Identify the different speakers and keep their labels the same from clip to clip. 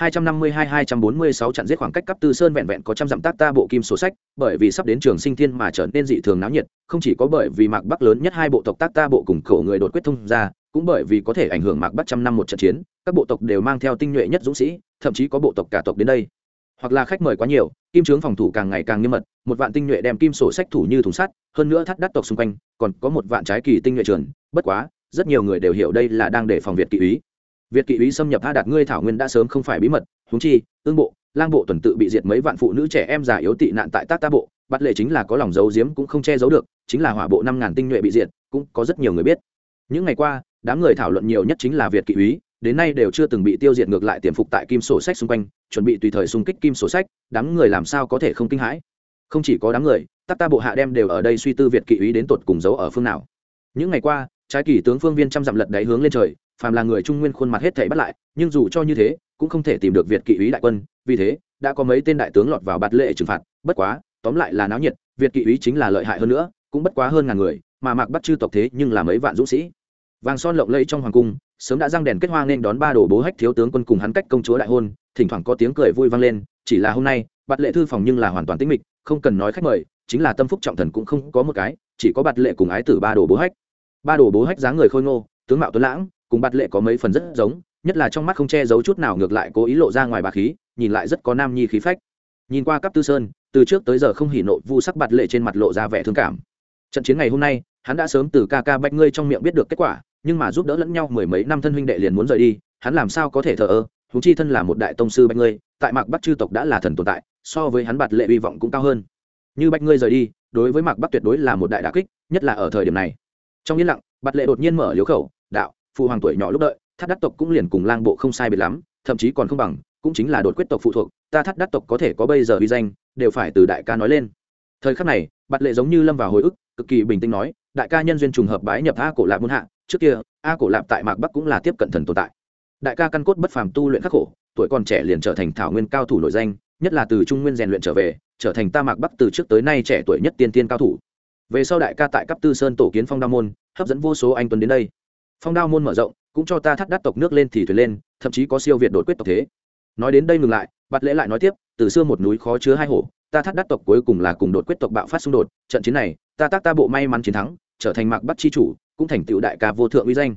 Speaker 1: 252-246 trận giết khoảng cách cấp tư sơn vẹn vẹn có trăm dặm tác ta bộ kim sổ sách, bởi vì sắp đến trường sinh thiên mà trở nên dị thường náo nhiệt, không chỉ có bởi vì mạc bắc lớn nhất hai bộ tộc tác ta bộ cùng khổ người đột quyết thông ra, cũng bởi vì có thể ảnh hưởng mạc bắc trăm năm một trận chiến, các bộ tộc đều mang theo tinh nhuệ nhất dũng sĩ, thậm chí có bộ tộc cả tộc đến đây. Hoặc là khách mời quá nhiều, kim trướng phòng thủ càng ngày càng nghiêm mật, một vạn tinh nhuệ đem kim sổ sách thủ như thùng sắt, hơn nữa thắt đắt tộc xung quanh, còn có một vạn trái kỳ tinh nhuệ trường, bất quá, rất nhiều người đều hiểu đây là đang để phòng việt kỵ ý việt kỵ ý xâm nhập tha đạt ngươi thảo nguyên đã sớm không phải bí mật húng chi, ương bộ, lang bộ tuần tự bị diệt mấy vạn phụ nữ trẻ em già yếu tị nạn tại tác ta bộ, bắt lệ chính là có lòng giấu giếm cũng không che giấu được, chính là hỏa bộ năm ngàn tinh nhuệ bị diệt, cũng có rất nhiều người biết. Những ngày qua, đám người thảo luận nhiều nhất chính là việt kỵ ý đến nay đều chưa từng bị tiêu diệt ngược lại tiềm phục tại kim sổ sách xung quanh, chuẩn bị tùy thời xung kích kim sổ sách, đám người làm sao có thể không kinh hãi? Không chỉ có đám người Tác ta bộ hạ đem đều ở đây suy tư việt kỵ ý đến tột cùng giấu ở phương nào. Những ngày qua, trái kỳ tướng phương viên trăm dặm lật đáy hướng lên trời phàm là người trung nguyên khuôn mặt hết thảy bắt lại, nhưng dù cho như thế, cũng không thể tìm được việt kỵ úy đại quân. Vì thế, đã có mấy tên đại tướng lọt vào bạt lệ trừng phạt. Bất quá, tóm lại là náo nhiệt, việt kỵ úy chính là lợi hại hơn nữa, cũng bất quá hơn ngàn người, mà mạc bắt chư tộc thế nhưng là mấy vạn dũng sĩ. Vàng son lộng lẫy trong hoàng cung, sớm đã răng đèn kết hoa nên đón ba đồ bố hách thiếu tướng quân cùng hắn cách công chúa đại hôn, thỉnh thoảng có tiếng cười vui vang lên, chỉ là hôm nay, bạt lệ thư phòng nhưng là hoàn toàn tĩnh mịch, không cần nói khách mời, chính là tâm phúc trọng thần cũng không có một cái, chỉ có bạt lệ cùng ái tử ba đồ bố hách. Ba đồ bố hách dáng người khôi ngô, tướng mạo tuấn lãng cùng bạt lệ có mấy phần rất giống, nhất là trong mắt không che giấu chút nào ngược lại cố ý lộ ra ngoài bà khí, nhìn lại rất có nam nhi khí phách. Nhìn qua cấp tư sơn, từ trước tới giờ không hỉ nộ vu sắc bạt lệ trên mặt lộ ra vẻ thương cảm. Trận chiến ngày hôm nay, hắn đã sớm từ ca ca bách ngươi trong miệng biết được kết quả, nhưng mà giúp đỡ lẫn nhau mười mấy năm thân huynh đệ liền muốn rời đi, hắn làm sao có thể thờ ơ thú chi thân là một đại tông sư bách ngươi, tại mạc bắc chư tộc đã là thần tồn tại, so với hắn bạt lệ hy vọng cũng cao hơn. Như bách ngươi rời đi, đối với mạc bắc tuyệt đối là một đại đà kích, nhất là ở thời điểm này. Trong yên lặng, bạt lệ đột nhiên mở liếu khẩu phụ hoàng tuổi nhỏ lúc đợi thắt đắt tộc cũng liền cùng lang bộ không sai biệt lắm, thậm chí còn không bằng, cũng chính là đột quyết tộc phụ thuộc, ta thắt đắt tộc có thể có bây giờ uy danh, đều phải từ đại ca nói lên. Thời khắc này, bạt lệ giống như lâm vào hồi ức, cực kỳ bình tĩnh nói, đại ca nhân duyên trùng hợp bái nhập a cổ lạp muôn hạ, trước kia, a cổ lạp tại mạc bắc cũng là tiếp cận thần tồn tại. Đại ca căn cốt bất phàm tu luyện khắc khổ, tuổi còn trẻ liền trở thành thảo nguyên cao thủ nổi danh, nhất là từ trung nguyên rèn luyện trở về, trở thành ta mạc bắc từ trước tới nay trẻ tuổi nhất tiên tiên cao thủ. Về sau đại ca tại cấp tư sơn tổ kiến phong đa môn, hấp dẫn vô số anh tuấn đến đây phong đao môn mở rộng, cũng cho ta thắt đắt tộc nước lên thì thuyền lên, thậm chí có siêu việt đột quyết tộc thế. Nói đến đây ngừng lại, bạt lễ lại nói tiếp, từ xưa một núi khó chứa hai hổ, ta thắt đắt tộc cuối cùng là cùng đột quyết tộc bạo phát xung đột, trận chiến này, ta tác ta bộ may mắn chiến thắng, trở thành mạc bắt chi chủ, cũng thành tựu đại ca vô thượng uy danh.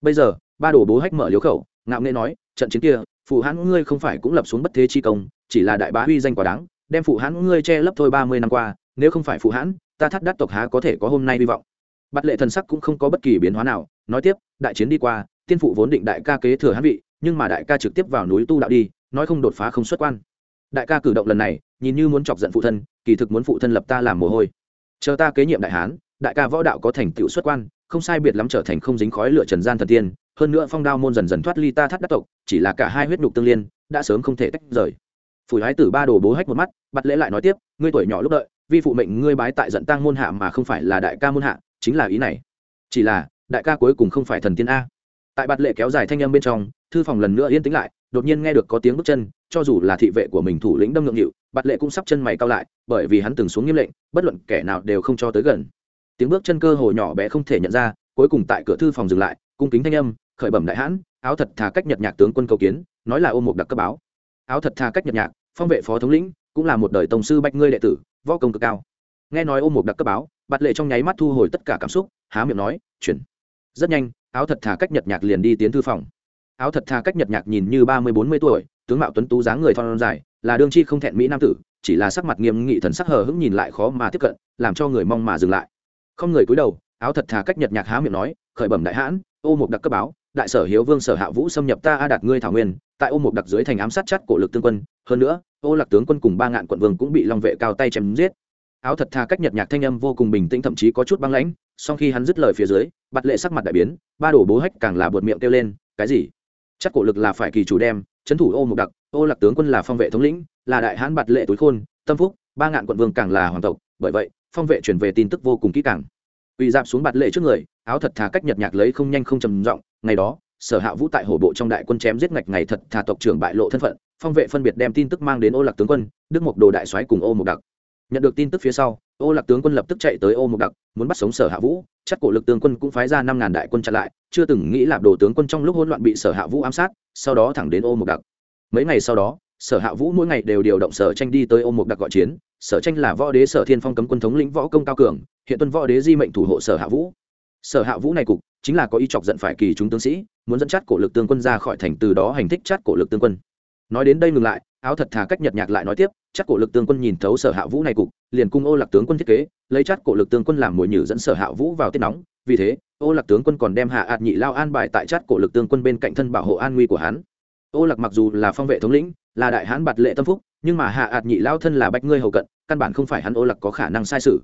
Speaker 1: Bây giờ, ba đồ bố hách mở liếu khẩu, ngạo nghệ nói, trận chiến kia, phụ hãn ngươi không phải cũng lập xuống bất thế chi công, chỉ là đại bá uy danh quá đáng, đem phụ hãn ngươi che lấp thôi ba mươi năm qua, nếu không phải phụ hãn, ta thắt đắt tộc há có thể có hôm nay hy vọng. Bạt lệ thần sắc cũng không có bất kỳ biến hóa nào nói tiếp, đại chiến đi qua, tiên phụ vốn định đại ca kế thừa hán vị, nhưng mà đại ca trực tiếp vào núi tu đạo đi, nói không đột phá không xuất quan. Đại ca cử động lần này, nhìn như muốn chọc giận phụ thân, kỳ thực muốn phụ thân lập ta làm mồ hôi. Chờ ta kế nhiệm đại hán, đại ca võ đạo có thành tựu xuất quan, không sai biệt lắm trở thành không dính khói lửa trần gian thần tiên, hơn nữa phong đao môn dần dần thoát ly ta thắt đắc tộc, chỉ là cả hai huyết nhục tương liên, đã sớm không thể tách rời. Phủi hái tử ba đồ bố hách một mắt, bắt lễ lại nói tiếp, ngươi tuổi nhỏ lúc đợi, vi phụ mệnh ngươi bái tại giận tăng môn hạ mà không phải là đại ca môn hạ, chính là ý này. Chỉ là đại ca cuối cùng không phải thần tiên a. Tại bạt lệ kéo dài thanh âm bên trong, thư phòng lần nữa yên tĩnh lại, đột nhiên nghe được có tiếng bước chân, cho dù là thị vệ của mình thủ lĩnh đâm ngượng nghịu, bạt lệ cũng sắp chân mày cao lại, bởi vì hắn từng xuống nghiêm lệnh, bất luận kẻ nào đều không cho tới gần. Tiếng bước chân cơ hồ nhỏ bé không thể nhận ra, cuối cùng tại cửa thư phòng dừng lại, cung kính thanh âm, khởi bẩm đại hãn, áo thật thà cách nhật nhạc tướng quân cầu kiến, nói là ôm một đặc cấp báo. Áo thật thà cách nhật nhạc, phong vệ phó thống lĩnh, cũng là một đời tổng sư bạch ngươi đệ tử, võ công cực cao. Nghe nói ôm một đặc cấp báo, bạt lệ trong nháy mắt thu hồi tất cả cảm xúc, há miệng nói, chuyển rất nhanh, áo thật thà cách nhật nhạc liền đi tiến thư phòng. Áo thật thà cách nhật nhạc nhìn như ba mươi, bốn mươi tuổi, tướng mạo tuấn tú dáng người thon dài, là đương chi không thẹn mỹ nam tử, chỉ là sắc mặt nghiêm nghị thần sắc hờ hững nhìn lại khó mà tiếp cận, làm cho người mong mà dừng lại. Không người cúi đầu, áo thật thà cách nhật nhạc há miệng nói, khởi bẩm đại hãn, ô mục đặc cấp báo, đại sở hiếu vương sở hạ vũ xâm nhập ta a đạt ngươi thảo nguyên, tại ô mục đặc dưới thành ám sát chắt cổ lực tương quân, hơn nữa, ô lạc tướng quân cùng ba ngạn quận vương cũng bị long vệ cao tay chém giết áo thật thà cách nhật nhạc thanh âm vô cùng bình tĩnh thậm chí có chút băng lãnh sau khi hắn dứt lời phía dưới, bạt lệ sắc mặt đại biến, ba đổ bố hách càng là buột miệng kêu lên, cái gì? Chắc cổ lực là phải kỳ chủ đem, trấn thủ ô mục đặc, ô lạc tướng quân là phong vệ thống lĩnh, là đại hãn bạt lệ túi khôn, tâm phúc, ba ngạn quận vương càng là hoàng tộc, bởi vậy, phong vệ truyền về tin tức vô cùng kỹ càng. Ủy dạp xuống bạt lệ trước người, áo thật thà cách nhật nhạc lấy không nhanh không trầm giọng, ngày đó, sở hạ vũ tại hổ bộ trong đại quân chém giết ngạch ngày thật thà tộc trưởng bại lộ thân phận, phong vệ phân biệt đem tin tức mang đến ô lạc tướng quân, đức mộc đồ đại soái cùng ô mục đặc nhận được tin tức phía sau, ô lạc tướng quân lập tức chạy tới ô mục đặc, muốn bắt sống sở hạ vũ. Chắc cổ lực tướng quân cũng phái ra năm ngàn đại quân chặn lại, chưa từng nghĩ lạp đồ tướng quân trong lúc hỗn loạn bị sở hạ vũ ám sát, sau đó thẳng đến ô mục đặc. Mấy ngày sau đó, sở hạ vũ mỗi ngày đều điều động sở tranh đi tới Ô Mộc đặc gọi chiến. Sở tranh là võ đế sở thiên phong cấm quân thống lĩnh võ công cao cường, hiện tuân võ đế di mệnh thủ hộ sở hạ vũ. Sở hạ vũ này cục, chính là có ý chọc giận phải kỳ chúng tướng sĩ, muốn dẫn chát cổ lực tướng quân ra khỏi thành từ đó hành thích chát cổ lực tướng quân. Nói đến đây ngừng lại, áo thật thà cách nhật nhạc lại nói tiếp chắc cổ lực tướng quân nhìn thấu sở hạ vũ này cục, liền cung ô lạc tướng quân thiết kế, lấy chắc cổ lực tướng quân làm mồi nhử dẫn sở hạ vũ vào tiết nóng. Vì thế, ô lạc tướng quân còn đem hạ ạt nhị lao an bài tại chắc cổ lực tướng quân bên cạnh thân bảo hộ an nguy của hắn. Ô lạc mặc dù là phong vệ thống lĩnh, là đại hãn bạt lệ tâm phúc, nhưng mà hạ ạt nhị lao thân là bách ngươi hầu cận, căn bản không phải hắn ô lạc có khả năng sai sự.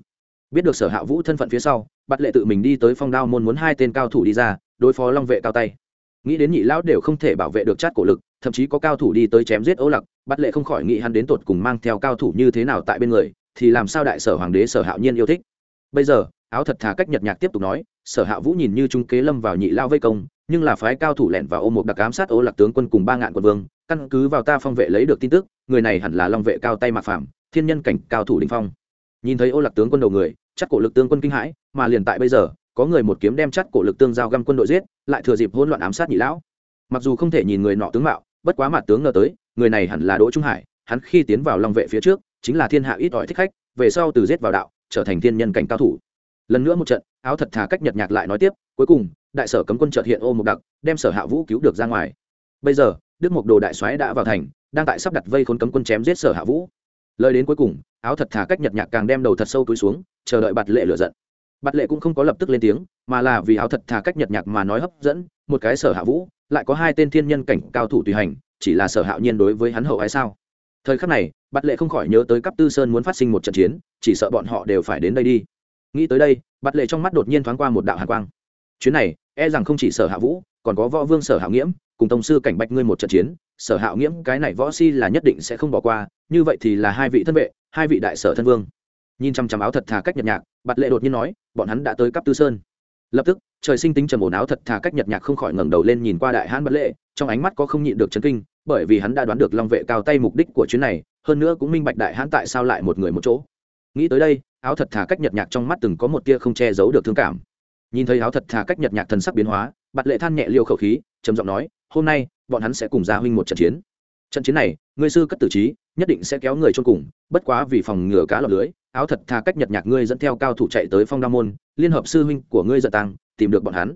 Speaker 1: Biết được sở hạ vũ thân phận phía sau, bạt lệ tự mình đi tới phong đao môn muốn hai tên cao thủ đi ra, đối phó long vệ cao tay. Nghĩ đến nhị lão đều không thể bảo vệ được chát cổ lực thậm chí có cao thủ đi tới chém giết ấu lạc bắt lệ không khỏi nghĩ hắn đến tột cùng mang theo cao thủ như thế nào tại bên người, thì làm sao đại sở hoàng đế sở hạo nhiên yêu thích. Bây giờ, áo thật thà cách nhật nhạc tiếp tục nói, sở hạ vũ nhìn như trung kế lâm vào nhị lao vây công, nhưng là phái cao thủ lẻn vào ôm một đặc ám sát ô lạc tướng quân cùng ba ngạn quân vương, căn cứ vào ta phong vệ lấy được tin tức, người này hẳn là long vệ cao tay mạc phạm thiên nhân cảnh cao thủ đình phong. Nhìn thấy ô lạc tướng quân đầu người, chắc cổ lực tướng quân kinh hãi, mà liền tại bây giờ, có người một kiếm đem chắc cổ lực tương giao găm quân đội giết, lại thừa dịp hỗn loạn ám sát nhị lão mặc dù không thể nhìn người nọ tướng mạo, bất quá mặt tướng ngờ tới, người này hẳn là đỗ trung hải, hắn khi tiến vào long vệ phía trước, chính là thiên hạ ít ỏi thích khách, về sau từ giết vào đạo, trở thành thiên nhân cảnh cao thủ. Lần nữa một trận, áo thật thà cách nhật nhạc lại nói tiếp, cuối cùng, đại sở cấm quân trợt hiện ô một đặc, đem sở hạ vũ cứu được ra ngoài. Bây giờ, đức mục đồ đại soái đã vào thành, đang tại sắp đặt vây khốn cấm quân chém giết sở hạ vũ. Lời đến cuối cùng, áo thật thà cách nhật nhạc càng đem đầu thật sâu túi xuống, chờ đợi bạt lệ lửa giận bạt lệ cũng không có lập tức lên tiếng, mà là vì áo thật thà cách nhật nhạc mà nói hấp dẫn, một cái sở hạ vũ, lại có hai tên thiên nhân cảnh cao thủ tùy hành, chỉ là sở hạo nhiên đối với hắn hậu hay sao? Thời khắc này, bạt lệ không khỏi nhớ tới cấp tư sơn muốn phát sinh một trận chiến, chỉ sợ bọn họ đều phải đến đây đi. Nghĩ tới đây, bạt lệ trong mắt đột nhiên thoáng qua một đạo hàn quang. Chuyến này e rằng không chỉ sở hạ vũ, còn có võ vương sở hạo nghiễm, cùng tông sư cảnh bạch ngươi một trận chiến, sở hạo nghiễm cái này võ si là nhất định sẽ không bỏ qua, như vậy thì là hai vị thân vệ, hai vị đại sở thân vương nhìn chăm chăm áo thật thà cách nhật nhạc, bạt lệ đột nhiên nói, bọn hắn đã tới cấp tư sơn. Lập tức, trời sinh tính trầm ổn áo thật thà cách nhật nhạc không khỏi ngẩng đầu lên nhìn qua đại hãn bạt lệ, trong ánh mắt có không nhịn được chấn kinh, bởi vì hắn đã đoán được long vệ cao tay mục đích của chuyến này, hơn nữa cũng minh bạch đại hãn tại sao lại một người một chỗ. Nghĩ tới đây, áo thật thà cách nhật nhạc trong mắt từng có một tia không che giấu được thương cảm. Nhìn thấy áo thật thà cách nhật nhạc thần sắc biến hóa, bạt lệ than nhẹ liêu khẩu khí, trầm giọng nói, hôm nay, bọn hắn sẽ cùng gia huynh một trận chiến. Trận chiến này, ngươi sư cất tử trí, nhất định sẽ kéo người chôn cùng, bất quá vì phòng ngừa cá lọt lưới áo thật thà cách nhật nhạc ngươi dẫn theo cao thủ chạy tới phong đa môn, liên hợp sư huynh của ngươi giật tăng tìm được bọn hắn.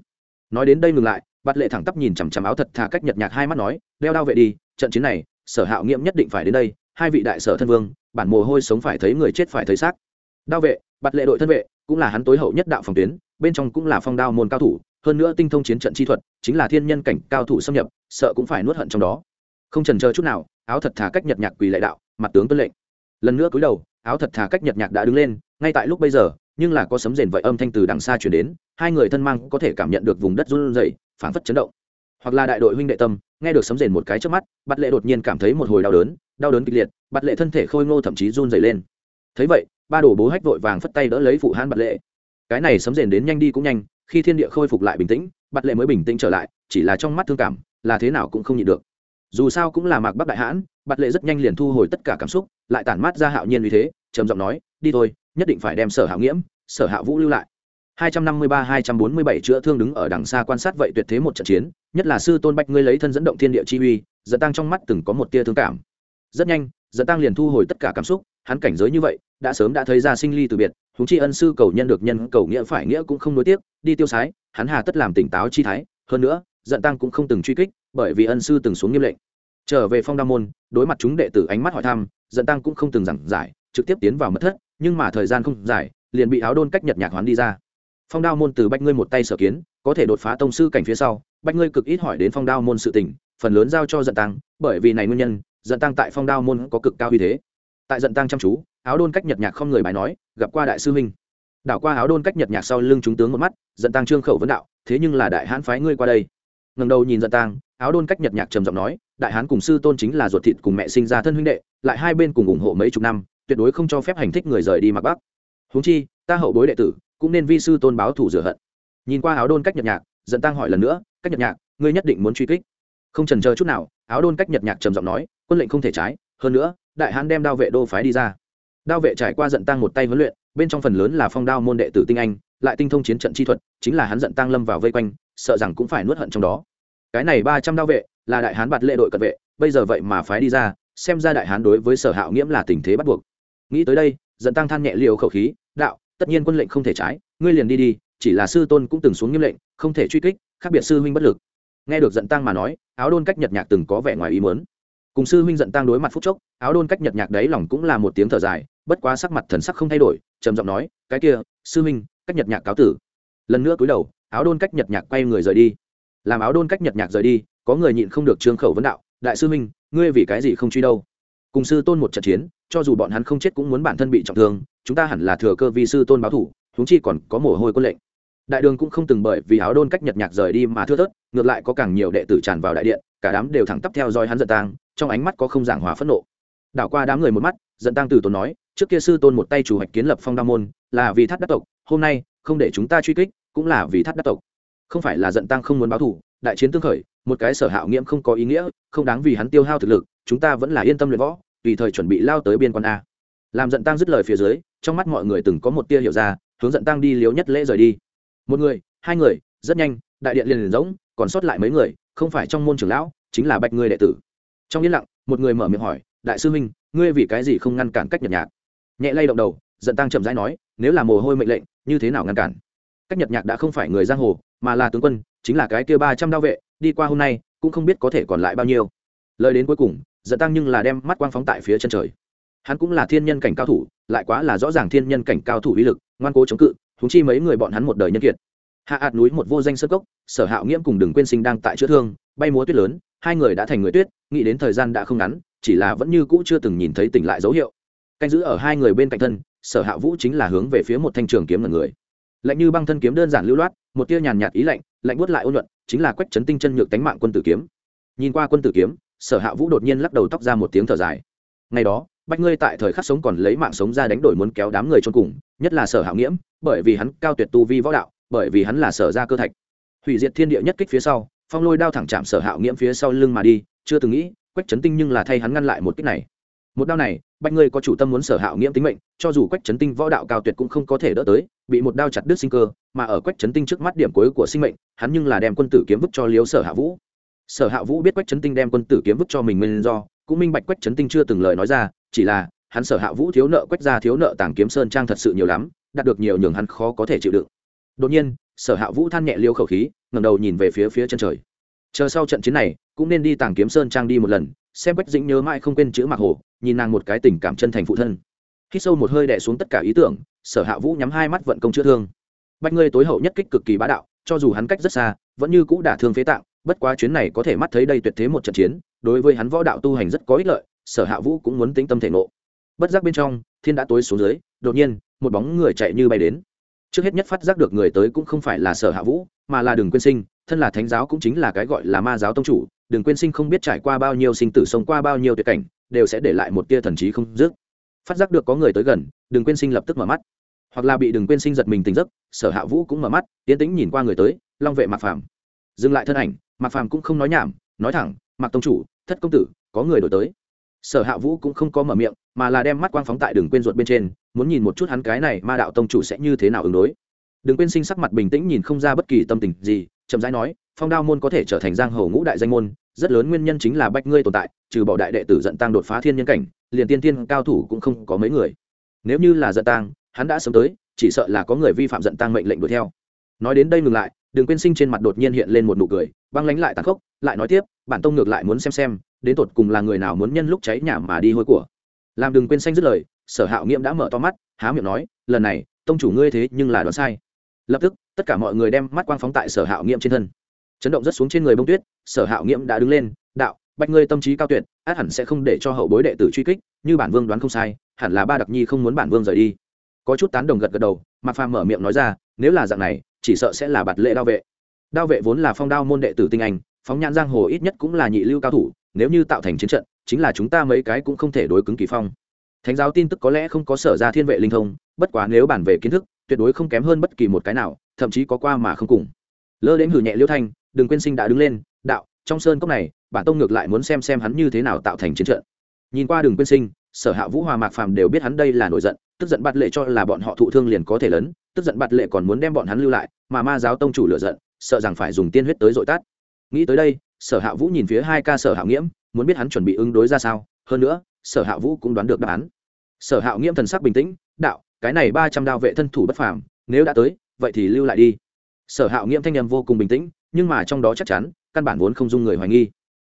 Speaker 1: Nói đến đây ngừng lại Bát lệ thẳng tắp nhìn chằm chằm áo thật thà cách nhật nhạc hai mắt nói, đeo đao vệ đi, trận chiến này, sở hạo nghiệm nhất định phải đến đây, hai vị đại sở thân vương, bản mồ hôi sống phải thấy người chết phải thấy xác. Đao vệ Bát lệ đội thân vệ, cũng là hắn tối hậu nhất đạo phòng tuyến, bên trong cũng là phong đao môn cao thủ, hơn nữa tinh thông chiến trận chi thuật, chính là thiên nhân cảnh cao thủ xâm nhập, sợ cũng phải nuốt hận trong đó. Không trần chờ chút nào, áo thật thà cách nhật nhạc quỳ lệ đạo, mặt tướng tuân lệnh. Lần nữa cúi đầu áo thật thà cách nhật nhạc đã đứng lên, ngay tại lúc bây giờ, nhưng là có sấm rền vậy âm thanh từ đằng xa chuyển đến, hai người thân mang có thể cảm nhận được vùng đất run rẩy, phảng phất chấn động. Hoặc là đại đội huynh đệ tâm, nghe được sấm rền một cái trước mắt bắt lệ đột nhiên cảm thấy một hồi đau đớn đau đớn kịch liệt bắt lệ thân thể khôi ngô thậm chí run rẩy lên. Thấy vậy, ba đồ bố hách vội vàng phất tay đỡ lấy phụ hãn bắt lệ. Cái này sấm rền đến nhanh đi cũng nhanh, khi thiên địa khôi phục lại bình tĩnh bắt lệ mới bình tĩnh trở lại, chỉ là trong mắt thương cảm, là thế nào cũng không nhịn được dù sao cũng là mạc bắc đại hãn bắt lệ rất nhanh liền thu hồi tất cả cảm xúc lại tản mát ra hạo nhiên vì thế trầm giọng nói đi thôi nhất định phải đem sở hạo nghiễm sở hạ vũ lưu lại 253-247 chữa thương đứng ở đằng xa quan sát vậy tuyệt thế một trận chiến nhất là sư tôn bạch ngươi lấy thân dẫn động thiên địa chi uy dẫn tăng trong mắt từng có một tia thương cảm rất nhanh dẫn tăng liền thu hồi tất cả cảm xúc hắn cảnh giới như vậy đã sớm đã thấy ra sinh ly từ biệt húng chi ân sư cầu nhân được nhân cầu nghĩa phải nghĩa cũng không nối tiếc, đi tiêu sái hắn hà tất làm tỉnh táo chi thái hơn nữa giận tăng cũng không từng truy kích, bởi vì ân sư từng xuống nghiêm lệnh. Trở về phong đa môn, đối mặt chúng đệ tử ánh mắt hỏi thăm, giận tăng cũng không từng giảng giải, trực tiếp tiến vào mất thất, nhưng mà thời gian không dài, liền bị áo đôn cách nhật nhạc hoán đi ra. Phong đao môn từ bách ngươi một tay sở kiến, có thể đột phá tông sư cảnh phía sau bách ngươi cực ít hỏi đến phong đao môn sự tình, phần lớn giao cho dận tăng, bởi vì này nguyên nhân dận tăng tại phong đao môn có cực cao uy thế. Tại dận tăng chăm chú, áo đôn cách nhật nhạc không người bài nói, gặp qua đại sư huynh. Đảo qua áo đôn cách nhật nhạc sau lưng chúng tướng một mắt dận tăng trương khẩu vấn đạo, thế nhưng là đại hãn phái ngươi qua đây ngẩng đầu nhìn giận tăng áo đôn cách nhật nhạc trầm giọng nói, đại hán cùng sư tôn chính là ruột thịt cùng mẹ sinh ra thân huynh đệ, lại hai bên cùng ủng hộ mấy chục năm, tuyệt đối không cho phép hành thích người rời đi mặc bắc huống chi, ta hậu bối đệ tử, cũng nên vi sư tôn báo thủ rửa hận. Nhìn qua áo đôn cách nhật nhạc, giận tăng hỏi lần nữa, cách nhật nhạc, ngươi nhất định muốn truy kích. Không trần chờ chút nào, áo đôn cách nhật nhạc trầm giọng nói, quân lệnh không thể trái, hơn nữa, đại hán đem đao vệ đô phái đi ra. Đao vệ trải qua giận tăng một tay huấn luyện, bên trong phần lớn là phong đao môn đệ tử tinh anh lại tinh thông chiến trận chi thuật, chính là hắn giận tăng lâm vào vây quanh, sợ rằng cũng phải nuốt hận trong đó. Cái này ba trăm đao vệ, là đại hán bạt lệ đội cận vệ, bây giờ vậy mà phái đi ra, xem ra đại hán đối với sở hạo nghiễm là tình thế bắt buộc. Nghĩ tới đây, giận tăng than nhẹ liều khẩu khí, đạo, tất nhiên quân lệnh không thể trái, ngươi liền đi đi, chỉ là sư tôn cũng từng xuống nghiêm lệnh, không thể truy kích, khác biệt sư huynh bất lực. Nghe được giận tăng mà nói, áo đôn cách nhật nhạc từng có vẻ ngoài ý muốn. Cùng sư huynh giận tăng đối mặt phút chốc, áo đôn cách nhật nhạc đấy lòng cũng là một tiếng thở dài, bất quá sắc mặt thần sắc không thay đổi, trầm giọng nói, cái kia, sư huynh cách nhật nhạc cáo tử. Lần nữa cúi đầu, áo đôn cách nhật nhạc quay người rời đi. Làm áo đôn cách nhật nhạc rời đi, có người nhịn không được trương khẩu vấn đạo, đại sư minh, ngươi vì cái gì không truy đâu? Cùng sư tôn một trận chiến, cho dù bọn hắn không chết cũng muốn bản thân bị trọng thương, chúng ta hẳn là thừa cơ vì sư tôn báo thủ, huống chi còn có mồ hôi quân lệnh. Đại đường cũng không từng bởi vì áo đôn cách nhật nhạc rời đi mà thưa thớt, ngược lại có càng nhiều đệ tử tràn vào đại điện, cả đám đều thẳng tắp theo dõi hắn giận tang, trong ánh mắt có không giảng hòa phẫn nộ. Đảo qua đám người một mắt, giận tang từ tốn nói trước kia sư tôn một tay chủ hoạch kiến lập phong đa môn, là vì thắt đắc tộc, hôm nay, không để chúng ta truy kích, cũng là vì thắt đắc tộc. Không phải là giận tăng không muốn báo thù, đại chiến tương khởi, một cái sở hạo nghiễm không có ý nghĩa, không đáng vì hắn tiêu hao thực lực, chúng ta vẫn là yên tâm luyện võ, tùy thời chuẩn bị lao tới biên quan a. Làm giận tăng dứt lời phía dưới, trong mắt mọi người từng có một tia hiểu ra, hướng giận tăng đi liếu nhất lễ rời đi. Một người, hai người, rất nhanh, đại điện liền liền rỗng, còn sót lại mấy người, không phải trong môn trưởng lão, chính là bạch ngươi đệ tử. Trong yên lặng, một người mở miệng hỏi, đại sư minh ngươi vì cái gì không ngăn cản cách nhật nhạc? Nhẹ lay động đầu, giận tăng chậm rãi nói, nếu là mồ hôi mệnh lệnh, như thế nào ngăn cản? Cách nhật nhạc đã không phải người giang hồ, mà là tướng quân, chính là cái kia ba trăm đao vệ, đi qua hôm nay, cũng không biết có thể còn lại bao nhiêu. Lời đến cuối cùng, giận tăng nhưng là đem mắt quang phóng tại phía chân trời. Hắn cũng là thiên nhân cảnh cao thủ, lại quá là rõ ràng thiên nhân cảnh cao thủ uy lực, ngoan cố chống cự thúng chi mấy người bọn hắn một đời nhân kiệt. Hạ ạt núi một vô danh sơ cốc, sở hạo nghiễm cùng đừng quên sinh đang tại chữa thương, bay múa tuyết lớn, hai người đã thành người tuyết, nghĩ đến thời gian đã không ngắn, chỉ là vẫn như cũ chưa từng nhìn thấy tỉnh lại dấu hiệu canh giữ ở hai người bên cạnh thân, sở hạ vũ chính là hướng về phía một thanh trường kiếm là người. Lạnh như băng thân kiếm đơn giản lưu loát, một tia nhàn nhạt ý lạnh lạnh buốt lại ôn luận chính là quách chấn tinh chân nhược tánh mạng quân tử kiếm. Nhìn qua quân tử kiếm, sở hạ vũ đột nhiên lắc đầu tóc ra một tiếng thở dài. Ngày đó, bách ngươi tại thời khắc sống còn lấy mạng sống ra đánh đổi muốn kéo đám người chôn cùng, nhất là sở hạ nghiễm, bởi vì hắn cao tuyệt tu vi võ đạo, bởi vì hắn là sở gia cơ thạch. Hủy diệt thiên địa nhất kích phía sau, phong lôi đao thẳng chạm sở hạ nghiễm phía sau lưng mà đi, chưa từng nghĩ, quách chấn tinh nhưng là thay hắn ngăn lại một kích này một đao này bách ngươi có chủ tâm muốn sở hạo nghiễm tính mệnh, cho dù quách chấn tinh võ đạo cao tuyệt cũng không có thể đỡ tới, bị một đao chặt đứt sinh cơ, mà ở quách chấn tinh trước mắt điểm cuối của sinh mệnh, hắn nhưng là đem quân tử kiếm vứt cho liếu sở hạ vũ. Sở hạ vũ biết quách chấn tinh đem quân tử kiếm vứt cho mình nguyên do, cũng minh bạch quách chấn tinh chưa từng lời nói ra, chỉ là, hắn sở hạ vũ thiếu nợ quách ra thiếu nợ tàng kiếm sơn trang thật sự nhiều lắm, đạt được nhiều nhường hắn khó có thể chịu đựng. Đột nhiên, sở hạ vũ than nhẹ liêu khẩu khí ngầm đầu nhìn về phía phía chân trời. Chờ sau trận chiến này, cũng nên đi tàng kiếm sơn trang đi một lần xem quách dĩnh nhớ mãi không quên chữ mạc hồ, nhìn nàng một cái tình cảm chân thành phụ thân. Khi sâu một hơi đẻ xuống tất cả ý tưởng, sở hạ vũ nhắm hai mắt vận công chữa thương. Bách ngươi tối hậu nhất kích cực kỳ bá đạo, cho dù hắn cách rất xa, vẫn như cũ đả thương phế tạng, bất quá chuyến này có thể mắt thấy đây tuyệt thế một trận chiến, đối với hắn võ đạo tu hành rất có ích lợi, sở hạ vũ cũng muốn tính tâm thể ngộ. Bất giác bên trong, thiên đã tối xuống dưới, đột nhiên, một bóng người chạy như bay đến. Trước hết nhất phát giác được người tới cũng không phải là sở hạ vũ, mà là đường quyên sinh, thân là thánh giáo cũng chính là cái gọi là ma giáo tông chủ đừng quên sinh không biết trải qua bao nhiêu sinh tử sống qua bao nhiêu tuyệt cảnh, đều sẽ để lại một tia thần trí không dứt. Phát giác được có người tới gần, đừng quên sinh lập tức mở mắt. Hoặc là bị đừng quên sinh giật mình tỉnh giấc, sở hạ vũ cũng mở mắt tiến tĩnh nhìn qua người tới, long vệ mạc phàm. Dừng lại thân ảnh, mạc phàm cũng không nói nhảm, nói thẳng, mạc tông chủ, thất công tử, có người đổi tới. Sở hạ vũ cũng không có mở miệng, mà là đem mắt quang phóng tại đường quên ruột bên trên, muốn nhìn một chút hắn cái này ma đạo tông chủ sẽ như thế nào ứng đối. Đừng quên sinh sắc mặt bình tĩnh nhìn không ra bất kỳ tâm tình gì, chậm rãi nói phong đao môn có thể trở thành giang hồ ngũ đại danh môn, rất lớn nguyên nhân chính là bách ngươi tồn tại, trừ bỏ đại đệ tử giận tăng đột phá thiên nhân cảnh, liền tiên tiên cao thủ cũng không có mấy người. Nếu như là giận tăng hắn đã sớm tới, chỉ sợ là có người vi phạm giận tăng mệnh lệnh đuổi theo. Nói đến đây ngừng lại đừng quên sinh trên mặt đột nhiên hiện lên một nụ cười, băng lánh lại tàn khốc, lại nói tiếp, bản tông ngược lại muốn xem xem, đến tột cùng là người nào muốn nhân lúc cháy nhà mà đi hôi của. Làm đừng quên xanh dứt lời, sở hạo nghiễm đã mở to mắt, há miệng nói, lần này, tông chủ ngươi thế nhưng là đoán sai. Lập tức, tất cả mọi người đem mắt quang phóng tại sở hạo nghiễm trên thân chấn động rất xuống trên người bông tuyết, sở hạo nghiễm đã đứng lên, đạo, bạch ngươi tâm trí cao tuyệt, át hẳn sẽ không để cho hậu bối đệ tử truy kích, như bản vương đoán không sai, hẳn là ba đặc nhi không muốn bản vương rời đi. Có chút tán đồng gật gật đầu mặc phàm mở miệng nói ra, nếu là dạng này, chỉ sợ sẽ là bạt lệ đao vệ. Đao vệ vốn là phong đao môn đệ tử tinh anh, phóng nhãn giang hồ ít nhất cũng là nhị lưu cao thủ, nếu như tạo thành chiến trận, chính là chúng ta mấy cái cũng không thể đối cứng kỳ phong. Thánh giáo tin tức có lẽ không có sở ra thiên vệ linh thông, bất quá nếu bản về kiến thức, tuyệt đối không kém hơn bất kỳ một cái nào, thậm chí có qua mà không cùng. Lơ đến hử nhẹ liêu thanh đừng quên sinh đã đứng lên, đạo, trong sơn cốc này, bản tông ngược lại muốn xem xem hắn như thế nào tạo thành chiến trận. Nhìn qua đường quên sinh, sở hạ vũ hòa mạc phàm đều biết hắn đây là nổi giận, tức giận bạt lệ cho là bọn họ thụ thương liền có thể lớn, tức giận bạt lệ còn muốn đem bọn hắn lưu lại, mà ma giáo tông chủ lựa giận, sợ rằng phải dùng tiên huyết tới dội tát nghĩ tới đây, sở hạ vũ nhìn phía hai ca sở hạ nghiễm, muốn biết hắn chuẩn bị ứng đối ra sao, hơn nữa, sở hạ vũ cũng đoán được đáp án. Sở hạ nghiễm thần sắc bình tĩnh, đạo, cái này ba trăm đao vệ thân thủ bất phàm, nếu đã tới, vậy thì lưu lại đi. Sở hạ nghiễm thanh nhầm vô cùng bình tĩnh nhưng mà trong đó chắc chắn, căn bản vốn không dung người hoài nghi.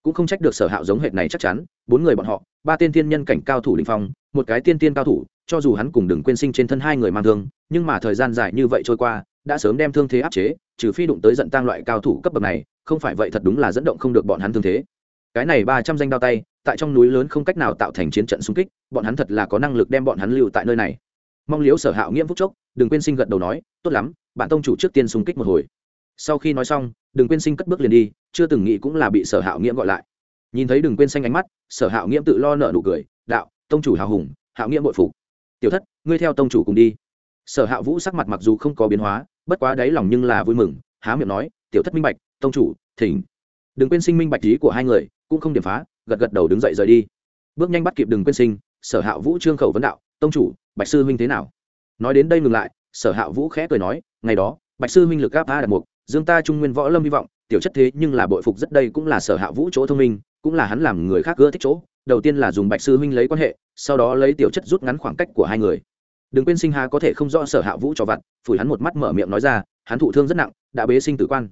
Speaker 1: Cũng không trách được sở hạo giống hệt này chắc chắn, bốn người bọn họ, ba tên thiên nhân cảnh cao thủ linh phong, một cái tiên tiên cao thủ, cho dù hắn cùng đừng quên sinh trên thân hai người mang thương, nhưng mà thời gian dài như vậy trôi qua, đã sớm đem thương thế áp chế, trừ phi đụng tới giận tang loại cao thủ cấp bậc này, không phải vậy thật đúng là dẫn động không được bọn hắn thương thế. Cái này ba trăm danh đao tay, tại trong núi lớn không cách nào tạo thành chiến trận xung kích, bọn hắn thật là có năng lực đem bọn hắn lưu tại nơi này. Mong liếu sở hạo nghiễm phúc chốc, đừng quên sinh gật đầu nói, tốt lắm bạn tông chủ trước tiên xung kích một hồi. Sau khi nói xong đừng quên sinh cất bước liền đi, chưa từng nghĩ cũng là bị sở hạo nghiễm gọi lại. Nhìn thấy đừng quên xanh ánh mắt, sở hạo nghiễm tự lo nợ nụ cười, đạo, tông chủ hào hùng, hạo nghiễm bội phục. Tiểu thất, ngươi theo tông chủ cùng đi. Sở hạ vũ sắc mặt mặc dù không có biến hóa, bất quá đáy lòng nhưng là vui mừng, há miệng nói, tiểu thất minh bạch, tông chủ, thỉnh. Đừng quên sinh minh bạch trí của hai người, cũng không điểm phá, gật gật đầu đứng dậy rời đi. Bước nhanh bắt kịp đừng quên sinh, sở hạ vũ trương khẩu vấn đạo, tông chủ, bạch sư huynh thế nào? Nói đến đây ngừng lại, sở hạ vũ khẽ cười nói, ngày đó, bạch sư huynh lực gáp a đặt mục dương ta trung nguyên võ lâm hy vọng, tiểu chất thế nhưng là bội phục rất đây cũng là sở hạ vũ chỗ thông minh, cũng là hắn làm người khác ưa thích chỗ. Đầu tiên là dùng bạch sư huynh lấy quan hệ, sau đó lấy tiểu chất rút ngắn khoảng cách của hai người. Đừng quên sinh hà có thể không rõ sở hạ vũ cho vặt, phủi hắn một mắt mở miệng nói ra, hắn thụ thương rất nặng, đã bế sinh tử quan.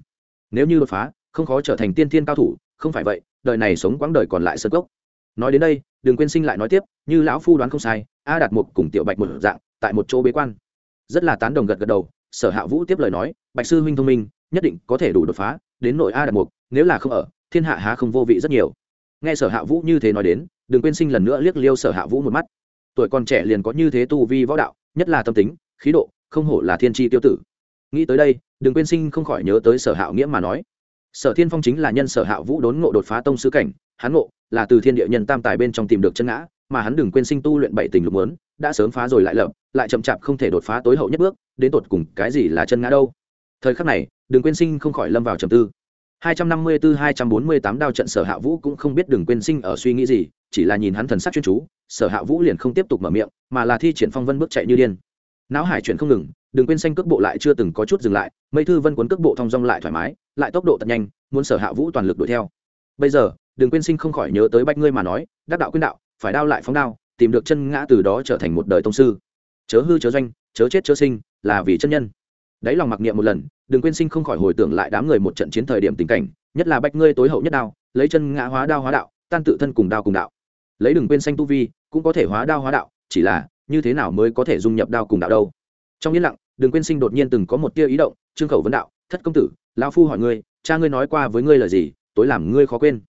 Speaker 1: Nếu như đột phá, không khó trở thành tiên thiên cao thủ, không phải vậy, đời này sống quãng đời còn lại sơ gốc nói đến đây, đừng quên sinh lại nói tiếp, như lão phu đoán không sai, a đạt một cùng tiểu bạch một dạng, tại một chỗ bế quan. Rất là tán đồng gật gật đầu, sở hạ vũ tiếp lời nói, bạch sư huynh thông minh nhất định có thể đủ đột phá đến nội a đạt mục, nếu là không ở, thiên hạ há không vô vị rất nhiều. Nghe sở hạ vũ như thế nói đến, đừng quên sinh lần nữa liếc liêu sở hạ vũ một mắt. Tuổi còn trẻ liền có như thế tu vi võ đạo, nhất là tâm tính, khí độ, không hổ là thiên tri tiêu tử. Nghĩ tới đây, đừng quên sinh không khỏi nhớ tới sở hạ nghĩa mà nói. Sở thiên phong chính là nhân sở hạ vũ đốn ngộ đột phá tông sứ cảnh, hắn ngộ là từ thiên địa nhân tam tài bên trong tìm được chân ngã, mà hắn đừng quên sinh tu luyện bảy tình lục lớn đã sớm phá rồi lại lập, lại chậm chạp không thể đột phá tối hậu nhất bước, đến tột cùng cái gì là chân ngã đâu thời khắc này đừng quên sinh không khỏi lâm vào trầm tư. 254-248 đao trận sở hạ vũ cũng không biết đường quên sinh ở suy nghĩ gì, chỉ là nhìn hắn thần sắc chuyên chú, sở hạ vũ liền không tiếp tục mở miệng, mà là thi triển phong vân bước chạy như điên. Não hải chuyển không ngừng, đường quên xanh cước bộ lại chưa từng có chút dừng lại mây thư vân cuốn cước bộ thong dong lại thoải mái, lại tốc độ thật nhanh, muốn sở hạ vũ toàn lực đuổi theo. Bây giờ, đường quên sinh không khỏi nhớ tới bách ngươi mà nói, đắc đạo quyên đạo, phải đao lại phóng đao, tìm được chân ngã từ đó trở thành một đời tông sư. Chớ hư chớ doanh, chớ chết chớ sinh, là vì chân nhân đáy lòng mặc niệm một lần, đừng quên sinh không khỏi hồi tưởng lại đám người một trận chiến thời điểm tình cảnh, nhất là bách ngươi tối hậu nhất đao, lấy chân ngã hóa đao hóa đạo, tan tự thân cùng đao cùng đạo. Lấy đừng quên xanh tu vi, cũng có thể hóa đao hóa đạo, chỉ là, như thế nào mới có thể dung nhập đao cùng đạo đâu? Trong yên lặng, đừng quên sinh đột nhiên từng có một tia ý động, trương khẩu vấn đạo, thất công tử, lão phu hỏi ngươi, cha ngươi nói qua với ngươi là gì, tối làm ngươi khó quên.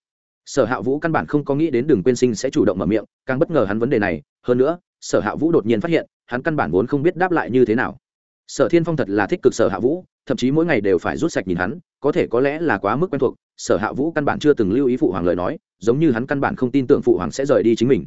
Speaker 1: Sở hạ vũ căn bản không có nghĩ đến đừng quên sinh sẽ chủ động mở miệng, càng bất ngờ hắn vấn đề này, hơn nữa, sở hạ vũ đột nhiên phát hiện, hắn căn bản vốn không biết đáp lại như thế nào sở thiên phong thật là thích cực sở hạ vũ, thậm chí mỗi ngày đều phải rút sạch nhìn hắn, có thể có lẽ là quá mức quen thuộc, sở hạ vũ căn bản chưa từng lưu ý phụ hoàng lời nói, giống như hắn căn bản không tin tưởng phụ hoàng sẽ rời đi chính mình.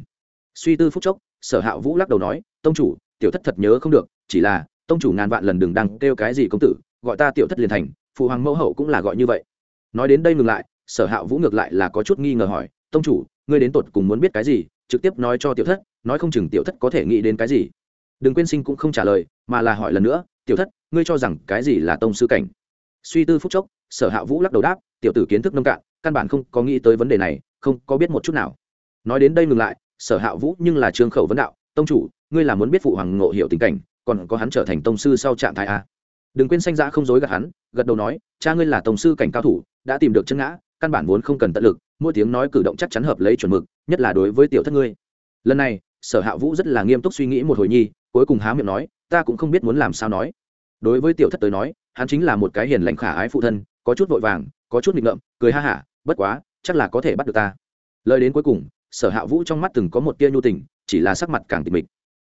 Speaker 1: Suy tư phúc chốc, sở hạ vũ lắc đầu nói, tông chủ, tiểu thất thật nhớ không được, chỉ là, tông chủ ngàn vạn lần đừng đăng kêu cái gì công tử, gọi ta tiểu thất liền thành, phụ hoàng mẫu hậu cũng là gọi như vậy. Nói đến đây ngừng lại, sở hạ vũ ngược lại là có chút nghi ngờ hỏi, tông chủ, ngươi đến tột cùng muốn biết cái gì, trực tiếp nói cho tiểu thất, nói không chừng tiểu thất có thể nghĩ đến cái gì? Đừng quên sinh cũng không trả lời, mà là hỏi lần nữa, tiểu thất, ngươi cho rằng cái gì là tông sư cảnh? Suy tư phúc chốc, sở hạ vũ lắc đầu đáp, tiểu tử kiến thức nông cạn, căn bản không có nghĩ tới vấn đề này, không có biết một chút nào. Nói đến đây ngừng lại, sở hạ vũ nhưng là trương khẩu vấn đạo, tông chủ, ngươi là muốn biết phụ hoàng ngộ hiểu tình cảnh, còn có hắn trở thành tông sư sau trạng thái a? Đừng quên sanh dã không dối gạt hắn, gật đầu nói, cha ngươi là tông sư cảnh cao thủ, đã tìm được chân ngã, căn bản vốn không cần tận lực, mỗi tiếng nói cử động chắc chắn hợp lấy chuẩn mực, nhất là đối với tiểu thất ngươi. Lần này, sở hạ vũ rất là nghiêm túc suy nghĩ một hồi nhi cuối cùng há miệng nói, ta cũng không biết muốn làm sao nói. Đối với tiểu thất tới nói, hắn chính là một cái hiền lành khả ái phụ thân, có chút vội vàng, có chút nghịch ngợm, cười ha hả, bất quá, chắc là có thể bắt được ta. Lời đến cuối cùng, sở hạ vũ trong mắt từng có một tia nhu tình, chỉ là sắc mặt càng tịch mịch.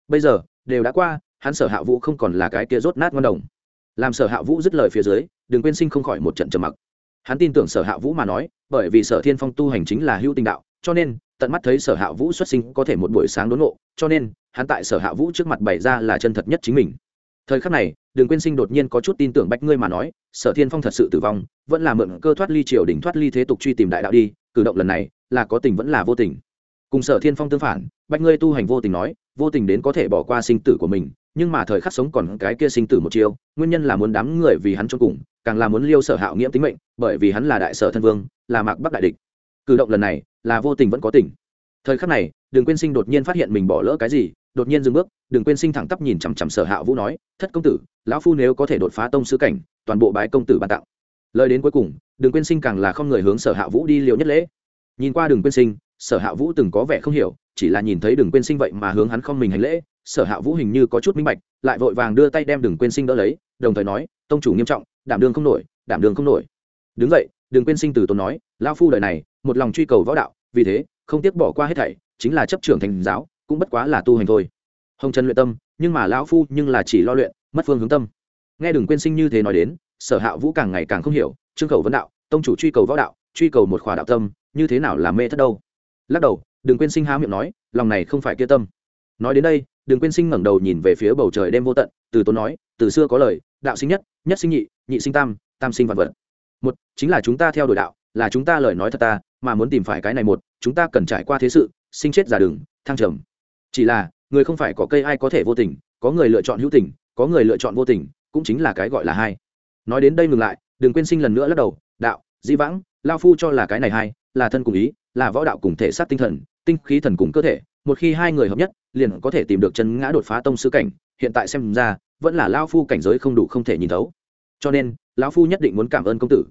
Speaker 1: Bây giờ, đều đã qua, hắn sở hạ vũ không còn là cái tia rốt nát ngon đồng. Làm sở hạ vũ dứt lời phía dưới, đừng quên sinh không khỏi một trận trầm mặc. Hắn tin tưởng sở hạ vũ mà nói, bởi vì sở thiên phong tu hành chính là hữu tình đạo, cho nên tận mắt thấy sở hạ vũ xuất sinh có thể một buổi sáng đốn ngộ, cho nên, hắn tại sở hạ vũ trước mặt bày ra là chân thật nhất chính mình. Thời khắc này, đường quyên sinh đột nhiên có chút tin tưởng bách ngươi mà nói, sở thiên phong thật sự tử vong, vẫn là mượn cơ thoát ly triều đỉnh thoát ly thế tục truy tìm đại đạo đi, cử động lần này, là có tình vẫn là vô tình. Cùng sở thiên phong tương phản bách ngươi tu hành vô tình nói, vô tình đến có thể bỏ qua sinh tử của mình, nhưng mà thời khắc sống còn cái kia sinh tử một chiêu, nguyên nhân là muốn đám người vì hắn cho cùng, càng là muốn liêu sở hạo nghiễm tính mệnh, bởi vì hắn là đại sở thân vương, là mạc bắc đại địch cử động lần này là vô tình vẫn có tình. Thời khắc này, đường quên sinh đột nhiên phát hiện mình bỏ lỡ cái gì, đột nhiên dừng bước, đường quên sinh thẳng tắp nhìn chằm chằm sở hạ vũ nói, thất công tử, lão phu nếu có thể đột phá tông sư cảnh, toàn bộ bái công tử ban tặng. Lời đến cuối cùng, đường quên sinh càng là không người hướng sở hạ vũ đi liệu nhất lễ. Nhìn qua đường quên sinh, sở hạ vũ từng có vẻ không hiểu, chỉ là nhìn thấy đường quên sinh vậy mà hướng hắn không mình hành lễ, sở hạ vũ hình như có chút minh bạch, lại vội vàng đưa tay đem đường quên sinh đỡ lấy, đồng thời nói, tông chủ nghiêm trọng, đảm đường không nổi, đảm đường không nổi. Đứng vậy đường quên sinh từ tốn nói lao phu đời này một lòng truy cầu võ đạo, vì thế, không tiếc bỏ qua hết thảy, chính là chấp trưởng thành giáo, cũng bất quá là tu hành thôi. Hồng trần luyện tâm, nhưng mà lão phu nhưng là chỉ lo luyện, mất phương hướng tâm. Nghe đường quên sinh như thế nói đến, sở hạ vũ càng ngày càng không hiểu, trương khẩu vấn đạo, tông chủ truy cầu võ đạo, truy cầu một khỏa đạo tâm, như thế nào là mê thất đâu? Lắc đầu, đường quên sinh há miệng nói, lòng này không phải kia tâm. Nói đến đây, đường quên sinh ngẩng đầu nhìn về phía bầu trời đêm vô tận, từ tốn nói, từ xưa có lời, đạo sinh nhất nhất sinh nhị nhị sinh tam tam sinh vạn vật. Một, chính là chúng ta theo đuổi đạo, là chúng ta lời nói thật ta mà muốn tìm phải cái này một, chúng ta cần trải qua thế sự, sinh chết giả đường thăng trầm. Chỉ là, người không phải có cây ai có thể vô tình, có người lựa chọn hữu tình, có người lựa chọn vô tình, cũng chính là cái gọi là hai. Nói đến đây ngừng lại, đừng quên sinh lần nữa lắc đầu, đạo dĩ vãng, lao phu cho là cái này hai, là thân cùng ý, là võ đạo cùng thể sát tinh thần, tinh khí thần cùng cơ thể, một khi hai người hợp nhất, liền có thể tìm được chân ngã đột phá tông sư cảnh, hiện tại xem ra, vẫn là lao phu cảnh giới không đủ không thể nhìn thấu. Cho nên, lão phu nhất định muốn cảm ơn công tử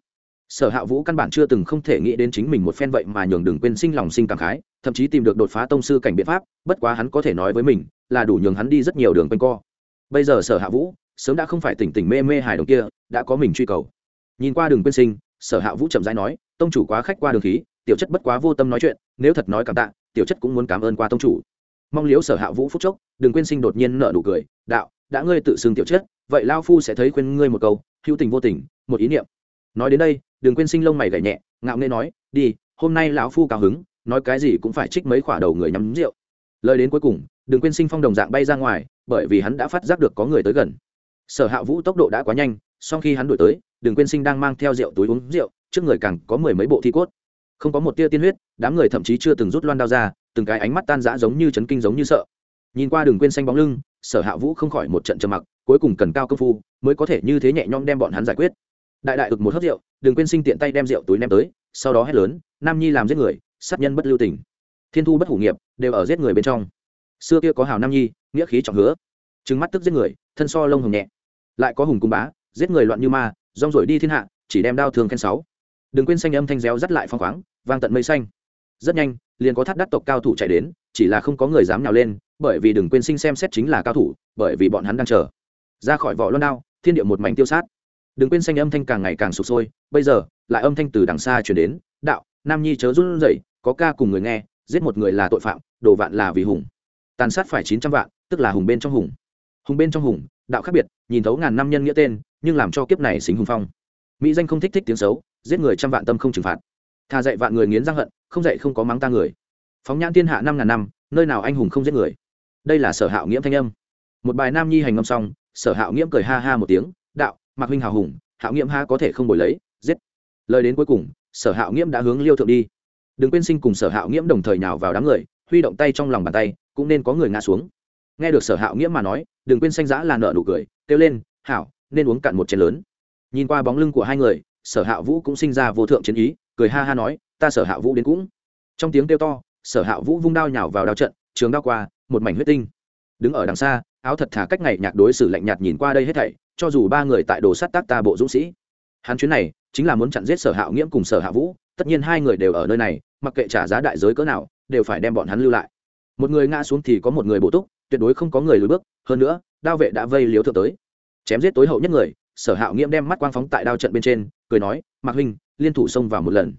Speaker 1: sở hạ vũ căn bản chưa từng không thể nghĩ đến chính mình một phen vậy mà nhường đừng quên sinh lòng sinh cảm khái, thậm chí tìm được đột phá tông sư cảnh biện pháp, bất quá hắn có thể nói với mình, là đủ nhường hắn đi rất nhiều đường quanh co. Bây giờ sở hạ vũ sớm đã không phải tỉnh tỉnh mê mê hài đồng kia, đã có mình truy cầu. Nhìn qua đường quên sinh, sở hạ vũ chậm rãi nói, tông chủ quá khách qua đường khí, tiểu chất bất quá vô tâm nói chuyện, nếu thật nói cảm tạ, tiểu chất cũng muốn cảm ơn qua tông chủ. Mong liếu sở hạ vũ phúc chốc đừng quên sinh đột nhiên nợ nụ cười, đạo, đã ngươi tự xưng tiểu chất, vậy lao phu sẽ thấy khuyên ngươi một câu, hữu tình vô tình, một ý niệm. Nói đến đây đừng quên sinh lông mày gảy nhẹ, ngạo nghê nói, đi, hôm nay lão phu cao hứng, nói cái gì cũng phải trích mấy khoả đầu người nhắm rượu. Lời đến cuối cùng, đừng quên sinh phong đồng dạng bay ra ngoài, bởi vì hắn đã phát giác được có người tới gần. Sở hạ vũ tốc độ đã quá nhanh sau khi hắn đuổi tới, đừng quên sinh đang mang theo rượu túi uống rượu, trước người càng có mười mấy bộ thi cốt. Không có một tia tiên huyết, đám người thậm chí chưa từng rút loan đao ra, từng cái ánh mắt tan rã giống như chấn kinh giống như sợ. Nhìn qua đường quên xanh bóng lưng, sở hạ vũ không khỏi một trận trầm mặc, cuối cùng cần cao công phu, mới có thể như thế nhẹ nhõm đem bọn hắn giải quyết đại đại ực một hớp rượu, đừng quên sinh tiện tay đem rượu túi ném tới, sau đó hét lớn, nam nhi làm giết người, sát nhân bất lưu tình. Thiên thu bất hủ nghiệp, đều ở giết người bên trong. Xưa kia có hào nam nhi, nghĩa khí trọng hứa. Trừng mắt tức giết người, thân so lông hồng nhẹ. Lại có hùng cung bá, giết người loạn như ma, rong rổi đi thiên hạ, chỉ đem đao thương khen sáu. Đừng quên xanh âm thanh réo dắt lại phong khoáng, vang tận mây xanh. Rất nhanh, liền có thắt đắt tộc cao thủ chạy đến, chỉ là không có người dám nào lên, bởi vì đừng quên sinh xem xét chính là cao thủ, bởi vì bọn hắn đang chờ. Ra khỏi vỏ loan đao, thiên địa một mảnh tiêu sát đừng quên xanh âm thanh càng ngày càng sụp sôi, bây giờ, lại âm thanh từ đằng xa chuyển đến, đạo, nam nhi chớ run rẩy, có ca cùng người nghe, giết một người là tội phạm, đồ vạn là vì hùng. Tàn sát phải chín trăm vạn, tức là hùng bên trong hùng. Hùng bên trong hùng, đạo khác biệt, nhìn thấu ngàn năm nhân nghĩa tên, nhưng làm cho kiếp này xính hùng phong. Mỹ danh không thích thích tiếng xấu, giết người trăm vạn tâm không trừng phạt. Thà dạy vạn người nghiến răng hận, không dạy không có mắng ta người. Phóng nhãn thiên hạ năm ngàn năm, nơi nào anh hùng không giết người? Đây là sở hạo nghiễm thanh âm. Một bài nam nhi hành ngâm xong, sở hạo nghiễm cười ha ha một tiếng, đạo mạc huynh hào hùng, hạo nghiễm ha có thể không bồi lấy, giết. Lời đến cuối cùng, sở hạo nghiễm đã hướng liêu thượng đi. Đừng quên sinh cùng sở hạo nghiễm đồng thời nào vào đám người, huy động tay trong lòng bàn tay, cũng nên có người ngã xuống. Nghe được sở hạo nghiễm mà nói, đừng quên xanh giã là nợ nụ cười, kêu lên, hảo, nên uống cạn một chén lớn. Nhìn qua bóng lưng của hai người, sở hạ vũ cũng sinh ra vô thượng chiến ý, cười ha ha nói, ta sở hạ vũ đến cũng. Trong tiếng kêu to, sở hạ vũ vung đao nhào vào đao trận, trường đao qua, một mảnh huyết tinh. Đứng ở đằng xa, áo thật thả cách ngày nhạc đối xử lạnh nhạt nhìn qua đây hết thảy cho dù ba người tại đồ sắt tác ta bộ dũng sĩ. Hắn chuyến này chính là muốn chặn giết sở hạ nghiễm cùng sở hạ vũ, tất nhiên hai người đều ở nơi này, mặc kệ trả giá đại giới cỡ nào, đều phải đem bọn hắn lưu lại. Một người ngã xuống thì có một người bổ túc, tuyệt đối không có người lùi bước, hơn nữa, đao vệ đã vây liếu thượng tới. Chém giết tối hậu nhất người, sở hạo nghiễm đem mắt quang phóng tại đao trận bên trên, cười nói, mạc huynh, liên thủ xông vào một lần.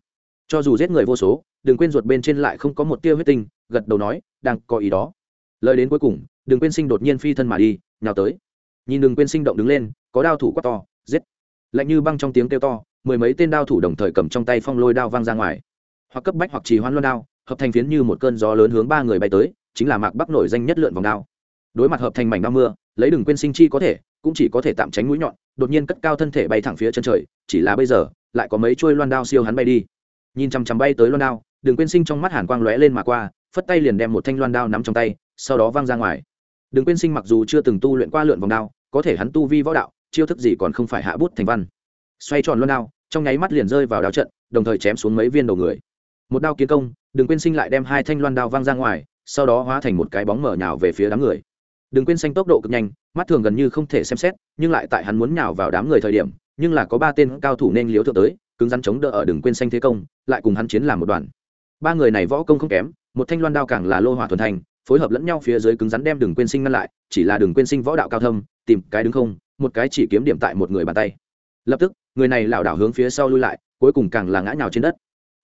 Speaker 1: Cho dù giết người vô số, đừng quên ruột bên trên lại không có một tia huyết tinh, gật đầu nói, đang có ý đó. Lời đến cuối cùng, đừng quên sinh đột nhiên phi thân mà đi, nhào tới nhìn đừng quên sinh động đứng lên, có đao thủ quát to, giết. Lạnh như băng trong tiếng kêu to, mười mấy tên đao thủ đồng thời cầm trong tay phong lôi đao vang ra ngoài. Hoặc cấp bách hoặc trì hoãn luôn đao, hợp thành phiến như một cơn gió lớn hướng ba người bay tới, chính là mạc bắc nổi danh nhất lượn vòng đao. Đối mặt hợp thành mảnh đao mưa, lấy đừng quên sinh chi có thể, cũng chỉ có thể tạm tránh mũi nhọn, đột nhiên cất cao thân thể bay thẳng phía chân trời, chỉ là bây giờ, lại có mấy chuôi loan đao siêu hắn bay đi. Nhìn chằm chằm bay tới loan đao, đừng quên sinh trong mắt hàn quang lóe lên mà qua, phất tay liền đem một thanh loan đao nắm trong tay, sau đó văng ra ngoài. Đừng quên sinh mặc dù chưa từng tu luyện qua lượn vòng đao có thể hắn tu vi võ đạo, chiêu thức gì còn không phải hạ bút thành văn. Xoay tròn luôn đao, trong nháy mắt liền rơi vào đao trận, đồng thời chém xuống mấy viên đầu người. Một đao kiến công đừng quên sinh lại đem hai thanh loan đao văng ra ngoài, sau đó hóa thành một cái bóng mở nhào về phía đám người. Đừng quên xanh tốc độ cực nhanh, mắt thường gần như không thể xem xét, nhưng lại tại hắn muốn nhào vào đám người thời điểm, nhưng là có ba tên cao thủ nên liếu thượng tới, cứng rắn chống đỡ ở đừng quên xanh thế công, lại cùng hắn chiến làm một đoàn. Ba người này võ công không kém, một thanh loan đao càng là lô hỏa thuần thành, phối hợp lẫn nhau phía dưới cứng rắn đem đừng quên sinh ngăn lại, chỉ là đừng quên sinh võ đạo cao thâm tìm cái đứng không, một cái chỉ kiếm điểm tại một người bàn tay. Lập tức, người này lảo đảo hướng phía sau lui lại, cuối cùng càng là ngã nhào trên đất.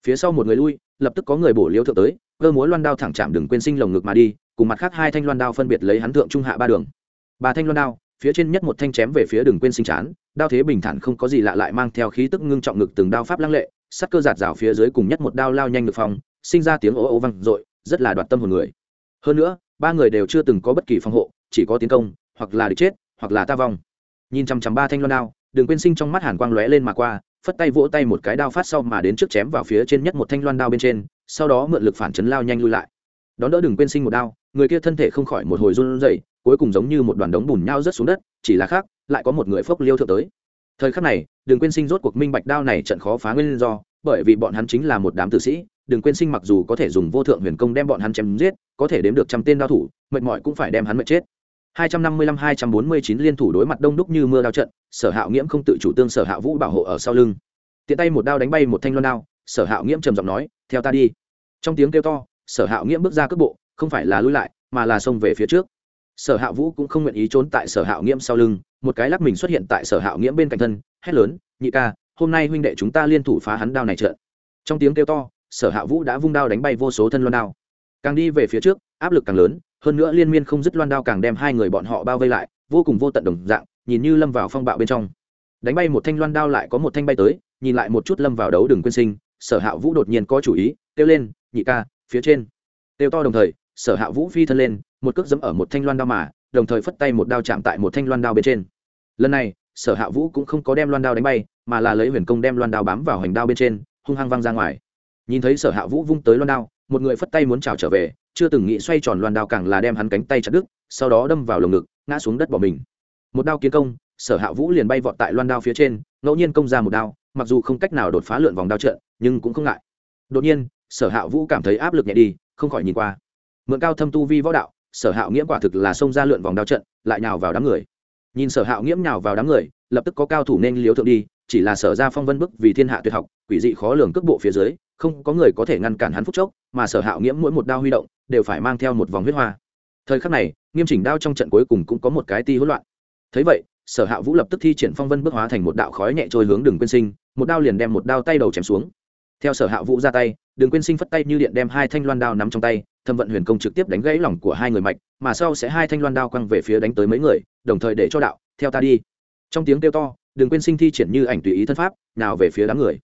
Speaker 1: Phía sau một người lui, lập tức có người bổ liêu thượng tới, cơ múa loan đao thẳng chạm đừng quên sinh lồng ngực mà đi, cùng mặt khác hai thanh loan đao phân biệt lấy hắn thượng trung hạ ba đường. Ba thanh loan đao, phía trên nhất một thanh chém về phía đường quên sinh chán, đao thế bình thản không có gì lạ lại mang theo khí tức ngưng trọng ngực từng đao pháp lăng lệ sắt cơ giạt rào phía dưới cùng nhất một đao lao nhanh ngực phòng sinh ra tiếng ố ô văng dội, rất là đoạt tâm hồn người. Hơn nữa, ba người đều chưa từng có bất kỳ phòng hộ, chỉ có tiến công, hoặc là địch chết hoặc là ta vong. Nhìn chằm chằm ba thanh loan đao, đường quên sinh trong mắt hàn quang lóe lên mà qua, phất tay vỗ tay một cái đao phát sau mà đến trước chém vào phía trên nhất một thanh loan đao bên trên, sau đó mượn lực phản chấn lao nhanh lui lại. Đón đỡ Đường quên sinh một đao, người kia thân thể không khỏi một hồi run rẩy, cuối cùng giống như một đoàn đống bùn nhau rớt xuống đất, chỉ là khác, lại có một người phốc liêu thượng tới. Thời khắc này, Đường quên sinh rốt cuộc minh bạch đao này trận khó phá nguyên do, bởi vì bọn hắn chính là một đám tử sĩ, Đường quên sinh mặc dù có thể dùng vô thượng huyền công đem bọn hắn chém giết, có thể đếm được trăm tên đao thủ, mệt mỏi cũng phải đem hắn mệt chết. 255-249 liên thủ đối mặt đông đúc như mưa đao trận, sở hạo nghiễm không tự chủ tương sở hạ vũ bảo hộ ở sau lưng. Tiện tay một đao đánh bay một thanh loan đao, sở hạo nghiễm trầm giọng nói, theo ta đi. Trong tiếng kêu to, sở hạo nghiễm bước ra cước bộ, không phải là lùi lại, mà là xông về phía trước. Sở hạ vũ cũng không nguyện ý trốn tại sở Hạo nghiễm sau lưng, một cái lắc mình xuất hiện tại sở Hạo nghiễm bên cạnh thân, hét lớn, nhị ca, hôm nay huynh đệ chúng ta liên thủ phá hắn đao này trận. trong tiếng kêu to, sở hạ vũ đã vung đao đánh bay vô số thân loan đao. Càng đi về phía trước, áp lực càng lớn hơn nữa liên miên không dứt loan đao càng đem hai người bọn họ bao vây lại, vô cùng vô tận đồng dạng, nhìn như lâm vào phong bạo bên trong. Đánh bay một thanh loan đao lại có một thanh bay tới, nhìn lại một chút lâm vào đấu đừng quên sinh, sở hạ vũ đột nhiên có chủ ý, kêu lên, nhị ca, phía trên. Kêu to đồng thời, sở hạ vũ phi thân lên, một cước dẫm ở một thanh loan đao mà, đồng thời phất tay một đao chạm tại một thanh loan đao bên trên. Lần này, sở hạ vũ cũng không có đem loan đao đánh bay, mà là lấy huyền công đem loan đao bám vào hành đao bên trên, hung hăng văng ra ngoài. Nhìn thấy sở hạ vũ vung tới loan đao, một người phất tay muốn trào trở về chưa từng nghĩ xoay tròn loan đao càng là đem hắn cánh tay chặt đứt, sau đó đâm vào lồng ngực, ngã xuống đất bỏ mình. Một đao kiến công, sở hạ vũ liền bay vọt tại loan đao phía trên, ngẫu nhiên công ra một đao, mặc dù không cách nào đột phá lượn vòng đao trận, nhưng cũng không ngại. Đột nhiên, sở hạ vũ cảm thấy áp lực nhẹ đi, không khỏi nhìn qua. Mượn cao thâm tu vi võ đạo, sở hạo nghiễm quả thực là xông ra lượn vòng đao trận, lại nhào vào đám người. Nhìn sở hạo nghiễm nhào vào đám người, lập tức có cao thủ nên liếu thượng đi, chỉ là sở ra phong vân bức vì thiên hạ tuyệt học, quỷ dị khó lường cước bộ phía dưới không có người có thể ngăn cản hắn phút chốc, mà sở hạo nghiễm mỗi một đao huy động, đều phải mang theo một vòng huyết hoa. Thời khắc này, nghiêm chỉnh đao trong trận cuối cùng cũng có một cái ti hỗn loạn. Thấy vậy, sở hạ vũ lập tức thi triển phong vân bước hóa thành một đạo khói nhẹ trôi hướng đường quyên sinh, một đao liền đem một đao tay đầu chém xuống. Theo sở hạ vũ ra tay, đường quyên sinh phất tay như điện đem hai thanh loan đao nắm trong tay thâm vận huyền công trực tiếp đánh gãy lỏng của hai người mạch, mà sau sẽ hai thanh loan đao quăng về phía đánh tới mấy người, đồng thời để cho đạo, theo ta đi. Trong tiếng kêu to, đường quyên sinh thi triển như ảnh tùy ý thân pháp, nào về phía đám người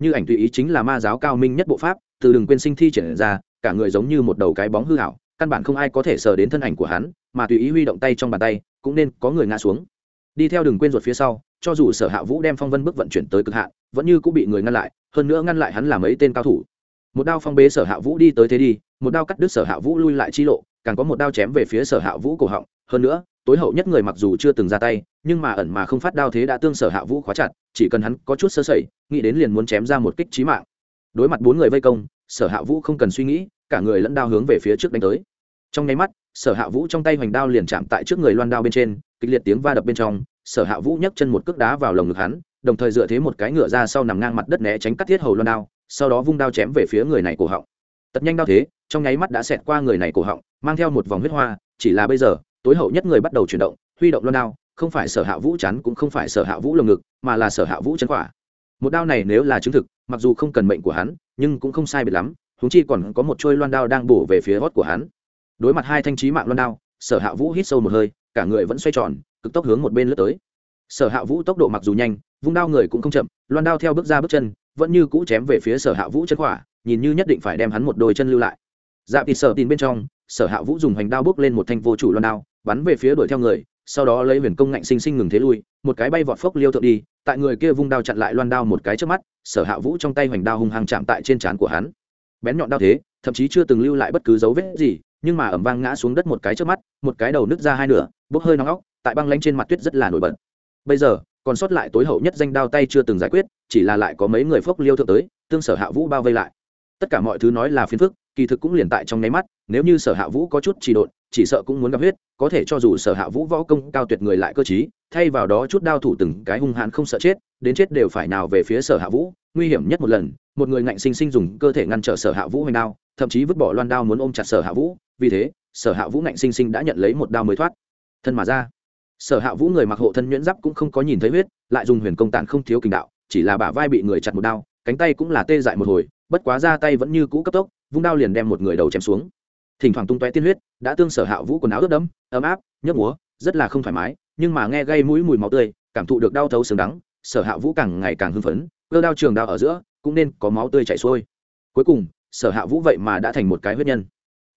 Speaker 1: như ảnh tùy ý chính là ma giáo cao minh nhất bộ pháp, từ đường quên sinh thi triển ra, cả người giống như một đầu cái bóng hư hảo căn bản không ai có thể sờ đến thân ảnh của hắn, mà tùy ý huy động tay trong bàn tay, cũng nên có người ngã xuống. Đi theo đường quên ruột phía sau, cho dù sở hạ vũ đem phong vân bước vận chuyển tới cực hạn, vẫn như cũng bị người ngăn lại, hơn nữa ngăn lại hắn là mấy tên cao thủ. Một đao phong bế sở hạ vũ đi tới thế đi, một đao cắt đứt sở hạ vũ lui lại chi lộ, càng có một đao chém về phía sở hạ vũ cổ họng, hơn nữa tối hậu nhất người mặc dù chưa từng ra tay, nhưng mà ẩn mà không phát đao thế đã tương sở hạ vũ khóa chặt, chỉ cần hắn có chút sơ sẩy, nghĩ đến liền muốn chém ra một kích trí mạng. Đối mặt bốn người vây công, sở hạ vũ không cần suy nghĩ, cả người lẫn đao hướng về phía trước đánh tới. Trong nháy mắt, sở hạ vũ trong tay hoành đao liền chạm tại trước người loan đao bên trên, kịch liệt tiếng va đập bên trong, sở hạ vũ nhấc chân một cước đá vào lồng ngực hắn, đồng thời dựa thế một cái ngựa ra sau nằm ngang mặt đất né tránh cắt thiết hầu loan đao, sau đó vung đao chém về phía người này cổ họng. Tật nhanh đao thế, trong nháy mắt đã xẹt qua người này cổ họng, mang theo một vòng huyết hoa, chỉ là bây giờ tối hậu nhất người bắt đầu chuyển động, huy động loan đao, không phải sở hạ vũ chắn cũng không phải sở hạ vũ lồng ngực, mà là sở hạ vũ chân quả. Một đao này nếu là chứng thực, mặc dù không cần mệnh của hắn, nhưng cũng không sai biệt lắm húng chi còn có một trôi loan đao đang bổ về phía gót của hắn. Đối mặt hai thanh trí mạng loan đao, sở hạ vũ hít sâu một hơi, cả người vẫn xoay tròn, cực tốc hướng một bên lướt tới. Sở hạ vũ tốc độ mặc dù nhanh, vung đao người cũng không chậm, loan đao theo bước ra bước chân, vẫn như cũ chém về phía sở hạ vũ chân khỏa nhìn như nhất định phải đem hắn một đôi chân lưu lại. Dạ thì sở tin bên trong, sở hạ vũ dùng hoành đao bước lên một thanh vô chủ loan đao bắn về phía đuổi theo người, sau đó lấy huyền công ngạnh sinh sinh ngừng thế lui, một cái bay vọt phốc liêu thượng đi, tại người kia vung đao chặn lại loan đao một cái trước mắt, sở hạ vũ trong tay hoành đao hung hăng chạm tại trên trán của hắn. Bén nhọn đao thế, thậm chí chưa từng lưu lại bất cứ dấu vết gì, nhưng mà ẩm vang ngã xuống đất một cái trước mắt, một cái đầu nứt ra hai nửa, bốc hơi nóng óc, tại băng lanh trên mặt tuyết rất là nổi bật. Bây giờ, còn sót lại tối hậu nhất danh đao tay chưa từng giải quyết, chỉ là lại có mấy người phốc liêu thượng tới, tương sở hạ vũ bao vây lại. Tất cả mọi thứ nói là phiền phức, kỳ thực cũng liền tại trong nháy mắt nếu như sở hạ vũ có chút trì độn, chỉ sợ cũng muốn gặp huyết, có thể cho dù sở hạ vũ võ công cao tuyệt người lại cơ chí thay vào đó chút đao thủ từng cái hung hãn không sợ chết, đến chết đều phải nào về phía sở hạ vũ, nguy hiểm nhất một lần, một người ngạnh sinh sinh dùng cơ thể ngăn trở sở hạ vũ hoành đao, thậm chí vứt bỏ loan đao muốn ôm chặt sở hạ vũ, vì thế, sở hạ vũ ngạnh sinh sinh đã nhận lấy một đao mới thoát. Thân mà ra, sở hạ vũ người mặc hộ thân nhuyễn giáp cũng không có nhìn thấy huyết, lại dùng huyền công tàn không thiếu kình đạo, chỉ là bả vai bị người chặt một đao, cánh tay cũng là tê dại một hồi, bất quá ra tay vẫn như cũ cấp tốc, vung đao liền đem một người đầu chém xuống thỉnh thoảng tung tóe tiên huyết, đã tương sở hạ vũ quần áo ướt đẫm, ấm áp, nhấp múa, rất là không thoải mái, nhưng mà nghe gây mũi mùi máu tươi, cảm thụ được đau thấu sướng đắng, sở hạ vũ càng ngày càng hưng phấn, cơ đao trường đao ở giữa, cũng nên có máu tươi chảy xuôi. Cuối cùng, sở hạ vũ vậy mà đã thành một cái huyết nhân.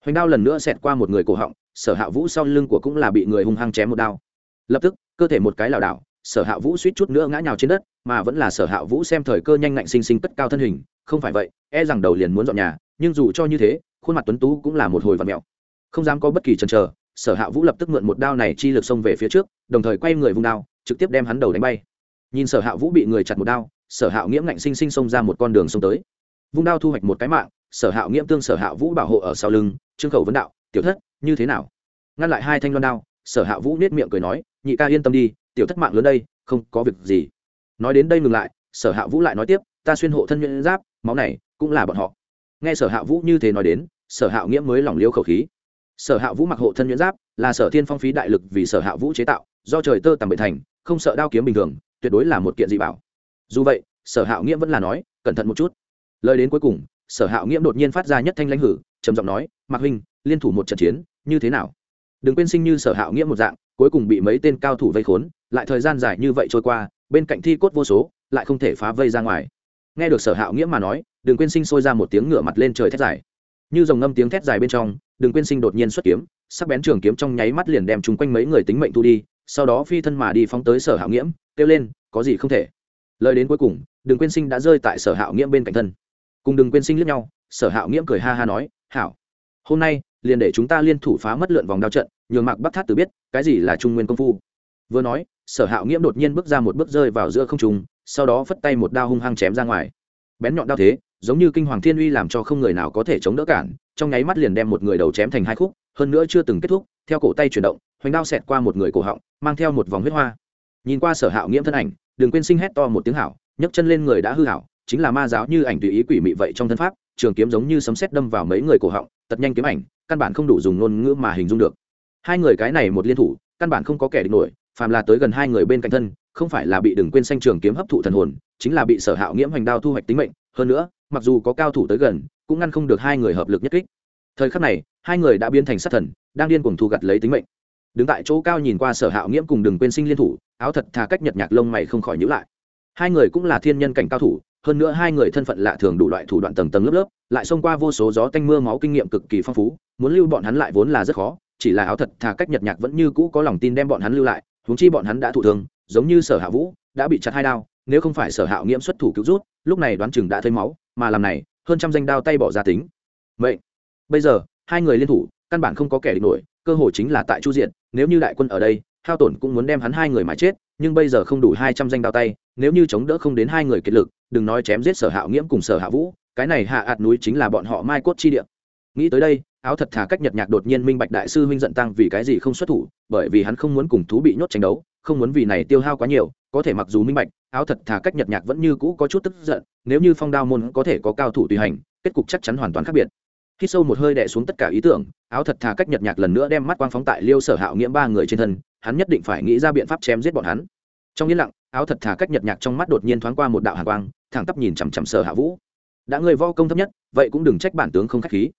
Speaker 1: Hoành đao lần nữa xẹt qua một người cổ họng, sở hạ vũ sau lưng của cũng là bị người hung hăng chém một đao. Lập tức, cơ thể một cái lảo đảo, sở hạ vũ suýt chút nữa ngã nhào trên đất, mà vẫn là sở hạ vũ xem thời cơ nhanh ngạnh sinh sinh cất cao thân hình, không phải vậy e rằng đầu liền muốn dọn nhà, nhưng dù cho như thế khuôn mặt tuấn tú cũng là một hồi vặn mẹo. Không dám có bất kỳ chần chờ, sở hạ vũ lập tức mượn một đao này chi lực xông về phía trước, đồng thời quay người vung đao, trực tiếp đem hắn đầu đánh bay. Nhìn sở hạ vũ bị người chặt một đao, sở hạ nghiễm ngạnh sinh sinh xông ra một con đường xông tới. Vung đao thu hoạch một cái mạng, sở hạ nghiễm tương sở hạ vũ bảo hộ ở sau lưng, trương khẩu vấn đạo, tiểu thất, như thế nào? Ngăn lại hai thanh loan đao, sở hạ vũ nết miệng cười nói, nhị ca yên tâm đi, tiểu thất mạng lớn đây, không có việc gì. Nói đến đây ngừng lại, sở hạ vũ lại nói tiếp, ta xuyên hộ thân nhuyễn giáp, máu này cũng là bọn họ nghe sở hạ vũ như thế nói đến, sở hạ nghiễm mới lỏng liêu khẩu khí. Sở hạ vũ mặc hộ thân nhuyễn giáp, là sở thiên phong phí đại lực vì sở hạ vũ chế tạo, do trời tơ tằm bệ thành, không sợ đao kiếm bình thường, tuyệt đối là một kiện dị bảo. Dù vậy, sở hạ nghiễm vẫn là nói, cẩn thận một chút. Lời đến cuối cùng, sở hạ nghiễm đột nhiên phát ra nhất thanh lãnh hử, trầm giọng nói, mạc huynh, liên thủ một trận chiến, như thế nào? Đừng quên sinh như sở hạ nghiễm một dạng, cuối cùng bị mấy tên cao thủ vây khốn, lại thời gian dài như vậy trôi qua, bên cạnh thi cốt vô số, lại không thể phá vây ra ngoài nghe được sở hạo nghĩa mà nói đừng quên sinh sôi ra một tiếng ngửa mặt lên trời thét dài. Như dòng ngâm tiếng thét dài bên trong đừng quên sinh đột nhiên xuất kiếm, sắc bén trường kiếm trong nháy mắt liền đem chung quanh mấy người tính mệnh thu đi, sau đó phi thân mà đi phóng tới sở hạo nghiễm, kêu lên, có gì không thể? Lời đến cuối cùng đừng quên sinh đã rơi tại sở hạo nghiễm bên cạnh thân. Cùng đừng quên sinh liếc nhau, sở hạo nghiễm cười ha ha nói, hảo, hôm nay liền để chúng ta liên thủ phá mất lượn vòng đao trận, nhường mạc bắc thát từ biết cái gì là trung nguyên công phu. Vừa nói, sở hạo nghiễm đột nhiên bước ra một bước rơi vào giữa không trùng sau đó phất tay một đao hung hăng chém ra ngoài. Bén nhọn đao thế, giống như kinh hoàng thiên uy làm cho không người nào có thể chống đỡ cản, trong nháy mắt liền đem một người đầu chém thành hai khúc, hơn nữa chưa từng kết thúc, theo cổ tay chuyển động, hoành đao xẹt qua một người cổ họng, mang theo một vòng huyết hoa. Nhìn qua sở hạo nghiễm thân ảnh, đừng quên sinh hét to một tiếng hảo, nhấc chân lên người đã hư hảo, chính là ma giáo như ảnh tùy ý quỷ mị vậy trong thân pháp, trường kiếm giống như sấm sét đâm vào mấy người cổ họng tật nhanh kiếm ảnh, căn bản không đủ dùng ngôn ngữ mà hình dung được. Hai người cái này một liên thủ, căn bản không có kẻ địch nổi, phàm là tới gần hai người bên cạnh thân không phải là bị đừng quên xanh trường kiếm hấp thụ thần hồn, chính là bị sở hạo nghiễm hoành đao thu hoạch tính mệnh. Hơn nữa, mặc dù có cao thủ tới gần, cũng ngăn không được hai người hợp lực nhất kích. Thời khắc này, hai người đã biến thành sát thần, đang điên cuồng thu gặt lấy tính mệnh. Đứng tại chỗ cao nhìn qua sở hạo nghiễm cùng đừng quên sinh liên thủ, áo thật thà cách nhật nhạc lông mày không khỏi nhữ lại. Hai người cũng là thiên nhân cảnh cao thủ, hơn nữa hai người thân phận lạ thường đủ loại thủ đoạn tầng tầng lớp lớp, lại xông qua vô số gió tanh mưa máu kinh nghiệm cực kỳ phong phú, muốn lưu bọn hắn lại vốn là rất khó, chỉ là áo thật thà cách nhật nhạc vẫn như cũ có lòng tin đem bọn hắn lưu lại, huống chi bọn hắn đã thụ thương giống như sở hạ vũ, đã bị chặt hai đao, nếu không phải sở hạ nghiễm xuất thủ cứu rút, lúc này đoán chừng đã thấy máu, mà làm này, hơn trăm danh đao tay bỏ ra tính. Vậy bây giờ, hai người liên thủ, căn bản không có kẻ địch nổi, cơ hội chính là tại chu diện nếu như đại quân ở đây, hao tổn cũng muốn đem hắn hai người mà chết, nhưng bây giờ không đủ hai trăm danh đao tay, nếu như chống đỡ không đến hai người kiệt lực, đừng nói chém giết sở hạ nghiễm cùng sở hạ vũ, cái này hạ ạt núi chính là bọn họ mai cốt chi địa. Nghĩ tới đây áo thật thà cách nhật nhạc đột nhiên minh bạch đại sư huynh giận tăng vì cái gì không xuất thủ, bởi vì hắn không muốn cùng thú bị nhốt tranh đấu, không muốn vì này tiêu hao quá nhiều, có thể mặc dù minh bạch, áo thật thà cách nhật nhạc vẫn như cũ có chút tức giận, nếu như phong đao môn có thể có cao thủ tùy hành, kết cục chắc chắn hoàn toàn khác biệt. Khi sâu một hơi đẻ xuống tất cả ý tưởng, áo thật thà cách nhật nhạc lần nữa đem mắt quang phóng tại liêu sở hạo nghĩa ba người trên thân, hắn nhất định phải nghĩ ra biện pháp chém giết bọn hắn. Trong yên lặng, áo thật thà cách nhật nhạc trong mắt đột nhiên thoáng qua một đạo hạ quang, thẳng tắp nhìn chằm chằm sở hạ vũ. Đã người vo công thấp nhất, vậy cũng đừng trách bản tướng không k h á c h khí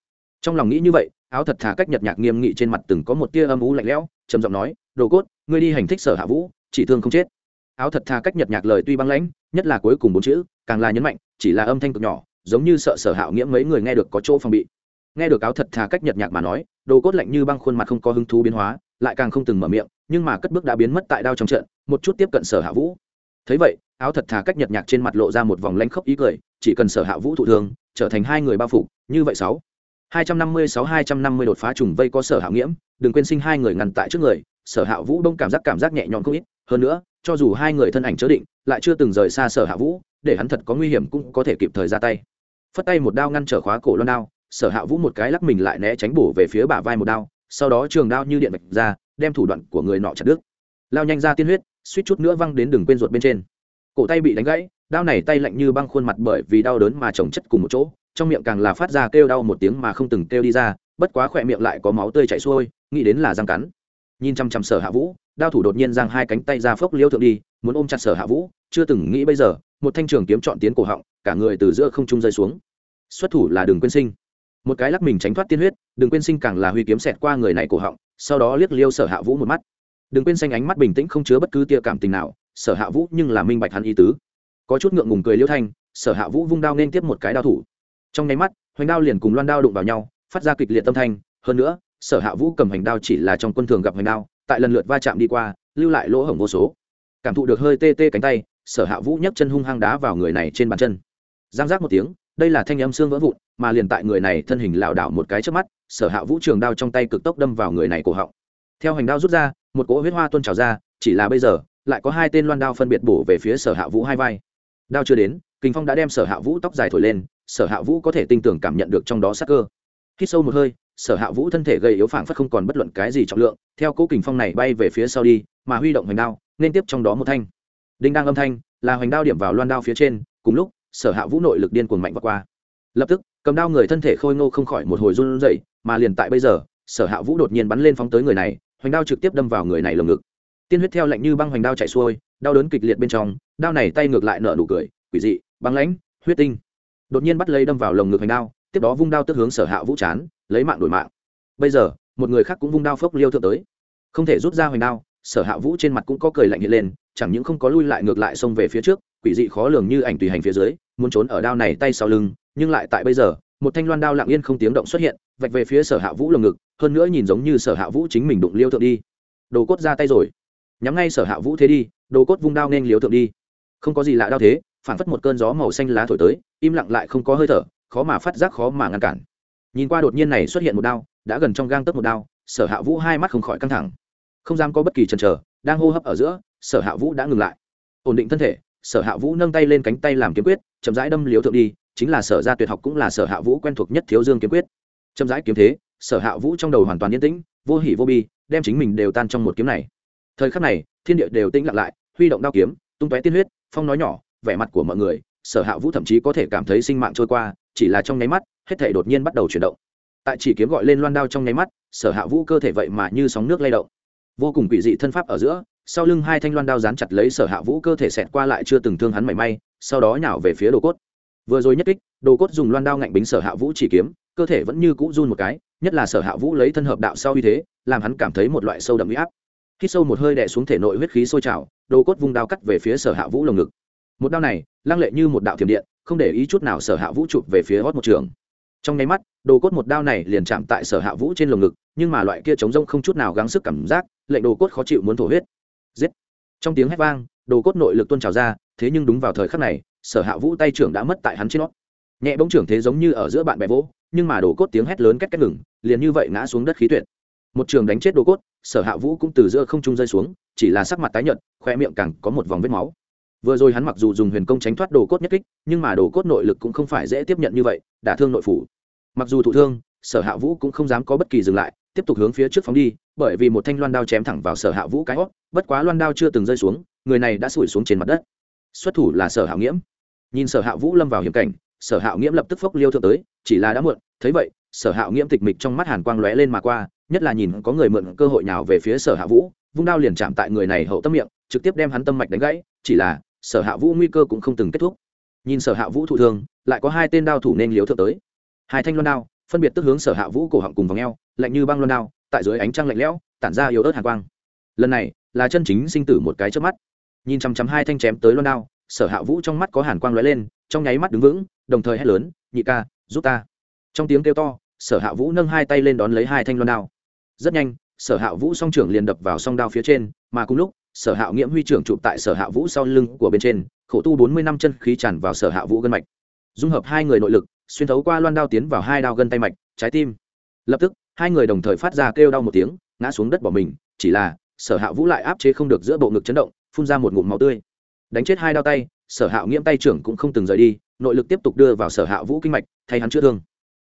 Speaker 1: trong lòng nghĩ như vậy áo thật thà cách nhật nhạc nghiêm nghị trên mặt từng có một tia âm ú lạnh lẽo trầm giọng nói đồ cốt ngươi đi hành thích sở hạ vũ chỉ thương không chết. Áo thật thà cách nhật nhạc lời tuy băng lãnh nhất là cuối cùng bốn chữ càng là nhấn mạnh chỉ là âm thanh cực nhỏ giống như sợ sở hạo nghiễm mấy người nghe được có chỗ phòng bị. Nghe được áo thật thà cách nhật nhạc mà nói đồ cốt lạnh như băng khuôn mặt không có hứng thú biến hóa lại càng không từng mở miệng nhưng mà cất bước đã biến mất tại đao trong trận một chút tiếp cận sở hạ vũ. Thấy vậy áo thật thà cách nhật nhạc trên mặt lộ ra một vòng lanh khốc ý cười chỉ cần sở hạ vũ thụ thường, trở thành hai người bao phủ như vậy sáu hai trăm năm mươi sáu hai trăm năm mươi đột phá trùng vây có sở hạ nghiễm, đừng quên sinh hai người ngăn tại trước người, sở hạ vũ đông cảm giác cảm giác nhẹ nhõm không ít. Hơn nữa, cho dù hai người thân ảnh chớ định, lại chưa từng rời xa sở hạ vũ, để hắn thật có nguy hiểm cũng có thể kịp thời ra tay. Phất tay một đao ngăn trở khóa cổ loan đao, sở hạ vũ một cái lắc mình lại né tránh bổ về phía bả vai một đao, sau đó trường đao như điện mạch ra, đem thủ đoạn của người nọ chặt đứt. Lao nhanh ra tiên huyết, suýt chút nữa văng đến đường quên ruột bên trên. Cổ tay bị đánh gãy, đao này tay lạnh như băng khuôn mặt bởi vì đau đớn mà chồng chất cùng một chỗ trong miệng càng là phát ra kêu đau một tiếng mà không từng kêu đi ra, bất quá khỏe miệng lại có máu tươi chảy xuôi, nghĩ đến là răng cắn. Nhìn chăm chăm sở hạ vũ, đao thủ đột nhiên giang hai cánh tay ra phốc liêu thượng đi, muốn ôm chặt sở hạ vũ, chưa từng nghĩ bây giờ, một thanh trường kiếm chọn tiến cổ họng, cả người từ giữa không trung rơi xuống. Xuất thủ là đường quên sinh. Một cái lắc mình tránh thoát tiên huyết, đường quên sinh càng là huy kiếm xẹt qua người này cổ họng, sau đó liếc liêu sở hạ vũ một mắt. Đừng quên xanh ánh mắt bình tĩnh không chứa bất cứ tia cảm tình nào, sở hạ vũ nhưng là minh bạch hắn ý tứ. Có chút ngượng ngùng cười liêu thanh, sở hạ vũ vung đao nên tiếp một cái đao thủ trong nháy mắt, hoành đao liền cùng loan đao đụng vào nhau, phát ra kịch liệt tâm thanh. Hơn nữa, sở hạ vũ cầm hoành đao chỉ là trong quân thường gặp hoành đao, tại lần lượt va chạm đi qua, lưu lại lỗ hổng vô số. Cảm thụ được hơi tê tê cánh tay, sở hạ vũ nhấc chân hung hăng đá vào người này trên bàn chân. Giang giác một tiếng, đây là thanh âm xương vỡ vụn, mà liền tại người này thân hình lảo đảo một cái trước mắt, sở hạ vũ trường đao trong tay cực tốc đâm vào người này cổ họng. Theo hành đao rút ra, một cỗ huyết hoa tuôn trào ra, chỉ là bây giờ, lại có hai tên loan đao phân biệt bổ về phía sở hạ vũ hai vai. Đao chưa đến kinh phong đã đem sở hạ vũ tóc dài thổi lên sở hạ vũ có thể tinh tưởng cảm nhận được trong đó sắc cơ. Hít sâu một hơi, sở hạ vũ thân thể gầy yếu phảng phất không còn bất luận cái gì trọng lượng, theo cố kình phong này bay về phía sau đi, mà huy động hoành đao, nên tiếp trong đó một thanh. Đinh đang âm thanh, là hoành đao điểm vào loan đao phía trên, cùng lúc, sở hạ vũ nội lực điên cuồng mạnh vượt qua. Lập tức, cầm đao người thân thể khôi ngô không khỏi một hồi run rẩy, mà liền tại bây giờ, sở hạ vũ đột nhiên bắn lên phóng tới người này, hoành đao trực tiếp đâm vào người này lồng ngực. Tiên huyết theo lạnh như băng hoành đao chạy xuôi, đau đớn kịch liệt bên trong, đao này tay ngược lại nở nụ cười, quỷ dị, băng lãnh, huyết tinh đột nhiên bắt lấy đâm vào lồng ngực hoành đao, tiếp đó vung đao tức hướng sở hạ vũ chán, lấy mạng đổi mạng. Bây giờ, một người khác cũng vung đao phốc liêu thượng tới. Không thể rút ra hoành đao, sở hạ vũ trên mặt cũng có cười lạnh hiện lên, chẳng những không có lui lại ngược lại xông về phía trước, quỷ dị khó lường như ảnh tùy hành phía dưới, muốn trốn ở đao này tay sau lưng, nhưng lại tại bây giờ, một thanh loan đao lặng yên không tiếng động xuất hiện, vạch về phía sở hạ vũ lồng ngực, hơn nữa nhìn giống như sở hạ vũ chính mình đụng liêu thượng đi. Đồ cốt ra tay rồi. Nhắm ngay sở hạ vũ thế đi, đồ cốt vung đao nên liêu thượng đi. Không có gì lạ đao thế phản phất một cơn gió màu xanh lá thổi tới im lặng lại không có hơi thở, khó mà phát giác, khó mà ngăn cản. Nhìn qua đột nhiên này xuất hiện một đao, đã gần trong gang tấc một đao, sở hạ vũ hai mắt không khỏi căng thẳng. Không dám có bất kỳ chần chờ, đang hô hấp ở giữa, sở hạ vũ đã ngừng lại. Ổn định thân thể, sở hạ vũ nâng tay lên cánh tay làm kiếm quyết, chậm rãi đâm liều thượng đi, chính là sở ra tuyệt học cũng là sở hạ vũ quen thuộc nhất thiếu dương kiếm quyết. Chậm rãi kiếm thế, sở hạ vũ trong đầu hoàn toàn yên tĩnh, vô hỉ vô bi, đem chính mình đều tan trong một kiếm này. Thời khắc này, thiên địa đều tĩnh lặng lại, huy động đao kiếm, tung tóe tiên huyết, phong nói nhỏ, vẻ mặt của mọi người sở hạ vũ thậm chí có thể cảm thấy sinh mạng trôi qua, chỉ là trong nháy mắt, hết thể đột nhiên bắt đầu chuyển động. Tại chỉ kiếm gọi lên loan đao trong nháy mắt, sở hạ vũ cơ thể vậy mà như sóng nước lay động. Vô cùng quỷ dị thân pháp ở giữa, sau lưng hai thanh loan đao dán chặt lấy sở hạ vũ cơ thể xẹt qua lại chưa từng thương hắn mảy may, sau đó nhảo về phía đồ cốt. Vừa rồi nhất kích, đồ cốt dùng loan đao ngạnh bính sở hạ vũ chỉ kiếm, cơ thể vẫn như cũ run một cái, nhất là sở hạ vũ lấy thân hợp đạo sau uy thế, làm hắn cảm thấy một loại sâu đậm huy áp. Khi sâu một hơi đè xuống thể nội huyết khí sôi trào, đồ cốt vung đao cắt về phía sở hạ vũ lồng ngực một đao này, lăng lệ như một đạo thiểm điện, không để ý chút nào sở hạ vũ chụp về phía hót một trường. Trong nháy mắt, đồ cốt một đao này liền chạm tại sở hạ vũ trên lồng ngực, nhưng mà loại kia chống rông không chút nào gắng sức cảm giác, lệnh đồ cốt khó chịu muốn thổ huyết. Giết! Trong tiếng hét vang, đồ cốt nội lực tuôn trào ra, thế nhưng đúng vào thời khắc này, sở hạ vũ tay trưởng đã mất tại hắn trên nót nhẹ bóng trưởng thế giống như ở giữa bạn bè vỗ, nhưng mà đồ cốt tiếng hét lớn cách cách ngừng, liền như vậy ngã xuống đất khí tuyệt. Một trường đánh chết đồ cốt, sở hạ vũ cũng từ giữa không trung rơi xuống, chỉ là sắc mặt tái nhợt, khoe miệng càng có một vòng vết máu vừa rồi hắn mặc dù dùng huyền công tránh thoát đồ cốt nhất kích, nhưng mà đồ cốt nội lực cũng không phải dễ tiếp nhận như vậy, đả thương nội phủ. Mặc dù thụ thương, sở hạ vũ cũng không dám có bất kỳ dừng lại, tiếp tục hướng phía trước phóng đi, bởi vì một thanh loan đao chém thẳng vào sở hạ vũ cái hót bất quá loan đao chưa từng rơi xuống, người này đã sủi xuống trên mặt đất. Xuất thủ là sở hạ nghiễm. Nhìn sở hạ vũ lâm vào hiểm cảnh, sở hạ nghiễm lập tức phốc liêu thượng tới, chỉ là đã muộn, thấy vậy, sở hạ nghiễm tịch mịch trong mắt hàn quang lóe lên mà qua, nhất là nhìn có người mượn cơ hội nào về phía sở hạ vũ, vung đao liền chạm tại người này hậu tâm miệng, trực tiếp đem hắn tâm mạch đánh gãy, chỉ là sở hạ vũ nguy cơ cũng không từng kết thúc. Nhìn sở hạ vũ thụ thương, lại có hai tên đao thủ nên liếu thượng tới. Hai thanh loan đao, phân biệt tức hướng sở hạ vũ cổ họng cùng vòng eo, lạnh như băng loan đao, tại dưới ánh trăng lạnh lẽo, tản ra yếu ớt hàn quang. Lần này, là chân chính sinh tử một cái trước mắt. Nhìn chằm chằm hai thanh chém tới loan đao, sở hạ vũ trong mắt có hàn quang lóe lên, trong nháy mắt đứng vững, đồng thời hét lớn, nhị ca, giúp ta. Trong tiếng kêu to, sở hạ vũ nâng hai tay lên đón lấy hai thanh loan đao. Rất nhanh, sở hạ vũ song trưởng liền đập vào song đao phía trên, mà cùng lúc sở hạ nghiễm huy trưởng chụp tại sở hạ vũ sau lưng của bên trên, khổ tu bốn mươi năm chân khí tràn vào sở hạ vũ gân mạch. Dung hợp hai người nội lực, xuyên thấu qua loan đao tiến vào hai đao gân tay mạch, trái tim. Lập tức, hai người đồng thời phát ra kêu đau một tiếng, ngã xuống đất bỏ mình, chỉ là, sở hạ vũ lại áp chế không được giữa bộ ngực chấn động, phun ra một ngụm máu tươi. Đánh chết hai đao tay, sở hạ nghiễm tay trưởng cũng không từng rời đi, nội lực tiếp tục đưa vào sở hạ vũ kinh mạch, thay hắn chữa thương.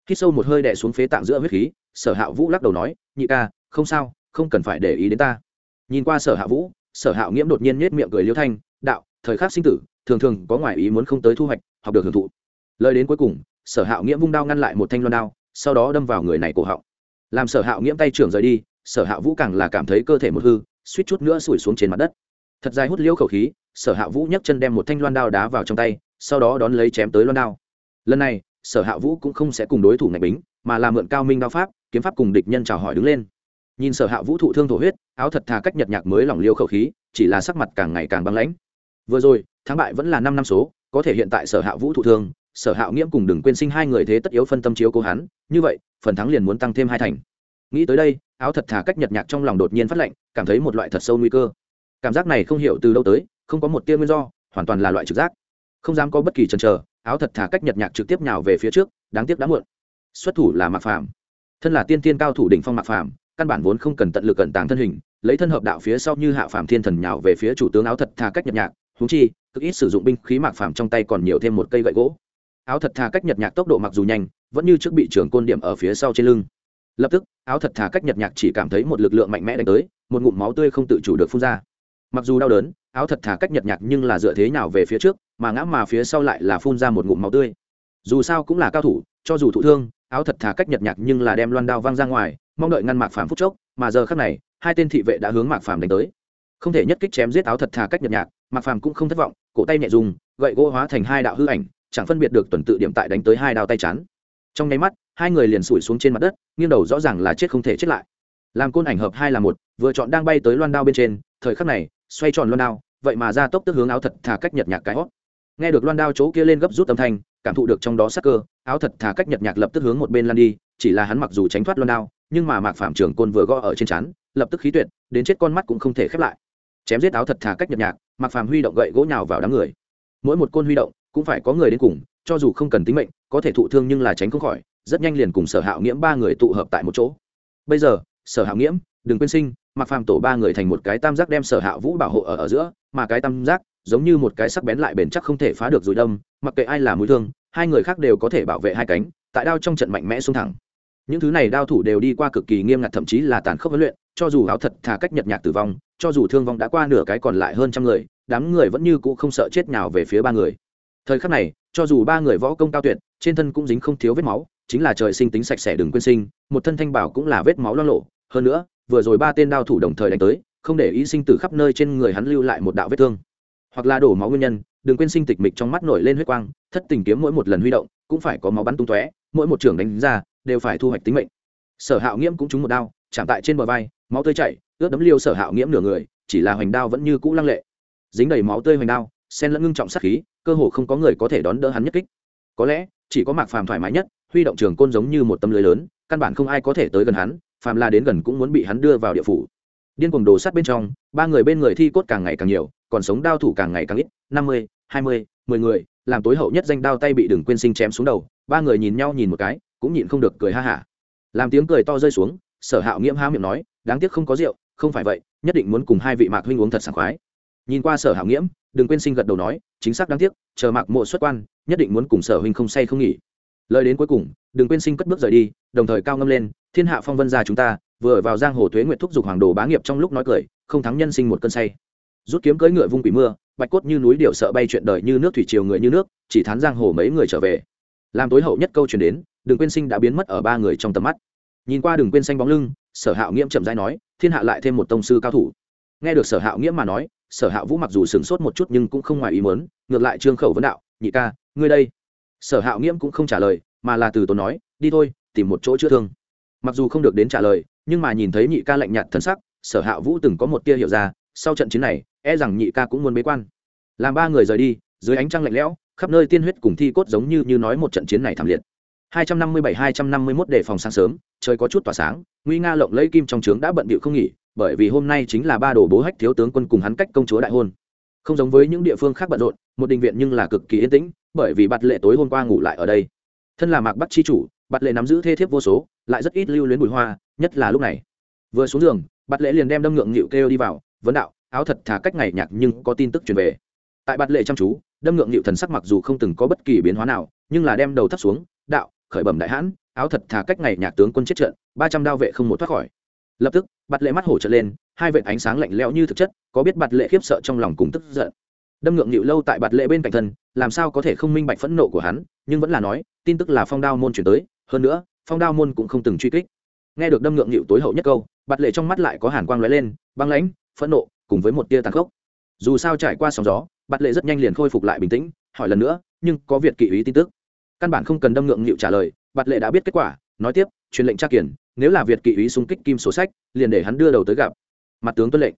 Speaker 1: Khi sâu một hơi đè xuống phế tạng giữa huyết khí, sở hạ vũ lắc đầu nói, nhị ca, không sao, không cần phải để ý đến ta. Nhìn qua sở hạ vũ sở Hạo nghiễm đột nhiên nhếch miệng cười liêu thanh, đạo, thời khắc sinh tử, thường thường có ngoại ý muốn không tới thu hoạch, học được hưởng thụ. Lời đến cuối cùng, sở Hạo nghiễm vung đao ngăn lại một thanh loan đao, sau đó đâm vào người này cổ họng. Làm sở Hạo nghiễm tay trưởng rời đi, sở Hạo vũ càng là cảm thấy cơ thể một hư, suýt chút nữa sủi xuống trên mặt đất. Thật dài hút liễu khẩu khí, sở hạ vũ nhấc chân đem một thanh loan đao đá vào trong tay, sau đó đón lấy chém tới loan đao. Lần này, sở hạ vũ cũng không sẽ cùng đối thủ ngạch bính, mà là mượn cao minh đao pháp, kiếm pháp cùng địch nhân chào hỏi đứng lên. Nhìn sở hạ vũ thụ thương thổ huyết áo thật thà cách nhật nhạc mới lỏng liêu khẩu khí, chỉ là sắc mặt càng ngày càng băng lãnh. Vừa rồi, thắng bại vẫn là năm năm số, có thể hiện tại sở hạ vũ thụ thương, sở hạ nghiễm cùng đừng quên sinh hai người thế tất yếu phân tâm chiếu cố hắn, như vậy, phần thắng liền muốn tăng thêm hai thành. Nghĩ tới đây, áo thật thà cách nhật nhạc trong lòng đột nhiên phát lệnh cảm thấy một loại thật sâu nguy cơ. Cảm giác này không hiểu từ đâu tới, không có một tia nguyên do, hoàn toàn là loại trực giác. Không dám có bất kỳ chần chờ, áo thật thà cách nhật nhạc trực tiếp nhào về phía trước, đáng tiếc đã muộn. Xuất thủ là mạc phàm. Thân là tiên tiên cao thủ đỉnh phong mạc phàm căn bản vốn không cần tận lực cẩn tàng thân hình, lấy thân hợp đạo phía sau như hạ phàm thiên thần nhào về phía chủ tướng áo thật thà cách nhật nhạc húng chi, cực ít sử dụng binh khí mạc phàm trong tay còn nhiều thêm một cây gậy gỗ. Áo thật thà cách nhật nhạc tốc độ mặc dù nhanh, vẫn như trước bị trưởng côn điểm ở phía sau trên lưng. Lập tức, áo thật thà cách nhật nhạc chỉ cảm thấy một lực lượng mạnh mẽ đánh tới, một ngụm máu tươi không tự chủ được phun ra. Mặc dù đau đớn, áo thật thà cách nhật nhạc nhưng là dựa thế nào về phía trước, mà ngã mà phía sau lại là phun ra một ngụm máu tươi. Dù sao cũng là cao thủ, cho dù thụ thương, áo thật thà cách nhật nhạc nhưng là đem loan đao văng ra ngoài mong đợi ngăn mạc phàm phút chốc, mà giờ khác này, hai tên thị vệ đã hướng mạc phàm đánh tới. Không thể nhất kích chém giết áo thật thà cách nhật nhạc, mạc phàm cũng không thất vọng, cổ tay nhẹ dùng, gậy gỗ hóa thành hai đạo hư ảnh, chẳng phân biệt được tuần tự điểm tại đánh tới hai đao tay chắn trong nháy mắt, hai người liền sủi xuống trên mặt đất, nghiêng đầu rõ ràng là chết không thể chết lại. Làm côn ảnh hợp hai là một, vừa chọn đang bay tới loan đao bên trên, thời khắc này, xoay tròn loan đao, vậy mà ra tốc tức hướng áo thật thà cách nhật nhạc cái hót. Nghe được loan đao chỗ kia lên gấp rút âm thanh, cảm thụ được trong đó sắc cơ, áo thật thà cách nhật nhạc lập tức hướng một bên lan đi chỉ là hắn mặc dù tránh thoát loan đao, nhưng mà mạc phạm trưởng côn vừa gõ ở trên chán lập tức khí tuyệt, đến chết con mắt cũng không thể khép lại. Chém giết áo thật thà cách nhập nhạc mạc phạm huy động gậy gỗ nhào vào đám người. Mỗi một côn huy động, cũng phải có người đến cùng, cho dù không cần tính mệnh, có thể thụ thương nhưng là tránh không khỏi, rất nhanh liền cùng sở hạo nghiễm ba người tụ hợp tại một chỗ. Bây giờ, sở hạo nghiễm, đừng quên sinh mặc phàm tổ ba người thành một cái tam giác đem sở hạo vũ bảo hộ ở ở giữa, mà cái tam giác, giống như một cái sắc bén lại bền chắc không thể phá được rồi đâm, mặc kệ ai là mũi thương, hai người khác đều có thể bảo vệ hai cánh tại đao trong trận mạnh mẽ xuống thẳng. Những thứ này đao thủ đều đi qua cực kỳ nghiêm ngặt, thậm chí là tàn khốc huấn luyện, cho dù áo thật thà cách nhật nhạc tử vong, cho dù thương vong đã qua nửa cái còn lại hơn trăm người, đám người vẫn như cũ không sợ chết nào về phía ba người. Thời khắc này, cho dù ba người võ công cao tuyệt, trên thân cũng dính không thiếu vết máu, chính là trời sinh tính sạch sẽ đừng quên sinh, một thân thanh bảo cũng là vết máu lo lộ. Hơn nữa, vừa rồi ba tên đao thủ đồng thời đánh tới, không để ý sinh tử khắp nơi trên người hắn lưu lại một đạo vết thương. Hoặc là đổ máu nguyên nhân, đừng quên sinh tịch mịch trong mắt nổi lên huyết quang, thất tình kiếm mỗi một lần huy động, cũng phải có máu bắn tung tóe mỗi một trưởng đánh ra đều phải thu hoạch tính mệnh. Sở hạo nghiễm cũng trúng một đao, chạm tại trên bờ vai, máu tươi chảy, ướt đấm liêu sở hạo nghiễm nửa người, chỉ là hoành đao vẫn như cũ lăng lệ. Dính đầy máu tươi hoành đao sen lẫn ngưng trọng sát khí, cơ hồ không có người có thể đón đỡ hắn nhất kích. Có lẽ, chỉ có mạc phàm thoải mái nhất, huy động trường côn giống như một tấm lưới lớn, căn bản không ai có thể tới gần hắn, phàm la đến gần cũng muốn bị hắn đưa vào địa phủ. Điên cuồng đồ sát bên trong, ba người bên người thi cốt càng ngày càng nhiều, còn sống đao thủ càng ngày càng ít, năm mươi, hai mươi, mười người làm tối hậu nhất danh đao tay bị đừng quên sinh chém xuống đầu, ba người nhìn nhau nhìn một cái, cũng nhịn không được cười ha hả. Làm tiếng cười to rơi xuống, sở hạo nghiễm há miệng nói, đáng tiếc không có rượu, không phải vậy, nhất định muốn cùng hai vị mạc huynh uống thật sảng khoái. Nhìn qua sở hạo nghiễm, đừng quên sinh gật đầu nói, chính xác đáng tiếc, chờ mạc mộ xuất quan, nhất định muốn cùng sở huynh không say không nghỉ. Lời đến cuối cùng, đừng quên sinh cất bước rời đi, đồng thời cao ngâm lên, thiên hạ phong vân gia chúng ta, vừa vào giang hồ thuế nguyệt thúc giục hoàng đồ bá nghiệp trong lúc nói cười, không thắng nhân sinh một cơn say. Rút kiếm cưỡi ngựa vung quỷ mưa bạch cốt như núi điệu sợ bay chuyện đời như nước thủy triều người như nước, chỉ thán giang hồ mấy người trở về. Làm tối hậu nhất câu chuyển đến, Đường quên sinh đã biến mất ở ba người trong tầm mắt. Nhìn qua Đường quên xanh bóng lưng, sở hạo nghiễm chậm rãi nói, thiên hạ lại thêm một tông sư cao thủ. Nghe được sở hạo nghiễm mà nói, sở hạ vũ mặc dù sửng sốt một chút nhưng cũng không ngoài ý mớn ngược lại trương khẩu vấn đạo, nhị ca, ngươi đây. Sở hạ nghiễm cũng không trả lời, mà là từ tốn nói, đi thôi, tìm một chỗ chữa thương. Mặc dù không được đến trả lời, nhưng mà nhìn thấy nhị ca lạnh nhạt thân sắc, sở hạ vũ từng có một tia hiểu ra, sau trận chiến này e rằng nhị ca cũng muốn bế quan. Làm ba người rời đi, dưới ánh trăng lạnh lẽo, khắp nơi tiên huyết cùng thi cốt giống như như nói một trận chiến này thảm liệt. 257-251 đề phòng sáng sớm, trời có chút tỏa sáng, nguy nga lộng lấy kim trong trướng đã bận bịu không nghỉ, bởi vì hôm nay chính là ba đồ bố hách thiếu tướng quân cùng hắn cách công chúa đại hôn. Không giống với những địa phương khác bận rộn, một đình viện nhưng là cực kỳ yên tĩnh, bởi vì bạt lệ tối hôm qua ngủ lại ở đây. Thân là mạc bắc chi chủ, bạt lệ nắm giữ thê thiếp vô số, lại rất ít lưu luyến bụi hoa, nhất là lúc này. Vừa xuống giường, bạt lệ liền đem đâm ngượng nghịu kêu đi vào, vấn đạo áo thật Thà cách ngày nhạc nhưng có tin tức truyền về. Tại bạt lệ chăm chú, đâm ngượng nghịu thần sắc mặc dù không từng có bất kỳ biến hóa nào, nhưng là đem đầu thấp xuống, đạo, khởi bẩm đại hãn, áo thật thà cách ngày nhạc tướng quân chết trận, ba trăm đao vệ không một thoát khỏi. Lập tức, bạt lệ mắt hổ trở lên, hai vệ ánh sáng lạnh lẽo như thực chất, có biết bạt lệ khiếp sợ trong lòng cùng tức giận. Đâm ngượng nghịu lâu tại bạt lệ bên cạnh thân, làm sao có thể không minh bạch phẫn nộ của hắn, nhưng vẫn là nói, tin tức là phong đao môn chuyển tới, hơn nữa, phong đao môn cũng không từng truy kích. Nghe được đâm ngượng nghịu tối hậu nhất câu, bạt lệ trong mắt lại có hàn quang lóe lên, băng lãnh, phẫn nộ cùng với một tia tàn khốc. Dù sao trải qua sóng gió bắt lệ rất nhanh liền khôi phục lại bình tĩnh, hỏi lần nữa, nhưng có việt kỵ ý tin tức. Căn bản không cần đâm ngượng nghịu trả lời bắt lệ đã biết kết quả, nói tiếp, truyền lệnh tra kiển nếu là việt kỵ ý xung kích kim sổ sách, liền để hắn đưa đầu tới gặp. Mặt tướng tuân lệnh.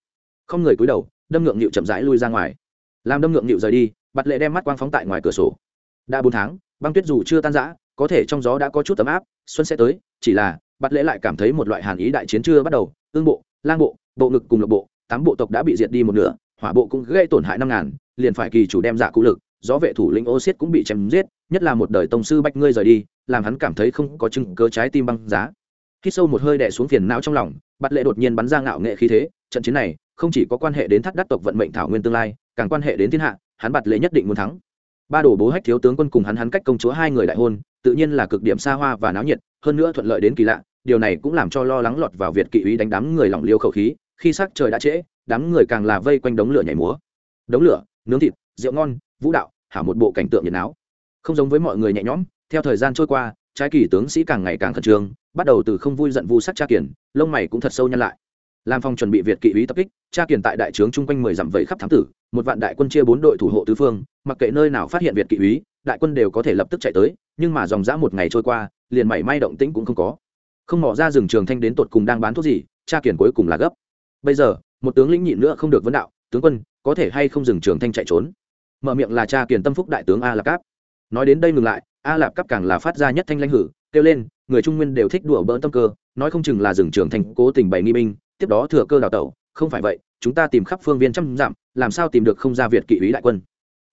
Speaker 1: Không người cúi đầu, đâm ngượng nghịu chậm rãi lui ra ngoài. Làm đâm ngượng nghịu rời đi bắt lệ đem mắt quang phóng tại ngoài cửa sổ. Đã bốn tháng, băng tuyết dù chưa tan rã, có thể trong gió đã có chút ấm áp, xuân sẽ tới, chỉ là bắt lệ lại cảm thấy một loại hàn ý đại chiến chưa bắt đầu, ương bộ, lang bộ bộ ngực cùng lục bộ tám bộ tộc đã bị diệt đi một nửa, hỏa bộ cũng gây tổn hại năm ngàn, liền phải kỳ chủ đem giả cụ lực Do vệ thủ lĩnh ô xiết cũng bị chém giết, nhất là một đời tông sư bách ngươi rời đi, làm hắn cảm thấy không có chứng cớ trái tim băng giá. Khi sâu một hơi đè xuống phiền não trong lòng, bạt lệ đột nhiên bắn ra ngạo nghệ khí thế, trận chiến này không chỉ có quan hệ đến thắt đắt tộc vận mệnh thảo nguyên tương lai, càng quan hệ đến thiên hạ, hắn bạt lệ nhất định muốn thắng. Ba đồ bố hách thiếu tướng quân cùng hắn hắn cách công chúa hai người đại hôn, tự nhiên là cực điểm xa hoa và náo nhiệt, hơn nữa thuận lợi đến kỳ lạ, điều này cũng làm cho lo lắng lọt vào việt kỵ ý đánh đám người lỏng liêu khẩu khí khi sắc trời đã trễ, đám người càng là vây quanh đống lửa nhảy múa. Đống lửa, nướng thịt, rượu ngon, vũ đạo, hảo một bộ cảnh tượng nhiệt áo không giống với mọi người nhẹ nhõm, theo thời gian trôi qua, trái kỳ tướng sĩ càng ngày càng khẩn trương, bắt đầu từ không vui giận vu sắc tra kiển lông mày cũng thật sâu nhăn lại. Làm phòng chuẩn bị việt kỵ ý tập kích tra kiển tại đại trướng chung quanh mười dặm vẫy khắp thám tử, một vạn đại quân chia bốn đội thủ hộ tứ phương, mặc kệ nơi nào phát hiện việt kỵ ý đại quân đều có thể lập tức chạy tới, nhưng mà dòng dã một ngày trôi qua, liền mảy may động tĩnh cũng không có. Không mỏ ra rừng trường thanh đến tột cùng đang bán thuốc gì tra kiển cuối cùng là gấp bây giờ, một tướng lĩnh nhịn nữa không được vấn đạo, tướng quân, có thể hay không dừng trường thanh chạy trốn? Mở miệng là cha kiền tâm phúc đại tướng a lạp cáp. Nói đến đây ngừng lại, a lạp cáp càng là phát ra nhất thanh lãnh hử, kêu lên, người trung nguyên đều thích đùa bỡn tâm cơ, nói không chừng là dừng trường thanh cố tình bày nghi binh, tiếp đó thừa cơ đào tẩu, không phải vậy, chúng ta tìm khắp phương viên trăm dặm, làm sao tìm được không ra việt kỵ ý đại quân?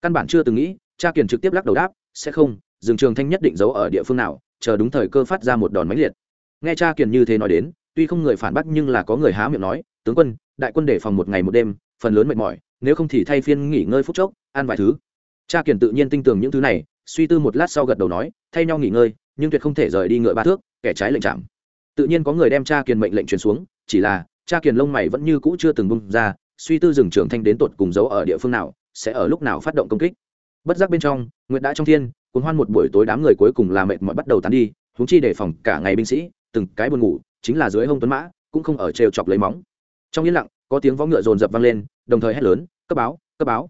Speaker 1: Căn bản chưa từng nghĩ, cha kiền trực tiếp lắc đầu đáp, sẽ không, dừng trường thanh nhất định giấu ở địa phương nào, chờ đúng thời cơ phát ra một đòn mãnh liệt. Nghe cha kiền như thế nói đến tuy không người phản bác nhưng là có người há miệng nói, tướng quân, đại quân để phòng một ngày một đêm, phần lớn mệt mỏi, nếu không thì thay phiên nghỉ ngơi phút chốc, ăn vài thứ. Cha kiển tự nhiên tin tưởng những thứ này, suy tư một lát sau gật đầu nói, thay nhau nghỉ ngơi, nhưng tuyệt không thể rời đi ngựa ba thước, kẻ trái lệnh chạm. Tự nhiên có người đem cha kiền mệnh lệnh truyền xuống, chỉ là cha kiền lông mày vẫn như cũ chưa từng bung ra, suy tư rừng trưởng thanh đến tột cùng giấu ở địa phương nào, sẽ ở lúc nào phát động công kích. Bất giác bên trong, Nguyệt đã trong thiên, cuốn hoan một buổi tối đám người cuối cùng là mệt mỏi bắt đầu tán đi húng chi đề phòng cả ngày binh sĩ, từng cái buồn ngủ chính là dưới hông tuấn mã, cũng không ở trêu chọc lấy móng. Trong yên lặng, có tiếng vó ngựa dồn dập vang lên, đồng thời hét lớn, cấp báo cấp báo.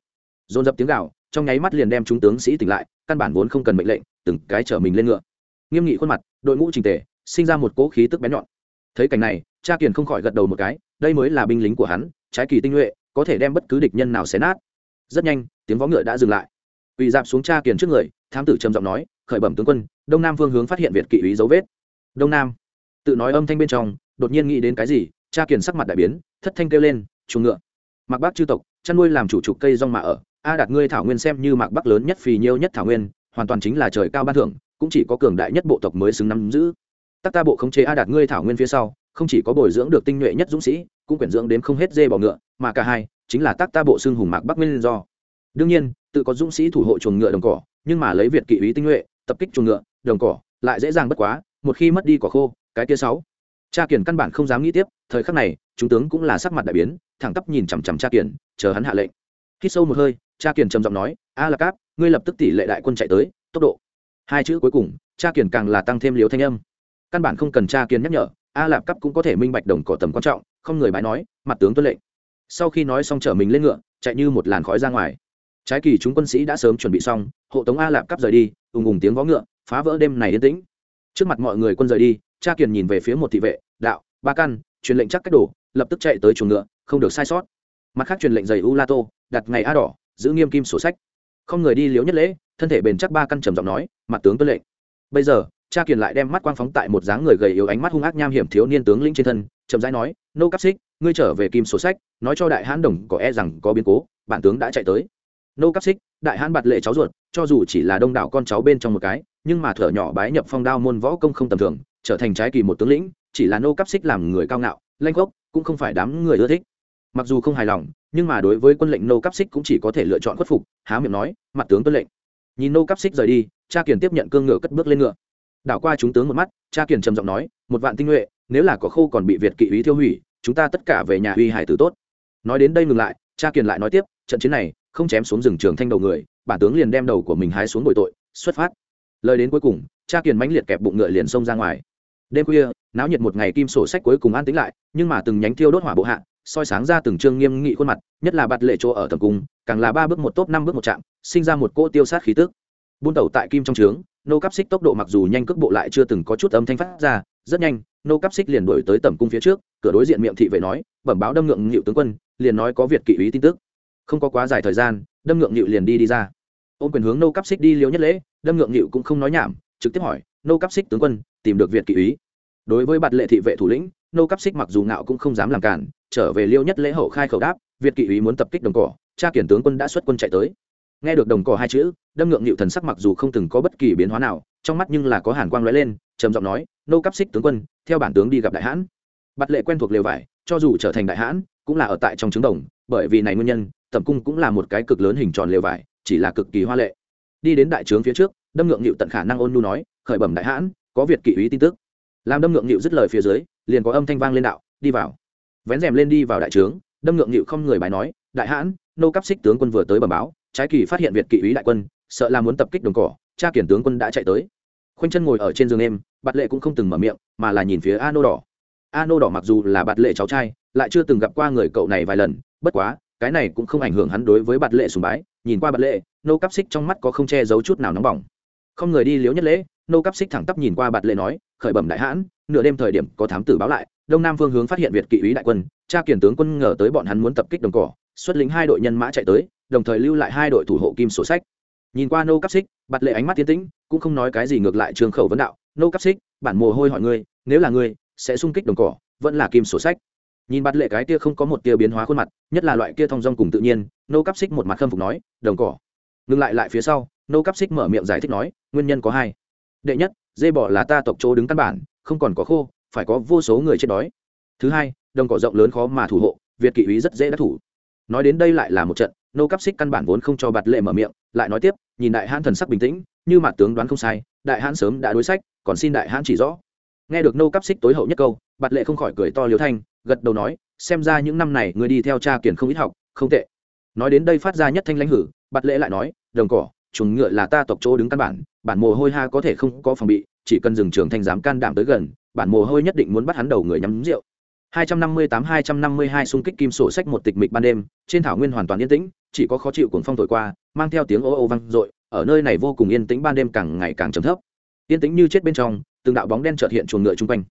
Speaker 1: Dồn dập tiếng gào, trong nháy mắt liền đem chúng tướng sĩ tỉnh lại, căn bản vốn không cần mệnh lệnh, từng cái chở mình lên ngựa. Nghiêm nghị khuôn mặt, đội ngũ trình tề, sinh ra một cỗ khí tức bén nhọn. Thấy cảnh này, cha kiền không khỏi gật đầu một cái, đây mới là binh lính của hắn, trái kỳ tinh nhuệ, có thể đem bất cứ địch nhân nào xé nát. Rất nhanh, tiếng vó ngựa đã dừng lại. Quỳ dạp xuống cha kiền trước người, thám tử trầm giọng nói, khởi bẩm tướng quân, đông nam phương hướng phát hiện việt kỵ ý dấu vết. Đông nam tự nói âm thanh bên trong, đột nhiên nghĩ đến cái gì, cha kiền sắc mặt đại biến, thất thanh kêu lên chuồng ngựa mặc bác chư tộc, chăn nuôi làm chủ trục cây rong mà ở, a đạt ngươi thảo nguyên xem như mạc bắc lớn nhất phì nhiêu nhất thảo nguyên, hoàn toàn chính là trời cao ban thưởng, cũng chỉ có cường đại nhất bộ tộc mới xứng nắm giữ. Tắc ta bộ khống chế a đạt ngươi thảo nguyên phía sau, không chỉ có bồi dưỡng được tinh nhuệ nhất dũng sĩ, cũng quyển dưỡng đến không hết dê bò ngựa, mà cả hai, chính là tác ta bộ xương hùng mạc bắc nguyên do. Đương nhiên, tự có dũng sĩ thủ hộ chuồng ngựa đồng cỏ, nhưng mà lấy việt kỵ ý tinh nhuệ, tập kích chuồng ngựa, đồng cỏ, lại dễ dàng bất quá, một khi mất đi cỏ khô cái kia sáu. Cha kiển căn bản không dám nghĩ tiếp, thời khắc này, chúng tướng cũng là sắc mặt đại biến, thẳng tắp nhìn chằm chằm cha kiển, chờ hắn hạ lệnh. Khi sâu một hơi, cha kiển trầm giọng nói, a là cáp, ngươi lập tức tỷ lệ đại quân chạy tới, tốc độ. Hai chữ cuối cùng, cha kiển càng là tăng thêm liều thanh âm. Căn bản không cần cha kiển nhắc nhở, a lạp cấp cũng có thể minh bạch đồng cỏ tầm quan trọng, không người bãi nói, mặt tướng tuân lệnh. Sau khi nói xong chở mình lên ngựa, chạy như một làn khói ra ngoài. Trái kỳ chúng quân sĩ đã sớm chuẩn bị xong, hộ tống a lạp cấp rời đi, ùng ùng tiếng vó ngựa, phá vỡ đêm này yên tĩnh trước mặt mọi người quân rời đi, cha kiền nhìn về phía một thị vệ, đạo, ba căn, truyền lệnh chắc cách đổ, lập tức chạy tới chuồng ngựa, không được sai sót. Mặt khác truyền lệnh giày u la tô đặt ngày a đỏ, giữ nghiêm kim sổ sách. Không người đi liếu nhất lễ, thân thể bền chắc ba căn trầm giọng nói, mặt tướng tuân lệnh. Bây giờ, cha kiền lại đem mắt quang phóng tại một dáng người gầy yếu ánh mắt hung ác nham hiểm thiếu niên tướng lĩnh trên thân, chậm rãi nói, nô cắp xích, ngươi trở về kim sổ sách, nói cho đại hãn đồng có e rằng có biến cố, bản tướng đã chạy tới. Nô cắp xích, đại hãn bạt lệ cháu ruột, cho dù chỉ là đông đảo con cháu bên trong một cái nhưng mà thở nhỏ bái nhập phong đao môn võ công không tầm thường, trở thành trái kỳ một tướng lĩnh, chỉ là nô cắp xích làm người cao ngạo, lanh gốc, cũng không phải đám người ưa thích. Mặc dù không hài lòng, nhưng mà đối với quân lệnh nô cắp xích cũng chỉ có thể lựa chọn khuất phục, há miệng nói, mặt tướng tuân lệnh. Nhìn nô cắp xích rời đi, cha kiền tiếp nhận cương ngựa cất bước lên ngựa. Đảo qua chúng tướng một mắt, cha kiền trầm giọng nói, một vạn tinh nhuệ, nếu là có khô còn bị việt kỵ ý tiêu hủy, chúng ta tất cả về nhà uy hải tử tốt. Nói đến đây ngừng lại, cha kiền lại nói tiếp, trận chiến này, không chém xuống rừng trường thanh đầu người, bản tướng liền đem đầu của mình hái xuống bồi tội, xuất phát lời đến cuối cùng, cha kiền mãnh liệt kẹp bụng ngựa liền xông ra ngoài. Đêm khuya, náo nhiệt một ngày kim sổ sách cuối cùng an tĩnh lại, nhưng mà từng nhánh thiêu đốt hỏa bộ hạ, soi sáng ra từng trương nghiêm nghị khuôn mặt, nhất là bạt lệ chỗ ở tầm cung, càng là ba bước một tốp năm bước một chạm sinh ra một cỗ tiêu sát khí tức. Buôn tẩu tại kim trong trướng, nô cắp xích tốc độ mặc dù nhanh cước bộ lại chưa từng có chút âm thanh phát ra, rất nhanh, nô cắp xích liền đổi tới tầm cung phía trước, cửa đối diện miệng thị vệ nói, bẩm báo đâm ngượng nghịu tướng quân, liền nói có việc kỵ ý tin tức. Không có quá dài thời gian, đâm ngượng nghịu liền đi đi ra ôm quyền hướng nô cắp xích đi liễu nhất lễ, đâm ngượng nghịu cũng không nói nhảm, trực tiếp hỏi, nô cắp xích tướng quân, tìm được việt kỵ ý đối với bạt lệ thị vệ thủ lĩnh, nô cắp xích mặc dù ngạo cũng không dám làm cản, trở về liêu nhất lễ hậu khai khẩu đáp, việt kỵ ý muốn tập kích đồng cỏ, cha kiển tướng quân đã xuất quân chạy tới. Nghe được đồng cỏ hai chữ, đâm ngượng nghịu thần sắc mặc dù không từng có bất kỳ biến hóa nào, trong mắt nhưng là có hàn quang lóe lên, trầm giọng nói, nô cắp xích tướng quân, theo bản tướng đi gặp đại hãn. Bạt lệ quen thuộc lều vải, cho dù trở thành đại hãn, cũng là ở tại trong trứng đồng, bởi vì này nguyên nhân, tẩm cung cũng là một cái cực lớn hình tròn lều vải chỉ là cực kỳ hoa lệ. Đi đến đại trướng phía trước, đâm ngượng nghịu tận khả năng ôn nhu nói, khởi bẩm đại hãn, có việt kỵ ý tin tức. Làm đâm ngượng nghịu dứt lời phía dưới, liền có âm thanh vang lên đạo, đi vào. Vén rèm lên đi vào đại trướng, đâm ngượng nghịu không người bài nói, đại hãn, nô cắp xích tướng quân vừa tới bẩm báo, trái kỳ phát hiện việt kỵ ý đại quân, sợ là muốn tập kích đồng cỏ, cha kiển tướng quân đã chạy tới. Khoanh chân ngồi ở trên giường em bạt lệ cũng không từng mở miệng, mà là nhìn phía a nô đỏ. A nô đỏ mặc dù là bạt lệ cháu trai, lại chưa từng gặp qua người cậu này vài lần, bất quá cái này cũng không ảnh hưởng hắn đối với bạt lệ sùng bái, nhìn qua bạt lệ, nô cắp xích trong mắt có không che giấu chút nào nóng bỏng. Không người đi liếu nhất lễ, nô cắp xích thẳng tắp nhìn qua bạt lệ nói, khởi bẩm đại hãn, nửa đêm thời điểm có thám tử báo lại, đông nam phương hướng phát hiện việt kỵ úy đại quân, cha kiển tướng quân ngờ tới bọn hắn muốn tập kích đồng cỏ, xuất lĩnh hai đội nhân mã chạy tới, đồng thời lưu lại hai đội thủ hộ kim sổ sách. Nhìn qua nô cắp xích, bạt lệ ánh mắt tiến tĩnh, cũng không nói cái gì ngược lại trường khẩu vấn đạo, nô cắp xích, bản mồ hôi hỏi ngươi, nếu là ngươi, sẽ xung kích đồng cỏ, vẫn là kim sổ sách nhìn bạt lệ cái kia không có một tia biến hóa khuôn mặt, nhất là loại kia thong dong cùng tự nhiên, nô cắp xích một mặt khâm phục nói, đồng cỏ. Ngừng lại lại phía sau, nô cắp xích mở miệng giải thích nói, nguyên nhân có hai. Đệ nhất, dê bỏ là ta tộc chỗ đứng căn bản, không còn có khô, phải có vô số người chết đói. Thứ hai, đồng cỏ rộng lớn khó mà thủ hộ, việt kỵ úy rất dễ đắc thủ. Nói đến đây lại là một trận, nô cắp xích căn bản vốn không cho bạt lệ mở miệng, lại nói tiếp, nhìn đại hãn thần sắc bình tĩnh, như mặt tướng đoán không sai, đại hãn sớm đã đối sách, còn xin đại hãn chỉ rõ. Nghe được nô cắp xích tối hậu nhất câu bạt lệ không khỏi cười to liếu thanh, gật đầu nói, xem ra những năm này người đi theo cha kiển không ít học, không tệ. Nói đến đây phát ra nhất thanh lãnh hử, bạt lệ lại nói, đồng cỏ, chuồng ngựa là ta tộc chỗ đứng căn bản bản mồ hôi ha có thể không có phòng bị, chỉ cần dừng trường thanh dám can đảm tới gần, bản mồ hôi nhất định muốn bắt hắn đầu người nhắm rượu. 258-252 xung kích kim sổ sách một tịch mịch ban đêm, trên thảo nguyên hoàn toàn yên tĩnh, chỉ có khó chịu cuồng phong thổi qua, mang theo tiếng ô ô vang dội, ở nơi này vô cùng yên tĩnh ban đêm càng ngày càng trầm thấp. Yên tĩnh như chết bên trong, từng đạo bóng đen chợt hiện chuồng ngựa chung quanh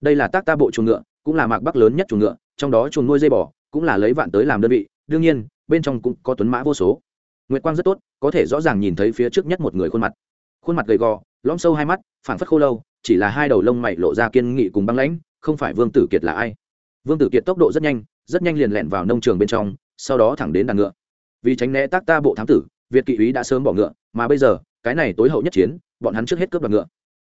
Speaker 1: đây là tác ta bộ chuồng ngựa, cũng là mạc bắc lớn nhất chuồng ngựa, trong đó chuồng nuôi dây bò, cũng là lấy vạn tới làm đơn vị, đương nhiên, bên trong cũng có tuấn mã vô số. Nguyệt quang rất tốt, có thể rõ ràng nhìn thấy phía trước nhất một người khuôn mặt. Khuôn mặt gầy gò, lõm sâu hai mắt, phảng phất khô lâu, chỉ là hai đầu lông mày lộ ra kiên nghị cùng băng lãnh, không phải vương tử kiệt là ai. Vương tử kiệt tốc độ rất nhanh rất nhanh liền lẹn vào nông trường bên trong, sau đó thẳng đến đàn ngựa. Vì tránh né tác ta bộ thám tử, việt kỵ úy đã sớm bỏ ngựa, mà bây giờ, cái này tối hậu nhất chiến, bọn hắn trước hết cướp đoạt ngựa.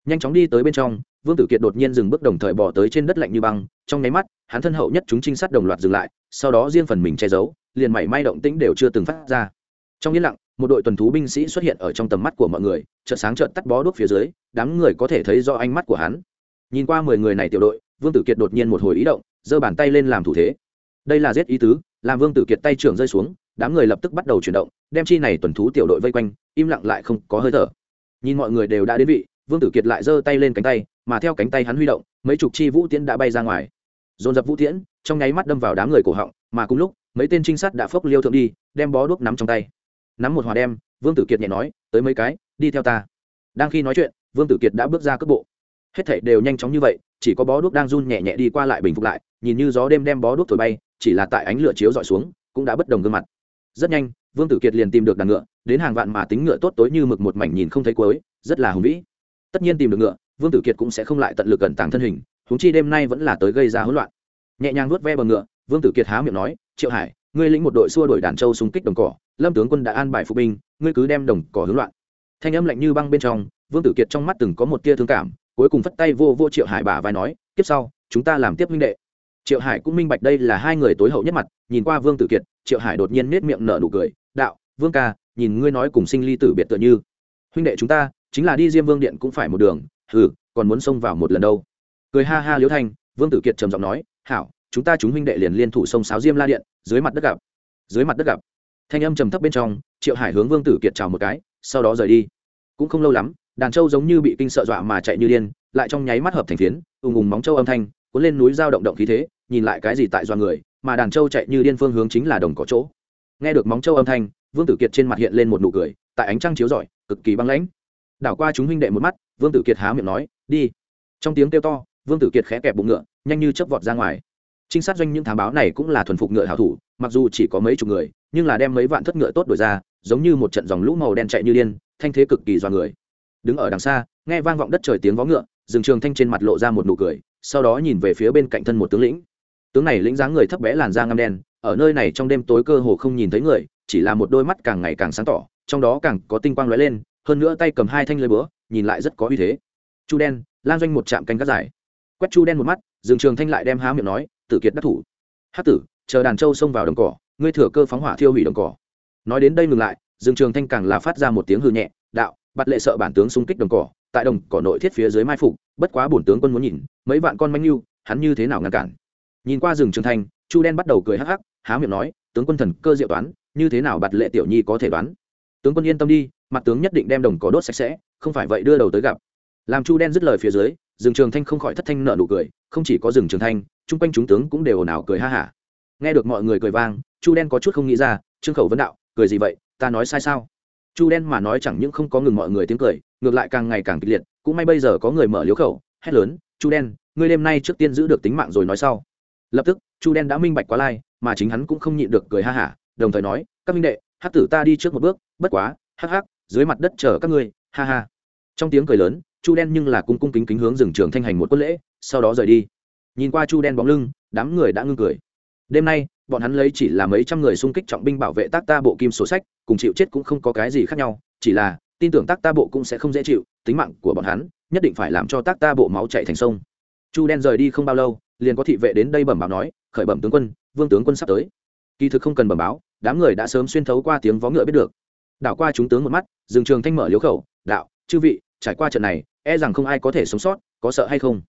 Speaker 1: Nhanh chóng đi tới bên trong vương tử kiệt đột nhiên dừng bước đồng thời bỏ tới trên đất lạnh như băng, trong nháy mắt, hắn thân hậu nhất chúng trinh sát đồng loạt dừng lại, sau đó riêng phần mình che giấu, liền mảy may động tĩnh đều chưa từng phát ra. Trong yên lặng, một đội tuần thú binh sĩ xuất hiện ở trong tầm mắt của mọi người, chợt sáng chợt tắt bó đuốc phía dưới, đám người có thể thấy do ánh mắt của hắn. Nhìn qua mười người này tiểu đội, vương tử kiệt đột nhiên một hồi ý động, giơ bàn tay lên làm thủ thế. Đây là giết ý tứ, làm vương tử kiệt tay trưởng rơi xuống, đám người lập tức bắt đầu chuyển động, đem chi này tuần thú tiểu đội vây quanh, im lặng lại không có hơi thở. Nhìn mọi người đều đã đến vị, vương tử kiệt lại giơ tay lên cánh tay mà theo cánh tay hắn huy động, mấy chục chi vũ tiễn đã bay ra ngoài. Dồn dập vũ tiễn, trong nháy mắt đâm vào đám người cổ họng, mà cùng lúc, mấy tên trinh sát đã phốc liêu thượng đi, đem bó đuốc nắm trong tay. Nắm một hòa đem, vương tử kiệt nhẹ nói, tới mấy cái, đi theo ta. Đang khi nói chuyện, vương tử kiệt đã bước ra cước bộ. Hết thảy đều nhanh chóng như vậy, chỉ có bó đuốc đang run nhẹ nhẹ đi qua lại bình phục lại, nhìn như gió đêm đem bó đuốc thổi bay, chỉ là tại ánh lửa chiếu dọi xuống, cũng đã bất đồng gương mặt. Rất nhanh, vương tử kiệt liền tìm được đàn ngựa, đến hàng vạn mà tính ngựa tốt tối như mực một mảnh nhìn không thấy cuối, rất là hùng vĩ. Tất nhiên tìm được ngựa vương tử kiệt cũng sẽ không lại tận lực cẩn tàng thân hình húng chi đêm nay vẫn là tới gây ra hỗn loạn. Nhẹ nhàng nuốt ve bờ ngựa, vương tử kiệt há miệng nói, triệu hải, ngươi lĩnh một đội xua đuổi đàn châu xung kích đồng cỏ, lâm tướng quân đã an bài phục binh, ngươi cứ đem đồng cỏ hướng loạn. Thanh âm lạnh như băng bên trong, vương tử kiệt trong mắt từng có một tia thương cảm, cuối cùng phất tay vô vô triệu hải bà vai nói, tiếp sau, chúng ta làm tiếp huynh đệ. Triệu hải cũng minh bạch đây là hai người tối hậu nhất mặt, nhìn qua vương tử kiệt, triệu hải đột nhiên nết miệng nở nụ cười, đạo, vương ca, nhìn ngươi nói cùng sinh ly tử biệt tựa như. Huynh đệ chúng ta, chính là đi diêm vương điện cũng phải một đường hừ, còn muốn xông vào một lần đâu. Cười ha ha liễu thanh, vương tử kiệt trầm giọng nói, hảo, chúng ta chúng huynh đệ liền liên thủ sông sáo diêm la điện, dưới mặt đất gặp. Dưới mặt đất gặp. Thanh âm trầm thấp bên trong, triệu hải hướng vương tử kiệt chào một cái, sau đó rời đi. Cũng không lâu lắm, đàn trâu giống như bị kinh sợ dọa mà chạy như điên, lại trong nháy mắt hợp thành phiến, ùng ùng móng trâu âm thanh, cuốn lên núi dao động động khí thế, nhìn lại cái gì tại do người, mà đàn trâu chạy như điên phương hướng chính là đồng có chỗ. Nghe được móng trâu âm thanh, vương tử kiệt trên mặt hiện lên một nụ cười, tại ánh trăng chiếu rọi, cực kỳ băng lãnh. Đảo qua chúng huynh đệ một mắt vương tử kiệt há miệng nói, đi. Trong tiếng kêu to, vương tử kiệt khẽ kẹp bụng ngựa, nhanh như chớp vọt ra ngoài. Trinh sát doanh những thám báo này cũng là thuần phục ngựa hảo thủ, mặc dù chỉ có mấy chục người, nhưng là đem mấy vạn thất ngựa tốt đổi ra, giống như một trận dòng lũ màu đen chạy như điên, thanh thế cực kỳ do người. Đứng ở đằng xa, nghe vang vọng đất trời tiếng vó ngựa, rừng trường thanh trên mặt lộ ra một nụ cười, sau đó nhìn về phía bên cạnh thân một tướng lĩnh. Tướng này lĩnh dáng người thấp bé làn da ngăm đen, ở nơi này trong đêm tối cơ hồ không nhìn thấy người, chỉ là một đôi mắt càng ngày càng sáng tỏ, trong đó càng có tinh quang lóe lên, hơn nữa tay cầm hai thanh lưỡi búa nhìn lại rất có uy thế. Chu đen lan doanh một chạm canh gác dài. Quét chu đen một mắt, dương trường thanh lại đem há miệng nói, tử kiệt đắc thủ. Hát tử, chờ đàn trâu xông vào đồng cỏ, ngươi thừa cơ phóng hỏa thiêu hủy đồng cỏ. Nói đến đây ngừng lại, dương trường thanh càng là phát ra một tiếng hư nhẹ, đạo, bắt lệ sợ bản tướng xung kích đồng cỏ, tại đồng cỏ nội thiết phía dưới mai phục, bất quá bổn tướng quân muốn nhìn, mấy vạn con manh lưu, hắn như thế nào ngăn cản? Nhìn qua rừng trường thanh, chu đen bắt đầu cười hắc hắc, há miệng nói, tướng quân thần cơ diệu toán, như thế nào bạt lệ tiểu nhi có thể đoán? Tướng quân yên tâm đi, mặt tướng nhất định đem đồng cỏ đốt sạch sẽ không phải vậy đưa đầu tới gặp. Làm chu đen dứt lời phía dưới rừng trường thanh không khỏi thất thanh nợ nụ cười, không chỉ có rừng trường thanh, chung quanh chúng tướng cũng đều ồn ào cười ha hả. Nghe được mọi người cười vang, chu đen có chút không nghĩ ra, trương khẩu vấn đạo, cười gì vậy, ta nói sai sao? Chu đen mà nói chẳng những không có ngừng mọi người tiếng cười, ngược lại càng ngày càng kịch liệt, cũng may bây giờ có người mở liếu khẩu, hét lớn, chu đen, ngươi đêm nay trước tiên giữ được tính mạng rồi nói sau. Lập tức, chu đen đã minh bạch quá lai, mà chính hắn cũng không nhịn được cười ha hả, đồng thời nói, các minh đệ hát tử ta đi trước một bước, bất quá, hắc hắc, dưới mặt đất chờ các ngươi ha ha. Trong tiếng cười lớn, chu đen nhưng là cung cung kính kính hướng rừng trường thanh hành một quân lễ, sau đó rời đi. Nhìn qua chu đen bóng lưng, đám người đã ngưng cười. Đêm nay, bọn hắn lấy chỉ là mấy trăm người xung kích trọng binh bảo vệ tác ta bộ kim sổ sách, cùng chịu chết cũng không có cái gì khác nhau, chỉ là, tin tưởng tác ta bộ cũng sẽ không dễ chịu, tính mạng của bọn hắn, nhất định phải làm cho tác ta bộ máu chạy thành sông. Chu đen rời đi không bao lâu, liền có thị vệ đến đây bẩm báo nói, khởi bẩm tướng quân, vương tướng quân sắp tới. Kỳ thực không cần bẩm báo, đám người đã sớm xuyên thấu qua tiếng vó ngựa biết được. Đảo qua chúng tướng một mắt dừng trường thanh mở liếu khẩu đạo, chư vị, trải qua trận này e rằng không ai có thể sống sót, có sợ hay không?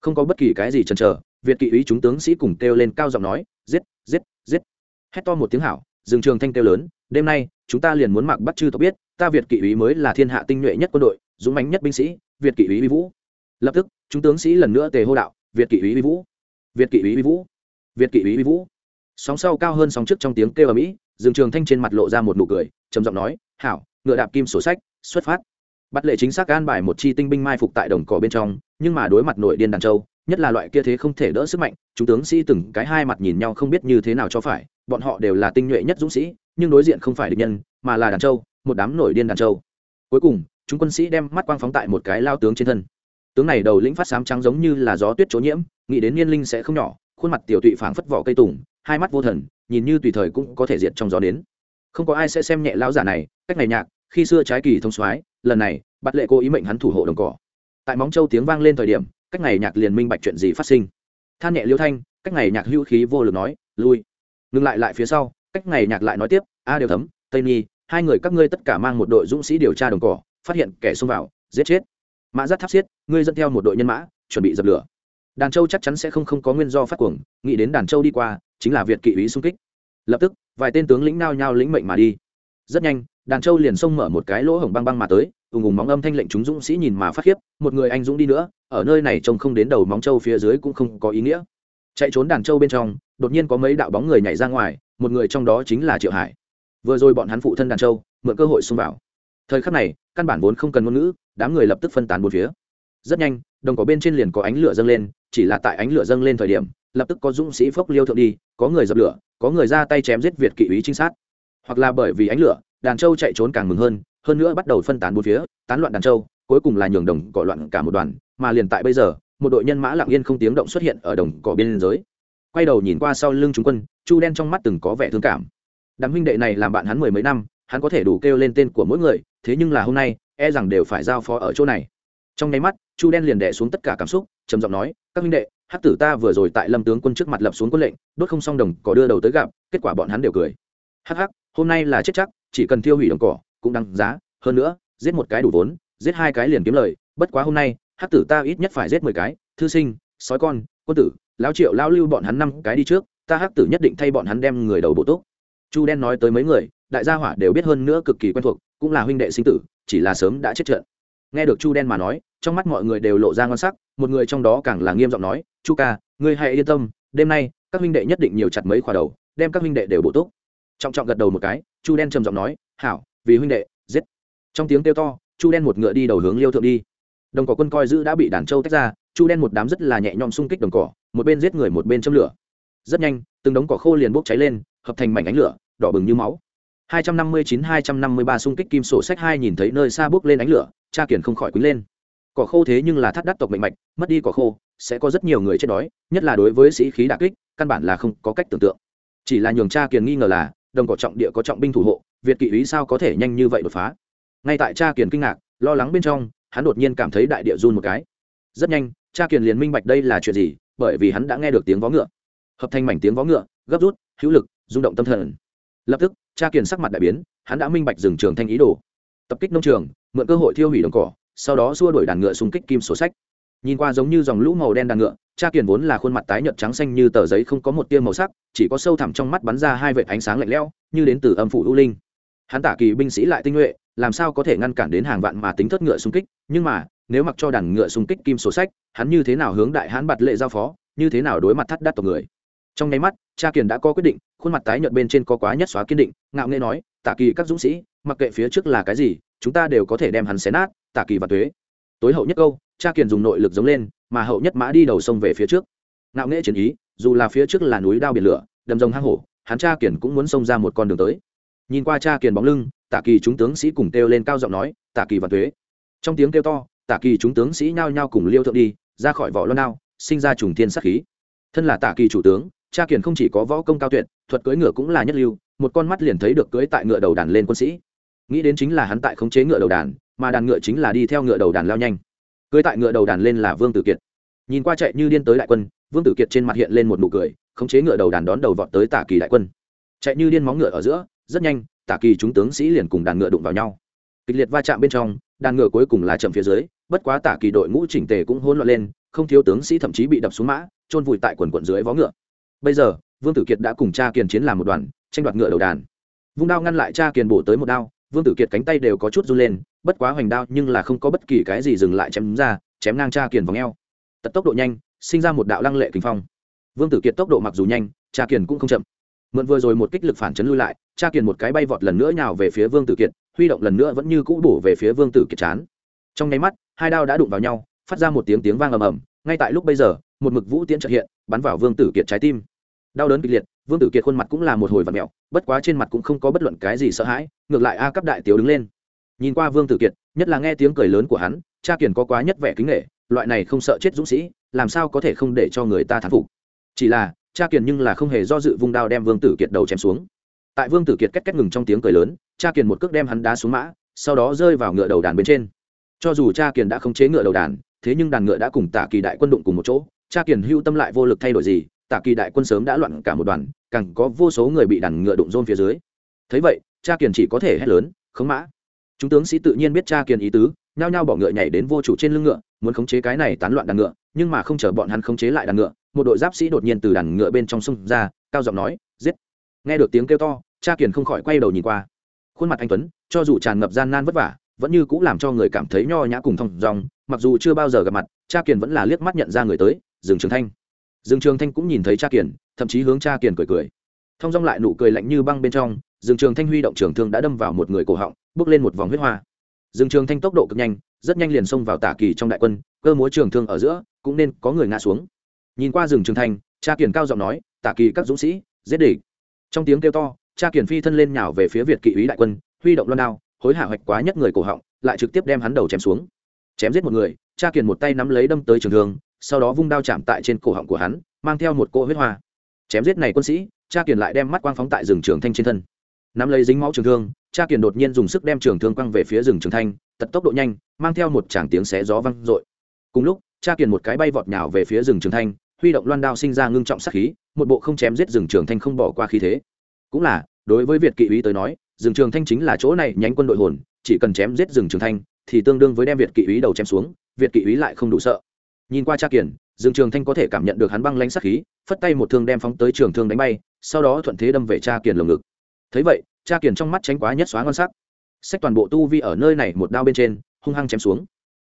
Speaker 1: Không có bất kỳ cái gì chần chờ, việt kỵ úy chúng tướng sĩ cùng kêu lên cao giọng nói, giết giết giết. Hét to một tiếng hảo dừng trường thanh kêu lớn, đêm nay, chúng ta liền muốn mặc bắt chư tộc biết, ta việt kỵ úy mới là thiên hạ tinh nhuệ nhất quân đội, dũng mãnh nhất binh sĩ, việt kỵ úy vi vũ. Lập tức, chúng tướng sĩ lần nữa tề hô đạo, việt kỵ úy vi vũ, việt kỵ úy vi vũ, việt kỵ úy vi vũ. Sóng sau cao hơn sóng trước trong tiếng kêu ở mỹ dừng trường thanh trên mặt lộ ra một nụ cười, trầm giọng nói, hảo, ngựa đạp kim sổ sách, xuất phát bắt lệ chính xác an bài một chi tinh binh mai phục tại đồng cỏ bên trong, nhưng mà đối mặt nội điên đàn châu, nhất là loại kia thế không thể đỡ sức mạnh, chúng tướng sĩ từng cái hai mặt nhìn nhau không biết như thế nào cho phải, bọn họ đều là tinh nhuệ nhất dũng sĩ, nhưng đối diện không phải địch nhân, mà là đàn châu, một đám nổi điên đàn châu. Cuối cùng, chúng quân sĩ đem mắt quang phóng tại một cái lao tướng trên thân. Tướng này đầu lĩnh phát sám trắng giống như là gió tuyết chỗ nhiễm, nghĩ đến niên linh sẽ không nhỏ, khuôn mặt tiểu tụy phảng phất vỏ cây tùng, hai mắt vô thần, nhìn như tùy thời cũng có thể diệt trong gió đến không có ai sẽ xem nhẹ lão giả này, cách này nhạc, khi xưa trái kỳ thông soái lần này, bắt lệ cô ý mệnh hắn thủ hộ đồng cỏ. Tại móng châu tiếng vang lên thời điểm, cách ngày nhạc liền minh bạch chuyện gì phát sinh. Than nhẹ liêu thanh, cách ngày nhạc hữu khí vô lực nói, lui. Ngừng lại lại phía sau, cách ngày nhạc lại nói tiếp, a đều thấm, tây nhi, hai người các ngươi tất cả mang một đội dũng sĩ điều tra đồng cỏ, phát hiện kẻ xông vào, giết chết. Mã giáp tháp xiết, ngươi dẫn theo một đội nhân mã, chuẩn bị dập lửa. Đàn châu chắc chắn sẽ không không có nguyên do phát cuồng, nghĩ đến đàn châu đi qua, chính là việt kỵ ý xung kích. Lập tức, vài tên tướng lĩnh nao nhao lĩnh mệnh mà đi. Rất nhanh đàn châu liền xông mở một cái lỗ hổng băng băng mà tới, ùng ùng móng âm thanh lệnh chúng dũng sĩ nhìn mà phát khiếp, một người anh dũng đi nữa, ở nơi này trông không đến đầu móng châu phía dưới cũng không có ý nghĩa. Chạy trốn đàn châu bên trong, đột nhiên có mấy đạo bóng người nhảy ra ngoài, một người trong đó chính là triệu hải. Vừa rồi bọn hắn phụ thân đàn châu mượn cơ hội xông vào. Thời khắc này, căn bản vốn không cần ngôn ngữ, đám người lập tức phân tán bốn phía. Rất nhanh, đồng cỏ bên trên liền có ánh lửa dâng lên, chỉ là tại ánh lửa dâng lên thời điểm, lập tức có dũng sĩ phốc liêu thượng đi, có người dập lửa, có người ra tay chém giết việt kỵ ý trinh sát. Hoặc là bởi vì ánh lửa đàn trâu chạy trốn càng mừng hơn hơn nữa bắt đầu phân tán bốn phía tán loạn đàn trâu, cuối cùng là nhường đồng cỏ loạn cả một đoàn mà liền tại bây giờ một đội nhân mã lặng yên không tiếng động xuất hiện ở đồng cỏ biên giới quay đầu nhìn qua sau lưng chúng quân chu đen trong mắt từng có vẻ thương cảm. Đám huynh đệ này làm bạn hắn mười mấy năm hắn có thể đủ kêu lên tên của mỗi người thế nhưng là hôm nay e rằng đều phải giao phó ở chỗ này. Trong nháy mắt chu đen liền đẻ xuống tất cả cảm xúc trầm giọng nói các huynh đệ hắc tử ta vừa rồi tại lâm tướng quân trước mặt lập xuống quân lệnh đốt không xong đồng cỏ đưa đầu tới gặp kết quả bọn hắn đều cười. Hắc hắc hôm nay là chết chắc chỉ cần tiêu hủy đồng cỏ, cũng đăng giá. Hơn nữa, giết một cái đủ vốn, giết hai cái liền kiếm lời. Bất quá hôm nay, hắc tử ta ít nhất phải giết mười cái. Thư sinh, sói con, quân tử, lão triệu lao lưu bọn hắn năm cái đi trước. Ta hắc tử nhất định thay bọn hắn đem người đầu bộ tốt chu đen nói tới mấy người, đại gia hỏa đều biết hơn nữa cực kỳ quen thuộc, cũng là huynh đệ sinh tử, chỉ là sớm đã chết trận. Nghe được chu đen mà nói, trong mắt mọi người đều lộ ra ngon sắc, một người trong đó càng là nghiêm giọng nói, chu ca, ngươi hãy yên tâm, đêm nay, các huynh đệ nhất định nhiều chặt mấy khỏa đầu, đem các huynh đệ đều bổ túc trọng trọng gật đầu một cái, chu đen trầm giọng nói, hảo, vì huynh đệ, giết. Trong tiếng kêu to, chu đen một ngựa đi đầu hướng liêu thượng đi. Đồng cỏ quân coi giữ đã bị đàn trâu tách ra, chu đen một đám rất là nhẹ nhõm xung kích đồng cỏ, một bên giết người một bên châm lửa. Rất nhanh, từng đống cỏ khô liền bốc cháy lên, hợp thành mảnh ánh lửa, đỏ bừng như máu. 259-253 xung kích kim sổ sách hai nhìn thấy nơi xa bốc lên ánh lửa, cha kiển không khỏi quýnh lên. Cỏ khô thế nhưng là thắt đắt tộc mệnh mạch, mất đi cỏ khô, sẽ có rất nhiều người chết đói, nhất là đối với sĩ khí đà kích, căn bản là không có cách tưởng tượng. Chỉ là nhường cha kiền nghi ngờ là đồng cỏ trọng địa có trọng binh thủ hộ, việt kỵ ý sao có thể nhanh như vậy đột phá? Ngay tại cha kiền kinh ngạc, lo lắng bên trong, hắn đột nhiên cảm thấy đại địa run một cái. Rất nhanh, cha kiền liền minh bạch đây là chuyện gì, bởi vì hắn đã nghe được tiếng vó ngựa. Hợp thành mảnh tiếng vó ngựa, gấp rút, hữu lực, rung động tâm thần. Lập tức, cha kiền sắc mặt đại biến, hắn đã minh bạch dừng trường thanh ý đồ. Tập kích nông trường, mượn cơ hội thiêu hủy đồng cỏ, sau đó xua đuổi đàn ngựa xung kích kim sổ sách nhìn qua giống như dòng lũ màu đen đàn ngựa, cha kiền vốn là khuôn mặt tái nhợt trắng xanh như tờ giấy không có một tia màu sắc, chỉ có sâu thẳm trong mắt bắn ra hai vệt ánh sáng lạnh lẽo, như đến từ âm phủ u linh. Hắn tả kỳ binh sĩ lại tinh nhuệ, làm sao có thể ngăn cản đến hàng vạn mà tính thất ngựa xung kích, nhưng mà, nếu mặc cho đàn ngựa xung kích kim sổ sách, hắn như thế nào hướng đại hán bạt lệ giao phó, như thế nào đối mặt thắt đắt tộc người? Trong nháy mắt, cha kiền đã có quyết định, khuôn mặt tái nhợt bên trên có quá nhất xóa kiên định, ngạo nghễ nói, tả kỳ các dũng sĩ, mặc kệ phía trước là cái gì, chúng ta đều có thể đem hắn xé nát, tả kỳ và tuế. Tối hậu nhất câu cha kiền dùng nội lực giống lên, mà hậu nhất mã đi đầu sông về phía trước. Ngạo nghễ chiến ý, dù là phía trước là núi đao biển lửa, đầm rồng hang hổ, hắn cha kiền cũng muốn xông ra một con đường tới. Nhìn qua cha kiền bóng lưng tả kỳ chúng tướng sĩ cùng kêu lên cao giọng nói tả kỳ và thuế. trong tiếng kêu to tả kỳ chúng tướng sĩ nhao nhao cùng liêu thượng đi, ra khỏi vỏ loan nao sinh ra trùng thiên sắc khí. Thân là tả kỳ chủ tướng, cha kiền không chỉ có võ công cao tuyệt, thuật cưỡi ngựa cũng là nhất lưu, một con mắt liền thấy được cưỡi tại ngựa đầu đàn lên quân sĩ. Nghĩ đến chính là hắn tại khống chế ngựa đầu đàn, mà đàn ngựa chính là đi theo ngựa đầu đàn lao nhanh cưới tại ngựa đầu đàn lên là vương tử kiệt nhìn qua chạy như điên tới đại quân vương tử kiệt trên mặt hiện lên một nụ cười khống chế ngựa đầu đàn đón đầu vọt tới tả kỳ đại quân chạy như điên móng ngựa ở giữa rất nhanh tả kỳ chúng tướng sĩ liền cùng đàn ngựa đụng vào nhau kịch liệt va chạm bên trong đàn ngựa cuối cùng là chậm phía dưới bất quá tả kỳ đội ngũ chỉnh tề cũng hỗn loạn lên không thiếu tướng sĩ thậm chí bị đập xuống mã trôn vùi tại quần quận dưới vó ngựa bây giờ vương tử kiệt đã cùng cha kiền chiến làm một đoàn tranh đoạt ngựa đầu đàn vung đao ngăn lại cha kiền bổ tới một đao vương tử kiệt cánh tay đều có chút run lên bất quá hoành đao nhưng là không có bất kỳ cái gì dừng lại chém ra, chém ngang cha kiền vòng eo. Tật tốc độ nhanh, sinh ra một đạo lăng lệ kinh phong. Vương tử kiệt tốc độ mặc dù nhanh, cha kiền cũng không chậm. Mượn vừa rồi một kích lực phản chấn lui lại, cha kiền một cái bay vọt lần nữa nhào về phía vương tử kiệt, huy động lần nữa vẫn như cũ bổ về phía vương tử kiệt chán. Trong nháy mắt, hai đao đã đụng vào nhau, phát ra một tiếng tiếng vang ầm ầm, ngay tại lúc bây giờ, một mực vũ tiễn trợ hiện, bắn vào vương tử kiệt trái tim. Đau đớn kịch liệt, vương tử kiệt khuôn mặt cũng là một hồi vật mẹo bất quá trên mặt cũng không có bất luận cái gì sợ hãi, ngược lại a cấp đại tiếu đứng lên nhìn qua vương tử kiệt, nhất là nghe tiếng cười lớn của hắn, cha kiền có quá nhất vẻ kính nghệ loại này không sợ chết dũng sĩ, làm sao có thể không để cho người ta thán phục. Chỉ là, cha kiền nhưng là không hề do dự vung đao đem vương tử kiệt đầu chém xuống. Tại vương tử kiệt cách cách ngừng trong tiếng cười lớn, cha kiền một cước đem hắn đá xuống mã, sau đó rơi vào ngựa đầu đàn bên trên. Cho dù cha kiền đã không chế ngựa đầu đàn, thế nhưng đàn ngựa đã cùng tả kỳ đại quân đụng cùng một chỗ, cha kiền hưu tâm lại vô lực thay đổi gì, tả kỳ đại quân sớm đã loạn cả một đoàn, càng có vô số người bị đàn ngựa đụng rôn phía dưới. Thấy vậy, cha kiền chỉ có thể hét lớn, khống mã! Chúng tướng sĩ tự nhiên biết cha kiền ý tứ, nhao nhao bỏ ngựa nhảy đến vô chủ trên lưng ngựa, muốn khống chế cái này tán loạn đàn ngựa, nhưng mà không chờ bọn hắn khống chế lại đàn ngựa, một đội giáp sĩ đột nhiên từ đàn ngựa bên trong sông ra, cao giọng nói, giết! Nghe được tiếng kêu to cha kiền không khỏi quay đầu nhìn qua. Khuôn mặt anh tuấn, cho dù tràn ngập gian nan vất vả, vẫn như cũng làm cho người cảm thấy nho nhã cùng thong dong, mặc dù chưa bao giờ gặp mặt cha kiền vẫn là liếc mắt nhận ra người tới, Dương trường thanh. Dương trường thanh cũng nhìn thấy cha kiền, thậm chí hướng cha kiền cười cười. Thong dong lại nụ cười lạnh như băng bên trong Dương trường thanh huy động trường thương đã đâm vào một người cổ họng, bước lên một vòng huyết hoa. Dương trường thanh tốc độ cực nhanh, rất nhanh liền xông vào tả kỳ trong đại quân, cơ múa trường thương ở giữa, cũng nên có người ngã xuống. Nhìn qua Dương trường thanh, cha kiền cao giọng nói, tả kỳ các dũng sĩ, giết địch. Trong tiếng kêu to, cha kiền phi thân lên nhào về phía việt kỵ úy đại quân, huy động loan đao, hối hạ hoạch quá nhất người cổ họng, lại trực tiếp đem hắn đầu chém xuống. Chém giết một người, cha kiền một tay nắm lấy đâm tới trường thương, sau đó vung đao chạm tại trên cổ họng của hắn, mang theo một cỗ huyết hoa. Chém giết này quân sĩ, cha kiền lại đem mắt quang phóng tại rừng trường thanh trên thân nắm lấy dính máu trường thương, cha kiền đột nhiên dùng sức đem trường thương quăng về phía rừng trường thanh, tật tốc độ nhanh, mang theo một tràng tiếng xé gió văng dội. Cùng lúc, cha kiền một cái bay vọt nhào về phía rừng trường thanh, huy động loan đao sinh ra ngưng trọng sát khí, một bộ không chém giết rừng trường thanh không bỏ qua khí thế. Cũng là, đối với việt kỵ úy tới nói, rừng trường thanh chính là chỗ này nhánh quân đội hồn, chỉ cần chém giết rừng trường thanh, thì tương đương với đem việt kỵ úy đầu chém xuống, việt kỵ úy lại không đủ sợ. Nhìn qua cha kiển rừng trường thanh có thể cảm nhận được hắn băng lãnh sát khí, phất tay một thương đem phóng tới trường thương đánh bay, sau đó thuận thế đâm về cha kiển lồng ngực thấy vậy, cha kiền trong mắt tránh quá nhất xóa ngon sắc. Xách toàn bộ tu vi ở nơi này một đao bên trên, hung hăng chém xuống.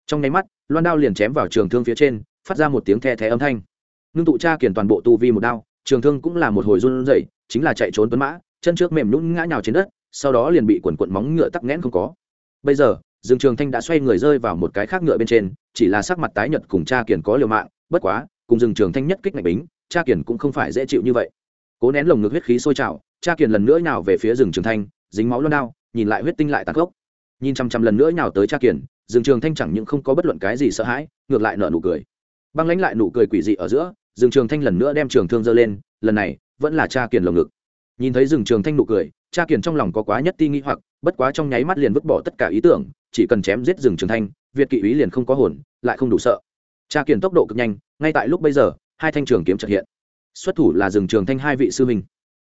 Speaker 1: Trong nháy mắt, loan đao liền chém vào trường thương phía trên, phát ra một tiếng the thé âm thanh. Ngưng tụ cha kiền toàn bộ tu vi một đao, trường thương cũng là một hồi run rẩy, chính là chạy trốn tuấn mã, chân trước mềm nhũn ngã nhào trên đất, sau đó liền bị quần quận móng ngựa tắc nghẽn không có. Bây giờ, dương trường thanh đã xoay người rơi vào một cái khác ngựa bên trên, chỉ là sắc mặt tái nhợt cùng cha kiền có liều mạng, bất quá, cùng dương trường thanh nhất kích ngạch bính, cha kiền cũng không phải dễ chịu như vậy. Cố nén lồng ngực huyết khí sôi trào cha Kiền lần nữa nào về phía rừng trường thanh dính máu lo đau, nhìn lại huyết tinh lại tàn khốc. Nhìn chăm chăm lần nữa nào tới cha Kiền, rừng trường thanh chẳng những không có bất luận cái gì sợ hãi ngược lại nở nụ cười. Băng lãnh lại nụ cười quỷ dị ở giữa rừng trường thanh lần nữa đem trường thương giơ lên lần này vẫn là cha Kiền lồng ngực. Nhìn thấy rừng trường thanh nụ cười cha Kiền trong lòng có quá nhất ti nghĩ hoặc bất quá trong nháy mắt liền vứt bỏ tất cả ý tưởng chỉ cần chém giết rừng trường thanh việt kỵ ý liền không có hồn lại không đủ sợ. Cha Kiền tốc độ cực nhanh ngay tại lúc bây giờ hai thanh trường kiếm trật hiện. Xuất thủ là rừng trường thanh hai vị sư minh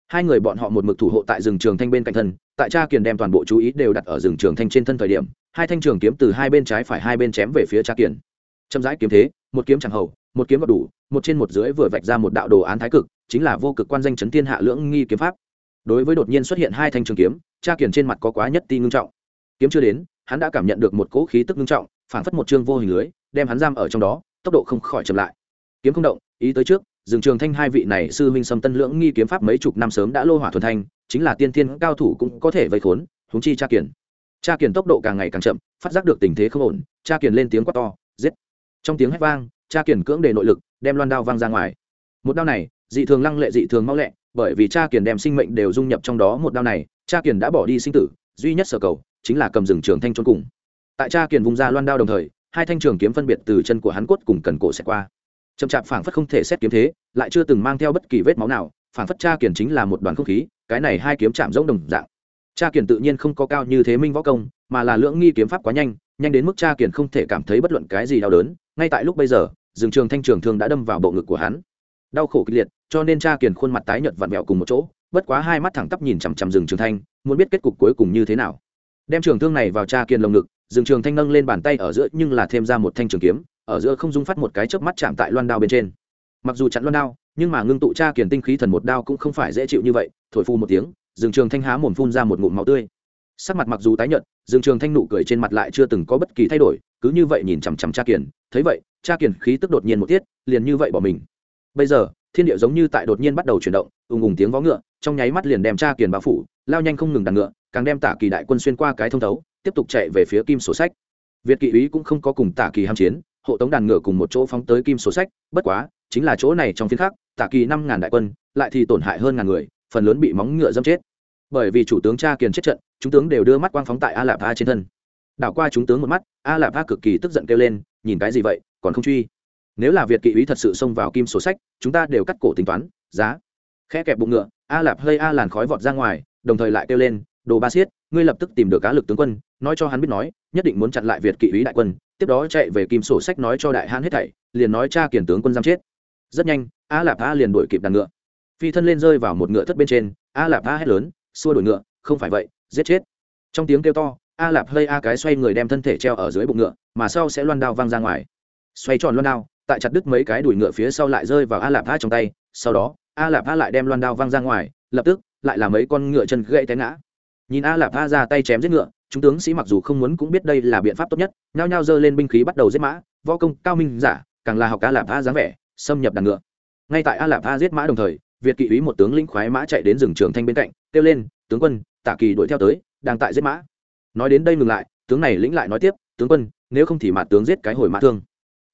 Speaker 1: hai người bọn họ một mực thủ hộ tại rừng trường thanh bên cạnh thân, tại cha kiền đem toàn bộ chú ý đều đặt ở rừng trường thanh trên thân thời điểm, hai thanh trường kiếm từ hai bên trái phải hai bên chém về phía cha kiền. Chậm rãi kiếm thế, một kiếm chẳng hầu, một kiếm gọt đủ, một trên một dưới vừa vạch ra một đạo đồ án thái cực, chính là vô cực quan danh chấn thiên hạ lưỡng nghi kiếm pháp. Đối với đột nhiên xuất hiện hai thanh trường kiếm, cha kiền trên mặt có quá nhất ti ngưng trọng. Kiếm chưa đến, hắn đã cảm nhận được một cỗ khí tức ngưng trọng, phảng phất một chương vô hình lưới, đem hắn giam ở trong đó, tốc độ không khỏi chậm lại. Kiếm không động, ý tới trước Dừng trường thanh hai vị này sư huynh sâm tân lưỡng nghi kiếm pháp mấy chục năm sớm đã lô hỏa thuần thanh, chính là tiên thiên cao thủ cũng có thể vây khốn, huống chi cha kiền. Cha kiền tốc độ càng ngày càng chậm, phát giác được tình thế không ổn, cha kiền lên tiếng quát to, giết. Trong tiếng hét vang, cha kiền cưỡng đề nội lực, đem loan đao văng ra ngoài. Một đao này, dị thường lăng lệ dị thường mau lẹ, bởi vì cha kiền đem sinh mệnh đều dung nhập trong đó một đao này, cha kiền đã bỏ đi sinh tử, duy nhất sở cầu, chính là cầm Dừng trường thanh chôn cùng. Tại cha kiền vung ra loan đao đồng thời, hai thanh trường kiếm phân biệt từ chân của hắn cốt cùng cần cổ sẽ qua chậm chạp phảng phất không thể xét kiếm thế, lại chưa từng mang theo bất kỳ vết máu nào, phảng phất cha kiền chính là một đoàn không khí, cái này hai kiếm chạm giống đồng dạng. Cha kiền tự nhiên không có cao như thế minh võ công, mà là lưỡng nghi kiếm pháp quá nhanh nhanh đến mức cha kiền không thể cảm thấy bất luận cái gì đau đớn, ngay tại lúc bây giờ rừng trường thanh trường thương đã đâm vào bộ ngực của hắn. Đau khổ kịch liệt, cho nên cha kiền khuôn mặt tái nhợt vặn vẹo cùng một chỗ, bất quá hai mắt thẳng tắp nhìn chằm chằm rừng trường thanh, muốn biết kết cục cuối cùng như thế nào. Đem trường thương này vào cha kiền lồng ngực rừng trường thanh nâng lên bàn tay ở giữa nhưng là thêm ra một thanh trường kiếm ở giữa không dung phát một cái chớp mắt chạm tại loan đao bên trên. Mặc dù chặn loan đao, nhưng mà ngưng tụ cha kiền tinh khí thần một đao cũng không phải dễ chịu như vậy, thổi phu một tiếng, Dương trường thanh há mồm phun ra một ngụm máu tươi. Sắc mặt mặc dù tái nhợt, Dương trường thanh nụ cười trên mặt lại chưa từng có bất kỳ thay đổi, cứ như vậy nhìn chằm chằm cha kiền, thấy vậy cha kiền khí tức đột nhiên một tiết, liền như vậy bỏ mình. Bây giờ, thiên địa giống như tại đột nhiên bắt đầu chuyển động, ùng ùng tiếng vó ngựa, trong nháy mắt liền đem cha kiền bao phủ, lao nhanh không ngừng đàn ngựa, càng đem tả kỳ đại quân xuyên qua cái thông thấu, tiếp tục chạy về phía kim sổ sách. Việt kỵ úy cũng không có cùng tả kỳ ham chiến hộ tống đàn ngựa cùng một chỗ phóng tới kim sổ sách, bất quá, chính là chỗ này trong phiên khác, tả kỳ năm ngàn đại quân, lại thì tổn hại hơn ngàn người, phần lớn bị móng ngựa dâm chết. Bởi vì chủ tướng cha kiền chết trận, chúng tướng đều đưa mắt quang phóng tại a lạp a trên thân. Đảo qua chúng tướng một mắt, a lạp a cực kỳ tức giận kêu lên, nhìn cái gì vậy, còn không truy? Nếu là việt kỵ ý thật sự xông vào kim sổ sách, chúng ta đều cắt cổ tính toán, giá. Khe kẹp bụng ngựa, a lạp hơi a làn khói vọt ra ngoài, đồng thời lại kêu lên, đồ ba xiết ngươi lập tức tìm được cá lực tướng quân, nói cho hắn biết nói, nhất định muốn chặn lại việt kỵ ý đại quân, tiếp đó chạy về kim sổ sách nói cho đại hãn hết thảy, liền nói cha kiển tướng quân giam chết. Rất nhanh, a lạp a liền đuổi kịp đàn ngựa. Phi thân lên rơi vào một ngựa thất bên trên, a lạp a hét lớn, xua đuổi ngựa, không phải vậy, giết chết. Trong tiếng kêu to, a lạp hơi a cái xoay người đem thân thể treo ở dưới bụng ngựa, mà sau sẽ loan đao văng ra ngoài. Xoay tròn loan đao, tại chặt đứt mấy cái đuổi ngựa phía sau lại rơi vào a lạp a trong tay, sau đó, a lạp a lại đem loan đao văng ra ngoài, lập tức, lại là mấy con ngựa chân gãy té ngã nhìn a lạp a ra tay chém giết ngựa, chúng tướng sĩ mặc dù không muốn cũng biết đây là biện pháp tốt nhất, nhao nhao giơ lên binh khí bắt đầu giết mã, võ công cao minh giả, càng là học a lạp a dáng vẻ, xâm nhập đàn ngựa. Ngay tại a lạp a giết mã đồng thời, việt kỵ úy một tướng lĩnh khoái mã chạy đến rừng trường thanh bên cạnh, kêu lên, tướng quân tả kỳ đuổi theo tới, đang tại giết mã. Nói đến đây ngừng lại, tướng này lĩnh lại nói tiếp, tướng quân, nếu không thì mạt tướng giết cái hồi mã thương.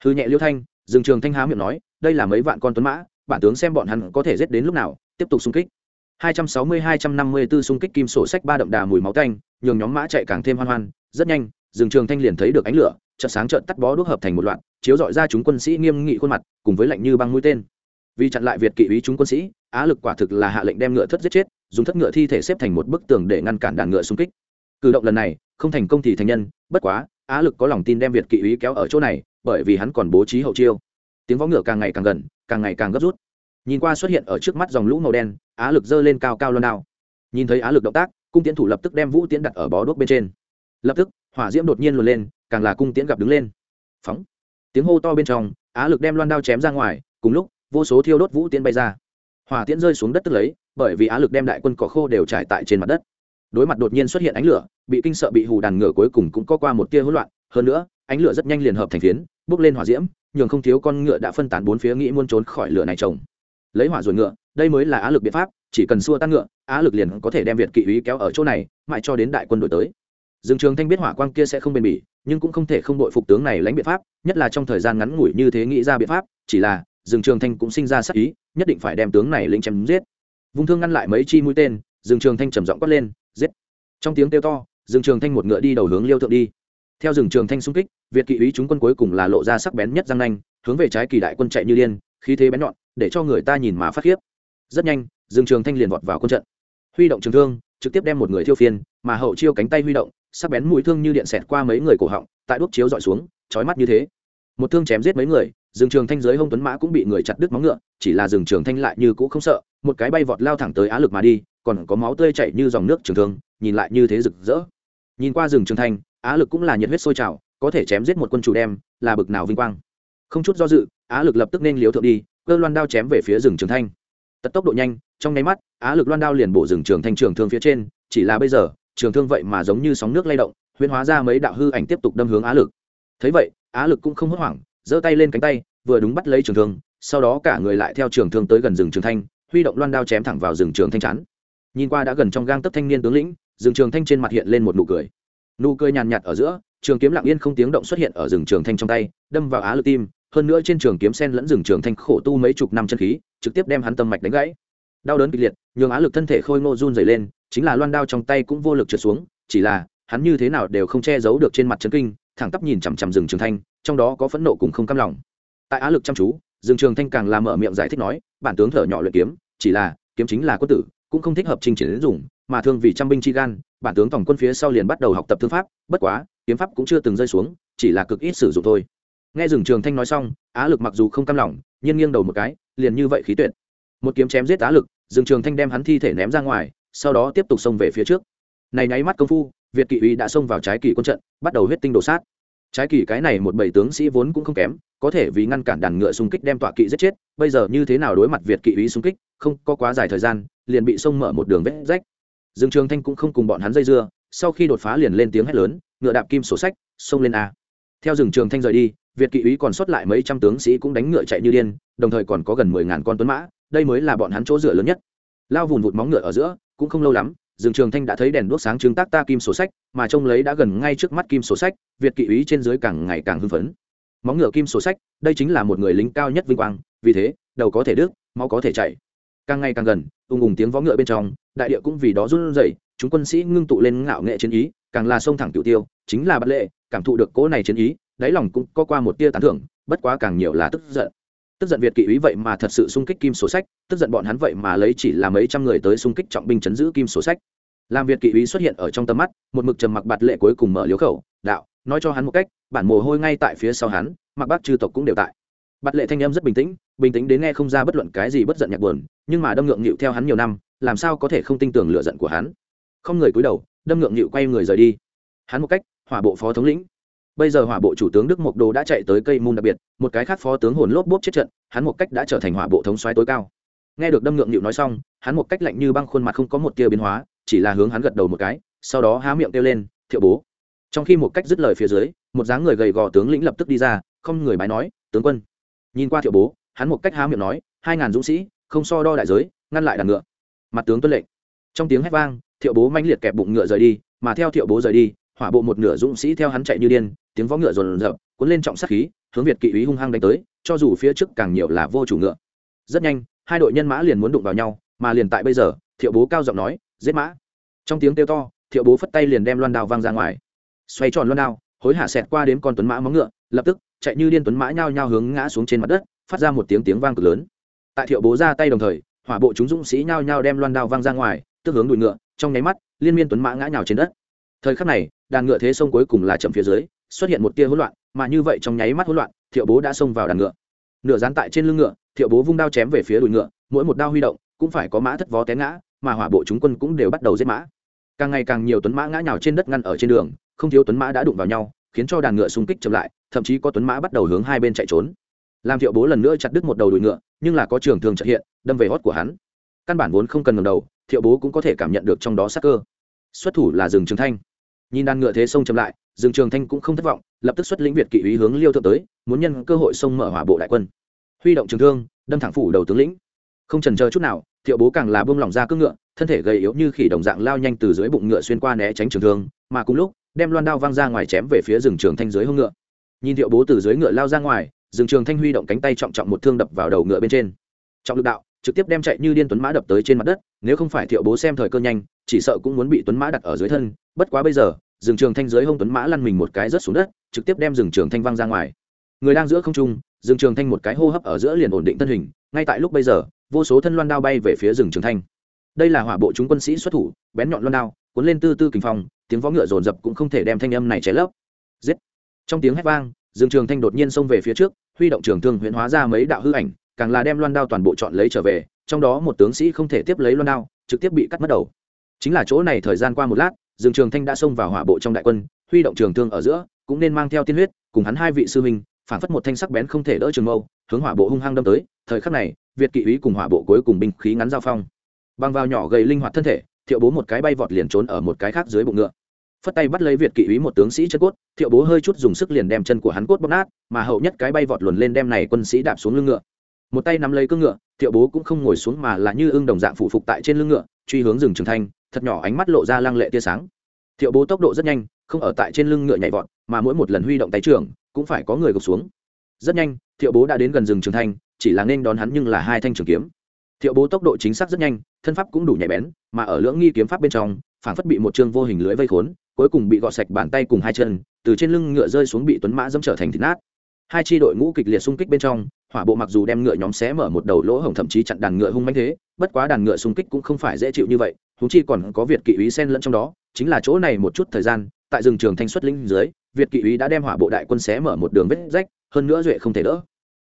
Speaker 1: Hư nhẹ liêu thanh, rừng trường thanh há miệng nói, đây là mấy vạn con tuấn mã, bản tướng xem bọn hắn có thể giết đến lúc nào, tiếp tục xung kích. 260-254 xung kích kim sổ sách ba đậm đà mùi máu tanh, nhường nhóm mã chạy càng thêm hoan hoan. Rất nhanh, rừng trường thanh liền thấy được ánh lửa, chợt sáng chợt tắt bó đuốc hợp thành một loạt, chiếu dọi ra chúng quân sĩ nghiêm nghị khuôn mặt, cùng với lạnh như băng mũi tên. Vì chặn lại việt kỵ ý chúng quân sĩ, á lực quả thực là hạ lệnh đem ngựa thất giết chết, dùng thất ngựa thi thể xếp thành một bức tường để ngăn cản đàn ngựa xung kích. Cử động lần này, không thành công thì thành nhân, bất quá, á lực có lòng tin đem việt kỵ ý kéo ở chỗ này, bởi vì hắn còn bố trí hậu chiêu. Tiếng võ ngựa càng ngày càng gần, càng ngày càng gấp rút nhìn qua xuất hiện ở trước mắt dòng lũ màu đen, á lực giơ lên cao cao loan đao. Nhìn thấy á lực động tác, cung tiễn thủ lập tức đem vũ tiễn đặt ở bó đuốc bên trên. Lập tức, hỏa diễm đột nhiên luồn lên, càng là cung tiễn gặp đứng lên. Phóng! Tiếng hô to bên trong, á lực đem loan đao chém ra ngoài, cùng lúc, vô số thiêu đốt vũ tiễn bay ra. Hỏa tiễn rơi xuống đất tức lấy, bởi vì á lực đem đại quân cỏ khô đều trải tại trên mặt đất. Đối mặt đột nhiên xuất hiện ánh lửa, bị kinh sợ bị hù đàn ngựa cuối cùng cũng có qua một tia hỗn loạn. Hơn nữa, ánh lửa rất nhanh liền hợp thành phiến, bốc lên hỏa diễm, nhường không thiếu con ngựa đã phân tán bốn phía nghĩ muốn trốn khỏi lửa này trồng lấy hỏa rồi ngựa, đây mới là á lực biện pháp, chỉ cần xua tan ngựa, á lực liền có thể đem việt kỵ úy kéo ở chỗ này, mãi cho đến đại quân đội tới. Dương trường thanh biết hỏa quang kia sẽ không bền bỉ, nhưng cũng không thể không đội phục tướng này lãnh biện pháp, nhất là trong thời gian ngắn ngủi như thế nghĩ ra biện pháp, chỉ là, dương trường thanh cũng sinh ra sắc ý, nhất định phải đem tướng này lính chém giết. Vung thương ngăn lại mấy chi mũi tên, dương trường thanh trầm giọng quát lên, giết! Trong tiếng kêu to, dương trường thanh một ngựa đi đầu hướng liêu thượng đi. Theo rừng trường thanh xung kích, việt kỵ úy chúng quân cuối cùng là lộ ra sắc bén nhất răng nanh, hướng về trái kỳ đại quân chạy như điên, khí thế bén nhọn để cho người ta nhìn mà phát khiếp. Rất nhanh, dương trường thanh liền vọt vào quân trận. Huy động trường thương, trực tiếp đem một người thiêu phiên, mà hậu chiêu cánh tay huy động, sắc bén mũi thương như điện xẹt qua mấy người cổ họng, tại đuốc chiếu dọi xuống trói mắt như thế. Một thương chém giết mấy người, dương trường thanh giới hông tuấn mã cũng bị người chặt đứt móng ngựa, chỉ là dương trường thanh lại như cũ không sợ, một cái bay vọt lao thẳng tới á lực mà đi, còn có máu tươi chảy như dòng nước trường thương, nhìn lại như thế rực rỡ. Nhìn qua rừng trường thanh, á lực cũng là nhiệt huyết sôi trào, có thể chém giết một quân chủ đem, là bực nào vinh quang. Không chút do dự, á lực lập tức nên liếu thượng đi cơ loan đao chém về phía rừng trường thanh. Tật tốc độ nhanh, trong nháy mắt, á lực loan đao liền bổ rừng trường thanh trường thương phía trên, chỉ là bây giờ, trường thương vậy mà giống như sóng nước lay động, huyễn hóa ra mấy đạo hư ảnh tiếp tục đâm hướng á lực. Thấy vậy, á lực cũng không hốt hoảng, giơ tay lên cánh tay, vừa đúng bắt lấy trường thương, sau đó cả người lại theo trường thương tới gần rừng trường thanh, huy động loan đao chém thẳng vào rừng trường thanh chắn nhìn qua đã gần trong gang tấc thanh niên tướng lĩnh, rừng trường thanh trên mặt hiện lên một nụ cười. Nụ cười nhàn nhạt ở giữa, trường kiếm lặng yên không tiếng động xuất hiện ở rừng trường thanh trong tay, đâm vào á lực tim hơn nữa trên trường kiếm sen lẫn rừng trường thanh khổ tu mấy chục năm chân khí, trực tiếp đem hắn tâm mạch đánh gãy. Đau đớn kịch liệt, nhường á lực thân thể khôi ngô run dày lên, chính là loan đao trong tay cũng vô lực trượt xuống, chỉ là, hắn như thế nào đều không che giấu được trên mặt trấn kinh, thẳng tắp nhìn chằm chằm rừng trường thanh, trong đó có phẫn nộ cùng không cam lòng. Tại á lực chăm chú, rừng trường thanh càng làm mở miệng giải thích nói, bản tướng thở nhỏ luyện kiếm, chỉ là, kiếm chính là quân tử, cũng không thích hợp trình triển dùng, mà thương vì trăm binh chi gan, bản tướng tổng quân phía sau liền bắt đầu học tập thương pháp, bất quá, kiếm pháp cũng chưa từng rơi xuống, chỉ là cực ít sử dụng thôi nghe rừng trường thanh nói xong, á lực mặc dù không cam lòng, nhưng nghiêng đầu một cái, liền như vậy khí tuyệt. Một kiếm chém giết á lực, rừng trường thanh đem hắn thi thể ném ra ngoài, sau đó tiếp tục xông về phía trước. Này nháy mắt công phu, việt kỵ uy đã xông vào trái kỳ quân trận, bắt đầu huyết tinh đổ sát. Trái kỳ cái này một bảy tướng sĩ vốn cũng không kém, có thể vì ngăn cản đàn ngựa xung kích đem tọa kỵ giết chết, bây giờ như thế nào đối mặt việt kỵ uy xung kích, không có quá dài thời gian, liền bị xông mở một đường vết rách. Dương trường thanh cũng không cùng bọn hắn dây dưa, sau khi đột phá liền lên tiếng hét lớn, ngựa đạp kim sổ sách, xông lên a. Theo rừng trường thanh rời đi việt kỵ úy còn sót lại mấy trăm tướng sĩ cũng đánh ngựa chạy như điên, đồng thời còn có gần mười ngàn con tuấn mã, đây mới là bọn hắn chỗ dựa lớn nhất. Lao vùn vụt móng ngựa ở giữa, cũng không lâu lắm rừng trường thanh đã thấy đèn đuốc sáng trương tác ta kim sổ sách, mà trông lấy đã gần ngay trước mắt kim sổ sách, việt kỵ úy trên dưới càng ngày càng hưng phấn. Móng ngựa kim sổ sách, đây chính là một người lính cao nhất vinh quang, vì thế, đầu có thể đứt, máu có thể chạy càng ngày càng gần, ùng ùng tiếng vó ngựa bên trong, đại địa cũng vì đó run rẩy, chúng quân sĩ ngưng tụ lên ngạo nghệ chiến ý, càng là sông thẳng tiểu tiêu, chính là bất lệ, cảm thụ được cỗ này chiến ý đáy lòng cũng có qua một tia tán thưởng, bất quá càng nhiều là tức giận. Tức giận việt kỵ ý vậy mà thật sự xung kích kim sổ sách, tức giận bọn hắn vậy mà lấy chỉ là mấy trăm người tới xung kích trọng binh chấn giữ kim sổ sách. Làm việt kỵ ý xuất hiện ở trong tầm mắt, một mực trầm mặc bạt lệ cuối cùng mở liếu khẩu, đạo, nói cho hắn một cách, bản mồ hôi ngay tại phía sau hắn, mặc bác chư tộc cũng đều tại. Bạt lệ thanh em rất bình tĩnh bình tĩnh đến nghe không ra bất luận cái gì bất giận nhạc buồn, nhưng mà đâm ngượng nghịu theo hắn nhiều năm, làm sao có thể không tin tưởng lựa giận của hắn? Không người cúi đầu, đâm ngượng nghịu quay người rời đi. Hắn một cách, hỏa bộ phó thống lĩnh bây giờ hỏa bộ chủ tướng đức mộc đồ đã chạy tới cây môn đặc biệt, một cái khác phó tướng hồn lốp bốp chết trận, hắn một cách đã trở thành hỏa bộ thống xoáy tối cao. Nghe được đâm ngượng nhịu nói xong, hắn một cách lạnh như băng khuôn mặt không có một tia biến hóa, chỉ là hướng hắn gật đầu một cái, sau đó há miệng kêu lên, thiệu bố. Trong khi một cách dứt lời phía dưới, một dáng người gầy gò tướng lĩnh lập tức đi ra, không người bái nói, tướng quân. Nhìn qua thiệu bố, hắn một cách há miệng nói, hai ngàn dũng sĩ, không so đo đại giới, ngăn lại đàn ngựa. Mặt tướng tuân lệnh. Trong tiếng hét vang, thiệu bố manh liệt kẹp bụng ngựa rời đi, mà theo thiệu bố rời đi hỏa bộ một nửa dũng sĩ theo hắn chạy như điên, tiếng võ ngựa rồn rập, cuốn lên trọng sát khí, hướng việt kỵ ý hung hăng đánh tới, cho dù phía trước càng nhiều là vô chủ ngựa. Rất nhanh, hai đội nhân mã liền muốn đụng vào nhau, mà liền tại bây giờ, thiệu bố cao giọng nói, giết mã. Trong tiếng kêu to, thiệu bố phất tay liền đem loan đao văng ra ngoài. Xoay tròn loan đao, hối hả xẹt qua đến con tuấn mã móng ngựa, lập tức, chạy như điên tuấn mã nhao nhao hướng ngã xuống trên mặt đất, phát ra một tiếng tiếng vang cực lớn. Tại thiệu bố ra tay đồng thời, hỏa bộ chúng dũng sĩ nhao nhao đem loan đao văng ra ngoài tức hướng đuổi ngựa, trong nháy mắt, liên miên tuấn mã ngã nhào trên đất thời khắc này, đàn ngựa thế sông cuối cùng là chậm phía dưới, xuất hiện một tia hỗn loạn, mà như vậy trong nháy mắt hỗn loạn, thiệu bố đã xông vào đàn ngựa. Nửa dán tại trên lưng ngựa, thiệu bố vung đao chém về phía đùi ngựa, mỗi một đao huy động cũng phải có mã thất vó té ngã, mà hỏa bộ chúng quân cũng đều bắt đầu giết mã. Càng ngày càng nhiều tuấn mã ngã nhào trên đất ngăn ở trên đường, không thiếu tuấn mã đã đụng vào nhau, khiến cho đàn ngựa xung kích chậm lại, thậm chí có tuấn mã bắt đầu hướng hai bên chạy trốn. Làm thiệu bố lần nữa chặt đứt một đầu đùi ngựa, nhưng là có trường thường trợ hiện, đâm về hót của hắn. Căn bản vốn không cần ngầm đầu, thiệu bố cũng có thể cảm nhận được trong đó sắc cơ. Xuất thủ là rừng trường thanh nhìn đàn ngựa thế sông chậm lại, dương trường thanh cũng không thất vọng, lập tức xuất lĩnh việt kỵ ý hướng liêu thượng tới, muốn nhân cơ hội sông mở hỏa bộ đại quân. Huy động trường thương, đâm thẳng phủ đầu tướng lĩnh. Không trần chờ chút nào, thiệu bố càng là buông lỏng ra cước ngựa, thân thể gầy yếu như khỉ đồng dạng lao nhanh từ dưới bụng ngựa xuyên qua né tránh trường thương, mà cùng lúc, đem loan đao văng ra ngoài chém về phía rừng trường thanh dưới hông ngựa. Nhìn thiệu bố từ dưới ngựa lao ra ngoài rừng trường thanh huy động cánh tay trọng trọng một thương đập vào đầu ngựa bên trên. Trọng lực đạo, trực tiếp đem chạy như điên tuấn mã đập tới trên mặt đất, nếu không phải thiệu bố xem thời cơ nhanh, chỉ sợ cũng muốn bị tuấn mã đặt ở dưới thân bất quá bây giờ, rừng trường thanh dưới hông tuấn mã lăn mình một cái rớt xuống đất, trực tiếp đem rừng trường thanh văng ra ngoài. Người đang giữa không trung, rừng trường thanh một cái hô hấp ở giữa liền ổn định thân hình, ngay tại lúc bây giờ, vô số thân loan đao bay về phía rừng trường thanh. Đây là hỏa bộ chúng quân sĩ xuất thủ, bén nhọn loan đao, cuốn lên tư tư kinh phong, tiếng võ ngựa rồn rập cũng không thể đem thanh âm này cháy lấp. Giết! Trong tiếng hét vang, rừng trường thanh đột nhiên xông về phía trước, huy động trường thương huyễn hóa ra mấy đạo hư ảnh, càng là đem loan đao toàn bộ chọn lấy trở về, trong đó một tướng sĩ không thể tiếp lấy loan đao, trực tiếp bị cắt mất đầu. Chính là chỗ này thời gian qua một lát Dương trường thanh đã xông vào hỏa bộ trong đại quân, huy động trường thương ở giữa, cũng nên mang theo tiên huyết, cùng hắn hai vị sư huynh phản phất một thanh sắc bén không thể đỡ trường mâu, hướng hỏa bộ hung hăng đâm tới. Thời khắc này, việt kỵ úy cùng hỏa bộ cuối cùng binh khí ngắn giao phong. Băng vào nhỏ gầy linh hoạt thân thể, thiệu bố một cái bay vọt liền trốn ở một cái khác dưới bụng ngựa. Phất tay bắt lấy việt kỵ úy một tướng sĩ chân cốt, thiệu bố hơi chút dùng sức liền đem chân của hắn cốt bóp nát, mà hậu nhất cái bay vọt luồn lên đem này quân sĩ đạp xuống lưng ngựa. Một tay nắm lấy cương ngựa, thiệu bố cũng không ngồi xuống mà là như ưng đồng dạng phụ phục tại trên lưng ngựa, truy hướng rừng trường thanh thật nhỏ ánh mắt lộ ra lăng lệ tia sáng. Thiệu bố tốc độ rất nhanh, không ở tại trên lưng ngựa nhảy vọt, mà mỗi một lần huy động tay trưởng, cũng phải có người gục xuống. Rất nhanh, thiệu bố đã đến gần rừng trường thanh, chỉ là nên đón hắn nhưng là hai thanh trường kiếm. Thiệu bố tốc độ chính xác rất nhanh, thân pháp cũng đủ nhạy bén, mà ở lưỡng nghi kiếm pháp bên trong, phảng phất bị một chương vô hình lưới vây khốn, cuối cùng bị gọt sạch bàn tay cùng hai chân, từ trên lưng ngựa rơi xuống bị tuấn mã dẫm trở thành thịt nát. Hai tri đội ngũ kịch liệt xung kích bên trong, hỏa bộ mặc dù đem ngựa nhóm xé mở một đầu lỗ hổng thậm chí chặn đàn ngựa hung manh thế, bất quá đàn ngựa xung kích cũng không phải dễ chịu như vậy húng chi còn có việt kỵ úy sen lẫn trong đó, chính là chỗ này một chút thời gian, tại rừng trường thanh xuất linh dưới, việt kỵ úy đã đem hỏa bộ đại quân xé mở một đường vết rách, hơn nữa duệ không thể đỡ.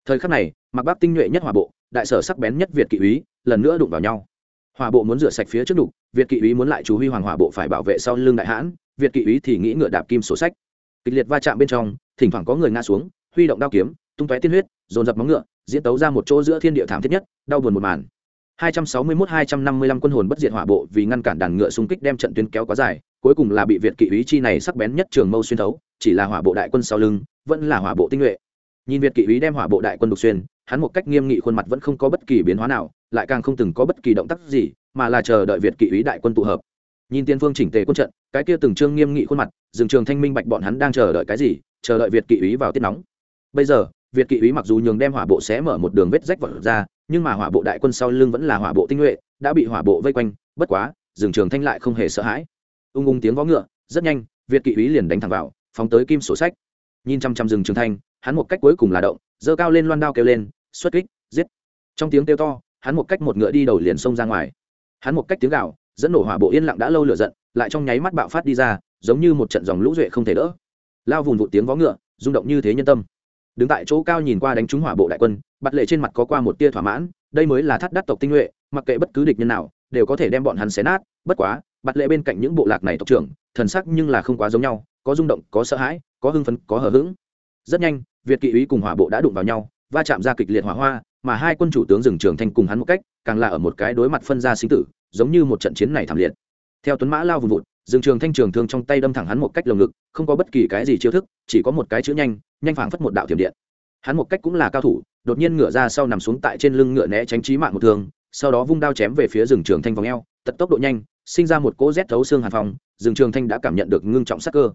Speaker 1: Thời khắc này mặc bác tinh nhuệ nhất hỏa bộ, đại sở sắc bén nhất việt kỵ úy, lần nữa đụng vào nhau. Hỏa bộ muốn rửa sạch phía trước đục, việt kỵ úy muốn lại chú huy hoàng hỏa bộ phải bảo vệ sau lưng đại hãn, việt kỵ úy thì nghĩ ngựa đạp kim sổ sách. Kịch liệt va chạm bên trong, thỉnh thoảng có người ngã xuống, huy động đao kiếm, tung tóe tiên huyết, dồn dập móng ngựa, diễn tấu ra một chỗ giữa thiên địa thảm thiết nhất, đau buồn một màn. 261-255 quân hồn bất diệt hỏa bộ vì ngăn cản đàn ngựa xung kích đem trận tuyến kéo quá dài, cuối cùng là bị việt kỵ úy chi này sắc bén nhất trường mâu xuyên thấu, chỉ là hỏa bộ đại quân sau lưng, vẫn là hỏa bộ tinh nhuệ. Nhìn việt kỵ úy đem hỏa bộ đại quân đục xuyên, hắn một cách nghiêm nghị khuôn mặt vẫn không có bất kỳ biến hóa nào, lại càng không từng có bất kỳ động tác gì, mà là chờ đợi việt kỵ úy đại quân tụ hợp. Nhìn tiên phương chỉnh tề quân trận, cái kia từng trương nghiêm nghị khuôn mặt dừng trường thanh minh bạch bọn hắn đang chờ đợi cái gì, chờ đợi việt kỵ úy vào tiết nóng. Bây giờ, việt kỵ úy mặc dù nhường đem hỏa bộ sẽ mở một đường vết rách vỡ ra nhưng mà hỏa bộ đại quân sau lưng vẫn là hỏa bộ tinh nhuệ, đã bị hỏa bộ vây quanh, bất quá, rừng trường thanh lại không hề sợ hãi. Ung ung tiếng vó ngựa, rất nhanh, việt kỵ úy liền đánh thẳng vào, phóng tới kim sổ sách. Nhìn chăm chăm rừng trường thanh, hắn một cách cuối cùng là động, giơ cao lên loan đao kêu lên, xuất kích, giết. Trong tiếng kêu to, hắn một cách một ngựa đi đầu liền xông ra ngoài. Hắn một cách tiếng gạo dẫn nổ hỏa bộ yên lặng đã lâu lửa giận, lại trong nháy mắt bạo phát đi ra, giống như một trận dòng lũ duệ không thể đỡ. Lao vùng vụ tiếng vó ngựa, rung động như thế nhân tâm đứng tại chỗ cao nhìn qua đánh trúng hỏa bộ đại quân bặt lệ trên mặt có qua một tia thỏa mãn, đây mới là thắt đắt tộc tinh nhuệ, mặc kệ bất cứ địch nhân nào, đều có thể đem bọn hắn xé nát. Bất quá bặt lệ bên cạnh những bộ lạc này tộc trưởng, thần sắc nhưng là không quá giống nhau, có rung động, có sợ hãi, có hưng phấn, có hờ hững. Rất nhanh, việt kỵ úy cùng hỏa bộ đã đụng vào nhau, va chạm ra kịch liệt hỏa hoa, mà hai quân chủ tướng rừng trường thanh cùng hắn một cách, càng là ở một cái đối mặt phân ra sinh tử, giống như một trận chiến này thảm liệt. Theo tuấn mã lao vùng vụt rừng trường thanh trường thương trong tay đâm thẳng hắn một cách lồng ngực, không có bất kỳ cái gì chiêu thức, chỉ có một cái chữ nhanh nhanh phảng phất một đạo thiểm điện. Hắn một cách cũng là cao thủ, đột nhiên ngửa ra sau nằm xuống tại trên lưng ngựa né tránh trí mạng một thương, sau đó vung đao chém về phía rừng trường thanh vòng eo, tật tốc độ nhanh, sinh ra một cỗ rét thấu xương hàn phòng rừng trường thanh đã cảm nhận được ngưng trọng sắc cơ.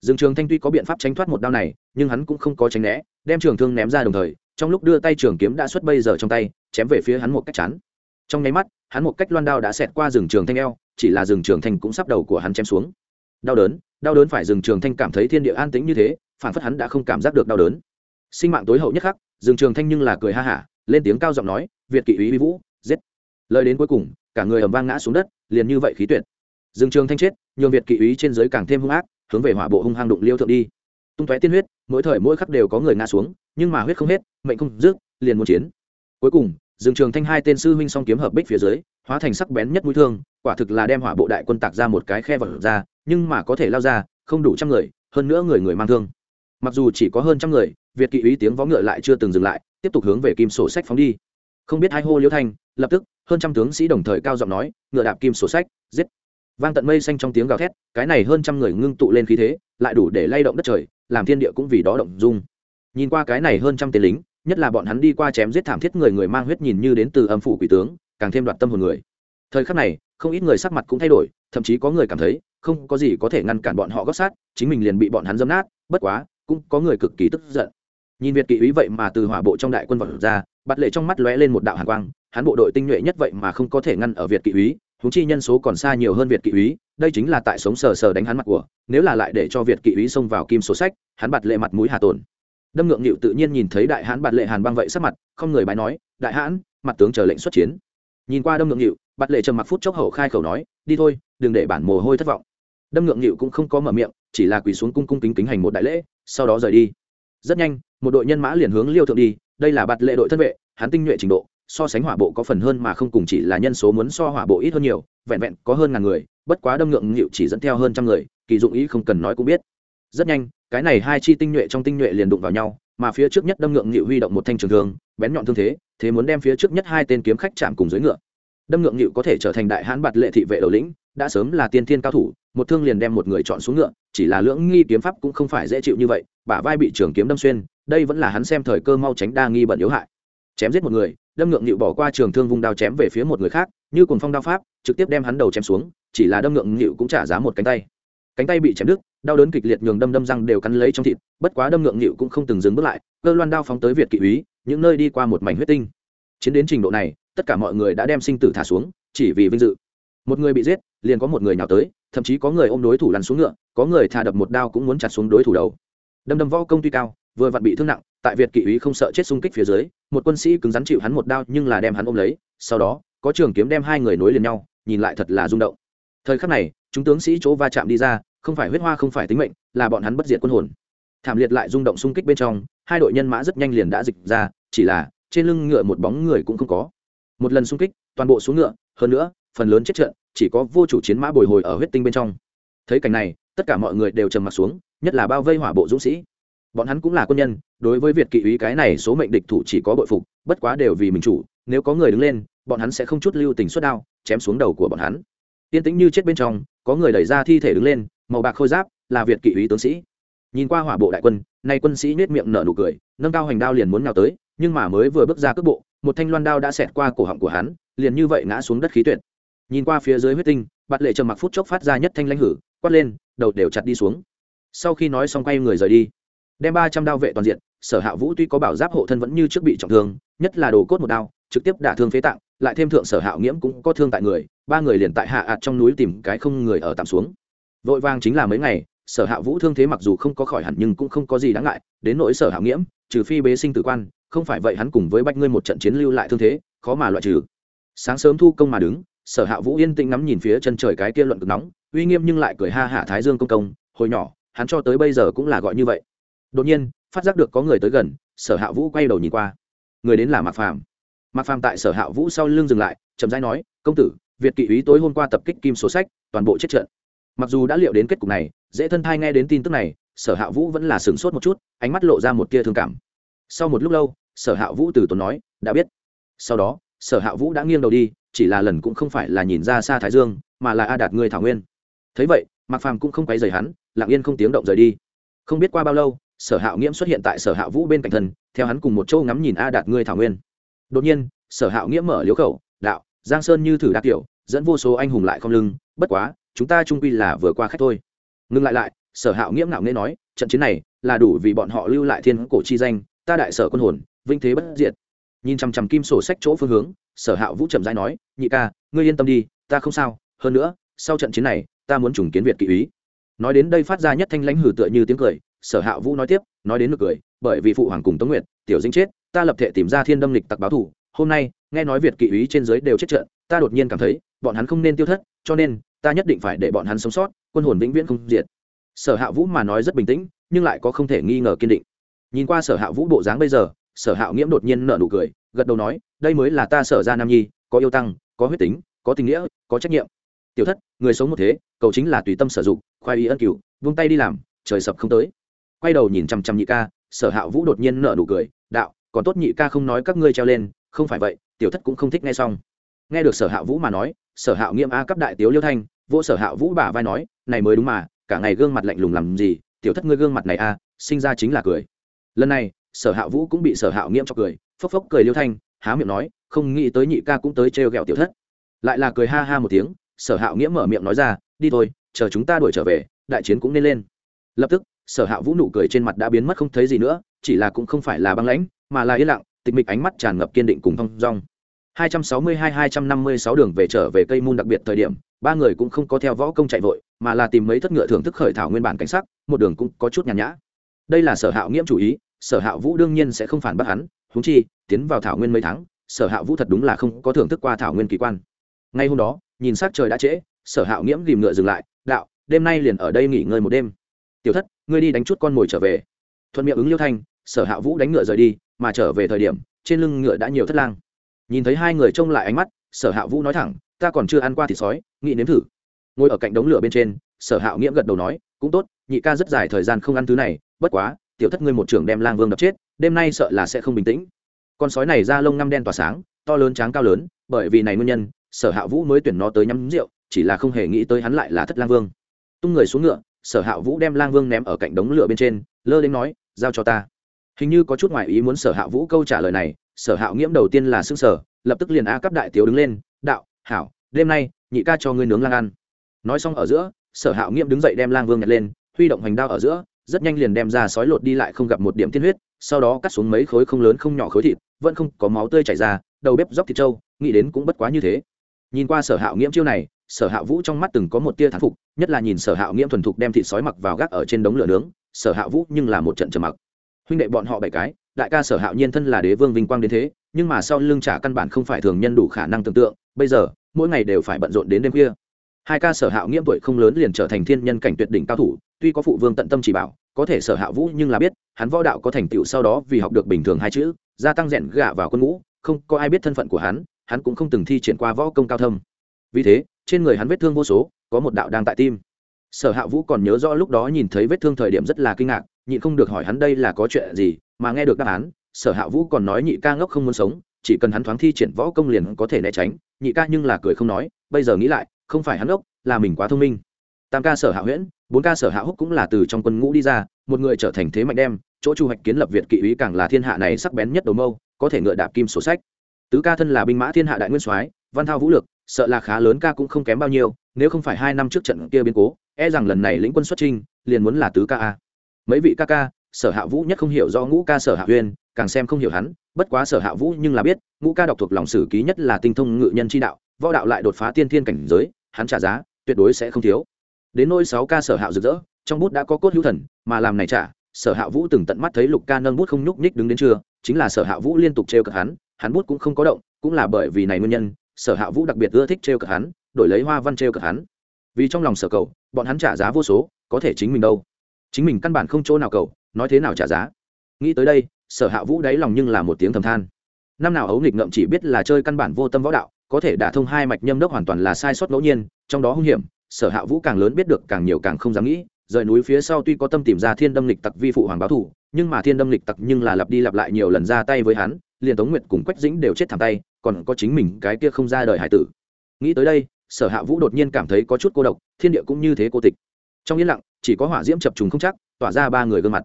Speaker 1: Rừng trường thanh tuy có biện pháp tránh thoát một đao này, nhưng hắn cũng không có tránh né, đem trường thương ném ra đồng thời, trong lúc đưa tay trường kiếm đã xuất bây giờ trong tay, chém về phía hắn một cách chắn trong nháy mắt, hắn một cách loan đao đã xẹt qua rừng trường thanh eo, chỉ là rừng trường thanh cũng sắp đầu của hắn chém xuống. Đau đớn đau đớn phải rừng trường thanh cảm thấy thiên địa an tĩnh như thế phản phất hắn đã không cảm giác được đau đớn. Sinh mạng tối hậu nhất khắc, rừng trường thanh nhưng là cười ha hả, lên tiếng cao giọng nói, việt kỵ úy vũ, giết. Lời đến cuối cùng, cả người ầm vang ngã xuống đất, liền như vậy khí tuyệt. Rừng trường thanh chết, nhường việt kỵ úy trên giới càng thêm hung ác, hướng về hỏa bộ hung hăng đụng liêu thượng đi. Tung tóe tiên huyết, mỗi thời mỗi khắc đều có người ngã xuống, nhưng mà huyết không hết, mệnh không dứt, liền muốn chiến. Cuối cùng Dừng trường thanh hai tên sư huynh song kiếm hợp bích phía dưới, hóa thành sắc bén nhất mũi thương, quả thực là đem hỏa bộ đại quân tạc ra một cái khe vật ra nhưng mà có thể lao ra, không đủ trăm người, hơn nữa người người mang thương. Mặc dù chỉ có hơn trăm người, việt kỵ ý tiếng võ ngựa lại chưa từng dừng lại, tiếp tục hướng về kim sổ sách phóng đi. Không biết hai hô liễu thanh, lập tức, hơn trăm tướng sĩ đồng thời cao giọng nói, ngựa đạp kim sổ sách, giết! Vang tận mây xanh trong tiếng gào thét, cái này hơn trăm người ngưng tụ lên khí thế, lại đủ để lay động đất trời, làm thiên địa cũng vì đó động dung. Nhìn qua cái này hơn trăm tên lính, nhất là bọn hắn đi qua chém giết thảm thiết người người mang huyết nhìn như đến từ âm phủ quỷ tướng, càng thêm đoạt tâm hồn người. Thời khắc này, không ít người sắc mặt cũng thay đổi, thậm chí có người cảm thấy không có gì có thể ngăn cản bọn họ gót sát, chính mình liền bị bọn hắn dâm nát, bất quá, cũng có người cực kỳ tức giận. Nhìn việt kỵ ý vậy mà từ hỏa bộ trong đại quân vật ra, bạt lệ trong mắt lóe lên một đạo hàn quang, hắn bộ đội tinh nhuệ nhất vậy mà không có thể ngăn ở việt kỵ úy húng chi nhân số còn xa nhiều hơn việt kỵ úy, đây chính là tại sống sờ sờ đánh hắn mặt của, nếu là lại để cho việt kỵ úy xông vào kim số sách, hắn bạt lệ mặt mũi hà tồn đâm ngượng nghịu tự nhiên nhìn thấy đại hãn bạt lệ hàn băng vậy sắc mặt, không người bái nói, đại hãn, mặt tướng chờ lệnh xuất chiến. Nhìn qua đâm ngượng nghịu, bạt lệ trầm mặc phút chốc hậu khai khẩu nói, đi thôi, đừng để bản mồ hôi thất vọng đâm ngượng nghịu cũng không có mở miệng, chỉ là quỳ xuống cung cung kính kính hành một đại lễ, sau đó rời đi. Rất nhanh, một đội nhân mã liền hướng liêu thượng đi, đây là bạt lệ đội thân vệ, hắn tinh nhuệ trình độ, so sánh hỏa bộ có phần hơn mà không cùng chỉ là nhân số muốn so hỏa bộ ít hơn nhiều, vẹn vẹn có hơn ngàn người, bất quá đâm ngượng nghịu chỉ dẫn theo hơn trăm người, kỳ dụng ý không cần nói cũng biết. Rất nhanh, cái này hai chi tinh nhuệ trong tinh nhuệ liền đụng vào nhau, mà phía trước nhất đâm ngượng nghịu huy động một thanh trường thương, bén nhọn thương thế thế muốn đem phía trước nhất hai tên kiếm khách chạm cùng dưới ngựa. Đâm ngượng nghịu có thể trở thành đại hãn bạt lệ thị vệ đầu lĩnh đã sớm là tiên thiên cao thủ, một thương liền đem một người chọn xuống ngựa, chỉ là lưỡng nghi kiếm pháp cũng không phải dễ chịu như vậy, bả vai bị trường kiếm đâm xuyên, đây vẫn là hắn xem thời cơ mau tránh đa nghi bận yếu hại. Chém giết một người, đâm ngượng nghịu bỏ qua trường thương vung đao chém về phía một người khác, như cùng phong đao pháp, trực tiếp đem hắn đầu chém xuống, chỉ là đâm ngượng nghịu cũng trả giá một cánh tay. Cánh tay bị chém đứt, đau đớn kịch liệt nhường đâm đâm răng đều cắn lấy trong thịt, bất quá đâm ngượng nghịu cũng không từng dừng bước lại, cơ loan đao phóng tới việt kỵ úy, những nơi đi qua một mảnh huyết tinh. Chiến đến trình độ này, tất cả mọi người đã đem sinh tử thả xuống, chỉ vì vinh dự. Một người bị giết liền có một người nhào tới, thậm chí có người ôm đối thủ lăn xuống ngựa, có người thả đập một đao cũng muốn chặt xuống đối thủ đầu. Đâm đâm võ công tuy cao, vừa vặn bị thương nặng, tại việt kỵ úy không sợ chết xung kích phía dưới, một quân sĩ cứng rắn chịu hắn một đao nhưng là đem hắn ôm lấy, sau đó, có trường kiếm đem hai người nối liền nhau, nhìn lại thật là rung động. Thời khắc này, chúng tướng sĩ chỗ va chạm đi ra, không phải huyết hoa không phải tính mệnh, là bọn hắn bất diệt quân hồn. Thảm liệt lại rung động xung kích bên trong, hai đội nhân mã rất nhanh liền đã dịch ra, chỉ là, trên lưng ngựa một bóng người cũng không có. Một lần xung kích, toàn bộ xuống ngựa, hơn nữa, phần lớn chết trận chỉ có vô chủ chiến mã bồi hồi ở huyết tinh bên trong. Thấy cảnh này, tất cả mọi người đều trầm mặt xuống, nhất là bao vây hỏa bộ dũng sĩ. Bọn hắn cũng là quân nhân, đối với việt kỵ úy cái này số mệnh địch thủ chỉ có bội phục, bất quá đều vì mình chủ, nếu có người đứng lên, bọn hắn sẽ không chút lưu tình suất đao, chém xuống đầu của bọn hắn. Tiên tĩnh như chết bên trong, có người đẩy ra thi thể đứng lên, màu bạc khôi giáp, là việt kỵ úy tướng sĩ. Nhìn qua hỏa bộ đại quân, nay quân sĩ nết miệng nở nụ cười, nâng cao hành đao liền muốn nào tới, nhưng mà mới vừa bước ra cước bộ, một thanh loan đao đã xẹt qua cổ họng của hắn, liền như vậy ngã xuống đất khí tuyệt nhìn qua phía dưới huyết tinh, bạt lệ trầm mặc phút chốc phát ra nhất thanh lãnh hử, quát lên, đầu đều chặt đi xuống. Sau khi nói xong quay người rời đi. Đem ba trăm đao vệ toàn diện, sở hạ vũ tuy có bảo giáp hộ thân vẫn như trước bị trọng thương, nhất là đồ cốt một đao, trực tiếp đả thương phế tạng, lại thêm thượng sở hạo nghiễm cũng có thương tại người, ba người liền tại hạ ạt trong núi tìm cái không người ở tạm xuống. Vội vàng chính là mấy ngày, sở hạ vũ thương thế mặc dù không có khỏi hẳn nhưng cũng không có gì đáng ngại, đến nỗi sở hạo nghiễm, trừ phi bế sinh tử quan, không phải vậy hắn cùng với bách ngươi một trận chiến lưu lại thương thế, khó mà loại trừ. Sáng sớm thu công mà đứng sở hạ vũ yên tĩnh ngắm nhìn phía chân trời cái kia luận cực nóng, uy nghiêm nhưng lại cười ha hạ thái dương công công, hồi nhỏ, hắn cho tới bây giờ cũng là gọi như vậy. Đột nhiên, phát giác được có người tới gần, sở hạ vũ quay đầu nhìn qua. Người đến là mạc phàm. Mạc phàm tại sở hạ vũ sau lưng dừng lại, chậm rãi nói, công tử, việt kỵ úy tối hôm qua tập kích kim số sách, toàn bộ chết trận. Mặc dù đã liệu đến kết cục này, dễ thân thai nghe đến tin tức này, sở hạ vũ vẫn là sửng sốt một chút, ánh mắt lộ ra một tia thương cảm. Sau một lúc lâu, sở hạ vũ từ tốn nói, đã biết. Sau đó, sở hạ vũ đã nghiêng đầu đi chỉ là lần cũng không phải là nhìn ra xa thái dương, mà là a đạt người thảo nguyên. Thấy vậy, mạc phàm cũng không quay rời hắn, lặng yên không tiếng động rời đi. Không biết qua bao lâu, sở hạ nghiễm xuất hiện tại sở hạ vũ bên cạnh thân, theo hắn cùng một châu ngắm nhìn a đạt ngươi thảo nguyên. Đột nhiên, sở hạ nghiễm mở liếu khẩu, đạo, giang sơn như thử đạt kiểu dẫn vô số anh hùng lại không lưng, bất quá, chúng ta trung quy là vừa qua khách thôi. Ngừng lại lại, sở hạ nghiễm ngạo nghễ nói, trận chiến này là đủ vì bọn họ lưu lại thiên cổ chi danh, ta đại sở quân hồn, vinh thế bất diệt. Nhìn chằm chằm kim sổ sách chỗ phương hướng sở hạ vũ trầm dai nói, nhị ca, ngươi yên tâm đi, ta không sao. Hơn nữa, sau trận chiến này, ta muốn trùng kiến việt kỵ úy. Nói đến đây phát ra nhất thanh lãnh hử tựa như tiếng cười, sở hạ vũ nói tiếp, nói đến nực cười, bởi vì phụ hoàng cùng tống nguyệt, tiểu dinh chết, ta lập thể tìm ra thiên đâm lịch tặc báo thủ. Hôm nay, nghe nói việt kỵ úy trên giới đều chết trận, ta đột nhiên cảm thấy, bọn hắn không nên tiêu thất, cho nên, ta nhất định phải để bọn hắn sống sót, quân hồn vĩnh viễn không diệt. Sở hạ vũ mà nói rất bình tĩnh, nhưng lại có không thể nghi ngờ kiên định. Nhìn qua sở hạ vũ bộ dáng bây giờ, sở hạo nghiễm đột nhiên nở nụ cười gật đầu nói, đây mới là ta sở ra nam nhi, có yêu tăng, có huyết tính, có tình nghĩa, có trách nhiệm. Tiểu thất, người sống một thế, cầu chính là tùy tâm sử dụng, khoai ý ân cửu vung tay đi làm, trời sập không tới. Quay đầu nhìn chằm chằm nhị ca, sở hạ vũ đột nhiên nở nụ cười, đạo, còn tốt nhị ca không nói các ngươi treo lên, không phải vậy, tiểu thất cũng không thích nghe xong. Nghe được sở hạ vũ mà nói, sở hạ nghiêm a cấp đại tiếu liêu thanh, vô sở hạ vũ bả vai nói, này mới đúng mà, cả ngày gương mặt lạnh lùng làm gì, tiểu thất ngươi gương mặt này a, sinh ra chính là cười. Lần này, sở hạ vũ cũng bị sở hạ nghiêm cho cười phốc phốc cười liêu thanh, há miệng nói, không nghĩ tới nhị ca cũng tới trêu ghẹo tiểu thất. Lại là cười ha ha một tiếng, sở Hạo nghĩa mở miệng nói ra, đi thôi, chờ chúng ta đuổi trở về, đại chiến cũng nên lên. Lập tức, sở hạ vũ nụ cười trên mặt đã biến mất không thấy gì nữa, chỉ là cũng không phải là băng lãnh, mà là yên lặng, tịch mịch ánh mắt tràn ngập kiên định cùng thong dong. 262-256 đường về trở về cây môn đặc biệt thời điểm, ba người cũng không có theo võ công chạy vội, mà là tìm mấy thất ngựa thưởng thức khởi thảo nguyên bản cảnh sắc, một đường cũng có chút nhàn nhã. Đây là sở hạo nghiễm chủ ý, sở hạo vũ đương nhiên sẽ không phản bác hắn húng chi, tiến vào thảo nguyên mấy tháng, sở hạo vũ thật đúng là không có thưởng thức qua thảo nguyên kỳ quan. Ngay hôm đó, nhìn s trời đã trễ, sở hạo nghiễm ghìm ngựa dừng lại, đạo, đêm nay liền ở đây nghỉ ngơi một đêm. Tiểu thất, ngươi đi đánh chút con mồi trở về. Thuận miệng ứng liêu thanh, sở hạ vũ đánh ngựa rời đi, mà trở về thời điểm, trên lưng ngựa đã nhiều thất lang. Nhìn thấy hai người trông lại ánh mắt, sở hạ vũ nói thẳng, ta còn chưa ăn qua thịt sói, nghĩ nếm thử. Ngồi ở cạnh đống lửa bên trên, sở hạ nghiễm gật đầu nói, cũng tốt, nhị ca rất dài thời gian không ăn thứ này, bất quá tiểu thất ngươi một trưởng đem lang vương đập chết, đêm nay sợ là sẽ không bình tĩnh. Con sói này da lông năm đen tỏa sáng, to lớn tráng cao lớn, bởi vì này nguyên nhân, sở hạ vũ mới tuyển nó tới nhắm rượu, chỉ là không hề nghĩ tới hắn lại là thất lang vương. Tung người xuống ngựa, sở hạ vũ đem lang vương ném ở cạnh đống lửa bên trên, lơ đến nói, giao cho ta. Hình như có chút ngoại ý muốn sở hạ vũ câu trả lời này, sở hạ nghiễm đầu tiên là xương sở lập tức liền a cấp đại tiểu đứng lên, đạo, hảo, đêm nay, nhị ca cho ngươi nướng lang ăn. Nói xong ở giữa, sở hạ nghiễm đứng dậy đem lang vương nhặt lên, huy động hành đao ở giữa rất nhanh liền đem ra sói lột đi lại không gặp một điểm tiên huyết, sau đó cắt xuống mấy khối không lớn không nhỏ khối thịt, vẫn không có máu tươi chảy ra, đầu bếp dóc thịt trâu, nghĩ đến cũng bất quá như thế. Nhìn qua sở hạ nghiễm chiêu này, sở hạ vũ trong mắt từng có một tia thán phục, nhất là nhìn sở hạ nghiễm thuần thục đem thịt sói mặc vào gác ở trên đống lửa nướng, sở hạ vũ nhưng là một trận trầm mặc. Huynh đệ bọn họ bảy cái, đại ca sở hạ nhiên thân là đế vương vinh quang đến thế, nhưng mà sau lưng trả căn bản không phải thường nhân đủ khả năng tưởng tượng, bây giờ, mỗi ngày đều phải bận rộn đến đêm khuya. Hai ca sở hạ nghiễm tuổi không lớn liền trở thành thiên nhân cảnh tuyệt đỉnh cao thủ, tuy có phụ vương tận tâm chỉ bảo có thể sở hạ vũ nhưng là biết, hắn võ đạo có thành tựu sau đó vì học được bình thường hai chữ, gia tăng rèn gạ vào quân ngũ, không có ai biết thân phận của hắn hắn cũng không từng thi triển qua võ công cao thâm. Vì thế, trên người hắn vết thương vô số, có một đạo đang tại tim. Sở hạ vũ còn nhớ rõ lúc đó nhìn thấy vết thương thời điểm rất là kinh ngạc, nhịn không được hỏi hắn đây là có chuyện gì, mà nghe được đáp án, sở hạ vũ còn nói nhị ca ngốc không muốn sống, chỉ cần hắn thoáng thi triển võ công liền có thể né tránh, nhị ca nhưng là cười không nói, bây giờ nghĩ lại, không phải hắn ngốc, là mình quá thông minh tam ca sở hạ huyễn, bốn ca sở hạ húc cũng là từ trong quân ngũ đi ra, một người trở thành thế mạnh đem, chỗ chu hoạch kiến lập việt kỵ uý càng là thiên hạ này sắc bén nhất đầu mâu, có thể ngựa đạp kim sổ sách. Tứ ca thân là binh mã thiên hạ đại nguyên soái, văn thao vũ lực, sợ là khá lớn ca cũng không kém bao nhiêu, nếu không phải hai năm trước trận kia biến cố e rằng lần này lĩnh quân xuất trinh liền muốn là tứ ca a. Mấy vị ca ca, sở hạ vũ nhất không hiểu do ngũ ca sở hạ huyên, càng xem không hiểu hắn, bất quá sở hạ vũ nhưng là biết, ngũ ca đọc thuộc lòng sử ký nhất là tinh thông ngự nhân chi đạo, võ đạo lại đột phá tiên thiên cảnh giới, hắn trả giá, tuyệt đối sẽ không thiếu đến nôi sáu ca sở hạ rực rỡ, trong bút đã có cốt hữu thần, mà làm này trả sở hạ vũ từng tận mắt thấy lục ca nâng bút không nhúc nhích đứng đến trưa, chính là sở hạ vũ liên tục trêu cợt hắn hắn bút cũng không có động, cũng là bởi vì này nguyên nhân, sở hạ vũ đặc biệt ưa thích trêu cợt hắn, đổi lấy hoa văn trêu cợt hắn. Vì trong lòng sở cầu, bọn hắn trả giá vô số, có thể chính mình đâu. Chính mình căn bản không chỗ nào cầu, nói thế nào trả giá. Nghĩ tới đây, sở hạ vũ đáy lòng nhưng là một tiếng thầm than. Năm nào ấu nghịch ngậm chỉ biết là chơi căn bản vô tâm võ đạo, có thể đả thông hai mạch nhâm đốc hoàn toàn là sai sót ngẫu nhiên, trong đó hung hiểm sở hạ vũ càng lớn biết được càng nhiều càng không dám nghĩ, rời núi phía sau tuy có tâm tìm ra thiên đâm lịch tặc vi phụ hoàng báo thủ, nhưng mà thiên đâm lịch tặc nhưng là lặp đi lặp lại nhiều lần ra tay với hắn, liền tống nguyệt cùng quách dĩnh đều chết thẳng tay, còn có chính mình cái kia không ra đời hải tử. Nghĩ tới đây, sở hạ vũ đột nhiên cảm thấy có chút cô độc, thiên địa cũng như thế cô tịch. Trong yên lặng, chỉ có hỏa diễm chập trùng không chắc, tỏa ra ba người gương mặt.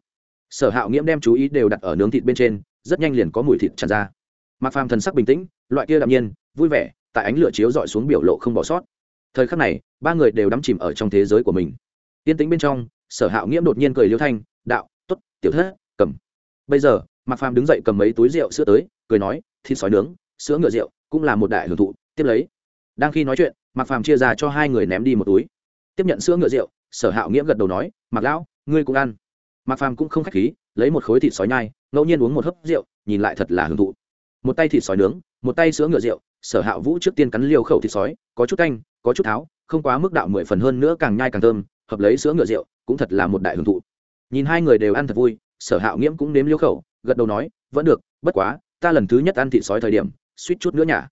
Speaker 1: Sở hạ nghiễm đem chú ý đều đặt ở nướng thịt bên trên, rất nhanh liền có mùi thịt tràn ra. Mặc phàm thần sắc bình tĩnh, loại kia đạm nhiên, vui vẻ, tại ánh lửa chiếu dọi xuống biểu lộ không bỏ sót thời khắc này, ba người đều đắm chìm ở trong thế giới của mình. Yên tĩnh bên trong, sở hạo nghiễm đột nhiên cười liêu thanh, đạo t ố t tiểu thất, cầm. Bây giờ mặc phàm đứng dậy cầm mấy túi rượu sữa tới, cười nói, thịt sói nướng, sữa ngựa rượu, cũng là một đại hưởng thụ, tiếp lấy. Đang khi nói chuyện mặc phàm chia ra cho hai người ném đi một túi. Tiếp nhận sữa ngựa rượu, sở hạo nghiễm gật đầu nói mặc lão, ngươi cũng ăn. Mặc phàm cũng không k h á c h khí, lấy một khối thịt sói nhai, ngẫu nhiên uống một hớp rượu, nhìn lại thật là hưởng thụ. Một tay thịt sói nướng, một tay sữa ngựa rượu, sở hạo vũ trước tiên cắn liều khẩu thịt sói, có chút canh có chút tháo, không quá mức đạo mười phần hơn nữa càng nhai càng thơm, hợp lấy sữa ngựa rượu, cũng thật là một đại hưởng thụ. Nhìn hai người đều ăn thật vui, sở hạo nghiễm cũng nếm liêu khẩu, gật đầu nói, vẫn được, bất quá, ta lần thứ nhất ăn thịt sói thời điểm, suýt chút nữa nhả.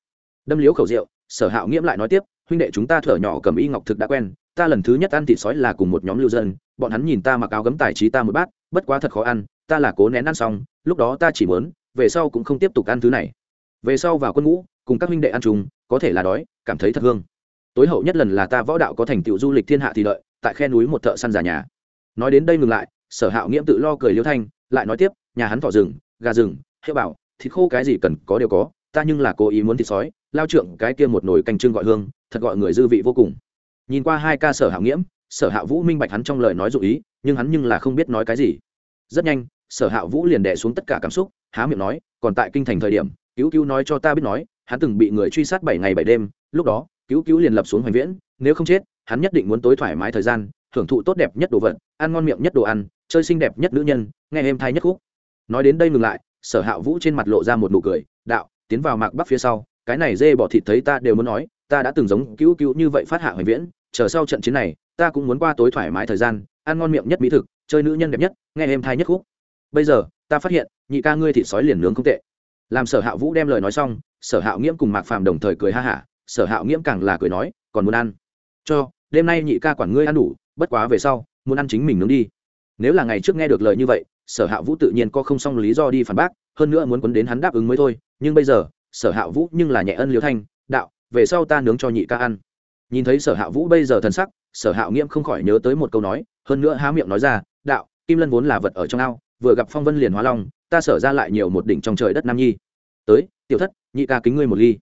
Speaker 1: Đâm liếu khẩu rượu, sở hạo nghiễm lại nói tiếp, huynh đệ chúng ta thở nhỏ cầm y ngọc thực đã quen, ta lần thứ nhất ăn thịt sói là cùng một nhóm lưu dân, bọn hắn nhìn ta mặc áo gấm tài trí ta một bát, bất quá thật khó ăn, ta là cố nén ăn xong, lúc đó ta chỉ muốn, về sau cũng không tiếp tục ăn thứ này. Về sau vào quân ngũ, cùng các huynh đệ ăn chung, có thể là đói, cảm thấy thật hương tối hậu nhất lần là ta võ đạo có thành tựu du lịch thiên hạ thì lợi tại khe núi một thợ săn già nhà. Nói đến đây ngừng lại, sở hạo nghiễm tự lo cười liêu thanh, lại nói tiếp, nhà hắn thỏ rừng, gà rừng hiệu bảo thịt khô cái gì cần có đều có, ta nhưng là cố ý muốn thịt sói, lao trượng cái kia một nồi canh trưng gọi hương, thật gọi người dư vị vô cùng. Nhìn qua hai ca sở hạo nghiễm, sở hạ vũ minh bạch hắn trong lời nói dụ ý, nhưng hắn nhưng là không biết nói cái gì. Rất nhanh, sở hạ vũ liền đẻ xuống tất cả cảm xúc, há miệng nói, còn tại kinh thành thời điểm, cứu cứu nói cho ta biết nói, hắn từng bị người truy sát bảy ngày bảy đêm, lúc đó cứu cứu liền lập xuống hoành viễn, nếu không chết, hắn nhất định muốn tối thoải mái thời gian, thưởng thụ tốt đẹp nhất đồ vật, ăn ngon miệng nhất đồ ăn, chơi xinh đẹp nhất nữ nhân, nghe êm thai nhất khúc. Nói đến đây ngừng lại, sở hạ vũ trên mặt lộ ra một nụ cười, đạo, tiến vào mạc bắc phía sau, cái này dê bỏ thịt thấy ta đều muốn nói, ta đã từng giống cứu cứu như vậy phát hạ hoành viễn, chờ sau trận chiến này, ta cũng muốn qua tối thoải mái thời gian, ăn ngon miệng nhất mỹ thực, chơi nữ nhân đẹp nhất, nghe êm thai nhất khúc. Bây giờ, ta phát hiện, nhị ca ngươi thịt sói liền nướng không tệ. Làm sở hạ vũ đem lời nói xong, sở hạ nghiễm cùng mạc phàm đồng thời cười ha hả sở hạo nghiễm càng là cười nói, còn muốn ăn? Cho, đêm nay nhị ca quản ngươi ăn đủ, bất quá về sau, muốn ăn chính mình nướng đi. Nếu là ngày trước nghe được lời như vậy, sở hạ vũ tự nhiên có không xong lý do đi phản bác, hơn nữa muốn quấn đến hắn đáp ứng mới thôi, nhưng bây giờ, sở hạ vũ nhưng là nhẹ ân liễu thanh, đạo, về sau ta nướng cho nhị ca ăn. Nhìn thấy sở hạ vũ bây giờ thần sắc, sở hạ nghiễm không khỏi nhớ tới một câu nói, hơn nữa há miệng nói ra, đạo, kim lân vốn là vật ở trong ao, vừa gặp phong vân liền hóa long, ta sở ra lại nhiều một đỉnh trong trời đất nam nhi. Tới, tiểu thất, nhị ca kính ngươi một ly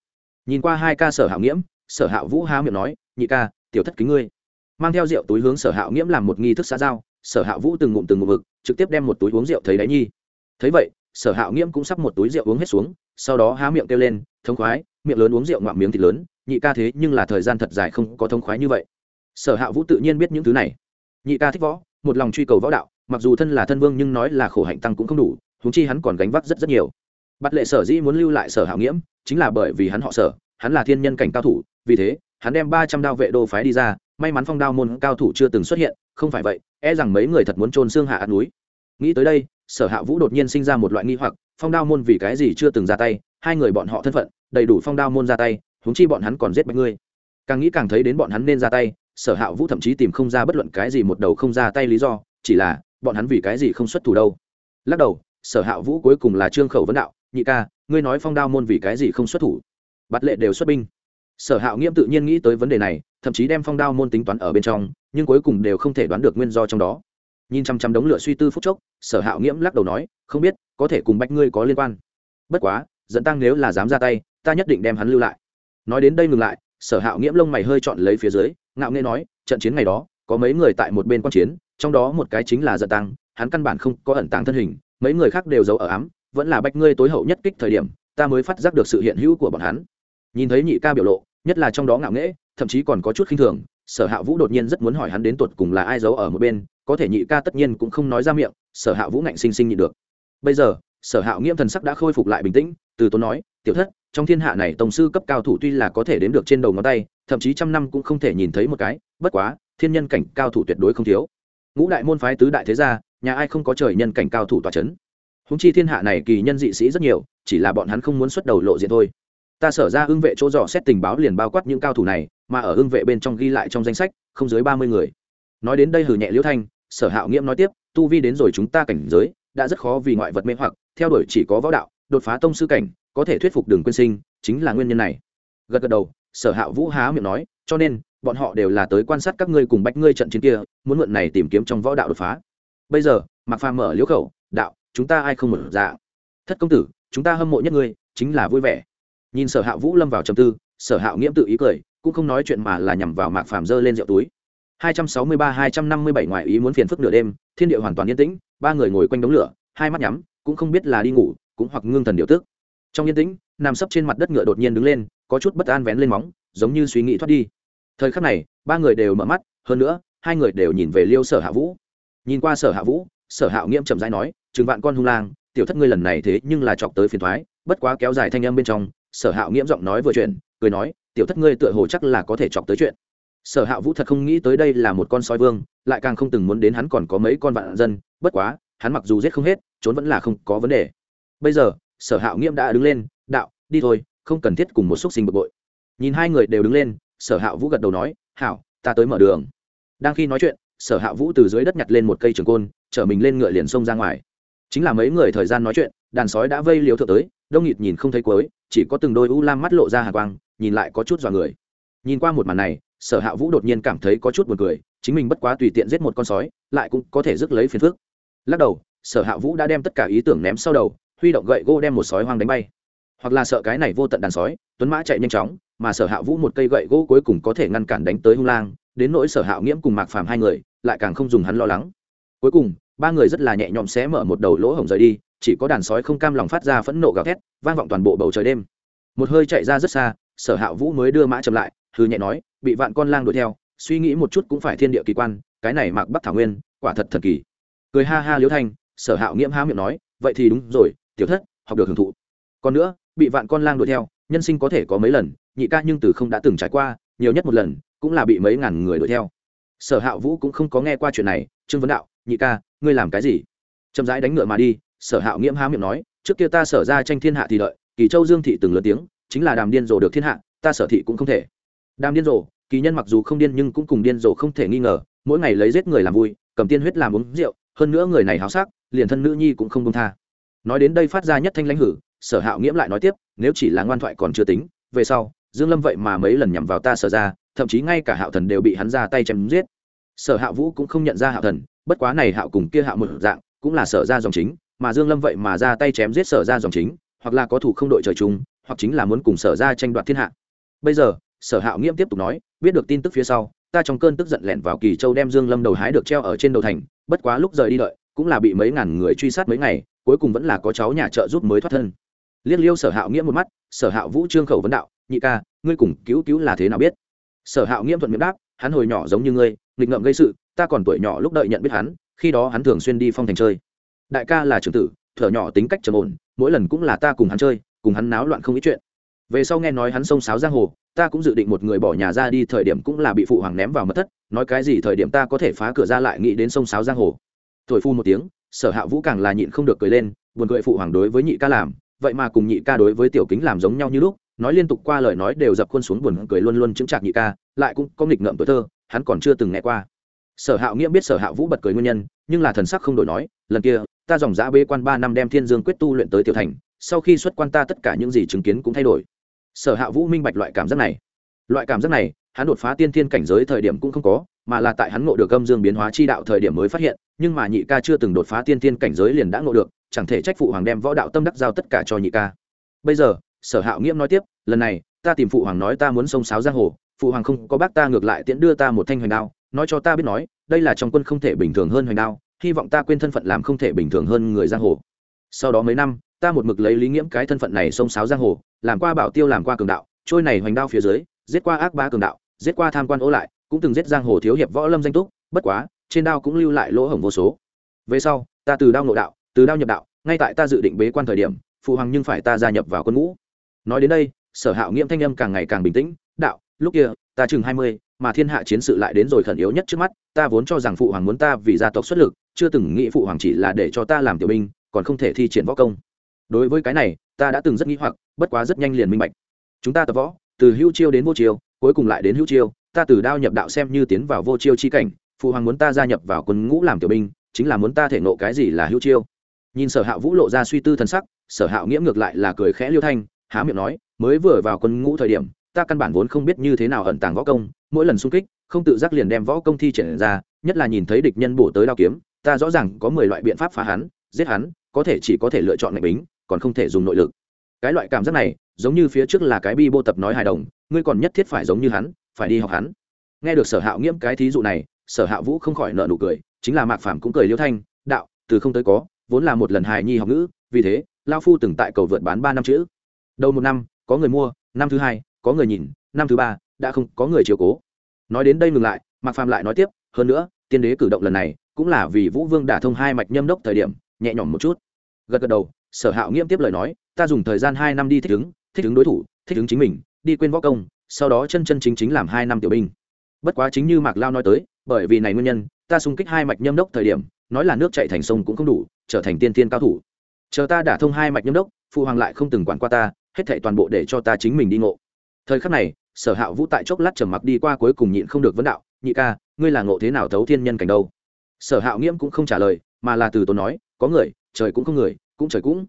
Speaker 1: nhìn qua hai ca sở hạo nghiễm, sở hạo vũ há miệng nói, nhị ca, tiểu thất kính ngươi. Mang theo rượu túi hướng sở hạo nghiễm làm một nghi thức xã giao, sở hạo vũ từng ngụm từng ngụm vực, trực tiếp đem một túi uống rượu thấy đáy nhi. Thấy vậy, sở hạo nghiễm cũng sắp một túi rượu uống hết xuống, sau đó há miệng kêu lên, thông khoái, miệng lớn uống rượu ngoạm miếng thịt lớn, nhị ca thế nhưng là thời gian thật dài không có thông khoái như vậy. Sở hạo vũ tự nhiên biết những thứ này. Nhị ca thích võ, một lòng truy cầu võ đạo, mặc dù thân là thân vương nhưng nói là khổ hạnh tăng cũng không đủ húng chi hắn còn gánh vác rất rất nhiều. Bắt lệ sở dĩ muốn lưu lại sở hạo nghiễm chính là bởi vì hắn họ sở, hắn là thiên nhân cảnh cao thủ, vì thế, hắn đem ba trăm đao vệ đô phái đi ra, may mắn phong đao môn cao thủ chưa từng xuất hiện, không phải vậy e rằng mấy người thật muốn trôn xương hạ át núi. Nghĩ tới đây, sở hạ vũ đột nhiên sinh ra một loại nghi hoặc, phong đao môn vì cái gì chưa từng ra tay, hai người bọn họ thân phận, đầy đủ phong đao môn ra tay húng chi bọn hắn còn giết bạch ngươi. Càng nghĩ càng thấy đến bọn hắn nên ra tay, sở hạ vũ thậm chí tìm không ra bất luận cái gì một đầu không ra tay lý do, chỉ là, bọn hắn vì cái gì không xuất thủ đâu. Lắc đầu, sở hạ vũ cuối cùng là trương khẩu vấn đạo, nhị ca ngươi nói phong đao môn vì cái gì không xuất thủ? Bắt lệ đều xuất binh. Sở Hạo nghiêm tự nhiên nghĩ tới vấn đề này, thậm chí đem phong đao môn tính toán ở bên trong, nhưng cuối cùng đều không thể đoán được nguyên do trong đó. Nhìn chăm chăm đống lửa suy tư phúc chốc, sở Hạo nghiễm lắc đầu nói, không biết, có thể cùng bách ngươi có liên quan. Bất quá, dẫn tăng nếu là dám ra tay, ta nhất định đem hắn lưu lại. Nói đến đây ngừng lại, sở hạo nghiễm lông mày hơi chọn lấy phía dưới, ngạo nghê nói, trận chiến ngày đó, có mấy người tại một bên quan chiến, trong đó một cái chính là dẫn tăng, hắn căn bản không có ẩn tàng thân hình, mấy người khác đều giấu ở ám vẫn là bách ngươi tối hậu nhất kích thời điểm, ta mới phát giác được sự hiện hữu của bọn hắn. Nhìn thấy nhị ca biểu lộ, nhất là trong đó ngạo nghễ, thậm chí còn có chút khinh thường, sở hạ vũ đột nhiên rất muốn hỏi hắn đến tuột cùng là ai giấu ở một bên, có thể nhị ca tất nhiên cũng không nói ra miệng, sở hạ vũ ngạnh sinh sinh nhị được. Bây giờ, sở hạ nghiễm thần sắc đã khôi phục lại bình tĩnh, từ tốn nói, tiểu thất, trong thiên hạ này tổng sư cấp cao thủ tuy là có thể đến được trên đầu ngón tay, thậm chí trăm năm cũng không thể nhìn thấy một cái, bất quá, thiên nhân cảnh cao thủ tuyệt đối không thiếu. Ngũ đại môn phái tứ đại thế gia, nhà ai không có trời nhân cảnh cao thủ tòa c h ấ n húng chi thiên hạ này kỳ nhân dị sĩ rất nhiều, chỉ là bọn hắn không muốn xuất đầu lộ diện thôi. Ta sở ra hưng vệ chỗ dò xét tình báo liền bao quát những cao thủ này, mà ở hưng vệ bên trong ghi lại trong danh sách, không dưới ba mươi người. Nói đến đây hử nhẹ liễu thanh, sở hạo nghiễm nói tiếp, tu vi đến rồi chúng ta cảnh giới, đã rất khó vì ngoại vật mê hoặc, theo đuổi chỉ có võ đạo, đột phá tông sư cảnh, có thể thuyết phục đường quyên sinh, chính là nguyên nhân này. Gật gật đầu, sở hạo vũ há miệng nói, cho nên, bọn họ đều là tới quan sát các ngươi cùng bách ngươi trận chiến kia, muốn mượn này tìm kiếm trong võ đạo đột phá. Bây giờ, mạc phàm mở liễu khẩu, đạo chúng ta ai không mở dạ thất công tử, chúng ta hâm mộ nhất ngươi, chính là vui vẻ. Nhìn sở hạ vũ lâm vào trầm tư, sở hạ nghiễm tự ý cười, cũng không nói chuyện mà là nhằm vào mạc phàm dơ lên rượu túi. 263-257 ngoài ý muốn phiền phức nửa đêm, thiên địa hoàn toàn yên tĩnh, ba người ngồi quanh đống lửa, hai mắt nhắm, cũng không biết là đi ngủ, cũng hoặc ngưng thần điều tức. Trong yên tĩnh, nằm sấp trên mặt đất ngựa đột nhiên đứng lên, có chút bất an vén lên móng, giống như suy nghĩ thoát đi. Thời khắc này, ba người đều mở mắt, hơn nữa, hai người đều nhìn về liêu sở hạ vũ. Nhìn qua sở hạ vũ sở Hạo nghiễm chậm rãi nói chừng vạn con hung lang, tiểu thất ngươi lần này thế nhưng là chọc tới phiền thoái, bất quá kéo dài thanh âm bên trong, sở Hạo nghiễm giọng nói vừa chuyện cười nói, tiểu thất ngươi tựa hồ chắc là có thể chọc tới chuyện. Sở hạ vũ thật không nghĩ tới đây là một con sói vương, lại càng không từng muốn đến hắn còn có mấy con vạn dân, bất quá, hắn mặc dù giết không hết, trốn vẫn là không có vấn đề. Bây giờ, sở hạo nghiễm đã đứng lên, đạo, đi thôi, không cần thiết cùng một xúc sinh bực bội. Nhìn hai người đều đứng lên, sở hạ vũ gật đầu nói, hảo, ta tới mở đường. Đang khi nói chuyện, sở hạ vũ từ dưới đất nhặt lên một cây trường côn chở mình lên ngựa liền xông ra ngoài. Chính là mấy người thời gian nói chuyện, đàn sói đã vây liều thượng tới, đông nghịt nhìn không thấy cuối, chỉ có từng đôi u lam mắt lộ ra hà quang, nhìn lại có chút dọa người. Nhìn qua một màn này, sở hạ vũ đột nhiên cảm thấy có chút buồn cười, chính mình bất quá tùy tiện giết một con sói, lại cũng có thể rước lấy phiền phước lắc đầu, sở hạ vũ đã đem tất cả ý tưởng ném sau đầu, huy động gậy gỗ đem một sói hoang đánh bay. Hoặc là sợ cái này vô tận đàn sói, tuấn mã chạy nhanh chóng, mà sở hạ vũ một cây gậy gỗ cuối cùng có thể ngăn cản đánh tới hung lang, đến nỗi sở hạ nghiễm cùng mạc phàm hai người, lại càng không dùng hắn lo lắng. Cuối cùng ba người rất là nhẹ nhõm xé mở một đầu lỗ hổng rời đi, chỉ có đàn sói không cam lòng phát ra phẫn nộ gào thét, vang vọng toàn bộ bầu trời đêm. Một hơi chạy ra rất xa, sở hạ vũ mới đưa mã chậm lại hư nhẹ nói, bị vạn con lang đuổi theo, suy nghĩ một chút cũng phải thiên địa kỳ quan, cái này mạc bắc thảo nguyên, quả thật thần kỳ. Cười ha ha liếu thanh, sở hạo nghiễm há miệng nói, vậy thì đúng rồi, tiểu thất, học được hưởng thụ. Còn nữa, bị vạn con lang đuổi theo, nhân sinh có thể có mấy lần, nhị ca nhưng từ không đã từng trải qua, nhiều nhất một lần, cũng là bị mấy ngàn người đuổi theo. Sở hạ vũ cũng không có nghe qua chuyện này, trương vấn đạo, nhị ca ngươi làm cái gì? Chậm rãi đánh ngựa mà đi, sở hạo nghiễm há miệng nói, trước kia ta sở ra tranh thiên hạ thì đợi, kỳ châu dương thị từng lớn tiếng, chính là đàm điên rồ được thiên hạ, ta sở thị cũng không thể. Đàm điên rồ, kỳ nhân mặc dù không điên nhưng cũng cùng điên rồ không thể nghi ngờ, mỗi ngày lấy giết người làm vui, cầm tiên huyết làm uống rượu, hơn nữa người này háo sắc, liền thân nữ nhi cũng không công tha. Nói đến đây phát ra nhất thanh lãnh hử, sở hạo nghiễm lại nói tiếp, nếu chỉ là ngoan thoại còn chưa tính, về sau, dương lâm vậy mà mấy lần nhằm vào ta sở ra, thậm chí ngay cả hạo thần đều bị hắn ra tay chém giết. Sở hạ vũ cũng không nhận ra hạo thần bất quá này hạo cùng kia hạo một dạng, cũng là sở ra dòng chính, mà dương lâm vậy mà ra tay chém giết sở ra dòng chính, hoặc là có thủ không đội trời chung, hoặc chính là muốn cùng sở ra tranh đoạt thiên hạ. Bây giờ, sở hạo nghiêm tiếp tục nói, biết được tin tức phía sau, ta trong cơn tức giận lẻn vào kỳ châu đem dương lâm đầu hái được treo ở trên đầu thành, bất quá lúc rời đi đợi, cũng là bị mấy ngàn người truy sát mấy ngày, cuối cùng vẫn là có cháu nhà trợ giúp mới thoát thân. Liên liêu sở hạo nghĩa một mắt, sở hạo vũ trương khẩu vấn đạo, nhị ca, ngươi cùng cứu cứu là thế nào biết? Sở hạo nghiễm thuận miệng đáp, hắn hồi nhỏ giống như ngươi nghịch ngợm gây sự, ta còn tuổi nhỏ lúc đợi nhận biết hắn, khi đó hắn thường xuyên đi phong thành chơi. Đại ca là trưởng tử, thở nhỏ tính cách trầm ổn, mỗi lần cũng là ta cùng hắn chơi, cùng hắn náo loạn không ít chuyện. Về sau nghe nói hắn xông sáo giang hồ, ta cũng dự định một người bỏ nhà ra đi, thời điểm cũng là bị phụ hoàng ném vào mất thất, nói cái gì thời điểm ta có thể phá cửa ra lại nghĩ đến sông sáo giang hồ. Thổi phu một tiếng, sở hạ vũ càng là nhịn không được cười lên, buồn cười phụ hoàng đối với nhị ca làm, vậy mà cùng nhị ca đối với tiểu kính làm giống nhau như lúc, nói liên tục qua lời nói đều dập khuôn xuống buồn cười luôn luôn chứng chạc nhị ca, lại cũng có nghịch ngợm tuổi thơ hắn còn chưa từng nghe qua. Sở hạo nghĩa biết sở hạ vũ bật cười nguyên nhân, nhưng là thần sắc không đổi nói, lần kia, ta dòng giã bê quan ba năm đem thiên dương quyết tu luyện tới tiểu thành, sau khi xuất quan ta tất cả những gì chứng kiến cũng thay đổi. Sở hạ vũ minh bạch loại cảm giác này. Loại cảm giác này, hắn đột phá tiên thiên cảnh giới thời điểm cũng không có, mà là tại hắn ngộ được âm dương biến hóa chi đạo thời điểm mới phát hiện, nhưng mà nhị ca chưa từng đột phá tiên thiên cảnh giới liền đã ngộ được, chẳng thể trách phụ hoàng đem võ đạo tâm đắc giao tất cả cho nhị ca. Bây giờ, sở hạo nghiễm nói tiếp, lần này ta tìm phụ hoàng nói ta muốn sông sáo giang hồ, phụ hoàng không có bác ta ngược lại tiễn đưa ta một thanh hoành đao, nói cho ta biết nói, đây là trong quân không thể bình thường hơn hoành đao, hy vọng ta quên thân phận làm không thể bình thường hơn người giang hồ. Sau đó mấy năm, ta một mực lấy lý nghiễm cái thân phận này sông sáo giang hồ, làm qua bảo tiêu làm qua cường đạo, trôi này hoành đao phía dưới, giết qua ác ba cường đạo, giết qua tham quan ố lại, cũng từng giết giang hồ thiếu hiệp võ lâm danh túc, bất quá, trên đao cũng lưu lại lỗ hổng vô số. Về sau, ta từ đao nội đạo, từ đao nhập đạo, ngay tại ta dự định bế quan thời điểm, phụ hoàng nhưng phải ta gia nhập vào quân ngũ. Nói đến đây sở hạo nghiễm thanh âm càng ngày càng bình tĩnh, đạo, lúc kia, ta chừng hai mươi, mà thiên hạ chiến sự lại đến rồi khẩn yếu nhất trước mắt, ta vốn cho rằng phụ hoàng muốn ta vì gia tộc xuất lực, chưa từng nghĩ phụ hoàng chỉ là để cho ta làm tiểu binh, còn không thể thi triển võ công. Đối với cái này, ta đã từng rất nghĩ hoặc, bất quá rất nhanh liền minh bạch. Chúng ta tập võ, từ hữu chiêu đến vô chiêu, cuối cùng lại đến hữu chiêu, ta từ đao nhập đạo xem như tiến vào vô chiêu chi cảnh, phụ hoàng muốn ta gia nhập vào quân ngũ làm tiểu binh, chính là muốn ta thể nộ cái gì là hữu chiêu. Nhìn sở hạ vũ lộ ra suy tư thần sắc, sở hạo nghĩa ngược lại là cười khẽ liêu thanh, há miệng nói mới vừa vào quân ngũ thời điểm, ta căn bản vốn không biết như thế nào ẩn tàng võ công, mỗi lần xung kích, không tự giác liền đem võ công thi triển ra, nhất là nhìn thấy địch nhân bổ tới đao kiếm, ta rõ ràng có mười loại biện pháp phá hắn, giết hắn, có thể chỉ có thể lựa chọn ngạch bính, còn không thể dùng nội lực. Cái loại cảm giác này, giống như phía trước là cái bi bô tập nói hài đồng, ngươi còn nhất thiết phải giống như hắn, phải đi học hắn. Nghe được sở hạo nghiễm cái thí dụ này, sở hạ vũ không khỏi nợ nụ cười, chính là mạc phàm cũng cười liêu thanh, đạo, từ không tới có, vốn là một lần hài nhi học ngữ, vì thế lao phu từng tại cầu vượt bán ba năm chữ. Đầu một năm có người mua, năm thứ hai, có người nhìn, năm thứ ba, đã không, có người chiều cố. Nói đến đây ngừng lại, mạc phàm lại nói tiếp, hơn nữa, tiên đế cử động lần này cũng là vì vũ vương đả thông hai mạch nhâm đốc thời điểm, nhẹ nhõm một chút. Gật gật đầu, sở hạo nghiêm tiếp lời nói, ta dùng thời gian hai năm đi thích ứng thích ứng đối thủ, thích ứng chính mình, đi quên võ công, sau đó chân chân chính chính làm hai năm tiểu binh. Bất quá chính như mạc lao nói tới, bởi vì này nguyên nhân, ta xung kích hai mạch nhâm đốc thời điểm, nói là nước chạy thành sông cũng không đủ, trở thành tiên tiên cao thủ. Chờ ta đả thông hai mạch nhâm đốc, phụ hoàng lại không từng quản qua ta hết thảy toàn bộ để cho ta chính mình đi ngộ. Thời khắc này, sở hạ vũ tại chốc lát trầm mặc đi qua cuối cùng nhịn không được vấn đạo, nhị ca, ngươi là ngộ thế nào thấu thiên nhân cảnh đâu? Sở hạo nghiễm cũng không trả lời, mà là từ tốn nói, có người, trời cũng không người, cũng trời cũng.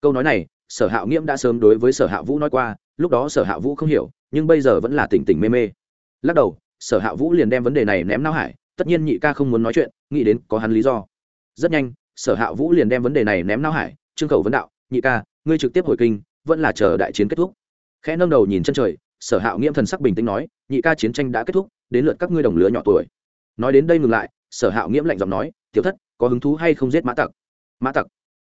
Speaker 1: Câu nói này, sở hạo nghiễm đã sớm đối với sở hạ vũ nói qua, lúc đó sở hạ vũ không hiểu, nhưng bây giờ vẫn là tỉnh tỉnh mê mê. Lắc đầu, sở hạ vũ liền đem vấn đề này ném não hải, tất nhiên nhị ca không muốn nói chuyện, nghĩ đến có hắn lý do. Rất nhanh, sở hạ vũ liền đem vấn đề này ném não hải, trương khẩu vấn đạo, nhị ca, ngươi trực tiếp hồi kinh vẫn là chờ đại chiến kết thúc. Khẽ nâng đầu nhìn chân trời, sở hạo nghiễm thần sắc bình tĩnh nói, nhị ca chiến tranh đã kết thúc, đến lượt các ngươi đồng lứa nhỏ tuổi. Nói đến đây ngừng lại, sở hạo nghiễm lạnh giọng nói, tiểu thất, có hứng thú hay không giết mã tặc? Mã tặc.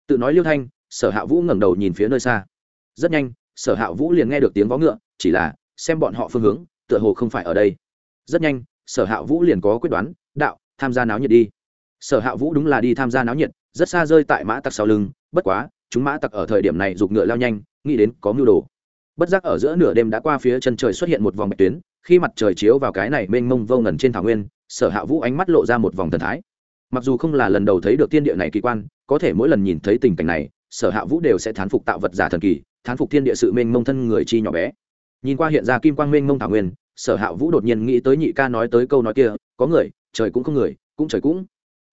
Speaker 1: Tự nói liêu thanh, sở hạ vũ ngẩng đầu nhìn phía nơi xa. Rất nhanh, sở hạ vũ liền nghe được tiếng vó ngựa, chỉ là, xem bọn họ phương hướng, tựa hồ không phải ở đây. Rất nhanh, sở hạ vũ liền có quyết đoán, đạo, tham gia náo nhiệt đi. Sở hạ vũ đúng là đi tham gia náo nhiệt, rất xa rơi tại mã tặc sau lưng, bất quá, chúng mã tặc ở thời điểm này giục ngựa lao nhanh nghĩ đến có mưu đồ. Bất giác ở giữa nửa đêm đã qua phía chân trời xuất hiện một vòng bạch tuyến, khi mặt trời chiếu vào cái này mênh mông vô ngần trên thảo nguyên, sở hạ vũ ánh mắt lộ ra một vòng thần thái. Mặc dù không là lần đầu thấy được tiên địa này kỳ quan, có thể mỗi lần nhìn thấy tình cảnh này, sở hạ vũ đều sẽ thán phục tạo vật giả thần kỳ, thán phục thiên địa sự mênh mông thân người chi nhỏ bé. Nhìn qua hiện ra kim quang mênh mông thảo nguyên, sở hạ vũ đột nhiên nghĩ tới nhị ca nói tới câu nói kia, có người, trời cũng không người, cũng trời cũng.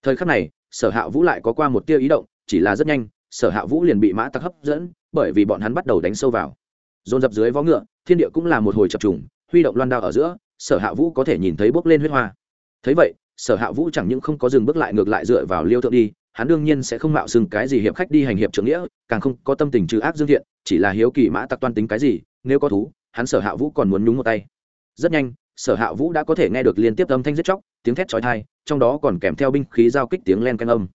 Speaker 1: Thời khắc này, sở hạ vũ lại có qua một tia ý động, chỉ là rất nhanh, sở hạ vũ liền bị mã tặc hấp dẫn bởi vì bọn hắn bắt đầu đánh sâu vào. Dồn dập dưới vó ngựa, thiên địa cũng là một hồi chập trùng, huy động loan đao ở giữa, sở hạ vũ có thể nhìn thấy bốc lên huyết hoa. Thấy vậy, sở hạ vũ chẳng những không có dừng bước lại ngược lại dựa vào liêu thượng đi, hắn đương nhiên sẽ không mạo xưng cái gì hiệp khách đi hành hiệp trưởng nghĩa, càng không có tâm tình trừ ác dương thiện, chỉ là hiếu kỳ mã tặc toan tính cái gì, nếu có thú, hắn sở hạ vũ còn muốn nhúng một tay. Rất nhanh, sở hạ vũ đã có thể nghe được liên tiếp âm thanh giết chóc, tiếng thét trói thai trong đó còn kèm theo binh khí giao kích tiếng len canh âm.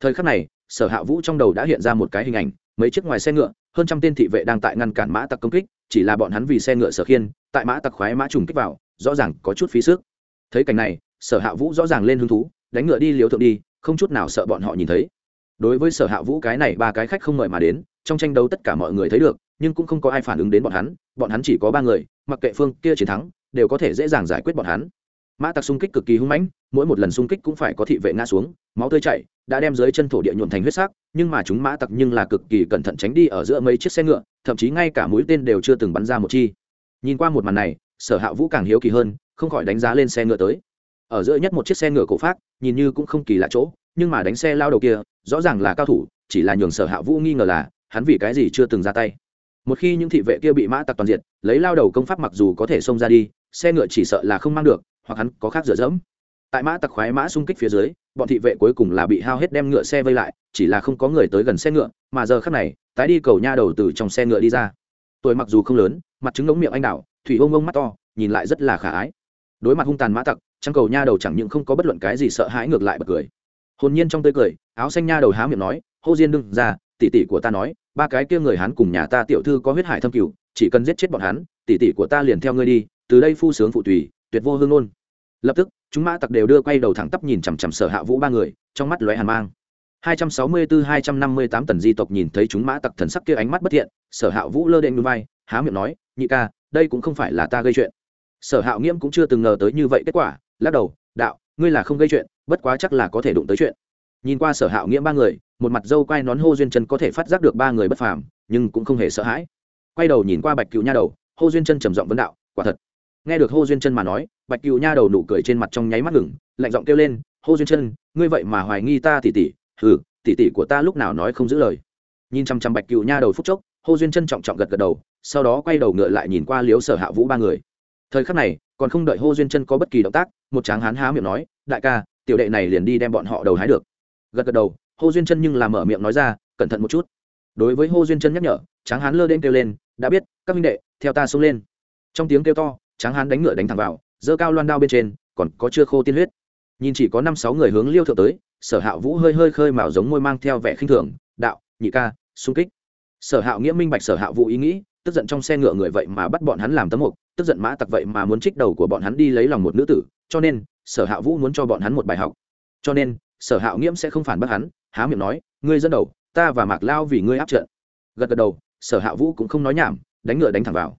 Speaker 1: Thời khắc này, sở hạ vũ trong đầu đã hiện ra một cái hình ảnh, mấy chiếc ngoài xe ngựa hơn trăm tên thị vệ đang tại ngăn cản mã tặc công kích, chỉ là bọn hắn vì xe ngựa sở khiên, tại mã tặc khoái mã trùng kích vào, rõ ràng có chút phí sức. Thấy cảnh này, sở hạ vũ rõ ràng lên hứng thú, đánh ngựa đi liều thượng đi, không chút nào sợ bọn họ nhìn thấy. Đối với sở hạ vũ cái này ba cái khách không mời mà đến, trong tranh đấu tất cả mọi người thấy được, nhưng cũng không có ai phản ứng đến bọn hắn bọn hắn chỉ có ba người, mặc kệ phương kia chiến thắng, đều có thể dễ dàng giải quyết bọn hắn. Mã tặc xung kích cực kỳ hung mãnh mỗi một lần xung kích cũng phải có thị vệ ngã xuống, máu tươi chảy, đã đem dưới chân thổ địa nhuộn thành huyết sắc, nhưng mà chúng mã tặc nhưng là cực kỳ cẩn thận tránh đi ở giữa mấy chiếc xe ngựa, thậm chí ngay cả mũi tên đều chưa từng bắn ra một chi. Nhìn qua một màn này, sở hạ vũ càng hiếu kỳ hơn, không khỏi đánh giá lên xe ngựa tới. Ở giữa nhất một chiếc xe ngựa cổ phát, nhìn như cũng không kỳ lạ chỗ, nhưng mà đánh xe lao đầu kia, rõ ràng là cao thủ, chỉ là nhường sở hạ vũ nghi ngờ là, hắn vì cái gì chưa từng ra tay. Một khi những thị vệ kia bị mã tặc toàn diệt, lấy lao đầu công pháp mặc dù có thể xông ra đi, xe ngựa chỉ sợ là không mang được, hoặc hắn có khác dựa dẫm tại mã tặc khoái mã xung kích phía dưới, bọn thị vệ cuối cùng là bị hao hết đem ngựa xe vây lại, chỉ là không có người tới gần xe ngựa, mà giờ khác này, tái đi cầu nha đầu từ trong xe ngựa đi ra. Tuổi mặc dù không lớn, mặt trứng ngống miệng anh đảo thủy ông ông mắt to, nhìn lại rất là khả ái. Đối mặt hung tàn mã tặc, trăng cầu nha đầu chẳng những không có bất luận cái gì sợ hãi ngược lại bật cười. Hồn nhiên trong tươi cười, áo xanh nha đầu há miệng nói, hô diên đừng ra, tỷ tỷ của ta nói, ba cái kia người hắn cùng nhà ta tiểu thư có huyết hải thâm cửu chỉ cần giết chết bọn hắn, tỷ tỷ của ta liền theo ngươi đi, từ đây phu sướng phụ tùy, tuyệt vô hương luôn. lập tức chúng mã tặc đều đưa quay đầu thẳng tắp nhìn chằm chằm sở hạ vũ ba người, trong mắt lóe hàn mang. 264-258 tần di tộc nhìn thấy chúng mã tặc thần sắc kia ánh mắt bất thiện, sở hạ vũ lơ đen núi vai, há miệng nói, nhị ca, đây cũng không phải là ta gây chuyện. Sở hạ nghiễm cũng chưa từng ngờ tới như vậy kết quả, lắc đầu, đạo, ngươi là không gây chuyện, bất quá chắc là có thể đụng tới chuyện. Nhìn qua sở hạ nghiễm ba người, một mặt dâu quai nón hô duyên chân có thể phát giác được ba người bất phàm, nhưng cũng không hề sợ hãi. Quay đầu nhìn qua bạch cựu nha đầu, hô duyên chân trầm giọng vấn đạo, quả thật nghe được hô duyên chân mà nói bạch cựu nha đầu nụ cười trên mặt trong nháy mắt ngừng lạnh giọng kêu lên hô duyên chân ngươi vậy mà hoài nghi ta tỉ tỉ? Hừ, tỉ tỉ của ta lúc nào nói không giữ lời. Nhìn chăm chăm bạch cựu nha đầu phúc chốc hô duyên chân trọng trọng gật gật đầu sau đó quay đầu ngựa lại nhìn qua liếu sở hạ vũ ba người. Thời khắc này còn không đợi hô duyên chân có bất kỳ động tác một tráng hán há miệng nói đại ca tiểu đệ này liền đi đem bọn họ đầu hái được. Gật gật đầu hô duyên chân nhưng làm mở miệng nói ra cẩn thận một chút. Đối với hô duyên chân nhắc nhở tráng hán lơ đen kêu lên đã biết các minh đệ theo ta xông lên. Trong tiếng kêu to tráng hán đánh ngựa đánh thẳng vào, giơ cao loan đao bên trên, còn có chưa khô tiên huyết. Nhìn chỉ có năm sáu người hướng liêu thượng tới, sở hạ vũ hơi hơi khơi mào giống môi mang theo vẻ khinh thường, đạo, nhị ca, xung kích. Sở hạ nghĩa minh bạch sở hạ vũ ý nghĩ, tức giận trong xe ngựa người vậy mà bắt bọn hắn làm tấm mục, tức giận mã tặc vậy mà muốn trích đầu của bọn hắn đi lấy lòng một nữ tử, cho nên, sở hạ vũ muốn cho bọn hắn một bài học. Cho nên, sở hạ nghiễm sẽ không phản bác hắn, há miệng nói, ngươi dẫn đầu, ta và mạc lao vì ngươi áp trận. Gật gật đầu, sở hạ vũ cũng không nói nhảm, đánh ngựa đánh thẳng vào.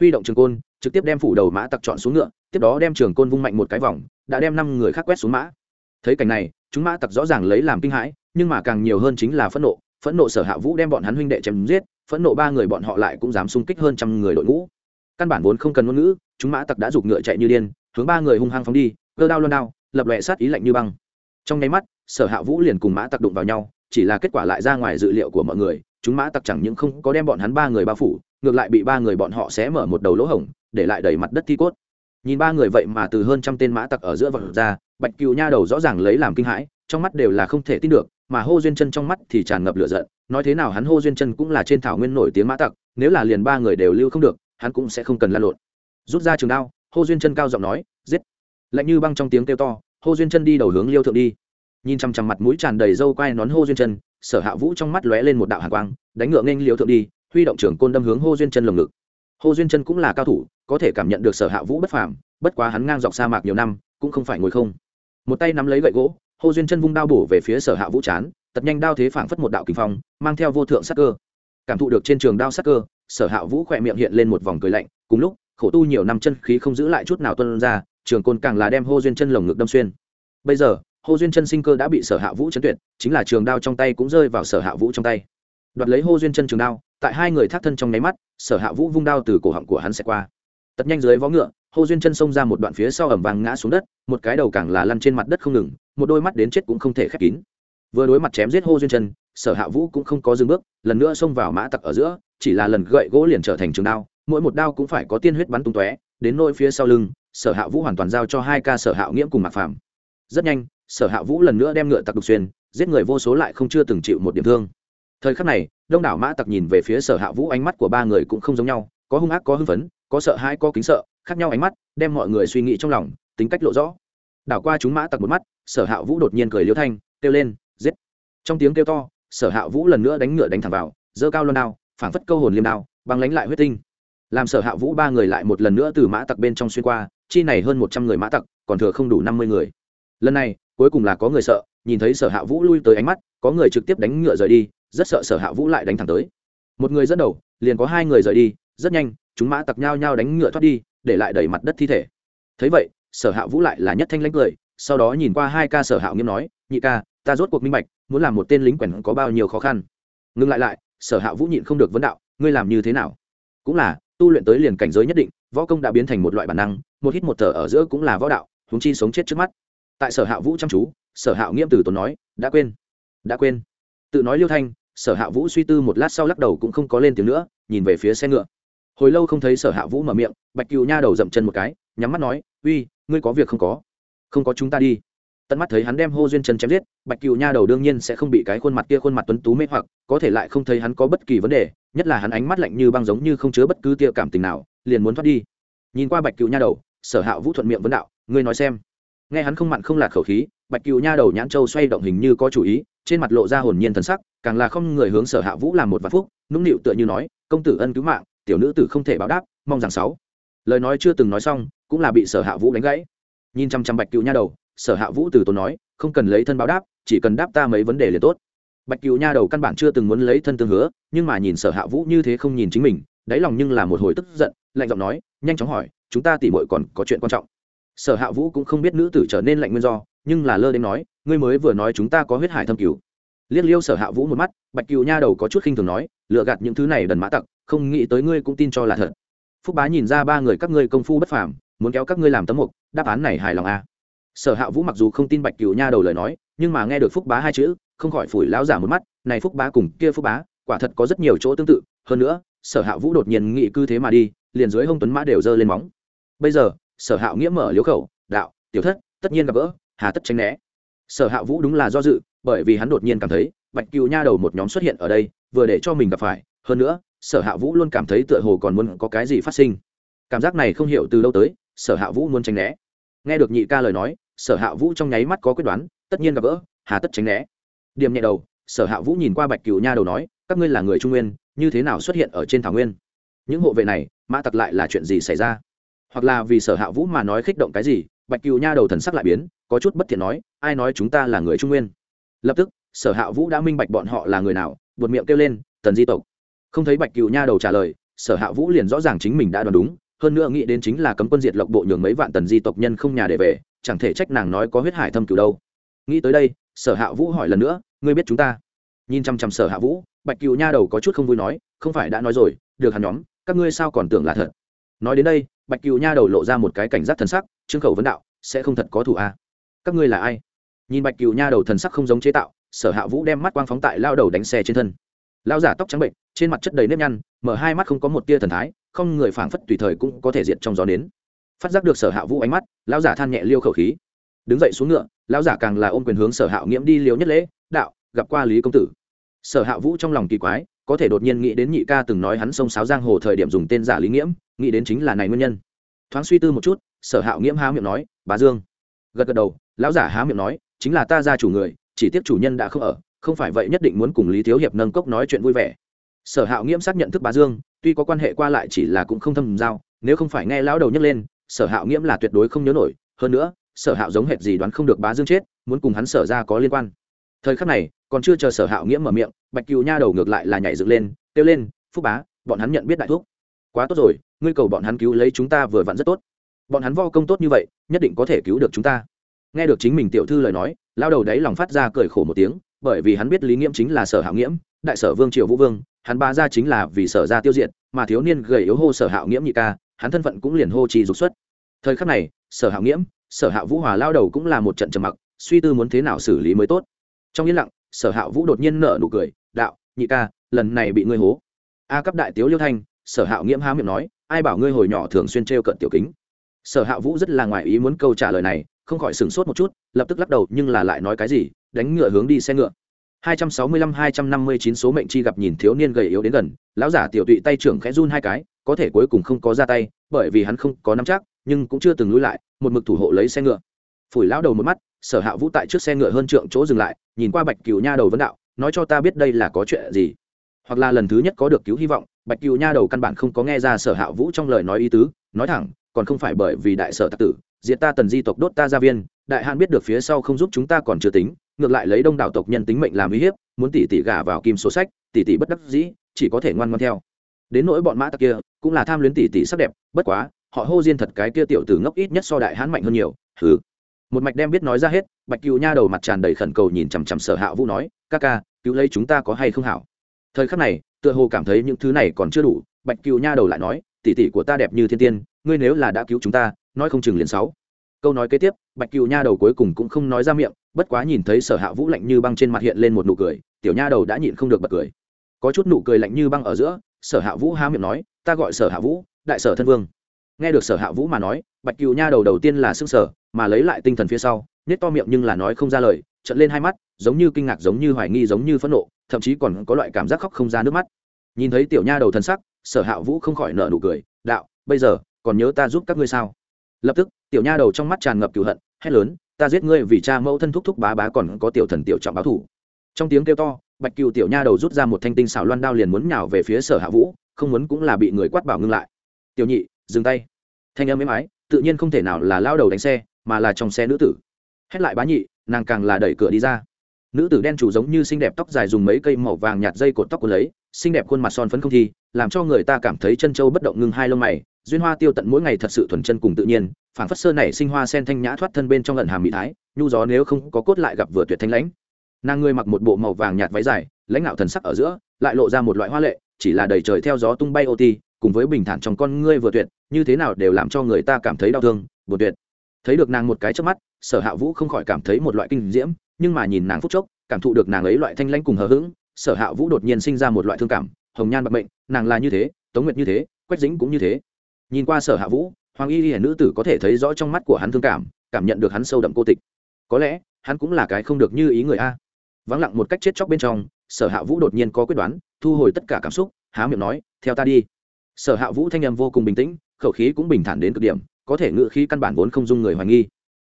Speaker 1: Huy động trường côn trực tiếp đem phủ đầu mã tặc chọn xuống ngựa, tiếp đó đem trường côn vung mạnh một cái vòng, đã đem năm người khác quét xuống mã. Thấy cảnh này, chúng mã tặc rõ ràng lấy làm kinh hãi, nhưng mà càng nhiều hơn chính là phẫn nộ phẫn nộ sở hạ vũ đem bọn hắn huynh đệ chém giết, phẫn nộ ba người bọn họ lại cũng dám xung kích hơn trăm người đội ngũ. Căn bản vốn không cần ngôn ngữ, chúng mã tặc đã giục ngựa chạy như điên, hướng ba người hung hăng phóng đi, cơ đao luôn đao, lập lòe sát ý lạnh như băng. Trong nháy mắt, sở hạ vũ liền cùng mã tặc đụng vào nhau, chỉ là kết quả lại ra ngoài dự liệu của mọi người, chúng mã tặc chẳng những không có đem bọn hắn ba người bao phủ, ngược lại bị ba người bọn họ xé mở một đầu lỗ hổng để lại đầy mặt đất thi cốt. Nhìn ba người vậy mà từ hơn trăm tên mã tặc ở giữa vật ra, bạch cựu nha đầu rõ ràng lấy làm kinh hãi, trong mắt đều là không thể tin được, mà hô duyên chân trong mắt thì tràn ngập lửa giận, nói thế nào hắn hô duyên chân cũng là trên thảo nguyên nổi tiếng mã tặc, nếu là liền ba người đều lưu không được, hắn cũng sẽ không cần la lộn. Rút ra trường đao, hô duyên chân cao giọng nói, giết! Lạnh như băng trong tiếng kêu to, hô duyên chân đi đầu hướng liêu thượng đi. Nhìn chằm chằm mặt mũi tràn đầy râu quai nón hô duyên chân, sở hạ vũ trong mắt lóe lên một đạo hàn quang, đánh ngựa nghênh liêu thượng đi, huy động trưởng côn đâm hướng hô duyên chân lồng ngực hô duyên chân cũng là cao thủ, có thể cảm nhận được sở hạ vũ bất phàm, bất quá hắn ngang dọc sa mạc nhiều năm, cũng không phải ngồi không. Một tay nắm lấy gậy gỗ hô duyên chân vung đao bổ về phía sở hạ vũ chán tật nhanh đao thế phảng phất một đạo kinh phong, mang theo vô thượng sắc cơ. Cảm thụ được trên trường đao sắc cơ, sở hạ vũ khỏe miệng hiện lên một vòng cười lạnh, cùng lúc, khổ tu nhiều năm chân khí không giữ lại chút nào tuân ra, trường côn càng là đem hô duyên chân lồng ngực đâm xuyên. Bây giờ hô duyên chân sinh cơ đã bị sở hạ vũ chấn tuyệt, chính là trường đao trong tay cũng rơi vào sở hạ vũ trong tay đoạt lấy hô duyên chân trường đao, tại hai người thác thân trong nháy mắt, sở hạ vũ vung đao từ cổ họng của hắn sẽ qua. Tật nhanh dưới vó ngựa, hô duyên chân xông ra một đoạn phía sau ẩm vàng ngã xuống đất, một cái đầu càng là lăn trên mặt đất không ngừng, một đôi mắt đến chết cũng không thể khép kín. Vừa đối mặt chém giết hô duyên chân, sở hạ vũ cũng không có dừng bước, lần nữa xông vào mã tặc ở giữa, chỉ là lần gậy gỗ liền trở thành trường đao, mỗi một đao cũng phải có tiên huyết bắn tung tóe, đến nỗi phía sau lưng, sở hạ vũ hoàn toàn giao cho hai ca sở hạ nghiễm cùng mạc phàm. Rất nhanh, sở hạ vũ lần nữa đem ngựa tặc đục xuyên, giết người vô số lại không chưa từng chịu một điểm thương thời khắc này, đông đảo mã tặc nhìn về phía sở hạ vũ, ánh mắt của ba người cũng không giống nhau, có hung ác, có hưng phấn, có sợ hãi, có kính sợ, khác nhau ánh mắt, đem mọi người suy nghĩ trong lòng, tính cách lộ rõ. Đảo qua chúng mã tặc một mắt, sở hạ vũ đột nhiên cười liêu thanh, kêu lên, giết. Trong tiếng kêu to, sở hạ vũ lần nữa đánh ngựa đánh thẳng vào dơ cao luôn đao, phảng phất câu hồn liêm đao, băng lánh lại huyết tinh. Làm sở hạ vũ ba người lại một lần nữa từ mã tặc bên trong xuyên qua, chi này hơn một trăm người mã tặc, còn thừa không đủ năm mươi người. Lần này, cuối cùng là có người sợ, nhìn thấy sở hạ vũ lui tới ánh mắt, có người trực tiếp đánh ngựa rời đi rất sợ sở hạ vũ lại đánh thẳng tới. Một người dẫn đầu, liền có hai người rời đi, rất nhanh, chúng mã tặc nhao nhao đánh ngựa thoát đi, để lại đẩy mặt đất thi thể. Thấy vậy, sở hạ vũ lại là nhất thanh lãnh cười, sau đó nhìn qua hai ca sở hạ nghiêm nói, nhị ca, ta rốt cuộc minh bạch, muốn làm một tên lính quèn có bao nhiêu khó khăn. Ngừng lại lại, sở hạ vũ nhịn không được vấn đạo, ngươi làm như thế nào? Cũng là, tu luyện tới liền cảnh giới nhất định, võ công đã biến thành một loại bản năng, một hít một thở ở giữa cũng là võ đạo húng chi sống chết trước mắt. Tại sở hạ vũ chăm chú, sở hạ nghiêm từ tốn nói, đã quên đã quên. Tự nói liêu thanh sở hạ vũ suy tư một lát sau lắc đầu cũng không có lên tiếng nữa, nhìn về phía xe ngựa. Hồi lâu không thấy sở hạ vũ mở miệng, bạch cựu nha đầu dậm chân một cái, nhắm mắt nói, uy, ngươi có việc không có? Không có chúng ta đi. Tận mắt thấy hắn đem hô duyên chân chém giết, bạch cựu nha đầu đương nhiên sẽ không bị cái khuôn mặt kia khuôn mặt tuấn tú mê hoặc, có thể lại không thấy hắn có bất kỳ vấn đề, nhất là hắn ánh mắt lạnh như băng giống như không chứa bất cứ tia cảm tình nào, liền muốn thoát đi. Nhìn qua bạch cựu nha đầu, sở hạ vũ thuận miệng vấn đạo, ngươi nói xem. Nghe hắn không mặn không lạc khẩu khí, bạch cựu nha đầu nhãn châu xoay động hình như có chủ ý trên mặt lộ ra hồn nhiên thần sắc, càng là không người hướng sở hạ vũ làm một vạn phúc, nũng nịu tựa như nói, công tử ân cứu mạng, tiểu nữ tử không thể báo đáp, mong rằng sáu. Lời nói chưa từng nói xong, cũng là bị sở hạ vũ đánh gãy. Nhìn chăm chăm bạch cựu nha đầu, sở hạ vũ từ tốn nói, không cần lấy thân báo đáp, chỉ cần đáp ta mấy vấn đề liền tốt. Bạch cựu nha đầu căn bản chưa từng muốn lấy thân tương hứa, nhưng mà nhìn sở hạ vũ như thế không nhìn chính mình, đáy lòng nhưng là một hồi tức giận, lạnh giọng nói, nhanh chóng hỏi, chúng ta tỉ mội còn có chuyện quan trọng. Sở hạ vũ cũng không biết nữ tử trở nên lạnh nguyên do nhưng là lơ đến nói, ngươi mới vừa nói chúng ta có huyết hải thâm cứu liếc liêu sở hạ vũ một mắt, bạch cựu nha đầu có chút khinh thường nói, lựa gạt những thứ này đần mã tặc, không nghĩ tới ngươi cũng tin cho là thật. Phúc bá nhìn ra ba người các ngươi công phu bất phàm, muốn kéo các ngươi làm tấm mục, đáp án này hài lòng à. sở hạ vũ mặc dù không tin bạch cựu nha đầu lời nói, nhưng mà nghe được phúc bá hai chữ, không khỏi phủi lão giả một mắt, này phúc bá cùng kia phúc bá, quả thật có rất nhiều chỗ tương tự, hơn nữa, sở hạ vũ đột nhiên nghị cư thế mà đi, liền dưới hông tuấn mã đều giơ lên móng. Bây giờ, sở hạ nghĩa mở liếu khẩu, đạo, tiểu thất, tất nhiên gặp gỡ hà tất tránh né. Sở hạ vũ đúng là do dự, bởi vì hắn đột nhiên cảm thấy, bạch cựu nha đầu một nhóm xuất hiện ở đây, vừa để cho mình gặp phải, hơn nữa, sở hạ vũ luôn cảm thấy tựa hồ còn muốn có cái gì phát sinh. Cảm giác này không hiểu từ đâu tới, sở hạ vũ muốn tránh né. Nghe được nhị ca lời nói, sở hạ vũ trong nháy mắt có quyết đoán, tất nhiên gặp gỡ, hà tất tránh né. Điểm nhẹ đầu, sở hạ vũ nhìn qua bạch cựu nha đầu nói, các ngươi là người trung nguyên, như thế nào xuất hiện ở trên thảo nguyên? Những hộ vệ này, mã tặc lại là chuyện gì xảy ra? Hoặc là vì sở hạ vũ mà nói khích động cái gì bạch cựu nha đầu thần sắc lại biến, có chút bất thiện nói, ai nói chúng ta là người trung nguyên? Lập tức, sở hạ vũ đã minh bạch bọn họ là người nào, buột miệng kêu lên, tần di tộc. Không thấy bạch cựu nha đầu trả lời, sở hạ vũ liền rõ ràng chính mình đã đoán đúng, hơn nữa nghĩ đến chính là cấm quân diệt lộc bộ nhường mấy vạn tần di tộc nhân không nhà để về, chẳng thể trách nàng nói có huyết hải thâm cửu đâu. Nghĩ tới đây, sở hạ vũ hỏi lần nữa, ngươi biết chúng ta? Nhìn chăm chăm sở hạ vũ, bạch cựu nha đầu có chút không vui nói, không phải đã nói rồi, được hắn nhóm, các ngươi sao còn tưởng là thật? Nói đến đây, bạch cựu nha đầu lộ ra một cái cảnh giác thần sắc, trương khẩu vấn đạo, sẽ không thật có thủ a. À? các ngươi là ai? Nhìn bạch cựu nha đầu thần sắc không giống chế tạo, sở hạ vũ đem mắt quang phóng tại lao đầu đánh xe trên thân. Lao giả tóc trắng bệnh, trên mặt chất đầy nếp nhăn, mở hai mắt không có một tia thần thái, không người phảng phất tùy thời cũng có thể diệt trong gió đến phát giác được sở hạ vũ ánh mắt, lao giả than nhẹ liêu khẩu khí. Đứng dậy xuống ngựa, lao giả càng là ôm quyền hướng sở hạ nghiễm đi liều nhất lễ, đạo, gặp qua lý công tử. Sở hạ vũ trong lòng kỳ quái có thể đột nhiên nghĩ đến nhị ca từng nói hắn xông sáo giang hồ thời điểm dùng tên giả lý nghiễm, nghĩ đến chính là này nguyên nhân. Thoáng suy tư một chút, sở hạo nghiễm há miệng nói bà dương. Gật gật đầu, lão giả há miệng nói, chính là ta ra chủ người, chỉ tiếc chủ nhân đã không ở, không phải vậy nhất định muốn cùng lý thiếu hiệp nâng cốc nói chuyện vui vẻ. Sở hạo nghiễm xác nhận thức bà dương, tuy có quan hệ qua lại chỉ là cũng không thâm giao, nếu không phải nghe lão đầu nhấc lên, sở hạo nghiễm là tuyệt đối không nhớ nổi. Hơn nữa, sở hạo giống hệt gì đoán không được bá dương chết, muốn cùng hắn sở ra có liên quan. Thời khắc này còn chưa chờ sở hạo nghiễm mở miệng, bạch cựu nha đầu ngược lại là nhảy dựng lên, kêu lên, phúc bá, bọn hắn nhận biết đại thuốc quá tốt rồi, ngươi cầu bọn hắn cứu lấy chúng ta vừa vặn rất tốt. Bọn hắn vo công tốt như vậy, nhất định có thể cứu được chúng ta. Nghe được chính mình tiểu thư lời nói, lao đầu đấy lòng phát ra cười khổ một tiếng, bởi vì hắn biết lý nghiễm chính là sở hạo nghiễm, đại sở vương triều vũ vương, hắn ba ra chính là vì sở ra tiêu diệt, mà thiếu niên gầy yếu hô sở hạo nghiễm nhị ca, hắn thân phận cũng liền hô trì dục xuất. Thời khắc này, sở hạo nghiễm, sở hạo vũ hòa lao đầu cũng là một trận trầm mặc, suy tư muốn thế nào xử lý mới tốt. Trong yên lặng sở hạo vũ đột nhiên nở nụ cười, đạo, nhị ca, lần này bị ngươi hố. A cấp đại tiếu liêu thanh, sở hạo nghiễm há miệng nói, ai bảo ngươi hồi nhỏ thường xuyên t cận tiểu kính? Sở hạ vũ rất là ngoài ý muốn câu trả lời này, không khỏi sửng sốt một chút, lập tức lắc đầu, nhưng là lại nói cái gì, đánh ngựa hướng đi xe ngựa. 265-259 số mệnh chi gặp nhìn thiếu niên gầy yếu đến gần, lão giả tiểu tụy tay trưởng khẽ run hai cái, có thể cuối cùng không có ra tay, bởi vì hắn không có nắm chắc, nhưng cũng chưa từng lùi lại, một mực thủ hộ lấy xe ngựa. Phủi lão đầu một mắt sở hạ vũ tại trước xe ngựa hơn trượng chỗ dừng lại, nhìn qua bạch cựu nha đầu vấn đạo, nói cho ta biết đây là có chuyện gì? Hoặc là lần thứ nhất có được cứu hy vọng, bạch cựu nha đầu căn bản không có nghe ra sở hạ vũ trong lời nói ý tứ, nói thẳng, còn không phải bởi vì đại sở tạc tử, diệt ta tần di tộc đốt ta gia viên, đại hàn biết được phía sau không giúp chúng ta còn chưa tính, ngược lại lấy đông đảo tộc nhân tính mệnh làm uy hiếp, muốn tỷ tỷ gả vào kim số sách tỷ tỷ bất đắc dĩ, chỉ có thể ngoan ngoan theo. Đến nỗi bọn mã tặc kia, cũng là tham luyến tỷ tỷ sắc đẹp, bất quá, họ hô diên thật cái kia tiểu tử ngốc ít nhất so đại hãn mạnh hơn nhiều thứ một mạch đem biết nói ra hết, bạch cựu nha đầu mặt tràn đầy khẩn cầu nhìn chằm chằm sở hạ vũ nói, ca ca, cứu lấy chúng ta có hay không hảo? Thời khắc này, tựa hồ cảm thấy những thứ này còn chưa đủ, bạch cựu nha đầu lại nói, tỷ tỷ của ta đẹp như thiên tiên, ngươi nếu là đã cứu chúng ta, nói không chừng liền sáu. Câu nói kế tiếp, bạch cựu nha đầu cuối cùng cũng không nói ra miệng, bất quá nhìn thấy sở hạ vũ lạnh như băng trên mặt hiện lên một nụ cười, tiểu nha đầu đã nhịn không được bật cười. Có chút nụ cười lạnh như băng ở giữa, sở hạ vũ há miệng nói, ta gọi sở hạ vũ, đại sở thân vương nghe được sở hạ vũ mà nói, bạch cựu nha đầu đầu tiên là xương sở mà lấy lại tinh thần phía sau nhét to miệng nhưng là nói không ra lời trận lên hai mắt, giống như kinh ngạc, giống như hoài nghi, giống như phẫn nộ, thậm chí còn có loại cảm giác khóc không ra nước mắt. Nhìn thấy tiểu nha đầu thân sắc, sở hạ vũ không khỏi nợ nụ cười, đạo, bây giờ, còn nhớ ta giúp các ngươi sao? Lập tức, tiểu nha đầu trong mắt tràn ngập cựu hận, hét lớn, ta giết ngươi vì cha mẫu thân thúc thúc bá bá còn có tiểu thần tiểu trọng báo thủ. Trong tiếng kêu to, bạch cựu tiểu nha đầu rút ra một thanh tinh xảo loan đao liền muốn nhào về phía sở hạ vũ, không muốn cũng là bị người quát bảo ngưng lại. Tiểu nhị dừng tay. Thanh âm êm ái, tự nhiên không thể nào là lao đầu đánh xe, mà là trong xe nữ tử. Hét lại bá nhị, nàng càng là đẩy cửa đi ra. Nữ tử đen chủ giống như xinh đẹp tóc dài dùng mấy cây màu vàng nhạt dây cột tóc của lấy, xinh đẹp khuôn mặt son phấn không thi, làm cho người ta cảm thấy chân châu bất động ngưng hai lông mày. Duyên hoa tiêu tận mỗi ngày thật sự thuần chân cùng tự nhiên, phảng phất sơ này sinh hoa sen thanh nhã thoát thân bên trong lần hàm mỹ thái, nhu gió nếu không có cốt lại gặp vừa tuyệt thanh lãnh. Nàng ngươi mặc một bộ màu vàng nhạt váy dài, lãnh ngạo thần sắc ở giữa, lại lộ ra một loại hoa lệ, chỉ là đầy trời theo gió tung bay ô ti cùng với bình thản trong con ngươi vừa tuyệt, như thế nào đều làm cho người ta cảm thấy đau thương, buồn tuyệt. Thấy được nàng một cái trước mắt, sở hạ vũ không khỏi cảm thấy một loại kinh diễm, nhưng mà nhìn nàng phút chốc, cảm thụ được nàng ấy loại thanh lãnh cùng hờ hững, sở hạ vũ đột nhiên sinh ra một loại thương cảm, hồng nhan bạc mệnh, nàng là như thế, tống nguyệt như thế, quách dính cũng như thế. Nhìn qua sở hạ vũ, hoàng y hiển nữ tử có thể thấy rõ trong mắt của hắn thương cảm cảm nhận được hắn sâu đậm cô tịch. Có lẽ, hắn cũng là cái không được như ý người a. Vắng lặng một cách chết chóc bên trong, sở hạ vũ đột nhiên có quyết đoán, thu hồi tất cả cảm xúc, há miệng nói, theo ta đi sở hạ vũ thanh em vô cùng bình tĩnh, khẩu khí cũng bình thản đến cực điểm, có thể ngự khí căn bản vốn không dung người hoài nghi.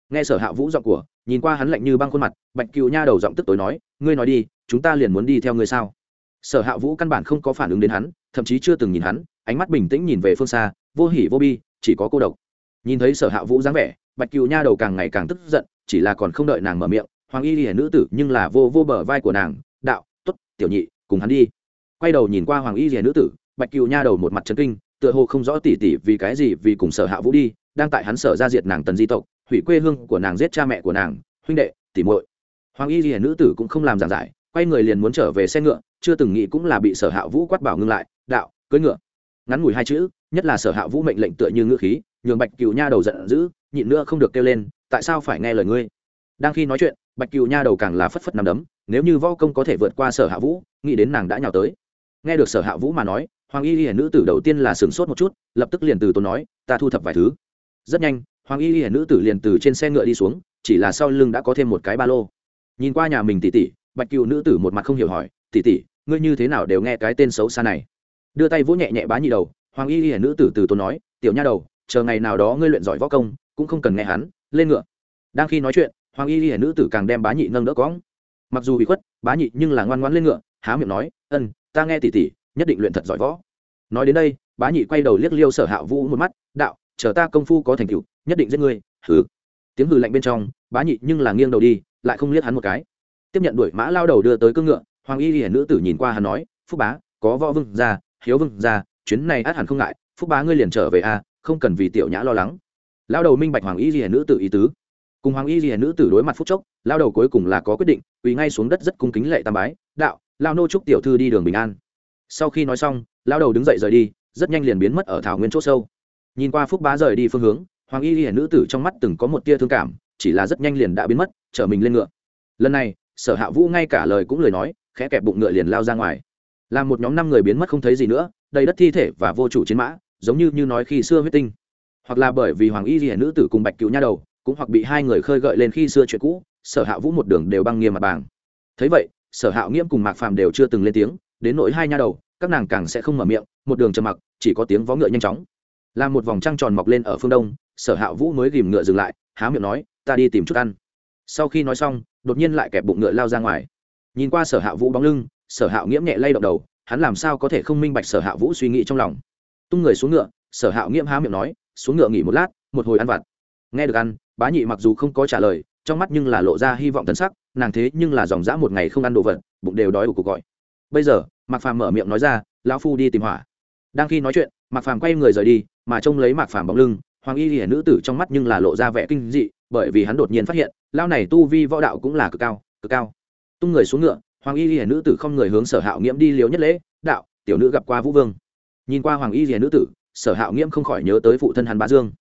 Speaker 1: Nghe sở hạ vũ giọng của, nhìn qua hắn lạnh như băng khuôn mặt, bạch cựu nha đầu giọng tức tối nói, ngươi nói đi, chúng ta liền muốn đi theo ngươi sao? Sở hạ vũ căn bản không có phản ứng đến hắn, thậm chí chưa từng nhìn hắn, ánh mắt bình tĩnh nhìn về phương xa, vô hỉ vô bi, chỉ có cô độc. Nhìn thấy sở hạ vũ dáng vẻ, bạch cựu nha đầu càng ngày càng tức giận, chỉ là còn không đợi nàng mở miệng, hoàng y hiển nữ tử nhưng là vô vô bờ vai của nàng, đạo t ố t tiểu nhị, cùng hắn đi. Quay đầu nhìn qua hoàng y hiển nữ tử bạch cựu nha đầu một mặt trấn kinh, tựa hồ không rõ tỉ tỉ vì cái gì vì cùng sở hạ vũ đi, đang tại hắn sở ra diệt nàng tần di tộc, hủy quê hương của nàng giết cha mẹ của nàng, huynh đệ tỉ muội. Hoàng y hiển nữ tử cũng không làm giảng giải, quay người liền muốn trở về xe ngựa, chưa từng nghĩ cũng là bị sở hạ vũ quát bảo ngưng lại, đạo, cưỡi ngựa. Ngắn ngủi hai chữ, nhất là sở hạ vũ mệnh lệnh tựa như ngựa khí, nhường bạch cựu nha đầu giận dữ, nhịn nữa không được kêu lên, tại sao phải nghe lời ngươi? Đang khi nói chuyện, bạch cựu nha đầu càng là phất phất nằm đấm, nếu như võ công có thể vượt qua sở hạ vũ, nghĩ đến nàng đã nhào tới. Nghe được sở hạ vũ mà nói hoàng y hiển nữ tử đầu tiên là sửng sốt một chút, lập tức liền từ tốn nói, ta thu thập vài thứ. Rất nhanh, hoàng y hiển nữ tử liền từ trên xe ngựa đi xuống, chỉ là sau lưng đã có thêm một cái ba lô. Nhìn qua nhà mình tỉ tỉ bạch cựu nữ tử một mặt không hiểu hỏi tỉ tỉ ngươi như thế nào đều nghe cái tên xấu xa này? Đưa tay vỗ nhẹ nhẹ bá nhị đầu, hoàng y hiển nữ tử từ tốn nói, tiểu nha đầu, chờ ngày nào đó ngươi luyện giỏi võ công, cũng không cần nghe hắn, lên ngựa. Đang khi nói chuyện, hoàng y hiển nữ tử càng đem bá nhị nâng đỡ cóng mặc dù bị khuất, bá nhị nhưng là ngoan ngoan lên ngựa, há miệng nói ân ta nghe tỉ tỉ nhất định luyện thật giỏi võ. Nói đến đây, bá nhị quay đầu liếc liêu sở hạ vũ một mắt, đạo, chờ ta công phu có thành tựu, nhất định giết ngươi. Hừ. Tiếng hừ lạnh bên trong, bá nhị nhưng là nghiêng đầu đi, lại không liếc hắn một cái. Tiếp nhận đuổi mã lao đầu đưa tới cưỡng ngựa, hoàng y hiển nữ tử nhìn qua hắn nói, phúc bá, có võ vương ra hiếu vương ra chuyến này át hẳn không ngại, phúc bá ngươi liền trở về a, không cần vì tiểu nhã lo lắng. Lao đầu minh bạch hoàng y hiển nữ tử ý tứ. Cùng hoàng y hiển nữ tử đối mặt phúc chốc, lao đầu cuối cùng là có quyết định, quỳ ngay xuống đất rất cung kính lệ tam bái, đạo, lao nô chúc tiểu thư đi đường bình an sau khi nói xong lao đầu đứng dậy rời đi, rất nhanh liền biến mất ở thảo nguyên chỗ sâu. Nhìn qua phúc bá rời đi phương hướng, hoàng y hiển nữ tử trong mắt từng có một tia thương cảm, chỉ là rất nhanh liền đã biến mất chở mình lên ngựa. Lần này, sở hạ vũ ngay cả lời cũng lời nói, khẽ kẹp bụng ngựa liền lao ra ngoài. Làm một nhóm năm người biến mất không thấy gì nữa, đầy đất thi thể và vô chủ chiến mã, giống như như nói khi xưa huyết tinh. Hoặc là bởi vì hoàng y hiển nữ tử cùng bạch cựu nha đầu, cũng hoặc bị hai người khơi gợi lên khi xưa chuyện cũ, sở hạ vũ một đường đều băng nghiêm mặt bảng thấy vậy, sở hạ nghiễm cùng mạc phàm đều chưa từng lên tiếng đến nỗi hai nha đầu, các nàng càng sẽ không mở miệng, một đường trầm mặc, chỉ có tiếng vó ngựa nhanh chóng. Làm một vòng trăng tròn mọc lên ở phương đông, sở hạ vũ mới ghìm ngựa dừng lại, há miệng nói, ta đi tìm chút ăn. Sau khi nói xong, đột nhiên lại kẹp bụng ngựa lao ra ngoài. Nhìn qua sở hạ vũ bóng lưng, sở hạ nghiễm nhẹ lay động đầu, hắn làm sao có thể không minh bạch sở hạ vũ suy nghĩ trong lòng. Tung người xuống ngựa, sở hạ nghiễm há miệng nói, xuống ngựa nghỉ một lát, một hồi ăn vặt. Nghe được ăn, bá nhị mặc dù không có trả lời, trong mắt nhưng là lộ ra hy vọng tân sắc, nàng thế nhưng là dòng dã một ngày không ăn đồ vật, bụng đều đói ủ cuộc gọi bây giờ, mạc phàm mở miệng nói ra, lão phu đi tìm hỏa. Đang khi nói chuyện, mạc phàm quay người rời đi, mà trông lấy mạc phàm bóng lưng, hoàng y hiển nữ tử trong mắt nhưng là lộ ra vẻ kinh dị, bởi vì hắn đột nhiên phát hiện lao này tu vi võ đạo cũng là cực cao cực cao. Tung người xuống ngựa, hoàng y hiển nữ tử không người hướng sở hạo nghiễm đi liếu nhất lễ, đạo, tiểu nữ gặp qua vũ vương. Nhìn qua hoàng y hiển nữ tử, sở hạo nghiễm không khỏi nhớ tới phụ thân hắn bá dương.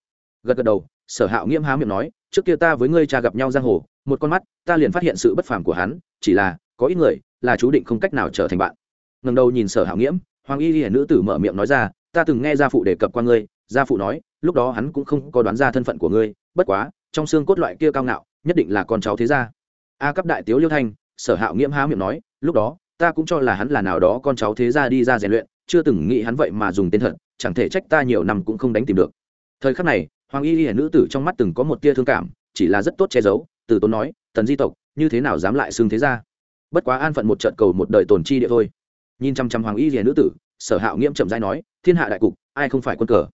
Speaker 1: Gật gật đầu, sở hạo nghiễm há miệng nói, trước kia ta với ngươi cha gặp nhau giang hồ, một con mắt, ta liền phát hiện sự bất phàm của hắn, chỉ là có ít người là chú định không cách nào trở thành bạn. Ngần đầu nhìn sở hạo nghiễm, hoàng y hiển nữ tử mở miệng nói ra, ta từng nghe gia phụ đề cập qua ngươi, gia phụ nói, lúc đó hắn cũng không có đoán ra thân phận của ngươi, bất quá, trong xương cốt loại kia cao ngạo, nhất định là con cháu thế gia. A cấp đại tiếu liêu thanh, sở hạo nghiễm há miệng nói, lúc đó, ta cũng cho là hắn là nào đó con cháu thế gia đi ra rèn luyện, chưa từng nghĩ hắn vậy mà dùng tên thật, chẳng thể trách ta nhiều năm cũng không đánh tìm được. Thời khắc này, hoàng y hiển nữ tử trong mắt từng có một tia thương cảm, chỉ là rất tốt che giấu, từ tốn nói, tần di tộc, như thế nào dám lại xương thế gia? Bất quá an phận một trận cầu một đời tồn chi địa thôi. Nhìn chăm chăm hoàng y rìa nữ tử, sở hạo nghiễm chậm dai nói, thiên hạ đại cục, ai không phải quân cờ?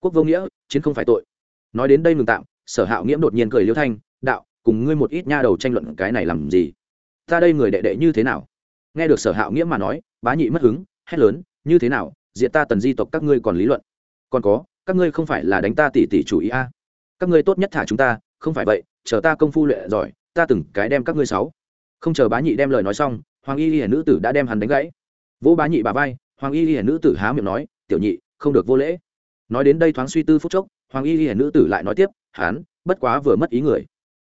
Speaker 1: Quốc vô nghĩa, chiến không phải tội. Nói đến đây ngừng tạm, sở hạo nghiễm đột nhiên cười liêu thanh, đạo, cùng ngươi một ít nha đầu tranh luận cái này làm gì? Ta đây người đệ đệ như thế nào? Nghe được sở hạo nghiễm mà nói, bá nhị mất hứng, hét lớn, như thế nào diện ta tần di tộc các ngươi còn lý luận? Còn có, các ngươi không phải là đánh ta tỷ tỷ chủ ý a? Các ngươi tốt nhất thả chúng ta, không phải vậy, chờ ta công phu luyện giỏi, ta từng cái đem các ngươi sáu không chờ bá nhị đem lời nói xong, hoàng y hiển nữ tử đã đem hắn đánh gãy. Vỗ bá nhị bà vai, hoàng y hiển nữ tử há miệng nói, tiểu nhị, không được vô lễ. Nói đến đây thoáng suy tư phút chốc, hoàng y hiển nữ tử lại nói tiếp, hắn, bất quá vừa mất ý người.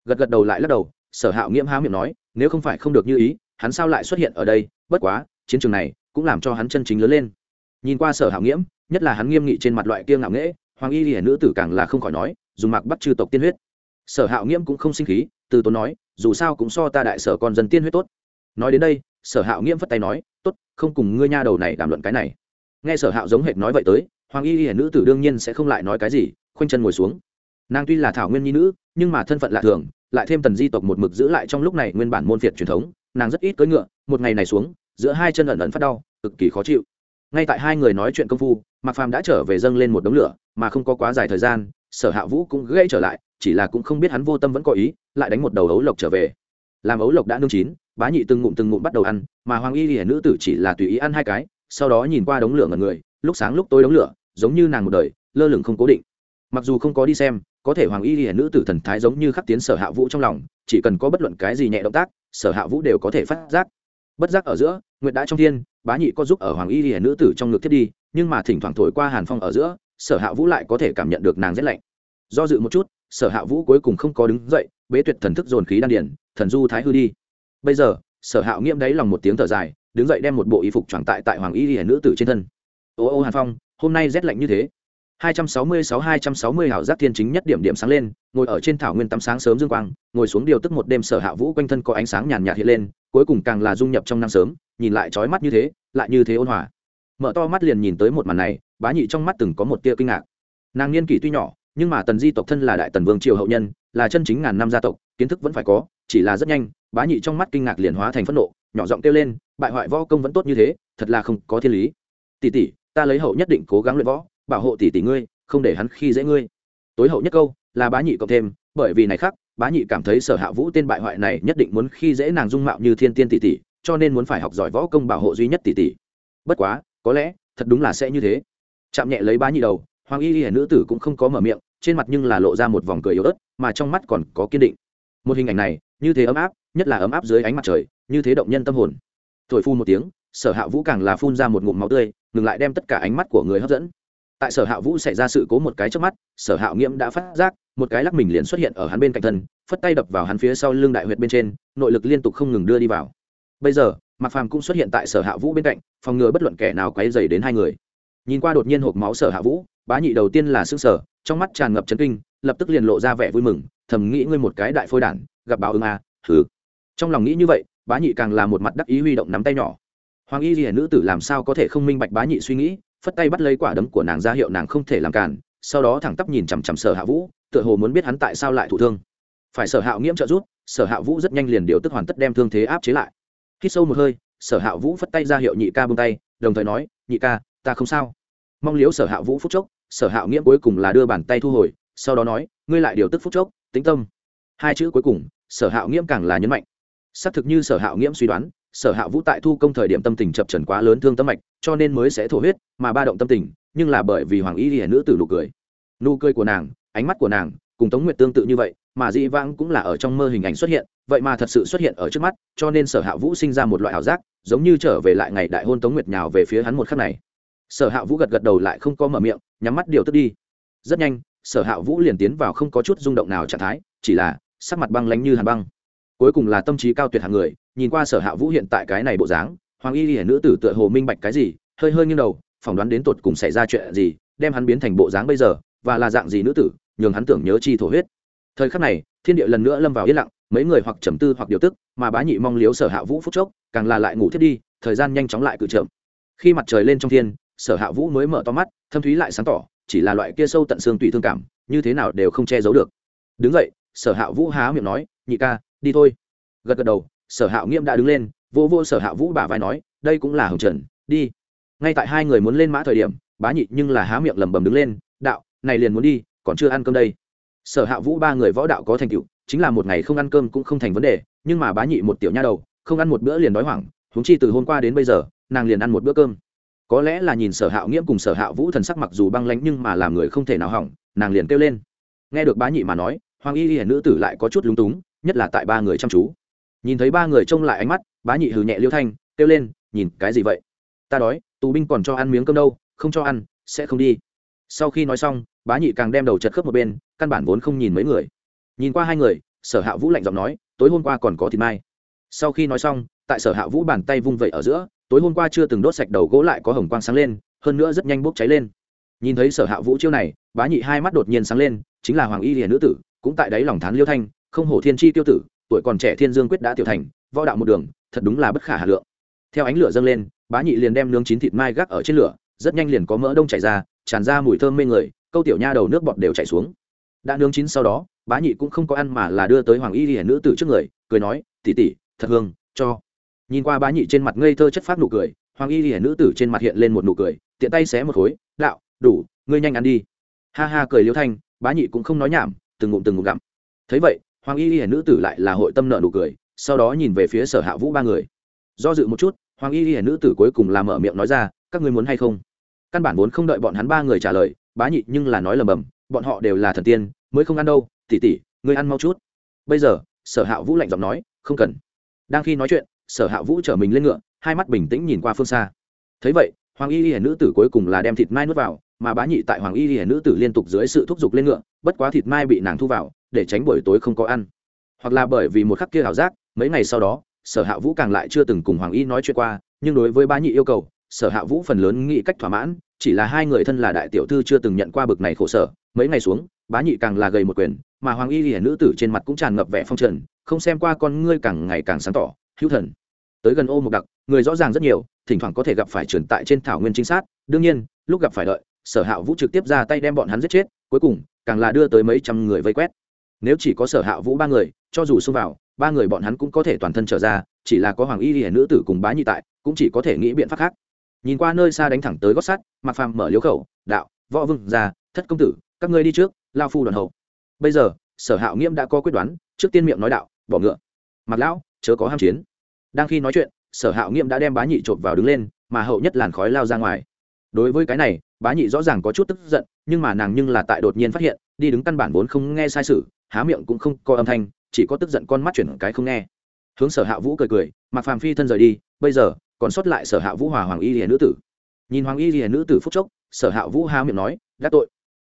Speaker 1: Gật gật đầu lại lắc đầu, sở hạo nghiễm há miệng nói, nếu không phải không được như ý, hắn sao lại xuất hiện ở đây? Bất quá, chiến trường này cũng làm cho hắn chân chính lớn lên. Nhìn qua sở hạo nghiễm, nhất là hắn nghiêm nghị trên mặt loại kia ngạo nghễ, hoàng y hiển nữ tử càng là không khỏi nói, dùng mặc bắt chư tộc tiên huyết sở hạo nghiễm cũng không sinh khí, từ tốn nói, dù sao cũng so ta đại sở con dân tiên huyết tốt. Nói đến đây, sở hạo nghiễm phất tay nói, tốt, không cùng ngươi nha đầu này đàm luận cái này. Nghe sở hạo giống hệt nói vậy tới, hoàng y hiển nữ tử đương nhiên sẽ không lại nói cái gì, khoanh chân ngồi xuống. Nàng tuy là thảo nguyên nhi nữ, nhưng mà thân phận lạ thường, lại thêm tần di tộc một mực giữ lại trong lúc này nguyên bản môn phiệt truyền thống, nàng rất ít cưỡi ngựa, một ngày này xuống, giữa hai chân ẩn ẩn phát đau, cực kỳ khó chịu. Ngay tại hai người nói chuyện công phu, mạc phàm đã trở về dâng lên một đống lửa, mà không có quá dài thời gian, sở hạ vũ cũng gây trở lại chỉ là cũng không biết hắn vô tâm vẫn có ý, lại đánh một đầu ấu lộc trở về. Làm ấu lộc đã nương chín, bá nhị từng ngụm từng ngụm bắt đầu ăn, mà hoàng y hiển nữ tử chỉ là tùy ý ăn hai cái, sau đó nhìn qua đống lửa ngần người, lúc sáng lúc tối đống lửa, giống như nàng một đời, lơ lửng không cố định. Mặc dù không có đi xem, có thể hoàng y hiển nữ tử thần thái giống như khắc tiến sở hạ vũ trong lòng, chỉ cần có bất luận cái gì nhẹ động tác, sở hạ vũ đều có thể phát giác. Bất giác ở giữa, nguyệt đã trong thiên, bá nhị có giúp ở hoàng y hiển nữ tử trong ngực thiết đi, nhưng mà thỉnh thoảng thổi qua hàn phong ở giữa, sở hạ vũ lại có thể cảm nhận được nàng rét lạnh do dự một chút sở hạ vũ cuối cùng không có đứng dậy bế tuyệt thần thức dồn khí đan điển thần du thái hư đi bây giờ sở hạ nghiễm đáy lòng một tiếng thở dài đứng dậy đem một bộ y phục tròn tại tại hoàng y hiển nữ tử trên thân ô ô hàn phong hôm nay rét lạnh như thế 266-260 hảo giác thiên chính nhất điểm điểm sáng lên, ngồi ở trên thảo nguyên tắm sáng sớm dương quang, ngồi xuống điều tức một đêm sở hạ vũ quanh thân có ánh sáng nhàn nhạt hiện lên, cuối cùng càng là dung nhập trong năm sớm, nhìn lại chói mắt như thế, lại như thế ôn hòa. Mở to mắt liền nhìn tới một màn này, bá nhị trong mắt từng có một tia kinh ngạc. Nàng niên kỷ tuy nhỏ, nhưng mà tần di tộc thân là đại tần vương triều hậu nhân, là chân chính ngàn năm gia tộc, kiến thức vẫn phải có, chỉ là rất nhanh, bá nhị trong mắt kinh ngạc liền hóa thành phẫn nộ, nhỏ giọng kêu lên, bại hoại võ công vẫn tốt như thế, thật là không có thiên lý. Tỷ tỷ, ta lấy hậu nhất định cố gắng luyện võ, bảo hộ tỷ tỷ ngươi, không để hắn khi dễ ngươi. Tối hậu nhất câu là bá nhị cộng thêm bởi vì này khác bá nhị cảm thấy sở hạ vũ tên bại hoại này nhất định muốn khi dễ nàng dung mạo như thiên tiên tỷ tỷ cho nên muốn phải học giỏi võ công bảo hộ duy nhất tỷ tỷ. Bất quá có lẽ thật đúng là sẽ như thế. Chạm nhẹ lấy bá nhị đầu hoàng y hiển nữ tử cũng không có mở miệng trên mặt nhưng là lộ ra một vòng cười yếu ớt, mà trong mắt còn có kiên định. Một hình ảnh này, như thế ấm áp, nhất là ấm áp dưới ánh mặt trời, như thế động nhân tâm hồn. Thổi phu một tiếng, sở hạ vũ càng là phun ra một ngụm máu tươi, ngừng lại đem tất cả ánh mắt của người hấp dẫn. Tại sở hạ vũ xảy ra sự cố một cái trước mắt, sở hạ nghiễm đã phát giác, một cái lắc mình liền xuất hiện ở hắn bên cạnh thân, phất tay đập vào hắn phía sau lưng đại huyệt bên trên, nội lực liên tục không ngừng đưa đi vào. Bây giờ, mạc phàm cũng xuất hiện tại sở hạ vũ bên cạnh, phòng ngừa bất luận kẻ nào quấy dày đến hai người. Nhìn qua đột nhiên hộp máu sở hạ vũ, bá nhị đầu tiên là xương sở trong mắt tràn ngập chấn kinh lập tức liền lộ ra vẻ vui mừng thầm nghĩ ngươi một cái đại phôi đản gặp báo ứng a à, thử trong lòng nghĩ như vậy bá nhị càng là một mặt đắc ý huy động nắm tay nhỏ. Hoàng y hiển nữ tử làm sao có thể không minh bạch bá nhị suy nghĩ phất tay bắt lấy quả đấm của nàng ra hiệu nàng không thể làm cản sau đó thẳng tắp nhìn chằm chằm sở hạ vũ tựa hồ muốn biết hắn tại sao lại thụ thương. Phải sở hạ nghiễm trợ giúp sở hạ vũ rất nhanh liền điều tức hoàn tất đem thương thế áp chế lại. Khi sâu một hơi sở hạ vũ phất tay ra hiệu nhị ca bông tay đồng thời nói nhị ca ta không sao mong liếu sở hạ vũ phúc chốc, sở hạ nghiễm cuối cùng là đưa bàn tay thu hồi, sau đó nói, ngươi lại điều tức phúc chốc, tĩnh tâm. Hai chữ cuối cùng, sở hạ nghiễm càng là nhấn mạnh. Xác thực như sở hạ nghiễm suy đoán, sở hạ vũ tại thu công thời điểm tâm tình chập trần quá lớn thương tâm mạch, cho nên mới sẽ thổ huyết, mà ba động tâm tình, nhưng là bởi vì hoàng y hiển nữ tử nụ cười. Nụ cười của nàng, ánh mắt của nàng, cùng tống nguyệt tương tự như vậy, mà dĩ vãng cũng là ở trong mơ hình ảnh xuất hiện, vậy mà thật sự xuất hiện ở trước mắt, cho nên sở hạ vũ sinh ra một loại ảo giác, giống như trở về lại ngày đại hôn tống nguyệt nhào về phía hắn một khắc này sở hạ vũ gật gật đầu lại không có mở miệng, nhắm mắt điều tức đi. Rất nhanh, sở hạ vũ liền tiến vào không có chút rung động nào trạng thái, chỉ là, sắc mặt băng lánh như hàn băng. Cuối cùng là tâm trí cao tuyệt hàng người, nhìn qua sở hạ vũ hiện tại cái này bộ dáng, hoàng y hiển nữ tử tựa hồ minh bạch cái gì, hơi hơi nghiêng đầu, phỏng đoán đến tột cùng xảy ra chuyện gì, đem hắn biến thành bộ dáng bây giờ, và là dạng gì nữ tử, nhường hắn tưởng nhớ chi thổ huyết. Thời khắc này, thiên địa lần nữa lâm vào yên lặng, mấy người hoặc trầm tư hoặc điều tức, mà bá nhị mong liếu sở hạ vũ phúc chốc, càng là lại ngủ thiết đi, thời gian nhanh chóng lại cự chậm. Khi mặt trời lên trong thiên sở hạ vũ mới mở to mắt, thâm thúy lại sáng tỏ, chỉ là loại kia sâu tận xương tùy thương cảm, như thế nào đều không che giấu được. Đứng vậy sở hạ vũ há miệng nói, nhị ca, đi thôi. Gật gật đầu, sở hạ nghiêm đã đứng lên, vô vô sở hạ vũ bả vai nói, đây cũng là hồng trần, đi. Ngay tại hai người muốn lên mã thời điểm, bá nhị nhưng là há miệng lầm bầm đứng lên, đạo, này liền muốn đi, còn chưa ăn cơm đây. Sở hạ vũ ba người võ đạo có thành tựu, chính là một ngày không ăn cơm cũng không thành vấn đề, nhưng mà bá nhị một tiểu nha đầu, không ăn một bữa liền đói hoảng húng chi từ hôm qua đến bây giờ, nàng liền ăn một bữa cơm có lẽ là nhìn sở hạo nghiễm cùng sở hạo vũ thần sắc mặc dù băng lánh nhưng mà làm người không thể nào hỏng, nàng liền kêu lên. Nghe được bá nhị mà nói, hoàng y hiển nữ tử lại có chút lúng túng, nhất là tại ba người chăm chú. Nhìn thấy ba người trông lại ánh mắt, bá nhị hừ nhẹ liêu thanh, kêu lên, nhìn cái gì vậy? Ta đói, tù binh còn cho ăn miếng cơm đâu, không cho ăn, sẽ không đi. Sau khi nói xong, bá nhị càng đem đầu chật khớp một bên, căn bản vốn không nhìn mấy người. Nhìn qua hai người, sở hạ vũ lạnh giọng nói, tối hôm qua còn có thịt mai. Sau khi nói xong, tại sở hạ vũ bàn tay vung vẩy ở giữa tối hôm qua chưa từng đốt sạch đầu gỗ lại có hồng quang sáng lên, hơn nữa rất nhanh bốc cháy lên. Nhìn thấy sở hạ vũ chiêu này, bá nhị hai mắt đột nhiên sáng lên, chính là hoàng y hiền nữ tử, cũng tại đáy lòng thán liêu thanh, không hổ thiên chi tiêu tử, tuổi còn trẻ thiên dương quyết đã tiểu thành, võ đạo một đường, thật đúng là bất khả hà lượng. Theo ánh lửa dâng lên, bá nhị liền đem nướng chín thịt mai gác ở trên lửa, rất nhanh liền có mỡ đông chảy ra, tràn ra mùi thơm mê người, câu tiểu nha đầu nước bọt đều chảy xuống. Đã nướng chín sau đó, bá nhị cũng không có ăn mà là đưa tới hoàng y hiền nữ tử trước người, cười nói tỉ tỉ thật hương, cho nhìn qua bá nhị trên mặt ngây thơ chất phát nụ cười, hoàng y hiển nữ tử trên mặt hiện lên một nụ cười, tiện tay xé một khối, đạo, đủ, ngươi nhanh ăn đi. Ha ha cười liêu thanh, bá nhị cũng không nói nhảm, từng ngụm từng ngụm gặm. Thấy vậy, hoàng y hiển nữ tử lại là hội tâm nợ nụ cười, sau đó nhìn về phía sở hạ vũ ba người. Do dự một chút, hoàng y hiển nữ tử cuối cùng làm mở miệng nói ra, các ngươi muốn hay không? Căn bản vốn không đợi bọn hắn ba người trả lời, bá nhị nhưng là nói lầm bầm, bọn họ đều là thần tiên, mới không ăn đâu tỉ tỉ ngươi ăn mau chút. Bây giờ, sở hạ vũ lạnh giọng nói, không cần. Đang khi nói chuyện sở hạ vũ chở mình lên ngựa, hai mắt bình tĩnh nhìn qua phương xa. Thấy vậy, hoàng y hiển nữ tử cuối cùng là đem thịt mai nuốt vào, mà bá nhị tại hoàng y hiển nữ tử liên tục dưới sự thúc giục lên ngựa, bất quá thịt mai bị nàng thu vào, để tránh buổi tối không có ăn. Hoặc là bởi vì một khắc kia ảo giác, mấy ngày sau đó, sở hạ vũ càng lại chưa từng cùng hoàng y nói chuyện qua, nhưng đối với bá nhị yêu cầu, sở hạ vũ phần lớn nghĩ cách thỏa mãn, chỉ là hai người thân là đại tiểu thư chưa từng nhận qua bực này khổ sở, mấy ngày xuống, bá nhị càng là gầy một quyền, mà hoàng y hiển nữ tử trên mặt cũng tràn ngập vẻ phong trần, không xem qua con ngươi càng ngày càng sáng tỏ hữu thần. Tới gần ô một đặc, người rõ ràng rất nhiều, thỉnh thoảng có thể gặp phải truyền tại trên thảo nguyên chính xác đương nhiên, lúc gặp phải đợi, sở hạ vũ trực tiếp ra tay đem bọn hắn giết chết, cuối cùng, càng là đưa tới mấy trăm người vây quét. Nếu chỉ có sở hạ vũ ba người, cho dù xông vào, ba người bọn hắn cũng có thể toàn thân trở ra, chỉ là có hoàng y hiển nữ tử cùng bá nhị tại, cũng chỉ có thể nghĩ biện pháp khác. Nhìn qua nơi xa đánh thẳng tới gót sắt mặc phàm mở liếu khẩu, đạo, võ vương ra thất công tử, các ngươi đi trước, lao phu đoàn hậu. Bây giờ, sở hạo nghiêm đã có quyết đoán, trước tiên miệng nói đạo, bỏ ngựa. Mặc lão chớ có ham chiến. Đang khi nói chuyện, sở hạo nghiệm đã đem bá nhị trộm vào đứng lên, mà hậu nhất làn khói lao ra ngoài. Đối với cái này, bá nhị rõ ràng có chút tức giận, nhưng mà nàng nhưng là tại đột nhiên phát hiện, đi đứng căn bản vốn không nghe sai sự, há miệng cũng không có âm thanh, chỉ có tức giận con mắt chuyển cái không nghe. Hướng sở hạ vũ cười cười mặc phàm phi thân rời đi, bây giờ còn sót lại sở hạ vũ hòa hoàng y hiền nữ tử. Nhìn hoàng y hiền nữ tử phúc chốc, sở hạ vũ há miệng nói gác tội.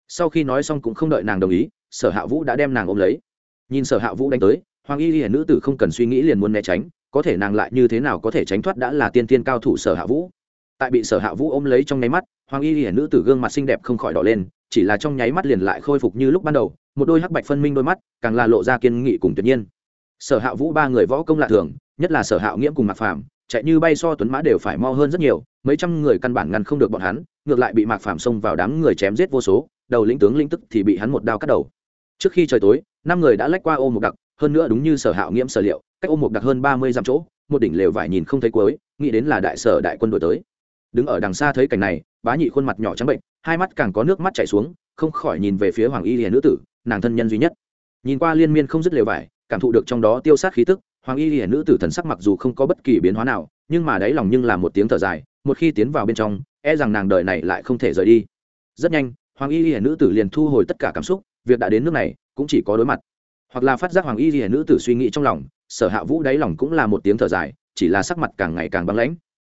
Speaker 1: Sau khi nói xong cũng không đợi nàng đồng ý, sở hạ vũ đã đem nàng ôm lấy. Nhìn sở hạ vũ đánh tới hoàng y hiền nữ tử không cần suy nghĩ liền muốn né tránh, có thể nàng lại như thế nào có thể tránh thoát đã là tiên tiên cao thủ sở hạ vũ. Tại bị sở hạ vũ ôm lấy trong nháy mắt, hoàng y hiển nữ tử gương mặt xinh đẹp không khỏi đỏ lên, chỉ là trong nháy mắt liền lại khôi phục như lúc ban đầu, một đôi hắc bạch phân minh đôi mắt càng là lộ ra kiên nghị cùng tuyệt nhiên. Sở hạ vũ ba người võ công lạ thường, nhất là sở hạ nghiễm cùng Mạc phàm, chạy như bay so tuấn mã đều phải mo hơn rất nhiều, mấy trăm người căn bản ngăn không được bọn hắn, ngược lại bị mạc phàm xông vào đám người chém giết vô số, đầu lĩnh tướng linh tức thì bị hắn một đao cắt đầu. Trước khi trời tối, năm người đã lách qua ô một đặc hơn nữa đúng như sở hạo nghiễm sở liệu, cách ôm một đặc hơn ba mươi dặm chỗ, một đỉnh lều vải nhìn không thấy cuối, nghĩ đến là đại sở đại quân đổi tới. Đứng ở đằng xa thấy cảnh này, bá nhị khuôn mặt nhỏ trắng bệnh, hai mắt càng có nước mắt chảy xuống, không khỏi nhìn về phía hoàng y hiền nữ tử, nàng thân nhân duy nhất. Nhìn qua liên miên không dứt lều vải, cảm thụ được trong đó tiêu sát khí tức, hoàng y hiền nữ tử thần sắc mặc dù không có bất kỳ biến hóa nào, nhưng mà đáy lòng nhưng là một tiếng thở dài, một khi tiến vào bên trong e rằng nàng đời này lại không thể rời đi. Rất nhanh, hoàng y hiền nữ tử liền thu hồi tất cả cảm xúc, việc đã đến nước này, cũng chỉ có đối mặt hoặc là phát giác hoàng y hiển nữ tử suy nghĩ trong lòng, sở hạ vũ đáy lòng cũng là một tiếng thở dài, chỉ là sắc mặt càng ngày càng băng lãnh.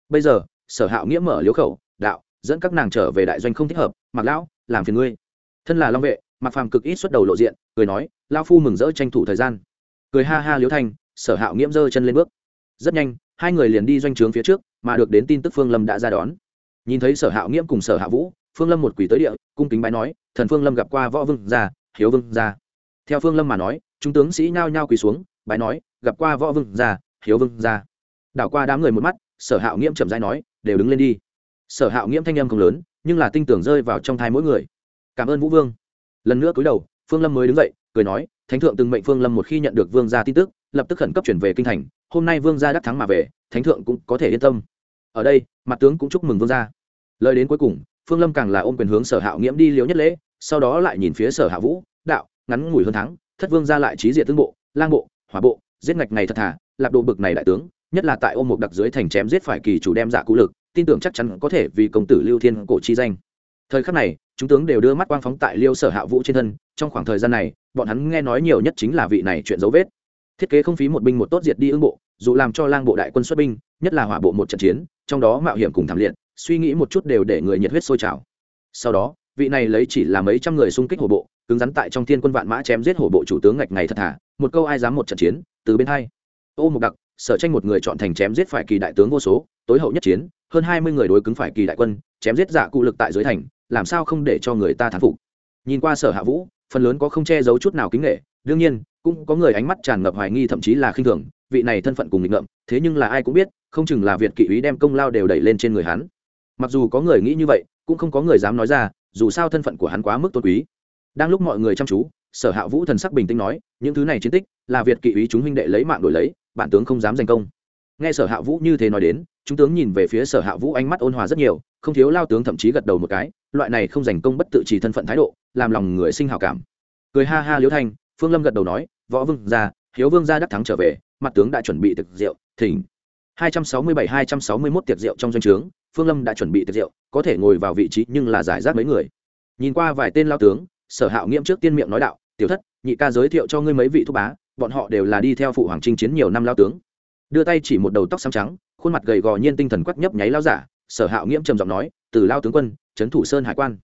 Speaker 1: Bây giờ, sở hạo nghĩa mở liếu khẩu, đạo, dẫn các nàng trở về đại doanh không thích hợp, mặc lão, làm phiền ngươi. Thân là long vệ, mặc phàm cực ít xuất đầu lộ diện, cười nói lao phu mừng rỡ tranh thủ thời gian. Cười ha ha liếu thanh, sở hạo nghiễm giơ chân lên bước. Rất nhanh, hai người liền đi doanh trướng phía trước, mà được đến tin tức phương lâm đã ra đón. Nhìn thấy sở hạo nghiễm cùng sở hạ vũ, phương lâm một quỷ tới địa, cung kính bái nói, thần phương lâm gặp qua võ vương gia, hiếu vương gia theo phương lâm mà nói, chúng tướng sĩ nhao nhao quỳ xuống, bái nói, gặp qua võ vương gia, hiếu vương gia. Đảo qua đám người một mắt, sở hạo nghiễm chậm rãi nói, đều đứng lên đi. Sở hạo nghiễm thanh âm không lớn, nhưng là tinh tưởng rơi vào trong thai mỗi người. Cảm ơn vũ vương. Lần nữa cúi đầu, phương lâm mới đứng dậy, cười nói, thánh thượng từng mệnh phương lâm một khi nhận được vương gia tin tức, lập tức khẩn cấp chuyển về kinh thành, hôm nay vương gia đắc thắng mà về, thánh thượng cũng có thể yên tâm. Ở đây, mặt tướng cũng chúc mừng vương gia. Lời đến cuối cùng, phương lâm càng là ôm quyền hướng sở hạo nghiễm đi liếu nhất lễ, sau đó lại nhìn phía sở hạ vũ, đạo ngắn ngủi hơn tháng, thất vương ra lại trí diệt tương bộ lang bộ hỏa bộ giết ngạch này thật thà lạp độ bực này đại tướng nhất là tại ôm một đặc dưới thành chém giết phải kỳ chủ đem dạ giả cũ lực tin tưởng chắc chắn có thể vì công tử lưu thiên cổ chi danh. Thời khắc này chúng tướng đều đưa mắt quang phóng tại liêu sở hạ vũ trên thân trong khoảng thời gian này bọn hắn nghe nói nhiều nhất chính là vị này chuyện dấu vết. Thiết kế không phí một binh một tốt diệt đi ưng bộ dù làm cho lang bộ đại quân xuất binh nhất là hỏa bộ một trận chiến trong đó mạo hiểm cùng thảm liệt suy nghĩ một chút đều để người nhiệt huyết sôi trào. Sau đó vị này lấy chỉ là mấy trăm người xung kích hổ bộ cứng rắn tại trong thiên quân vạn mã chém giết hổ bộ chủ tướng ngạch ngày thật thà, một câu ai dám một trận chiến, từ bên hai. Ô một đặc, sở tranh một người chọn thành chém giết phải kỳ đại tướng vô số, tối hậu nhất chiến, hơn hai mươi người đối cứng phải kỳ đại quân, chém giết giả cụ lực tại dưới thành, làm sao không để cho người ta thán phục? Nhìn qua sở hạ vũ, phần lớn có không che giấu chút nào kính nghệ, đương nhiên, cũng có người ánh mắt tràn ngập hoài nghi thậm chí là khinh thường, vị này thân phận cùng nghịch ngợm, thế nhưng là ai cũng biết, không chừng là việt kỵ úy đem công lao đều đẩy lên trên người hắn. Mặc dù có người nghĩ như vậy, cũng không có người dám nói ra, dù sao thân phận của hắn quá mức tôn quý đang lúc mọi người chăm chú, sở hạ vũ thần sắc bình tĩnh nói, những thứ này chiến tích, là việt kỵ ý chúng huynh đệ lấy mạng đổi lấy, bản tướng không dám giành công. Nghe sở hạ vũ như thế nói đến, chúng tướng nhìn về phía sở hạ vũ ánh mắt ôn hòa rất nhiều, không thiếu lao tướng thậm chí gật đầu một cái, loại này không giành công bất tự chỉ thân phận thái độ, làm lòng người sinh hào cảm. Cười ha ha liễu thanh, phương lâm gật đầu nói, võ vương gia, hiếu vương gia đắc thắng trở về, mặt tướng đã chuẩn bị thực rượu, thỉnh. 267-261 tiệc rượu trong doanh trướng, phương lâm đã chuẩn bị tiệc rượu, có thể ngồi vào vị trí nhưng là giải rác mấy người. Nhìn qua vài tên lao tướng sở hạo nghiêm trước tiên miệng nói đạo, tiểu thất, nhị ca giới thiệu cho ngươi mấy vị thúc bá, bọn họ đều là đi theo phụ hoàng trinh chiến nhiều năm lao tướng. Đưa tay chỉ một đầu tóc xám trắng, khuôn mặt gầy gò nhiên tinh thần quắc nhấp nháy lao giả, sở hạo nghiễm trầm giọng nói, từ lao tướng quân, trấn thủ sơn hải quan.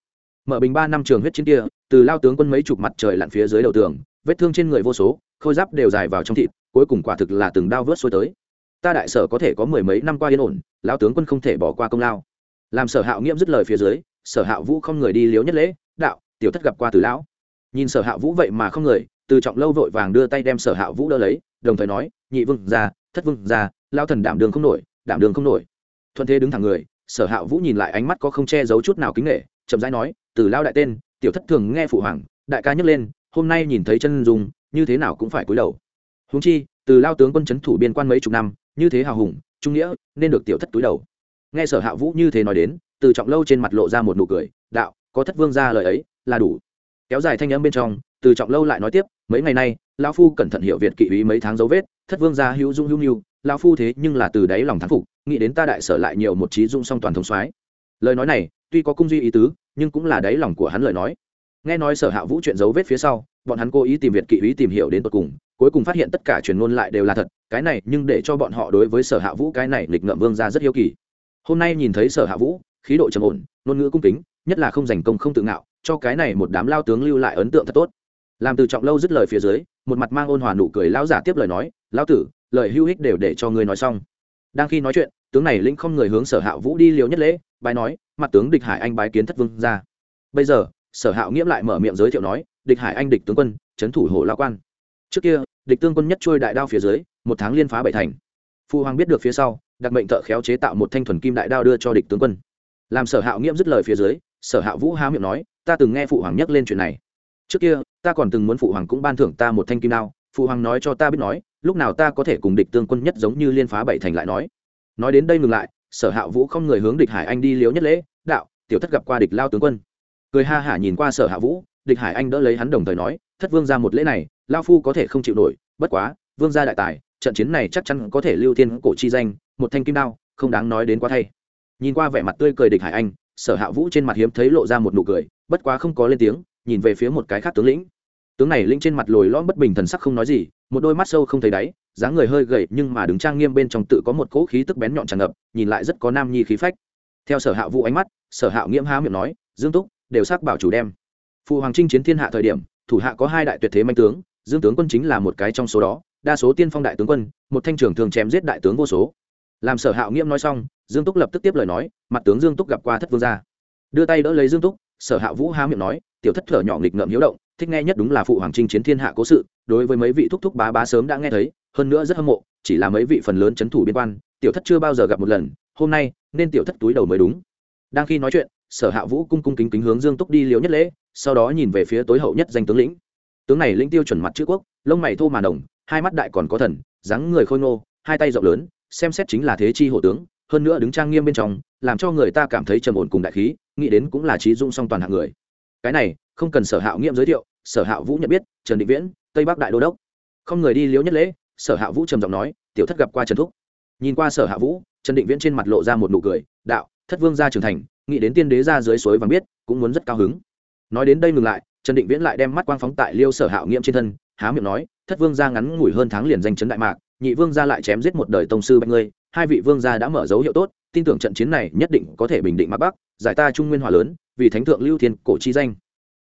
Speaker 1: Mở bình ba năm trường huyết chiến kia, từ lao tướng quân mấy chục mặt trời lặn phía dưới đầu tường, vết thương trên người vô số, khôi giáp đều dài vào trong thịt, cuối cùng quả thực là từng đao vớt xuôi tới. Ta đại sở có thể có mười mấy năm qua yên ổn lao tướng quân không thể bỏ qua công lao. Làm sở hạo nghiễm dứt lời phía dưới, sở Hạo vũ không người đi liếu nhất lễ, đạo tiểu thất gặp qua từ lão. Nhìn sở hạ vũ vậy mà không người, từ trọng lâu vội vàng đưa tay đem sở hạ vũ đỡ lấy, đồng thời nói, nhị vương ra thất vương ra lao thần đảm đường không nổi, đảm đường không nổi. Thuận thế đứng thẳng người, sở hạ vũ nhìn lại ánh mắt có không che giấu chút nào kính nghệ chậm rãi nói, từ lao đại tên, tiểu thất thường nghe phụ hoàng, đại ca nhấc lên, hôm nay nhìn thấy chân dùng như thế nào cũng phải cúi đầu. Húng chi, từ lao tướng quân c h ấ n thủ biên quan mấy chục năm, như thế hào hùng, trung nghĩa, nên được tiểu thất túi đầu. Nghe sở hạ vũ như thế nói đến, từ trọng lâu trên mặt lộ ra một nụ cười, đạo, có thất vương ra lời ấy là đủ. Kéo dài thanh âm bên trong, từ trọng lâu lại nói tiếp, mấy ngày nay, lão phu cẩn thận hiểu việt kỵ ý mấy tháng dấu vết, thất vương gia hữu dung hữu nghiêu lão phu thế nhưng là từ đáy lòng thán phục, nghĩ đến ta đại sở lại nhiều một trí dung song toàn thống soái. Lời nói này, tuy có cung duy ý tứ, nhưng cũng là đáy lòng của hắn lời nói. Nghe nói sở hạ vũ chuyện dấu vết phía sau, bọn hắn cố ý tìm việt kỵ ý tìm hiểu đến tột cùng, cuối cùng phát hiện tất cả truyền ngôn lại đều là thật, cái này nhưng để cho bọn họ đối với sở hạ vũ cái này lịch ngợm vương ra rất hiếu kỳ. Hôm nay nhìn thấy sở hạ vũ, khí độ trầm ổn, ngôn ngữ cung kính, nhất là không giành công không tự ngạo cho cái này một đám lao tướng lưu lại ấn tượng thật tốt. Làm từ trọng lâu dứt lời phía dưới, một mặt mang ôn hòa nụ cười lão giả tiếp lời nói, lão tử, lời hưu hích đều để cho ngươi nói xong. Đang khi nói chuyện, tướng này lĩnh không người hướng sở hạ vũ đi liều nhất lễ bài nói, mặt tướng địch hải anh bái kiến thất vương ra. Bây giờ, sở hạo nghiễm lại mở miệng giới thiệu nói, địch hải anh địch tướng quân, trấn thủ hộ lao quan. Trước kia, địch tương quân nhất trôi đại đao phía dưới, một tháng liên phá bảy thành. Phu hoàng biết được phía sau, đặc mệnh thợ khéo chế tạo một thanh thuần kim đại đao đưa cho địch tướng quân. Làm sở hạo nghiễm dứt lời phía dưới sở hạ vũ há miệng nói, ta từng nghe phụ hoàng nhắc lên chuyện này. Trước kia, ta còn từng muốn phụ hoàng cũng ban thưởng ta một thanh kim đao, phụ hoàng nói cho ta biết nói, lúc nào ta có thể cùng địch tương quân nhất giống như liên phá bảy thành lại nói. Nói đến đây ngừng lại, sở hạ vũ không người hướng địch hải anh đi liếu nhất lễ, đạo, tiểu thất gặp qua địch lao tướng quân. Cười ha hả nhìn qua sở hạ vũ, địch hải anh đỡ lấy hắn đồng thời nói, thất vương ra một lễ này, lao phu có thể không chịu nổi, bất quá, vương gia đại tài, trận chiến này chắc chắn có thể lưu thiên cổ chi danh, một thanh kim đao, không đáng nói đến quá thay. Nhìn qua vẻ mặt tươi cười địch hải anh sở hạ vũ trên mặt hiếm thấy lộ ra một nụ cười, bất quá không có lên tiếng, nhìn về phía một cái khác tướng lĩnh. Tướng này linh trên mặt lồi lõm bất bình thần sắc không nói gì, một đôi mắt sâu không thấy đáy, dáng người hơi gầy, nhưng mà đứng trang nghiêm bên trong tự có một cỗ khí tức bén nhọn tràn ngập, nhìn lại rất có nam nhi khí phách. Theo sở hạ vũ ánh mắt, sở hạ nghiễm há miệng nói, dương túc, đều xác bảo chủ đem. Phụ hoàng trinh chiến thiên hạ thời điểm, thủ hạ có hai đại tuyệt thế manh tướng, dương tướng quân chính là một cái trong số đó, đa số tiên phong đại tướng quân, một thanh trưởng thường chém giết đại tướng vô số làm sở hạo nghiễm nói xong, dương túc lập tức tiếp lời nói, mặt tướng dương túc gặp qua thất vương gia. Đưa tay đỡ lấy dương túc, sở hạ vũ há miệng nói, tiểu thất thở nhỏ nghịch ngợm hiếu động, thích nghe nhất đúng là phụ hoàng trinh chiến thiên hạ cố sự, đối với mấy vị thúc thúc bá bá sớm đã nghe thấy, hơn nữa rất hâm mộ, chỉ là mấy vị phần lớn c h ấ n thủ biên quan, tiểu thất chưa bao giờ gặp một lần, hôm nay, nên tiểu thất túi đầu mới đúng. Đang khi nói chuyện, sở hạ vũ cung cung kính kính hướng dương túc đi liều nhất lễ, sau đó nhìn về phía tối hậu nhất danh tướng lĩnh. Tướng này lĩnh tiêu chuẩn mặt chữ quốc, lông mày thô mà đồng hai mắt đại còn có thần, dáng người khôi ngô, hai tay rộng lớn xem xét chính là thế chi hộ tướng, hơn nữa đứng trang nghiêm bên trong, làm cho người ta cảm thấy trầm ổn cùng đại khí, nghĩ đến cũng là trí dung song toàn hạng người. Cái này, không cần sở hạo nghiệm giới thiệu, sở hạo vũ nhận biết, trần định viễn, tây bắc đại đô đốc. Không người đi liếu nhất lễ, sở hạ vũ trầm giọng nói, tiểu thất gặp qua trần thúc. Nhìn qua sở hạ vũ, trần định viễn trên mặt lộ ra một nụ cười, đạo, thất vương ra trưởng thành, nghĩ đến tiên đế ra dưới suối vàng biết, cũng muốn rất cao hứng. Nói đến đây ngừng lại, trần định viễn lại đem mắt quang phóng tại liêu sở hạo nghiệm trên thân, há miệng nói, thất vương ra ngắn ngủi hơn tháng liền danh chấn đại mạc nhị vương gia lại chém giết một đời tông sư bạch ngươi, hai vị vương gia đã mở dấu hiệu tốt, tin tưởng trận chiến này nhất định có thể bình định mặt bắc, giải ta trung nguyên hòa lớn, vì thánh thượng lưu thiên cổ chi danh.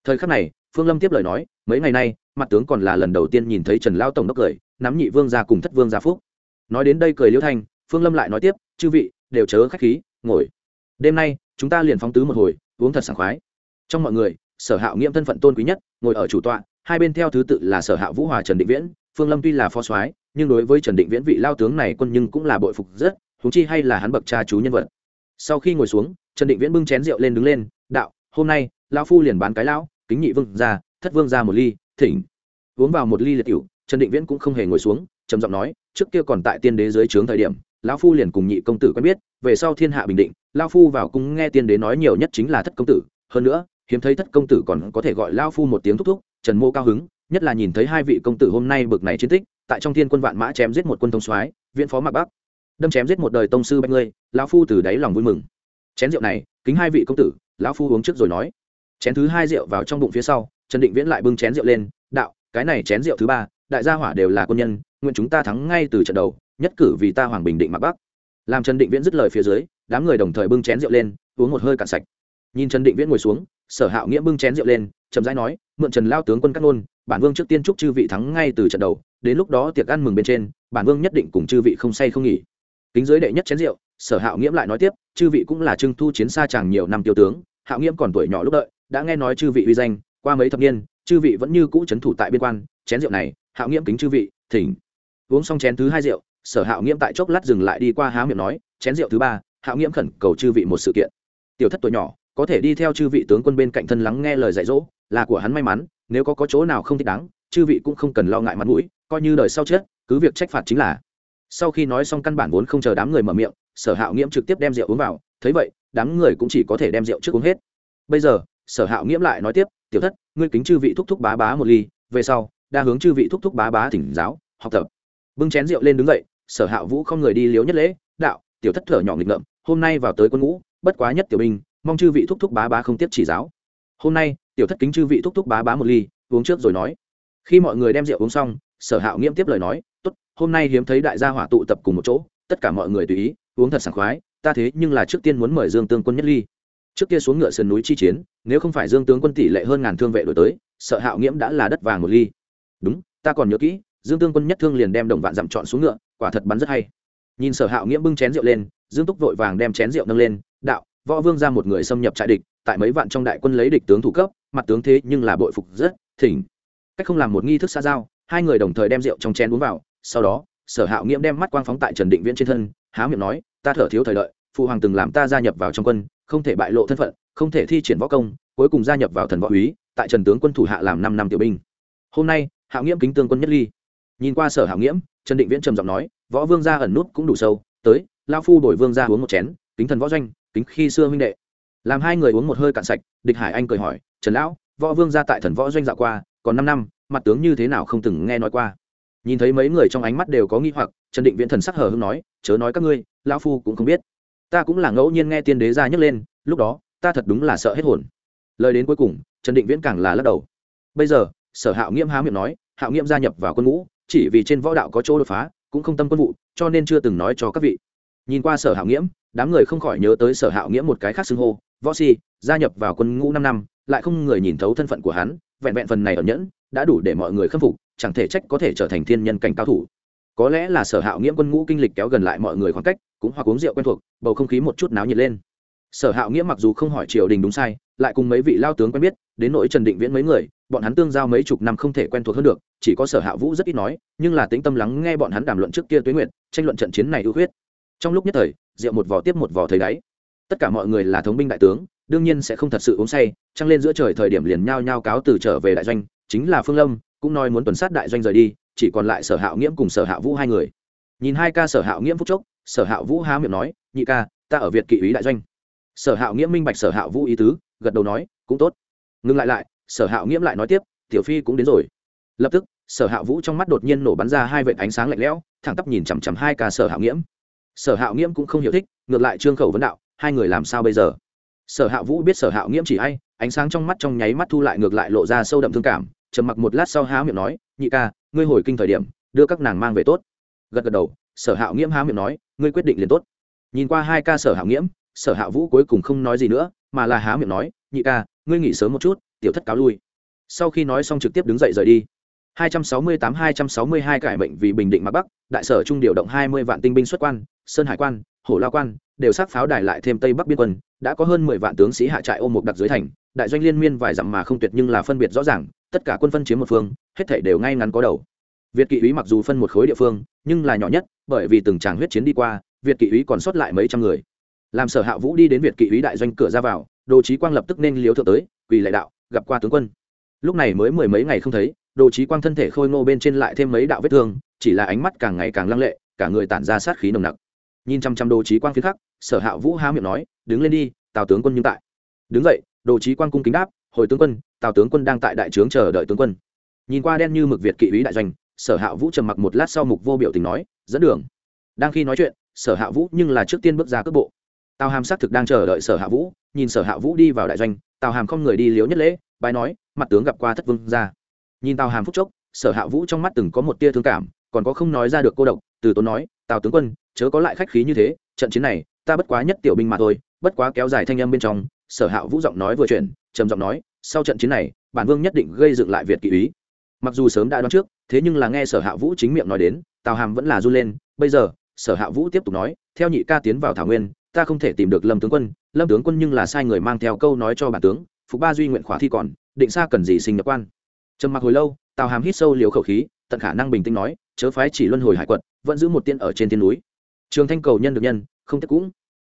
Speaker 1: Thời khắc này, phương lâm tiếp lời nói, mấy ngày nay, mặt tướng còn là lần đầu tiên nhìn thấy trần lao tổng đốc cười, nắm nhị vương gia cùng thất vương gia phúc. Nói đến đây cười liêu thanh, phương lâm lại nói tiếp, chư vị, đều chớ khách khí, ngồi. Đêm nay, chúng ta liền phóng tứ một hồi, uống thật sảng khoái. Trong mọi người, sở hạo nghiêm thân phận tôn quý nhất, ngồi ở chủ tọa, hai bên theo thứ tự là sở hạo vũ hòa trần định viễn, phương lâm tuy là phó soái nhưng đối với trần định viễn vị lao tướng này quân nhưng cũng là bội phục rất húng chi hay là hắn bậc cha chú nhân vật. Sau khi ngồi xuống, trần định viễn bưng chén rượu lên đứng lên, đạo, hôm nay, lão phu liền bán cái lão, kính nhị vương ra, thất vương ra một ly, thỉnh. Uống vào một ly liệt cựu trần định viễn cũng không hề ngồi xuống, trầm giọng nói, trước kia còn tại tiên đế dưới trướng thời điểm, lão phu liền cùng nhị công tử quen biết, về sau thiên hạ bình định, lão phu vào cung nghe tiên đế nói nhiều nhất chính là thất công tử. Hơn nữa, hiếm thấy thất công tử còn có thể gọi lão phu một tiếng thúc thúc, trần mô cao hứng, nhất là nhìn thấy hai vị công tử hôm nay bực này chiến tích tại trong thiên quân vạn mã chém giết một quân thông soái viện phó mạc bắc. Đâm chém giết một đời tông sư bách ngươi, lão phu từ đáy lòng vui mừng. Chén rượu này, kính hai vị công tử, lão phu uống trước rồi nói. Chén thứ hai rượu vào trong bụng phía sau, trần định viễn lại bưng chén rượu lên, đạo, cái này chén rượu thứ ba, đại gia hỏa đều là quân nhân, nguyện chúng ta thắng ngay từ trận đầu, nhất cử vì ta hoàng bình định mặc bắc. Làm trần định viễn dứt lời phía dưới, đám người đồng thời bưng chén rượu lên, uống một hơi cạn sạch. Nhìn trần định viễn ngồi xuống, sở hạo nghĩa bưng chén rượu lên, chậm rãi nói, mượn trần lao tướng quân cắt nôn bản vương trước tiên chúc chư vị thắng ngay từ trận đầu, đến lúc đó tiệc ăn mừng bên trên, bản vương nhất định cùng chư vị không say không nghỉ. Kính giới đệ nhất chén rượu, sở hạo nghiễm lại nói tiếp, chư vị cũng là trưng thu chiến xa chàng nhiều năm tiêu tướng, hạo nghiễm còn tuổi nhỏ lúc đợi, đã nghe nói chư vị uy danh, qua mấy thập niên, chư vị vẫn như cũ c h ấ n thủ tại biên quan, chén rượu này, hạo nghiễm kính chư vị, thỉnh. Uống xong chén thứ hai rượu, sở hạo nghiễm tại chốc lát dừng lại đi qua há miệng nói, chén rượu thứ ba, hạo nghiễm khẩn cầu chư vị một sự kiện. Tiểu thất tuổi nhỏ, có thể đi theo chư vị tướng quân bên cạnh thân lắng nghe lời dạy dỗ, là của hắn may mắn nếu có, có chỗ nào không thích đáng chư vị cũng không cần lo ngại mặt mũi coi như đời sau chết cứ việc trách phạt chính là. Sau khi nói xong căn bản vốn không chờ đám người mở miệng sở hạo nghiễm trực tiếp đem rượu uống vào thấy vậy đám người cũng chỉ có thể đem rượu trước uống hết. Bây giờ sở hạo nghiễm lại nói tiếp tiểu thất ngươi kính chư vị thúc thúc bá bá một ly về sau đa hướng chư vị thúc thúc bá bá thỉnh giáo học tập. Bưng chén rượu lên đứng dậy sở hạo vũ không người đi liếu nhất lễ đạo tiểu thất thở nhỏ nghịch ngợm hôm nay vào tới quân ngũ bất quá nhất tiểu binh mong chư vị thúc thúc bá bá không tiếp chỉ giáo. Hôm nay tiểu thất kính chư vị thúc thúc bá bá một ly, uống trước rồi nói. Khi mọi người đem rượu uống xong, sở hạo nghiêm tiếp lời nói, tốt, hôm nay hiếm thấy đại gia hỏa tụ tập cùng một chỗ, tất cả mọi người tùy ý, uống thật sảng khoái, ta thế nhưng là trước tiên muốn mời dương tướng quân nhất ly. Trước kia xuống ngựa sườn núi chi chiến, nếu không phải dương tướng quân tỷ lệ hơn ngàn thương vệ đổi tới, sở hạo nghiễm đã là đất vàng một ly. Đúng, ta còn nhớ kỹ, dương tướng quân nhất thương liền đem đồng vạn dặm chọn xuống ngựa, quả thật bắn rất hay. Nhìn sở hạo nghiễm bưng chén rượu lên, dương túc vội vàng đem chén rượu nâng lên, đạo, võ vương ra một người xâm nhập trại địch, tại mấy vạn trong đại quân lấy địch tướng thủ cấp mặt tướng thế nhưng là bội phục rất thỉnh. Cách không làm một nghi thức xa giao, hai người đồng thời đem rượu trong chén uống vào, sau đó, sở hạo nghiễm đem mắt quang phóng tại trần định viễn trên thân, há miệng nói, ta thở thiếu thời đợi, phụ hoàng từng làm ta gia nhập vào trong quân, không thể bại lộ thân phận, không thể thi triển võ công, cuối cùng gia nhập vào thần võ úy tại trần tướng quân thủ hạ làm năm năm tiểu binh. Hôm nay, hạo nghiễm kính tương quân nhất ly. Nhìn qua sở hạo nghiễm, trần định viễn trầm giọng nói, võ vương gia ẩn nút cũng đủ sâu, tới lao phu đổi vương gia uống một chén, kính thần võ doanh, kính khi xưa huynh đệ làm hai người uống một hơi cạn sạch, địch hải anh cười hỏi, trần lão, võ vương gia tại thần võ doanh dạo qua, còn năm năm, mặt tướng như thế nào không từng nghe nói qua? Nhìn thấy mấy người trong ánh mắt đều có nghi hoặc, trần định viễn thần sắc hờ hưng nói, chớ nói các ngươi, lão phu cũng không biết. Ta cũng là ngẫu nhiên nghe tiên đế ra nhấc lên, lúc đó, ta thật đúng là sợ hết hồn. Lời đến cuối cùng, trần định viễn càng là lắc đầu. Bây giờ, sở hạo nghiễm há miệng nói, hạo nghiễm gia nhập vào quân ngũ, chỉ vì trên võ đạo có chỗ đột phá, cũng không tâm quân vụ, cho nên chưa từng nói cho các vị. Nhìn qua sở hạo nghiễm đám người không khỏi nhớ tới sở hạo nghĩa một cái khác xưng hô võ si gia nhập vào quân ngũ năm năm, lại không người nhìn thấu thân phận của hắn, vẹn vẹn phần này ở nhẫn, đã đủ để mọi người khâm phục, chẳng thể trách có thể trở thành thiên nhân cảnh cao thủ. Có lẽ là sở hạo nghĩa quân ngũ kinh lịch kéo gần lại mọi người khoảng cách, cũng hoặc uống rượu quen thuộc, bầu không khí một chút náo nhiệt lên. Sở hạo nghĩa mặc dù không hỏi triều đình đúng sai, lại cùng mấy vị lao tướng quen biết, đến nỗi trần định viễn mấy người, bọn hắn tương giao mấy chục năm không thể quen thuộc hơn được, chỉ có sở hạ vũ rất ít nói, nhưng là tính tâm lắng nghe bọn hắn đàm luận trước kia tuế nguyện tranh luận trận chiến này ưu huyết trong lúc nhất thời, rượu một vò tiếp một vò thấy đáy tất cả mọi người là thống binh đại tướng, đương nhiên sẽ không thật sự uống say, trăng lên giữa trời thời điểm liền nhao nhao cáo từ trở về đại doanh, chính là phương lâm, cũng nói muốn tuần sát đại doanh rời đi, chỉ còn lại sở hạo nghiễm cùng sở hạ vũ hai người. Nhìn hai ca sở hạo nghiễm phúc chốc, sở hạ vũ há miệng nói, nhị ca, ta ở việt kỵ ý đại doanh. Sở hạo nghiễm minh bạch sở hạ vũ ý tứ, gật đầu nói, cũng tốt. Ngừng lại lại, sở hạo nghiễm lại nói tiếp, tiểu phi cũng đến rồi. Lập tức, sở hạ vũ trong mắt đột nhiên nổ bắn ra hai vệt ánh sáng lạnh lẽo, thẳng tắp nhìn chằm chằm hai ca sở hạ nghiễm. Sở hạ nghiễm cũng không hiểu thích, ngược lại trương khẩu vấn đạo hai người làm sao bây giờ? Sở hạ vũ biết sở hạ nghiễm chỉ hay, ánh sáng trong mắt trong nháy mắt thu lại ngược lại lộ ra sâu đậm thương cảm, trầm mặc một lát sau há miệng nói, nhị ca, ngươi hồi kinh thời điểm, đưa các nàng mang về tốt. Gật gật đầu, sở hạ nghiễm há miệng nói, ngươi quyết định liền tốt. Nhìn qua hai ca sở hạ nghiễm, sở hạ vũ cuối cùng không nói gì nữa, mà là há miệng nói, nhị ca, ngươi nghỉ sớm một chút, tiểu thất cáo lui. Sau khi nói xong trực tiếp đứng dậy rời đi. 268-262 cải mệnh vì bình định mà bắc đại sở trung điều động 20 vạn tinh binh xuất quan sơn hải quan hổ lao quan đều sát pháo đài lại thêm tây bắc biên quân, đã có hơn 10 vạn tướng sĩ hạ trại ôm một đặc dưới thành, đại doanh liên miên vài dặm mà không tuyệt nhưng là phân biệt rõ ràng, tất cả quân phân chiếm một phương, hết thảy đều ngay ngắn có đầu. Việt kỵ úy mặc dù phân một khối địa phương, nhưng là nhỏ nhất, bởi vì từng tràng huyết chiến đi qua, việt kỵ úy còn sót lại mấy trăm người. Làm sở hạ vũ đi đến việt kỵ úy đại doanh cửa ra vào, đồ chí quang lập tức nên liếu thượng tới, quỳ lại đạo, gặp qua tướng quân. Lúc này mới mười mấy ngày không thấy, đồ chí quang thân thể khôi ngô bên trên lại thêm mấy đạo vết thương, chỉ là ánh mắt càng ngày càng lăng lệ, cả người tản ra sát khí nồng nặc. Nhìn chăm chăm đồ chí quang phía khắc sở hạ vũ há miệng nói, đứng lên đi, tào tướng quân nhưng tại. Đứng dậy, đồ trí quan cung kính đáp, hồi tướng quân, tào tướng quân đang tại đại trướng chờ đợi tướng quân. Nhìn qua đen như mực việt kỵ ý đại doanh, sở hạ vũ trầm mặc một lát sau mục vô biểu tình nói, dẫn đường. Đang khi nói chuyện, sở hạ vũ nhưng là trước tiên bước ra cước bộ. Tào hàm xác thực đang chờ đợi sở hạ vũ, nhìn sở hạ vũ đi vào đại doanh, tào hàm không người đi liếu nhất lễ bài nói, mặt tướng gặp qua thất vương ra nhìn tào hàm phúc chốc, sở hạ vũ trong mắt từng có một tia thương cảm, còn có không nói ra được cô độc, từ tốn nói, tào tướng quân, chớ có lại khách khí như thế, trận chiến này ta bất quá nhất tiểu binh mà thôi, bất quá kéo dài thanh âm bên trong, sở hạ vũ giọng nói vừa chuyển, trầm giọng nói, sau trận chiến này, bản vương nhất định gây dựng lại việt kỵ ý. Mặc dù sớm đã đoán trước, thế nhưng là nghe sở hạ vũ chính miệng nói đến, tào hàm vẫn là run lên, bây giờ, sở hạ vũ tiếp tục nói, theo nhị ca tiến vào thảo nguyên, ta không thể tìm được lâm tướng quân, lâm tướng quân nhưng là sai người mang theo câu nói cho bản tướng, phục ba duy nguyện khỏa thi còn, định xa cần gì sinh nhập quan. Trầm mặc hồi lâu, tào hàm hít sâu liều khẩu khí, tận khả năng bình tĩnh nói, chớ phái chỉ luân hồi hải quật, vẫn giữ một tiên ở trên thiên núi. Trường thanh cầu nhân được nhân không tiếc cũng.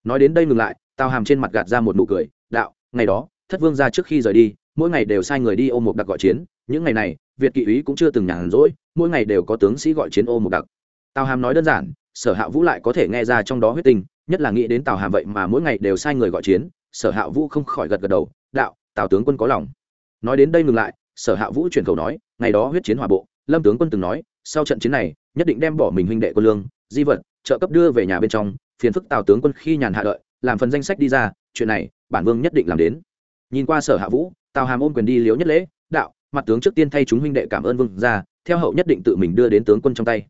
Speaker 1: Nói đến đây ngừng lại, tào hàm trên mặt gạt ra một nụ cười, đạo, ngày đó, thất vương ra trước khi rời đi, mỗi ngày đều sai người đi ôm một đặc gọi chiến. Những ngày này, việt kỵ úy cũng chưa từng nhàn rỗi, mỗi ngày đều có tướng sĩ gọi chiến ô một đặc. Tào hàm nói đơn giản, sở hạ vũ lại có thể nghe ra trong đó huyết tình, nhất là nghĩ đến tào hàm vậy mà mỗi ngày đều sai người gọi chiến, sở hạ vũ không khỏi gật gật đầu, đạo, tào tướng quân có lòng. Nói đến đây ngừng lại, sở hạ vũ chuyển khẩu nói, ngày đó huyết chiến hòa bộ, lâm tướng quân từng nói, sau trận chiến này, nhất định đem bỏ mình huynh đệ quân lương, di vật, trợ cấp đưa về nhà bên trong phiền phức tào tướng quân khi nhàn hạ đợi, làm phần danh sách đi ra, chuyện này, bản vương nhất định làm đến. Nhìn qua sở hạ vũ, tào hàm ôm quyền đi liếu nhất lễ, đạo, mặt tướng trước tiên thay chúng huynh đệ cảm ơn vương ra theo hậu nhất định tự mình đưa đến tướng quân trong tay.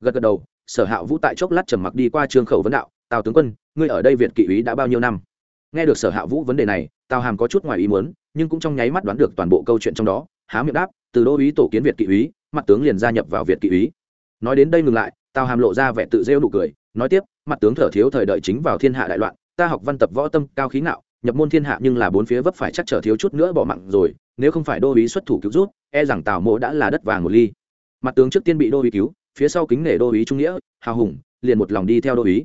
Speaker 1: Gật gật đầu, sở hạ vũ tại chốc lát trầm mặc đi qua trương khẩu vấn đạo, tào tướng quân, ngươi ở đây việt kỵ úy đã bao nhiêu năm? Nghe được sở hạ vũ vấn đề này, tào hàm có chút ngoài ý muốn, nhưng cũng trong nháy mắt đoán được toàn bộ câu chuyện trong đó, há miệng đáp, từ đô úy tổ kiến việt kỵ úy, mặt tướng liền gia nhập vào việt kỵ úy. Nói đến đây ngừng lại tào hàm lộ ra vẻ tự rêu nụ cười, nói tiếp, mặt tướng thở thiếu thời đợi chính vào thiên hạ đại loạn, ta học văn tập võ tâm cao khí ngạo, nhập môn thiên hạ nhưng là bốn phía vấp phải chắc trở thiếu chút nữa bỏ mặn rồi, nếu không phải đô ý xuất thủ cứu rút e rằng tào mộ đã là đất vàng một ly mặt tướng trước tiên bị đô ý cứu, phía sau kính nể đô ý trung nghĩa, hào hùng, liền một lòng đi theo đô ý.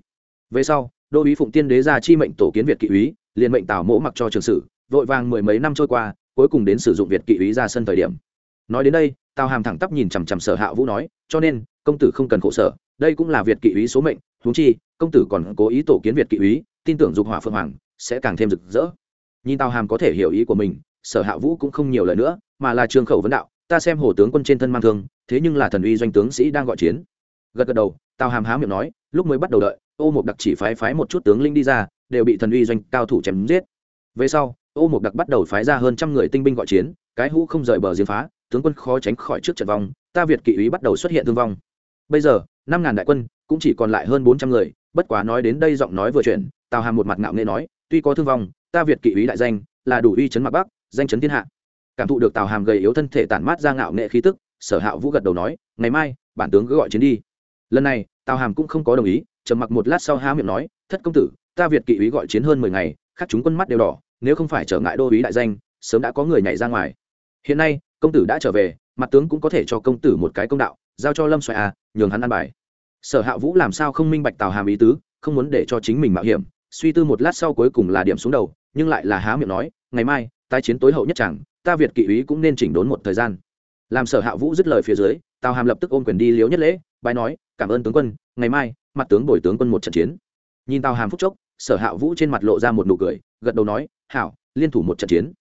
Speaker 1: về sau, đô ý phụng tiên đế ra chi mệnh tổ kiến việt kỵ úy liền mệnh tào mỗ mặc cho trường sử, vội vàng mười mấy năm trôi qua, cuối cùng đến sử dụng việt kỵ úy ra sân thời điểm nói đến đây tào hàm thẳng tắp nhìn chằm chằm sở hạ vũ nói, cho nên, công tử không cần khổ sở, đây cũng là việt kỵ úy số mệnh, huống chi, công tử còn cố ý tổ kiến việt kỵ úy, tin tưởng dục hỏa phương hoàng sẽ càng thêm rực rỡ. Nhìn tào hàm có thể hiểu ý của mình, sở hạ vũ cũng không nhiều lời nữa, mà là trường khẩu vấn đạo, ta xem hồ tướng quân trên thân mang thương, thế nhưng là thần uy doanh tướng sĩ đang gọi chiến. Gật gật đầu, tào hàm há miệng nói, lúc mới bắt đầu đợi, ô một đặc chỉ phái phái một chút tướng linh đi ra, đều bị thần uy doanh cao thủ chém giết. Về sau, ô một đặc bắt đầu phái ra hơn trăm người tinh binh gọi chiến, cái hũ không rời bờ giếng phá tướng quân khó tránh khỏi trước trận vong, ta việt kỵ úy bắt đầu xuất hiện thương vong. Bây giờ, năm ngàn đại quân, cũng chỉ còn lại hơn bốn trăm người, bất quá nói đến đây giọng nói vừa chuyển, tào hàm một mặt ngạo nghệ nói, tuy có thương vong, ta việt kỵ úy đại danh, là đủ uy chấn mặt bắc, danh chấn thiên hạ. Cảm thụ được tào hàm gầy yếu thân thể tản mát ra ngạo nghệ khí tức, sở hạ vũ gật đầu nói, ngày mai, bản tướng cứ gọi chiến đi. Lần này, tào hàm cũng không có đồng ý, trầm mặc một lát sau há miệng nói, thất công tử, ta việt kỵ úy gọi chiến hơn mười ngày, khác chúng quân mắt đều đỏ, nếu không phải trở ngại đô úy đại danh, sớm đã có người nhảy ra ngoài. Hiện nay công tử đã trở về, mặt tướng cũng có thể cho công tử một cái công đạo, giao cho lâm xoài à nhường hắn ăn bài. Sở hạ vũ làm sao không minh bạch tào hàm ý tứ, không muốn để cho chính mình mạo hiểm, suy tư một lát sau cuối cùng là điểm xuống đầu, nhưng lại là há miệng nói, ngày mai, tái chiến tối hậu nhất chẳng, ta việt kỵ ý cũng nên chỉnh đốn một thời gian. Làm sở hạ vũ dứt lời phía dưới, tào hàm lập tức ôm quyền đi liếu nhất lễ bài nói, cảm ơn tướng quân, ngày mai, mặt tướng bồi tướng quân một trận chiến. Nhìn tào hàm phúc chốc, sở hạ vũ trên mặt lộ ra một nụ cười, gật đầu nói, hảo, liên thủ một trận chiến.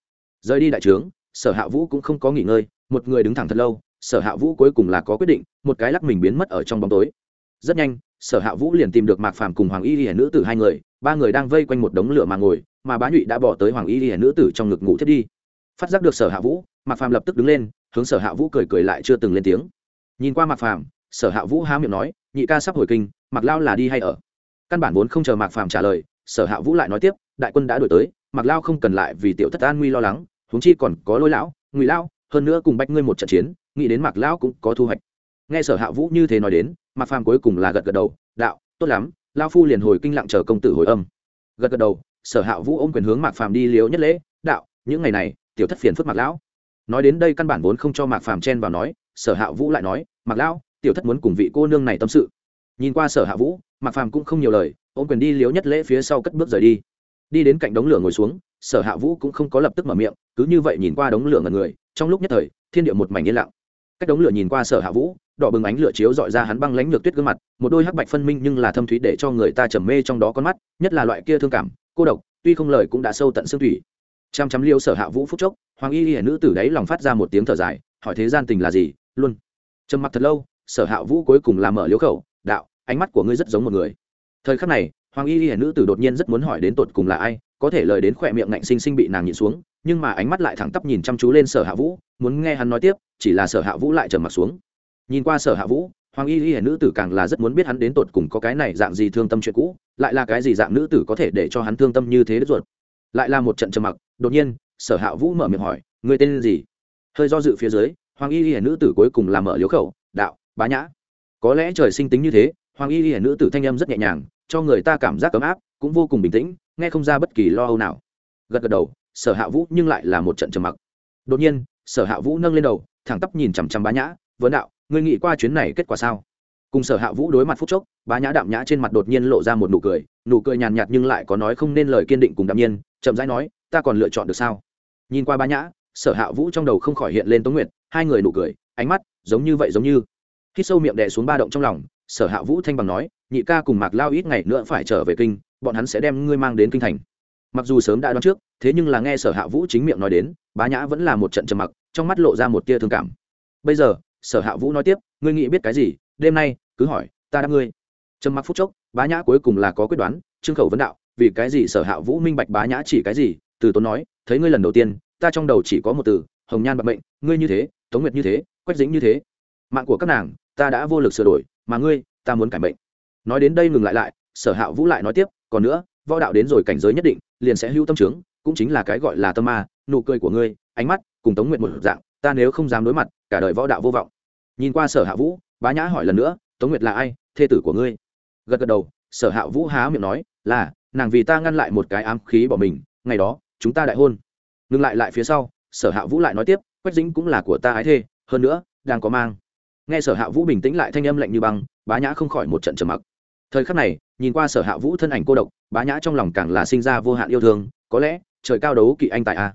Speaker 1: Rời đi đại trướng sở hạ vũ cũng không có nghỉ ngơi, một người đứng thẳng thật lâu, sở hạ vũ cuối cùng là có quyết định, một cái lắc mình biến mất ở trong bóng tối. Rất nhanh, sở hạ vũ liền tìm được mạc phàm cùng hoàng y hiển nữ tử hai người, ba người đang vây quanh một đống lửa mà ngồi, mà bá nhụy đã bỏ tới hoàng y hiển nữ tử trong ngực ngủ thiết đi. Phát giác được sở hạ vũ, mạc phàm lập tức đứng lên, hướng sở hạ vũ cười cười lại chưa từng lên tiếng. Nhìn qua mạc phàm, sở hạ vũ há miệng nói, nhị ca sắp hồi kinh mặc lao là đi hay ở? Căn bản vốn không chờ mạc phàm trả lời, sở hạ vũ lại nói tiếp, đại quân đã đổi tới mặc lao không cần lại vì tiểu thất an nguy lo lắng huống chi còn có lôi lão ngụy lão, hơn nữa cùng bách ngươi một trận chiến nghĩ đến mạc lão cũng có thu hoạch. Nghe sở hạ vũ như thế nói đến mạc phàm cuối cùng là gật gật đầu đạo tốt lắm lao phu liền hồi kinh lặng chờ công tử hồi âm. Gật gật đầu sở hạ vũ ôm quyền hướng mạc phàm đi liếu nhất lễ đạo những ngày này tiểu thất phiền phức mạc lão. Nói đến đây căn bản vốn không cho mạc phàm chen vào nói sở hạ vũ lại nói mạc lão tiểu thất muốn cùng vị cô nương này tâm sự. Nhìn qua sở hạ vũ mạc phàm cũng không nhiều lời ôm quyền đi liếu nhất lễ phía sau cất bước rời đi đi đến cạnh đống lửa ngồi xuống, sở hạ vũ cũng không có lập tức mở miệng, cứ như vậy nhìn qua đống lửa ngần người, trong lúc nhất thời, thiên địa một mảnh yên lặng. Cách đống lửa nhìn qua sở hạ vũ, đỏ bừng ánh lửa chiếu dọi ra hắn băng lánh lược tuyết gương mặt, một đôi hắc bạch phân minh nhưng là thâm thúy để cho người ta trầm mê trong đó con mắt, nhất là loại kia thương cảm, cô độc, tuy không lời cũng đã sâu tận xương thủy. Chăm chăm liêu sở hạ vũ phúc chốc, hoàng y hiển nữ tử đấy lòng phát ra một tiếng thở dài, hỏi thế gian tình là gì, luôn. Trầm mặc thật lâu, sở hạ vũ cuối cùng làm mở liếu khẩu, đạo, ánh mắt của ngươi rất giống một người. Thời khắc này hoàng y hiển nữ tử đột nhiên rất muốn hỏi đến tột cùng là ai, có thể lời đến khỏe miệng ngạnh sinh sinh bị nàng nhịn xuống, nhưng mà ánh mắt lại thẳng tắp nhìn chăm chú lên sở hạ vũ, muốn nghe hắn nói tiếp, chỉ là sở hạ vũ lại trầm mặt xuống. Nhìn qua sở hạ vũ, hoàng y hiển nữ tử càng là rất muốn biết hắn đến tột cùng có cái này dạng gì thương tâm chuyện cũ, lại là cái gì dạng nữ tử có thể để cho hắn thương tâm như thế ruột. Lại là một trận trầm mặc, đột nhiên, sở hạ vũ mở miệng hỏi người tên gì? Hơi do dự phía dưới, hoàng y hiển nữ tử cuối cùng làm mở liếu khẩu, đạo, bá nhã. Có lẽ trời sinh tính như thế, hoàng y hiển nữ tử thanh âm rất nhẹ nhàng cho người ta cảm giác ấm áp, cũng vô cùng bình tĩnh, nghe không ra bất kỳ lo âu nào. Gật gật đầu, sở hạ vũ nhưng lại là một trận trầm mặc. Đột nhiên, sở hạ vũ nâng lên đầu, thẳng tắp nhìn chằm chằm bá nhã vấn đạo, ngươi nghĩ qua chuyến này kết quả sao? Cùng sở hạ vũ đối mặt phút chốc, bá nhã đạm nhã trên mặt đột nhiên lộ ra một nụ cười nụ cười nhàn nhạt nhưng lại có nói không nên lời kiên định cùng đạm nhiên, chậm rãi nói, ta còn lựa chọn được sao? Nhìn qua bá nhã, sở hạ vũ trong đầu không khỏi hiện lên tống nguyệt, hai người nụ cười, ánh mắt giống như vậy giống như. Khi sâu miệng đè xuống ba động trong lòng sở hạ vũ thanh bằng nói, nhị ca cùng mạc lao ít ngày nữa phải trở về kinh, bọn hắn sẽ đem ngươi mang đến kinh thành. Mặc dù sớm đã đoán trước, thế nhưng là nghe sở hạ vũ chính miệng nói đến, bá nhã vẫn là một trận trầm mặc, trong mắt lộ ra một tia thương cảm. Bây giờ, sở hạ vũ nói tiếp, ngươi nghĩ biết cái gì? Đêm nay, cứ hỏi, ta đáp ngươi. Trầm mặc phút chốc, bá nhã cuối cùng là có quyết đoán, trương khẩu vấn đạo, vì cái gì sở hạ vũ minh bạch bá nhã chỉ cái gì? Từ tốn nói, thấy ngươi lần đầu tiên, ta trong đầu chỉ có một từ, hồng nhan bạc mệnh, ngươi như thế, tống nguyệt như thế, quách dính như thế. Mạng của các nàng, ta đã vô lực sửa đổi mà ngươi, ta muốn cải mệnh. Nói đến đây ngừng lại lại, sở hạ vũ lại nói tiếp, còn nữa, võ đạo đến rồi cảnh giới nhất định, liền sẽ hưu tâm trướng cũng chính là cái gọi là tâm ma, nụ cười của ngươi, ánh mắt, cùng tống nguyện một dạng, ta nếu không dám đối mặt, cả đời võ đạo vô vọng. Nhìn qua sở hạ vũ, bá nhã hỏi lần nữa, tống nguyệt là ai, thê tử của ngươi? Gật gật đầu, sở hạ vũ há miệng nói, là, nàng vì ta ngăn lại một cái ám khí bỏ mình, ngày đó, chúng ta đại hôn. Ngừng lại lại phía sau, sở hạ vũ lại nói tiếp, quách dính cũng là của ta ái thê, hơn nữa, đang có mang nghe sở hạ vũ bình tĩnh lại thanh âm lạnh như băng, bá nhã không khỏi một trận trầm mặc. Thời khắc này, nhìn qua sở hạ vũ thân ảnh cô độc, bá nhã trong lòng càng là sinh ra vô hạn yêu thương, có lẽ, trời cao đấu kỵ anh tại a.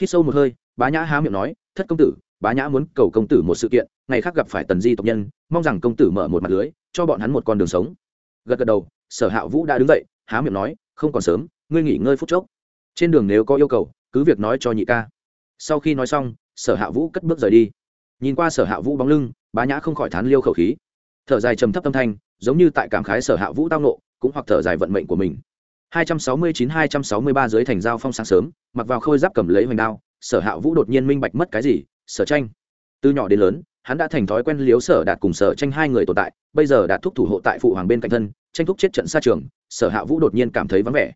Speaker 1: Hít sâu một hơi, bá nhã há miệng nói, thất công tử, bá nhã muốn cầu công tử một sự kiện, ngày khác gặp phải tần di tộc nhân, mong rằng công tử mở một mặt lưới, cho bọn hắn một con đường sống. Gật gật đầu, sở hạ vũ đã đứng dậy, há miệng nói, không còn sớm, ngươi nghỉ ngơi phút chốc. Trên đường nếu có yêu cầu, cứ việc nói cho nhị ca. Sau khi nói xong, sở hạ vũ cất bước rời đi. Nhìn qua sở hạ vũ bóng lưng bá nhã không khỏi thán liêu khẩu khí. Thở dài trầm thấp tâm thanh, giống như tại cảm khái sở hạ vũ tao nộ cũng hoặc thở dài vận mệnh của mình. 269-263 dưới thành giao phong sáng sớm, mặc vào khôi giáp cầm lấy hoành đao, sở hạ vũ đột nhiên minh bạch mất cái gì, sở tranh. Từ nhỏ đến lớn, hắn đã thành thói quen liếu sở đạt cùng sở tranh hai người tồn tại, bây giờ đạt thúc thủ hộ tại phụ hoàng bên cạnh thân, tranh thúc chết trận xa trường, sở hạ vũ đột nhiên cảm thấy vắng vẻ.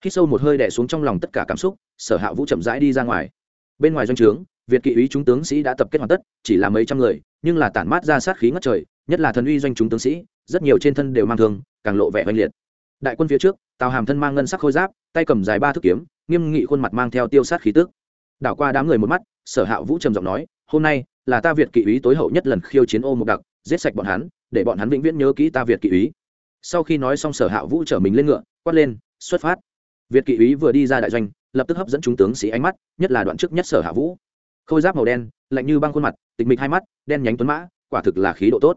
Speaker 1: Khi sâu một hơi đẻ xuống trong lòng tất cả cảm xúc, sở hạ vũ chậm rãi đi ra ngoài. Bên ngoài doanh trướng việt kỵ úy chúng tướng sĩ đã tập kết hoàn tất, chỉ là mấy trăm người, nhưng là tản mát ra sát khí ngất trời, nhất là thần uy doanh chúng tướng sĩ, rất nhiều trên thân đều mang thương, càng lộ vẻ oanh liệt. Đại quân phía trước, tào hàm thân mang ngân sắc khôi giáp, tay cầm dài ba thước kiếm, nghiêm nghị khuôn mặt mang theo tiêu sát khí tức. Đảo qua đám người một mắt, sở hạ vũ trầm giọng nói, hôm nay là ta việt kỵ úy tối hậu nhất lần khiêu chiến ô một đặc, giết sạch bọn hắn, để bọn hắn vĩnh viễn nhớ kỹ ta việt kỵ úy. Sau khi nói xong, sở hạ vũ trở mình lên ngựa, quát lên, xuất phát. Việt kỵ úy vừa đi ra đại doanh, lập tức hấp dẫn chúng tướng sĩ ánh mắt, nhất là đoạn trước nhất sở hạ vũ khôi giáp màu đen, lạnh như băng khuôn mặt, tịch mịch hai mắt, đen nhánh tuấn mã, quả thực là khí độ tốt.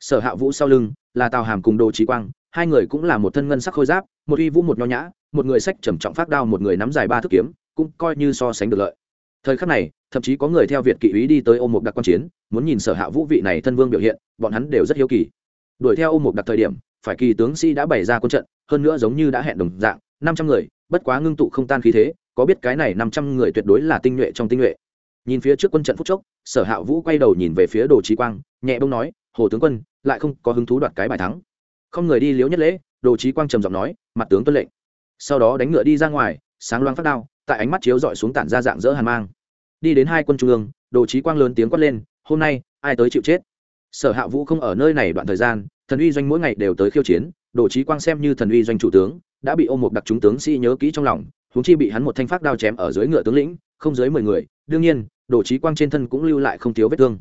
Speaker 1: Sở hạ vũ sau lưng, là tào hàm cùng đồ trí quang, hai người cũng là một thân ngân sắc khôi giáp, một uy vũ một nho nhã, một người sách trầm trọng phát đao, một người nắm dài ba thước kiếm, cũng coi như so sánh được lợi. Thời khắc này, thậm chí có người theo việt kỵ úy đi tới ôm một đặc quan chiến, muốn nhìn sở hạ vũ vị này thân vương biểu hiện, bọn hắn đều rất hiếu kỳ. Đuổi theo ôm một đặc thời điểm, phải kỳ tướng sĩ đã bày ra quân trận, hơn nữa giống như đã hẹn đồng dạng, năm trăm người, bất quá ngưng tụ không tan khí thế, có biết cái này năm trăm người tuyệt đối là tinh nhuệ trong tinh nhuệ nhìn phía trước quân trận phút chốc, sở hạ vũ quay đầu nhìn về phía đồ trí quang, nhẹ bông nói, hồ tướng quân, lại không có hứng thú đoạt cái bài thắng. Không người đi liếu nhất lễ, đồ trí quang trầm giọng nói, mặt tướng tuân lệnh. Sau đó đánh ngựa đi ra ngoài, sáng loang phát đao, tại ánh mắt chiếu dọi xuống tản ra dạng dỡ hàn mang. Đi đến hai quân trung ương, đồ trí quang lớn tiếng quát lên, hôm nay, ai tới chịu chết? Sở hạ vũ không ở nơi này đoạn thời gian, thần uy doanh mỗi ngày đều tới khiêu chiến, đồ trí quang xem như thần uy doanh chủ tướng, đã bị ôm một đặc chúng tướng sĩ nhớ kỹ trong lòng húng chi bị hắn một thanh phát đao chém ở dưới ngựa tướng lĩnh không dưới mười người, đương nhiên, đồ trí quang trên thân cũng lưu lại không thiếu vết thương.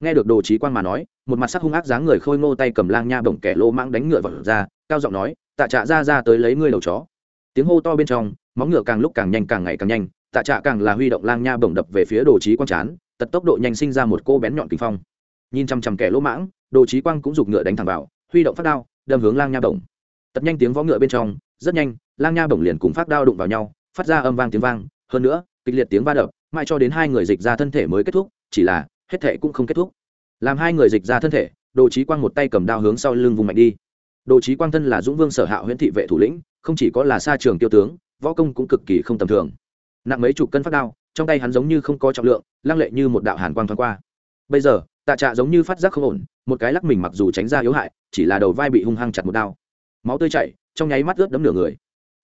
Speaker 1: Nghe được đồ trí quang mà nói, một mặt sắc hung ác dáng người khôi ngô tay cầm lang nha bổng kẻ lô mãng đánh ngựa vào ra, cao giọng nói, tạ trạ ra ra tới lấy ngươi đầu chó. Tiếng hô to bên trong, móng ngựa càng lúc càng nhanh càng ngày càng nhanh, tạ trạ càng là huy động lang nha bổng đập về phía đồ trí quang chán tật tốc độ nhanh sinh ra một cô bén nhọn kinh phong. Nhìn chằm chằm kẻ lỗ mãng, đồ trí quang cũng giục ngựa đánh thẳng vào, huy động phát đao, đâm hướng lang nha bổng. Tật nhanh tiếng võ ngựa bên trong, rất nhanh, lang nha bổng liền cùng phát đao đụng vào nhau, phát ra âm vang tiếng vang, hơn nữa kịch liệt tiếng va đập, mãi cho đến hai người dịch ra thân thể mới kết thúc, chỉ là, hết thể cũng không kết thúc. Làm hai người dịch ra thân thể, đồ trí quang một tay cầm đao hướng sau lưng vùng mạnh đi. Đồ trí quang thân là dũng vương sở hạ huyện thị vệ thủ lĩnh, không chỉ có là xa trường tiêu tướng, võ công cũng cực kỳ không tầm thường. Nặng mấy chục cân phát đao, trong tay hắn giống như không có trọng lượng, lăng lệ như một đạo hàn quang thoáng qua. Bây giờ, tạ trạ giống như phát giác không ổn, một cái lắc mình mặc dù tránh ra yếu hại, chỉ là đầu vai bị hung hăng chặt một đao. Máu tươi chảy, trong nháy mắt ướt đấm nửa người.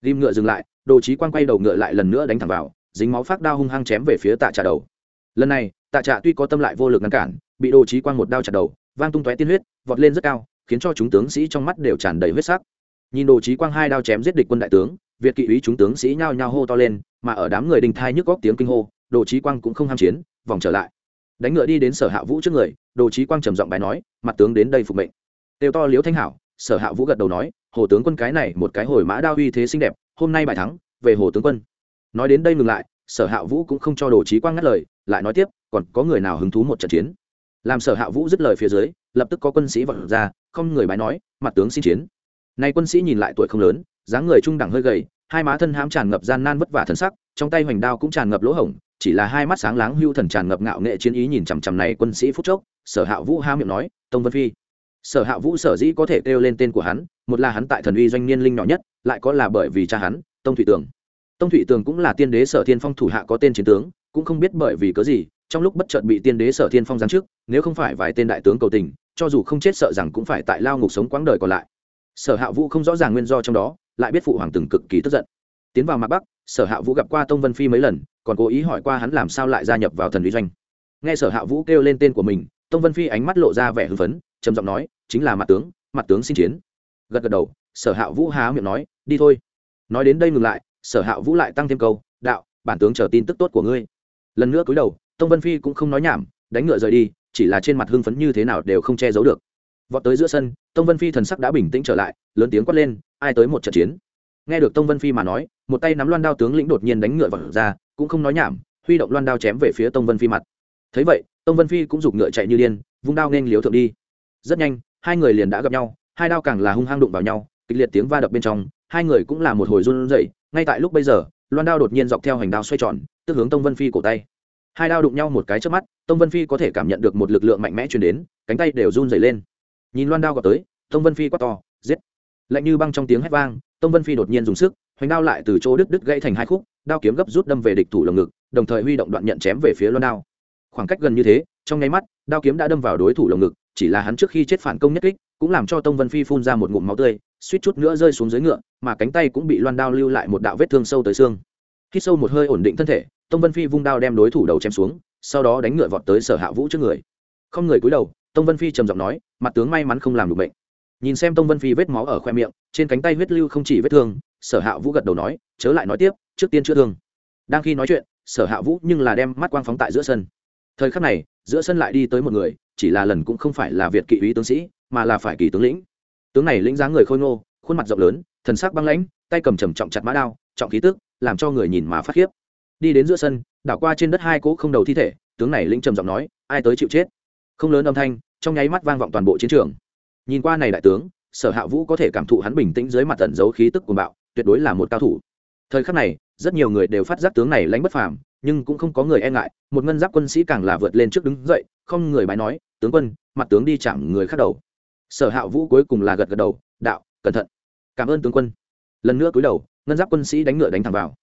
Speaker 1: Ghim ngựa dừng lại, đồ trí quang quay đầu ngựa lại lần nữa đánh thẳng vào dính máu phát đao hung hăng chém về phía tạ Trà đầu. Lần này, tạ Trà tuy có tâm lại vô lực ngăn cản, bị đồ trí quang một đao chặt đầu, vang tung tóe tiên huyết, vọt lên rất cao, khiến cho chúng tướng sĩ trong mắt đều tràn đầy huyết sắc. Nhìn đồ trí quang hai đao chém giết địch quân đại tướng, việt kỵ ý chúng tướng sĩ nhao nhao hô to lên, mà ở đám người đình thai nhức góc tiếng kinh hô, đồ trí quang cũng không ham chiến, vòng trở lại. Đánh ngựa đi đến sở hạ vũ trước người, đồ trí quang trầm giọng bài nói, mặt tướng đến đây phục mệnh. Tiêu to liếu thanh hảo, sở hạ vũ gật đầu nói, hồ tướng quân cái này một cái hồi mã đao uy thế xinh đẹp, hôm nay bài thắng, về hồ tướng quân nói đến đây ngừng lại, sở hạ vũ cũng không cho đồ trí quang ngắt lời, lại nói tiếp, còn có người nào hứng thú một trận chiến? Làm sở hạ vũ dứt lời phía dưới, lập tức có quân sĩ vọt ra, không người bái nói, mặt tướng xin chiến. Nay quân sĩ nhìn lại tuổi không lớn, dáng người trung đẳng hơi gầy, hai má thân hãm tràn ngập gian nan vất vả thân sắc, trong tay hoành đao cũng tràn ngập lỗ hổng, chỉ là hai mắt sáng láng hưu thần tràn ngập ngạo nghệ chiến ý nhìn chằm chằm này quân sĩ phút chốc, sở hạ vũ ha miệng nói, tông vân phi. Sở hạ vũ sở dĩ có thể kêu lên tên của hắn, một là hắn tại thần uy doanh niên linh nhỏ nhất, lại có là bởi vì cha hắn, tông thủy tường tông Thụy tường cũng là tiên đế sở thiên phong thủ hạ có tên chiến tướng, cũng không biết bởi vì cớ gì, trong lúc bất chợt bị tiên đế sở thiên phong giáng trước nếu không phải vài tên đại tướng cầu tình, cho dù không chết sợ rằng cũng phải tại lao ngục sống quãng đời còn lại. Sở hạ vũ không rõ ràng nguyên do trong đó, lại biết phụ hoàng từng cực kỳ tức giận. Tiến vào mặt bắc, sở hạ vũ gặp qua tông vân phi mấy lần, còn cố ý hỏi qua hắn làm sao lại gia nhập vào thần uy doanh. Nghe sở hạ vũ kêu lên tên của mình, tông vân phi ánh mắt lộ ra vẻ hưng phấn, trầm giọng nói, chính là mặt tướng mặt tướng xin chiến. Gật gật đầu, sở hạ vũ há miệng nói, đi thôi. Nói đến đây ngừng lại sở hạ vũ lại tăng thêm câu, đạo, bản tướng chờ tin tức tốt của ngươi. Lần nữa cúi đầu, tông vân phi cũng không nói nhảm, đánh ngựa rời đi, chỉ là trên mặt hưng phấn như thế nào đều không che giấu được. Vọt tới giữa sân, tông vân phi thần sắc đã bình tĩnh trở lại, lớn tiếng quát lên, ai tới một trận chiến? Nghe được tông vân phi mà nói, một tay nắm loan đao tướng lĩnh đột nhiên đánh ngựa vào ra, cũng không nói nhảm, huy động loan đao chém về phía tông vân phi mặt. Thấy vậy, tông vân phi cũng giục ngựa chạy như điên, vung đao nên liếu thượng đi. Rất nhanh, hai người liền đã gặp nhau, hai đao càng là hung hăng đụng vào nhau, kịch liệt tiếng va đập bên trong, hai người cũng là một hồi run rẩy ngay tại lúc bây giờ, loan đao đột nhiên dọc theo hành đao xoay tròn, tức hướng tông vân phi cổ tay. Hai đao đụng nhau một cái trước mắt, tông vân phi có thể cảm nhận được một lực lượng mạnh mẽ chuyển đến, cánh tay đều run dày lên. Nhìn loan đao gặp tới, tông vân phi quát to, giết! Lạnh như băng trong tiếng hét vang, tông vân phi đột nhiên dùng sức, hoành đao lại từ chỗ đứt đứt gãy thành hai khúc, đao kiếm gấp rút đâm về địch thủ lồng ngực, đồng thời huy động đoạn nhận chém về phía loan đao. Khoảng cách gần như thế, trong nháy mắt, đao kiếm đã đâm vào đối thủ lồng ngực, chỉ là hắn trước khi chết phản công nhất kích, cũng làm cho tông vân phi phun ra một ngụm máu tươi suýt chút nữa rơi xuống dưới ngựa, mà cánh tay cũng bị loan đao lưu lại một đạo vết thương sâu tới xương. Khi sâu một hơi ổn định thân thể, tông vân phi vung đao đem đối thủ đầu chém xuống, sau đó đánh ngựa vọt tới sở hạ vũ trước người. Không người cúi đầu, tông vân phi trầm giọng nói, mặt tướng may mắn không làm được bệnh. Nhìn xem tông vân phi vết máu ở khoe miệng, trên cánh tay huyết lưu không chỉ vết thương, sở hạ vũ gật đầu nói, chớ lại nói tiếp, trước tiên chữa thương. Đang khi nói chuyện, sở hạ vũ nhưng là đem mắt quang phóng tại giữa sân. Thời khắc này, giữa sân lại đi tới một người, chỉ là lần cũng không phải là việt kỵ úy tướng sĩ, mà là phải kỳ tướng lĩnh tướng này lĩnh dáng người khôi ngô, khuôn mặt rộng lớn, thần sắc băng lãnh, tay cầm trầm trọng chặt mã đao, trọng khí tức, làm cho người nhìn mà phát khiếp. Đi đến giữa sân, đảo qua trên đất hai cỗ không đầu thi thể, tướng này lĩnh trầm giọng nói, ai tới chịu chết? Không lớn âm thanh, trong nháy mắt vang vọng toàn bộ chiến trường. Nhìn qua này đại tướng, sở hạ vũ có thể cảm thụ hắn bình tĩnh dưới mặt tận giấu khí tức của bạo, tuyệt đối là một cao thủ. Thời khắc này, rất nhiều người đều phát giác tướng này lãnh bất phàm, nhưng cũng không có người e ngại, một ngân giáp quân sĩ càng là vượt lên trước đứng dậy, không người bái nói, tướng quân, mặt tướng đi chạm người khác đầu sở hạ vũ cuối cùng là gật gật đầu, đạo, cẩn thận. Cảm ơn tướng quân. Lần nữa cúi đầu, ngân giáp quân sĩ đánh ngựa đánh thẳng vào.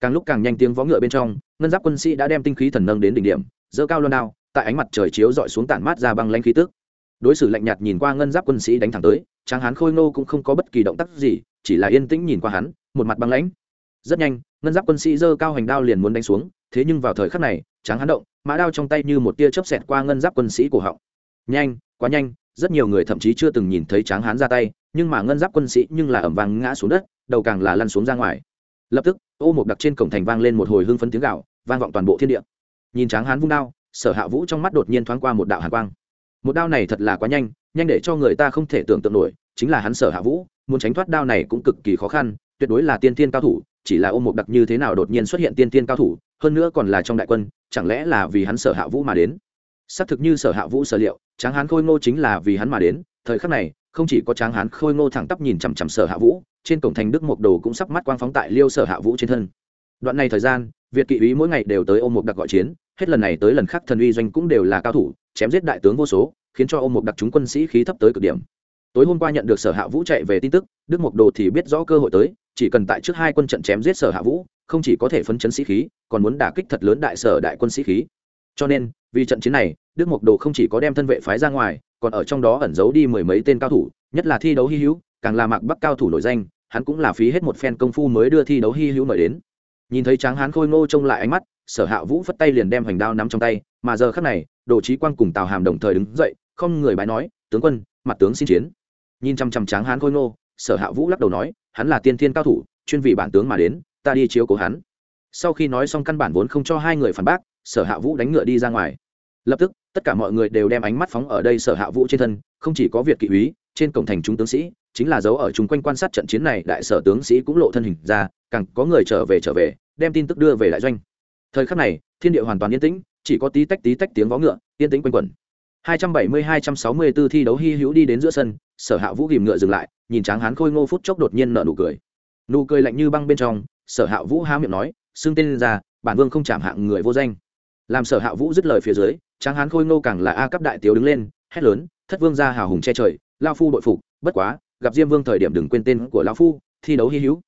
Speaker 1: Càng lúc càng nhanh tiếng vó ngựa bên trong, ngân giáp quân sĩ đã đem tinh khí thần nâng đến đỉnh điểm dỡ cao luôn đao, tại ánh mặt trời chiếu dọi xuống tản mát ra băng lanh khí tức. Đối xử lạnh nhạt nhìn qua ngân giáp quân sĩ đánh thẳng tới, tráng hán khôi nô cũng không có bất kỳ động tác gì, chỉ là yên tĩnh nhìn qua hắn, một mặt băng lãnh. Rất nhanh, ngân giáp quân sĩ dơ cao hành đao liền muốn đánh xuống, thế nhưng vào thời khắc này, tráng hán động, mã đao trong tay như một tia chớp xẹt qua ngân giáp quân sĩ cổ họng. Nhanh, quá nhanh rất nhiều người thậm chí chưa từng nhìn thấy tráng hán ra tay, nhưng mà ngân giáp quân sĩ nhưng là ẩm vàng ngã xuống đất, đầu càng là lăn xuống ra ngoài. Lập tức, ô một đặc trên cổng thành vang lên một hồi hưng phấn tiếng gạo vang vọng toàn bộ thiên địa. Nhìn tráng hán vung đao, sở hạ vũ trong mắt đột nhiên thoáng qua một đạo hàn quang. Một đao này thật là quá nhanh nhanh để cho người ta không thể tưởng tượng nổi, chính là hắn sở hạ vũ, muốn tránh thoát đao này cũng cực kỳ khó khăn, tuyệt đối là tiên tiên cao thủ, chỉ là ô một đặc như thế nào đột nhiên xuất hiện tiên tiên cao thủ, hơn nữa còn là trong đại quân, chẳng lẽ là vì hắn sở hạ vũ mà đến? Xác thực như sở hạ vũ sở liệu tráng hán khôi ngô chính là vì hắn mà đến, thời khắc này, không chỉ có tráng hán khôi ngô thẳng tắp nhìn chằm chằm sở hạ vũ, trên cổng thành đức mộc đồ cũng sắp mắt quang phóng tại liêu sở hạ vũ trên thân. Đoạn này thời gian, việt kỵ úy mỗi ngày đều tới ôm mộc đặc gọi chiến, hết lần này tới lần khác thần uy doanh cũng đều là cao thủ, chém giết đại tướng vô số, khiến cho ôm mộc đặc chúng quân sĩ khí thấp tới cực điểm. Tối hôm qua nhận được sở hạ vũ chạy về tin tức, đức mộc đồ thì biết rõ cơ hội tới, chỉ cần tại trước hai quân trận chém giết sở hạ vũ, không chỉ có thể phấn chấn sĩ khí, còn muốn đả kích thật lớn đại sở đại quân sĩ khí. Cho nên, vì trận chiến này đức mộc đồ không chỉ có đem thân vệ phái ra ngoài, còn ở trong đó ẩn giấu đi mười mấy tên cao thủ, nhất là thi đấu hy hữu, càng là mạc bắc cao thủ nổi danh, hắn cũng là phí hết một phen công phu mới đưa thi đấu hy hữu mời đến. Nhìn thấy tráng hán khôi ngô trông lại ánh mắt, sở hạ vũ phất tay liền đem hoành đao nắm trong tay, mà giờ khắc này, đồ trí quang cùng tào hàm đồng thời đứng dậy, không người bái nói, tướng quân, mặt tướng xin chiến. Nhìn chăm chăm tráng hán khôi ngô, sở hạ vũ lắc đầu nói, hắn là tiên thiên cao thủ, chuyên vị bản tướng mà đến, ta đi chiếu cố hắn. Sau khi nói xong căn bản vốn không cho hai người phản bác, sở hạ vũ đánh ngựa đi ra ngoài. Lập tức tất cả mọi người đều đem ánh mắt phóng ở đây sở hạ vũ trên thân, không chỉ có việt kỵ úy, trên cổng thành chúng tướng sĩ, chính là dấu ở chung quanh quan sát trận chiến này, đại sở tướng sĩ cũng lộ thân hình ra, càng có người trở về trở về, đem tin tức đưa về đại doanh. Thời khắc này, thiên địa hoàn toàn yên tĩnh, chỉ có tí tách tí tách tiếng vó ngựa, yên tĩnh quanh quẩn. 270-264 thi đấu hy hữu đi đến giữa sân, sở hạ vũ ghìm ngựa dừng lại, nhìn tráng hán khôi ngô phút chốc đột nhiên nở nụ cười. Nụ cười lạnh như băng bên trong, sở hạ vũ há miệng nói, xưng tên ra, bản vương không chạm hạng người vô danh làm sở hạ vũ dứt lời phía dưới, tráng hán khôi ngô càng là a cấp đại tiếu đứng lên, hét lớn, thất vương ra hào hùng che trời, lao phu đội phục, bất quá, gặp diêm vương thời điểm đừng quên tên của lao phu, thi đấu hy hữu.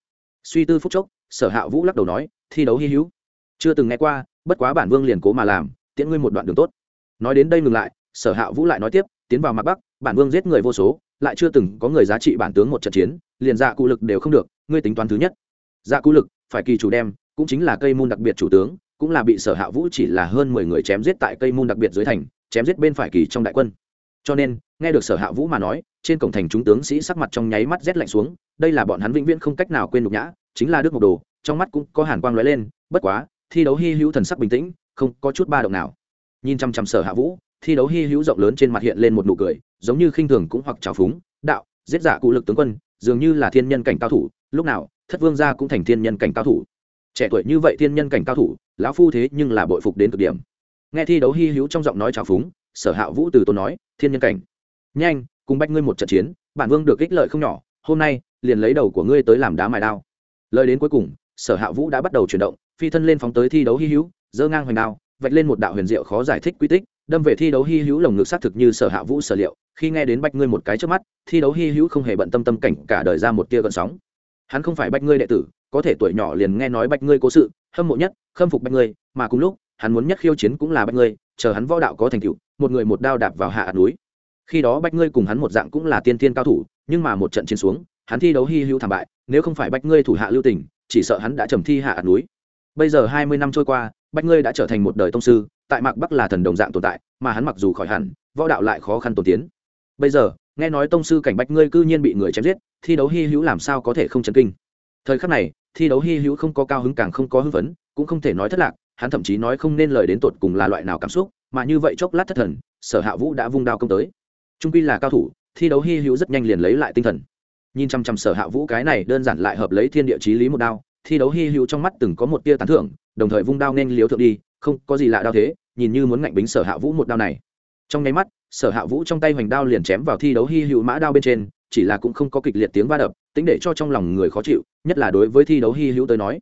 Speaker 1: Suy tư phút chốc, sở hạ vũ lắc đầu nói, thi đấu hy hữu. Chưa từng nghe qua, bất quá bản vương liền cố mà làm, tiễn ngươi một đoạn đường tốt. Nói đến đây ngừng lại, sở hạ vũ lại nói tiếp, tiến vào mặt bắc, bản vương giết người vô số, lại chưa từng có người giá trị bản tướng một trận chiến, liền dạ cụ lực đều không được, ngươi tính toán thứ nhất. Dạ cụ lực, phải kỳ chủ đem, cũng chính là cây môn đặc biệt chủ tướng cũng là bị sở hạ vũ chỉ là hơn mười người chém giết tại cây môn đặc biệt dưới thành, chém giết bên phải kỳ trong đại quân. Cho nên, nghe được sở hạ vũ mà nói, trên cổng thành chúng tướng sĩ sắc mặt trong nháy mắt rét lạnh xuống, đây là bọn hắn vĩnh viễn không cách nào quên nhục nhã, chính là đức mộc đồ, trong mắt cũng có hàn quang lóe lên, bất quá, thi đấu hy hữu thần sắc bình tĩnh, không có chút ba động nào. Nhìn chăm chăm sở hạ vũ, thi đấu hy hữu rộng lớn trên mặt hiện lên một nụ cười, giống như khinh thường cũng hoặc trào phúng, đạo, giết giả cụ lực tướng quân, dường như là thiên nhân cảnh cao thủ, lúc nào, thất vương gia cũng thành thiên nhân cảnh cao thủ trẻ tuổi như vậy thiên nhân cảnh cao thủ, lão phu thế nhưng là bội phục đến cực điểm. Nghe thi đấu hy hữu trong giọng nói trào phúng, sở hạ vũ từ tốn nói, thiên nhân cảnh. Nhanh, cùng bách ngươi một trận chiến, bản vương được ích lợi không nhỏ, hôm nay liền lấy đầu của ngươi tới làm đá mài đao. Lời đến cuối cùng, sở hạ vũ đã bắt đầu chuyển động, phi thân lên phóng tới thi đấu hy hữu dơ ngang hoành đao, vạch lên một đạo huyền diệu khó giải thích quy tích, đâm về thi đấu hy hữu lồng ngực xác thực như sở hạ vũ sở liệu, khi nghe đến bách ngươi một cái trước mắt, thi đấu hy hữu không hề bận tâm tâm cảnh, cả đời ra một tia gợn sóng. Hắn không phải bách ngươi đệ tử có thể tuổi nhỏ liền nghe nói bạch ngươi cố sự, hâm mộ nhất, khâm phục bạch ngươi, mà cùng lúc, hắn muốn nhất khiêu chiến cũng là bạch ngươi, chờ hắn võ đạo có thành tựu, một người một đao đạp vào hạ núi. Khi đó bạch ngươi cùng hắn một dạng cũng là tiên thiên cao thủ, nhưng mà một trận chiến xuống, hắn thi đấu hy hữu thảm bại, nếu không phải bạch ngươi thủ hạ lưu tình, chỉ sợ hắn đã trầm thi hạ núi. Bây giờ hai mươi năm trôi qua bạch ngươi đã trở thành một đời tông sư, tại mạc bắc là thần đồng dạng tồn tại, mà hắn mặc dù khỏi hẳn, võ đạo lại khó khăn tồn tiến. Bây giờ, nghe nói tông sư cảnh bạch ngươi cư nhiên bị người chém giết, thi đấu hy hữu làm sao có thể không chấn kinh? Thời khắc này, thi đấu hy hữu không có cao hứng càng không có hưng phấn, cũng không thể nói thất lạc, hắn thậm chí nói không nên lời đến tột cùng là loại nào cảm xúc, mà như vậy chốc lát thất thần, sở hạ vũ đã vung đao công tới. Trung quy là cao thủ, thi đấu hy hữu rất nhanh liền lấy lại tinh thần. Nhìn chăm chăm sở hạ vũ cái này đơn giản lại hợp lấy thiên địa chí lý một đao, thi đấu hy hữu trong mắt từng có một tia tán thưởng, đồng thời vung đao nên liếu thượng đi, không có gì lạ đao thế, nhìn như muốn ngạnh bính sở hạ vũ một đao này. Trong nháy mắt, sở hạ vũ trong tay hoành đao liền chém vào thi đấu hy hữu mã đao bên trên, chỉ là cũng không có kịch liệt tiếng va đập, tính để cho trong lòng người khó chịu nhất là đối với thi đấu hy hữu tới nói.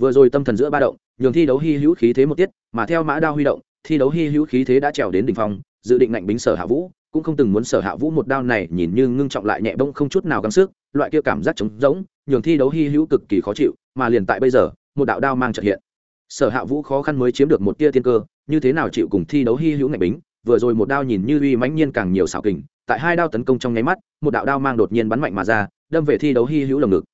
Speaker 1: Vừa rồi tâm thần giữa ba động, nhường thi đấu hy hữu khí thế một tiết, mà theo mã đao huy động, thi đấu hy hữu khí thế đã trèo đến đỉnh phong, dự định ngạnh bính sở hạ vũ, cũng không từng muốn sở hạ vũ một đao này nhìn như ngưng trọng lại nhẹ bông không chút nào gắng sức, loại kia cảm giác trống rỗng, nhường thi đấu hy hữu cực kỳ khó chịu, mà liền tại bây giờ, một đạo đao mang trợ hiện. Sở hạ vũ khó khăn mới chiếm được một tia tiên cơ, như thế nào chịu cùng thi đấu hy hữu ngạnh bính, vừa rồi một đao nhìn như uy mãnh nhiên càng nhiều xảo kình, tại hai đao tấn công trong nháy mắt, một đạo đao mang đột nhiên bắn mạnh mà ra, đâm về thi đấu hy hữu lồng ngực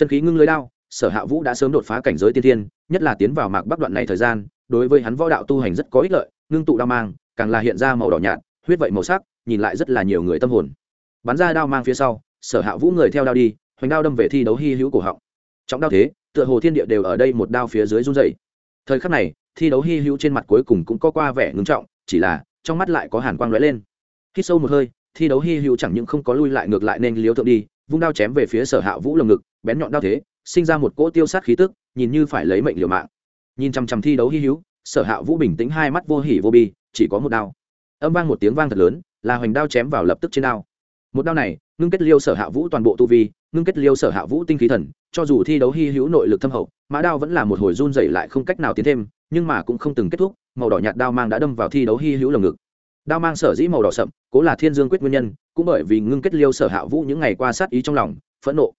Speaker 1: chân khí ngưng lưới đao, sở hạ vũ đã sớm đột phá cảnh giới tiên thiên, nhất là tiến vào mạc bắc đoạn này thời gian, đối với hắn võ đạo tu hành rất có ích lợi, ngưng tụ đao mang, càng là hiện ra màu đỏ nhạt, huyết vậy màu sắc, nhìn lại rất là nhiều người tâm hồn. Bắn ra đao mang phía sau, sở hạ vũ người theo đao đi, hoành đao đâm về thi đấu hy hữu cổ họng. Trọng đao thế, tựa hồ thiên địa đều ở đây một đao phía dưới run dày thời khắc này, thi đấu hy hữu trên mặt cuối cùng cũng có qua vẻ ngưng trọng, chỉ là trong mắt lại có hàn quang lóe lên. Khi sâu một hơi, thi đấu hy hữu chẳng những không có lui lại ngược lại nên liếu thượng đi, vung đao chém về phía sở hạ vũ lồng ngực bén nhọn đao thế, sinh ra một cỗ tiêu sát khí tức, nhìn như phải lấy mệnh liều mạng. Nhìn chằm chằm thi đấu hy hữu, sở hạ vũ bình tĩnh hai mắt vô hỉ vô bi, chỉ có một đao. Âm vang một tiếng vang thật lớn, là hoành đao chém vào lập tức trên đao. Một đao này, ngưng kết liêu sở hạ vũ toàn bộ tu vi, ngưng kết liêu sở hạ vũ tinh khí thần, cho dù thi đấu hy hữu nội lực thâm hậu, mã đao vẫn là một hồi run dày lại không cách nào tiến thêm, nhưng mà cũng không từng kết thúc, màu đỏ nhạt đao mang đã đâm vào thi đấu hy hữu lồng ngực. Đao mang sở dĩ màu đỏ sậm, cố là thiên dương quyết nguyên nhân, cũng bởi vì ngưng kết liêu sở hạ vũ những ngày qua sát ý trong lòng, phẫn nộ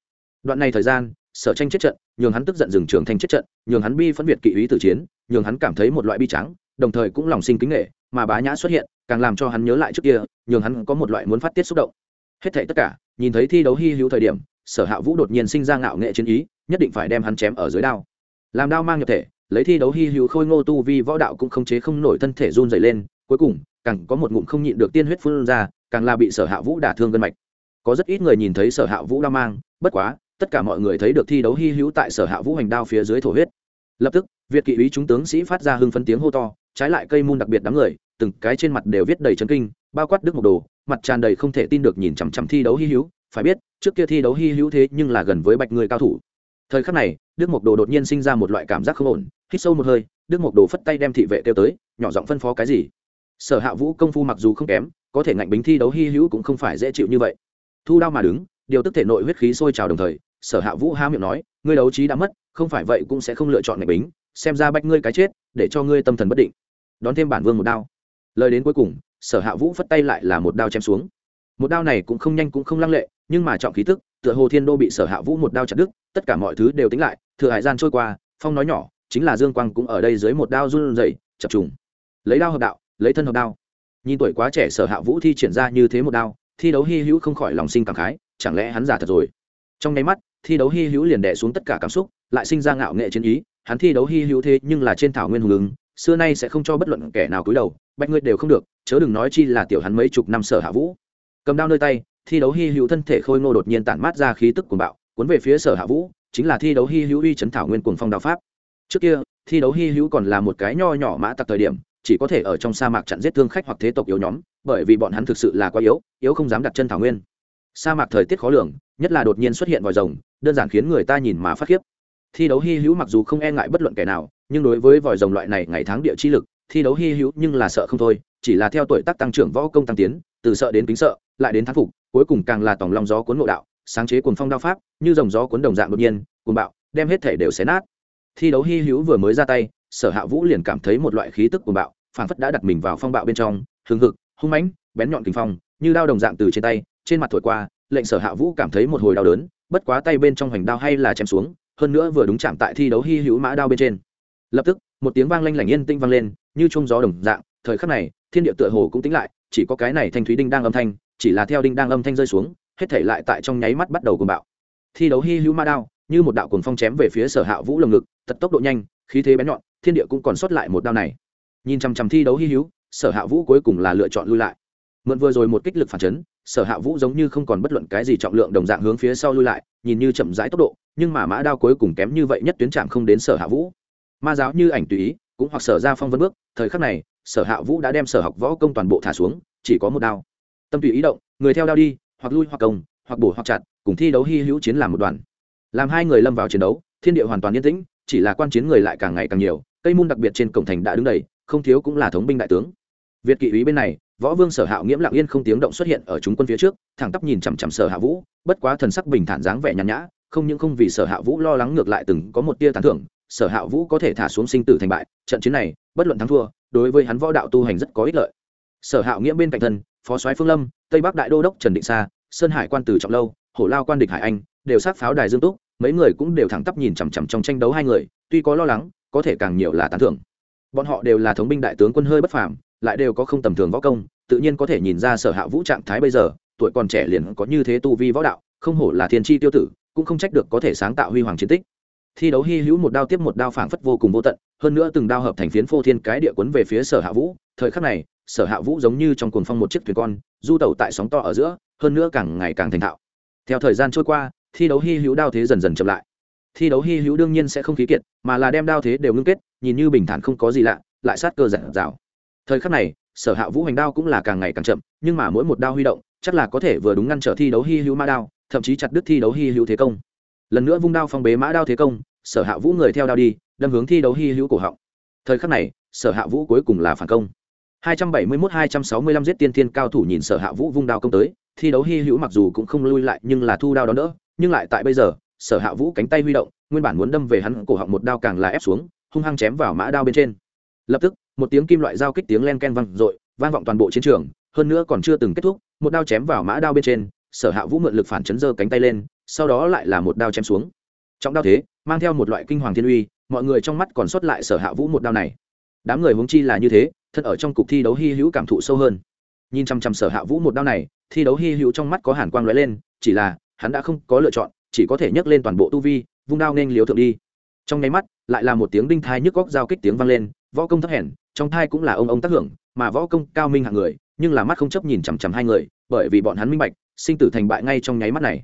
Speaker 1: đoạn này thời gian, sở tranh chết trận, nhường hắn tức giận dừng trường thành chết trận, nhường hắn bi phân biệt kỵ ý tử chiến, nhường hắn cảm thấy một loại bi trắng đồng thời cũng lòng sinh kính nghệ mà bá nhã xuất hiện, càng làm cho hắn nhớ lại trước kia, nhường hắn có một loại muốn phát tiết xúc động. Hết thảy tất cả, nhìn thấy thi đấu hy hữu thời điểm, sở hạ vũ đột nhiên sinh ra ngạo nghệ chiến ý, nhất định phải đem hắn chém ở dưới đao. Làm đao mang nhập thể, lấy thi đấu hy hữu khôi ngô tu vi võ đạo cũng không chế không nổi thân thể run dày lên, cuối cùng, càng có một ngụm không nhịn được tiên huyết phun ra, càng là bị sở hạ vũ đả thương gân mạch. Có rất ít người nhìn thấy sở hạ vũ đao mang, bất quá tất cả mọi người thấy được thi đấu hy hữu tại sở hạ vũ hành đao phía dưới thổ huyết. Lập tức, việt kỵ ý chúng tướng sĩ phát ra hưng phấn tiếng hô to, trái lại cây môn đặc biệt đám người, từng cái trên mặt đều viết đầy chấn kinh, bao quát đức một đồ, mặt tràn đầy không thể tin được nhìn chằm chằm thi đấu hy hữu, phải biết, trước kia thi đấu hy hữu thế nhưng là gần với bạch người cao thủ. Thời khắc này, đức mộc đồ đột nhiên sinh ra một loại cảm giác không ổn, hít sâu một hơi, đức mộc đồ phất tay đem thị vệ kêu tới, nhỏ giọng phân phó cái gì? Sở hạ vũ công phu mặc dù không kém, có thể ngạnh bính thi đấu hy hữu cũng không phải dễ chịu như vậy. Thu đao mà đứng, điều tức thể nội huyết khí sôi trào đồng thời sở hạ vũ há miệng nói, ngươi đấu trí đã mất, không phải vậy cũng sẽ không lựa chọn ngạnh bính, xem ra bách ngươi cái chết, để cho ngươi tâm thần bất định. Đón thêm bản vương một đao. Lời đến cuối cùng, sở hạ vũ phất tay lại là một đao chém xuống. Một đao này cũng không nhanh cũng không lăng lệ, nhưng mà trọng khí tức, tựa hồ thiên đô bị sở hạ vũ một đao chặt đứt, tất cả mọi thứ đều tính lại, thừa hải gian trôi qua, phong nói nhỏ, chính là dương quang cũng ở đây dưới một đao run rẩy, chập trùng. Lấy đao hợp đạo, lấy thân hợp đao. Nhìn tuổi quá trẻ sở hạ vũ thi triển ra như thế một đao, thi đấu hy hữu không khỏi lòng sinh cảm khái, chẳng lẽ hắn giả thật rồi? Trong nháy mắt thi đấu hy hữu liền đẻ xuống tất cả cảm xúc, lại sinh ra ngạo nghệ chiến ý, hắn thi đấu hy hữu thế nhưng là trên thảo nguyên hùng ứng, xưa nay sẽ không cho bất luận kẻ nào cúi đầu bạch ngươi đều không được, chớ đừng nói chi là tiểu hắn mấy chục năm sở hạ vũ. Cầm đao nơi tay, thi đấu hy hữu thân thể khôi ngô đột nhiên tản mát ra khí tức cuồng bạo, cuốn về phía sở hạ vũ, chính là thi đấu hy hữu uy chấn thảo nguyên cuồng phong đao pháp. Trước kia, thi đấu hy hữu còn là một cái nho nhỏ mã tặc thời điểm, chỉ có thể ở trong sa mạc chặn giết thương khách hoặc thế tộc yếu nhóm, bởi vì bọn hắn thực sự là quá yếu yếu không dám đặt chân thảo nguyên. Sa mạc thời tiết khó lường, nhất là đột nhiên xuất hiện vòi rồng đơn giản khiến người ta nhìn mà phát khiếp. Thi đấu hy hữu mặc dù không e ngại bất luận kẻ nào, nhưng đối với vòi rồng loại này ngày tháng địa chi lực, thi đấu hy hữu nhưng là sợ không thôi, chỉ là theo tuổi tác tăng trưởng võ công tăng tiến, từ sợ đến kính sợ, lại đến thán phục, cuối cùng càng là tòng lòng gió cuốn ngộ đạo, sáng chế cuồng phong đao pháp, như dòng gió cuốn đồng dạng đột nhiên, cuồng bạo, đem hết thể đều xé nát. Thi đấu hy hữu vừa mới ra tay, sở hạ vũ liền cảm thấy một loại khí tức cuồng bạo phản phất đã đặt mình vào phong bạo bên trong, hừng hực, hung mãnh, bén nhọn kinh phong, như đao đồng dạng từ trên tay, trên mặt thổi qua, lệnh sở hạ vũ cảm thấy một hồi đau đớn bất quá tay bên trong hoành đao hay là chém xuống, hơn nữa vừa đúng chạm tại thi đấu hy hữu mã đao bên trên. Lập tức, một tiếng vang lanh lảnh yên tinh vang lên, như trung gió đồng dạng, thời khắc này, thiên địa tựa hồ cũng tính lại, chỉ có cái này thanh thúy đinh đang âm thanh, chỉ là theo đinh đang âm thanh rơi xuống, hết thể lại tại trong nháy mắt bắt đầu cuồng bạo. Thi đấu hy hữu ma đao, như một đạo cuồng phong chém về phía sở hạ vũ lồng ngực, tật tốc độ nhanh, khí thế bén nhọn, thiên địa cũng còn sót lại một đao này. Nhìn chằm chằm thi đấu hy hữu, sở hạ vũ cuối cùng là lựa chọn lui lại. Mượn vừa rồi một kích lực phản chấn sở hạ vũ giống như không còn bất luận cái gì trọng lượng đồng dạng hướng phía sau lui lại, nhìn như chậm rãi tốc độ, nhưng mà mã đao cuối cùng kém như vậy nhất tuyến trạm không đến sở hạ vũ. Ma giáo như ảnh tùy ý, cũng hoặc sở ra phong vân bước, thời khắc này, sở hạ vũ đã đem sở học võ công toàn bộ thả xuống, chỉ có một đao. Tâm tùy ý động, người theo đao đi, hoặc lui hoặc công, hoặc bổ hoặc chặt, cùng thi đấu hy hữu chiến làm một đoàn. Làm hai người lâm vào chiến đấu, thiên địa hoàn toàn yên tĩnh, chỉ là quan chiến người lại càng ngày càng nhiều, cây môn đặc biệt trên cổng thành đã đứng đầy, không thiếu cũng là thống binh đại tướng. Việt kỵ úy bên này võ vương sở hạo nghiễm lặng yên không tiếng động xuất hiện ở chúng quân phía trước, thẳng tắp nhìn chằm chằm sở hạ vũ, bất quá thần sắc bình thản dáng vẻ nhàn nhã, không những không vì sở hạ vũ lo lắng ngược lại từng có một tia tán thưởng, sở hạ vũ có thể thả xuống sinh tử thành bại, trận chiến này, bất luận thắng thua, đối với hắn võ đạo tu hành rất có ích lợi. Sở hạo nghĩa bên cạnh thân, phó soái phương lâm, tây bắc đại đô đốc trần định sa, sơn hải quan từ trọng lâu, hổ lao quan địch hải anh, đều sát pháo đài dương túc, mấy người cũng đều thẳng tắp nhìn chằm chằm trong tranh đấu hai người, tuy có lo lắng, có thể càng nhiều là tán thưởng. Bọn họ đều là thống binh đại tướng quân hơi bất phàm lại đều có không tầm thường võ công, tự nhiên có thể nhìn ra sở hạ vũ trạng thái bây giờ, tuổi còn trẻ liền có như thế tu vi võ đạo, không hổ là thiên tri tiêu tử, cũng không trách được có thể sáng tạo huy hoàng chiến tích. Thi đấu hy hữu một đao tiếp một đao phảng phất vô cùng vô tận, hơn nữa từng đao hợp thành phiến phô thiên cái địa quấn về phía sở hạ vũ, thời khắc này, sở hạ vũ giống như trong cuồng phong một chiếc thuyền con, du tẩu tại sóng to ở giữa, hơn nữa càng ngày càng thành thạo. Theo thời gian trôi qua, thi đấu hy hữu đao thế dần dần chậm lại. Thi đấu hy hữu đương nhiên sẽ không khí kiệt, mà là đem đao thế đều ngưng kết, nhìn như bình thản không có gì lạ, lại sát cơ giản dào thời khắc này, sở hạ vũ hành đao cũng là càng ngày càng chậm, nhưng mà mỗi một đao huy động, chắc là có thể vừa đúng ngăn trở thi đấu hy hữu ma đao, thậm chí chặt đứt thi đấu hy hữu thế công. Lần nữa vung đao phong bế mã đao thế công, sở hạ vũ người theo đao đi, đâm hướng thi đấu hy hữu cổ họng. Thời khắc này, sở hạ vũ cuối cùng là phản công. 271-265 giết tiên thiên cao thủ nhìn sở hạ vũ vung đao công tới, thi đấu hy hữu mặc dù cũng không lui lại nhưng là thu đao đó đỡ, nhưng lại tại bây giờ, sở hạ vũ cánh tay huy động, nguyên bản muốn đâm về hắn cổ họng một đao càng là ép xuống, hung hăng chém vào mã đao bên trên. Lập tức một tiếng kim loại giao kích tiếng len ken vang dội, vang vọng toàn bộ chiến trường, hơn nữa còn chưa từng kết thúc, một đao chém vào mã đao bên trên, sở hạ vũ mượn lực phản chấn giơ cánh tay lên, sau đó lại là một đao chém xuống. Trong đao thế, mang theo một loại kinh hoàng thiên uy, mọi người trong mắt còn sót lại sở hạ vũ một đao này. Đám người huống chi là như thế thân ở trong cục thi đấu hy hữu cảm thụ sâu hơn. Nhìn chăm chăm sở hạ vũ một đao này, thi đấu hy hữu trong mắt có hàn quang lóe lên, chỉ là, hắn đã không có lựa chọn, chỉ có thể nhấc lên toàn bộ tu vi, vung đao nên liều thượng đi. Trong nháy mắt, lại là một tiếng đinh thai nhức góc giao kích tiếng vang lên, võ công thấp hèn trong thai cũng là ông ông tác hưởng mà võ công cao minh hạng người nhưng là mắt không chấp nhìn chằm chằm hai người bởi vì bọn hắn minh bạch sinh tử thành bại ngay trong nháy mắt này.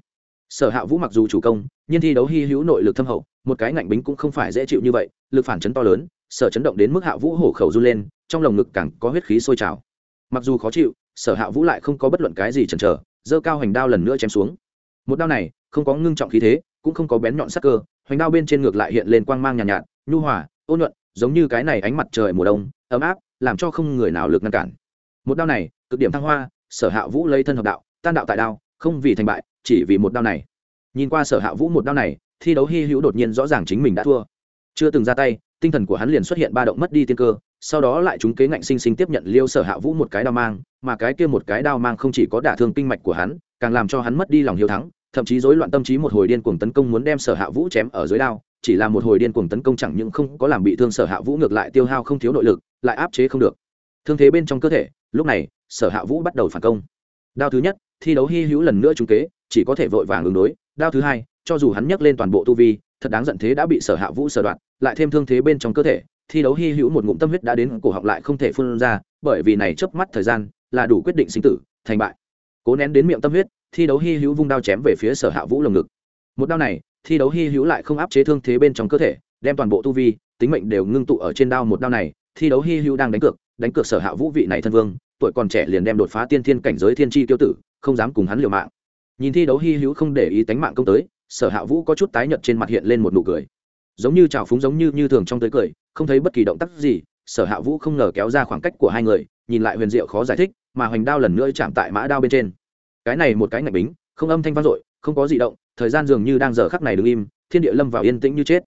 Speaker 1: Sở hạ vũ mặc dù chủ công nhưng thi đấu hy hữu nội lực thâm hậu một cái ngạnh bính cũng không phải dễ chịu như vậy lực phản chấn to lớn sở chấn động đến mức hạ vũ hổ khẩu run lên trong lồng ngực càng có huyết khí sôi trào. Mặc dù khó chịu sở hạ vũ lại không có bất luận cái gì chần chờ giơ cao hành đao lần nữa chém xuống. Một đao này không có ngưng trọng khí thế cũng không có bén nhọn sắc cơ hoành đao bên trên ngược lại hiện lên quang mang nhàn nhạt, nhạt nhu hòa ôn nhuận giống như cái này ánh mặt trời mùa đông, ấm áp, làm cho không người nào lực ngăn cản. Một đao này, cực điểm thăng hoa, sở hạ vũ lấy thân hợp đạo, tan đạo tại đao, không vì thành bại, chỉ vì một đao này. Nhìn qua sở hạ vũ một đao này, thi đấu hy hữu đột nhiên rõ ràng chính mình đã thua. Chưa từng ra tay, tinh thần của hắn liền xuất hiện ba động mất đi tiên cơ, sau đó lại chúng kế ngạnh sinh sinh tiếp nhận liêu sở hạ vũ một cái đao mang, mà cái kia một cái đao mang không chỉ có đả thương kinh mạch của hắn, càng làm cho hắn mất đi lòng hiếu thắng, thậm chí rối loạn tâm trí một hồi điên cuồng tấn công muốn đem sở hạ vũ chém ở dưới đao chỉ là một hồi điên cuồng tấn công chẳng những không có làm bị thương sở hạ vũ ngược lại tiêu hao không thiếu nội lực, lại áp chế không được. Thương thế bên trong cơ thể, lúc này, sở hạ vũ bắt đầu phản công. Đao thứ nhất, thi đấu hy hữu lần nữa trúng kế, chỉ có thể vội vàng ứng đối. Đao thứ hai, cho dù hắn nhắc lên toàn bộ tu vi, thật đáng giận thế đã bị sở hạ vũ sở đoạn, lại thêm thương thế bên trong cơ thể, thi đấu hy hữu một ngụm tâm huyết đã đến cổ họng lại không thể phun ra, bởi vì này chớp mắt thời gian là đủ quyết định sinh tử, thành bại. Cố nén đến miệng tâm huyết, thi đấu hy hữu vung đao chém về phía sở hạ vũ lồng ngực. Một đao này thi đấu hy hữu lại không áp chế thương thế bên trong cơ thể, đem toàn bộ tu vi, tính mệnh đều ngưng tụ ở trên đao một đao này, thi đấu hy hữu đang đánh cược đánh cược sở hạ vũ vị này thân vương, tuổi còn trẻ liền đem đột phá tiên thiên cảnh giới thiên tri tiêu tử, không dám cùng hắn liều mạng. Nhìn thi đấu hy hữu không để ý tánh mạng công tới, sở hạ vũ có chút tái nhợt trên mặt hiện lên một nụ cười. Giống như trào phúng giống như như thường trong tới cười, không thấy bất kỳ động tác gì, sở hạ vũ không ngờ kéo ra khoảng cách của hai người, nhìn lại huyền diệu khó giải thích, mà hoành đao lần nữa chạm tại mã đao bên trên. Cái này một cái ngạch bính, không âm thanh vang dội, không có gì động thời gian dường như đang giờ khắc này đứng im, thiên địa lâm vào yên tĩnh như chết.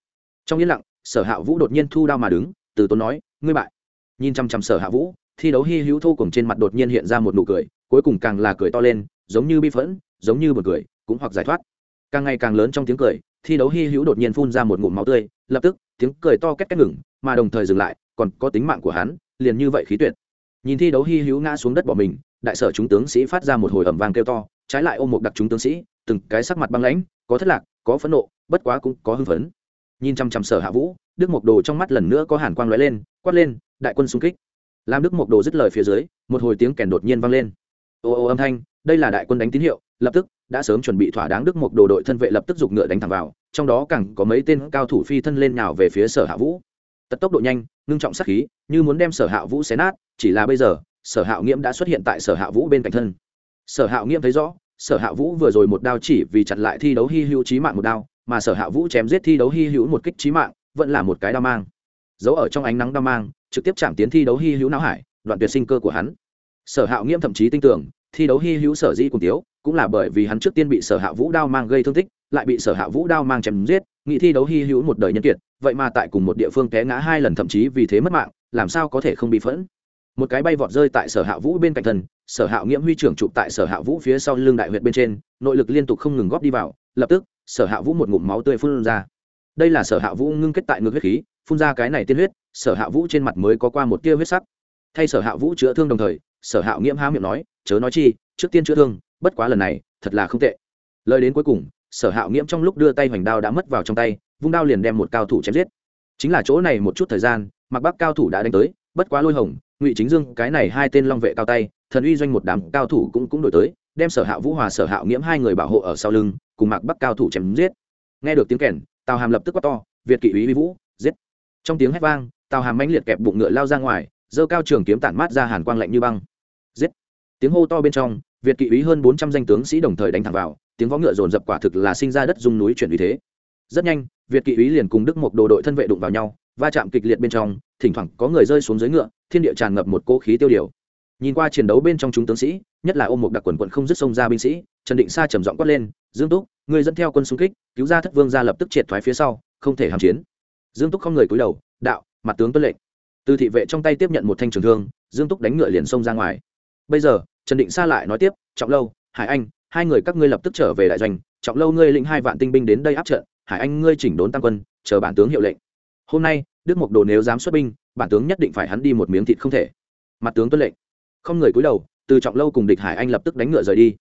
Speaker 1: Trong yên lặng, sở hạ vũ đột nhiên thu đao mà đứng, từ tốn nói, ngươi bại. Nhìn chăm chăm sở hạ vũ, thi đấu hy hữu thô cùng trên mặt đột nhiên hiện ra một nụ cười, cuối cùng càng là cười to lên, giống như bi phẫn, giống như một cười, cũng hoặc giải thoát. Càng ngày càng lớn trong tiếng cười, thi đấu hy hữu đột nhiên phun ra một ngụm máu tươi, lập tức, tiếng cười to két két ngừng, mà đồng thời dừng lại, còn có tính mạng của hắn, liền như vậy khí tuyệt. Nhìn thi đấu hy hữu ngã xuống đất bỏ mình, đại sở chúng tướng sĩ phát ra một hồi ẩm vang kêu to, trái lại ôm một đặc chúng tướng sĩ từng cái sắc mặt băng lãnh, có thất lạc, có phẫn nộ, bất quá cũng có hưng phấn. Nhìn chăm chăm sở hạ vũ, đức mộc đồ trong mắt lần nữa có hàn quang lóe lên, quát lên, đại quân xung kích. Làm đức mộc đồ dứt lời phía dưới, một hồi tiếng kèn đột nhiên vang lên. Ô ô âm thanh, đây là đại quân đánh tín hiệu, lập tức đã sớm chuẩn bị thỏa đáng đức mộc đồ đội thân vệ lập tức giục ngựa đánh thẳng vào, trong đó càng có mấy tên cao thủ phi thân lên nào về phía sở hạ vũ. Tật tốc độ nhanh, ngưng trọng sát khí, như muốn đem sở hạ vũ xé nát, chỉ là bây giờ, sở hạ nghiễm đã xuất hiện tại sở hạ vũ bên cạnh thân. Sở hạ nghiễm thấy rõ sở hạ vũ vừa rồi một đao chỉ vì chặn lại thi đấu hy hữu trí mạng một đao, mà sở hạ vũ chém giết thi đấu hy hữu một kích trí mạng, vẫn là một cái đao mang. Giấu ở trong ánh nắng đao mang, trực tiếp chạm tiến thi đấu hy hữu não hải, đoạn tuyệt sinh cơ của hắn. Sở hạ nghiễm thậm chí tin tưởng, thi đấu hy hữu sở dĩ cùng tiếu cũng là bởi vì hắn trước tiên bị sở hạ vũ đao mang gây thương tích, lại bị sở hạ vũ đao mang chém giết, nghị thi đấu hy hữu một đời nhân kiệt, vậy mà tại cùng một địa phương té ngã hai lần thậm chí vì thế mất mạng, làm sao có thể không bị phẫn? Một cái bay vọt rơi tại sở hạ vũ bên cạnh thần sở Hạo nghiễm huy trưởng chụp tại sở hạ vũ phía sau lưng đại huyệt bên trên, nội lực liên tục không ngừng góp đi vào, lập tức, sở hạ vũ một ngụm máu tươi phun ra. Đây là sở hạ vũ ngưng kết tại ngược huyết khí, phun ra cái này tiên huyết, sở hạ vũ trên mặt mới có qua một tia huyết sắc. Thay sở hạ vũ chữa thương đồng thời, sở hạ nghiễm há miệng nói, chớ nói chi, trước tiên chữa thương, bất quá lần này, thật là không tệ. Lời đến cuối cùng, sở hạ nghiễm trong lúc đưa tay hoành đao đã mất vào trong tay, vung đao liền đem một cao thủ chém giết. Chính là chỗ này một chút thời gian, mặc bắc cao thủ đã đánh tới, bất quá lôi hồng ngụy chính dương, cái này hai tên long vệ cao tay, thần uy doanh một đám cao thủ cũng cũng đổi tới, đem sở hạ vũ hòa sở hạ nghiễm hai người bảo hộ ở sau lưng, cùng mạc bắc cao thủ chém giết. Nghe được tiếng kèn, tào hàm lập tức quát to, việt kỵ úy vũ, giết! Trong tiếng hét vang, tào hàm mãnh liệt kẹp bụng ngựa lao ra ngoài, giơ cao trường kiếm tản mát ra hàn quang lạnh như băng. Giết! Tiếng hô to bên trong, việt kỵ úy hơn bốn trăm danh tướng sĩ đồng thời đánh thẳng vào, tiếng võ ngựa dồn dập quả thực là sinh ra đất dung núi chuyển uy thế. Rất nhanh việt kỵ úy liền cùng đức một đồ đội thân vệ đụng vào nhau, va chạm kịch liệt bên trong, thỉnh thoảng có người rơi xuống dưới ngựa, thiên địa tràn ngập một cỗ khí tiêu điều. Nhìn qua chiến đấu bên trong chúng tướng sĩ, nhất là ôm một đặc quần quận không dứt sông ra binh sĩ, trần định sa trầm giọng quát lên, dương túc, người dẫn theo quân xung kích, cứu ra thất vương ra lập tức triệt thoái phía sau, không thể hàm chiến. Dương túc không người cúi đầu, đạo, mặt tướng tuân lệnh. Từ thị vệ trong tay tiếp nhận một thanh trường thương, dương túc đánh ngựa liền xông ra ngoài. Bây giờ, trần định sa lại nói tiếp, trọng lâu, hải anh, hai người các ngươi lập tức trở về đại doanh, trọng lâu ngươi lĩnh hai vạn tinh binh đến đây áp trận hải anh ngươi chỉnh đốn tăng quân, chờ bản tướng hiệu lệnh. Hôm nay, đức mộc đồ nếu dám xuất binh, bản tướng nhất định phải hắn đi một miếng thịt không thể. Mặt tướng tuân lệnh. Không người cúi đầu, từ trọng lâu cùng địch hải anh lập tức đánh ngựa rời đi.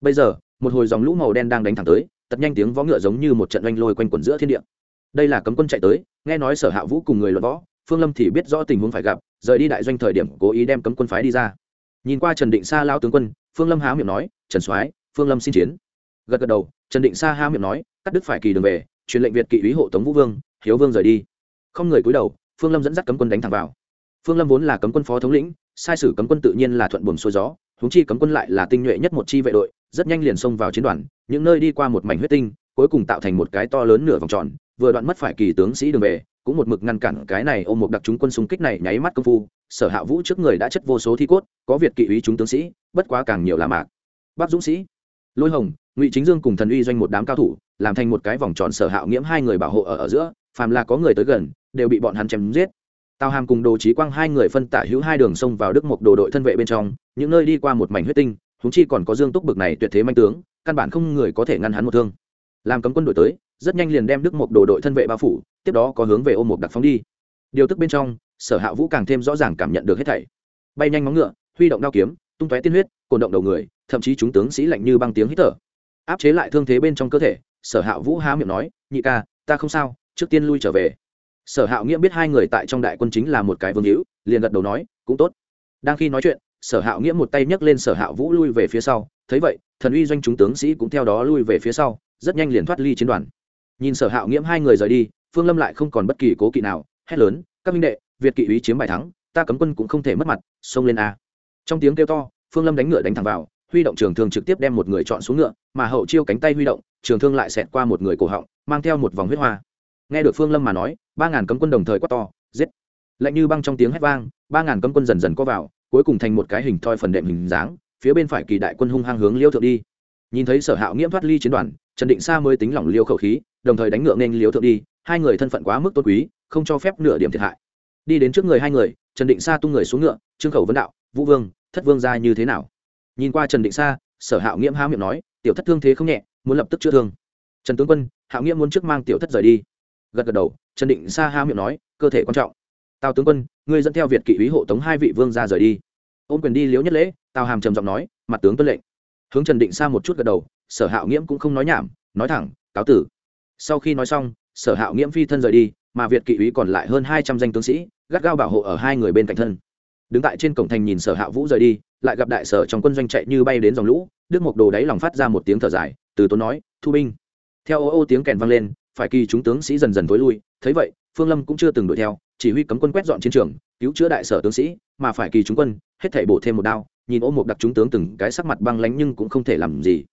Speaker 1: Bây giờ, một hồi dòng lũ màu đen đang đánh thẳng tới tật nhanh tiếng võ ngựa giống như một trận oanh lôi quanh quẩn giữa thiên địa. Đây là cấm quân chạy tới, nghe nói sở hạ vũ cùng người luận võ, phương lâm thì biết rõ tình huống phải gặp, rời đi đại doanh thời điểm cố ý đem cấm quân phái đi ra. Nhìn qua trần định sa lao tướng quân, phương lâm há miệng nói, trần soái, phương lâm xin chiến. Gật gật đầu, trần định sa há miệng nói, cắt đứt phải kỳ đường về truyền lệnh việt kỵ úy hộ tống vũ vương, hiếu vương rời đi. Không người cúi đầu, phương lâm dẫn dắt cấm quân đánh thẳng vào. Phương lâm vốn là cấm quân phó thống lĩnh, sai sử cấm quân tự nhiên là thuận buồm xuôi gió húng chi cấm quân lại là tinh nhuệ nhất một chi vệ đội, rất nhanh liền xông vào chiến đoàn, những nơi đi qua một mảnh huyết tinh, cuối cùng tạo thành một cái to lớn nửa vòng tròn, vừa đoạn mất phải kỳ tướng sĩ đường về, cũng một mực ngăn cản cái này ôm một đặc chúng quân xung kích này nháy mắt công phu, sở hạ vũ trước người đã chất vô số thi cốt, có việt kỵ úy chúng tướng sĩ, bất quá càng nhiều là mạc. Bác dũng sĩ, lôi hồng ngụy chính dương cùng thần uy doanh một đám cao thủ, làm thành một cái vòng tròn sở hạo nghiễm hai người bảo hộ ở ở giữa, phàm là có người tới gần, đều bị bọn hắn chém giết. Tào hàm cùng đồ trí quang hai người phân tả hữu hai đường sông vào đức mộc đồ đội thân vệ bên trong, những nơi đi qua một mảnh huyết tinh húng chi còn có dương túc bực này tuyệt thế manh tướng, căn bản không người có thể ngăn hắn một thương. Làm cấm quân đội tới, rất nhanh liền đem đức mộc đồ đội thân vệ bao phủ, tiếp đó có hướng về ôm một đặc phóng đi. Điều tức bên trong, sở hạ vũ càng thêm rõ ràng cảm nhận được hết thảy. Bay nhanh móng ngựa, huy động đao kiếm, tung tóe tiên huyết cồn động đầu người, thậm chí chúng tướng sĩ lạnh như băng tiếng hít thở áp chế lại thương thế bên trong cơ thể, sở hạ vũ há miệng nói, nhị ca, ta không sao, trước tiên lui trở về. Sở hạo nghĩa biết hai người tại trong đại quân chính là một cái vương hữu, liền gật đầu nói, cũng tốt. Đang khi nói chuyện, sở hạo nghĩa một tay nhấc lên sở hạo vũ lui về phía sau, thấy vậy, thần uy doanh chúng tướng sĩ cũng theo đó lui về phía sau, rất nhanh liền thoát ly chiến đoàn. Nhìn sở hạo nghĩa hai người rời đi, phương lâm lại không còn bất kỳ cố kỵ nào, hét lớn, các minh đệ, việt kỵ ý chiếm bài thắng, ta cấm quân cũng không thể mất mặt, xông lên a. Trong tiếng kêu to, phương lâm đánh ngựa đánh thẳng vào huy động trường thương trực tiếp đem một người chọn xuống ngựa, mà hậu chiêu cánh tay huy động, trường thương lại xẹt qua một người cổ họng, mang theo một vòng huyết hoa. Nghe được phương lâm mà nói, ba ngàn cấm quân đồng thời quát to, giết. Lạnh như băng trong tiếng hét vang, ba ngàn cấm quân dần dần có vào, cuối cùng thành một cái hình thoi phần đệm hình dáng, phía bên phải kỳ đại quân hung hăng hướng liêu thượng đi. Nhìn thấy sở hạo nghiễm thoát ly chiến đoàn, trần định sa mới tính lỏng liêu khẩu khí, đồng thời đánh ngựa nên liêu thượng đi, hai người thân phận quá mức tôn quý, không cho phép nửa điểm thiệt hại. Đi đến trước người hai người, trần định sa tung người xuống ngựa, trương khẩu vấn đạo, vũ vương, thất vương ra như thế nào? Nhìn qua trần định sa, sở hạo nghiễm há miệng nói, tiểu thất thương thế không nhẹ, muốn lập tức chữa thương. Trần tướng quân, hạo nghiễm muốn trước mang tiểu thất rời đi. Gật gật đầu, trần định sa há miệng nói, cơ thể quan trọng. Tào tướng quân, ngươi dẫn theo việt kỵ úy hộ tống hai vị vương ra rời đi. Ôm quyền đi liếu nhất lễ, tào hàm trầm giọng nói, mặt tướng tuân lệnh. Hướng trần định sa một chút gật đầu, sở hạo nghiễm cũng không nói nhảm, nói thẳng, cáo tử. Sau khi nói xong, sở hạo nghiễm phi thân rời đi, mà việt kỵ úy còn lại hơn hai trăm danh tướng sĩ, gắt gao bảo hộ ở hai người bên cạnh thân đứng tại trên cổng thành nhìn sở hạ vũ rời đi, lại gặp đại sở trong quân doanh chạy như bay đến dòng lũ, đức mộc đồ đáy lòng phát ra một tiếng thở dài, từ tốn nói, thu binh. Theo ô ô tiếng kèn vang lên, phải kỳ chúng tướng sĩ dần dần tối lui, thấy vậy, phương lâm cũng chưa từng đuổi theo, chỉ huy cấm quân quét dọn chiến trường, cứu chữa đại sở tướng sĩ, mà phải kỳ chúng quân, hết thảy bổ thêm một đao, nhìn ôm một đặc chúng tướng từng cái sắc mặt băng lánh nhưng cũng không thể làm gì.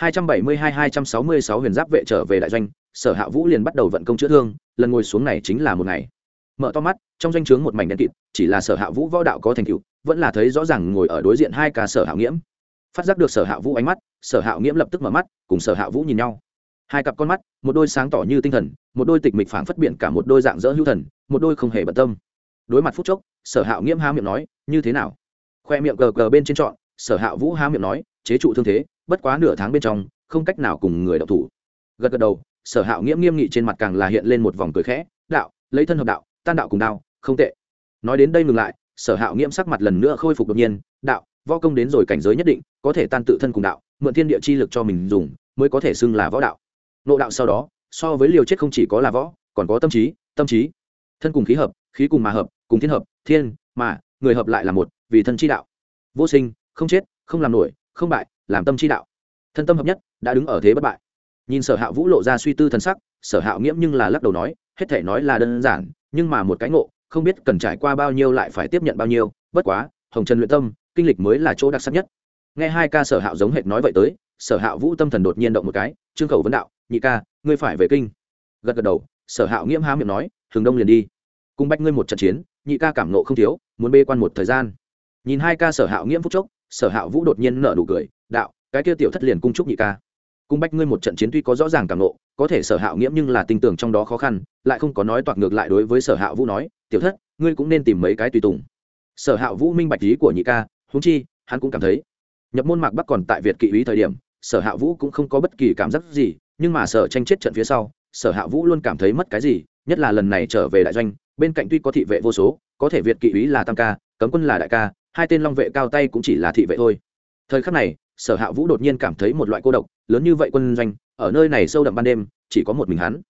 Speaker 1: 272-266 huyền giáp vệ trở về đại doanh, sở hạ vũ liền bắt đầu vận công chữa thương, lần ngồi xuống này chính là một ngày mở to mắt, trong danh o chướng một mảnh đen kịt, chỉ là sở hạ vũ võ đạo có thành tựu, vẫn là thấy rõ ràng ngồi ở đối diện hai ca sở hạ nghiễm. Phát giác được sở hạ vũ ánh mắt, sở hạ nghiễm lập tức mở mắt, cùng sở hạ vũ nhìn nhau. Hai cặp con mắt, một đôi sáng tỏ như tinh thần, một đôi tịch mịch phảng phất biện cả một đôi dạng dỡ hữu thần, một đôi không hề bận tâm. Đối mặt phút chốc, sở hạ nghiễm há miệng nói, như thế nào? Khoe miệng gờ gờ bên trên trọn, sở hạ vũ há miệng nói, chế trụ thương thế, bất quá nửa tháng bên trong, không cách nào cùng người đọc thủ. Gật gật đầu, sở hạ nghiễm nghiêm nghị trên mặt càng là hiện lên một vòng cười khẽ, đạo, lấy thân hợp đạo tan đạo cùng đạo không tệ. Nói đến đây ngừng lại, sở hạo nghiễm sắc mặt lần nữa khôi phục đột nhiên, đạo, võ công đến rồi cảnh giới nhất định, có thể tan tự thân cùng đạo, mượn thiên địa chi lực cho mình dùng, mới có thể xưng là võ đạo. Nộ đạo sau đó, so với liều chết không chỉ có là võ, còn có tâm trí tâm trí. Thân cùng khí hợp, khí cùng mà hợp, cùng thiên hợp, thiên, mà, người hợp lại là một, vì thân chi đạo. Vô sinh, không chết, không làm nổi, không bại, làm tâm chi đạo. Thân tâm hợp nhất, đã đứng ở thế bất bại. Nhìn sở hạ vũ lộ ra suy tư thần sắc, sở hạo nghiễm nhưng là lắc đầu nói, hết thể nói là đơn giản nhưng mà một cái ngộ, không biết cần trải qua bao nhiêu lại phải tiếp nhận bao nhiêu, bất quá, hồng trần luyện tâm, kinh lịch mới là chỗ đặc sắc nhất. Nghe hai ca sở hạo giống hệt nói vậy tới, sở hạo vũ tâm thần đột nhiên động một cái, trương khẩu vấn đạo, nhị ca, ngươi phải về kinh. Gật gật đầu, sở hạo nghiễm há miệng nói thường đông liền đi. Cùng bách ngươi một trận chiến, nhị ca cảm nộ không thiếu, muốn bê quan một thời gian. Nhìn hai ca sở hạo nghiễm phúc chốc, sở hạo vũ đột nhiên nở nụ cười, đạo, cái kia tiểu thất liền cung trúc nhị ca cung bách ngươi một trận chiến tuy có rõ ràng cảm nộ có thể sở hạo nghiễm nhưng là tin tưởng trong đó khó khăn, lại không có nói toạc ngược lại đối với sở hạo vũ nói, tiểu thất, ngươi cũng nên tìm mấy cái tùy tùng. Sở hạo vũ minh bạch lý của nhị ca húng chi, hắn cũng cảm thấy, nhập môn mạc bắc còn tại việt kỵ ý thời điểm, sở hạ vũ cũng không có bất kỳ cảm giác gì, nhưng mà sở tranh chết trận phía sau, sở hạ vũ luôn cảm thấy mất cái gì, nhất là lần này trở về đại doanh, bên cạnh tuy có thị vệ vô số, có thể việt kỵ ý là tam ca, cấm quân là đại ca, hai tên long vệ cao tay cũng chỉ là thị vệ thôi. Thời khắc này sở hạ vũ đột nhiên cảm thấy một loại cô độc, lớn như vậy quân doanh, ở nơi này sâu đậm ban đêm, chỉ có một mình hắn.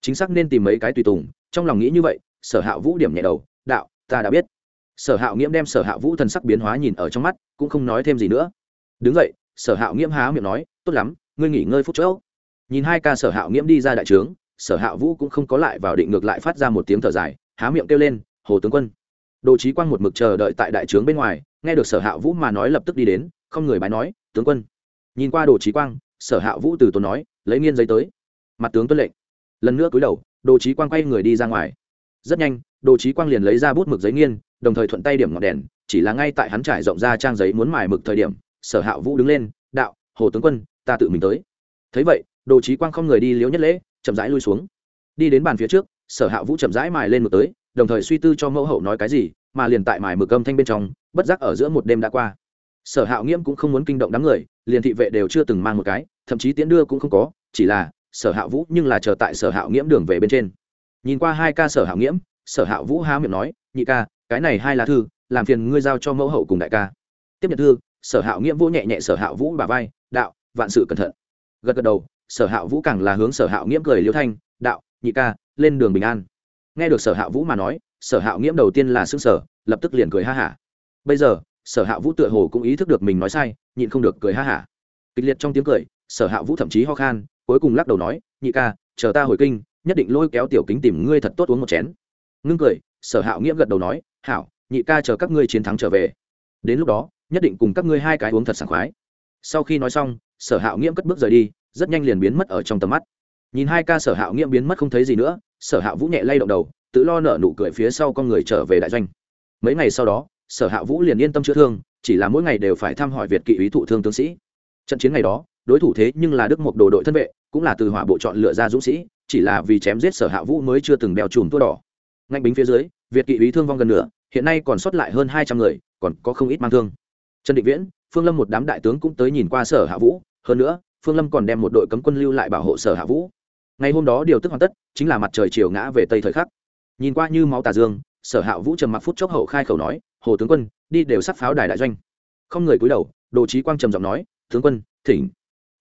Speaker 1: Chính xác nên tìm mấy cái tùy tùng, trong lòng nghĩ như vậy, sở hạ vũ điểm nhẹ đầu, đạo, ta đã biết. Sở hạ nghiễm đem sở hạ vũ thần sắc biến hóa nhìn ở trong mắt, cũng không nói thêm gì nữa. Đứng vậy sở hạ nghiễm há miệng nói, tốt lắm, ngươi nghỉ ngơi phút chỗ nhìn hai ca sở hạ nghiễm đi ra đại trướng, sở hạ vũ cũng không có lại vào định ngược lại phát ra một tiếng thở dài, há miệng kêu lên, hồ tướng quân. Đồ trí quang một mực chờ đợi tại đại trướng bên ngoài, nghe được sở hạ vũ mà nói lập tức đi đến, không người bái nói tướng quân. Nhìn qua đồ trí quang, sở hạ vũ từ tốn nói, lấy nghiên giấy tới. Mặt tướng tuân lệnh. Lần nữa cúi đầu, đồ trí quang quay người đi ra ngoài. Rất nhanh, đồ trí quang liền lấy ra bút mực giấy nghiên, đồng thời thuận tay điểm ngọn đèn, chỉ là ngay tại hắn trải rộng ra trang giấy muốn mài mực thời điểm, sở hạ vũ đứng lên, đạo, hồ tướng quân, ta tự mình tới. Thấy vậy, đồ trí quang không người đi liếu nhất lễ, chậm rãi lui xuống. Đi đến bàn phía trước, sở hạ vũ chậm rãi mài lên mực tới, đồng thời suy tư cho mẫu hậu nói cái gì, mà liền tại mài mực âm thanh bên trong, bất giác ở giữa một đêm đã qua sở hạo nghiễm cũng không muốn kinh động đám người liền thị vệ đều chưa từng mang một cái thậm chí tiễn đưa cũng không có chỉ là sở hạ vũ nhưng là chờ tại sở hạo nghiễm đường về bên trên nhìn qua hai ca sở hạo nghiễm sở hạ vũ há miệng nói nhị ca cái này hai lá thư làm phiền ngươi giao cho mẫu hậu cùng đại ca tiếp nhận thư sở hạo nghiễm vỗ nhẹ nhẹ sở hạ vũ bà vai đạo vạn sự cẩn thận gật gật đầu sở hạ vũ càng là hướng sở hạo nghiễm cười liêu thanh đạo nhị ca lên đường bình an nghe được sở hạ vũ mà nói sở hạo nghiễm đầu tiên là xương sở lập tức liền cười ha hả bây giờ sở hạ vũ tựa hồ cũng ý thức được mình nói sai, nhịn không được cười ha hả. Kịch liệt trong tiếng cười, sở hạ vũ thậm chí ho khan, cuối cùng lắc đầu nói, nhị ca, chờ ta hồi kinh, nhất định lôi kéo tiểu kính tìm ngươi thật tốt uống một chén. Ngưng cười, sở hạ nghiễm gật đầu nói, hảo, nhị ca chờ các ngươi chiến thắng trở về. Đến lúc đó, nhất định cùng các ngươi hai cái uống thật sảng khoái. Sau khi nói xong, sở hạ nghiễm cất bước rời đi, rất nhanh liền biến mất ở trong tầm mắt. Nhìn hai ca sở hạ nghiễm biến mất không thấy gì nữa, sở hạ vũ nhẹ lay động đầu, tự lo nở nụ cười phía sau con người trở về đại doanh. Mấy ngày sau đó sở hạ vũ liền yên tâm chữa thương, chỉ là mỗi ngày đều phải thăm hỏi việt kỵ ý thụ thương tướng sĩ. Trận chiến ngày đó, đối thủ thế nhưng là đức một đồ đội thân vệ, cũng là từ hỏa bộ chọn lựa ra dũng sĩ, chỉ là vì chém giết sở hạ vũ mới chưa từng đeo chùm tua đỏ. Ngạnh bính phía dưới, việt kỵ ý thương vong gần nửa, hiện nay còn sót lại hơn hai trăm người, còn có không ít mang thương. Trần định viễn, phương lâm một đám đại tướng cũng tới nhìn qua sở hạ vũ, hơn nữa, phương lâm còn đem một đội cấm quân lưu lại bảo hộ sở hạ vũ. Ngày hôm đó điều tức hoàn tất, chính là mặt trời chiều ngã về tây thời khắc. Nhìn qua như máu tà dương, sở hạ vũ trầm mặc phút chốc hậu khai khẩu nói hồ tướng quân đi đều sắc pháo đài đại doanh. Không người cúi đầu đồ trí quang trầm giọng nói tướng quân thỉnh.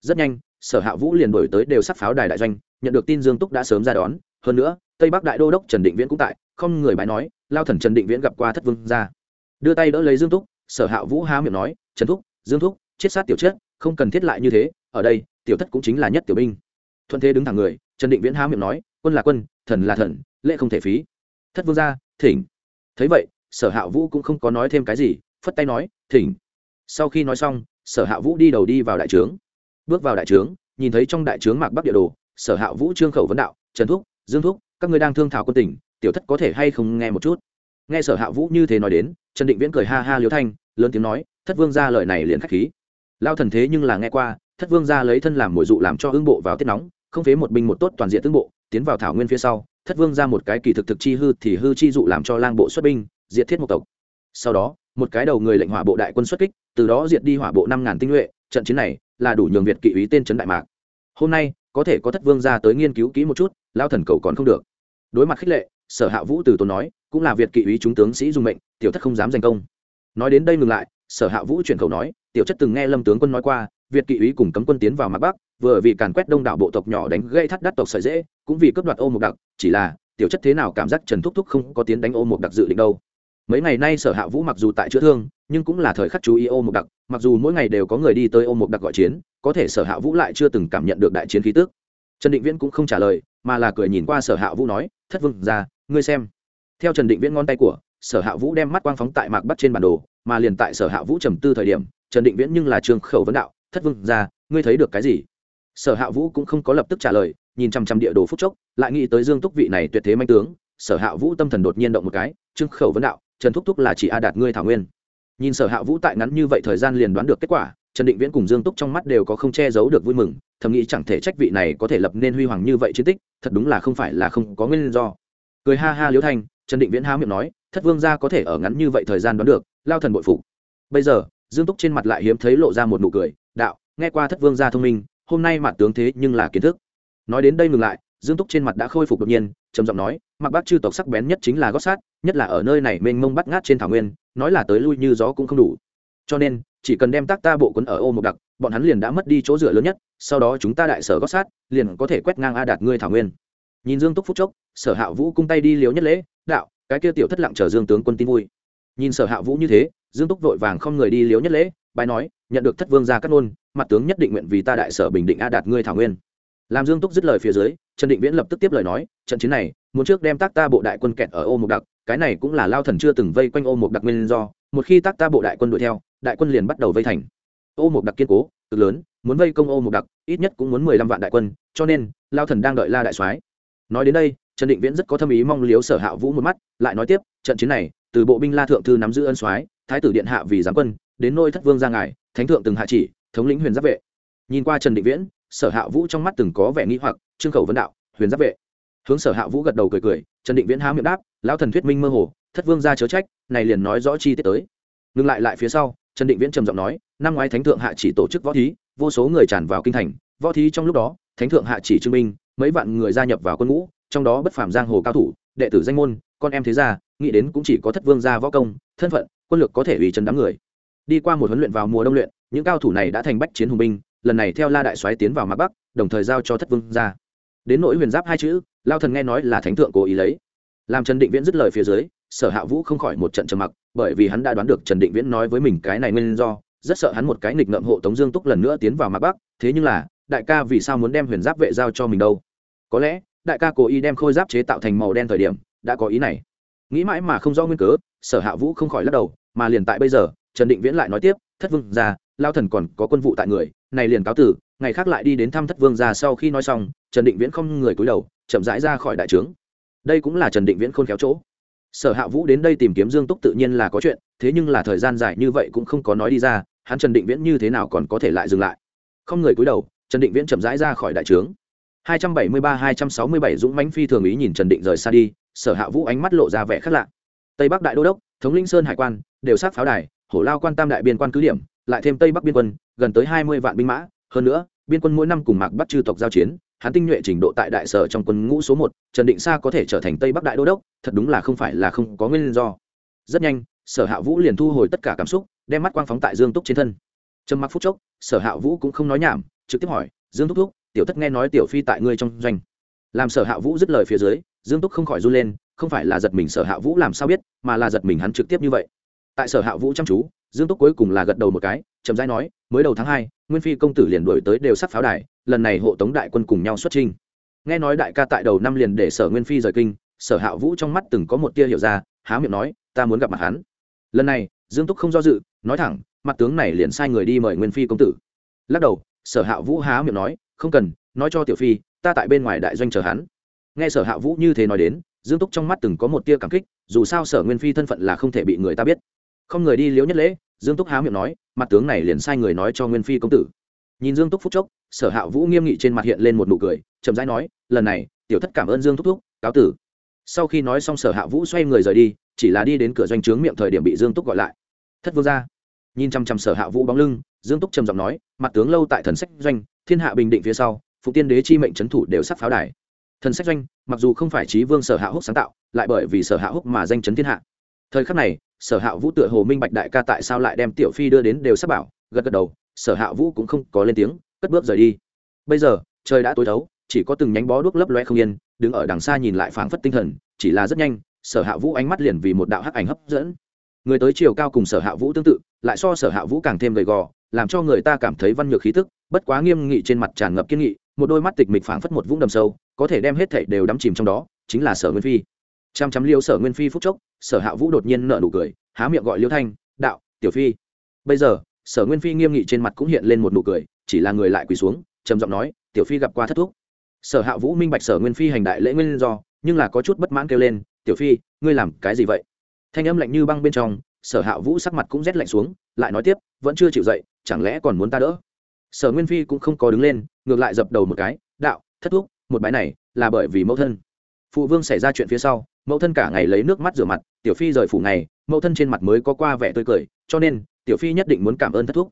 Speaker 1: Rất nhanh sở hạ vũ liền đổi tới đều sắc pháo đài đại doanh nhận được tin dương túc đã sớm ra đón. Hơn nữa tây bắc đại đô đốc trần định viễn cũng tại không người bái nói lao thần trần định viễn gặp qua thất vương ra đưa tay đỡ lấy dương túc sở hạ vũ há miệng nói trần thúc dương thúc chết sát tiểu chết, không cần thiết lại như thế ở đây tiểu thất cũng chính là nhất tiểu binh. Thuận thế đứng thẳng người trần định viễn há miệng nói quân là quân thần là thần lễ không thể phí. Thất vương gia thỉnh. Thấy vậy sở hạ vũ cũng không có nói thêm cái gì, phất tay nói, thỉnh. Sau khi nói xong, sở hạ vũ đi đầu đi vào đại trướng. Bước vào đại trướng, nhìn thấy trong đại trướng mạc bắc địa đồ, sở hạ vũ trương khẩu vấn đạo, trần thúc, dương thúc, các ngươi đang thương thảo quân tỉnh tiểu thất có thể hay không nghe một chút? Nghe sở hạ vũ như thế nói đến, trần định viễn cười ha ha liếu thanh, lớn tiếng nói, thất vương ra lời này liền k h á c h khí. Lao thần thế nhưng là nghe qua, thất vương ra lấy thân làm mồi dụ làm cho hưng bộ vào tiết nóng, không phế một binh một tốt toàn diện tương bộ, tiến vào thảo nguyên phía sau, thất vương ra một cái kỳ thực thực chi hư thì hư chi dụ làm cho lang bộ xuất binh diệt thiết một tộc. Sau đó, một cái đầu người lệnh hỏa bộ đại quân xuất kích, từ đó diệt đi hỏa bộ năm ngàn tinh nhuệ, trận chiến này là đủ nhường việt kỵ ý tên trấn đại mạc. Hôm nay, có thể có thất vương ra tới nghiên cứu kỹ một chút lao thần cầu còn không được. Đối mặt khích lệ, sở hạ vũ từ tốn nói, cũng là việt kỵ ý chúng tướng sĩ dùng mệnh, tiểu thất không dám giành công. Nói đến đây ngừng lại, sở hạ vũ chuyển khẩu nói, tiểu chất từng nghe lâm tướng quân nói qua, việt kỵ ý cùng cấm quân tiến vào mặt bắc, vừa vì càn quét đông đảo bộ tộc nhỏ đánh gây thắt đắt tộc sợi dễ cũng vì cướp đoạt ô một đặc, chỉ là, tiểu chất thế nào cảm giác trần thúc thúc không có tiến đánh ô một đặc dự định đâu mấy ngày nay sở hạ vũ mặc dù tại chữa thương, nhưng cũng là thời khắc chú ý ô một đặc, mặc dù mỗi ngày đều có người đi tới ô một đặc gọi chiến, có thể sở hạ vũ lại chưa từng cảm nhận được đại chiến khí tước trần định viễn cũng không trả lời, mà là cười nhìn qua sở hạ vũ nói, thất vương ra ngươi xem. Theo trần định viễn ngón tay của, sở hạ vũ đem mắt quang phóng tại mạc bắt trên bản đồ, mà liền tại sở hạ vũ trầm tư thời điểm, trần định viễn nhưng là trường khẩu vấn đạo, thất vương ra ngươi thấy được cái gì? Sở hạ vũ cũng không có lập tức trả lời, nhìn chằm chằm địa đồ phúc chốc, lại nghĩ tới dương túc vị này tuyệt thế manh tướng, sở hạ vũ tâm thần đột nhiên động một cái, trương khẩu vấn đạo trần thúc thúc là chỉ a đạt ngươi thảo nguyên. Nhìn sở hạ vũ tại ngắn như vậy thời gian liền đoán được kết quả, trần định viễn cùng dương túc trong mắt đều có không che giấu được vui mừng, thầm nghĩ chẳng thể trách vị này có thể lập nên huy hoàng như vậy chiến tích, thật đúng là không phải là không có nguyên do. Cười ha ha liễu thanh, trần định viễn há miệng nói, thất vương gia có thể ở ngắn như vậy thời gian đoán được, lao thần bội phục. Bây giờ, dương túc trên mặt lại hiếm thấy lộ ra một nụ cười, đạo, nghe qua thất vương gia thông minh, hôm nay mặt tướng thế nhưng là kiến thức. Nói đến đây ngừng lại dương túc trên mặt đã khôi phục đột nhiên, trầm giọng nói, mặc bác chư tộc sắc bén nhất chính là gót sát, nhất là ở nơi này mênh mông bắt ngát trên thảo nguyên, nói là tới lui như gió cũng không đủ. Cho nên, chỉ cần đem tác ta bộ quấn ở ô một đặc, bọn hắn liền đã mất đi chỗ dựa lớn nhất, sau đó chúng ta đại sở gót sát, liền có thể quét ngang a đạt ngươi thảo nguyên. Nhìn dương túc phúc chốc, sở hạ vũ cung tay đi liếu nhất lễ, đạo, cái kia tiểu thất lặng chờ dương tướng quân tin vui. Nhìn sở hạ vũ như thế, dương túc vội vàng không người đi liếu nhất lễ bài nói, nhận được thất vương ra cắt nôn mặt tướng nhất định nguyện vì ta đại sở bình định a đạt ngươi thảo nguyên làm dương túc dứt lời phía dưới, trần định viễn lập tức tiếp lời nói, trận chiến này, muốn trước đem tác ta bộ đại quân kẹt ở ô mục đặc, cái này cũng là lao thần chưa từng vây quanh ô mục đặc nguyên do, một khi tác ta bộ đại quân đuổi theo, đại quân liền bắt đầu vây thành. Ô mục đặc kiên cố, cực lớn, muốn vây công ô mục đặc, ít nhất cũng muốn mười lăm vạn đại quân, cho nên, lao thần đang đợi la đại soái. Nói đến đây, trần định viễn rất có tâm ý mong liếu sở hạ vũ một mắt, lại nói tiếp, trận chiến này, từ bộ binh la thượng thư nắm giữ ân soái, thái tử điện hạ vì giám quân, đến nôi thất vương ra ngài, thánh thượng từng hạ chỉ, thống lĩnh huyền giáp vệ. Nhìn qua trần định viễn sở hạ vũ trong mắt từng có vẻ nghĩ hoặc, trương khẩu vấn đạo, huyền giáp vệ. Hướng sở hạ vũ gật đầu cười cười, trần định viễn há miệng đáp, lão thần thuyết minh mơ hồ, thất vương ra chớ trách, này liền nói rõ chi tiết tới. Ngừng lại lại phía sau, trần định viễn trầm giọng nói, năm ngoái thánh thượng hạ chỉ tổ chức võ thí, vô số người tràn vào kinh thành, võ thí trong lúc đó, thánh thượng hạ chỉ chứng minh, mấy vạn người gia nhập vào quân ngũ, trong đó bất phàm giang hồ cao thủ, đệ tử danh môn, con em thế gia, nghĩ đến cũng chỉ có thất vương gia võ công, thân phận, quân lực có thể ủy chân đám người. Đi qua một huấn luyện vào mùa đông luyện, những cao thủ này đã thành bách chiến hùng binh lần này theo la đại soái tiến vào mạc bắc, đồng thời giao cho thất vương ra đến nỗi huyền giáp hai chữ, lao thần nghe nói là thánh thượng cố ý lấy. Làm trần định viễn dứt lời phía dưới, sở hạ vũ không khỏi một trận trầm mặc, bởi vì hắn đã đoán được trần định viễn nói với mình cái này nguyên do, rất sợ hắn một cái nghịch ngợm hộ tống dương túc lần nữa tiến vào mạc bắc, thế nhưng là, đại ca vì sao muốn đem huyền giáp vệ giao cho mình đâu? Có lẽ, đại ca cố ý đem khôi giáp chế tạo thành màu đen thời điểm, đã có ý này. Nghĩ mãi mà không rõ nguyên cớ, sở hạ vũ không khỏi lắc đầu, mà liền tại bây giờ, trần định viễn lại nói tiếp, thất vương ra lao thần còn có quân vụ tại người này liền cáo tử, ngày khác lại đi đến thăm thất vương ra sau khi nói xong, trần định viễn không người cúi đầu, chậm rãi ra khỏi đại trướng. Đây cũng là trần định viễn khôn khéo chỗ. Sở hạ vũ đến đây tìm kiếm dương túc tự nhiên là có chuyện, thế nhưng là thời gian dài như vậy cũng không có nói đi ra, hắn trần định viễn như thế nào còn có thể lại dừng lại? Không người cúi đầu, trần định viễn chậm rãi ra khỏi đại trướng. 273-267 dũng mãnh phi thường ý nhìn trần định rời xa đi, sở hạ vũ ánh mắt lộ ra vẻ khác lạ. Tây bắc đại đô đốc, thống linh sơn hải quan, đều sát pháo đài, hổ lao quan tam đại biên quan cứ điểm, lại thêm tây bắc biên quân gần tới hai mươi vạn binh mã. Hơn nữa, biên quân mỗi năm cùng mạc bắt chư tộc giao chiến, hắn tinh nhuệ trình độ tại đại sở trong quân ngũ số một, trần định sa có thể trở thành tây bắc đại đô đốc, thật đúng là không phải là không có nguyên do. Rất nhanh, sở hạ vũ liền thu hồi tất cả cảm xúc, đem mắt quang phóng tại dương túc trên thân. Trầm mặc phút chốc, sở hạ vũ cũng không nói nhảm, trực tiếp hỏi, dương túc thúc, tiểu thất nghe nói tiểu phi tại ngươi trong doanh. Làm sở hạ vũ dứt lời phía dưới, dương túc không khỏi run lên, không phải là giật mình sở hạ vũ làm sao biết, mà là giật mình hắn trực tiếp như vậy tại sở hạ vũ chăm chú, dương túc cuối cùng là gật đầu một cái, chậm rãi nói, mới đầu tháng hai, nguyên phi công tử liền đổi tới đều sắp pháo đài, lần này hộ tống đại quân cùng nhau xuất trinh nghe nói đại ca tại đầu năm liền để sở nguyên phi rời kinh, sở hạ vũ trong mắt từng có một tia hiểu ra, há miệng nói, ta muốn gặp mặt hắn. Lần này, dương túc không do dự, nói thẳng, mặt tướng này liền sai người đi mời nguyên phi công tử. Lắc đầu, sở hạ vũ há miệng nói, không cần, nói cho tiểu phi, ta tại bên ngoài đại doanh chờ hắn. Nghe sở hạ vũ như thế nói đến, dương túc trong mắt từng có một tia cảm kích, dù sao sở nguyên phi thân phận là không thể bị người ta biết không người đi liếu nhất lễ, dương túc há miệng nói, mặt tướng này liền sai người nói cho nguyên phi công tử. Nhìn dương túc phúc chốc, sở hạ vũ nghiêm nghị trên mặt hiện lên một nụ cười, chậm rãi nói, lần này, tiểu thất cảm ơn dương thúc thúc, cáo tử. Sau khi nói xong sở hạ vũ xoay người rời đi, chỉ là đi đến cửa doanh trướng miệng thời điểm bị dương túc gọi lại. Thất vương ra nhìn chăm chăm sở hạ vũ bóng lưng, dương túc trầm giọng nói, mặt tướng lâu tại thần sách doanh, thiên hạ bình định phía sau phụ tiên đế chi mệnh trấn thủ đều sắp pháo đài. Thần sách doanh, mặc dù không phải trí vương sở hạ húc sáng tạo, lại bởi vì sở hạ húc mà danh chấn thiên hạ thời khắc này, sở hạ vũ tựa hồ minh bạch đại ca tại sao lại đem tiểu phi đưa đến đều sắp bảo, gật gật đầu, sở hạ vũ cũng không có lên tiếng, cất bước rời đi. Bây giờ, trời đã tối thấu chỉ có từng nhánh bó đuốc lấp loe không yên, đứng ở đằng xa nhìn lại phảng phất tinh thần, chỉ là rất nhanh, sở hạ vũ ánh mắt liền vì một đạo hắc ảnh hấp dẫn. Người tới chiều cao cùng sở hạ vũ tương tự, lại so sở hạ vũ càng thêm gầy gò, làm cho người ta cảm thấy văn nhược khí tức, bất quá nghiêm nghị trên mặt tràn ngập kiên nghị, một đôi mắt tịch mịch phảng phất một vũng đầm sâu, có thể đem hết thảy đều đắm chìm trong đó, chính là sở nguyên phi. Chăm chăm liêu sở nguyên phi phúc chốc sở hạ vũ đột nhiên nở nụ cười, há miệng gọi liêu thanh, đạo, tiểu phi. Bây giờ, sở nguyên phi nghiêm nghị trên mặt cũng hiện lên một nụ cười, chỉ là người lại quỳ xuống, trầm giọng nói, tiểu phi gặp qua thất thúc. Sở hạ vũ minh bạch sở nguyên phi hành đại lễ nguyên do, nhưng là có chút bất mãn kêu lên, tiểu phi, ngươi làm cái gì vậy? Thanh âm lạnh như băng bên trong, sở hạ vũ sắc mặt cũng rét lạnh xuống, lại nói tiếp, vẫn chưa chịu dậy, chẳng lẽ còn muốn ta đỡ? Sở nguyên phi cũng không có đứng lên, ngược lại dập đầu một cái, đạo, thất thúc, một bãi này là bởi vì mẫu thân. Phụ vương xảy ra chuyện phía sau mẫu thân cả ngày lấy nước mắt rửa mặt tiểu phi rời phủ này, mẫu thân trên mặt mới có qua vẻ tươi cười cho nên tiểu phi nhất định muốn cảm ơn thất thúc.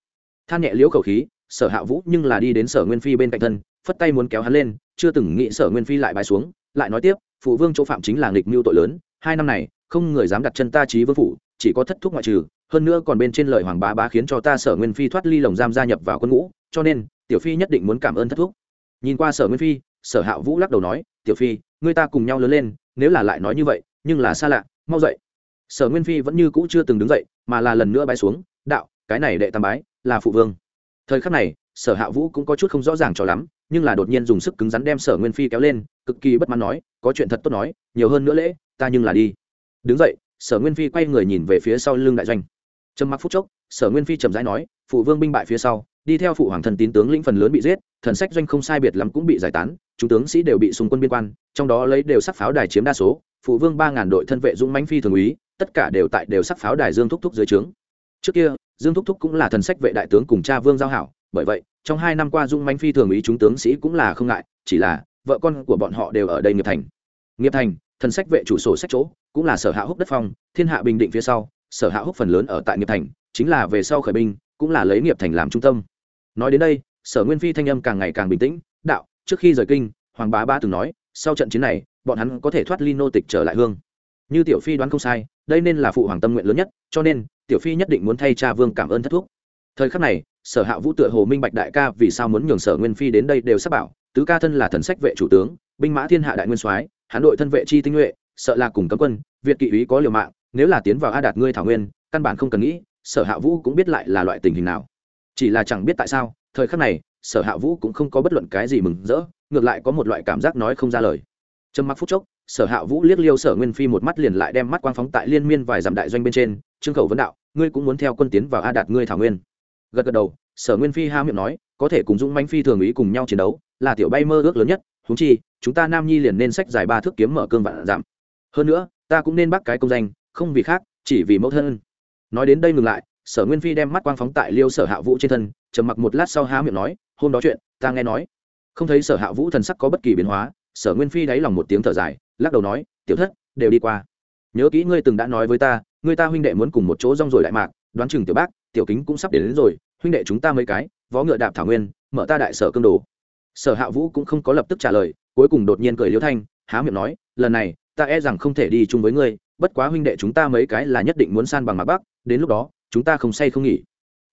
Speaker 1: Than nhẹ liễu khẩu khí sở hạ vũ nhưng là đi đến sở nguyên phi bên cạnh thân phất tay muốn kéo hắn lên chưa từng nghĩ sở nguyên phi lại bài xuống lại nói tiếp phụ vương chỗ phạm chính là nghịch mưu tội lớn hai năm này không người dám đặt chân ta trí vương phủ chỉ có thất thúc ngoại trừ hơn nữa còn bên trên lời hoàng bá bá khiến cho ta sở nguyên phi thoát ly lồng giam gia nhập vào quân ngũ cho nên tiểu phi nhất định muốn cảm ơn thất thúc. Nhìn qua sở nguyên phi sở hạ vũ lắc đầu nói tiểu phi người ta cùng nhau lớn lên nếu là lại nói như vậy, nhưng là xa lạ, mau dậy. Sở nguyên phi vẫn như cũ chưa từng đứng dậy, mà là lần nữa bái xuống, đạo, cái này đệ tam bái là phụ vương. Thời khắc này, sở hạ vũ cũng có chút không rõ ràng cho lắm, nhưng là đột nhiên dùng sức cứng rắn đem sở nguyên phi kéo lên, cực kỳ bất mãn nói, có chuyện thật tốt nói, nhiều hơn nữa lễ, ta nhưng là đi. Đứng dậy, sở nguyên phi quay người nhìn về phía sau lưng đại doanh. Trầm mặc phút chốc, sở nguyên phi trầm rãi nói, phụ vương binh bại phía sau đi theo phụ hoàng thần tín tướng lĩnh phần lớn bị giết, thần sách doanh không sai biệt lắm cũng bị giải tán, chúng tướng sĩ đều bị xung quân biên quan, trong đó lấy đều sắc pháo đài chiếm đa số, phụ vương ba ngàn đội thân vệ dũng mãnh phi thường úy, tất cả đều tại đều sắc pháo đài dương thúc thúc dưới trướng. Trước kia, dương thúc thúc cũng là thần sách vệ đại tướng cùng cha vương giao hảo, bởi vậy, trong hai năm qua dũng mãnh phi thường úy chúng tướng sĩ cũng là không ngại, chỉ là vợ con của bọn họ đều ở đây nghiệp thành. Nghiệp thành, thần sách vệ chủ sổ sách chỗ, cũng là sở hạ húc đất phong, thiên hạ bình định phía sau, sở hạ húc phần lớn ở tại nghiệp thành, chính là về sau khởi binh, cũng là lấy nghiệp thành làm trung tâm nói đến đây, sở nguyên phi thanh âm càng ngày càng bình tĩnh, đạo, trước khi rời kinh, hoàng bá ba từng nói, sau trận chiến này, bọn hắn có thể thoát ly nô tịch trở lại hương. Như tiểu phi đoán không sai, đây nên là phụ hoàng tâm nguyện lớn nhất, cho nên, tiểu phi nhất định muốn thay cha vương cảm ơn thất thúc. Thời khắc này, sở hạ vũ tựa hồ minh bạch đại ca vì sao muốn nhường sở nguyên phi đến đây đều sắp bảo, tứ ca thân là thần sách vệ chủ tướng, binh mã thiên hạ đại nguyên soái hán đội thân vệ chi tinh nhuệ, sợ là cùng cấm quân, việt kỵ úy có liều mạng, nếu là tiến vào a đạt ngươi thảo nguyên, căn bản không cần nghĩ, sở hạ vũ cũng biết lại là loại tình hình nào chỉ là chẳng biết tại sao, thời khắc này, sở hạ vũ cũng không có bất luận cái gì mừng rỡ, ngược lại có một loại cảm giác nói không ra lời. Trầm mặc phút chốc, sở hạ vũ liếc liêu sở nguyên phi một mắt liền lại đem mắt quang phóng tại liên miên vài dặm đại doanh bên trên, trương khẩu vấn đạo, ngươi cũng muốn theo quân tiến vào a đạt ngươi thảo nguyên. Gật gật đầu, sở nguyên phi ha miệng nói, có thể cùng dũng manh phi thường ý cùng nhau chiến đấu, là tiểu bay mơ ước lớn nhất húng chi, chúng ta nam nhi liền nên sách dài ba thước kiếm mở cương vạn giảm hơn nữa, ta cũng nên bắt cái công danh, không vì khác, chỉ vì mẫu thân. Nói đến đây ngừng lại sở nguyên phi đem mắt quang phóng tại liêu sở hạ vũ trên thân trầm mặc một lát sau há miệng nói hôm đó chuyện ta nghe nói. Không thấy sở hạ vũ thần sắc có bất kỳ biến hóa sở nguyên phi đáy lòng một tiếng thở dài lắc đầu nói tiểu thất đều đi qua. Nhớ kỹ ngươi từng đã nói với ta ngươi ta huynh đệ muốn cùng một chỗ rong rồi đại mạc đoán chừng tiểu bác tiểu kính cũng sắp đến, đến rồi huynh đệ chúng ta mấy cái vó ngựa đạp thảo nguyên mở ta đại sở cương đồ. Sở hạ vũ cũng không có lập tức trả lời cuối cùng đột nhiên cười liêu thanh há miệng nói lần này ta e rằng không thể đi chung với ngươi bất quá huynh đệ chúng ta mấy cái là nhất định muốn san bằng mặt bắc đến lúc đó chúng ta không say không nghỉ.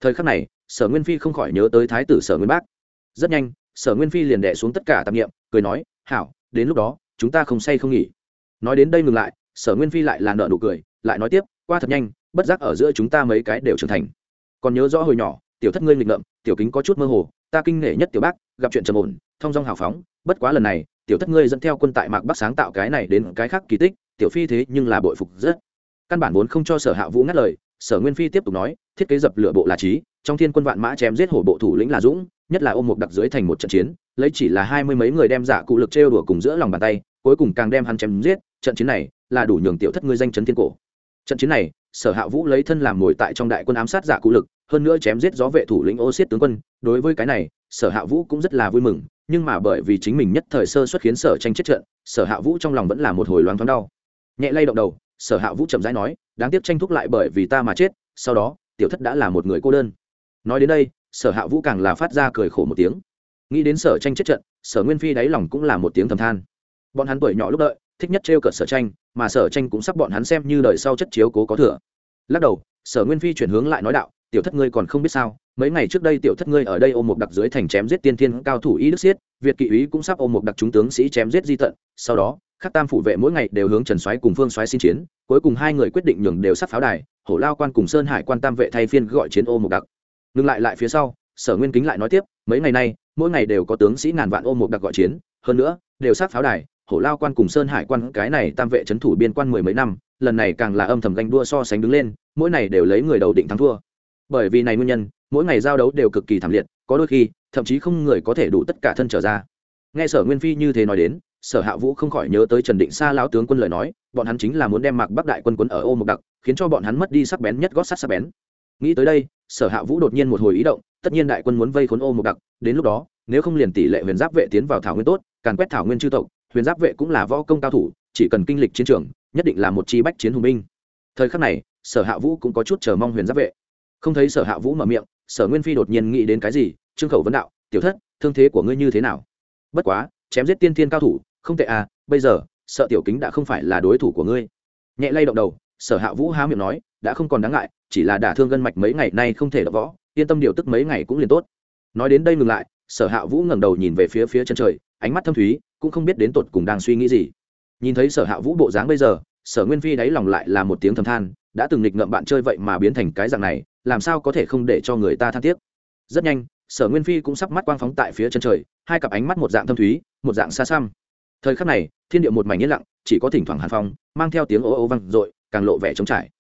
Speaker 1: Thời khắc này, sở nguyên phi không khỏi nhớ tới thái tử sở nguyên bác. Rất nhanh, sở nguyên phi liền đẻ xuống tất cả tạp nghiệm cười nói, hảo, đến lúc đó, chúng ta không say không nghỉ. Nói đến đây ngừng lại, sở nguyên phi lại là nợ nụ cười, lại nói tiếp, qua thật nhanh, bất giác ở giữa chúng ta mấy cái đều trưởng thành. Còn nhớ rõ hồi nhỏ, tiểu thất ngươi nghịch ngợm, tiểu kính có chút mơ hồ, ta kinh nể nhất tiểu bác, gặp chuyện trầm ổn thong dong hào phóng, bất quá lần này, tiểu thất ngươi dẫn theo quân tại mạc bắc sáng tạo cái này đến cái khác kỳ tích, tiểu phi thế nhưng là bội phục rất. Căn bản vốn không cho sở hạ vũ ngắt lời sở nguyên phi tiếp tục nói, thiết kế dập lửa bộ là trí, trong thiên quân vạn mã chém giết hổ bộ thủ lĩnh là dũng, nhất là ôm một đặc dưới thành một trận chiến, lấy chỉ là hai mươi mấy người đem giả cụ lực trêu đùa cùng giữa lòng bàn tay, cuối cùng càng đem hắn chém giết, trận chiến này là đủ nhường tiểu thất ngươi danh chấn thiên cổ. Trận chiến này, sở hạ vũ lấy thân làm ngồi tại trong đại quân ám sát giả cụ lực, hơn nữa chém giết gió vệ thủ lĩnh ô xiết tướng quân, đối với cái này, sở hạ vũ cũng rất là vui mừng, nhưng mà bởi vì chính mình nhất thời sơ xuất khiến sở tranh chết trận, sở hạ vũ trong lòng vẫn là một hồi loáng thoáng đau. Nhẹ lay động đầu sở hạ vũ chậm rãi nói, đáng tiếc tranh thúc lại bởi vì ta mà chết, sau đó, tiểu thất đã là một người cô đơn. Nói đến đây, sở hạ vũ càng là phát ra cười khổ một tiếng. Nghĩ đến sở tranh chết trận, sở nguyên phi đáy lòng cũng là một tiếng thầm than. Bọn hắn tuổi nhỏ lúc đợi, thích nhất trêu cợt sở tranh, mà sở tranh cũng sắp bọn hắn xem như đời sau chất chiếu cố có thừa. Lắc đầu, sở nguyên phi chuyển hướng lại nói đạo, tiểu thất ngươi còn không biết sao, mấy ngày trước đây tiểu thất ngươi ở đây ôm một đặc dưới thành chém giết tiên thiên cao thủ y đức siết việt kỵ úy cũng sắp ôm một đặc chúng tướng sĩ chém giết di tận, sau đó khắc tam phủ vệ mỗi ngày đều hướng trần soái cùng phương soái xin chiến cuối cùng hai người quyết định nhường đều sắp pháo đài, hổ lao quan cùng sơn hải quan tam vệ thay phiên gọi chiến ô một đặc. Ngừng lại lại phía sau, sở nguyên kính lại nói tiếp, mấy ngày nay, mỗi ngày đều có tướng sĩ ngàn vạn ô một đặc gọi chiến, hơn nữa, đều sát pháo đài, hổ lao quan cùng sơn hải quan cái này tam vệ c h ấ n thủ biên quan mười mấy năm, lần này càng là âm thầm ganh đua so sánh đứng lên, mỗi ngày đều lấy người đầu định thắng thua. Bởi vì này nguyên nhân, mỗi ngày giao đấu đều cực kỳ thảm liệt, có đôi khi, thậm chí không người có thể đủ tất cả thân trở ra. Nghe sở nguyên phi như thế nói đến sở hạ vũ không khỏi nhớ tới trần định sa lão tướng quân lời nói, bọn hắn chính là muốn đem mạc bắc đại quân quân ở ô một đặc, khiến cho bọn hắn mất đi sắc bén nhất gót sắt sắc bén. Nghĩ tới đây, sở hạ vũ đột nhiên một hồi ý động, tất nhiên đại quân muốn vây khốn ô một đặc, đến lúc đó, nếu không liền tỷ lệ huyền giáp vệ tiến vào thảo nguyên tốt, càn quét thảo nguyên chư tộc, huyền giáp vệ cũng là võ công cao thủ, chỉ cần kinh lịch chiến trường, nhất định là một chi bách chiến hùng binh. Thời khắc này, sở hạ vũ cũng có chút chờ mong huyền giáp vệ. Không thấy sở hạ vũ mở miệng, sở nguyên phi đột nhiên nghĩ đến cái gì, trương khẩu vấn đạo, tiểu thất, thương thế của ngươi như thế nào? Bất quá, chém giết tiên thiên cao thủ không tệ à bây giờ, sợ tiểu kính đã không phải là đối thủ của ngươi. Nhẹ lay động đầu, sở hạ vũ há miệng nói, đã không còn đáng ngại, chỉ là đả thương gân mạch mấy ngày nay không thể đập võ, yên tâm điều tức mấy ngày cũng liền tốt. Nói đến đây ngừng lại, sở hạ vũ ngẩng đầu nhìn về phía phía chân trời, ánh mắt thâm thúy, cũng không biết đến tột cùng đang suy nghĩ gì. Nhìn thấy sở hạ vũ bộ dáng bây giờ, sở nguyên phi đáy lòng lại là một tiếng thầm than, đã từng nghịch ngợm bạn chơi vậy mà biến thành cái dạng này, làm sao có thể không để cho người ta than tiếc. Rất nhanh, sở nguyên phi cũng sắp mắt quang phóng tại phía chân trời, hai cặp ánh mắt một dạng thâm thúy, một dạng xa xăm thời khắc này, thiên địa một mảnh yên lặng, chỉ có thỉnh thoảng hàn phong mang theo tiếng ô ô vang dội, càng lộ vẻ trống trải.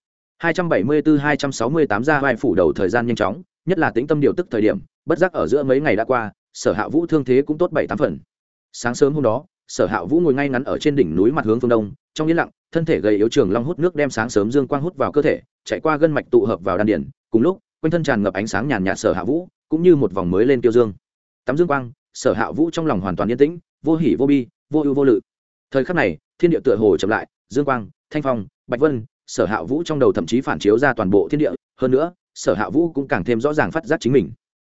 Speaker 1: 274-268 ra vai phủ đầu thời gian nhanh chóng, nhất là tĩnh tâm điều tức thời điểm, bất giác ở giữa mấy ngày đã qua, sở hạ vũ thương thế cũng tốt bảy tám phần. Sáng sớm hôm đó, sở hạ vũ ngồi ngay ngắn ở trên đỉnh núi mặt hướng phương đông, trong yên lặng, thân thể gầy yếu trường long hút nước đem sáng sớm dương quang hút vào cơ thể, chạy qua gân mạch tụ hợp vào đan điển cùng lúc, quanh thân tràn ngập ánh sáng nhàn nhạt sở hạ vũ, cũng như một vòng mới lên tiêu dương. Tắm dương quang, sở hạ vũ trong lòng hoàn toàn yên tĩnh, vô hỉ vô bi vô ưu vô lự. Thời khắc này, thiên địa tựa hồ chậm lại, dương quang, thanh phong, bạch vân, sở hạ vũ trong đầu thậm chí phản chiếu ra toàn bộ thiên địa, hơn nữa, sở hạ vũ cũng càng thêm rõ ràng phát giác chính mình.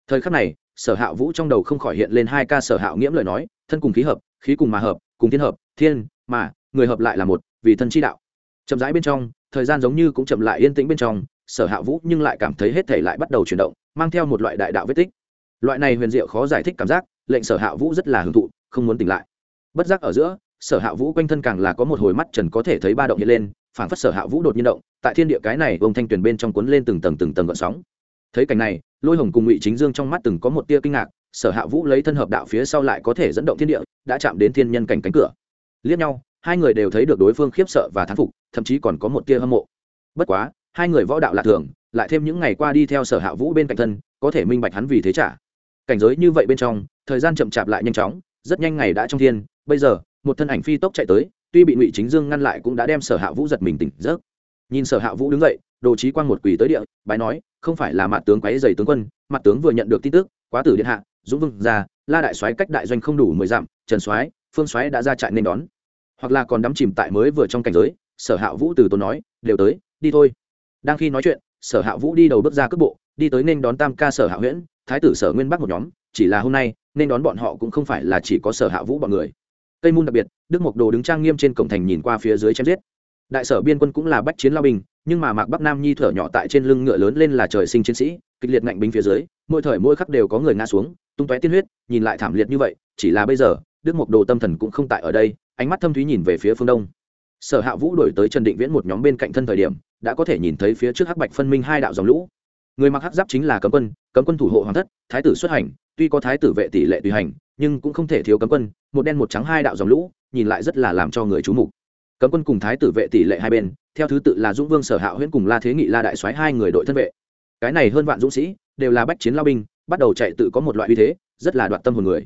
Speaker 1: Thời khắc này, sở hạ vũ trong đầu không khỏi hiện lên hai ca sở hạ nghiễm lời nói, thân cùng khí hợp, khí cùng mà hợp, cùng thiên hợp, thiên, mà, người hợp lại là một, vì thân chi đạo. Chậm rãi bên trong, thời gian giống như cũng chậm lại yên tĩnh bên trong, sở hạ vũ nhưng lại cảm thấy hết thể lại bắt đầu chuyển động, mang theo một loại đại đạo vết tích. Loại này huyền diệu khó giải thích cảm giác, lệnh sở hạ vũ rất là hưởng thụ, không muốn tỉnh lại bất giác ở giữa, sở hạ vũ quanh thân càng là có một hồi mắt trần có thể thấy ba động hiện lên, phảng phất sở hạ vũ đột nhiên động, tại thiên địa cái này ông thanh tuyền bên trong cuốn lên từng tầng từng tầng gợn sóng. Thấy cảnh này, lôi hồng cùng ngụy chính dương trong mắt từng có một tia kinh ngạc, sở hạ vũ lấy thân hợp đạo phía sau lại có thể dẫn động thiên địa, đã chạm đến thiên nhân cảnh cánh cửa. Liếc nhau, hai người đều thấy được đối phương khiếp sợ và thán phục, thậm chí còn có một tia hâm mộ. Bất quá, hai người võ đạo lạ thường, lại thêm những ngày qua đi theo sở hạ vũ bên cạnh thân, có thể minh bạch hắn vì thế trả. Cảnh giới như vậy bên trong, thời gian chậm chạp lại nhanh chóng, rất nhanh ngày đã trong thiên bây giờ, một thân ảnh phi tốc chạy tới, tuy bị ngụy chính dương ngăn lại cũng đã đem sở hạ vũ giật mình tỉnh giấc. Nhìn sở hạ vũ đứng dậy, đồ trí quang một quỳ tới địa, bái nói, không phải là mặt tướng quấy dày tướng quân mặt tướng vừa nhận được tin tức, quá tử điện hạ, dũng vương ra, la đại soái cách đại doanh không đủ mười dặm, trần soái, phương soái đã ra trại nên đón. Hoặc là còn đắm chìm tại mới vừa trong cảnh giới, sở hạ vũ từ tốn nói, đều tới, đi thôi. Đang khi nói chuyện, sở hạ vũ đi đầu bước ra cước bộ, đi tới nên đón tam ca sở hạ huyễn, thái tử sở nguyên bắc một nhóm, chỉ là hôm nay, nên đón bọn họ cũng không phải là chỉ có sở hạ vũ bọn người cây môn đặc biệt, đức mộc đồ đứng trang nghiêm trên cổng thành nhìn qua phía dưới chém giết. Đại sở biên quân cũng là bách chiến lao binh, nhưng mà mạc bắc nam nhi thở nhỏ tại trên lưng ngựa lớn lên là trời sinh chiến sĩ, kịch liệt ngạnh binh phía dưới, mỗi thời mỗi khắc đều có người ngã xuống, tung tóe tiên huyết, nhìn lại thảm liệt như vậy, chỉ là bây giờ, đức mộc đồ tâm thần cũng không tại ở đây, ánh mắt thâm thúy nhìn về phía phương đông. Sở hạ vũ đổi tới trần định viễn một nhóm bên cạnh thân thời điểm, đã có thể nhìn thấy phía trước hắc bạch phân minh hai đạo dòng lũ. Người mặc hắc giáp chính là cấm quân cấm quân thủ hộ hoàng thất, thái tử xuất hành, tuy có thái tử vệ tỷ lệ tùy hành nhưng cũng không thể thiếu cấm quân, một đen một trắng hai đạo dòng lũ, nhìn lại rất là làm cho người chú mục. Cấm quân cùng thái tử vệ tỷ lệ hai bên, theo thứ tự là dũng vương sở hạ huyễn cùng la thế nghị la đại soái hai người đội thân vệ. Cái này hơn vạn dũng sĩ, đều là bách chiến lao binh, bắt đầu chạy tự có một loại uy thế, rất là đoạn tâm hồn người.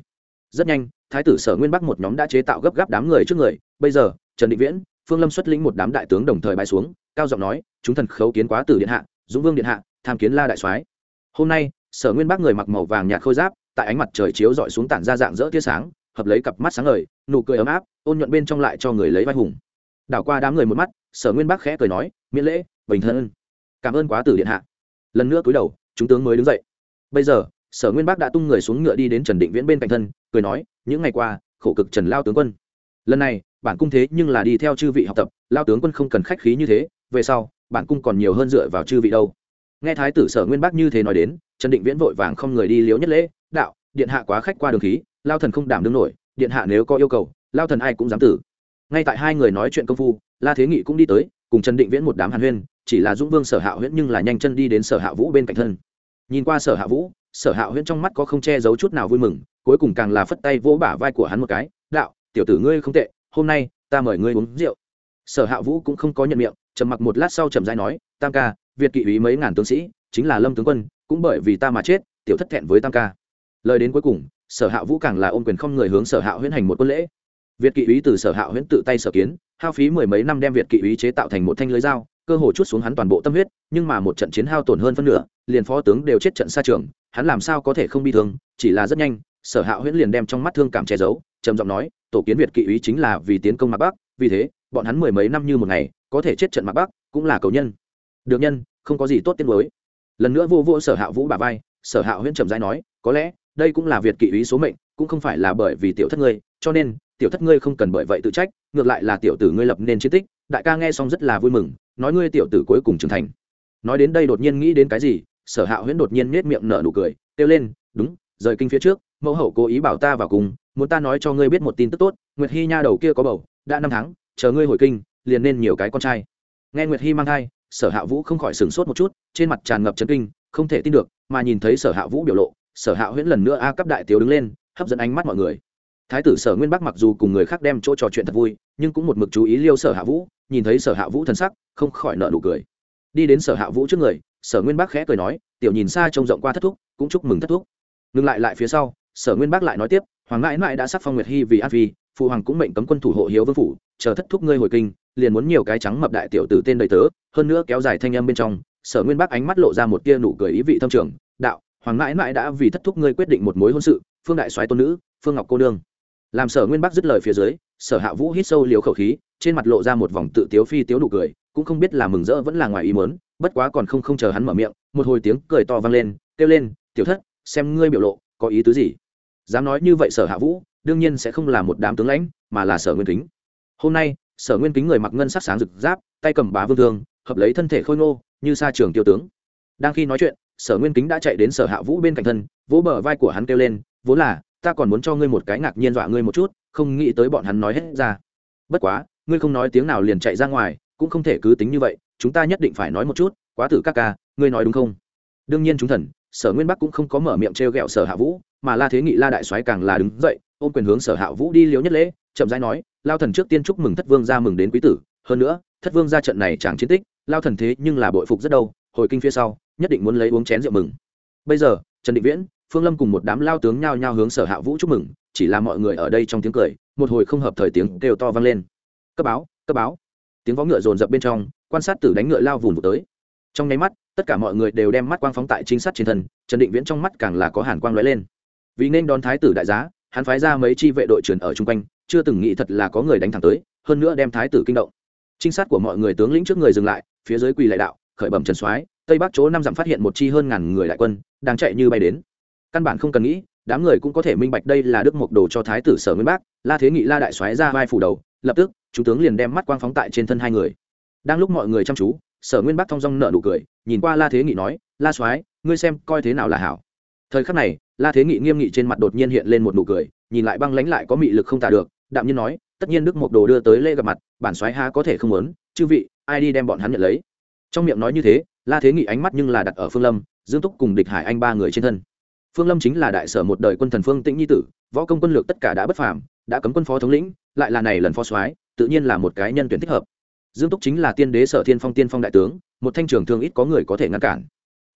Speaker 1: Rất nhanh, thái tử sở nguyên bắc một nhóm đã chế tạo gấp gáp đám người trước người, bây giờ, trần định viễn, phương lâm xuất lĩnh một đám đại tướng đồng thời bay xuống, cao giọng nói, chúng thần khấu kiến quá tử điện hạ, dũng vương điện hạ, tham kiến la đại soái. Hôm nay, sở nguyên bắc người mặc màu vàng nhạt khôi giáp tại ánh mặt trời chiếu dọi xuống tản ra dạng dỡ tia sáng, hợp lấy cặp mắt sáng ngời, nụ cười ấm áp, ôn nhuận bên trong lại cho người lấy vai hùng. Đảo qua đám người một mắt, sở nguyên bắc khẽ cười nói, miễn lễ, bình thân cảm ơn quá tử điện hạ. Lần nữa cúi đầu, chúng tướng mới đứng dậy. Bây giờ, sở nguyên bắc đã tung người xuống ngựa đi đến trần định viễn bên cạnh thân, cười nói, những ngày qua, khổ cực trần lao tướng quân. Lần này, bản cung thế nhưng là đi theo chư vị học tập, lao tướng quân không cần khách khí như thế, về sau, bản cung còn nhiều hơn dựa vào chư vị đâu. Nghe thái tử sở nguyên bắc như thế nói đến, trần định viễn vội vàng không người đi liếu nhất lễ đạo, điện hạ quá khách qua đường khí, lao thần không đảm đương nổi, điện hạ nếu có yêu cầu, lao thần ai cũng dám tử. Ngay tại hai người nói chuyện công phu, la thế nghị cũng đi tới, cùng trần định viễn một đám hàn huyên, chỉ là dũng vương sở hạ huyễn nhưng là nhanh chân đi đến sở hạ vũ bên cạnh thân. Nhìn qua sở hạ vũ, sở hạ huyễn trong mắt có không che giấu chút nào vui mừng, cuối cùng càng là phất tay vỗ bả vai của hắn một cái, đạo, tiểu tử ngươi không tệ, hôm nay ta mời ngươi uống rượu. Sở hạ vũ cũng không có nhận miệng, trầm mặc một lát sau trầm dai nói, tam ca, việt kỵ ý mấy ngàn tướng sĩ, chính là lâm tướng quân, cũng bởi vì ta mà chết, tiểu thất thẹn với tam ca lời đến cuối cùng, sở hạ vũ càng là ôm quyền không người hướng sở hạ huyễn hành một quân lễ. Việt kỵ úy từ sở hạ huyễn tự tay sở kiến, hao phí mười mấy năm đem việt kỵ úy chế tạo thành một thanh lưới dao, cơ hồ chút xuống hắn toàn bộ tâm huyết, nhưng mà một trận chiến hao tổn hơn phân nửa, liền phó tướng đều chết trận xa trường, hắn làm sao có thể không bi thương, chỉ là rất nhanh, sở hạ huyễn liền đem trong mắt thương cảm che giấu, trầm giọng nói, tổ kiến việt kỵ úy chính là vì tiến công mạc bắc, vì thế, bọn hắn mười mấy năm như một ngày, có thể chết trận mạc bắc, cũng là cầu nhân. Được nhân, không có gì tốt tiên mới lần nữa vô vô sở hạ vũ bà vai, sở hạ huyễn trầm rãi nói, có lẽ đây cũng là việt kỵ ý số mệnh, cũng không phải là bởi vì tiểu thất ngươi, cho nên, tiểu thất ngươi không cần bởi vậy tự trách, ngược lại là tiểu tử ngươi lập nên chiến tích, đại ca nghe xong rất là vui mừng, nói ngươi tiểu tử cuối cùng trưởng thành. Nói đến đây đột nhiên nghĩ đến cái gì, sở hạ huyễn đột nhiên nết miệng nở nụ cười, kêu lên, đúng, rời kinh phía trước, mẫu hậu cố ý bảo ta vào cùng, muốn ta nói cho ngươi biết một tin tức tốt, nguyệt hy nha đầu kia có bầu, đã năm tháng, chờ ngươi hồi kinh, liền nên nhiều cái con trai. Nghe nguyệt hy mang thai, sở hạ vũ không khỏi sửng sốt một chút, trên mặt tràn ngập trấn kinh, không thể tin được, mà nhìn thấy sở hạ vũ biểu lộ sở hạ huyễn lần nữa a cấp đại tiểu đứng lên, hấp dẫn ánh mắt mọi người. Thái tử sở nguyên bắc mặc dù cùng người khác đem chỗ trò chuyện thật vui, nhưng cũng một mực chú ý liêu sở hạ vũ, nhìn thấy sở hạ vũ thần sắc, không khỏi nợ nụ cười. Đi đến sở hạ vũ trước người, sở nguyên bắc khẽ cười nói, tiểu nhìn xa trông rộng qua thất thúc, cũng chúc mừng thất thúc. Ngừng lại lại phía sau, sở nguyên bắc lại nói tiếp, hoàng ngãi mãi đã sắc phong nguyệt hy vì an phi, phụ hoàng cũng mệnh cấm quân thủ hộ hiếu vương phủ, chờ thất thúc ngươi hồi kinh, liền muốn nhiều cái trắng mập đại tiểu tử tên đầy tớ, hơn nữa kéo dài thanh âm bên trong. Sở nguyên bắc ánh mắt lộ ra một tia nụ cười ý vị thâm trường, đạo hoàng mãi mãi đã vì thất thúc ngươi quyết định một mối hôn sự, phương đại soái tôn nữ, phương ngọc cô nương. Làm sở nguyên bắc dứt lời phía dưới, sở hạ vũ hít sâu liều khẩu khí, trên mặt lộ ra một vòng tự tiếu phi tiếu nụ cười, cũng không biết là mừng rỡ vẫn là ngoài ý mớn bất quá còn không không chờ hắn mở miệng, một hồi tiếng cười to vang lên, kêu lên, tiểu thất, xem ngươi biểu lộ, có ý tứ gì? Dám nói như vậy sở hạ vũ, đương nhiên sẽ không là một đám tướng lãnh, mà là sở nguyên kính. Hôm nay, sở nguyên kính người mặc ngân sắc sáng rực giáp, tay cầm bá vương thương, hợp lấy thân thể khôi ngô, như sa trường tiêu tướng. Đang khi nói chuyện sở nguyên kính đã chạy đến sở hạ vũ bên cạnh thân, vỗ bờ vai của hắn kêu lên, vốn là, ta còn muốn cho ngươi một cái ngạc nhiên dọa ngươi một chút, không nghĩ tới bọn hắn nói hết ra. Bất quá, ngươi không nói tiếng nào liền chạy ra ngoài, cũng không thể cứ tính như vậy, chúng ta nhất định phải nói một chút, quá tử các ca, ngươi nói đúng không? Đương nhiên chúng thần, sở nguyên bắc cũng không có mở miệng t r e o g ẹ o sở hạ vũ, mà la thế nghị la đại soái càng là đứng dậy, ôm quyền hướng sở hạ vũ đi liếu nhất lễ, chậm rãi nói, lao thần trước tiên chúc mừng thất vương ra mừng đến quý tử, hơn nữa, thất vương ra trận này chẳng chiến tích, lao thần thế nhưng là bội phục rất đâu hồi kinh phía sau, nhất định muốn lấy uống chén rượu mừng. Bây giờ, trần định viễn, phương lâm cùng một đám lao tướng nhao nhao hướng sở hạ vũ chúc mừng, chỉ là mọi người ở đây trong tiếng cười, một hồi không hợp thời tiếng kêu to vang lên. Cấp báo cấp báo. Tiếng vó ngựa rồn rập bên trong, quan sát tử đánh ngựa lao vùng vụt tới. Trong nháy mắt, tất cả mọi người đều đem mắt quang phóng tại chính sát trên thân, trần định viễn trong mắt càng là có hàn quang lóe lên. Vì nên đón thái tử đại giá, hắn phái ra mấy chi vệ đội trưởng ở chung quanh, chưa từng nghĩ thật là có người đánh thẳng tới, hơn nữa đem thái tử kinh động. Trinh sát của mọi người tướng lĩnh trước người dừng lại, phía dưới quỳ lại đạo khởi bẩm trần soái, tây bắc chỗ năm dặm phát hiện một chi hơn ngàn người đại quân, đang chạy như bay đến. Căn bản không cần nghĩ, đám người cũng có thể minh bạch đây là đức mộc đồ cho thái tử sở nguyên Bác. la thế nghị la đại soái ra vai phủ đầu, lập tức, chúng tướng liền đem mắt quang phóng tại trên thân hai người. Đang lúc mọi người chăm chú, sở nguyên Bác thong dong nợ nụ cười, nhìn qua la thế nghị nói, la soái, ngươi xem coi thế nào là hảo. Thời khắc này, la thế nghị nghiêm nghị trên mặt đột nhiên hiện lên một nụ cười, nhìn lại băng lánh lại có mị lực không tả được, đạm nhiên nói, tất nhiên đức mộc đồ đưa tới lễ gặp mặt, bản soái ha có thể không muốn, chư vị, ai đi đem bọn hắn nhận lấy? Trong miệng nói như thế, la thế nghị ánh mắt nhưng là đặt ở phương lâm, dương túc cùng địch hải anh ba người trên thân. Phương lâm chính là đại sở một đời quân thần phương tĩnh nhi tử, võ công quân lược tất cả đã bất phàm, đã cấm quân phó thống lĩnh, lại là này lần phó soái, tự nhiên là một cái nhân tuyển thích hợp. Dương túc chính là tiên đế sở thiên phong tiên phong đại tướng, một thanh trường thương ít có người có thể ngăn cản.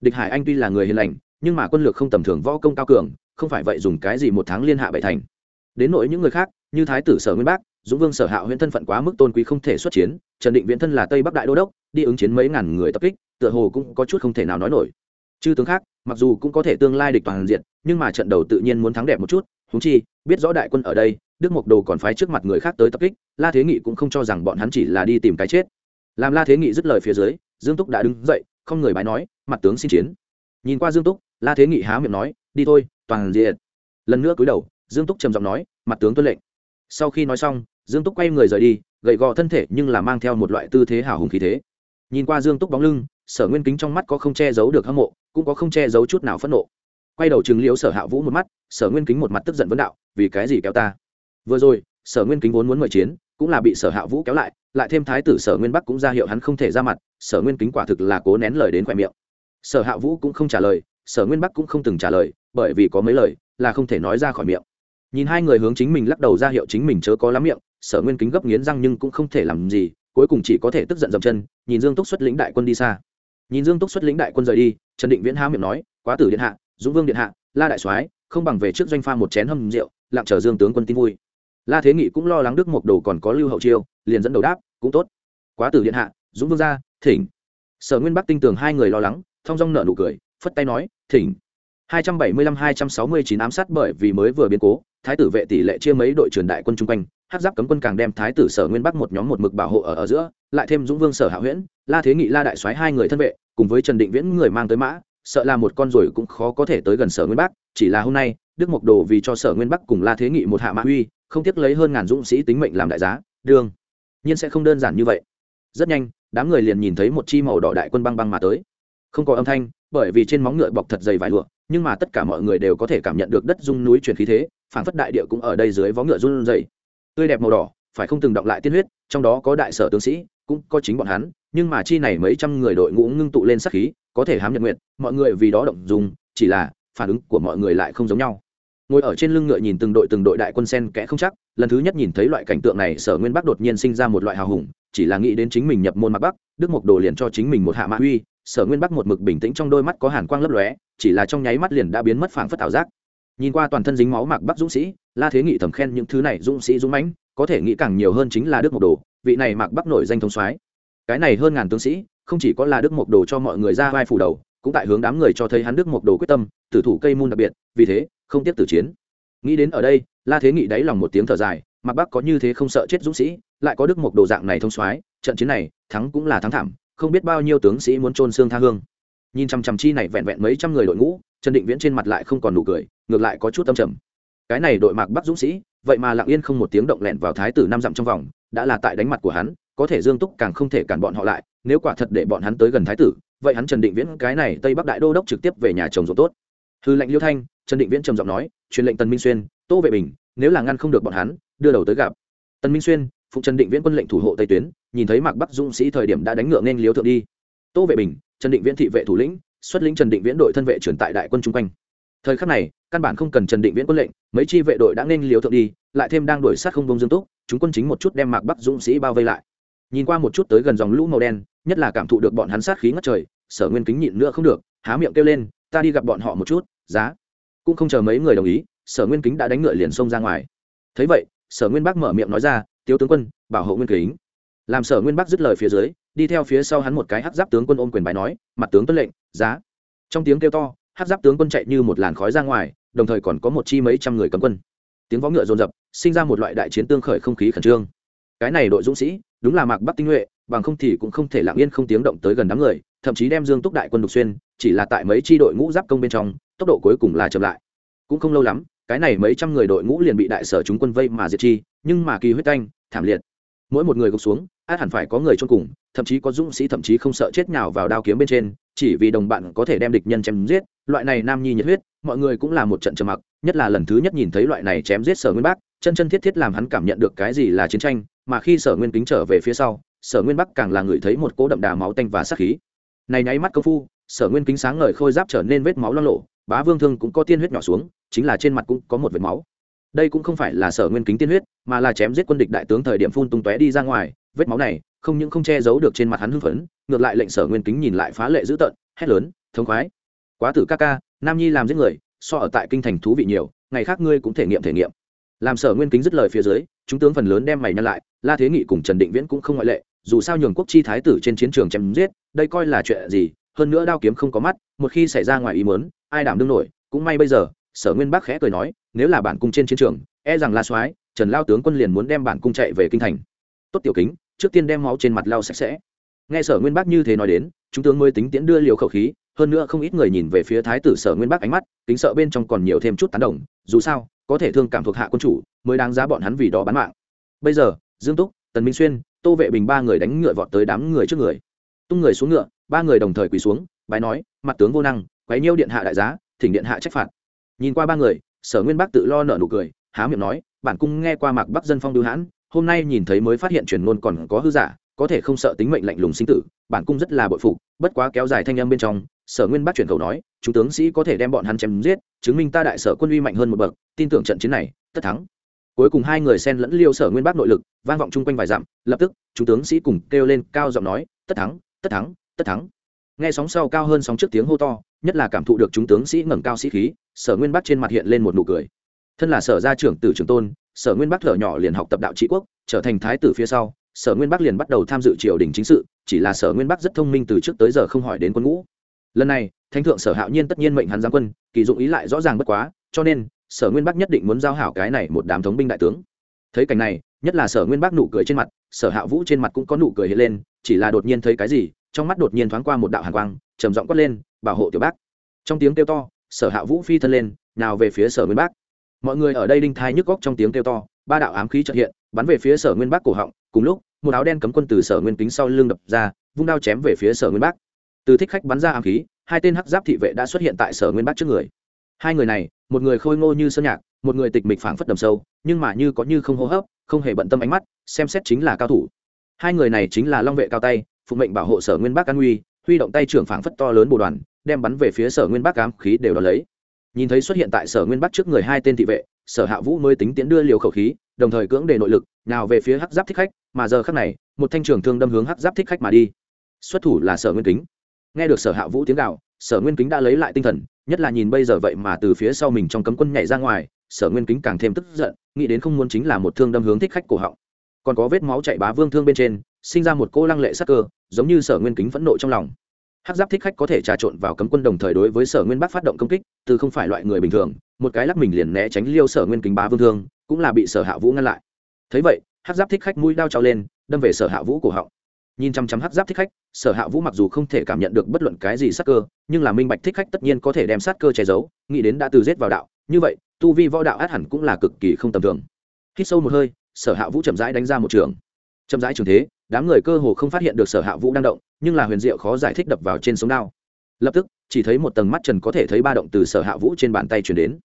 Speaker 1: Địch hải anh tuy là người hiền lành, nhưng mà quân lược không tầm thường, võ công cao cường, không phải vậy dùng cái gì một tháng liên hạ bảy thành. Đến nỗi những người khác, như thái tử sở nguyên bác dũng vương sở hạ huyễn thân phận quá mức tôn quý không thể xuất chiến, trần định viễn thân là tây bắc đại đô đốc, đi ứng chiến mấy ngàn người tập kích, tựa hồ cũng có chút không thể nào nói nổi. Chư tướng khác, mặc dù cũng có thể tương lai địch toàn diện, nhưng mà trận đầu tự nhiên muốn thắng đẹp một chút húng chi, biết rõ đại quân ở đây, đức mộc đồ còn phái trước mặt người khác tới tập kích, la thế nghị cũng không cho rằng bọn hắn chỉ là đi tìm cái chết. Làm la thế nghị dứt lời phía dưới, dương túc đã đứng dậy, không người bái nói, mặt tướng xin chiến. Nhìn qua dương túc, la thế nghị há miệng nói, đi thôi, toàn diện. Lần nữa cúi đầu, dương túc trầm giọng nói, mặt tướng tuân lệnh. Sau khi nói xong dương túc quay người rời đi gậy gò thân thể nhưng là mang theo một loại tư thế hào hùng khí thế. Nhìn qua dương túc bóng lưng, sở nguyên kính trong mắt có không che giấu được hâm mộ, cũng có không che giấu chút nào phẫn nộ. Quay đầu chừng liễu sở hạ vũ một mắt, sở nguyên kính một mặt tức giận vấn đạo, vì cái gì kéo ta? Vừa rồi, sở nguyên kính vốn muốn mời chiến, cũng là bị sở hạ vũ kéo lại lại thêm thái tử sở nguyên bắc cũng ra hiệu hắn không thể ra mặt, sở nguyên kính quả thực là cố nén lời đến khoe miệng. Sở hạ vũ cũng không trả lời, sở nguyên bắc cũng không từng trả lời, bởi vì có mấy lời là không thể nói ra khỏi miệng. Nhìn hai người hướng chính mình lắc đầu ra hiệu chính mình chớ có lắm miệng sở nguyên kính gấp nghiến răng nhưng cũng không thể làm gì, cuối cùng chỉ có thể tức giận dậm chân, nhìn dương túc xuất lĩnh đại quân đi xa. Nhìn dương túc xuất lĩnh đại quân rời đi, trần định viễn há miệng nói, quá tử điện hạ, dũng vương điện hạ, la đại soái, không bằng về trước doanh pha một chén hâm rượu, lặng chờ dương tướng quân tin vui. La thế nghị cũng lo lắng đức mộc đồ còn có lưu hậu chiêu, liền dẫn đầu đáp, cũng tốt. Quá tử điện hạ, dũng vương ra, thỉnh. Sở nguyên bắc tinh tường hai người lo lắng, thong dong nợ nụ cười, phất tay nói, thỉnh. 275-269 ám sát bởi vì mới vừa biến cố, thái tử vệ tỷ lệ chia mấy đội truyền đại quân chung quanh hát giáp cấm quân càng đem thái tử sở nguyên bắc một nhóm một mực bảo hộ ở ở giữa, lại thêm dũng vương sở hạ huyễn, la thế nghị la đại soái hai người thân vệ, cùng với trần định viễn người mang tới mã, sợ là một con rồi cũng khó có thể tới gần sở nguyên bắc, chỉ là hôm nay, đức mộc đồ vì cho sở nguyên bắc cùng la thế nghị một hạ mã uy, không tiếc lấy hơn ngàn dũng sĩ tính mệnh làm đại giá, đương nhiên sẽ không đơn giản như vậy. Rất nhanh, đám người liền nhìn thấy một chi màu đỏ đại quân băng băng mà tới. Không có âm thanh, bởi vì trên móng ngựa bọc thật dày vải lụa, nhưng mà tất cả mọi người đều có thể cảm nhận được đất dung núi chuyển khí thế, phảng phất đại địa cũng ở đây dưới vó ngựa run dày tươi đẹp màu đỏ, phải không từng động lại tiên huyết, trong đó có đại sở tướng sĩ, cũng có chính bọn hắn, nhưng mà chi này mấy trăm người đội ngũ ngưng tụ lên sắc khí, có thể hám nhật nguyện mọi người vì đó động dùng, chỉ là phản ứng của mọi người lại không giống nhau. Ngồi ở trên lưng ngựa nhìn từng đội từng đội đại quân sen kẽ không chắc, lần thứ nhất nhìn thấy loại cảnh tượng này, sở nguyên bắc đột nhiên sinh ra một loại hào hùng, chỉ là nghĩ đến chính mình nhập môn mặc bắc, đức mộc đồ liền cho chính mình một hạ mã uy, sở nguyên bắc một mực bình tĩnh trong đôi mắt có hàn quang lấp lóe, chỉ là trong nháy mắt liền đã biến mất phảng phất ảo giác nhìn qua toàn thân dính máu mạc bắc dũng sĩ, la thế nghị thầm khen những thứ này dũng sĩ dũng mãnh, có thể nghĩ càng nhiều hơn chính là đức mộc đồ, vị này mạc bắc nổi danh thông soái. Cái này hơn ngàn tướng sĩ, không chỉ có là đức mộc đồ cho mọi người ra vai phủ đầu, cũng tại hướng đám người cho thấy hắn đức mộc đồ quyết tâm, tử thủ cây môn đặc biệt, vì thế, không tiếp tử chiến. Nghĩ đến ở đây, la thế nghị đáy lòng một tiếng thở dài, mạc bắc có như thế không sợ chết dũng sĩ, lại có đức mộc đồ dạng này thông soái, trận chiến này, thắng cũng là thắng thảm, không biết bao nhiêu tướng sĩ muốn trôn xương tha hương. Nhìn chằm chằm chi này vẹn vẹn mấy trăm người đội ngũ, trần định viễn trên mặt lại không còn nụ cười ngược lại có chút tâm trầm. Cái này đội mạc bắc dũng sĩ, vậy mà lặng yên không một tiếng động lẹn vào thái tử năm dặm trong vòng, đã là tại đánh mặt của hắn, có thể dương túc càng không thể cản bọn họ lại, nếu quả thật để bọn hắn tới gần thái tử, vậy hắn trần định viễn cái này tây bắc đại đô đốc trực tiếp về nhà chồng dỗ tốt. Hư lệnh liêu thanh, trần định viễn trầm giọng nói, truyền lệnh tần minh xuyên, tô vệ bình, nếu là ngăn không được bọn hắn, đưa đầu tới gặp. Tần minh xuyên, phụ trần định viễn quân lệnh thủ hộ tây tuyến, nhìn thấy mạc bắc dũng sĩ thời điểm đã đánh ngựa nên liếu thượng đi. Tô vệ bình, trần định viễn thị vệ thủ lĩnh, xuất lĩnh trần định viễn đội thân vệ trưởng tại đại quân chung quanh thời khắc này, căn bản không cần trần định viễn quân lệnh, mấy chi vệ đội đã nên liều thượng đi, lại thêm đang đuổi sát không bông dương túc, chúng quân chính một chút đem mạc bắc dũng sĩ bao vây lại. Nhìn qua một chút tới gần dòng lũ màu đen, nhất là cảm thụ được bọn hắn sát khí ngất trời, sở nguyên kính nhịn nữa không được, há miệng kêu lên, ta đi gặp bọn họ một chút, giá. Cũng không chờ mấy người đồng ý, sở nguyên kính đã đánh ngựa liền xông ra ngoài. Thấy vậy, sở nguyên bắc mở miệng nói ra, tiếu tướng quân, bảo hộ nguyên kính. Làm sở nguyên bắc dứt lời phía dưới, đi theo phía sau hắn một cái hắc giáp tướng quân ôm quyền bài nói, mặt tướng tuân lệnh, giá. Trong tiếng kêu to hát giáp tướng quân chạy như một làn khói ra ngoài, đồng thời còn có một chi mấy trăm người cấm quân. Tiếng võ ngựa rồn rập sinh ra một loại đại chiến tương khởi không khí khẩn trương. Cái này đội dũng sĩ, đúng là mạc bắc tinh nhuệ bằng không thì cũng không thể lặng yên không tiếng động tới gần đám người, thậm chí đem dương túc đại quân đục xuyên, chỉ là tại mấy chi đội ngũ giáp công bên trong, tốc độ cuối cùng là chậm lại. Cũng không lâu lắm, cái này mấy trăm người đội ngũ liền bị đại sở chúng quân vây mà diệt chi, nhưng mà kỳ huyết canh, thảm liệt. Mỗi một người gục xuống át hẳn phải có người chôn cùng, thậm chí có dũng sĩ thậm chí không sợ chết nhào vào đao kiếm bên trên, chỉ vì đồng bạn có thể đem địch nhân chém giết. Loại này nam nhi nhiệt huyết, mọi người cũng là một trận trầm mặc, nhất là lần thứ nhất nhìn thấy loại này chém giết sở nguyên bắc, chân chân thiết thiết làm hắn cảm nhận được cái gì là chiến tranh, mà khi sở nguyên kính trở về phía sau, sở nguyên bắc càng là người thấy một cỗ đậm đà máu tanh và sát khí. Này nháy mắt công phu, sở nguyên kính sáng ngời khôi giáp trở nên vết máu lo lộ bá vương thương cũng có tiên huyết nhỏ xuống, chính là trên mặt cũng có một vệt máu. Đây cũng không phải là sở nguyên kính tiên huyết, mà là chém giết quân địch đại tướng thời điểm phun tung tóe đi ra ngoài vết máu này, không những không che giấu được trên mặt hắn hưng phấn, ngược lại lệnh sở nguyên kính nhìn lại phá lệ dữ tợn, hét lớn, thống khoái! Quá tử ca ca, nam nhi làm giết người, so ở tại kinh thành thú vị nhiều, ngày khác ngươi cũng thể nghiệm thể nghiệm. Làm sở nguyên kính dứt lời phía dưới, chúng tướng phần lớn đem mày nhăn lại, la thế nghị cùng trần định viễn cũng không ngoại lệ, dù sao nhường quốc chi thái tử trên chiến trường chém giết, đây coi là chuyện gì, hơn nữa đao kiếm không có mắt, một khi xảy ra ngoài ý mớn ai đảm đương nổi, cũng may bây giờ, sở nguyên bác khẽ cười nói, nếu là bản cung trên chiến trường e rằng la soái, trần lao tướng quân liền muốn đem bản cung chạy về kinh thành. Tốt tiểu kính trước tiên đem máu trên mặt lau sạch sẽ. Nghe sở nguyên bác như thế nói đến, chúng tướng mới tính tiễn đưa liều khẩu khí, hơn nữa không ít người nhìn về phía thái tử sở nguyên bác ánh mắt tính sợ bên trong còn nhiều thêm chút tán đồng, dù sao, có thể thương cảm thuộc hạ quân chủ, mới đáng giá bọn hắn vì đó bán mạng. Bây giờ, dương túc, tần minh xuyên, tô vệ bình ba người đánh ngựa vọt tới đám người trước người. Tung người xuống ngựa, ba người đồng thời quỳ xuống, bái nói, mặt tướng vô năng, quấy nhiêu điện hạ đại giá, thỉnh điện hạ trách phạt. Nhìn qua ba người, sở nguyên bắc tự lo nợ nụ cười, há miệng nói, bản cung nghe qua mạc bắc dân phong đưa hãn hôm nay nhìn thấy mới phát hiện truyền ngôn còn có hư giả, có thể không sợ tính mệnh lạnh lùng sinh tử, bản cung rất là bội phục, bất quá kéo dài thanh âm bên trong, sở nguyên bắt truyền khẩu nói, chúng tướng sĩ có thể đem bọn hắn chém giết, chứng minh ta đại sở quân uy mạnh hơn một bậc, tin tưởng trận chiến này, tất thắng. Cuối cùng hai người xen lẫn liêu sở nguyên bắc nội lực, vang vọng chung quanh vài dặm, lập tức, chúng tướng sĩ cùng kêu lên cao giọng nói, tất thắng tất thắng tất thắng. Nghe sóng sau cao hơn sóng trước tiếng hô to, nhất là cảm thụ được chúng tướng sĩ ngẩng cao sĩ khí, sở nguyên bắc trên mặt hiện lên một nụ cười thân là sở gia trưởng tử trường tôn, sở nguyên bắc thở nhỏ liền học tập đạo trị quốc, trở thành thái tử phía sau, sở nguyên bắc liền bắt đầu tham dự triều đình chính sự, chỉ là sở nguyên bắc rất thông minh từ trước tới giờ không hỏi đến quân ngũ. Lần này, thánh thượng sở hạo nhiên tất nhiên mệnh hắn giáng quân, kỳ dụng ý lại rõ ràng bất quá, cho nên, sở nguyên bắc nhất định muốn giao hảo cái này một đám thống binh đại tướng. Thấy cảnh này, nhất là sở nguyên bắc nụ cười trên mặt, sở hạ vũ trên mặt cũng có nụ cười hiện lên, chỉ là đột nhiên thấy cái gì, trong mắt đột nhiên thoáng qua một đạo hàn quang, trầm giọng quát lên, bảo hộ tiểu bác. Trong tiếng kêu to, sở hạ vũ phi thân lên, nào về phía sở nguyên bắc mọi người ở đây đinh thai nhức góc trong tiếng kêu to, ba đạo ám khí trợ hiện, bắn về phía sở nguyên bắc cổ họng. Cùng lúc, một áo đen cấm quân từ sở nguyên kính sau lưng đập ra, vung đao chém về phía sở nguyên bắc từ thích khách bắn ra ám khí, hai tên hắc giáp thị vệ đã xuất hiện tại sở nguyên bắc trước người. Hai người này, một người khôi ngô như sơn nhạc, một người tịch mịch phảng phất đầm sâu, nhưng mà như có như không hô hấp, không hề bận tâm ánh mắt, xem xét chính là cao thủ. Hai người này chính là long vệ cao tay, phụ mệnh bảo hộ sở nguyên bắc an nguy, huy động tay trưởng phảng phất to lớn bồ đoàn, đem bắn về phía sở nguyên bắc ám khí đều đ lấy nhìn thấy xuất hiện tại sở nguyên bắc trước người hai tên thị vệ, sở hạ vũ mới tính tiến đưa liều khẩu khí, đồng thời cưỡng đề nội lực, nào về phía hắc giáp thích khách, mà giờ khắc này, một thanh trường thương đâm hướng hắc giáp thích khách mà đi. Xuất thủ là sở nguyên kính. Nghe được sở hạ vũ tiếng gạo sở nguyên kính đã lấy lại tinh thần, nhất là nhìn bây giờ vậy mà từ phía sau mình trong cấm quân nhảy ra ngoài, sở nguyên kính càng thêm tức giận, nghĩ đến không muốn chính là một thương đâm hướng thích khách cổ họng. Còn có vết máu chạy bá vương thương bên trên, sinh ra một cô lăng lệ sắc cơ, giống như sở nguyên kính phẫn nộ trong lòng hắc giáp thích khách có thể trà trộn vào cấm quân đồng thời đối với sở nguyên bắc phát động công kích, từ không phải loại người bình thường, một cái lắc mình liền né tránh liêu sở nguyên kính bá vương thương, cũng là bị sở hạ vũ ngăn lại. Thấy vậy hắc giáp thích khách mũi đao trao lên, đâm về sở hạ vũ cổ họng. Nhìn chăm chăm hắc giáp thích khách, sở hạ vũ mặc dù không thể cảm nhận được bất luận cái gì sát cơ, nhưng là minh bạch thích khách tất nhiên có thể đem sát cơ che giấu, nghĩ đến đã từ giết vào đạo, như vậy, tu vi võ đạo át hẳn cũng là cực kỳ không tầm thường. Khi sâu một hơi, sở hạ vũ chậm rãi đánh ra một trường chậm rãi trường thế, đám người cơ hồ không phát hiện được sở hạ vũ đang động, nhưng là huyền diệu khó giải thích đập vào trên sống đao. Lập tức, chỉ thấy một tầng mắt trần có thể thấy ba động từ sở hạ vũ trên bàn tay chuyển đến.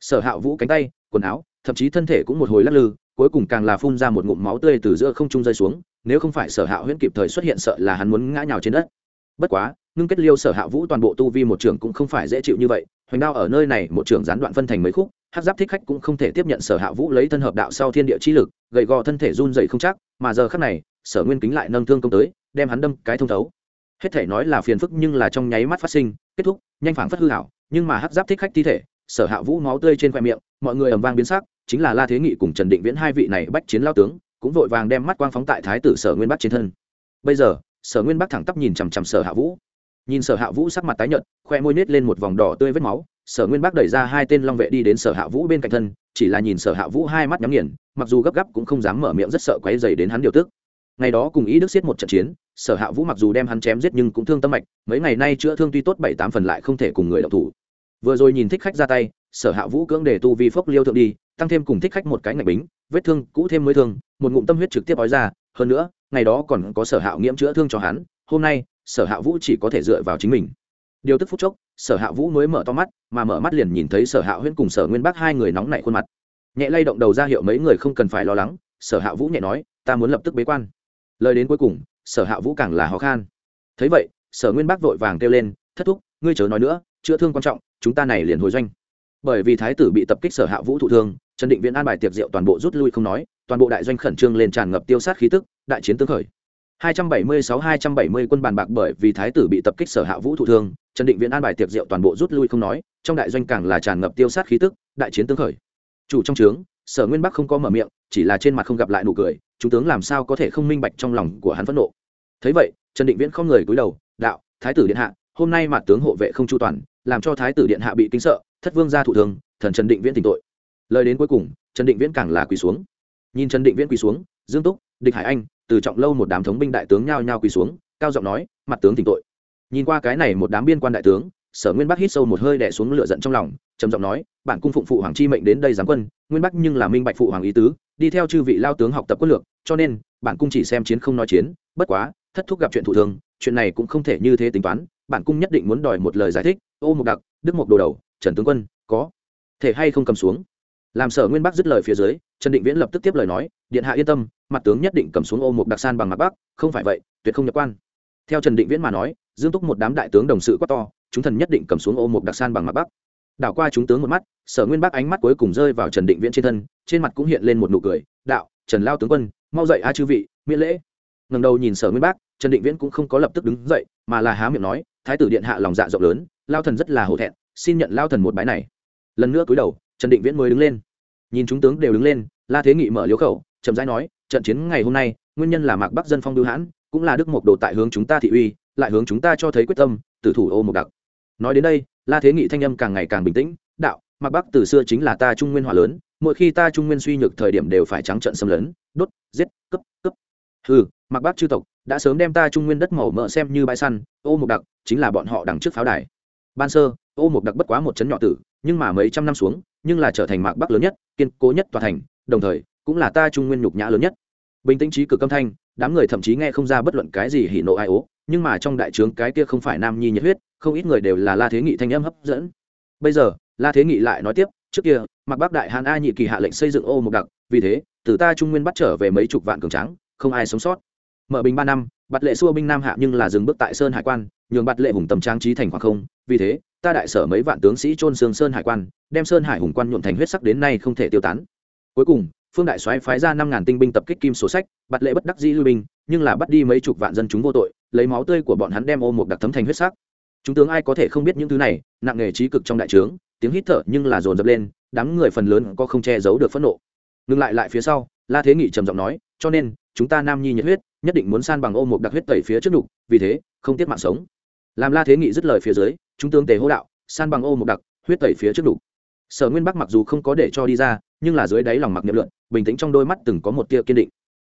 Speaker 1: Sở hạ vũ cánh tay, quần áo, thậm chí thân thể cũng một hồi lắc lư, cuối cùng càng là phun ra một ngụm máu tươi từ giữa không trung rơi xuống, nếu không phải sở hạ huyễn kịp thời xuất hiện sợ là hắn muốn ngã nhào trên đất bất quá, ngưng kết liêu sở hạ vũ toàn bộ tu vi một trường cũng không phải dễ chịu như vậy, hoành đao ở nơi này một trường gián đoạn phân thành mấy khúc hát giáp thích khách cũng không thể tiếp nhận sở hạ vũ lấy thân hợp đạo sau thiên địa chi lực gậy gò thân thể run dậy không chắc, mà giờ khắc này, sở nguyên kính lại nâng thương công tới, đem hắn đâm cái thông thấu. Hết thể nói là phiền phức nhưng là trong nháy mắt phát sinh, kết thúc, nhanh phảng phất hư hảo nhưng mà hát giáp thích khách thi thể, sở hạ vũ máu tươi trên khoe miệng, mọi người ầm vang biến sắc, chính là la thế nghị cùng trần định viễn hai vị này bách chiến lao tướng, cũng vội vàng đem mắt quang phóng tại thái tử sở nguyên bắc trên thân. Bây giờ sở nguyên bắc thẳng tắp nhìn chằm chằm sở hạ vũ. Nhìn sở hạ vũ sắc mặt tái nhợt, khoe môi nết lên một vòng đỏ tươi vết máu, sở nguyên bắc đẩy ra hai tên long vệ đi đến sở hạ vũ bên cạnh thân, chỉ là nhìn sở hạ vũ hai mắt nhắm nghiền, mặc dù gấp gáp cũng không dám mở miệng rất sợ quấy dày đến hắn điều tức. Ngày đó cùng ý đức xiết một trận chiến, sở hạ vũ mặc dù đem hắn chém giết nhưng cũng thương tâm mạch, mấy ngày nay chữa thương tuy tốt bảy tám phần lại không thể cùng người đọc thủ. Vừa rồi nhìn thích khách ra tay, sở hạ vũ cưỡng để tu vi phốc liêu thượng đi, tăng thêm cùng thích khách một cái ngạch bính, vết thương cũ thêm mới thương, một ngụm tâm huyết trực tiếp ói ra hơn nữa, ngày đó còn có sở hạ nghiễm chữa thương cho hắn, hôm nay, sở hạ vũ chỉ có thể dựa vào chính mình. Điều tức phút chốc, sở hạ vũ mới mở to mắt, mà mở mắt liền nhìn thấy sở hạ huyễn cùng sở nguyên bắc hai người nóng nảy khuôn mặt. Nhẹ lay động đầu ra hiệu mấy người không cần phải lo lắng, sở hạ vũ nhẹ nói, ta muốn lập tức bế quan. Lời đến cuối cùng, sở hạ vũ càng là khó khăn thấy vậy, sở nguyên bắc vội vàng kêu lên, thất thúc, ngươi chớ nói nữa, chữa thương quan trọng, chúng ta này liền hồi doanh. Bởi vì thái tử bị tập kích sở hạ vũ thụ thương trần định viễn an bài tiệc rượu toàn bộ rút lui không nói toàn bộ đại doanh khẩn trương lên tràn ngập tiêu sát khí tức đại chiến tương khởi. 276-270 quân bàn bạc bởi vì thái tử bị tập kích sở hạ vũ thụ thương trần định viễn an bài tiệc rượu toàn bộ rút lui không nói trong đại doanh càng là tràn ngập tiêu sát khí tức đại chiến tương khởi. Chủ trong trướng sở nguyên bắc không có mở miệng chỉ là trên mặt không gặp lại nụ cười chúng tướng làm sao có thể không minh bạch trong lòng của hắn phẫn nộ. Thấy vậy trần định viễn không người cúi đầu đạo thái tử điện hạ hôm nay mặt tướng hộ vệ không chu toàn làm cho thái tử điện hạ bị kinh sợ thất vương gia thụ thương, thần trần định viễn tỉnh tội lời đến cuối cùng, trần định viễn càng là quỳ xuống. Nhìn trần định viễn quỳ xuống, dương túc, địch hải anh, từ trọng lâu một đám thống binh đại tướng nhao nhao quỳ xuống, cao giọng nói, mặt tướng tỉnh tội. Nhìn qua cái này một đám biên quan đại tướng, sở nguyên bắc hít sâu một hơi đẻ xuống lửa giận trong lòng, trầm giọng nói, bản cung phụng phụ hoàng chi mệnh đến đây giáng quân, nguyên bắc nhưng là minh bạch phụ hoàng ý tứ, đi theo chư vị lao tướng học tập quân lược, cho nên, bản cung chỉ xem chiến không nói chiến, bất quá, thất thúc gặp chuyện thủ thường, chuyện này cũng không thể như thế tính toán, bản cung nhất định muốn đòi một lời giải thích, ô mục đặc, đức mục đồ đầu, trần tướng quân, có thể hay không cầm xuống? Làm sở nguyên bắc dứt lời phía dưới, trần định viễn lập tức tiếp lời nói, điện hạ yên tâm, mặt tướng nhất định cầm xuống ô mục đặc san bằng mặt bắc, không phải vậy, tuyệt không nhập quan. Theo trần định viễn mà nói, dương túc một đám đại tướng đồng sự quá to, chúng thần nhất định cầm xuống ô mục đặc san bằng mặt bắc. Đảo qua chúng tướng một mắt, sở nguyên bắc ánh mắt cuối cùng rơi vào trần định viễn trên thân, trên mặt cũng hiện lên một nụ cười, đạo, trần lao tướng quân, mau dậy a chư vị, miễn lễ. Ngầm đầu nhìn sở nguyên bắc, trần định viễn cũng không có lập tức đứng dậy, mà là há miệng nói, thái tử điện hạ lòng dạ rộng lớn, lao thần rất là hổ thẹn, xin nhận lao thần một bái này. Lần nữa cúi đầu trần định viễn mới đứng lên. Nhìn chúng tướng đều đứng lên, la thế nghị mở liếu khẩu, chậm rãi nói, trận chiến ngày hôm nay, nguyên nhân là mạc bắc dân phong đưu hãn, cũng là đức mộc đồ tại hướng chúng ta thị uy, lại hướng chúng ta cho thấy quyết tâm, tử thủ ô mộc đặc. Nói đến đây, la thế nghị thanh âm càng ngày càng bình tĩnh, đạo, mạc bắc từ xưa chính là ta trung nguyên hòa lớn, mỗi khi ta trung nguyên suy nhược thời điểm đều phải trắng trận xâm lấn, đốt, giết cấp cấp ừ mạc bắc chư tộc, đã sớm đem ta trung nguyên đất màu mỡ xem như bãi săn, ô mộc đặc chính là bọn họ đằng trước pháo đài. Ban sơ, ô mộc đặc bất quá một chấn nhỏ tử, nhưng mà mấy trăm năm xuống nhưng là trở thành mạc bắc lớn nhất, kiên cố nhất tòa thành, đồng thời, cũng là ta trung nguyên nhục nhã lớn nhất. Bình tĩnh trí cực âm thanh, đám người thậm chí nghe không ra bất luận cái gì hỉ nộ ai ố, nhưng mà trong đại trướng cái kia không phải nam nhi nhiệt huyết, không ít người đều là la thế nghị thanh âm hấp dẫn. Bây giờ, la thế nghị lại nói tiếp, trước kia mặc bác đại hàn a nhị kỳ hạ lệnh xây dựng ô một đặc, vì thế, từ ta trung nguyên bắt trở về mấy chục vạn cường tráng, không ai sống sót mở bình ba năm, bạt lệ xua binh nam hạ nhưng là dừng bước tại sơn hải quan, nhường bạt lệ hùng tầm trang trí thành khoảng không. Vì thế, ta đại sở mấy vạn tướng sĩ trôn xương sơn hải quan, đem sơn hải hùng quan nhuộm thành huyết sắc đến nay không thể tiêu tán. Cuối cùng, phương đại soái phái ra năm ngàn tinh binh tập kích kim sổ sách, bạt lệ bất đắc dĩ lưu binh, nhưng là bắt đi mấy chục vạn dân chúng vô tội, lấy máu tươi của bọn hắn đem ô một đặc thấm thành huyết sắc. Chúng tướng ai có thể không biết những thứ này, nặng nghề trí cực trong đại trướng, tiếng hít thở nhưng là dồn dập lên, đám người phần lớn có không che giấu được phẫn nộ. Ngừng lại lại phía sau, la thế nghị trầm giọng nói, cho nên chúng ta nam nhi nhiệt huyết, nhất định muốn san bằng ô một đặc huyết tẩy phía trước đục, vì thế, không tiếc mạng sống. Làm la thế nghị dứt lời phía dưới, chúng tướng tề hô đạo, san bằng ô một đặc, huyết tẩy phía trước đục. Sở nguyên bắc mặc dù không có để cho đi ra, nhưng là dưới đáy lòng mặc niệm luận, bình tĩnh trong đôi mắt từng có một tia kiên định.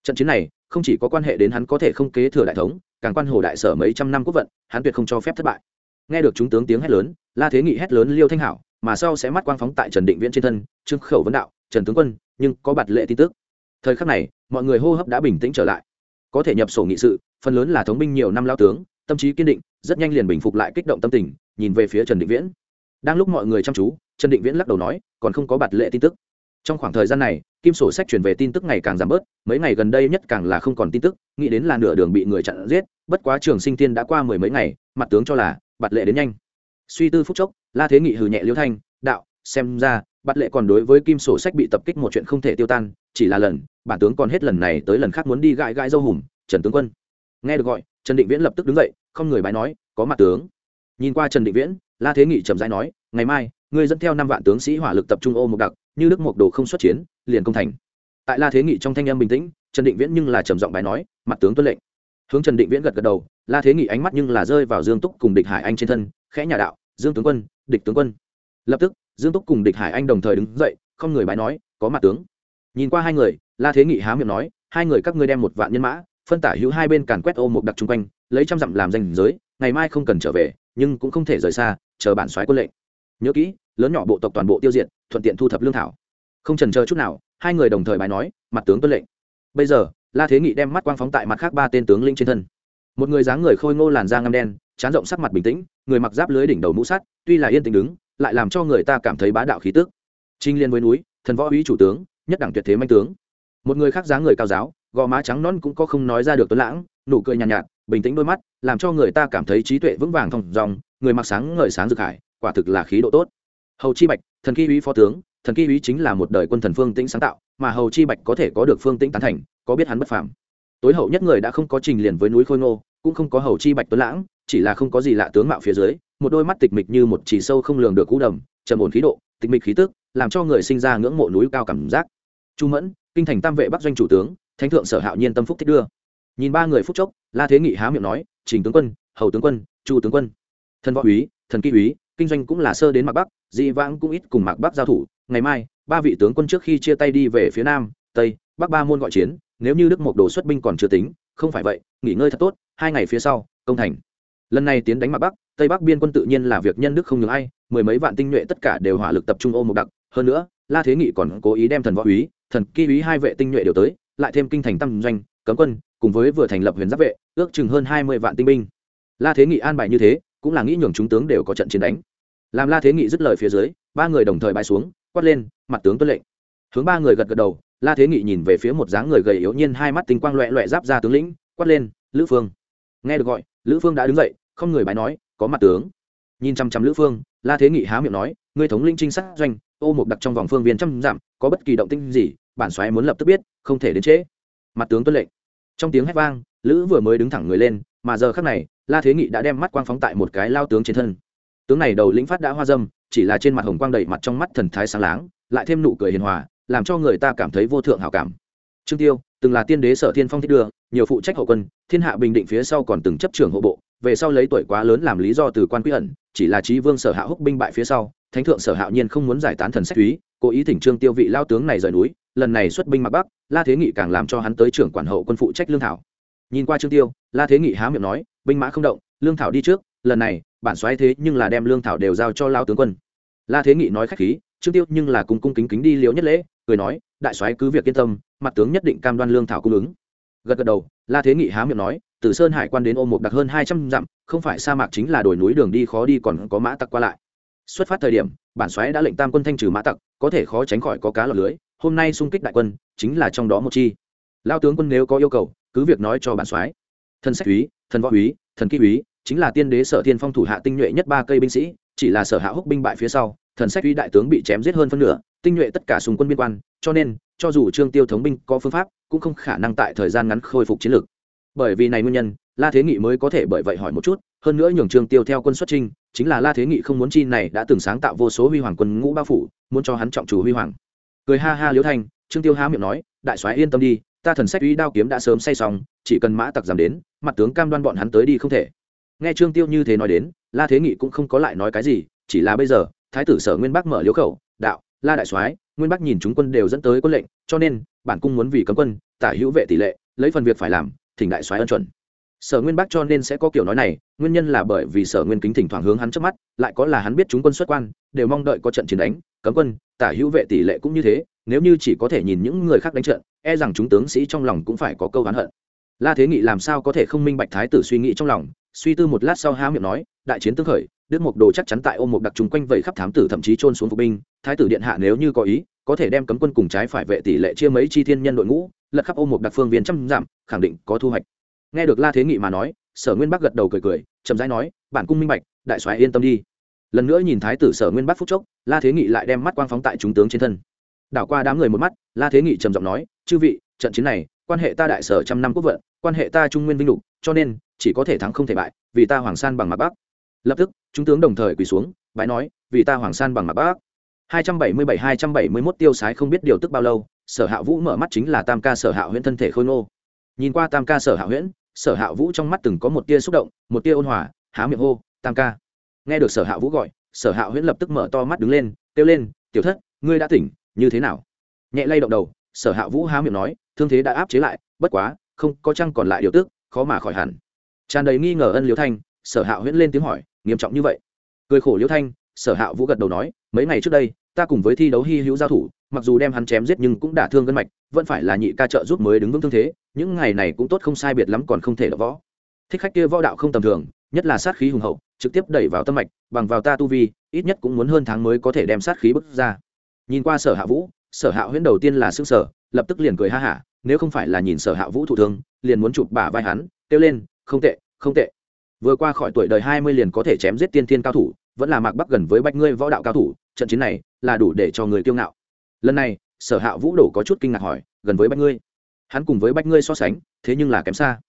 Speaker 1: Trận chiến này, không chỉ có quan hệ đến hắn có thể không kế thừa đại thống, càng quan hồ đại sở mấy trăm năm quốc vận, hắn tuyệt không cho phép thất bại. Nghe được chúng tướng tiếng hét lớn, la thế nghị hét lớn liêu thanh hảo, mà sau sẽ mắt quang phóng tại trần định viễn trên thân, trương khẩu vấn đạo, trần tướng quân, nhưng có bạt lệ tin tức thời khắc này, mọi người hô hấp đã bình tĩnh trở lại. Có thể nhập sổ nghị sự, phần lớn là thống binh nhiều năm lao tướng, tâm trí kiên định, rất nhanh liền bình phục lại kích động tâm tình, nhìn về phía trần định viễn. Đang lúc mọi người chăm chú, trần định viễn lắc đầu nói, còn không có bạt lệ tin tức. Trong khoảng thời gian này, kim sổ sách truyền về tin tức ngày càng giảm bớt, mấy ngày gần đây nhất càng là không còn tin tức, nghĩ đến là nửa đường bị người chặn giết, bất quá trường sinh tiên đã qua mười mấy ngày, mặt tướng cho là bạt lệ đến nhanh. Suy tư phúc chốc, la thế nghị hừ nhẹ liễu thanh, đạo, xem ra bắt lệ còn đối với kim sổ sách bị tập kích một chuyện không thể tiêu tan, chỉ là lần, bản tướng còn hết lần này tới lần khác muốn đi gãi gãi dâu hùm trần tướng quân. Nghe được gọi, trần định viễn lập tức đứng dậy, không người bái nói, có mặt tướng. Nhìn qua trần định viễn, la thế nghị trầm rãi nói, ngày mai, ngươi dẫn theo năm vạn tướng sĩ hỏa lực tập trung ô một đặc, như đức mộc đồ không xuất chiến, liền công thành. Tại la thế nghị trong thanh âm bình tĩnh, trần định viễn nhưng là trầm giọng bài nói, mặt tướng tuân lệnh. Hướng trần định viễn gật gật đầu, la thế nghị ánh mắt nhưng là rơi vào dương túc cùng địch hải anh trên thân, khẽ nhà đạo, dương tướng quân, địch tướng quân lập tức, dương túc cùng địch hải anh đồng thời đứng dậy, không người bái nói, có mặt tướng. Nhìn qua hai người, la thế nghị há miệng nói, hai người các ngươi đem một vạn nhân mã, phân tả hữu hai bên càn quét ô một đặc chung quanh, lấy trăm dặm làm danh giới, ngày mai không cần trở về, nhưng cũng không thể rời xa, chờ bản soái quân lệnh. Nhớ kỹ, lớn nhỏ bộ tộc toàn bộ tiêu diệt, thuận tiện thu thập lương thảo. Không trần chờ chút nào, hai người đồng thời bài nói, mặt tướng tuân lệnh. Bây giờ, la thế nghị đem mắt quang phóng tại mặt khác ba tên tướng linh trên thân. Một người dáng người khôi ngô làn da ngăm đen chán rộng sắc mặt bình tĩnh, người mặc giáp lưới đỉnh đầu mũ sắt, tuy là yên tĩnh đứng lại làm cho người ta cảm thấy bá đạo khí tức. Trinh liên với núi thần võ uy chủ tướng nhất đẳng tuyệt thế manh tướng. Một người khác dáng người cao giáo gò má trắng non cũng có không nói ra được tuấn lãng nụ cười nhàn nhạt, nhạt bình tĩnh đôi mắt làm cho người ta cảm thấy trí tuệ vững vàng thong dòng người mặc sáng ngời sáng rực hải quả thực là khí độ tốt. Hầu chi bạch thần kỳ uy phó tướng thần kỳ uy chính là một đời quân thần phương tĩnh sáng tạo mà hầu chi bạch có thể có được phương tĩnh tán thành có biết hắn bất phàm. Tối hậu nhất người đã không có trình liền với núi khôi ngô cũng không có hầu chi bạch tuấn lãng chỉ là không có gì lạ tướng mạo phía dưới một đôi mắt tịch mịch như một chỉ sâu không lường được cú đầm, trầm ổn khí độ, tịch mịch khí tức, làm cho người sinh ra ngưỡng mộ núi cao cảm giác. Chu mẫn, kinh thành tam vệ bắc doanh chủ tướng, thánh thượng sở hạo nhiên tâm phúc thích đưa. Nhìn ba người phúc chốc, la thế nghị há miệng nói, trình tướng quân, hầu tướng quân, chu tướng quân. Thần võ úy, thần kỹ úy, kinh doanh cũng là sơ đến mạc bắc, dị vãng cũng ít cùng mạc bắc giao thủ. Ngày mai, ba vị tướng quân trước khi chia tay đi về phía nam, tây, bắc ba môn gọi chiến, nếu như đức mộc đồ xuất binh còn chưa tính, không phải vậy, nghỉ ngơi thật tốt, hai ngày phía sau, công thành. Lần này tiến đánh mạc bắc tây bắc biên quân tự nhiên là việc nhân đức không ngừng ai, mười mấy vạn tinh nhuệ tất cả đều hỏa lực tập trung ô một đặc. Hơn nữa, la thế nghị còn cố ý đem thần võ úy, thần ký úy hai vệ tinh nhuệ đều tới, lại thêm kinh thành tăng doanh, cấm quân, cùng với vừa thành lập huyền giáp vệ, ước chừng hơn hai mươi vạn tinh binh. La thế nghị an bài như thế, cũng là nghĩ nhường chúng tướng đều có trận chiến đánh. Làm la thế nghị dứt lời phía dưới, ba người đồng thời bay xuống, quát lên, mặt tướng tuân lệnh. Hướng ba người gật gật đầu, la thế nghị nhìn về phía một dáng người gầy yếu nhiên hai mắt tinh quang loẹ loẹ giáp ra tướng lĩnh, quát lên, lữ phương. Nghe được gọi, lữ phương đã đứng dậy không người bái nói, có mặt tướng. Nhìn chăm chăm lữ phương, la thế nghị há miệng nói, ngươi thống linh trinh sát doanh, ô một đặc trong vòng phương viên trăm dặm, có bất kỳ động tinh gì, bản xoáy muốn lập tức biết, không thể đến trễ. Mặt tướng tuân lệnh. Trong tiếng hét vang, lữ vừa mới đứng thẳng người lên, mà giờ khắc này, la thế nghị đã đem mắt quang phóng tại một cái lao tướng trên thân. Tướng này đầu lĩnh phát đã hoa dâm, chỉ là trên mặt hồng quang đầy mặt trong mắt thần thái sáng láng, lại thêm nụ cười hiền hòa, làm cho người ta cảm thấy vô thượng hảo cảm. Trương tiêu, từng là tiên đế sở thiên phong thích đưa, nhiều phụ trách hậu quân, thiên hạ bình định phía sau còn từng chấp trưởng hộ bộ về sau lấy tuổi quá lớn làm lý do từ quan quy ẩn, chỉ là trí vương sở hạ húc binh bại phía sau, thánh thượng sở hạo nhiên không muốn giải tán thần sách túy cố ý thỉnh trương tiêu vị lao tướng này rời núi, lần này xuất binh mặc bắc, la thế nghị càng làm cho hắn tới trưởng quản hậu quân phụ trách lương thảo. Nhìn qua trương tiêu, la thế nghị há miệng nói, binh mã không động, lương thảo đi trước, lần này, bản xoáy thế nhưng là đem lương thảo đều giao cho lao tướng quân. La thế nghị nói khách khí, trương tiêu nhưng là cung cung kính kính đi liễu nhất lễ, cười nói, đại soái cứ việc yên tâm, mặt tướng nhất định cam đoan lương thảo cung ứng. Gật gật đầu, la thế nghị há miệng nói từ sơn hải quan đến ôm mục đặc hơn hai trăm dặm, không phải sa mạc chính là đồi núi đường đi khó đi còn có mã tặc qua lại. Xuất phát thời điểm, bản xoáy đã lệnh tam quân thanh trừ mã tặc, có thể khó tránh khỏi có cá lọc lưới, hôm nay xung kích đại quân, chính là trong đó một chi. Lao tướng quân nếu có yêu cầu, cứ việc nói cho bản soái. Thần sách úy thần võ úy thần kỹ úy chính là tiên đế sở thiên phong thủ hạ tinh nhuệ nhất ba cây binh sĩ, chỉ là sở hạ húc binh bại phía sau, thần sách úy đại tướng bị chém giết hơn phân nửa, tinh nhuệ tất cả xung quân biên quan, cho nên, cho dù trương tiêu thống binh có phương pháp, cũng không khả năng tại thời gian ngắn khôi phục chiến lược bởi vì này nguyên nhân, la thế nghị mới có thể bởi vậy hỏi một chút, hơn nữa nhường trương tiêu theo quân xuất trinh chính là la thế nghị không muốn chi này đã từng sáng tạo vô số huy hoàng quân ngũ bao phủ, muốn cho hắn trọng chủ huy hoàng. Cười ha ha liễu thanh, trương tiêu há miệng nói, đại soái yên tâm đi, ta thần sách uy đao kiếm đã sớm say xong, chỉ cần mã tặc giảm đến, mặt tướng cam đoan bọn hắn tới đi không thể. Nghe trương tiêu như thế nói đến, la thế nghị cũng không có lại nói cái gì, chỉ là bây giờ, thái tử sở nguyên bắc mở liếu khẩu, đạo, la đại soái, nguyên bắc nhìn chúng quân đều dẫn tới quân lệnh, cho nên bản cung muốn vì cấm quân, tả hữu vệ tỷ lệ, lấy phần việc phải làm thỉnh đại soái ân chuẩn. Sở nguyên bắc cho nên sẽ có kiểu nói này, nguyên nhân là bởi vì sở nguyên kính thỉnh thoảng hướng hắn trước mắt, lại có là hắn biết chúng quân xuất quan, đều mong đợi có trận chiến đánh, cấm quân, tả hữu vệ tỷ lệ cũng như thế, nếu như chỉ có thể nhìn những người khác đánh trận e rằng chúng tướng sĩ trong lòng cũng phải có câu oán hận. La thế nghị làm sao có thể không minh bạch thái tử suy nghĩ trong lòng, suy tư một lát sau há miệng nói, đại chiến tương khởi, đức mục đồ chắc chắn tại ôm một đặc trùng quanh vây khắp thám tử thậm chí trôn xuống phục binh, thái tử điện hạ nếu như có ý, có thể đem cấm quân cùng trái phải vệ tỷ lệ chia mấy chi thiên nhân đội ngũ lật khắp ô một đặc phương viên trăm giảm khẳng định có thu hoạch. Nghe được la thế nghị mà nói, sở nguyên bắc gật đầu cười cười, chậm rãi nói, bản cung minh bạch, đại soái yên tâm đi. Lần nữa nhìn thái tử sở nguyên bắc phúc chốc, la thế nghị lại đem mắt quang phóng tại chúng tướng trên thân. Đảo qua đám người một mắt, la thế nghị trầm giọng nói, chư vị, trận chiến này, quan hệ ta đại sở trăm năm quốc vận, quan hệ ta trung nguyên vinh lục, cho nên, chỉ có thể thắng không thể bại, vì ta hoàng san bằng mặt bắc. Lập tức, chúng tướng đồng thời quỳ xuống, bái nói, vì ta hoàng san bằng mặt bắc. Hai trăm bảy mươi bảy, hai trăm bảy mươi 271 tiêu sái không biết điều tức bao lâu sở hạ vũ mở mắt chính là tam ca sở hạ huyễn thân thể khôi ngô. Nhìn qua tam ca sở hạ huyễn, sở hạ vũ trong mắt từng có một tia xúc động, một tia ôn hòa, há miệng hô, tam ca. Nghe được sở hạ vũ gọi, sở hạ huyễn lập tức mở to mắt đứng lên, kêu lên, tiểu thất, ngươi đã tỉnh, như thế nào? Nhẹ lay động đầu, sở hạ vũ há miệng nói, thương thế đã áp chế lại, bất quá, không có chăng còn lại điều tức, khó mà khỏi hẳn. Tràn đầy nghi ngờ ân liễu thanh, sở hạ huyễn lên tiếng hỏi, nghiêm trọng như vậy? Cười khổ liễu thanh, sở hạ vũ gật đầu nói, mấy ngày trước đây, ta cùng với thi đấu hy hữu giao thủ mặc dù đem hắn chém giết nhưng cũng đả thương gân mạch, vẫn phải là nhị ca trợ giúp mới đứng vững thương thế, những ngày này cũng tốt không sai biệt lắm còn không thể đỡ võ. Thích khách kia võ đạo không tầm thường, nhất là sát khí hùng hậu, trực tiếp đẩy vào tâm mạch, bằng vào ta tu vi, ít nhất cũng muốn hơn tháng mới có thể đem sát khí bức ra. Nhìn qua sở hạ vũ, sở hạ huyễn đầu tiên là s sở lập tức liền cười ha hả, nếu không phải là nhìn sở hạ vũ thụ thương, liền muốn chụp bả vai hắn, kêu lên, không tệ không tệ. Vừa qua khỏi tuổi đời hai mươi liền có thể chém giết tiên thiên cao thủ, vẫn là mạc bắc gần với bách ngươi võ đạo cao thủ, trận chiến này là đủ để cho người kiêu ngạo lần này, sở hạ vũ đổ có chút kinh ngạc hỏi, gần với bách ngươi? Hắn cùng với bách ngươi so sánh, thế nhưng là kém xa.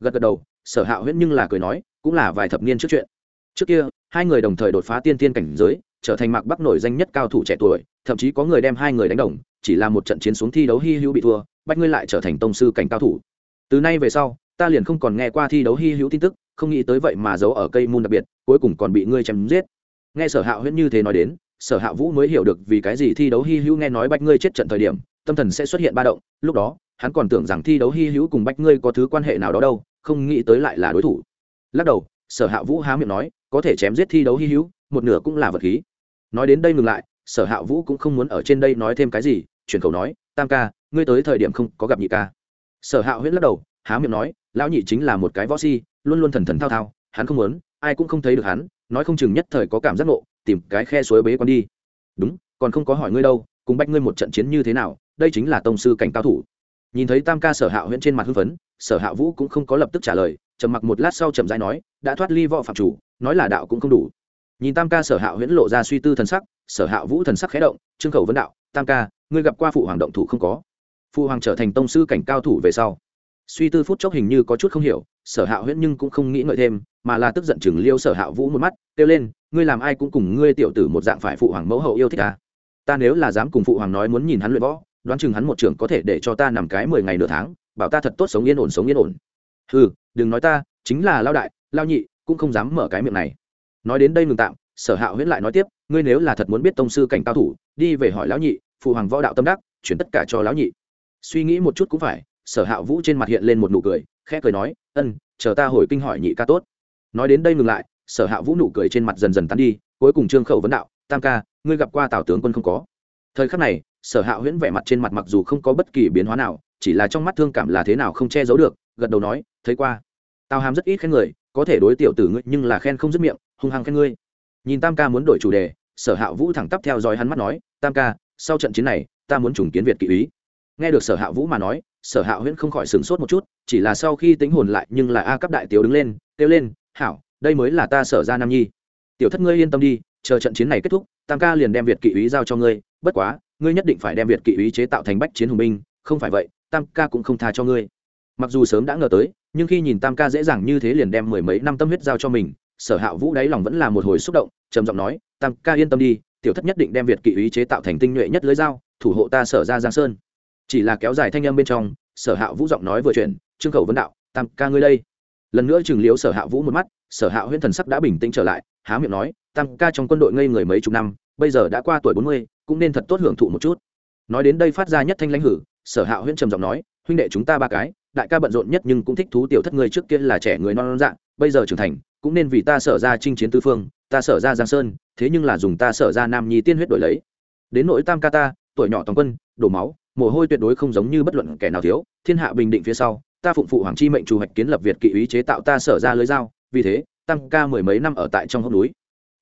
Speaker 1: Gật gật đầu, sở hạ huyễn nhưng là cười nói, cũng là vài thập niên trước chuyện. Trước kia, hai người đồng thời đột phá tiên tiên cảnh giới, trở thành mạc bắc nổi danh nhất cao thủ trẻ tuổi, thậm chí có người đem hai người đánh đồng, chỉ là một trận chiến xuống thi đấu hy hữu bị thua, bách ngươi lại trở thành tông sư cảnh cao thủ. Từ nay về sau, ta liền không còn nghe qua thi đấu hy hữu tin tức, không nghĩ tới vậy mà giấu ở cây môn đặc biệt, cuối cùng còn bị ngươi chém giết. Nghe sở hạ huyễn như thế nói đến sở hạ vũ mới hiểu được vì cái gì thi đấu hy hữu nghe nói bách ngươi chết trận thời điểm, tâm thần sẽ xuất hiện ba động. Lúc đó, hắn còn tưởng rằng thi đấu hy hữu cùng bách ngươi có thứ quan hệ nào đó đâu, không nghĩ tới lại là đối thủ. Lắc đầu, sở hạ vũ há miệng nói, có thể chém giết thi đấu hy hữu, một nửa cũng là vật khí. Nói đến đây ngừng lại, sở hạ vũ cũng không muốn ở trên đây nói thêm cái gì, chuyển khẩu nói, tam ca, ngươi tới thời điểm không có gặp nhị ca. Sở hạ huyễn lắc đầu, há miệng nói, lão nhị chính là một cái võ si, luôn luôn thần thần thao thao, hắn không muốn, ai cũng không thấy được hắn nói không chừng nhất thời có cảm giác nộ tìm cái khe suối bế con đi. Đúng, còn không có hỏi ngươi đâu, cùng bách ngươi một trận chiến như thế nào, đây chính là tông sư cảnh cao thủ. Nhìn thấy tam ca sở hạ huyễn trên mặt hưng phấn, sở hạ vũ cũng không có lập tức trả lời, trầm mặc một lát sau trầm dai nói, đã thoát ly võ phạm chủ, nói là đạo cũng không đủ. Nhìn tam ca sở hạ huyễn lộ ra suy tư thần sắc, sở hạ vũ thần sắc khé động, trương khẩu vấn đạo, tam ca, ngươi gặp qua phụ hoàng động thủ không có? Phụ hoàng trở thành tông sư cảnh cao thủ về sau. Suy tư phút chốc hình như có chút không hiểu sở hạ huyễn nhưng cũng không nghĩ ngợi thêm, mà là tức giận chừng liêu sở hạ vũ một mắt, kêu lên, ngươi làm ai cũng cùng ngươi tiểu tử một dạng phải phụ hoàng mẫu hậu yêu thích ta ta nếu là dám cùng phụ hoàng nói muốn nhìn hắn luyện võ, đoán chừng hắn một trưởng có thể để cho ta nằm cái mười ngày nửa tháng, bảo ta thật tốt sống yên ổn, sống yên ổn. Ừ đừng nói ta, chính là lao đại, lao nhị, cũng không dám mở cái miệng này. Nói đến đây ngừng tạm, sở hạ huyễn lại nói tiếp, ngươi nếu là thật muốn biết tông sư cảnh cao thủ, đi về hỏi lão nhị, phụ hoàng võ đạo tâm đắc, chuyển tất cả cho lão nhị. Suy nghĩ một chút cũng phải, sở hạ vũ trên mặt hiện lên một nụ cười khẽ cười nói, ân, chờ ta hồi kinh hỏi nhị ca tốt. Nói đến đây ngừng lại, sở hạ vũ nụ cười trên mặt dần dần tán đi, cuối cùng trương khẩu vấn đạo, tam ca, ngươi gặp qua tào tướng quân không có? Thời khắc này, sở hạ huyễn vẻ mặt trên mặt mặc dù không có bất kỳ biến hóa nào, chỉ là trong mắt thương cảm là thế nào không che giấu được, gật đầu nói, thấy qua. Tào hàm rất ít khen người, có thể đối tiểu tử ngươi nhưng là khen không dứt miệng, hung hăng khen ngươi. Nhìn tam ca muốn đổi chủ đề, sở hạ vũ thẳng tắp theo dõi hắn mắt nói, tam ca, sau trận chiến này, ta muốn trùng kiến việt kỵ ý. nghe được sở hạ vũ mà nói sở hạ huyễn không khỏi sửng sốt một chút, chỉ là sau khi tính hồn lại, nhưng là a cấp đại tiểu đứng lên, kêu lên, hảo, đây mới là ta sở ra nam nhi. Tiểu thất ngươi yên tâm đi, chờ trận chiến này kết thúc, tam ca liền đem việt kỵ úy giao cho ngươi, bất quá, ngươi nhất định phải đem việt kỵ úy chế tạo thành bách chiến hùng binh, không phải vậy, tam ca cũng không tha cho ngươi. Mặc dù sớm đã ngờ tới, nhưng khi nhìn tam ca dễ dàng như thế liền đem mười mấy năm tâm huyết giao cho mình, sở hạ vũ đáy lòng vẫn là một hồi xúc động, trầm giọng nói, tam ca yên tâm đi, tiểu thất nhất định đem việt kỵ úy chế tạo thành tinh nhuệ nhất lưới dao, thủ hộ ta sở ra giang sơn chỉ là kéo dài thanh âm bên trong, sở hạ vũ giọng nói vừa chuyển, trương khẩu vấn đạo, tam ca ngươi đây. Lần nữa chừng liếu sở hạ vũ một mắt, sở hạ huyễn thần sắc đã bình tĩnh trở lại, há miệng nói, tam ca trong quân đội ngây người mấy chục năm, bây giờ đã qua tuổi bốn mươi, cũng nên thật tốt hưởng thụ một chút. Nói đến đây phát ra nhất thanh lãnh hử, sở hạ huyễn trầm giọng nói, huynh đệ chúng ta ba cái, đại ca bận rộn nhất nhưng cũng thích thú tiểu thất người trước kia là trẻ người non non dạng, bây giờ trưởng thành, cũng nên vì ta sở ra chinh chiến tư phương, ta sở ra giang sơn, thế nhưng là dùng ta sở ra nam nhi tiên huyết đổi lấy. Đến nỗi tam ca ta, tuổi nhỏ toàn quân, đổ máu mồ hôi tuyệt đối không giống như bất luận kẻ nào thiếu, thiên hạ bình định phía sau, ta phụng phụ hoàng chi mệnh chủ hoạch kiến lập việt kỵ ý chế tạo ta sở ra lưới dao, vì thế tam ca mười mấy năm ở tại trong hốc núi.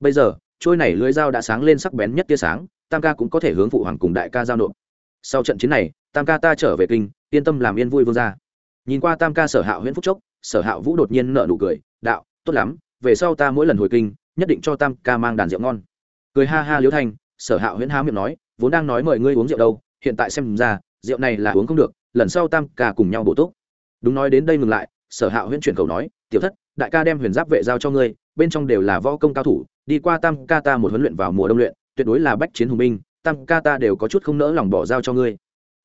Speaker 1: Bây giờ, trôi này lưới dao đã sáng lên sắc bén nhất tia sáng tam ca cũng có thể hướng phụ hoàng cùng đại ca giao nộp. Sau trận chiến này tam ca ta trở về kinh, yên tâm làm yên vui vương gia. Nhìn qua tam ca sở hạ huyện phúc chốc, sở hạ vũ đột nhiên nợ nụ cười, đạo, tốt lắm, về sau ta mỗi lần hồi kinh, nhất định cho tam ca mang đàn rượu ngon. Cười ha ha liễu thanh, sở hạ huyễn há miệng nói, vốn đang nói mời ngươi uống rượu đâu hiện tại xem ra, rượu này là uống không được, lần sau tam ca cùng nhau bổ túc. Đúng nói đến đây ngừng lại, sở hạ huyễn chuyển cầu nói, tiểu thất, đại ca đem huyền giáp vệ giao cho ngươi, bên trong đều là võ công cao thủ, đi qua tam ca ta một huấn luyện vào mùa đông luyện, tuyệt đối là bách chiến hùng binh, tam ca ta đều có chút không nỡ lòng bỏ giao cho ngươi.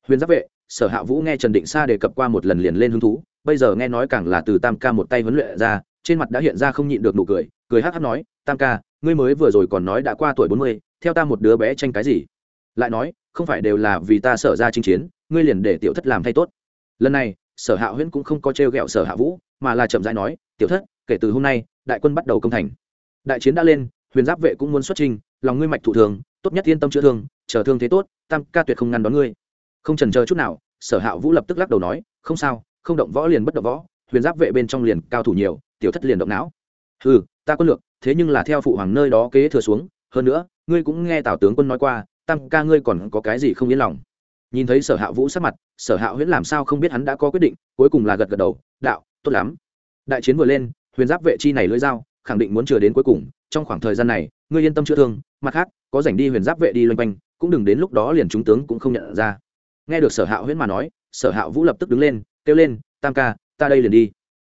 Speaker 1: Huyền giáp vệ, sở hạ vũ nghe trần định sa đề cập qua một lần liền lên hứng thú, bây giờ nghe nói càng là từ tam ca một tay huấn luyện ra, trên mặt đã hiện ra không nhịn được nụ cười cười hát hát nói, tam ca, ngươi mới vừa rồi còn nói đã qua tuổi bốn mươi, theo ta một đứa bé tranh cái gì? Lại nói không phải đều là vì ta sở ra chinh chiến, ngươi liền để tiểu thất làm thay tốt. Lần này, sở hạ huyễn cũng không có t r e o g ẹ o sở hạ vũ, mà là chậm rãi nói, tiểu thất, kể từ hôm nay, đại quân bắt đầu công thành. Đại chiến đã lên, huyền giáp vệ cũng muốn xuất trình lòng ngươi mạch thụ thường, tốt nhất yên tâm chữa thương, chờ thương thế tốt, tam ca tuyệt không ngăn đón ngươi. Không trần chờ chút nào, sở hạ vũ lập tức lắc đầu nói, không sao, không động võ liền bất động võ, huyền giáp vệ bên trong liền cao thủ nhiều, tiểu thất liền động não. Ừ ta quân lược, thế nhưng là theo phụ hoàng nơi đó kế thừa xuống, hơn nữa, ngươi cũng nghe tào tướng quân nói qua tăng ca ngươi còn có cái gì không yên lòng? Nhìn thấy sở hạ vũ sắc mặt, sở hạ huyễn làm sao không biết hắn đã có quyết định, cuối cùng là gật gật đầu, đạo, tốt lắm. Đại chiến vừa lên, huyền giáp vệ chi này lưỡi dao, khẳng định muốn chừa đến cuối cùng, trong khoảng thời gian này, ngươi yên tâm chữa thương, mặt khác, có rảnh đi huyền giáp vệ đi loanh quanh, cũng đừng đến lúc đó liền chúng tướng cũng không nhận ra. Nghe được sở hạ huyễn mà nói, sở hạ vũ lập tức đứng lên, kêu lên, tam ca, ta đây liền đi.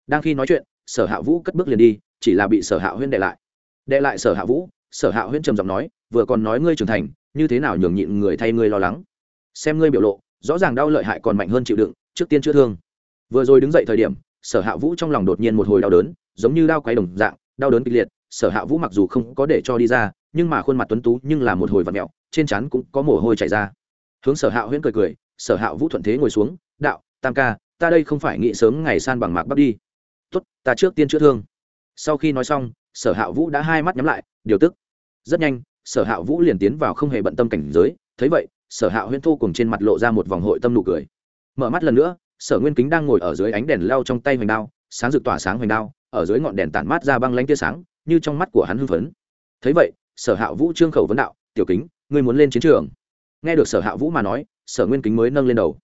Speaker 1: Đang khi nói chuyện, sở hạ vũ cất bước liền đi, chỉ là bị sở hạ huyễn đệ lại. Đệ lại sở hạ vũ, sở hạ huyễn trầm giọng nói, vừa còn nói ngươi trưởng thành như thế nào nhường nhịn người thay ngươi lo lắng? Xem ngươi biểu lộ, rõ ràng đau lợi hại còn mạnh hơn chịu đựng, trước tiên chữa thương. Vừa rồi đứng dậy thời điểm, sở hạ vũ trong lòng đột nhiên một hồi đau đớn, giống như đau quay đồng dạng, đau đớn kịch liệt, sở hạ vũ mặc dù không có để cho đi ra, nhưng mà khuôn mặt tuấn tú nhưng là một hồi vặt mẹo, trên trán cũng có mồ hôi chảy ra. Hướng sở hạ huyễn cười cười, sở hạ vũ thuận thế ngồi xuống, đạo, tam ca, ta đây không phải nghĩ sớm ngày san bằng mạc bắt đi. Tốt, ta trước tiên chữa thương. Sau khi nói xong, sở hạ vũ đã hai mắt nhắm lại, điều tức. Rất nhanh sở hạ vũ liền tiến vào không hề bận tâm cảnh giới, thấy vậy, sở hạ huyễn thu cùng trên mặt lộ ra một vòng hội tâm nụ cười. Mở mắt lần nữa, sở nguyên kính đang ngồi ở dưới ánh đèn leo trong tay hoành đao, sáng rực tỏa sáng hoành đao, ở dưới ngọn đèn tản mát ra băng lanh tia sáng, như trong mắt của hắn hưng phấn. Thấy vậy, sở hạ vũ trương khẩu vấn đạo, tiểu kính, ngươi muốn lên chiến trường? Nghe được sở hạ vũ mà nói, sở nguyên kính mới nâng lên đầu.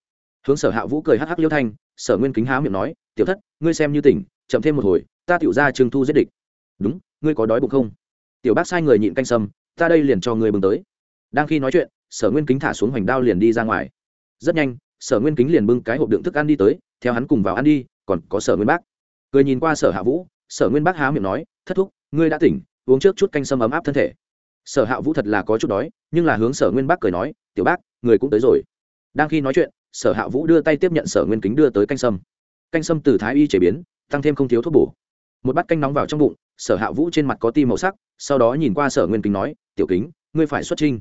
Speaker 1: Hướng sở hạ vũ cười hắc hắc liêu thanh, sở nguyên kính há miệng nói, tiểu thất, ngươi xem như tỉnh, chậm thêm một hồi, ta tiểu ra trương thu giết địch. Đúng, ngươi có đói bụng không? Tiểu bác sai người nhịn canh sâm ta đây liền cho ngươi bừng tới. Đang khi nói chuyện, sở nguyên kính thả xuống hoành đao liền đi ra ngoài. Rất nhanh, sở nguyên kính liền bưng cái hộp đựng thức ăn đi tới, theo hắn cùng vào ăn đi, còn có sở nguyên bác. Cười nhìn qua sở hạ vũ, sở nguyên bác há miệng nói, thất thúc, ngươi đã tỉnh, uống trước chút canh sâm ấm áp thân thể. Sở hạ vũ thật là có chút đói, nhưng là hướng sở nguyên bác cười nói, tiểu bác, người cũng tới rồi. Đang khi nói chuyện, sở hạ vũ đưa tay tiếp nhận sở nguyên kính đưa tới canh sâm. Canh sâm từ thái y chế biến, tăng thêm không thiếu thuốc bổ. Một bát canh nóng vào trong bụng sở hạ vũ trên mặt có ti màu sắc, sau đó nhìn qua sở nguyên kính nói, tiểu kính, ngươi phải xuất trinh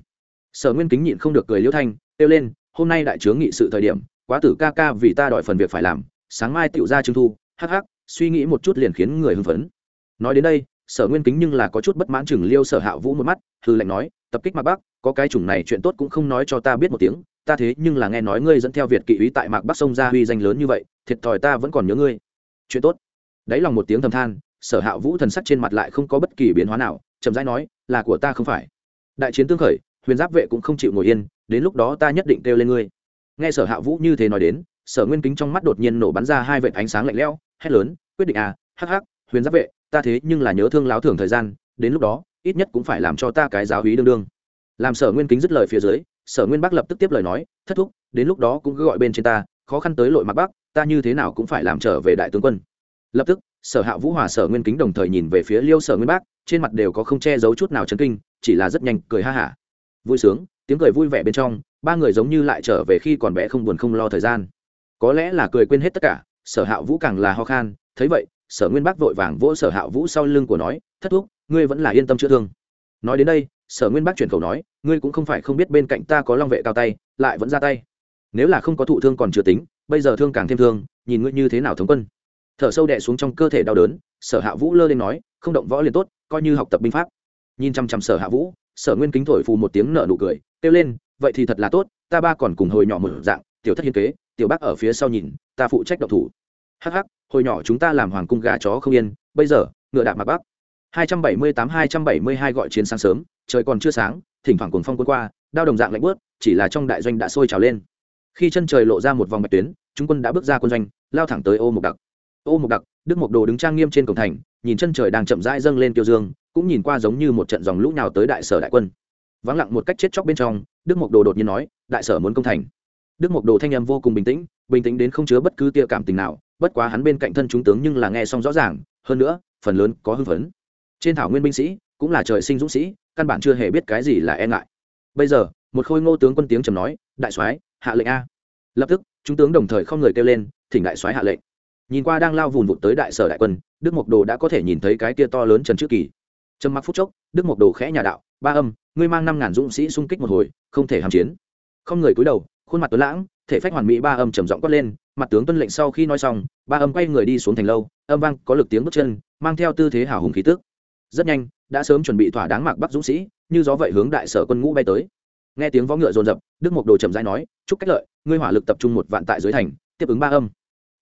Speaker 1: sở nguyên kính nhịn không được cười liễu thanh, kêu lên, hôm nay đại trướng nghị sự thời điểm, quá tử ca ca vì ta đòi phần việc phải làm, sáng mai tựu ra trưng thu, hắc hắc, suy nghĩ một chút liền khiến người hưng phấn. Nói đến đây, sở nguyên kính nhưng là có chút bất mãn chừng liêu sở hạ vũ một mắt hư lệnh nói, tập kích mạc bắc, có cái chủng này chuyện tốt cũng không nói cho ta biết một tiếng, ta thế nhưng là nghe nói ngươi dẫn theo việt kỵ úy tại mạc bắc sông ra huy danh lớn như vậy, thiệt thòi ta vẫn còn nhớ ngươi. Chuyện tốt. Đáy lòng một tiếng thầm than sở hạ vũ thần sắc trên mặt lại không có bất kỳ biến hóa nào, chậm rãi nói, là của ta không phải. Đại chiến tương khởi, huyền giáp vệ cũng không chịu ngồi yên, đến lúc đó ta nhất định kêu lên ngươi. Nghe sở hạ vũ như thế nói đến, sở nguyên kính trong mắt đột nhiên nổ bắn ra hai vệt ánh sáng lạnh lẽo, hét lớn, quyết định à hắc hắc, huyền giáp vệ, ta thế nhưng là nhớ thương láo thường thời gian, đến lúc đó, ít nhất cũng phải làm cho ta cái giáo hí đương đương. Làm sở nguyên kính dứt lời phía dưới, sở nguyên bắc lập tức tiếp lời nói, thất thúc, đến lúc đó cũng cứ gọi bên trên ta, khó khăn tới lội mặt bắc, ta như thế nào cũng phải làm trở về đại tướng quân. Lập tức sở hạ vũ hòa sở nguyên kính đồng thời nhìn về phía liêu sở nguyên Bác, trên mặt đều có không che giấu chút nào chấn kinh chỉ là rất nhanh cười ha hả. Vui sướng tiếng cười vui vẻ bên trong ba người giống như lại trở về khi còn bé không buồn không lo thời gian. Có lẽ là cười quên hết tất cả sở hạ vũ càng là ho khan thấy vậy sở nguyên Bác vội vàng vỗ sở hạ vũ sau lưng của nói thất thúc ngươi vẫn là yên tâm chữa thương. Nói đến đây sở nguyên Bác chuyển khẩu nói ngươi cũng không phải không biết bên cạnh ta có long vệ cao tay lại vẫn ra tay. Nếu là không có thụ thương còn chưa tính bây giờ thương càng thêm thương nhìn ngươi như thế nào thống quân thở sâu đè xuống trong cơ thể đau đớn, sở hạ vũ lơ lên nói, không động võ liền tốt, coi như học tập binh pháp. Nhìn chăm chăm sở hạ vũ, sở nguyên kính thổi phù một tiếng nở nụ cười, kêu lên, vậy thì thật là tốt, ta ba còn cùng hồi nhỏ một dạng, tiểu thất hiên kế, tiểu bác ở phía sau nhìn, ta phụ trách độc thủ. Hắc hắc, hồi nhỏ chúng ta làm hoàng cung gà chó không yên, bây giờ, ngựa đạp mặt bắc. 278-272 gọi chiến sáng sớm, trời còn chưa sáng, thỉnh thoảng cuồng phong cuốn qua, đao đồng dạng lạnh bớt chỉ là trong đại doanh đã sôi trào lên. Khi chân trời lộ ra một vòng bạch tuyến, chúng quân đã bước ra quân doanh, lao thẳng tới ô mục đặc ô mục đặc, đức mục đồ đứng trang nghiêm trên cổng thành, nhìn chân trời đang chậm rãi dâng lên kiêu dương, cũng nhìn qua giống như một trận dòng lũ nào tới đại sở đại quân. Vắng lặng một cách chết chóc bên trong, đức mục đồ đột nhiên nói, đại sở muốn công thành. Đức mục đồ thanh âm vô cùng bình tĩnh bình tĩnh đến không chứa bất cứ tia cảm tình nào, bất quá hắn bên cạnh thân chúng tướng nhưng là nghe xong rõ ràng, hơn nữa, phần lớn có hưng phấn. Trên thảo nguyên binh sĩ, cũng là trời sinh dũng sĩ, căn bản chưa hề biết cái gì là e ngại. Bây giờ, một khôi ngô tướng quân tiếng trầm nói, đại soái, hạ lệnh a. Lập tức, chúng tướng đồng thời không người kêu lên, thỉnh đại soái hạ lệnh nhìn qua đang lao vùn vụt tới đại sở đại quân, đức mộc đồ đã có thể nhìn thấy cái kia to lớn trần trước kỳ. Trầm mặc phút chốc, đức mộc đồ khẽ nhà đạo, ba âm, ngươi mang năm ngàn dũng sĩ xung kích một hồi, không thể hàm chiến. Không người cúi đầu, khuôn mặt tuấn lãng, thể phách hoàn mỹ ba âm trầm giọng quát lên, mặt tướng tuân lệnh sau khi nói xong, ba âm quay người đi xuống thành lâu, âm vang có lực tiếng bước chân, mang theo tư thế hào hùng khí tước rất nhanh, đã sớm chuẩn bị thỏa đáng mạc bắc dũng sĩ, như gió vậy hướng đại sở quân ngũ bay tới. Nghe tiếng võ ngựa rồn rập đức mộc đồ chậm rãi nói, chúc cách lợi, ngươi hỏa lực tập trung một vạn tại dưới thành, tiếp ứng ba âm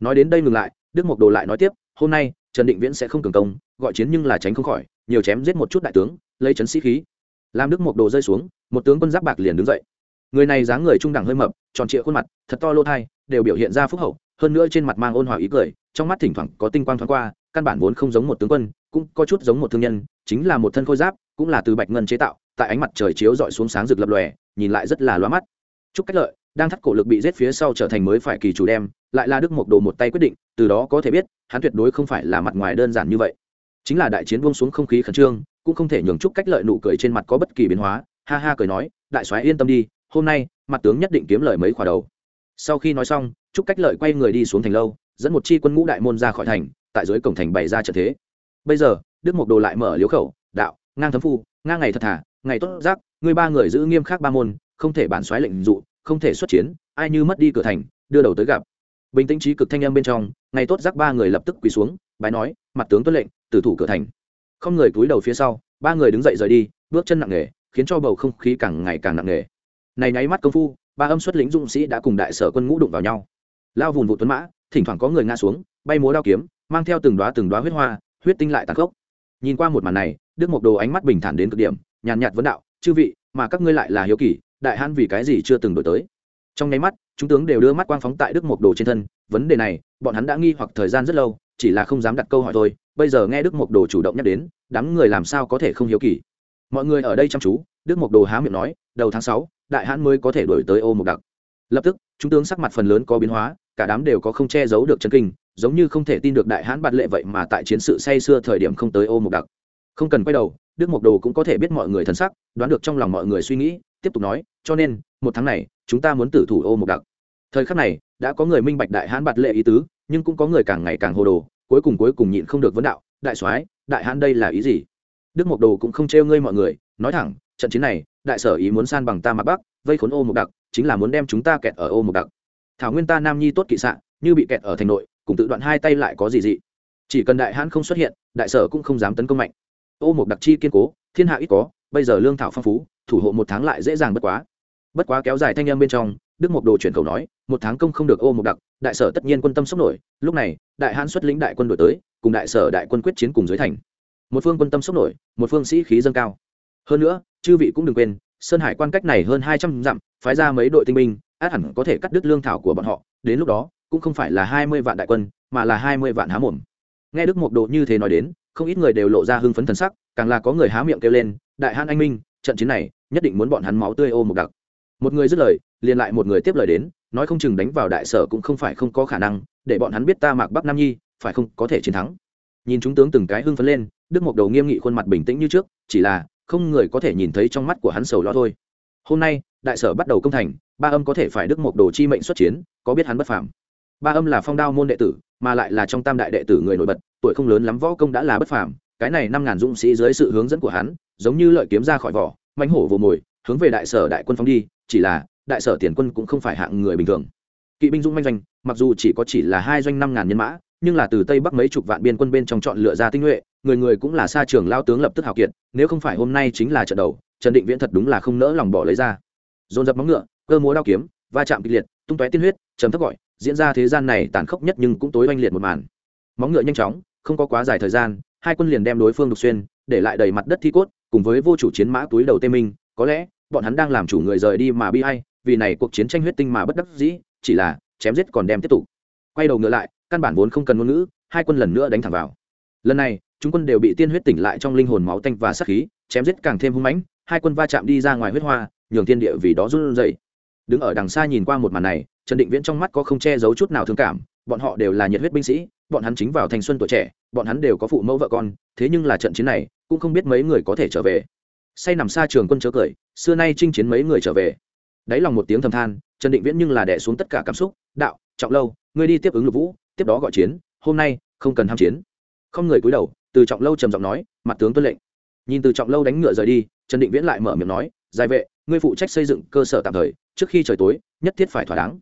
Speaker 1: nói đến đây ngừng lại, đức mộc đồ lại nói tiếp, hôm nay, trần định viễn sẽ không cường công, gọi chiến nhưng là tránh không khỏi, nhiều chém giết một chút đại tướng, lấy trấn sĩ khí. Làm đức mộc đồ rơi xuống, một tướng quân giáp bạc liền đứng dậy. Người này dáng người trung đẳng hơi mập, tròn trịa khuôn mặt, thật to lô thai, đều biểu hiện ra phúc hậu, hơn nữa trên mặt mang ôn hòa ý cười, trong mắt thỉnh thoảng có tinh quang thoáng qua, căn bản vốn không giống một tướng quân, cũng có chút giống một thương nhân, chính là một thân khôi giáp, cũng là từ bạch ngân chế tạo, tại ánh mặt trời chiếu dọi xuống sáng rực lập lòe, nhìn lại rất là loa mắt. Chúc cách lợi đang thắt cổ lực bị giết phía sau trở thành mới phải kỳ chủ đem, lại là đức mộc đồ một tay quyết định, từ đó có thể biết, hắn tuyệt đối không phải là mặt ngoài đơn giản như vậy. Chính là đại chiến buông xuống không khí khẩn trương, cũng không thể nhường chúc cách lợi nụ cười trên mặt có bất kỳ biến hóa, ha ha cười nói, đại soái yên tâm đi, hôm nay, mặt tướng nhất định kiếm lời mấy khỏa đầu. Sau khi nói xong chúc cách lợi quay người đi xuống thành lâu, dẫn một chi quân ngũ đại môn ra khỏi thành, tại dưới cổng thành bày ra trận thế. Bây giờ, đức mộc đồ lại mở liếu khẩu, đạo, ngang thấm phu, ngang ngày thật thà, ngày tốt giác người ba người giữ nghiêm khắc ba môn, không thể bản xoáy lệnh dụ không thể xuất chiến, ai như mất đi cửa thành, đưa đầu tới gặp. Bình tĩnh trí cực thanh âm bên trong ngày tốt giác ba người lập tức quỳ xuống, bái nói, mặt tướng tuân lệnh, tử thủ cửa thành. Không người cúi đầu phía sau, ba người đứng dậy rời đi, bước chân nặng nề, khiến cho bầu không khí càng ngày càng nặng nề. Này nháy mắt công phu, ba âm xuất lính dũng sĩ đã cùng đại sở quân ngũ đụng vào nhau. Lao vùn vụ tuấn mã, thỉnh thoảng có người ngã xuống, bay múa đao kiếm, mang theo từng đoá từng đoá huyết hoa, huyết tinh lại tàn khốc. Nhìn qua một màn này, đức mộc đồ ánh mắt bình thản đến cực điểm, nhàn nhạt vấn đạo, chư vị, mà các ngươi lại là hiếu kỳ đại hãn vì cái gì chưa từng đổi tới. Trong nháy mắt, chúng tướng đều đưa mắt quang phóng tại đức mộc đồ trên thân, vấn đề này, bọn hắn đã nghi hoặc thời gian rất lâu, chỉ là không dám đặt câu hỏi thôi, bây giờ nghe đức mộc đồ chủ động nhắc đến, đám người làm sao có thể không hiếu kỳ. Mọi người ở đây chăm chú, đức mộc đồ há miệng nói, đầu tháng sáu, đại hãn mới có thể đổi tới ô mộc đặc. Lập tức, chúng tướng sắc mặt phần lớn có biến hóa, cả đám đều có không che giấu được chân kinh, giống như không thể tin được đại hãn bạt lệ vậy mà tại chiến sự say xưa thời điểm không tới ô mộc đặc. Không cần quay đầu, đức mộc đồ cũng có thể biết mọi người thân sắc, đoán được trong lòng mọi người suy nghĩ tiếp tục nói, cho nên, một tháng này, chúng ta muốn tử thủ ô mộc đặc. Thời khắc này, đã có người minh bạch đại hãn bạt lệ ý tứ, nhưng cũng có người càng ngày càng hồ đồ, cuối cùng cuối cùng nhịn không được vấn đạo, đại soái, đại hãn đây là ý gì? Đức mộc đồ cũng không trêu ngươi mọi người, nói thẳng, trận chiến này, đại sở ý muốn san bằng ta mặt bắc, vây khốn ô mộc đặc, chính là muốn đem chúng ta kẹt ở ô mộc đặc. Thảo nguyên ta nam nhi tốt kỵ sạn như bị kẹt ở thành nội, cùng tự đoạn hai tay lại có gì dị? Chỉ cần đại hãn không xuất hiện, đại sở cũng không dám tấn công mạnh. Ô mộc đặc chi kiên cố, thiên hạ ít có bây giờ lương thảo phong phú, thủ hộ một tháng lại dễ dàng bất quá. Bất quá kéo dài thanh âm bên trong, đức mục đồ chuyển cầu nói, một tháng công không được ô một đặc, đại sở tất nhiên quân tâm sốc nổi, lúc này, đại hãn xuất lĩnh đại quân đổi tới, cùng đại sở đại quân quyết chiến cùng dưới thành. Một phương quân tâm sốc nổi, một phương sĩ khí dâng cao. Hơn nữa, chư vị cũng đừng quên, sơn hải quan cách này hơn hai trăm dặm, phái ra mấy đội tinh binh, át hẳn có thể cắt đứt lương thảo của bọn họ, đến lúc đó, cũng không phải là hai mươi vạn đại quân, mà là hai mươi vạn há mồm. Nghe đức mục đồ như thế nói đến không ít người đều lộ ra hưng phấn thần sắc, càng là có người há miệng kêu lên, đại hãn anh minh, trận chiến này, nhất định muốn bọn hắn máu tươi ô một đặc. Một người dứt lời, liền lại một người tiếp lời đến, nói không chừng đánh vào đại sở cũng không phải không có khả năng, để bọn hắn biết ta mạc bắc nam nhi, phải không, có thể chiến thắng. Nhìn chúng tướng từng cái hưng phấn lên, đức mộc đầu nghiêm nghị khuôn mặt bình tĩnh như trước, chỉ là, không người có thể nhìn thấy trong mắt của hắn sầu lo thôi. Hôm nay, đại sở bắt đầu công thành, ba âm có thể phải đức mộc đồ chi mệnh xuất chiến, có biết hắn bất phàm. Ba âm là phong đao môn đệ tử, mà lại là trong tam đại đệ tử người nổi bật tuổi không lớn lắm võ công đã là bất phàm, cái này năm ngàn dũng sĩ dưới sự hướng dẫn của hắn, giống như lợi kiếm ra khỏi vỏ, mãnh hổ vồ mồi, hướng về đại sở đại quân phóng đi, chỉ là, đại sở tiền quân cũng không phải hạng người bình thường. Kỵ binh dũng manh doanh, mặc dù chỉ có chỉ là hai doanh năm ngàn nhân mã, nhưng là từ tây bắc mấy chục vạn biên quân bên trong chọn lựa ra tinh nhuệ, người người cũng là xa trường lao tướng lập tức hào kiệt, nếu không phải hôm nay chính là trận đầu, trần định viễn thật đúng là không nỡ lòng bỏ lấy ra. Dồn dập móng ngựa, cơ múa đao kiếm, va chạm kịch liệt, tung tóe tiên huyết chấm thấp gọi, diễn ra thế gian này tàn khốc nhất nhưng cũng tối oanh liệt một màn. Móng ngựa nhanh chóng không có quá dài thời gian, hai quân liền đem đối phương đục xuyên, để lại đầy mặt đất thi cốt, cùng với vô chủ chiến mã túi đầu tê minh. Có lẽ, bọn hắn đang làm chủ người rời đi mà bi hay vì này cuộc chiến tranh huyết tinh mà bất đắc dĩ, chỉ là chém giết còn đem tiếp tục. Quay đầu ngựa lại, căn bản vốn không cần ngôn ngữ, hai quân lần nữa đánh thẳng vào. Lần này, chúng quân đều bị tiên huyết tỉnh lại trong linh hồn máu tanh và sát khí, chém giết càng thêm hung mãnh, hai quân va chạm đi ra ngoài huyết hoa, nhường tiên địa vì đó run rẩy. Đứng ở đằng xa nhìn qua một màn này, trần định viễn trong mắt có không che giấu chút nào thương cảm bọn họ đều là nhiệt huyết binh sĩ, bọn hắn chính vào thanh xuân tuổi trẻ, bọn hắn đều có phụ mẫu vợ con, thế nhưng là trận chiến này, cũng không biết mấy người có thể trở về. Say nằm xa trường quân chớ cười, xưa nay chinh chiến mấy người trở về. Đáy lòng một tiếng thầm than, trần định viễn nhưng là đẻ xuống tất cả cảm xúc, đạo, trọng lâu, ngươi đi tiếp ứng lục vũ, tiếp đó gọi chiến, hôm nay không cần ham chiến. Không người cúi đầu, từ trọng lâu trầm giọng nói, mặt tướng tuân lệnh. Nhìn từ trọng lâu đánh ngựa rời đi, trần định viễn lại mở miệng nói, giải vệ, ngươi phụ trách xây dựng cơ sở tạm thời, trước khi trời tối, nhất thiết phải thỏa đáng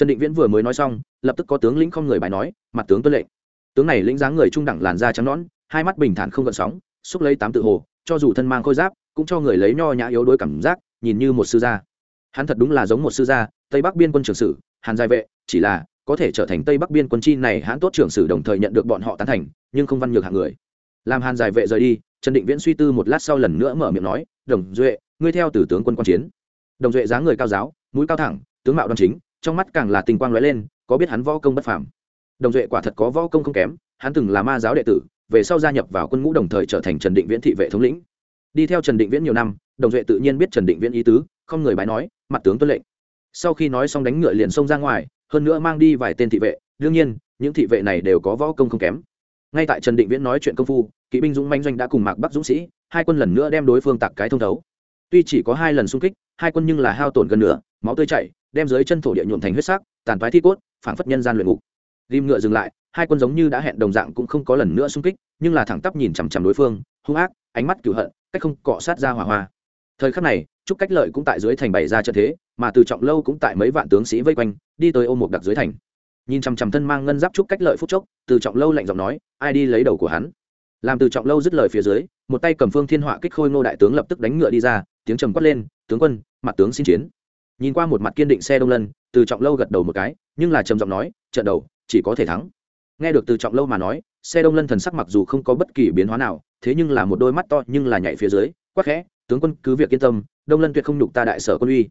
Speaker 1: trần định viễn vừa mới nói xong, lập tức có tướng lĩnh không người bài nói, mặt tướng tuân lệnh. Tướng này lĩnh dáng người trung đẳng làn da trắng nõn, hai mắt bình thản không gợn sóng, xúc lấy tám tự hồ, cho dù thân mang khôi giáp, cũng cho người lấy nho nhã yếu đuối cảm giác, nhìn như một sư gia. Hắn thật đúng là giống một sư gia, tây bắc biên quân trưởng sử, hàn giai vệ, chỉ là có thể trở thành tây bắc biên quân chi này hãn tốt trưởng sử đồng thời nhận được bọn họ tán thành, nhưng không văn nhược hạng người. Làm hàn giải vệ rời đi, trần định viễn suy tư một lát sau lần nữa mở miệng nói, đồng duệ, ngươi theo tử tướng quân quan chiến. Đồng duệ dáng người cao giáo, mũi cao thẳng, tướng mạo đoan chính trong mắt càng là tình quang lóe lên, có biết hắn võ công bất phàm. Đồng duệ quả thật có võ công không kém, hắn từng là ma giáo đệ tử, về sau gia nhập vào quân ngũ đồng thời trở thành trần định viễn thị vệ thống lĩnh. Đi theo trần định viễn nhiều năm, đồng duệ tự nhiên biết trần định viễn ý tứ, không người bái nói, mặt tướng tuân lệnh. Sau khi nói xong đánh ngựa liền xông ra ngoài, hơn nữa mang đi vài tên thị vệ, đương nhiên, những thị vệ này đều có võ công không kém. Ngay tại trần định viễn nói chuyện công phu, kỵ binh dũng manh doanh đã cùng mạc bắc dũng sĩ, hai quân lần nữa đem đối phương tặc cái thông thấu. Tuy chỉ có hai lần xung kích, hai quân nhưng là hao tổn gần nửa, máu tươi chảy đem dưới chân thổ địa nhuộm thành huyết sắc, tàn phái thi cốt, phảng phất nhân gian luyện ngục. Ghim ngựa dừng lại, hai quân giống như đã hẹn đồng dạng cũng không có lần nữa xung kích, nhưng là thẳng tắp nhìn chằm chằm đối phương, hung ác, ánh mắt cửu hận, cách không cọ sát ra hỏa hoa. Thời khắc này chúc cách lợi cũng tại dưới thành bày ra trận thế, mà từ trọng lâu cũng tại mấy vạn tướng sĩ vây quanh, đi tới ôm một đặc dưới thành. Nhìn chằm chằm thân mang ngân giáp chúc cách lợi phút chốc, từ trọng lâu lạnh giọng nói, ai đi lấy đầu của hắn? Làm từ trọng lâu dứt lời phía dưới, một tay cầm phương thiên họa kích khôi ngô đại tướng lập tức đánh ngựa đi ra, tiếng trầm quát lên, tướng quân, mặt tướng xin chiến nhìn qua một mặt kiên định xe đông lân, từ trọng lâu gật đầu một cái, nhưng là trầm giọng nói, trận đầu, chỉ có thể thắng. Nghe được từ trọng lâu mà nói, xe đông lân thần sắc mặc dù không có bất kỳ biến hóa nào, thế nhưng là một đôi mắt to nhưng là nhảy phía dưới, quắc khẽ, tướng quân, cứ việc yên tâm, đông lân tuyệt không nhục ta đại sở quân uy.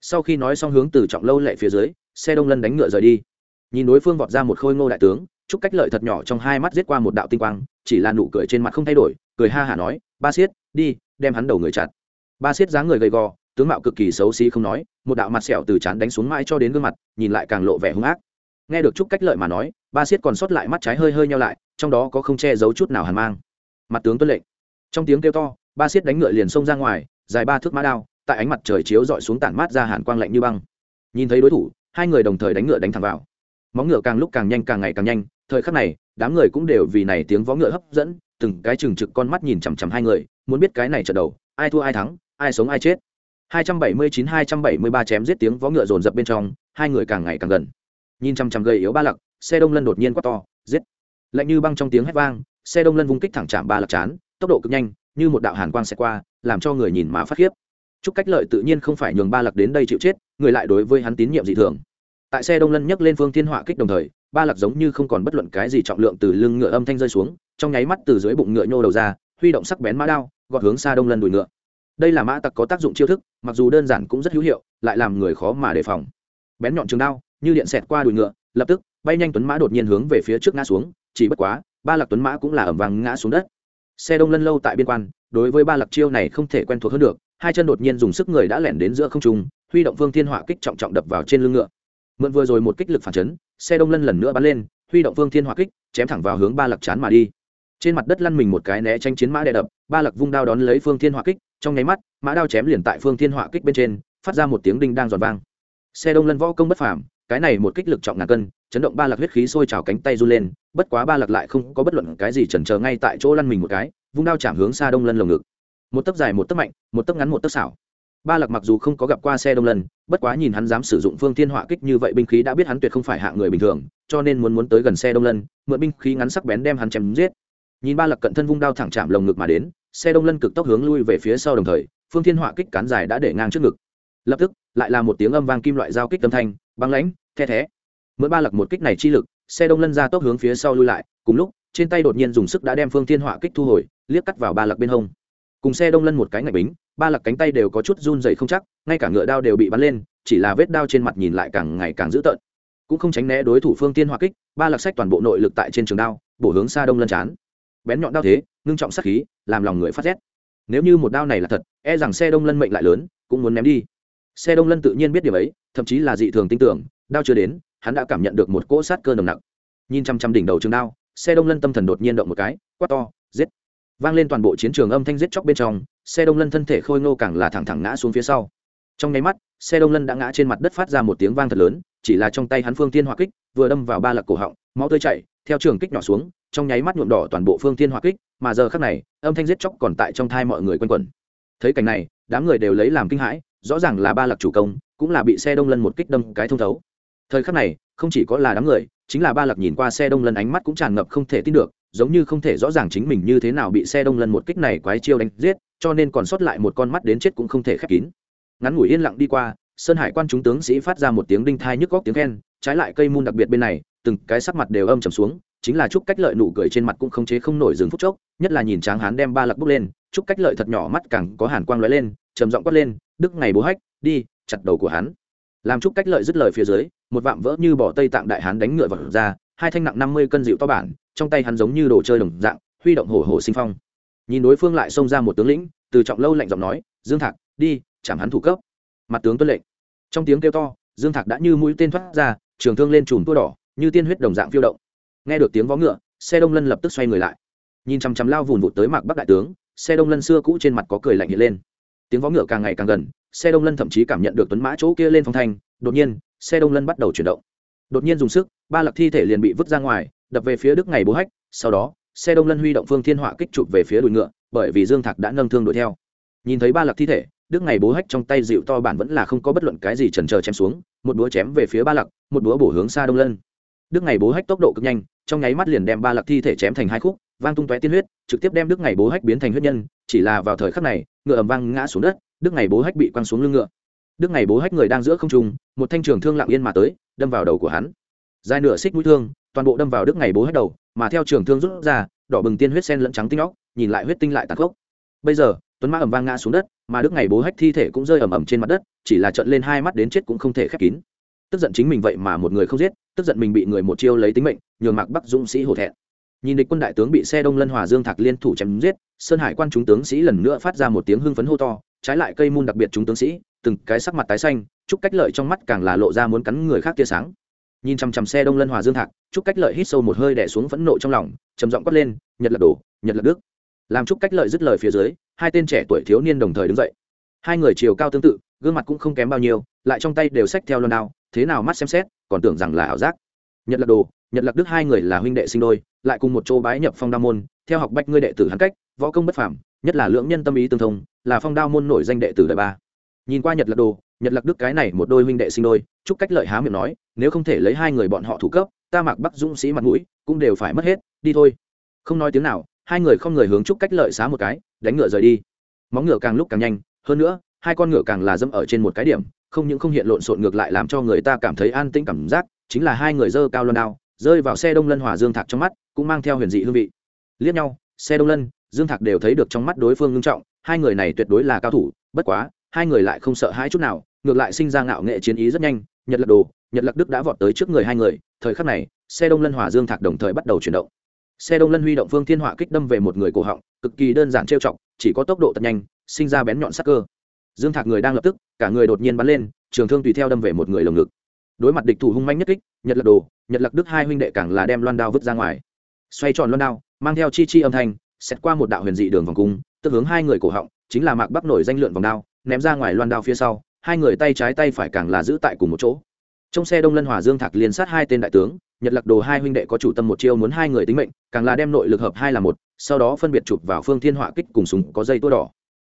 Speaker 1: Sau khi nói xong hướng từ trọng lâu lệ phía dưới, xe đông lân đánh ngựa rời đi. Nhìn đối phương vọt ra một khôi ngô đại tướng, chúc cách lợi thật nhỏ trong hai mắt giết qua một đạo tinh quang, chỉ là nụ cười trên mặt không thay đổi, cười ha hả nói, ba siết, đi, đem hắn đầu người chặt. Ba siết dáng người gầy gò tướng mạo cực kỳ xấu xí không nói, một đạo mặt sẹo từ chán đánh xuống mãi cho đến gương mặt, nhìn lại càng lộ vẻ hung ác. Nghe được chúc cách lợi mà nói, ba siết còn sót lại mắt trái hơi hơi nhau lại, trong đó có không che giấu chút nào hàn mang. Mặt tướng tuân lệnh. Trong tiếng kêu to, ba siết đánh ngựa liền xông ra ngoài, dài ba thước mã đao, tại ánh mặt trời chiếu dọi xuống tản mát ra hàn quang lạnh như băng. Nhìn thấy đối thủ, hai người đồng thời đánh ngựa đánh thẳng vào. Móng ngựa càng lúc càng nhanh càng ngày càng nhanh, thời khắc này, đám người cũng đều vì này tiếng vó ngựa hấp dẫn, từng cái chừng trực con mắt nhìn chằm chằm hai người, muốn biết cái này trận đầu, ai thua ai thắng, ai sống ai chết. 279-273 chém giết tiếng vó ngựa rồn rập bên trong, hai người càng ngày càng gần. Nhìn chằm chằm gầy yếu ba lặc, xe đông lân đột nhiên quát to, giết. Lạnh như băng trong tiếng hét vang, xe đông lân vung kích thẳng chạm ba lặc chán, tốc độ cực nhanh, như một đạo hàn quang xẹt qua, làm cho người nhìn mà phát khiếp. Chúc cách lợi tự nhiên không phải nhường ba lặc đến đây chịu chết, người lại đối với hắn tín nhiệm dị thường. Tại xe đông lân nhấc lên phương thiên họa kích đồng thời, ba lặc giống như không còn bất luận cái gì trọng lượng từ lưng ngựa âm thanh rơi xuống, trong nháy mắt từ dưới bụng ngựa nhô đầu ra, huy động sắc bén mã đao, gọt hướng xa đông lân đuổi ngựa đây là mã tặc có tác dụng chiêu thức, mặc dù đơn giản cũng rất hữu hiệu, lại làm người khó mà đề phòng. Bén nhọn trường đao, như điện xẹt qua đùi ngựa, lập tức, bay nhanh tuấn mã đột nhiên hướng về phía trước ngã xuống, chỉ bất quá, ba lạc tuấn mã cũng là ẩm vàng ngã xuống đất. Xe đông lân lâu tại biên quan, đối với ba lạc chiêu này không thể quen thuộc hơn được, hai chân đột nhiên dùng sức người đã lẻn đến giữa không trung, huy động phương thiên họa kích trọng trọng đập vào trên lưng ngựa. Mượn vừa rồi một kích lực phản chấn, xe đông lân lần nữa bắn lên, huy động phương thiên họa kích, chém thẳng vào hướng ba lạc chán mà đi trên mặt đất lăn mình một cái né tranh chiến mã đè đập, ba lạc vung đao đón lấy phương thiên họa kích, trong nháy mắt, mã đao chém liền tại phương thiên họa kích bên trên, phát ra một tiếng đinh đang giòn vang. Xe đông lân võ công bất phàm, cái này một kích lực trọng ngàn cân, chấn động ba lạc huyết khí sôi trào cánh tay run lên, bất quá ba lạc lại không có bất luận cái gì chần chờ ngay tại chỗ lăn mình một cái, vung đao chạm hướng xa đông lân lồng ngực. Một tấc dài một tấc mạnh, một tấc ngắn một tấc xảo. Ba lạc mặc dù không có gặp qua xe đông lân, bất quá nhìn hắn dám sử dụng phương thiên họa kích như vậy binh khí đã biết hắn tuyệt không phải hạ người bình thường, cho nên muốn muốn tới gần xe đông lân, mượn binh khí ngắn sắc bén đem hắn chém giết nhìn ba lạc cận thân vung đao thẳng chạm lồng ngực mà đến, xe đông lân cực tốc hướng lui về phía sau đồng thời, phương thiên họa kích cán dài đã để ngang trước ngực. Lập tức, lại là một tiếng âm vang kim loại giao kích tâm thanh, băng lãnh, the thé. Mượn ba lạc một kích này chi lực, xe đông lân ra tốc hướng phía sau lui lại, cùng lúc, trên tay đột nhiên dùng sức đã đem phương thiên họa kích thu hồi, liếc cắt vào ba lạc bên hông. Cùng xe đông lân một cái ngạch bính, ba lạc cánh tay đều có chút run dày không chắc, ngay cả ngựa đao đều bị bắn lên, chỉ là vết đao trên mặt nhìn lại càng ngày càng dữ tợn. Cũng không tránh né đối thủ phương tiên họa kích, ba lạc sách toàn bộ nội lực tại trên trường đao, bổ hướng xa đông lân chán bén nhọn đao thế, ngưng trọng sắc khí, làm lòng người phát rét. Nếu như một đao này là thật e rằng xe đông lân mệnh lại lớn, cũng muốn ném đi. Xe đông lân tự nhiên biết điều ấy, thậm chí là dị thường tin tưởng, đao chưa đến, hắn đã cảm nhận được một cỗ sát cơ nồng nặc. Nhìn chăm chăm đỉnh đầu trường đao, xe đông lân tâm thần đột nhiên động một cái, quát to, giết. Vang lên toàn bộ chiến trường âm thanh giết chóc bên trong, xe đông lân thân thể khôi ngô càng là thẳng thẳng ngã xuống phía sau. Trong nháy mắt, xe đông lân đã ngã trên mặt đất phát ra một tiếng vang thật lớn, chỉ là trong tay hắn phương tiên hỏa kích, vừa đâm vào ba lạc cổ họng, máu tươi chảy, theo trường kích nhỏ xuống trong nháy mắt nhuộm đỏ toàn bộ phương thiên hỏa kích, mà giờ khác này, âm thanh giết chóc còn tại trong thai mọi người quanh quẩn. Thấy cảnh này, đám người đều lấy làm kinh hãi, rõ ràng là ba lạc chủ công, cũng là bị xe đông lân một kích đâm cái thông thấu. Thời khắc này, không chỉ có là đám người, chính là ba lạc nhìn qua xe đông lân ánh mắt cũng tràn ngập không thể tin được, giống như không thể rõ ràng chính mình như thế nào bị xe đông lân một kích này quái chiêu đánh giết, cho nên còn sót lại một con mắt đến chết cũng không thể khép kín. Ngắn ngủi yên lặng đi qua, sơn hải quan chúng tướng sĩ phát ra một tiếng đinh thai nhức góc tiếng khen, trái lại cây môn đặc biệt bên này, từng cái sắc mặt đều âm trầm xuống chính là chúc cách lợi nụ cười trên mặt cũng không chế không nổi dừng phút chốc, nhất là nhìn tráng hán đem ba lạc bốc lên chúc cách lợi thật nhỏ mắt càng có hàn quang lóe lên, trầm giọng quát lên, đức ngày bố hách, đi, chặt đầu của hắn. Làm chúc cách lợi dứt lời phía dưới, một vạm vỡ như bỏ tây tạng đại hán đánh ngựa vào ra, hai thanh nặng năm mươi cân dịu to bản, trong tay hắn giống như đồ chơi đồng dạng, huy động hổ hổ sinh phong. Nhìn đối phương lại xông ra một tướng lĩnh, từ trọng lâu lạnh giọng nói, dương thạc, đi chẳng hắn thủ cấp. Mặt tướng tuân lệnh. Trong tiếng kêu to, dương thạc đã như mũi tên thoát ra, trường thương lên chùm tua đỏ, như tiên huyết đồng dạng phiêu động nghe được tiếng vó ngựa, xe đông lân lập tức xoay người lại. Nhìn chằm chằm lao vùn vụt tới mạc bắc đại tướng, xe đông lân xưa cũ trên mặt có cười lạnh hiện lên. Tiếng vó ngựa càng ngày càng gần, xe đông lân thậm chí cảm nhận được tuấn mã chỗ kia lên phong thanh. Đột nhiên, xe đông lân bắt đầu chuyển động. Đột nhiên dùng sức, ba lạc thi thể liền bị vứt ra ngoài, đập về phía đức ngày bố hách. Sau đó, xe đông lân huy động phương thiên họa kích chụp về phía đùi ngựa, bởi vì dương thạc đã nâng thương đuổi theo. Nhìn thấy ba lạc thi thể, đức ngày bố hách trong tay dịu to bản vẫn là không có bất luận cái gì trần trờ chém xuống, một búa chém về phía ba lạc một búa bổ hướng xa đông lân. Đức ngày bố hách tốc độ cực nhanh trong nháy mắt liền đem ba lạc thi thể chém thành hai khúc, vang tung tóe tiên huyết, trực tiếp đem đức ngày bố hách biến thành huyết nhân, chỉ là vào thời khắc này, ngựa ầm vang ngã xuống đất, đức ngày bố hách bị quăng xuống lưng ngựa. Đức ngày bố hách người đang giữa không trung, một thanh trường thương lặng yên mà tới, đâm vào đầu của hắn. Dài nửa xích mũi thương, toàn bộ đâm vào đức ngày bố hách đầu, mà theo trường thương rút ra, đỏ bừng tiên huyết sen lẫn trắng tinh óc, nhìn lại huyết tinh lại tàn khốc. Bây giờ, tuấn mã ầm vang ngã xuống đất, mà đức ngày bố hách thi thể cũng rơi ầm ầm trên mặt đất, chỉ là trận lên hai mắt đến chết cũng không thể khép kín. Tức giận chính mình vậy mà một người không giết, tức giận mình bị người một chiêu lấy tính mệnh nhường mạc bắc dũng sĩ hổ thẹn. Nhìn địch quân đại tướng bị xe đông lân hòa dương thạc liên thủ chém giết, sơn hải quan chúng tướng sĩ lần nữa phát ra một tiếng hưng phấn hô to, trái lại cây môn đặc biệt chúng tướng sĩ, từng cái sắc mặt tái xanh, chúc cách lợi trong mắt càng là lộ ra muốn cắn người khác tia sáng. Nhìn chằm chằm xe đông lân hòa dương thạc, chúc cách lợi hít sâu một hơi đẻ xuống phẫn nộ trong lòng, trầm giọng quát lên, nhật lật đổ nhật lật đức. Làm chúc cách lợi dứt lời phía dưới, hai tên trẻ tuổi thiếu niên đồng thời đứng dậy. Hai người chiều cao tương tự, gương mặt cũng không kém bao nhiêu, lại trong tay đều xách theo loan đao, thế nào mắt xem xét, còn tưởng rằng là ảo giác nhật Lạc đồ, nhật lạc đức hai người là huynh đệ sinh đôi, lại cùng một chỗ bái nhập phong đao môn, theo học bách ngươi đệ tử hắn cách, võ công bất phảm nhất là lưỡng nhân tâm ý tương thông, là phong đao môn nổi danh đệ tử đời ba. Nhìn qua nhật lạc đồ, nhật lạc đức cái này một đôi huynh đệ sinh đôi, chúc cách lợi há miệng nói, nếu không thể lấy hai người bọn họ thủ cấp, ta mặc bắc dũng sĩ mặt mũi, cũng đều phải mất hết, đi thôi. Không nói tiếng nào, hai người không người hướng chúc cách lợi xá một cái, đánh ngựa rời đi. Móng ngựa càng lúc càng nhanh, hơn nữa, hai con ngựa càng là dâm ở trên một cái điểm, không những không hiện lộn xộn ngược lại làm cho người ta cảm thấy an tĩnh cảm giác chính là hai người dơ cao loan đao, rơi vào xe đông lân hòa dương thạc trong mắt, cũng mang theo huyền dị hương vị. Liếc nhau, xe đông lân, dương thạc đều thấy được trong mắt đối phương ngưng trọng, hai người này tuyệt đối là cao thủ, bất quá, hai người lại không sợ hãi chút nào, ngược lại sinh ra ngạo nghệ chiến ý rất nhanh, nhật lật đồ, nhật lật đức đã vọt tới trước người hai người, thời khắc này, xe đông lân hòa dương thạc đồng thời bắt đầu chuyển động. Xe đông lân huy động phương thiên họa kích đâm về một người cổ họng, cực kỳ đơn giản trêu chọc, chỉ có tốc độ thật nhanh, sinh ra bén nhọn sắc cơ. Dương thạc người đang lập tức, cả người đột nhiên bắn lên, trường thương tùy theo đâm về một người lồng ngực đối mặt địch thủ hung manh nhất kích, nhật lật đồ, nhật lạc đức hai huynh đệ càng là đem loan đao vứt ra ngoài. Xoay tròn loan đao, mang theo chi chi âm thanh xét qua một đạo huyền dị đường vòng cung, tức hướng hai người cổ họng, chính là mạc bắc nổi danh lượn vòng đao, ném ra ngoài loan đao phía sau, hai người tay trái tay phải càng là giữ tại cùng một chỗ. Trong xe đông lân hòa dương thạc liên sát hai tên đại tướng, nhật lạc đồ hai huynh đệ có chủ tâm một chiêu muốn hai người tính mệnh, càng là đem nội lực hợp hai là một, sau đó phân biệt chụp vào phương thiên họa kích cùng súng có dây tua đỏ.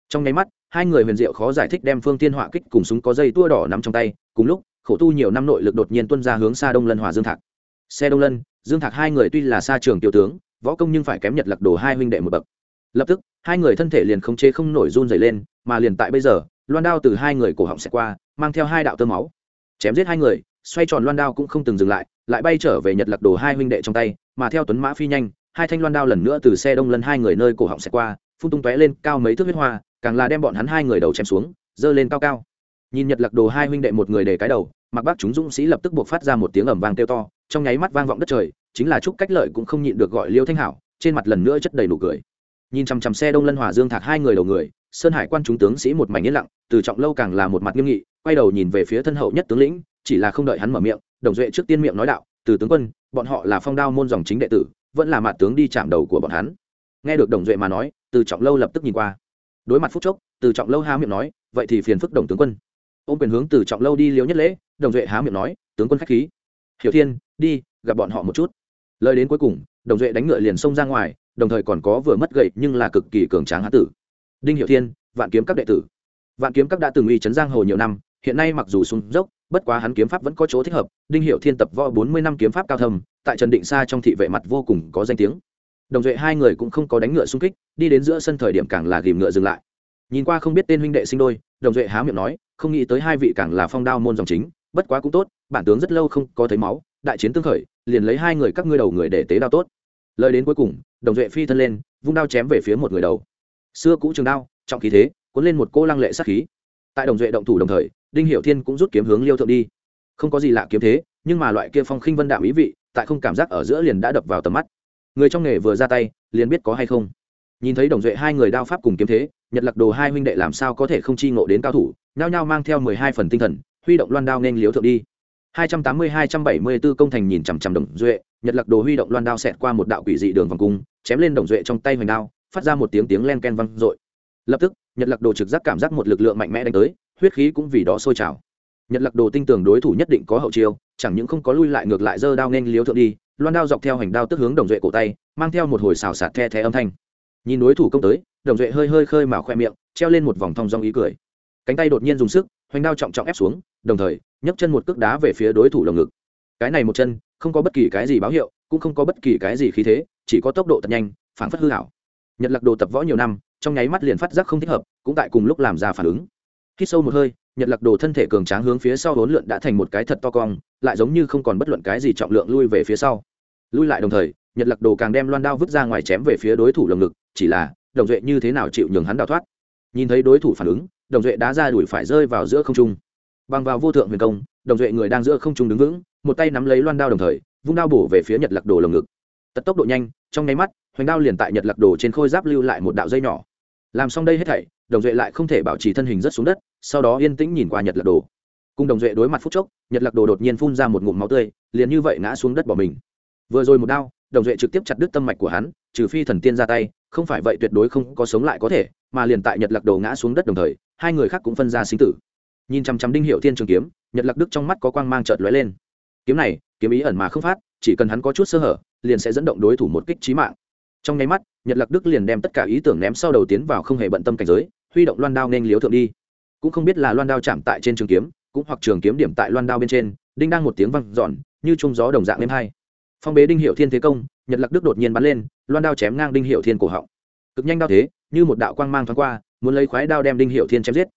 Speaker 1: Trong nháy mắt, hai người huyền diệu khó giải thích đem phương thiên họa kích cùng súng có dây tua đỏ nắm trong tay, cùng lúc khổ tu nhiều năm nội lực đột nhiên tuân ra hướng xa đông lân hòa dương thạc. Xe đông lân, dương thạc hai người tuy là xa trường tiểu tướng, võ công nhưng phải kém nhật lạc đồ hai huynh đệ một bậc. Lập tức, hai người thân thể liền không chế không nổi run dày lên, mà liền tại bây giờ, loan đao từ hai người cổ họng xẹt qua, mang theo hai đạo tơ máu. Chém giết hai người, xoay tròn loan đao cũng không từng dừng lại lại bay trở về nhật lạc đồ hai huynh đệ trong tay, mà theo tuấn mã phi nhanh, hai thanh loan đao lần nữa từ xe đông lân hai người nơi cổ họng xẹt qua, phun tung tóe lên cao mấy thước huyết hoa, càng là đem bọn hắn hai người đầu chém xuống, giơ lên cao cao nhìn nhật lạc đồ hai huynh đệ một người để cái đầu mặc bác chúng dũng sĩ lập tức buộc phát ra một tiếng ẩm vang kêu to, trong nháy mắt vang vọng đất trời, chính là chúc cách lợi cũng không nhịn được gọi liêu thanh hảo, trên mặt lần nữa chất đầy nụ cười. Nhìn chằm chằm xe đông lân hòa dương thạc hai người đầu người, sơn hải quan chúng tướng sĩ một mảnh yên lặng, từ trọng lâu càng là một mặt nghiêm nghị, quay đầu nhìn về phía thân hậu nhất tướng lĩnh, chỉ là không đợi hắn mở miệng, đồng duệ trước tiên miệng nói đạo, từ tướng quân, bọn họ là phong đao môn dòng chính đệ tử, vẫn là mặt tướng đi chạm đầu của bọn hắn. Nghe được đồng duệ mà nói, từ trọng lâu lập tức nhìn qua. Đối mặt phúc chốc, từ trọng lâu há miệng nói, vậy thì phiền phức đồng tướng quân ôm quyền hướng từ trọng lâu đi liếu nhất lễ, đồng duệ há miệng nói, tướng quân khách khí. Hiểu thiên, đi, gặp bọn họ một chút. Lời đến cuối cùng, đồng duệ đánh ngựa liền xông ra ngoài, đồng thời còn có vừa mất gậy nhưng là cực kỳ cường tráng hán tử. Đinh hiệu thiên, vạn kiếm các đệ tử. Vạn kiếm các đã từng uy chấn giang hồ nhiều năm, hiện nay mặc dù xuống dốc, bất quá hắn kiếm pháp vẫn có chỗ thích hợp. Đinh hiệu thiên tập võ bốn mươi năm kiếm pháp cao thầm tại trần định xa trong thị vệ mặt vô cùng có danh tiếng. Đồng duệ hai người cũng không có đánh ngựa xung kích, đi đến giữa sân thời điểm càng là ghìm ngựa dừng lại nhìn qua không biết tên huynh đệ sinh đôi, đồng duệ há miệng nói, không nghĩ tới hai vị càng là phong đao môn dòng chính, bất quá cũng tốt, bản tướng rất lâu không có thấy máu, đại chiến tương khởi, liền lấy hai người các ngươi đầu người để tế đao tốt. Lời đến cuối cùng, đồng duệ phi thân lên, vung đao chém về phía một người đầu. Xưa cũ trường đao, trọng khí thế, cuốn lên một cô lăng lệ sát khí. Tại đồng duệ động thủ đồng thời, đinh hiểu thiên cũng rút kiếm hướng liêu thượng đi. Không có gì lạ kiếm thế, nhưng mà loại kia phong khinh vân đạm ý vị, tại không cảm giác ở giữa liền đã đập vào tầm mắt. Người trong nghề vừa ra tay, liền biết có hay không. Nhìn thấy đồng duệ hai người đao pháp cùng kiếm thế nhật lạc đồ hai huynh đệ làm sao có thể không chi ngộ đến cao thủ, nhao nhao mang theo mười hai phần tinh thần, huy động loan đao nên liếu thượng đi. Hai trăm tám mươi, hai trăm bảy mươi b ố công thành nhìn chằm chằm đồng duệ, nhật lạc đồ huy động loan đao xẹt qua một đạo quỷ dị đường vòng cung, chém lên đồng duệ trong tay hoành đao, phát ra một tiếng tiếng len ken văng dội. Lập tức, nhật lạc đồ trực giác cảm giác một lực lượng mạnh mẽ đánh tới, huyết khí cũng vì đó sôi trào. Nhật lạc đồ tinh tường đối thủ nhất định có hậu chiêu, chẳng những không có lui lại ngược lại giơ đao nên liếu thượng đi, loan đao dọc theo hành đao tức hướng đồng duệ cổ tay, mang theo một hồi xào sạt the thé âm thanh. Nhìn đối thủ công tới đồng duệ hơi hơi khơi mà khoe miệng, treo lên một vòng thong dong ý cười. Cánh tay đột nhiên dùng sức, hoành đao trọng trọng ép xuống, đồng thời, nhấc chân một cước đá về phía đối thủ lồng ngực. Cái này một chân, không có bất kỳ cái gì báo hiệu, cũng không có bất kỳ cái gì khí thế, chỉ có tốc độ thật nhanh phản phất hư hảo nhật lạc đồ tập võ nhiều năm, trong nháy mắt liền phát giác không thích hợp, cũng tại cùng lúc làm ra phản ứng. Khi sâu một hơi, nhật lạc đồ thân thể cường tráng hướng phía sau hỗn lượn đã thành một cái thật to cong, lại giống như không còn bất luận cái gì trọng lượng lui về phía sau. Lui lại đồng thời, nhật lạc đồ càng đem loan đao vứt ra ngoài chém về phía đối thủ lồng ngực, chỉ là đồng duệ như thế nào chịu nhường hắn đào thoát. Nhìn thấy đối thủ phản ứng, đồng duệ đá ra đuổi phải rơi vào giữa không trung. Bằng vào vô thượng huyền công, đồng duệ người đang giữa không trung đứng vững, một tay nắm lấy loan đao đồng thời, vung đao bổ về phía nhật lạc đồ lồng ngực. Tật tốc độ nhanh, trong nháy mắt, hoành đao liền tại nhật lạc đồ trên khôi giáp lưu lại một đạo dây nhỏ. Làm xong đây hết thảy, đồng duệ lại không thể bảo trì thân hình rất xuống đất, sau đó yên tĩnh nhìn qua nhật lạc đồ. Cùng đồng duệ đối mặt phút chốc, nhật lạc đồ đột nhiên phun ra một ngụm máu tươi, liền như vậy ngã xuống đất bỏ mình. Vừa rồi một đao đồng duệ trực tiếp chặt đứt tâm mạch của hắn, trừ phi thần tiên ra tay, không phải vậy tuyệt đối không có sống lại có thể, mà liền tại nhật lạc đồ ngã xuống đất đồng thời, hai người khác cũng phân ra sinh tử. Nhìn chăm chăm đinh hiệu thiên trường kiếm, nhật lạc đức trong mắt có quang mang trợt lóe lên. Kiếm này, kiếm ý ẩn mà không phát, chỉ cần hắn có chút sơ hở, liền sẽ dẫn động đối thủ một kích trí mạng. Trong nháy mắt, nhật lạc đức liền đem tất cả ý tưởng ném sau đầu tiến vào không hề bận tâm cảnh giới, huy động loan đao nên liếu thượng đi. Cũng không biết là loan đao chạm tại trên trường kiếm, cũng hoặc trường kiếm điểm tại loan đao bên trên, đinh đang một tiếng văng giòn như trung gió đồng dạng êm hai phong bế đinh hiệu thiên thế công, nhật lạc đức đột nhiên bắn lên, loan đao chém ngang đinh hiệu thiên cổ họng. Cực nhanh đao thế, như một đạo quang mang thoáng qua, muốn lấy khoái đao đem đinh hiệu thiên chém giết.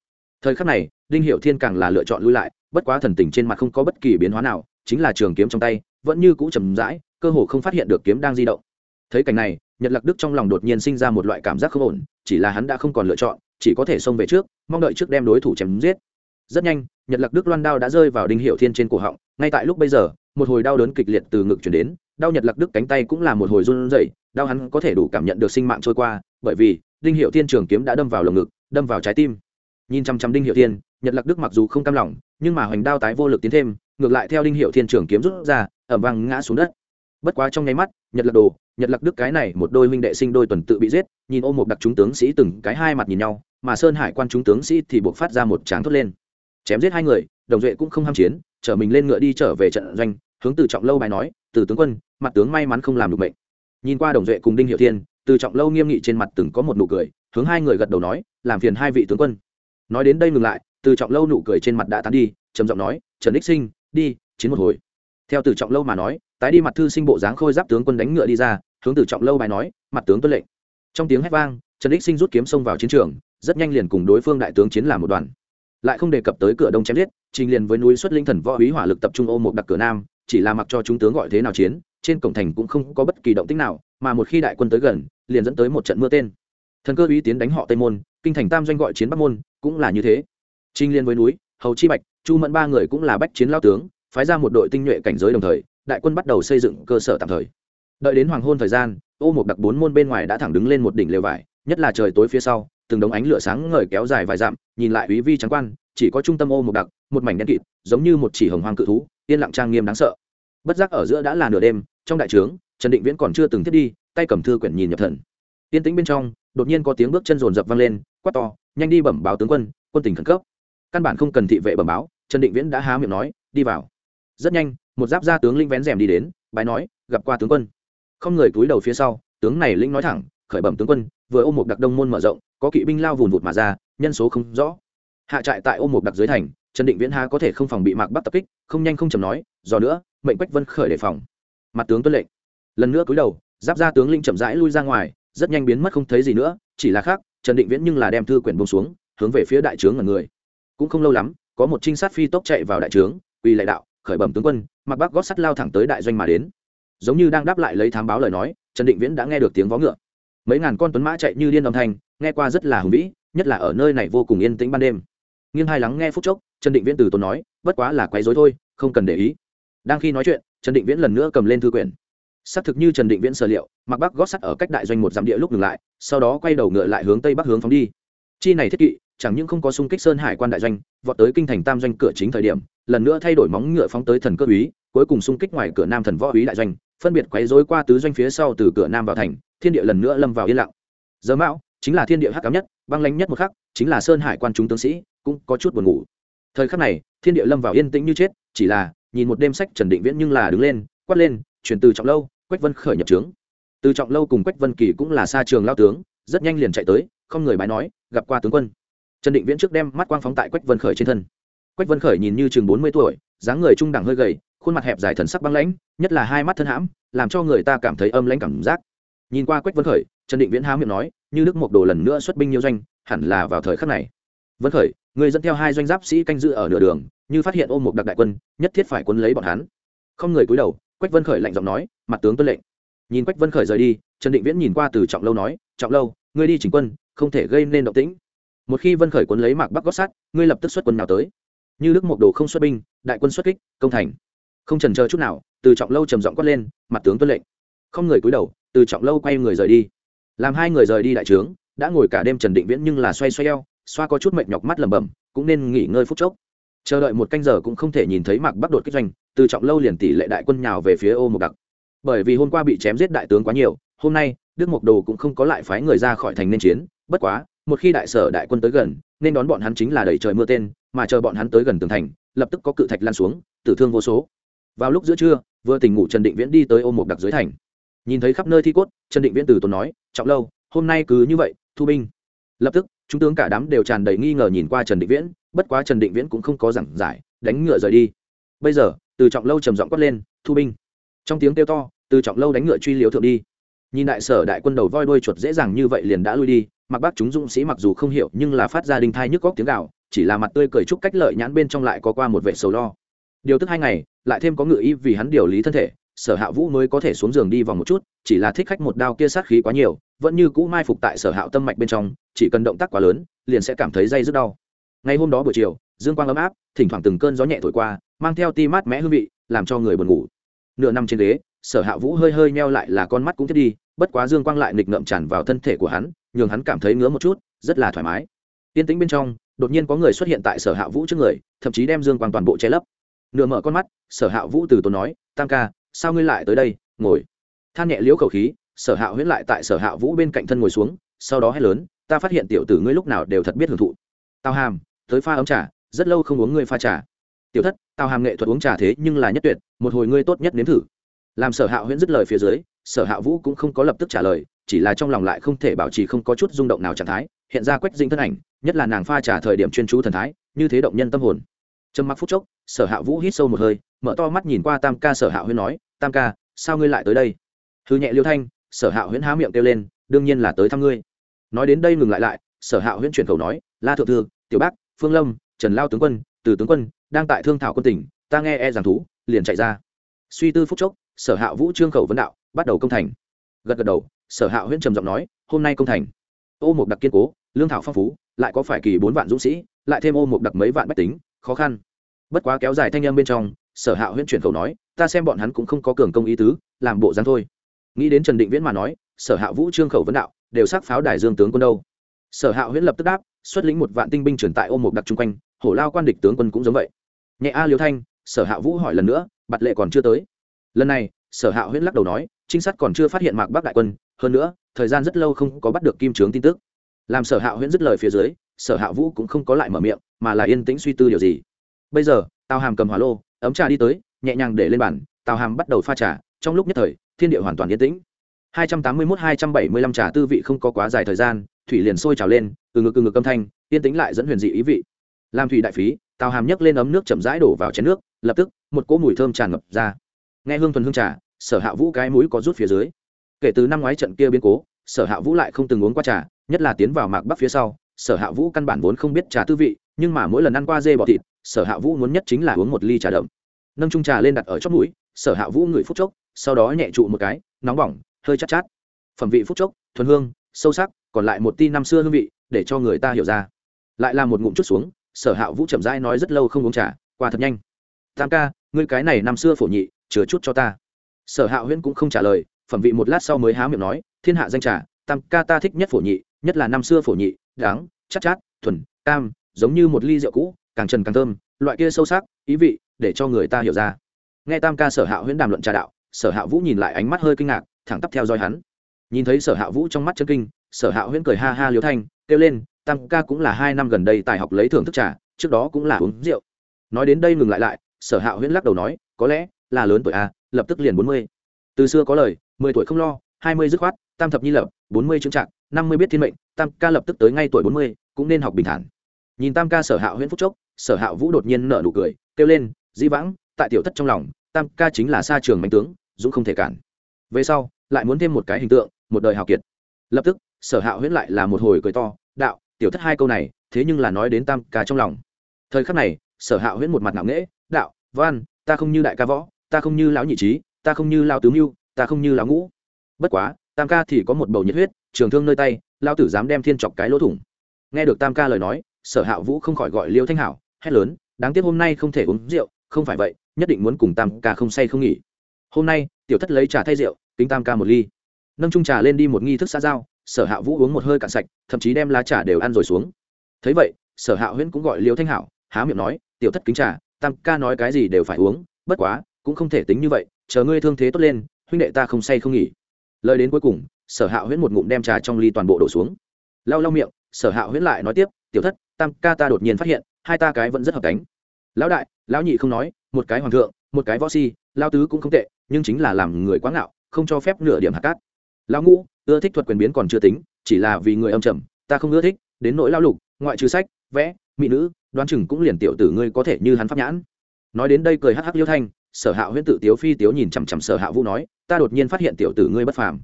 Speaker 1: Thời khắc này, đinh hiệu thiên càng là lựa chọn lui lại, bất quá thần tình trên mặt không có bất kỳ biến hóa nào, chính là trường kiếm trong tay, vẫn như cũ chầm rãi, cơ hồ không phát hiện được kiếm đang di động. Thấy cảnh này, nhật lạc đức trong lòng đột nhiên sinh ra một loại cảm giác không ổn, chỉ là hắn đã không còn lựa chọn, chỉ có thể xông về trước, mong đợi trước đem đối thủ chém giết. Rất nhanh, nhật lạc đức loan đao đã rơi vào đinh hiệu thiên trên cổ họng, ngay tại lúc bây giờ một hồi đau đớn kịch liệt từ ngực chuyển đến, đau nhật lạc đức cánh tay cũng là một hồi run rẩy, đau hắn có thể đủ cảm nhận được sinh mạng trôi qua, bởi vì, đinh hiệu thiên trường kiếm đã đâm vào lồng ngực, đâm vào trái tim. Nhìn chăm chăm đinh hiệu thiên, nhật lạc đức mặc dù không cam lòng, nhưng mà hoành đao tái vô lực tiến thêm, ngược lại theo đinh hiệu thiên trường kiếm rút ra ẩm vang ngã xuống đất. Bất quá trong nháy mắt, nhật lạc đồ, nhật lạc đức cái này một đôi huynh đệ sinh đôi tuần tự bị giết, nhìn ôm một đặc chúng tướng sĩ từng cái hai mặt nhìn nhau, mà sơn hải quan chúng tướng sĩ thì buộc phát ra một tráng thốt lên. Chém giết hai người, đồng duệ cũng không ham chiến chở mình lên ngựa đi trở về trận doanh, hướng từ trọng lâu bài nói, từ tướng quân, mặt tướng may mắn không làm được mệnh. Nhìn qua đồng duệ cùng đinh hiệu thiên, từ trọng lâu nghiêm nghị trên mặt từng có một nụ cười, hướng hai người gật đầu nói, làm phiền hai vị tướng quân. Nói đến đây ngừng lại, từ trọng lâu nụ cười trên mặt đã tán đi, trầm giọng nói, trần ích sinh, đi, chiến một hồi. Theo từ trọng lâu mà nói, tái đi mặt thư sinh bộ dáng khôi giáp tướng quân đánh ngựa đi ra, hướng từ trọng lâu bài nói, mặt tướng tuân lệnh. Trong tiếng hét vang, trần ích sinh rút kiếm xông vào chiến trường, rất nhanh liền cùng đối phương đại tướng chiến làm một đoàn lại không đề cập tới cửa đông chém giết, trình liền với núi xuất linh thần võ úy hỏa lực tập trung ô một đặc cửa nam, chỉ là mặc cho chúng tướng gọi thế nào chiến, trên cổng thành cũng không có bất kỳ động tích nào, mà một khi đại quân tới gần, liền dẫn tới một trận mưa tên. Thần cơ úy tiến đánh họ tây môn, kinh thành tam doanh gọi chiến bắc môn, cũng là như thế. Trình liền với núi, hầu chi bạch, chu mẫn ba người cũng là bách chiến lao tướng, phái ra một đội tinh nhuệ cảnh giới đồng thời, đại quân bắt đầu xây dựng cơ sở tạm thời. Đợi đến hoàng hôn thời gian, ô một đặc bốn môn bên ngoài đã thẳng đứng lên một đỉnh lều vải, nhất là trời tối phía sau từng đống ánh lửa sáng ngời kéo dài vài dặm, nhìn lại uy vi trắng quan, chỉ có trung tâm ô một đặc, một mảnh đen kịt, giống như một chỉ hồng hoang cự thú, yên lặng trang nghiêm đáng sợ. Bất giác ở giữa đã là nửa đêm, trong đại trướng, trần định viễn còn chưa từng thiết đi, tay cầm thư quyển nhìn nhập thần. Yên tĩnh bên trong, đột nhiên có tiếng bước chân rồn rập vang lên, quát to, nhanh đi bẩm báo tướng quân quân tình khẩn cấp. Căn bản không cần thị vệ bẩm báo, trần định viễn đã há miệng nói, đi vào. Rất nhanh, một giáp gia tướng linh vén rèm đi đến, bái nói, gặp qua tướng quân. Không người túi đầu phía sau, tướng này linh nói thẳng, khởi bẩm tướng quân vừa ôm một đặc đông môn mở rộng, có kỵ binh lao vùn vụt mà ra, nhân số không rõ. Hạ trại tại ôm một đặc dưới thành, trần định viễn há có thể không phòng bị mạc bắc tập kích, không nhanh không chầm nói do nữa, mệnh quách vân khởi đề phòng. Mặt tướng tuân lệnh. Lần nữa cúi đầu, giáp ra tướng linh chậm rãi lui ra ngoài, rất nhanh biến mất không thấy gì nữa, chỉ là khác, trần định viễn nhưng là đem thư quyển bông xuống, hướng về phía đại trướng ở người. Cũng không lâu lắm, có một trinh sát phi tốc chạy vào đại trướng uy lại đạo, khởi bẩm tướng quân. Mặc bác gót sắt lao thẳng tới đại doanh mà đến. Giống như đang đáp lại lấy thám báo lời nói, trần định viễn đã nghe được tiếng vó ngựa mấy ngàn con tuấn mã chạy như điên âm thanh, nghe qua rất là hùng vĩ, nhất là ở nơi này vô cùng yên tĩnh ban đêm. Nghiêng hai lắng nghe phút chốc, trần định viễn từ tốn nói, bất quá là quấy dối thôi, không cần để ý. Đang khi nói chuyện, trần định viễn lần nữa cầm lên thư quyển. Xác thực như trần định viễn sở liệu, mặc bắc gót sắt ở cách đại doanh một dặm địa lúc ngừng lại, sau đó quay đầu ngựa lại hướng tây bắc hướng phóng đi. Chi này thiết kỵ, chẳng những không có xung kích sơn hải quan đại doanh, vọt tới kinh thành tam doanh cửa chính thời điểm, lần nữa thay đổi móng ngựa phóng tới thần cơ úy, cuối cùng xung kích ngoài cửa nam thần võ úy đại doanh, phân biệt quấy rối qua tứ doanh phía sau từ cửa nam vào thành thiên địa lần nữa lâm vào yên lặng. Giờ mão, chính là thiên địa hắc cám nhất, băng lánh nhất một khắc, chính là sơn hải quan chúng tướng sĩ, cũng có chút buồn ngủ. Thời khắc này, thiên địa lâm vào yên tĩnh như chết, chỉ là, nhìn một đêm sách trần định viễn nhưng là đứng lên, quát lên, chuyển từ trọng lâu, quách vân khởi nhập trướng. Từ trọng lâu cùng quách vân kỳ cũng là xa trường lao tướng, rất nhanh liền chạy tới, không người bái nói, gặp qua tướng quân. Trần định viễn trước đem mắt quang phóng tại quách vân khởi trên thân. Quách vân khởi nhìn như chừng bốn mươi tuổi, dáng người trung đẳng hơi gầy, khuôn mặt hẹp dài thần sắc băng lãnh, nhất là hai mắt thân hãm, làm cho người ta cảm thấy âm lãnh cảm giác nhìn qua quách vân khởi, trần định viễn há miệng nói, như đức mộc đồ lần nữa xuất binh nhiều doanh, hẳn là vào thời khắc này. Vân khởi, người dẫn theo hai doanh giáp sĩ canh giữ ở nửa đường, như phát hiện ôm một đặc đại quân, nhất thiết phải quân lấy bọn hắn. Không người cúi đầu, quách vân khởi lạnh giọng nói, mặt tướng tuân lệnh. Nhìn quách vân khởi rời đi, trần định viễn nhìn qua từ trọng lâu nói, trọng lâu, ngươi đi chỉnh quân, không thể gây nên động tĩnh. Một khi vân khởi quân lấy mạc bắc gót sát ngươi lập tức xuất quân nào tới. Như đức mộc đồ không xuất binh, đại quân xuất kích, công thành. Không trần chờ chút nào, từ trọng lâu trầm giọng quát lên, mặt tướng tuân lệnh. Không người cúi đầu từ trọng lâu quay người rời đi. Làm hai người rời đi đại trướng, đã ngồi cả đêm trần định viễn nhưng là xoay xoay eo, xoa có chút mệt nhọc mắt lẩm bẩm, cũng nên nghỉ ngơi phút chốc. Chờ đợi một canh giờ cũng không thể nhìn thấy mạc bắc đột kích doanh, từ trọng lâu liền tỷ lệ đại quân nhào về phía ô một đặc. Bởi vì hôm qua bị chém giết đại tướng quá nhiều, hôm nay, đức mộc đồ cũng không có lại phái người ra khỏi thành nên chiến, bất quá, một khi đại sở đại quân tới gần, nên đón bọn hắn chính là đẩy trời mưa tên, mà chờ bọn hắn tới gần tường thành, lập tức có cự thạch lan xuống, tử thương vô số. Vào lúc giữa trưa, vừa tỉnh ngủ trần định viễn đi tới ôm một đặc dưới thành nhìn thấy khắp nơi thi cốt, trần định viễn từ tốn nói, trọng lâu, hôm nay cứ như vậy, thu binh. Lập tức, chúng tướng cả đám đều tràn đầy nghi ngờ nhìn qua trần định viễn, bất quá trần định viễn cũng không có giảng giải, đánh ngựa rời đi. Bây giờ, từ trọng lâu trầm giọng quát lên, thu binh. Trong tiếng kêu to, từ trọng lâu đánh ngựa truy liếu thượng đi. Nhìn đại sở đại quân đầu voi đuôi chuột dễ dàng như vậy liền đã lui đi, mặc bác chúng dũng sĩ mặc dù không hiểu nhưng là phát ra đinh thai nhức góc tiếng gạo chỉ là mặt tươi cười chúc cách lợi nhãn bên trong lại có qua một vệ sầu lo. Điều tức hai ngày, lại thêm có ngựa y vì hắn điều lý thân thể sở hạ vũ mới có thể xuống giường đi vòng một chút, chỉ là thích khách một đao kia sát khí quá nhiều, vẫn như cũ mai phục tại sở hạo tâm mạch bên trong, chỉ cần động tác quá lớn, liền sẽ cảm thấy dây rất đau. Ngay hôm đó buổi chiều, dương quang ấm áp, thỉnh thoảng từng cơn gió nhẹ thổi qua, mang theo ti mát mẽ hương vị, làm cho người buồn ngủ. Nửa năm trên ghế, sở hạ vũ hơi hơi meo lại là con mắt cũng thiết đi, bất quá dương quang lại nghịch ngợm tràn vào thân thể của hắn, nhường hắn cảm thấy ngứa một chút, rất là thoải mái. Yên tĩnh bên trong, đột nhiên có người xuất hiện tại sở hạ vũ trước người, thậm chí đem dương quang toàn bộ che lấp. Nửa mở con mắt, sở hạ vũ từ tốn nói, tam ca sao ngươi lại tới đây, ngồi. Than nhẹ liễu khẩu khí, sở hạ huyễn lại tại sở hạ vũ bên cạnh thân ngồi xuống, sau đó hét lớn, ta phát hiện tiểu tử ngươi lúc nào đều thật biết hưởng thụ. Tao hàm, tới pha ấm trà, rất lâu không uống ngươi pha trà. Tiểu thất tao hàm nghệ thuật uống trà thế nhưng là nhất tuyệt, một hồi ngươi tốt nhất nếm thử. Làm sở hạ huyễn dứt lời phía dưới, sở hạ vũ cũng không có lập tức trả lời, chỉ là trong lòng lại không thể bảo trì không có chút rung động nào trạng thái, hiện ra quách dinh thân ảnh, nhất là nàng pha trà thời điểm chuyên chú thần thái, như thế động nhân tâm hồn. Trầm mặc phút chốc, sở hạ vũ hít sâu một hơi, mở to mắt nhìn qua tam ca sở hạ huyễn nói tam ca, sao ngươi lại tới đây? Hư nhẹ liêu thanh, sở hạ huyễn há miệng kêu lên, đương nhiên là tới thăm ngươi. Nói đến đây ngừng lại lại, sở hạ huyễn chuyển khẩu nói, la thượng thư, tiểu bác, phương lâm, trần lao tướng quân, từ tướng quân, đang tại thương thảo quân tỉnh, ta nghe e giảng thú, liền chạy ra. Suy tư phút chốc, sở hạ vũ trương khẩu vấn đạo, bắt đầu công thành. Gật gật đầu, sở hạ huyễn trầm giọng nói, hôm nay công thành. Ô một đặc kiên cố, lương thảo phong phú, lại có phải kỳ bốn vạn dũng sĩ, lại thêm ô một đặc mấy vạn bách tính, khó khăn. Bất quá kéo dài thanh em bên trong sở hạ huyễn chuyển khẩu nói, ta xem bọn hắn cũng không có cường công ý tứ, làm bộ dáng thôi. Nghĩ đến trần định viễn mà nói, sở hạ vũ trương khẩu vấn đạo, đều sát pháo đài dương tướng quân đâu? Sở hạ huyễn lập tức đáp, xuất lĩnh một vạn tinh binh truyền tại ôm một đặc chung quanh, hổ lao quan địch tướng quân cũng giống vậy. Nhẹ a liêu thanh, sở hạ vũ hỏi lần nữa, bạt lệ còn chưa tới? Lần này, sở hạ huyễn lắc đầu nói, trinh sát còn chưa phát hiện mạc bắc đại quân, hơn nữa, thời gian rất lâu không có bắt được kim trướng tin tức. Làm sở hạ huyễn dứt lời phía dưới, sở hạ vũ cũng không có lại mở miệng, mà là yên tĩnh suy tư điều gì. Bây giờ, tào hàm cầm hỏa lô ấm trà đi tới, nhẹ nhàng để lên bàn, tào hàm bắt đầu pha trà, trong lúc nhất thời, thiên địa hoàn toàn yên tĩnh. 281-275 trà tư vị không có quá dài thời gian, thủy liền sôi trào lên, từ ngực từ ngực âm thanh, yên tĩnh lại dẫn huyền dị ý vị. Làm thủy đại phí, tào hàm nhấc lên ấm nước chậm rãi đổ vào chén nước, lập tức, một cỗ mùi thơm tràn ngập ra. Nghe hương thuần hương trà, sở hạ vũ cái mũi có rút phía dưới. Kể từ năm ngoái trận kia biến cố, sở hạ vũ lại không từng uống qua trà, nhất là tiến vào mạc bắc phía sau, sở hạ vũ căn bản vốn không biết trà tư vị, nhưng mà mỗi lần ăn qua dê bọ thịt sở hạ vũ muốn nhất chính là uống một ly trà đậm. Nâng trung trà lên đặt ở chót mũi sở hạ vũ ngửi phút chốc sau đó nhẹ trụ một cái nóng bỏng hơi chát chát. Phẩm vị phút chốc thuần hương sâu sắc còn lại một ti năm xưa hương vị để cho người ta hiểu ra. Lại là một ngụm chút xuống sở hạ vũ chậm rãi nói rất lâu không uống trà qua thật nhanh. Tam ca ngươi cái này năm xưa phổ nhị chứa chút cho ta. Sở hạ huyễn cũng không trả lời phẩm vị một lát sau mới há miệng nói thiên hạ danh trà tam ca ta thích nhất phổ nhị nhất là năm xưa phổ nhị đáng chắc chát, chát thuần cam giống như một ly rượu cũ càng trần càng thơm, loại kia sâu sắc, ý vị, để cho người ta hiểu ra. Nghe tam ca sở hạ huyễn đàm luận trà đạo, sở hạ vũ nhìn lại ánh mắt hơi kinh ngạc, thẳng tắp theo dõi hắn. Nhìn thấy sở hạ vũ trong mắt chân kinh, sở hạ huyễn cười ha ha liếu thanh, kêu lên, tam ca cũng là hai năm gần đây tài học lấy thưởng thức trà, trước đó cũng là uống rượu. Nói đến đây ngừng lại lại, sở hạ huyễn lắc đầu nói, có lẽ là lớn tuổi a lập tức liền bốn mươi. Từ xưa có lời, mười tuổi không lo, hai mươi dứt khoát, tam thập nhi lập, bốn mươi trưng trạng năm mươi biết thiên mệnh, tam ca lập tức tới ngay tuổi bốn mươi, cũng nên học bình thản nhìn tam ca sở hạ huyễn phúc chốc, sở hạ vũ đột nhiên nở nụ cười, kêu lên dĩ vãng, tại tiểu thất trong lòng, tam ca chính là xa trường mạnh tướng, dũng không thể cản. Về sau, lại muốn thêm một cái hình tượng, một đời hào kiệt. Lập tức, sở hạ huyễn lại là một hồi cười to, đạo, tiểu thất hai câu này, thế nhưng là nói đến tam ca trong lòng. Thời khắc này, sở hạ huyễn một mặt ngạo nghễ, đạo, văn, ta không như đại ca võ, ta không như lão nhị trí, ta không như lão tứ mưu, ta không như lão ngũ. Bất quá, tam ca thì có một bầu nhiệt huyết, trường thương nơi tay lao tử dám đem thiên chọc cái lỗ thủng. Nghe được tam ca lời nói sở hạ vũ không khỏi gọi liêu thanh hảo, hét lớn, đáng tiếc hôm nay không thể uống rượu, không phải vậy, nhất định muốn cùng tam ca không say không nghỉ. Hôm nay, tiểu thất lấy trà thay rượu, kính tam ca một ly. Nâng trung trà lên đi một nghi thức xã giao, sở hạ vũ uống một hơi cạn sạch, thậm chí đem lá trà đều ăn rồi xuống. Thấy vậy, sở hạ huyễn cũng gọi liêu thanh hảo, há miệng nói, tiểu thất kính trà, tam ca nói cái gì đều phải uống, bất quá, cũng không thể tính như vậy, chờ ngươi thương thế tốt lên, huynh đệ ta không say không nghỉ. Lời đến cuối cùng, sở hạ huyễn một ngụm đem trà trong ly toàn bộ đổ xuống. Lau lau miệng, sở hạ huyễn lại nói tiếp tiểu thất, tam ca ta đột nhiên phát hiện, hai ta cái vẫn rất hợp cánh. Lão đại, lão nhị không nói, một cái hoàng thượng, một cái võ si lao tứ cũng không tệ, nhưng chính là làm người quá ngạo, không cho phép nửa điểm hạt cát. Lão ngũ, ưa thích thuật quyền biến còn chưa tính, chỉ là vì người âm trầm, ta không ưa thích, đến nỗi lao lục, ngoại trừ sách, vẽ, mỹ nữ, đoán chừng cũng liền tiểu tử ngươi có thể như hắn pháp nhãn. Nói đến đây cười hắc hắc liêu thanh, sở hạ huyễn tự tiếu phi tiếu nhìn chằm chằm sở hạ vũ nói, ta đột nhiên phát hiện tiểu tử ngươi bất phàm.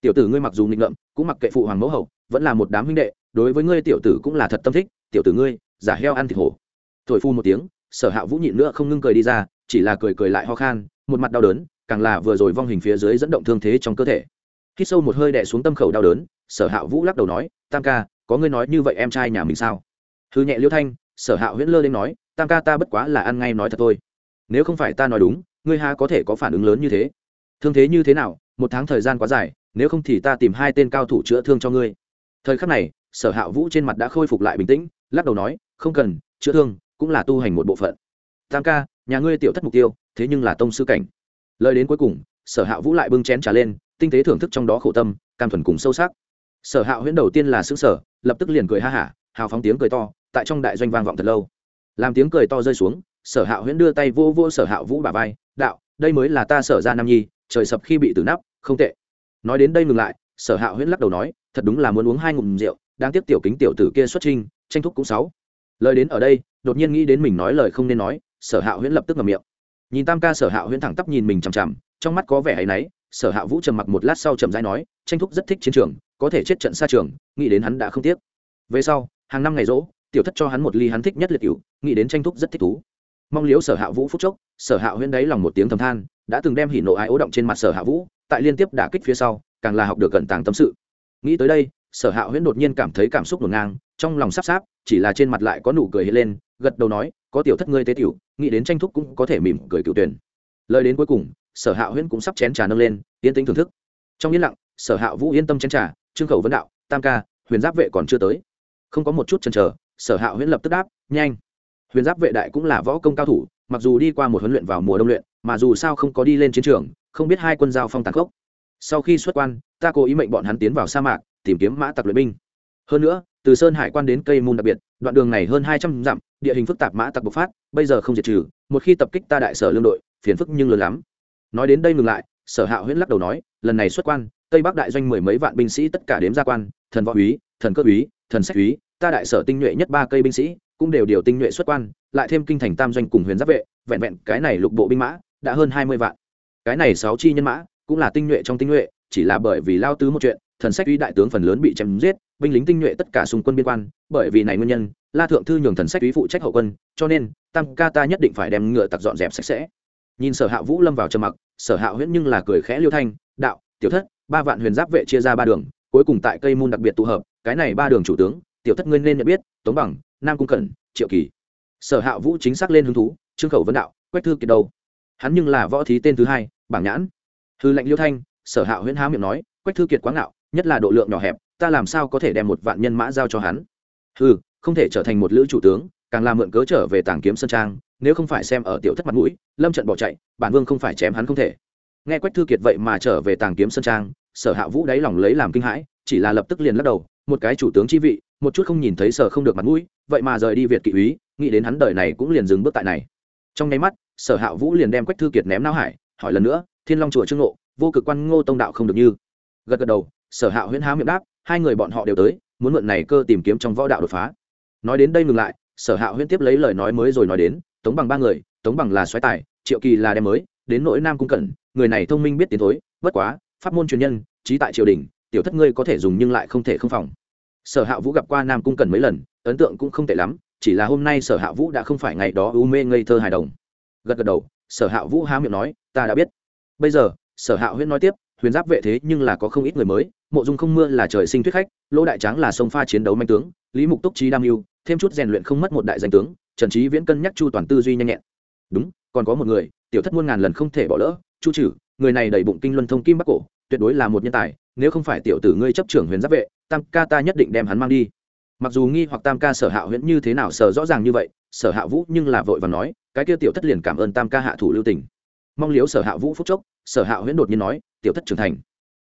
Speaker 1: Tiểu tử ngươi mặc dù nghịch ngợm, cũng mặc kệ phụ hoàng mẫu hậu, vẫn là một đám huynh đệ đối với ngươi tiểu tử cũng là thật tâm thích, tiểu tử ngươi, giả heo ăn thịt hổ. Thổi phu một tiếng, sở hạ vũ nhịn nữa không ngưng cười đi ra, chỉ là cười cười lại ho khan, một mặt đau đớn, càng là vừa rồi vong hình phía dưới dẫn động thương thế trong cơ thể. Khi sâu một hơi đẻ xuống tâm khẩu đau đớn, sở hạ vũ lắc đầu nói, tam ca, có ngươi nói như vậy em trai nhà mình sao? Hư nhẹ liêu thanh, sở hạ huyễn lơ lên nói, tam ca ta bất quá là ăn ngay nói thật thôi. Nếu không phải ta nói đúng, ngươi ha có thể có phản ứng lớn như thế? Thương thế như thế nào? Một tháng thời gian quá dài, nếu không thì ta tìm hai tên cao thủ chữa thương cho ngươi. Thời khắc này sở hạ vũ trên mặt đã khôi phục lại bình tĩnh, lắc đầu nói, không cần, chữa thương cũng là tu hành một bộ phận. Tam ca, nhà ngươi tiểu thất mục tiêu, thế nhưng là tông sư cảnh. Lời đến cuối cùng, sở hạ vũ lại bưng chén trà lên, tinh tế thưởng thức trong đó khổ tâm, cam thuần cùng sâu sắc. Sở hạ huyễn đầu tiên là xứ sở lập tức liền cười ha hả, hào phóng tiếng cười to, tại trong đại doanh vang vọng thật lâu. Làm tiếng cười to rơi xuống, sở hạ huyễn đưa tay vô vô sở hạ vũ bà vai, đạo, đây mới là ta sở ra nam nhi, trời sập khi bị tử nắp, không tệ. Nói đến đây ngừng lại, sở hạ huyễn lắc đầu nói, thật đúng là muốn uống hai ngụm rượu đang tiếp tiểu kính tiểu tử kia xuất trinh tranh thúc cũng sáu. Lời đến ở đây, đột nhiên nghĩ đến mình nói lời không nên nói, sở hạ huyễn lập tức ngậm miệng. Nhìn tam ca sở hạ huyễn thẳng tắp nhìn mình chằm chằm, trong mắt có vẻ hay náy, sở hạ vũ trầm mặc một lát sau trầm rãi nói, tranh thúc rất thích chiến trường, có thể chết trận xa trường, nghĩ đến hắn đã không tiếc. Về sau, hàng năm ngày rỗ, tiểu thất cho hắn một ly hắn thích nhất liệt cựu nghĩ đến tranh thúc rất thích thú. Mong liếu sở hạ vũ phúc chốc, sở hạ huyễn đáy lòng một tiếng thầm than, đã từng đem hỉ nộ ái ố động trên mặt sở hạ vũ, tại liên tiếp đả kích phía sau, càng là học được gần tàng tâm sự. Nghĩ tới đây sở hạ huyễn đột nhiên cảm thấy cảm xúc ngổn ngang, trong lòng sắp sáp, chỉ là trên mặt lại có nụ cười hiện lên, gật đầu nói, có tiểu thất ngươi tế tiểu, nghĩ đến tranh thúc cũng có thể mỉm cười cựu tuyển. Lời đến cuối cùng, sở hạ huyễn cũng sắp chén trà nâng lên, yên tĩnh thưởng thức. Trong yên lặng, sở hạ vũ yên tâm chén trà, trương khẩu vấn đạo, tam ca, huyền giáp vệ còn chưa tới. Không có một chút chần chờ, sở hạ huyễn lập tức đáp, nhanh. Huyền giáp vệ đại cũng là võ công cao thủ, mặc dù đi qua một huấn luyện vào mùa đông luyện, mà dù sao không có đi lên chiến trường, không biết hai quân giao phong tàn khốc. Sau khi xuất quan, ta cố ý mệnh bọn hắn tiến vào sa mạc tìm kiếm mã tặc luyện binh. Hơn nữa, từ sơn hải quan đến cây môn đặc biệt, đoạn đường này hơn hai trăm dặm, địa hình phức tạp mã tặc bộc phát, bây giờ không diệt trừ, một khi tập kích ta đại sở lương đội, phiền phức nhưng lớn lắm. Nói đến đây ngừng lại, sở hạ huyễn lắc đầu nói, lần này xuất quan, tây bắc đại doanh mười mấy vạn binh sĩ tất cả đếm ra quan, thần võ úy, thần cơ úy, thần sách úy, ta đại sở tinh nhuệ nhất ba cây binh sĩ, cũng đều điều tinh nhuệ xuất quan, lại thêm kinh thành tam doanh cùng huyền giáp vệ, vẹn vẹn cái này lục bộ binh mã đã hơn hai mươi vạn. Cái này sáu chi nhân mã cũng là tinh nhuệ trong tinh nhuệ, chỉ là bởi vì lao tứ một chuyện thần sách uy đại tướng phần lớn bị chém giết, binh lính tinh nhuệ tất cả xung quân biên quan, bởi vì này nguyên nhân, la thượng thư nhường thần sách uy phụ trách hậu quân, cho nên, tam ca ta nhất định phải đem ngựa tặc dọn dẹp sạch sẽ. Nhìn sở hạ vũ lâm vào trầm mặc, sở hạ huyễn nhưng là cười khẽ liêu thanh, đạo, tiểu thất, ba vạn huyền giáp vệ chia ra ba đường, cuối cùng tại cây môn đặc biệt tụ hợp, cái này ba đường chủ tướng, tiểu thất ngươi nên nhận biết, tống bằng, nam cung cẩn, triệu kỳ. Sở hạ vũ chính xác lên hứng thú, trương khẩu vấn đạo, quách thư kiệt đâu? Hắn nhưng là võ thí tên thứ hai, bảng nhãn. Hư lệnh liêu thanh, sở hạ huyễn há miệng nói, quách thư kiệt quá ngạo nhất là độ lượng nhỏ hẹp, ta làm sao có thể đem một vạn nhân mã giao cho hắn? Ừ không thể trở thành một lữ chủ tướng, càng làm mượn cớ trở về tàng kiếm sơn trang, nếu không phải xem ở tiểu thất mặt mũi, lâm trận bỏ chạy, bản vương không phải chém hắn không thể. Nghe quách thư kiệt vậy mà trở về tàng kiếm sơn trang, sở hạ vũ đáy lòng lấy làm kinh hãi, chỉ là lập tức liền lắc đầu, một cái chủ tướng chi vị, một chút không nhìn thấy sở không được mặt mũi, vậy mà rời đi việt kỵ úy, nghĩ đến hắn đời này cũng liền dừng bước tại này. Trong nháy mắt, sở hạ vũ liền đem quách thư kiệt ném não hải, hỏi lần nữa, thiên long chùa trương nộ vô cực quan ngô tông đạo không được như. Gật gật đầu sở hạ huyễn há miệng đáp, hai người bọn họ đều tới, muốn mượn này cơ tìm kiếm trong võ đạo đột phá. Nói đến đây ngừng lại, sở hạ huyễn tiếp lấy lời nói mới rồi nói đến, tống bằng ba người, tống bằng là xoáy tài, triệu kỳ là đem mới, đến nỗi nam cung cẩn, người này thông minh biết tiến thối, bất quá, pháp môn truyền nhân, trí tại triều đình, tiểu thất ngươi có thể dùng nhưng lại không thể không phòng. Sở hạ vũ gặp qua nam cung cẩn mấy lần, ấn tượng cũng không tệ lắm, chỉ là hôm nay sở hạ vũ đã không phải ngày đó u mê ngây thơ hài đồng. Gật gật đầu, sở hạ vũ há miệng nói, ta đã biết. Bây giờ, sở hạ huyễn nói tiếp huyền giáp vệ thế nhưng là có không ít người mới, mộ dung không mưa là trời sinh thuyết khách lỗ đại tráng là sông pha chiến đấu manh tướng, lý mục túc trí đam mưu, thêm chút rèn luyện không mất một đại danh tướng, trần trí viễn cân nhắc chu toàn tư duy nhanh nhẹn. Đúng, còn có một người, tiểu thất muôn ngàn lần không thể bỏ lỡ, chu trừ người này đầy bụng kinh luân thông kim bắc cổ, tuyệt đối là một nhân tài, nếu không phải tiểu tử ngươi chấp trưởng huyền giáp vệ, tam ca ta nhất định đem hắn mang đi. Mặc dù nghi hoặc tam ca sở hạ huyễn như thế nào sở rõ ràng như vậy, sở hạ vũ nhưng là vội và nói, cái kia tiểu thất liền cảm ơn tam ca hạ thủ lưu tình. Mong liếu sở hạ vũ phúc chốc, sở hạ huyễn đột nhiên nói tiểu thất trưởng thành.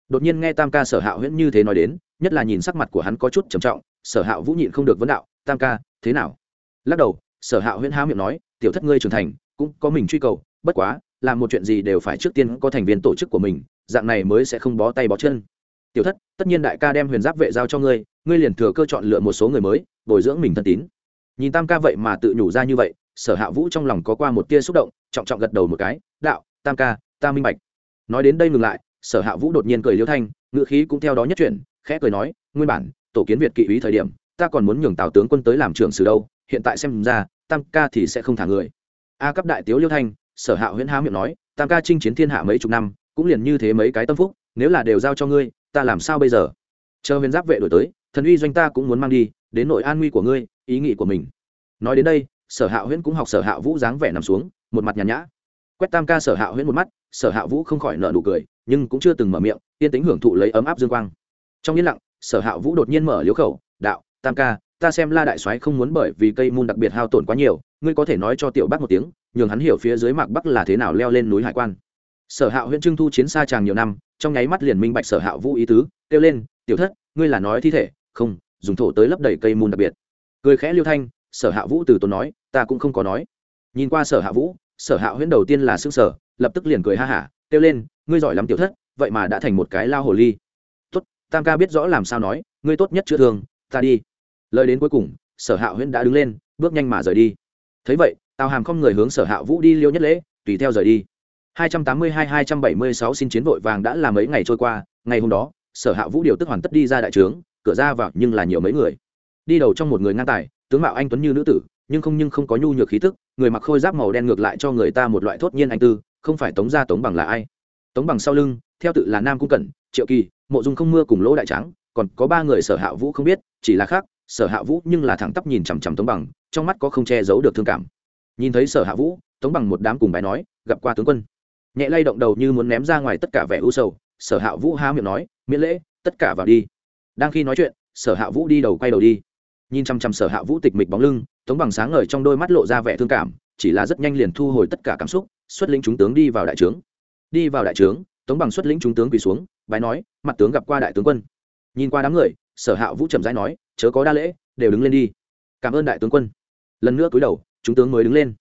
Speaker 1: Đột nhiên nghe tam ca sở hạ huyễn như thế nói đến, nhất là nhìn sắc mặt của hắn có chút trầm trọng, sở hạ vũ nhịn không được vấn đạo, tam ca, thế nào? Lắc đầu, sở hạ huyễn há miệng nói, tiểu thất ngươi trưởng thành, cũng có mình truy cầu, bất quá, làm một chuyện gì đều phải trước tiên có thành viên tổ chức của mình, dạng này mới sẽ không bó tay bó chân. Tiểu thất, tất nhiên đại ca đem huyền giáp vệ giao cho ngươi ngươi liền thừa cơ chọn lựa một số người mới, bồi dưỡng mình thân tín. Nhìn tam ca vậy mà tự nhủ ra như vậy, sở hạ vũ trong lòng có qua một tia xúc động, trọng trọng gật đầu một cái, đạo, tam ca, ta minh bạch. Nói đến đây ngừng lại sở hạ vũ đột nhiên cười liêu thanh ngựa khí cũng theo đó nhất chuyển, khẽ cười nói, nguyên bản, tổ kiến việt kỵ ý thời điểm, ta còn muốn nhường tào tướng quân tới làm trưởng sử đâu, hiện tại xem ra, tam ca thì sẽ không thả người. A cấp đại tiếu liêu thanh, sở hạ huyễn há miệng nói, tam ca chinh chiến thiên hạ mấy chục năm, cũng liền như thế mấy cái tâm phúc, nếu là đều giao cho ngươi, ta làm sao bây giờ? Chờ huyền giáp vệ đổi tới, thần uy doanh ta cũng muốn mang đi, đến nội an nguy của ngươi, ý nghĩ của mình. Nói đến đây, sở hạ huyễn cũng học sở hạ vũ dáng vẻ nằm xuống, một mặt nhàn nhã quét tam ca sở hạ huyễn một mắt, sở hạ vũ không khỏi nợ nụ cười, nhưng cũng chưa từng mở miệng yên tính hưởng thụ lấy ấm áp dương quang. Trong yên lặng, sở hạ vũ đột nhiên mở liếu khẩu, đạo, tam ca, ta xem la đại soái không muốn bởi vì cây môn đặc biệt hao tổn quá nhiều, ngươi có thể nói cho tiểu bắc một tiếng, nhường hắn hiểu phía dưới mạc bắc là thế nào leo lên núi hải quan. Sở hạ huyễn trưng thu chiến xa tràng nhiều năm, trong nháy mắt liền minh bạch sở hạ vũ ý tứ, kêu lên, tiểu thất, ngươi là nói thi thể, không, dùng thổ tới lấp đầy cây môn đặc biệt. Cười khẽ liêu thanh, sở hạ vũ từ tốn nói, ta cũng không có nói. Nhìn qua sở hạ vũ sở hạ huyễn đầu tiên là xương sở lập tức liền cười ha hả, kêu lên, ngươi giỏi lắm tiểu thất, vậy mà đã thành một cái lao hồ ly. Tốt, tam ca biết rõ làm sao nói, ngươi tốt nhất chữa thương, ta đi. Lời đến cuối cùng, sở hạ huyễn đã đứng lên, bước nhanh mà rời đi. Thấy vậy, tào hàm không người hướng sở hạ vũ đi liêu nhất lễ, tùy theo rời đi. 282-276 xin chiến vội vàng đã là mấy ngày trôi qua, ngày hôm đó, sở hạ vũ điều tức hoàn tất đi ra đại trướng, cửa ra vào nhưng là nhiều mấy người. Đi đầu trong một người ngang tài, tướng mạo anh tuấn như nữ tử nhưng không nhưng không có nhu nhược khí tức, người mặc khôi giáp màu đen ngược lại cho người ta một loại thốt nhiên anh tư, không phải tống gia tống bằng là ai? Tống bằng sau lưng, theo tự là nam cung cẩn, triệu kỳ, mộ dung không mưa cùng lỗ đại trắng còn có ba người sở hạ vũ không biết, chỉ là khác, sở hạ vũ nhưng là thẳng tắp nhìn chằm chằm tống bằng, trong mắt có không che giấu được thương cảm. Nhìn thấy sở hạ vũ, tống bằng một đám cùng bài nói, gặp qua tướng quân. Nhẹ lay động đầu như muốn ném ra ngoài tất cả vẻ u sầu, sở hạ vũ há miệng nói, miễn lễ, tất cả vào đi. Đang khi nói chuyện, sở hạ vũ đi đầu quay đầu đi. Nhìn chăm chăm sở hạ vũ tịch mịch bóng lưng tống bằng sáng ngời trong đôi mắt lộ ra vẻ thương cảm, chỉ là rất nhanh liền thu hồi tất cả cảm xúc, xuất lĩnh chúng tướng đi vào đại trướng. Đi vào đại trướng, tống bằng xuất lĩnh chúng tướng quỳ xuống, bái nói, mặt tướng gặp qua đại tướng quân. Nhìn qua đám người, sở hạ vũ trầm rãi nói, chớ có đa lễ, đều đứng lên đi. Cảm ơn đại tướng quân. Lần nữa cúi đầu, chúng tướng mới đứng lên.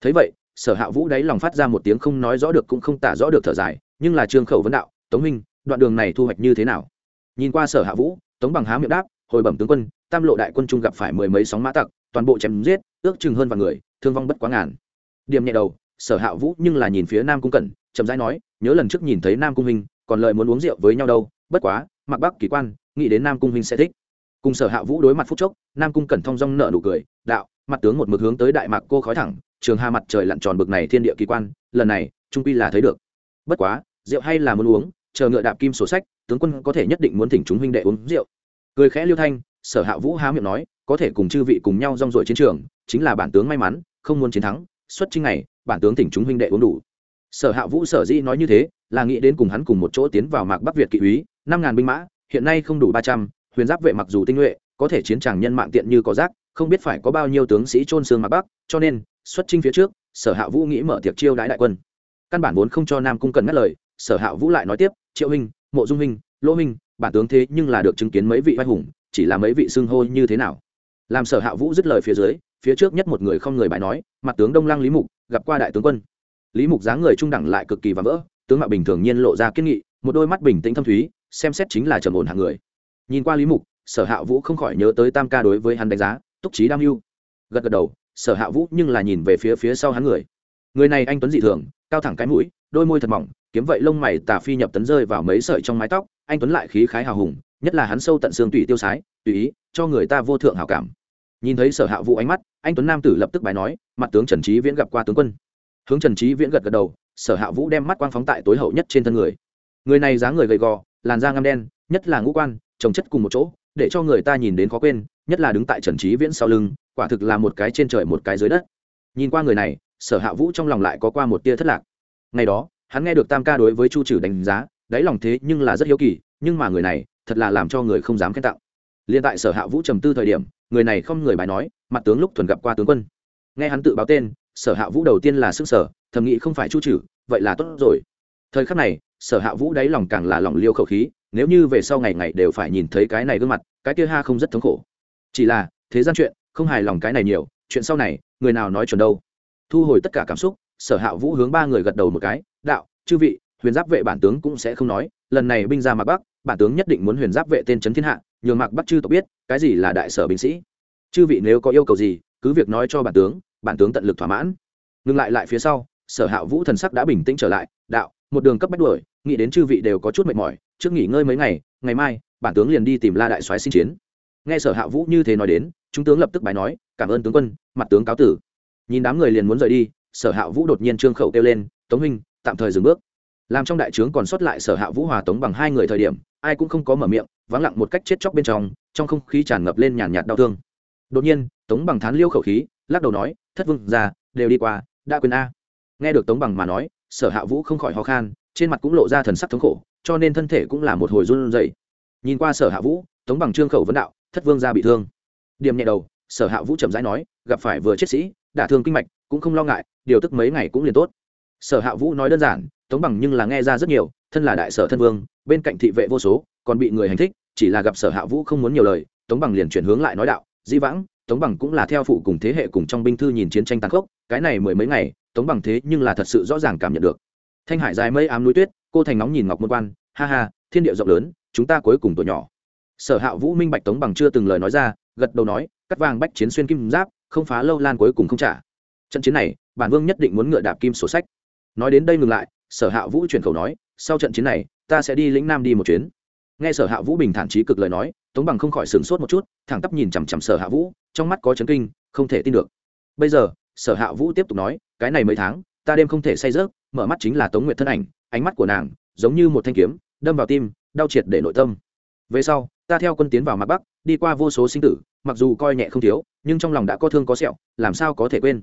Speaker 1: Thấy vậy, sở hạ vũ đáy lòng phát ra một tiếng không nói rõ được cũng không tả rõ được thở dài, nhưng là trương khẩu vấn đạo, tống minh đoạn đường này thu hoạch như thế nào? Nhìn qua sở hạ vũ, tống bằng há miệng đáp, hồi bẩm tướng quân, tam lộ đại quân trung gặp phải mười mấy sóng mã tặc toàn bộ chém giết, ước chừng hơn vài người, thương vong bất quá ngàn. Điểm nhẹ đầu, sở hạ vũ nhưng là nhìn phía nam cung cẩn, chậm rãi nói, nhớ lần trước nhìn thấy nam cung huynh, còn lời muốn uống rượu với nhau đâu, bất quá, mặc bắc kỳ quan, nghĩ đến nam cung huynh sẽ thích. Cùng sở hạ vũ đối mặt phút chốc, nam cung cẩn thong dong nợ nụ cười, đạo, mặt tướng một mực hướng tới đại mạc cô khói thẳng, trường hà mặt trời lặn tròn bực này thiên địa kỳ quan, lần này, trung quy là thấy được. Bất quá, rượu hay là muốn uống, chờ ngựa đạp kim sổ sách, tướng quân có thể nhất định muốn thỉnh chúng huynh đệ uống rượu. Cười khẽ liêu thanh sở hạ vũ há miệng nói, có thể cùng chư vị cùng nhau rong rổi chiến trường, chính là bản tướng may mắn, không muốn chiến thắng, xuất chinh này bản tướng thỉnh chúng huynh đệ uống đủ. Sở hạ vũ sở dĩ nói như thế, là nghĩ đến cùng hắn cùng một chỗ tiến vào mạc bắc việt kỵ úy, năm ngàn binh mã, hiện nay không đủ ba trăm, huyền giáp vệ mặc dù tinh nhuệ, có thể chiến tràng nhân mạng tiện như có rác, không biết phải có bao nhiêu tướng sĩ trôn xương mạc bắc, cho nên, xuất chinh phía trước, sở hạ vũ nghĩ mở tiệc chiêu đãi đại quân. Căn bản vốn không cho nam cung cần ngắt lời, sở hạ vũ lại nói tiếp, triệu huynh, mộ dung huynh, lỗ huynh, bản tướng thế nhưng là được chứng kiến mấy vị vai hùng chỉ là mấy vị xưng hô như thế nào. Làm sở hạ vũ dứt lời phía dưới, phía trước nhất một người không người bài nói, mặt tướng đông lăng lý mục, gặp qua đại tướng quân. Lý mục dáng người trung đẳng lại cực kỳ và vỡ, tướng mạo bình thường nhiên lộ ra kiên nghị, một đôi mắt bình tĩnh thâm thúy, xem xét chính là trầm ổn hạng người. Nhìn qua lý mục, sở hạ vũ không khỏi nhớ tới tam ca đối với hắn đánh giá, túc trí đam mưu. Gật gật đầu, sở hạ vũ nhưng là nhìn về phía phía sau hắn người. Người này anh tuấn dị thường, cao thẳng cái mũi, đôi môi thật mỏng, kiếm vậy lông mày tà phi nhập tấn rơi vào mấy sợi trong mái tóc anh tuấn lại khí khái hào hùng, nhất là hắn sâu tận xương tùy tiêu sái, tùy ý, cho người ta vô thượng hảo cảm. Nhìn thấy sở hạ vũ ánh mắt, anh tuấn nam tử lập tức bài nói, mặt tướng trần trí viễn gặp qua tướng quân. Hướng trần trí viễn gật gật đầu, sở hạ vũ đem mắt quang phóng tại tối hậu nhất trên thân người. Người này dáng người gầy gò, làn da ngăm đen, nhất là ngũ quan, trồng chất cùng một chỗ, để cho người ta nhìn đến khó quên, nhất là đứng tại trần trí viễn sau lưng, quả thực là một cái trên trời một cái dưới đất. Nhìn qua người này, sở hạ vũ trong lòng lại có qua một tia thất lạc. Ngày đó, hắn nghe được tam ca đối với chu trừ đánh giá đáy lòng thế nhưng là rất hiếu kỳ, nhưng mà người này thật là làm cho người không dám khen tặng. Liên tại sở hạ vũ trầm tư thời điểm, người này không người bài nói, mặt tướng lúc thuần gặp qua tướng quân. Nghe hắn tự báo tên, sở hạ vũ đầu tiên là sức sở thầm nghĩ không phải chu trừ vậy là tốt rồi. Thời khắc này, sở hạ vũ đáy lòng càng là lòng liêu khẩu khí, nếu như về sau ngày ngày đều phải nhìn thấy cái này gương mặt, cái kia ha không rất thống khổ. Chỉ là, thế gian chuyện, không hài lòng cái này nhiều, chuyện sau này, người nào nói chuẩn đâu. Thu hồi tất cả cảm xúc, sở hạ vũ hướng ba người gật đầu một cái, đạo, chư vị huyền giáp vệ bản tướng cũng sẽ không nói, lần này binh ra mạc bắc, bản tướng nhất định muốn huyền giáp vệ tên trấn thiên hạ, nhường mạc bắc chư tộc biết, cái gì là đại sở binh sĩ. Chư vị nếu có yêu cầu gì, cứ việc nói cho bản tướng bản tướng tận lực thỏa mãn. Ngừng lại lại phía sau, sở hạ vũ thần sắc đã bình tĩnh trở lại, đạo, một đường cấp bách đuổi, nghĩ đến chư vị đều có chút mệt mỏi, trước nghỉ ngơi mấy ngày ngày mai, bản tướng liền đi tìm la đại soái xin chiến. Nghe sở hạ vũ như thế nói đến, chúng tướng lập tức bài nói, cảm ơn tướng quân, mặt tướng cáo tử. Nhìn đám người liền muốn rời đi, sở hạ vũ đột nhiên trương khẩu kêu lên, tống huynh, tạm thời dừng bước làm trong đại trướng còn sót lại sở hạ vũ hòa tống bằng hai người thời điểm, ai cũng không có mở miệng, vắng lặng một cách chết chóc bên trong trong không khí tràn ngập lên nhàn nhạt đau thương. Đột nhiên, tống bằng thán liêu khẩu khí, lắc đầu nói, thất vương ra đều đi qua, đã quên a. Nghe được tống bằng mà nói, sở hạ vũ không khỏi ho khan, trên mặt cũng lộ ra thần sắc thống khổ, cho nên thân thể cũng là một hồi run rẩy. Nhìn qua sở hạ vũ, tống bằng trương khẩu vấn đạo, thất vương ra bị thương. Điểm nhẹ đầu, sở hạ vũ chậm rãi nói, gặp phải vừa chết sĩ, đả thương kinh mạch, cũng không lo ngại, điều tức mấy ngày cũng liền tốt. Sở hạ vũ nói đơn giản tống bằng nhưng là nghe ra rất nhiều, thân là đại sở thân vương, bên cạnh thị vệ vô số, còn bị người hành thích, chỉ là gặp sở hạ vũ không muốn nhiều lời, tống bằng liền chuyển hướng lại nói đạo, di vãng, tống bằng cũng là theo phụ cùng thế hệ cùng trong binh thư nhìn chiến tranh tàn khốc, cái này mười mấy ngày, tống bằng thế nhưng là thật sự rõ ràng cảm nhận được. Thanh hải dài mây ám núi tuyết, cô thành nóng nhìn ngọc môn quan, ha ha, thiên địa rộng lớn, chúng ta cuối cùng tuổi nhỏ. Sở hạ vũ minh bạch tống bằng chưa từng lời nói ra, gật đầu nói, cắt vàng bách chiến xuyên kim giáp, không phá lâu lan cuối cùng không trả. Trận chiến này, bản vương nhất định muốn ngựa đạp kim sổ sách. Nói đến đây ngừng lại sở hạ vũ chuyển khẩu nói, sau trận chiến này, ta sẽ đi lĩnh nam đi một chuyến. Nghe sở hạ vũ bình thản trí cực lời nói, tống bằng không khỏi sửng sốt một chút, thẳng tắp nhìn chằm chằm sở hạ vũ, trong mắt có chấn kinh, không thể tin được. Bây giờ, sở hạ vũ tiếp tục nói, cái này mấy tháng, ta đêm không thể say rớt mở mắt chính là tống nguyệt thân ảnh, ánh mắt của nàng giống như một thanh kiếm, đâm vào tim, đau triệt để nội tâm. Về sau, ta theo quân tiến vào mặt bắc, đi qua vô số sinh tử, mặc dù coi nhẹ không thiếu, nhưng trong lòng đã có thương có sẹo, làm sao có thể quên?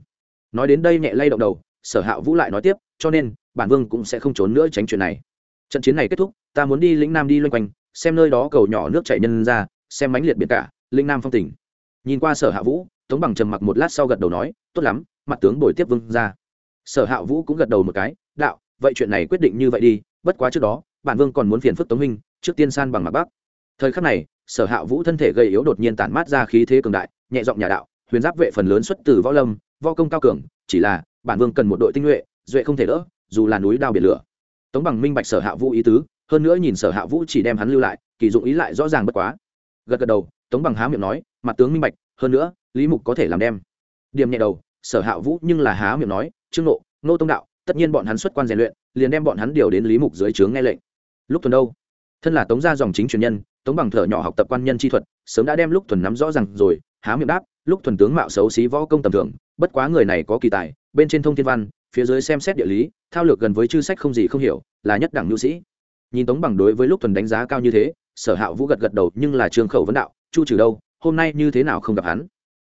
Speaker 1: Nói đến đây nhẹ lay động đầu, sở hạ vũ lại nói tiếp, cho nên bản vương cũng sẽ không trốn nữa tránh chuyện này. Trận chiến này kết thúc, ta muốn đi lĩnh nam đi loanh quanh, xem nơi đó cầu nhỏ nước chảy nhân ra, xem mánh liệt biển cả, lĩnh nam phong tỉnh nhìn qua sở hạ vũ, tống bằng trầm mặc một lát sau gật đầu nói, tốt lắm, mặt tướng bồi tiếp vương ra sở hạ vũ cũng gật đầu một cái, đạo, vậy chuyện này quyết định như vậy đi, bất quá trước đó, bản vương còn muốn phiền phức tống minh trước tiên san bằng mặt bắc. Thời khắc này, sở hạ vũ thân thể gây yếu đột nhiên tản mát ra khí thế cường đại, nhẹ giọng nhà đạo, huyền giáp vệ phần lớn xuất từ võ lâm, võ công cao cường, chỉ là bản vương cần một đội tinh nhuệ, duệ không thể đỡ dù là núi đao biển lửa. Tống bằng minh bạch sở hạ vũ ý tứ, hơn nữa nhìn sở hạ vũ chỉ đem hắn lưu lại, kỳ dụng ý lại rõ ràng bất quá. Gật gật đầu, tống bằng há miệng nói, mặt tướng minh bạch, hơn nữa, lý mục có thể làm đem. Điểm nhẹ đầu, sở hạ vũ nhưng là há miệng nói, trương nộ nô tông đạo, tất nhiên bọn hắn xuất quan rèn luyện, liền đem bọn hắn điều đến lý mục dưới trướng nghe lệnh. Lúc tuần đâu? Thân là tống gia dòng chính truyền nhân, tống bằng thở nhỏ học tập quan nhân chi thuật, sớm đã đem lúc thuần nắm rõ rằng rồi, há miệng đáp, lúc thuần tướng mạo xấu xí võ công tầm thường, bất quá người này có kỳ tài, bên trên thông thiên văn phía dưới xem xét địa lý thao lược gần với chư sách không gì không hiểu là nhất đẳng nhu sĩ. Nhìn tống bằng đối với lúc thuần đánh giá cao như thế sở hạ vũ gật gật đầu nhưng là trường khẩu vấn đạo chu trừ đâu hôm nay như thế nào không gặp hắn?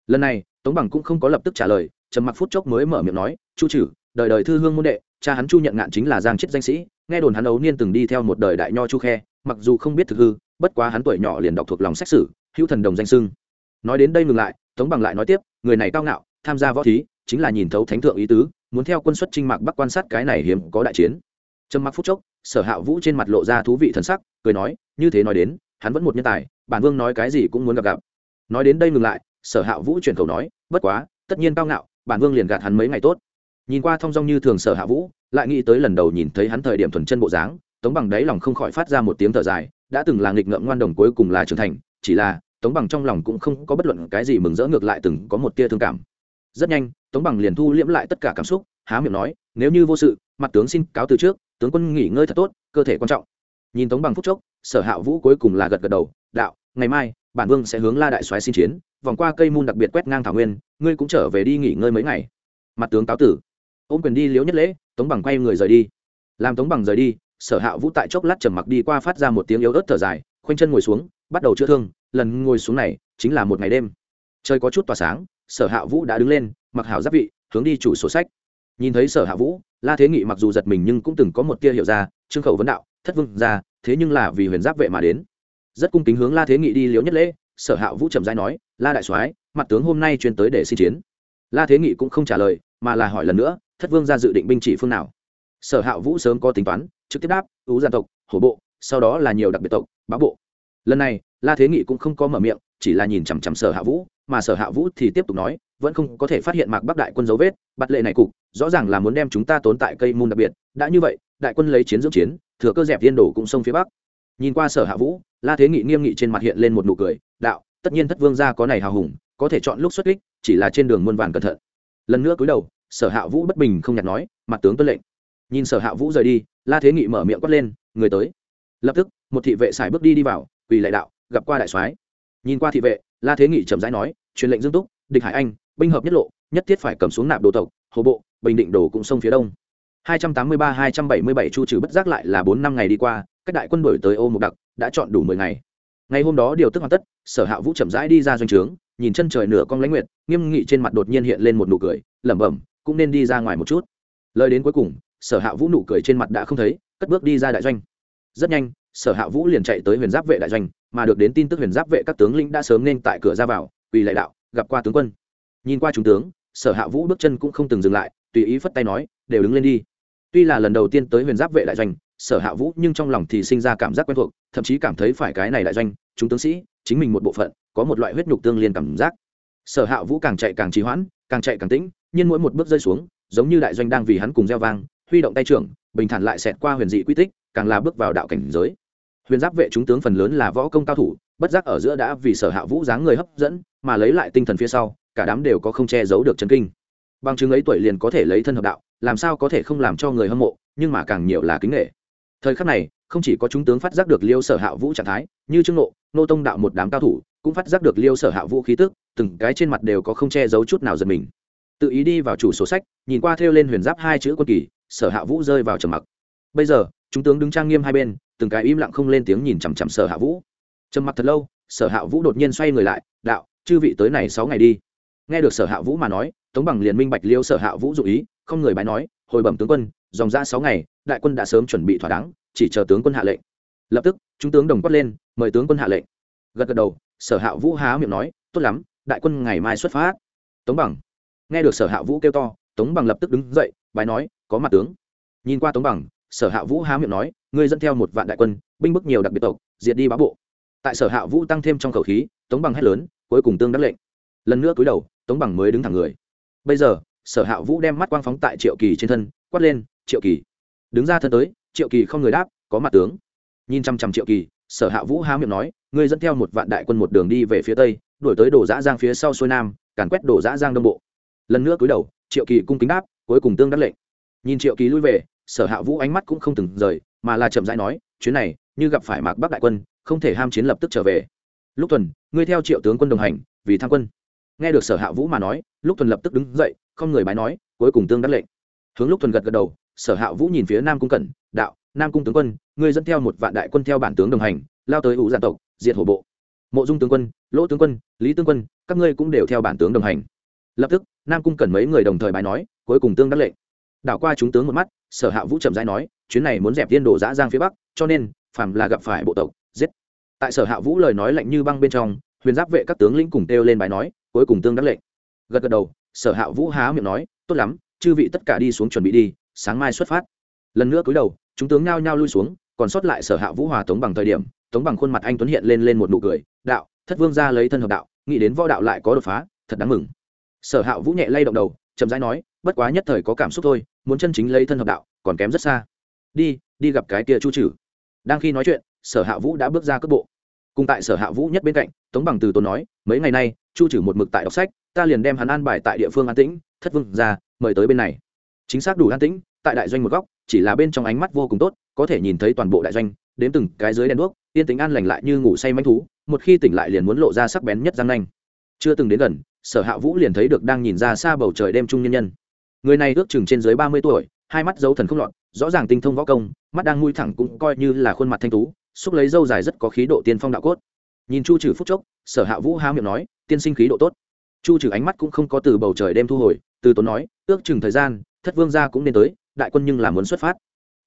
Speaker 1: Lần này tống bằng cũng không có lập tức trả lời trầm mặc phút chốc mới mở miệng nói chu trừ đời đời thư hương môn đệ cha hắn chu nhận ngạn chính là giang chết danh sĩ nghe đồn hắn ấu niên từng đi theo một đời đại nho chu khe mặc dù không biết thực hư bất quá hắn tuổi nhỏ liền đọc thuộc lòng sách sử, hữu thần đồng danh sưng nói đến đây ngừng lại tống bằng lại nói tiếp người này cao ngạo tham gia võ thí chính là nhìn thấu thánh thượng ý tứ muốn theo quân xuất trinh mạc bắc quan sát cái này hiếm có đại chiến. Trầm mặc phút chốc, sở hạ vũ trên mặt lộ ra thú vị thần sắc, cười nói, như thế nói đến, hắn vẫn một nhân tài, bản vương nói cái gì cũng muốn gặp gặp. Nói đến đây ngừng lại, sở hạ vũ chuyển khẩu nói, bất quá, tất nhiên cao ngạo, bản vương liền gạt hắn mấy ngày tốt. Nhìn qua thong dong như thường sở hạ vũ, lại nghĩ tới lần đầu nhìn thấy hắn thời điểm thuần chân bộ dáng, tống bằng đáy lòng không khỏi phát ra một tiếng thở dài, đã từng là nghịch ngợm ngoan đồng cuối cùng là trưởng thành, chỉ là tống bằng trong lòng cũng không có bất luận cái gì mừng rỡ ngược lại từng có một tia thương cảm rất nhanh, tống bằng liền thu liễm lại tất cả cảm xúc, há miệng nói, nếu như vô sự, mặt tướng xin cáo từ trước, tướng quân nghỉ ngơi thật tốt, cơ thể quan trọng. Nhìn tống bằng phúc chốc, sở hạ vũ cuối cùng là gật gật đầu, đạo, ngày mai, bản vương sẽ hướng la đại soái xin chiến, vòng qua cây môn đặc biệt quét ngang thảo nguyên, ngươi cũng trở về đi nghỉ ngơi mấy ngày. Mặt tướng cáo tử. Ôm quyền đi liếu nhất lễ, tống bằng quay người rời đi. Làm tống bằng rời đi, sở hạ vũ tại chốc lát trầm mặc đi qua phát ra một tiếng yếu ớt thở dài, khoanh chân ngồi xuống, bắt đầu chữa thương, lần ngồi xuống này chính là một ngày đêm. Trời có chút tỏa sáng sở hạ vũ đã đứng lên, mặc hảo giáp vị, hướng đi chủ sổ sách. Nhìn thấy sở hạ vũ, la thế nghị mặc dù giật mình nhưng cũng từng có một tia hiểu ra, trương khẩu vấn đạo, thất vương ra thế nhưng là vì huyền giáp vệ mà đến. Rất cung kính hướng la thế nghị đi liễu nhất lễ, sở hạ vũ trầm dai nói, la đại soái, mặt tướng hôm nay chuyên tới để xin chiến. La thế nghị cũng không trả lời, mà là hỏi lần nữa, thất vương ra dự định binh chỉ phương nào? Sở hạ vũ sớm có tính toán, trực tiếp đáp ứ gia tộc, hổ bộ, sau đó là nhiều đặc biệt tộc, bá bộ. Lần này, la thế nghị cũng không có mở miệng, chỉ là nhìn chằm chằm sở hạ vũ mà sở hạ vũ thì tiếp tục nói, vẫn không có thể phát hiện mạc bắc đại quân dấu vết, bắt lệ này cục, rõ ràng là muốn đem chúng ta tốn tại cây môn đặc biệt, đã như vậy, đại quân lấy chiến dưỡng chiến, thừa cơ dẹp tiên đổ cũng sông phía bắc. Nhìn qua sở hạ vũ, la thế nghị nghiêm nghị trên mặt hiện lên một nụ cười, đạo, tất nhiên thất vương gia có này hào hùng, có thể chọn lúc xuất kích, chỉ là trên đường muôn vàn cẩn thận. Lần nữa cúi đầu, sở hạ vũ bất bình không nhặt nói, mặt tướng tuân lệnh. Nhìn sở hạ vũ rời đi, la thế nghị mở miệng quát lên, người tới. Lập tức, một thị vệ xài bước đi đi vào, quỳ lại đạo, gặp qua đại soái. Nhìn qua thị vệ la thế nghị chậm rãi nói, truyền lệnh dương túc, địch hải anh, binh hợp nhất lộ, nhất thiết phải cầm xuống nạp đồ tộc, hồ bộ, bình định đồ cũng sông phía đông. 283-277 chu trừ bất giác lại là bốn năm ngày đi qua các đại quân đổi tới ô mục đặc, đã chọn đủ mười ngày. Ngày hôm đó điều tức hoàn tất, sở hạ vũ chậm rãi đi ra doanh trướng, nhìn chân trời nửa con lãnh nguyệt, nghiêm nghị trên mặt đột nhiên hiện lên một nụ cười, lẩm bẩm, cũng nên đi ra ngoài một chút. Lời đến cuối cùng, sở hạ vũ nụ cười trên mặt đã không thấy, cất bước đi ra đại doanh. Rất nhanh sở hạ vũ liền chạy tới huyền giáp vệ đại doanh, mà được đến tin tức huyền giáp vệ các tướng lĩnh đã sớm nên tại cửa ra vào, vì lại đạo, gặp qua tướng quân. Nhìn qua trung tướng, sở hạ vũ bước chân cũng không từng dừng lại, tùy ý phất tay nói, đều đứng lên đi. Tuy là lần đầu tiên tới huyền giáp vệ đại doanh, sở hạ vũ nhưng trong lòng thì sinh ra cảm giác quen thuộc, thậm chí cảm thấy phải cái này đại doanh, chúng tướng sĩ, chính mình một bộ phận, có một loại huyết nhục tương liên cảm giác. Sở hạ vũ càng chạy càng trì hoãn, càng chạy càng tĩnh, nhưng mỗi một bước rơi xuống, giống như đại doanh đang vì hắn cùng gieo vang, huy động tay trưởng, bình thản lại xẹt qua huyền dị quy tích, càng là bước vào đạo cảnh giới huyền giáp vệ chúng tướng phần lớn là võ công cao thủ, bất giác ở giữa đã vì sở hạ vũ dáng người hấp dẫn, mà lấy lại tinh thần phía sau, cả đám đều có không che giấu được chân kinh. Bằng chứng ấy tuổi liền có thể lấy thân hợp đạo, làm sao có thể không làm cho người hâm mộ, nhưng mà càng nhiều là kính nghệ. Thời khắc này, không chỉ có chúng tướng phát giác được liêu sở hạ vũ trạng thái, như trương nộ nô tông đạo một đám cao thủ, cũng phát giác được liêu sở hạ vũ khí tức, từng cái trên mặt đều có không che giấu chút nào giật mình. Tự ý đi vào chủ sổ sách, nhìn qua thêu lên huyền giáp hai chữ quân kỳ, sở hạ vũ rơi vào trầm mặc. Bây giờ, chúng tướng đứng trang nghiêm hai bên từng cái im lặng không lên tiếng nhìn chằm chằm sở hạ vũ. Trầm mặc thật lâu, sở hạ vũ đột nhiên xoay người lại, đạo, chư vị tới này sáu ngày đi. Nghe được sở hạ vũ mà nói, tống bằng liền minh bạch liêu sở hạ vũ dụ ý, không người bái nói, hồi bẩm tướng quân, dòng ra sáu ngày, đại quân đã sớm chuẩn bị thỏa đáng, chỉ chờ tướng quân hạ lệnh. Lập tức, chúng tướng đồng quát lên, mời tướng quân hạ lệnh. Gật gật đầu, sở hạ vũ há miệng nói, tốt lắm, đại quân ngày mai xuất phát. Tống bằng. Nghe được sở hạ vũ kêu to, tống bằng lập tức đứng dậy, bái nói, có mặt tướng. Nhìn qua tống bằng, sở hạ vũ há miệng nói ngươi dẫn theo một vạn đại quân, binh bức nhiều đặc biệt tộc, diệt đi bá bộ. Tại sở hạ vũ tăng thêm trong khẩu khí, tống bằng hét lớn, cuối cùng tương đắc lệnh. Lần nữa cúi đầu, tống bằng mới đứng thẳng người. Bây giờ, sở hạ vũ đem mắt quang phóng tại triệu kỳ trên thân, quát lên, triệu kỳ. Đứng ra thân tới, triệu kỳ không người đáp, có mặt tướng. Nhìn chăm chăm triệu kỳ, sở hạ vũ há miệng nói, ngươi dẫn theo một vạn đại quân một đường đi về phía tây, đuổi tới đổ dã giang phía sau xuôi nam, càn quét đổ dã giang đông bộ. Lần nữa cúi đầu, triệu kỳ cung kính đáp, cuối cùng tương đắc lệnh. Nhìn triệu kỳ lui về, sở hạ vũ ánh mắt cũng không từng rời mà là chậm rãi nói, chuyến này, như gặp phải mạc bắc đại quân, không thể ham chiến lập tức trở về. Lúc tuần, ngươi theo triệu tướng quân đồng hành, vì tham quân. Nghe được sở hạ vũ mà nói, lúc tuần lập tức đứng dậy, không người bái nói, cuối cùng tương đắc lệnh. Hướng lúc tuần gật gật đầu, sở hạ vũ nhìn phía nam cung cẩn, đạo, nam cung tướng quân, ngươi dẫn theo một vạn đại quân theo bản tướng đồng hành, lao tới ủ giản tộc, diệt hổ bộ. Mộ dung tướng quân, lỗ tướng quân, lý tướng quân, các ngươi cũng đều theo bản tướng đồng hành. Lập tức, nam cung cẩn mấy người đồng thời bài nói, cuối cùng tương đắc lệnh đảo qua chúng tướng một mắt, sở hạ vũ trầm rãi nói, chuyến này muốn dẹp tiên đồ giã giang phía bắc, cho nên, phàm là gặp phải bộ tộc, giết. Tại sở hạ vũ lời nói lạnh như băng bên trong, huyền giáp vệ các tướng lĩnh cùng kêu lên bài nói, cuối cùng tương đắc lệnh. Gật gật đầu, sở hạ vũ há miệng nói, tốt lắm, chư vị tất cả đi xuống chuẩn bị đi, sáng mai xuất phát. Lần nữa cúi đầu, chúng tướng nhao nhao lui xuống, còn sót lại sở hạ vũ hòa tống bằng thời điểm, tống bằng khuôn mặt anh tuấn hiện lên lên một nụ cười, đạo, thất vương ra lấy thân hợp đạo, nghĩ đến võ đạo lại có đột phá, thật đáng mừng. Sở hạ vũ nhẹ lay động đầu, chậm rãi nói, bất quá nhất thời có cảm xúc thôi muốn chân chính lấy thân hợp đạo, còn kém rất xa. Đi đi gặp cái kia chu trừ. Đang khi nói chuyện, sở hạ vũ đã bước ra cước bộ. Cùng tại sở hạ vũ nhất bên cạnh, tống bằng từ tốn nói, mấy ngày nay, chu trừ một mực tại đọc sách, ta liền đem hắn an bài tại địa phương an tĩnh, thất vương ra, mời tới bên này. Chính xác đủ an tĩnh, tại đại doanh một góc, chỉ là bên trong ánh mắt vô cùng tốt, có thể nhìn thấy toàn bộ đại doanh đến từng cái dưới đèn đuốc, yên tính an lành lại như ngủ say manh thú, một khi tỉnh lại liền muốn lộ ra sắc bén nhất răng nanh. Chưa từng đến gần, sở hạ vũ liền thấy được đang nhìn ra xa bầu trời đêm trung nhân nhân người này ước chừng trên dưới ba mươi tuổi, hai mắt dấu thần không lọt, rõ ràng tinh thông võ công, mắt đang mũi thẳng cũng coi như là khuôn mặt thanh tú, xúc lấy dâu dài rất có khí độ tiên phong đạo cốt. Nhìn chu trừ phúc chốc, sở hạ vũ há miệng nói, tiên sinh khí độ tốt. Chu trừ ánh mắt cũng không có từ bầu trời đêm thu hồi, từ tốn nói, ước chừng thời gian, thất vương gia cũng nên tới, đại quân nhưng là muốn xuất phát.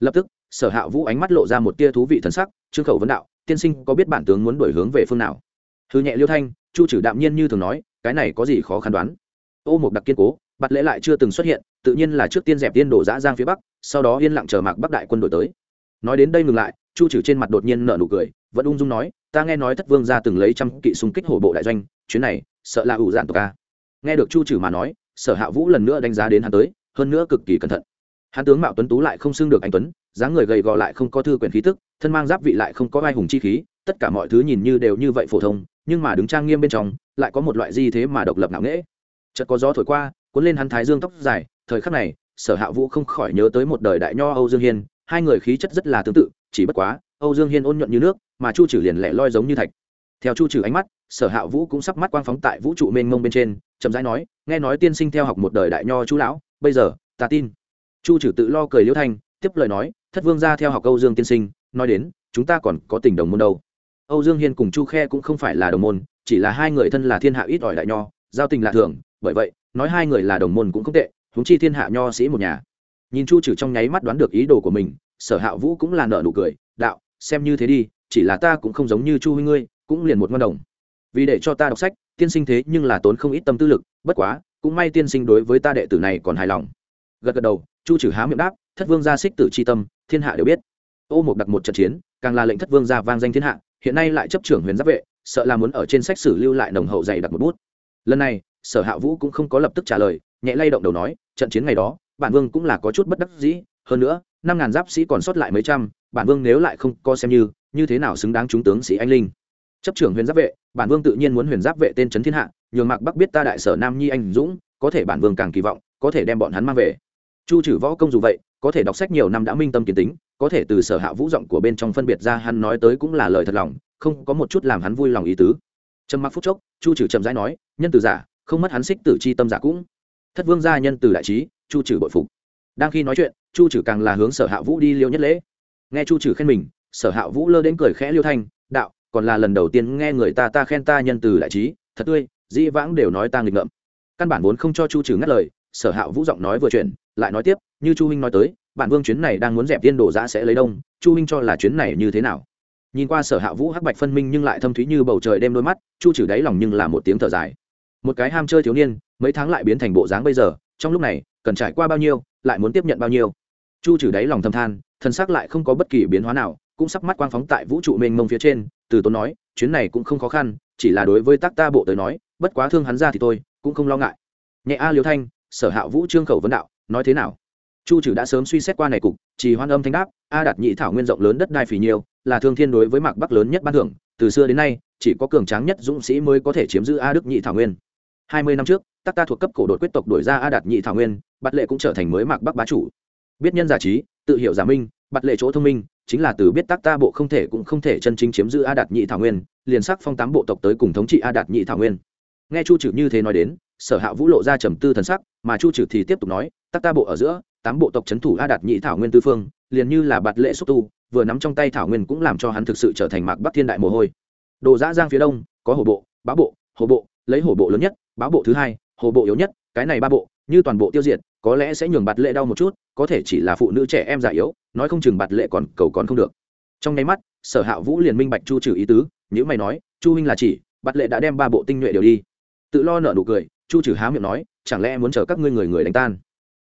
Speaker 1: Lập tức, sở hạ vũ ánh mắt lộ ra một tia thú vị thần sắc, trương khẩu vấn đạo, tiên sinh có biết bản tướng muốn đổi hướng về phương nào? Thư nhẹ liêu thanh, chu trừ đạm nhiên như thường nói, cái này có gì khó khăn đoán? Ô một đặc kiên cố bạt lễ lại chưa từng xuất hiện, tự nhiên là trước tiên dẹp tiên đổ dã giang phía bắc, sau đó yên lặng chờ mạc bắc đại quân đổi tới. Nói đến đây ngừng lại, chu trừ trên mặt đột nhiên nở nụ cười, vẫn ung dung nói, ta nghe nói thất vương ra từng lấy trăm kỵ xung kích hổ bộ đại doanh, chuyến này, sợ là ủ dạn tộc ca nghe được chu trừ mà nói, sở hạ vũ lần nữa đánh giá đến hắn tới, hơn nữa cực kỳ cẩn thận. Hắn tướng mạo tuấn tú lại không xưng được anh tuấn, dáng người gầy gò lại không có thư quyền khí tức, thân mang giáp vị lại không có vai hùng chi khí, tất cả mọi thứ nhìn như đều như vậy phổ thông, nhưng mà đứng trang nghiêm bên trong, lại có một loại di thế mà độc lập nặng nễ chợt có gió thổi qua cuốn lên hắn thái dương tóc dài, thời khắc này, sở hạ vũ không khỏi nhớ tới một đời đại nho âu dương hiên, hai người khí chất rất là tương tự, chỉ bất quá, âu dương hiên ôn nhuận như nước, mà chu trừ liền lẻ loi giống như thạch. Theo chu trừ ánh mắt, sở hạ vũ cũng sắp mắt quang phóng tại vũ trụ mênh mông bên trên, chậm rãi nói, nghe nói tiên sinh theo học một đời đại nho chú lão, bây giờ, ta tin. Chu trừ tự lo cười liễu thanh, tiếp lời nói, thất vương ra theo học âu dương tiên sinh, nói đến, chúng ta còn có tình đồng môn đâu. Âu dương hiên cùng chu khe cũng không phải là đồng môn, chỉ là hai người thân là thiên hạ ít ỏi đại nho, giao tình lạ thường, bởi vậy nói hai người là đồng môn cũng không tệ húng chi thiên hạ nho sĩ một nhà. Nhìn chu trừ trong nháy mắt đoán được ý đồ của mình, sở hạ vũ cũng là nợ nụ cười, đạo, xem như thế đi, chỉ là ta cũng không giống như chu huy ngươi, cũng liền một ngon đồng. Vì để cho ta đọc sách, tiên sinh thế nhưng là tốn không ít tâm tư lực, bất quá, cũng may tiên sinh đối với ta đệ tử này còn hài lòng. Gật gật đầu, chu trừ há miệng đáp, thất vương gia xích tử c h i tâm, thiên hạ đều biết. Ô một đặt một trận chiến, càng là lệnh thất vương gia vang danh thiên hạ, hiện nay lại chấp trưởng huyền giáp vệ, sợ là muốn ở trên sách sử lưu lại nồng hậu dày đặt một bút. Lần này sở hạ vũ cũng không có lập tức trả lời, nhẹ lay động đầu nói, trận chiến ngày đó, bản vương cũng là có chút bất đắc dĩ, hơn nữa, năm ngàn giáp sĩ còn sót lại mấy trăm, bản vương nếu lại không co xem như như thế nào xứng đáng chúng tướng sĩ anh linh? Chấp trưởng huyền giáp vệ, bản vương tự nhiên muốn huyền giáp vệ tên trấn thiên hạ, nhường mạc bắc biết ta đại sở nam nhi anh dũng, có thể bản vương càng kỳ vọng, có thể đem bọn hắn mang về. Chu trừ võ công dù vậy, có thể đọc sách nhiều năm đã minh tâm kiến tính, có thể từ sở hạ vũ giọng của bên trong phân biệt ra hắn nói tới cũng là lời thật lòng, không có một chút làm hắn vui lòng ý tứ. Trầm mặc phút chốc, chu trừ chậm rãi nói, nhân từ giả không mất hắn xích tử chi tâm giả cũng. Thất vương gia nhân từ đại trí, chu trừ bội phục. Đang khi nói chuyện, chu trừ càng là hướng sở hạ vũ đi liêu nhất lễ. Nghe chu trừ khen mình, sở hạ vũ lơ đến cười khẽ liêu thanh, đạo, còn là lần đầu tiên nghe người ta ta khen ta nhân từ đại trí, thật tươi, dĩ vãng đều nói ta nghịch ngợm. Căn bản vốn không cho chu trừ ngắt lời, sở hạ vũ giọng nói vừa chuyện lại nói tiếp, như chu huynh nói tới, bản vương chuyến này đang muốn dẹp tiên đồ giã sẽ lấy đông, chu huynh cho là chuyến này như thế nào? Nhìn qua sở hạ vũ hắc bạch phân minh nhưng lại thâm thúy như bầu trời đêm đôi mắt, chu trừ đáy lòng nhưng là một tiếng thở dài một cái ham chơi thiếu niên, mấy tháng lại biến thành bộ dáng bây giờ, trong lúc này, cần trải qua bao nhiêu, lại muốn tiếp nhận bao nhiêu. Chu trừ đáy lòng thâm than, thân xác lại không có bất kỳ biến hóa nào, cũng sắp mắt quang phóng tại vũ trụ mênh mông phía trên, từ tốn nói, chuyến này cũng không khó khăn, chỉ là đối với tác ta bộ tới nói, bất quá thương hắn ra thì tôi cũng không lo ngại. Nhẹ a liêu thanh, sở hạ vũ trương khẩu vấn đạo, nói thế nào? Chu trừ đã sớm suy xét qua này cục, chỉ hoan âm thanh đáp, a đạt nhị thảo nguyên rộng lớn đất đai phì nhiều, là thương thiên đối với mạc bắc lớn nhất ban thưởng, từ xưa đến nay, chỉ có cường tráng nhất dũng sĩ mới có thể chiếm giữ a đức nhị thảo nguyên hai mươi năm trước, tắc ta thuộc cấp cổ đội quyết tộc đổi ra a đạt nhị thảo nguyên, bạt lệ cũng trở thành mới mạc bắc bá chủ. Biết nhân giả trí, tự hiểu giả minh, bạt lệ chỗ thông minh, chính là từ biết tác ta bộ không thể cũng không thể chân chính chiếm giữ a đạt nhị thảo nguyên, liền sắc phong tám bộ tộc tới cùng thống trị a đạt nhị thảo nguyên. Nghe chu trừ như thế nói đến, sở hạ vũ lộ ra trầm tư thần sắc, mà chu trừ thì tiếp tục nói tác ta bộ ở giữa, tám bộ tộc c h ấ n thủ a đạt nhị thảo nguyên tư phương, liền như là bạt lệ xúc tu, vừa nắm trong tay thảo nguyên cũng làm cho hắn thực sự trở thành mạc bắc thiên đại mồ hôi. Đồ giã giang phía đông, có hồ bộ, bá bộ, hồ bộ, lấy hồ bộ lớn nhất Báo bộ thứ hai, hồ bộ yếu nhất, cái này ba bộ, như toàn bộ tiêu diệt, có lẽ sẽ nhường bạt lệ đau một chút, có thể chỉ là phụ nữ trẻ em già yếu, nói không chừng bạt lệ còn, cầu còn không được. Trong nháy mắt, sở hạ vũ liền minh bạch chu trừ ý tứ nếu mày nói, chu huynh là chỉ, bạt lệ đã đem ba bộ tinh nhuệ đều đi. Tự lo nợ nụ cười, chu trừ há miệng nói, chẳng lẽ muốn chờ các ngươi người người đánh tan?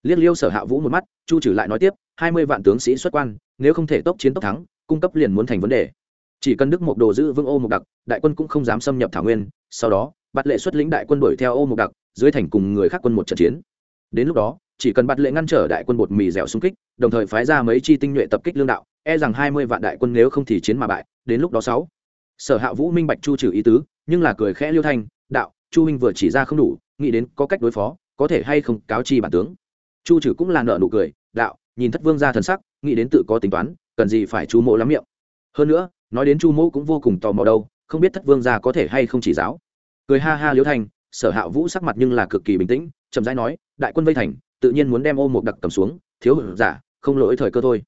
Speaker 1: Liếc liêu sở hạ vũ một mắt, chu trừ lại nói tiếp, hai mươi vạn tướng sĩ xuất quan, nếu không thể tốc chiến tốc thắng, cung cấp liền muốn thành vấn đề. Chỉ cần đức một đồ giữ vương ô một đặc, đại quân cũng không dám xâm nhập thảo nguyên, sau đó bạt lệ xuất lĩnh đại quân đuổi theo ô Mục đặc, dưới thành cùng người khác quân một trận chiến. Đến lúc đó, chỉ cần bạt lệ ngăn trở đại quân bột mì dẻo xung kích, đồng thời phái ra mấy chi tinh nhuệ tập kích lương đạo e rằng hai mươi vạn đại quân nếu không thì chiến mà bại, đến lúc đó sáu. Sở hạ vũ minh bạch chu trừ ý tứ, nhưng là cười khẽ liêu thanh, đạo, chu minh vừa chỉ ra không đủ, nghĩ đến có cách đối phó, có thể hay không cáo chi bản tướng. Chu trừ cũng là nợ nụ cười, đạo, nhìn thất vương ra thần sắc, nghĩ đến tự có tính toán, cần gì phải chu mộ lắm miệng. Hơn nữa, nói đến chu mộ cũng vô cùng tò mò đâu, không biết thất vương ra có thể hay không chỉ giáo cười ha ha liễu thành, sở hạ vũ sắc mặt nhưng là cực kỳ bình tĩnh, chậm rãi nói, đại quân vây thành, tự nhiên muốn đem ô một đặc cầm xuống, thiếu hưởng giả, không lỗi thời cơ thôi.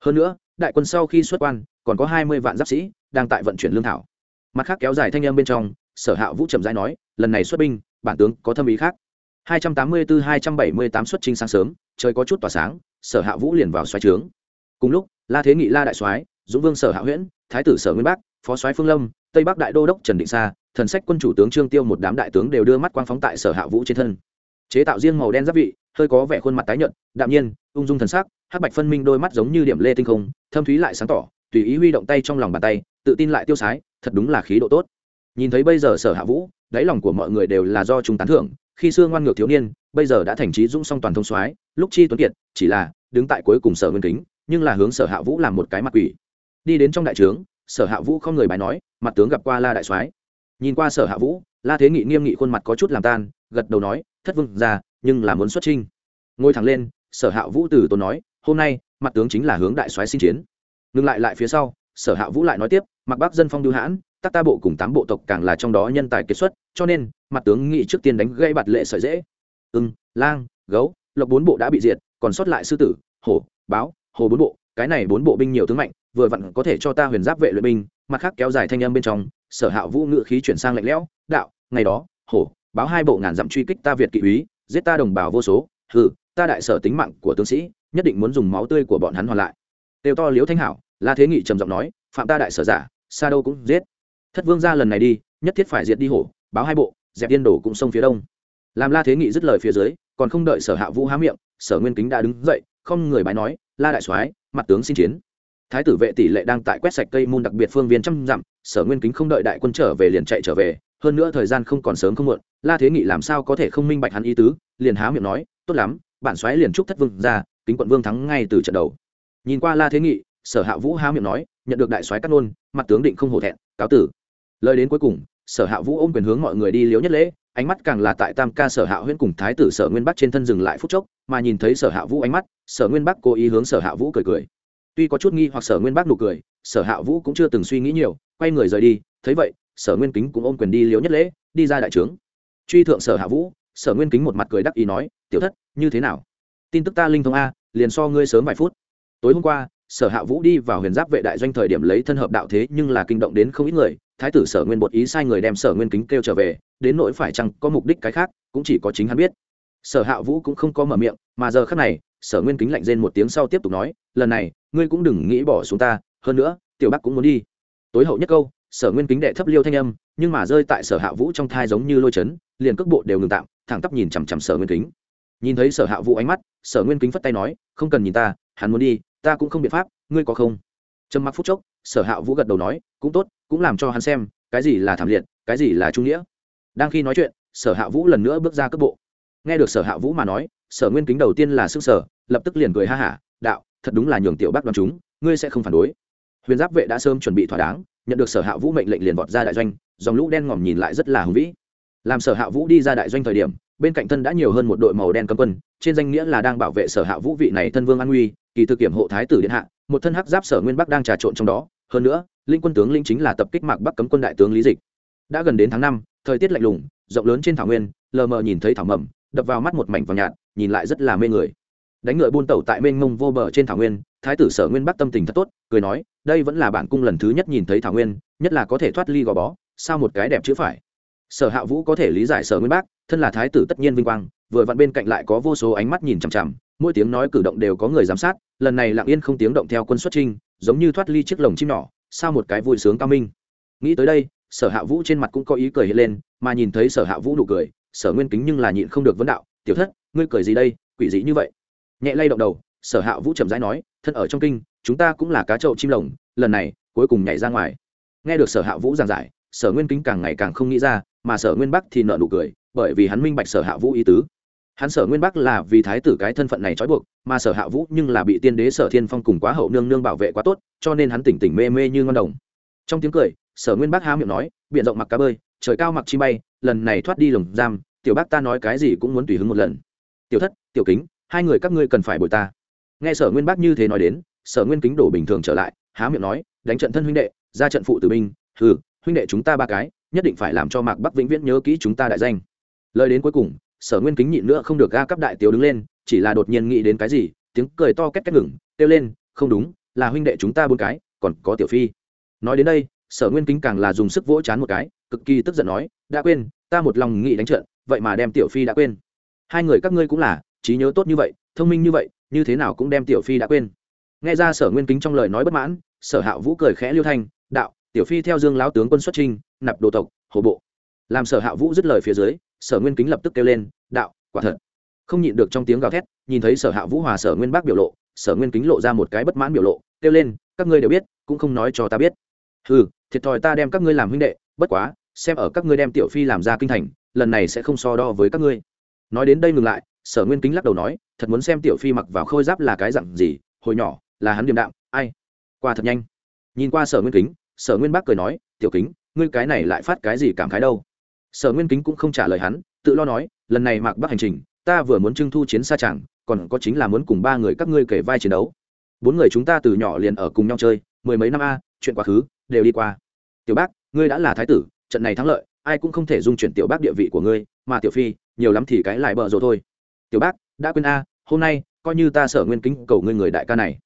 Speaker 1: Hơn nữa, đại quân sau khi xuất quan, còn có hai mươi vạn giáp sĩ đang tại vận chuyển lương thảo. Mặt khác kéo dài thanh âm bên trong, sở hạ vũ chậm rãi nói, lần này xuất binh, bản tướng có thâm ý khác. 284-278 xuất trinh sáng sớm, trời có chút tỏa sáng, sở hạ vũ liền vào xoáy trướng. Cùng lúc, la thế nghị la đại soái, dũng vương sở hạ huyễn, thái tử sở nguyên bắc phó soái phương lâm, tây bắc đại đô đốc trần định sa thần sách quân chủ tướng trương tiêu một đám đại tướng đều đưa mắt quang phóng tại sở hạ vũ trên thân. Chế tạo riêng màu đen giáp vị, hơi có vẻ khuôn mặt tái nhợt, đạm nhiên, ung dung thần sắc, hắc bạch phân minh đôi mắt giống như điểm lê tinh không, thâm thúy lại sáng tỏ, tùy ý huy động tay trong lòng bàn tay, tự tin lại tiêu sái, thật đúng là khí độ tốt. Nhìn thấy bây giờ sở hạ vũ, đáy lòng của mọi người đều là do chúng tán thưởng, khi xưa ngoan ngược thiếu niên, bây giờ đã thành trí dũng song toàn thông soái, lúc chi tuấn kiệt, chỉ là đứng tại cuối cùng sở nguyên kính, nhưng là hướng sở hạ vũ làm một cái mặt quỷ. Đi đến trong đại trướng, sở hạ vũ không người bài nói, mặt tướng gặp qua la đại soái nhìn qua sở hạ vũ, la thế nghị nghiêm nghị khuôn mặt có chút làm tan, gật đầu nói, thất vương ra nhưng là muốn xuất trinh ngồi thẳng lên, sở hạ vũ từ tốn nói, hôm nay, mặt tướng chính là hướng đại soái xin chiến. Ngừng lại lại phía sau, sở hạ vũ lại nói tiếp, mặc bắc dân phong đưu hãn, tắc ta bộ cùng tám bộ tộc càng là trong đó nhân tài kiệt xuất, cho nên, mặt tướng nghĩ trước tiên đánh gây bạt lệ sợi dễ. Ưng lang, gấu, lộc bốn bộ đã bị diệt, còn sót lại sư tử, hổ, báo, hồ bốn bộ, cái này bốn bộ binh nhiều tướng mạnh, vừa vặn có thể cho ta huyền giáp vệ luyện binh, mặt khác kéo dài thanh âm bên trong sở hạ vũ ngự khí chuyển sang lạnh lẽo, đạo, ngày đó, hổ, báo hai bộ ngàn dặm truy kích ta việt kỵ úy, giết ta đồng bào vô số. Hừ, ta đại sở tính mạng của tướng sĩ, nhất định muốn dùng máu tươi của bọn hắn hoàn lại. Tiêu to liếu thanh hảo, la thế nghị trầm giọng nói, phạm ta đại sở giả xa đâu cũng giết. Thất vương ra lần này đi, nhất thiết phải diệt đi hổ, báo hai bộ, dẹp yên đổ cũng sông phía đông. Làm la thế nghị dứt lời phía dưới, còn không đợi sở hạ vũ há miệng, sở nguyên kính đã đứng dậy, không người bái nói, la đại soái, mặt tướng xin chiến thái tử vệ tỷ lệ đang tại quét sạch cây môn đặc biệt phương viên trăm dặm, sở nguyên kính không đợi đại quân trở về liền chạy trở về, hơn nữa thời gian không còn sớm không muộn, la thế nghị làm sao có thể không minh bạch hắn ý tứ, liền há miệng nói, tốt lắm, bản xoáy liền trúc thất vương ra, kính quận vương thắng ngay từ trận đầu. Nhìn qua la thế nghị, sở hạ vũ há miệng nói, nhận được đại soái cắt nôn mặt tướng định không hổ thẹn, cáo tử. Lời đến cuối cùng, sở hạ vũ ôm quyền hướng mọi người đi liếu nhất lễ, ánh mắt càng là tại tam ca sở hạ huyễn cùng thái tử sở nguyên bắc trên thân dừng lại phút chốc, mà nhìn thấy sở hạ vũ ánh mắt, sở nguyên bắc cố ý hướng sở hạ vũ cười cười tuy có chút nghi hoặc sở nguyên bác nụ cười, sở hạ vũ cũng chưa từng suy nghĩ nhiều, quay người rời đi, thấy vậy, sở nguyên kính cũng ôm quyền đi liếu nhất lễ, đi ra đại trướng. Truy thượng sở hạ vũ, sở nguyên kính một mặt cười đắc ý nói, tiểu thất, như thế nào? Tin tức ta linh thông a, liền so ngươi sớm vài phút. Tối hôm qua, sở hạ vũ đi vào huyền giáp vệ đại doanh thời điểm lấy thân hợp đạo thế nhưng là kinh động đến không ít người, thái tử sở nguyên bột ý sai người đem sở nguyên kính kêu trở về, đến nỗi phải chăng có mục đích cái khác, cũng chỉ có chính hắn biết. Sở hạ vũ cũng không có mở miệng, mà giờ khác này, sở nguyên kính lạnh rên một tiếng sau tiếp tục nói, lần này ngươi cũng đừng nghĩ bỏ xuống ta, hơn nữa, tiểu bắc cũng muốn đi. Tối hậu nhất câu, sở nguyên kính đệ thấp liêu thanh âm, nhưng mà rơi tại sở hạ vũ trong thai giống như lôi chấn, liền cước bộ đều ngừng tạm, thẳng tắp nhìn chằm chằm sở nguyên kính. Nhìn thấy sở hạ vũ ánh mắt, sở nguyên kính phất tay nói, không cần nhìn ta, hắn muốn đi, ta cũng không biện pháp, ngươi có không? Trầm mặc phút chốc, sở hạ vũ gật đầu nói, cũng tốt, cũng làm cho hắn xem, cái gì là thảm liệt, cái gì là trung nghĩa. Đang khi nói chuyện, sở hạ vũ lần nữa bước ra cước bộ. Nghe được sở hạ vũ mà nói, sở nguyên kính đầu tiên là sức sở lập tức liền cười ha hả, đạo thật đúng là nhường tiểu bác đoàn chúng, ngươi sẽ không phản đối. Huyền giáp vệ đã sớm chuẩn bị thỏa đáng, nhận được sở hạ vũ mệnh lệnh liền vọt ra đại doanh, dòng lũ đen ngòm nhìn lại rất là hùng vĩ. Làm sở hạ vũ đi ra đại doanh thời điểm, bên cạnh thân đã nhiều hơn một đội màu đen cấm quân, trên danh nghĩa là đang bảo vệ sở hạ vũ vị này thân vương an nguy, kỳ thực kiểm hộ thái tử điện hạ, một thân hắc giáp sở nguyên bắc đang trà trộn trong đó, hơn nữa, linh quân tướng linh chính là tập kích mạc bắc cấm quân đại tướng lý dịch. Đã gần đến tháng năm, thời tiết lạnh lùng, rộng lớn trên thảo nguyên, lờ mờ nhìn thấy thảo mầm, đập vào mắt một mảnh vàng nhạt, nhìn lại rất là mê người đánh ngựa buôn tẩu tại mênh mông vô bờ trên thảo nguyên, thái tử sở nguyên bắc tâm tình thật tốt, cười nói, đây vẫn là bản cung lần thứ nhất nhìn thấy thảo nguyên, nhất là có thể thoát ly gò bó, sao một cái đẹp chữ phải? Sở hạ vũ có thể lý giải sở nguyên bác thân là thái tử tất nhiên vinh quang, vừa vặn bên cạnh lại có vô số ánh mắt nhìn chằm chằm, mỗi tiếng nói cử động đều có người giám sát, lần này lặng yên không tiếng động theo quân xuất trinh giống như thoát ly chiếc lồng chim nhỏ, sao một cái vui sướng cao minh. Nghĩ tới đây, sở hạ vũ trên mặt cũng có ý cười hiện lên, mà nhìn thấy sở hạ vũ nụ cười, sở nguyên kính nhưng là nhịn không được vấn đạo, tiểu thất, ngươi cười gì đây, quỷ dị như vậy? Nhẹ lay động đầu, sở hạ vũ trầm rãi nói, thân ở trong kinh, chúng ta cũng là cá trậu chim lồng, lần này, cuối cùng nhảy ra ngoài. Nghe được sở hạ vũ giảng giải, sở nguyên kính càng ngày càng không nghĩ ra, mà sở nguyên bắc thì nợ nụ cười, bởi vì hắn minh bạch sở hạ vũ ý tứ. Hắn sở nguyên bắc là vì thái tử cái thân phận này trói buộc, mà sở hạ vũ nhưng là bị tiên đế sở thiên phong cùng quá hậu nương nương bảo vệ quá tốt, cho nên hắn tỉnh tỉnh mê mê như ngon đồng. Trong tiếng cười, sở nguyên bắc há miệng nói b i ể n rộng mặc cá bơi, trời cao mặc chi bay, lần này thoát đi lồng giam, tiểu bác ta nói cái gì cũng muốn tùy hứng một lần. Tiểu thất, tiểu kính hai người các ngươi cần phải bồi ta. Nghe sở nguyên bác như thế nói đến, sở nguyên kính đổ bình thường trở lại, há miệng nói, đánh trận thân huynh đệ, ra trận phụ tử binh ừ huynh đệ chúng ta ba cái, nhất định phải làm cho mạc bắc vĩnh viễn nhớ kỹ chúng ta đại danh. Lời đến cuối cùng, sở nguyên kính nhịn nữa không được ga cấp đại tiểu đứng lên, chỉ là đột nhiên nghĩ đến cái gì, tiếng cười to két két ngừng, kêu lên, không đúng, là huynh đệ chúng ta bốn cái, còn có tiểu phi. Nói đến đây, sở nguyên kính càng là dùng sức vỗ chán một cái, cực kỳ tức giận nói, đã quên, ta một lòng nghĩ đánh trận, vậy mà đem tiểu phi đã quên. Hai người các ngươi cũng là trí nhớ tốt như vậy, thông minh như vậy, như thế nào cũng đem tiểu phi đã quên. Nghe ra sở nguyên kính trong lời nói bất mãn, sở hạ vũ cười khẽ liêu thanh, đạo, tiểu phi theo dương lão tướng quân xuất trinh nạp đồ tộc, hồ bộ. Làm sở hạ vũ dứt lời phía dưới, sở nguyên kính lập tức kêu lên, đạo, quả thật. Không nhịn được trong tiếng gào thét, nhìn thấy sở hạ vũ hòa sở nguyên bác biểu lộ, sở nguyên kính lộ ra một cái bất mãn biểu lộ, kêu lên, các ngươi đều biết, cũng không nói cho ta biết. Ừ thiệt thòi ta đem các ngươi làm huynh đệ, bất quá, xem ở các ngươi đem tiểu phi làm ra kinh thành, lần này sẽ không so đo với các ngươi. Nói đến đây ngừng lại sở nguyên kính lắc đầu nói, thật muốn xem tiểu phi mặc vào khôi giáp là cái dặn gì, hồi nhỏ, là hắn điềm đạm, ai? Qua thật nhanh. Nhìn qua sở nguyên kính, sở nguyên bác cười nói, tiểu kính, ngươi cái này lại phát cái gì cảm khái đâu? Sở nguyên kính cũng không trả lời hắn, tự lo nói, lần này mạc bắc hành trình, ta vừa muốn trưng thu chiến xa chẳng, còn có chính là muốn cùng ba người các ngươi kể vai chiến đấu. Bốn người chúng ta từ nhỏ liền ở cùng nhau chơi, mười mấy năm a, chuyện quá khứ, đều đi qua. Tiểu bác, ngươi đã là thái tử, trận này thắng lợi, ai cũng không thể dung chuyển tiểu bác địa vị của ngươi, mà tiểu phi, nhiều lắm thì cái lại bợ rồi thôi tiểu bác, đã quên a, hôm nay, coi như ta sở nguyên kính cầu ngươi người đại ca này.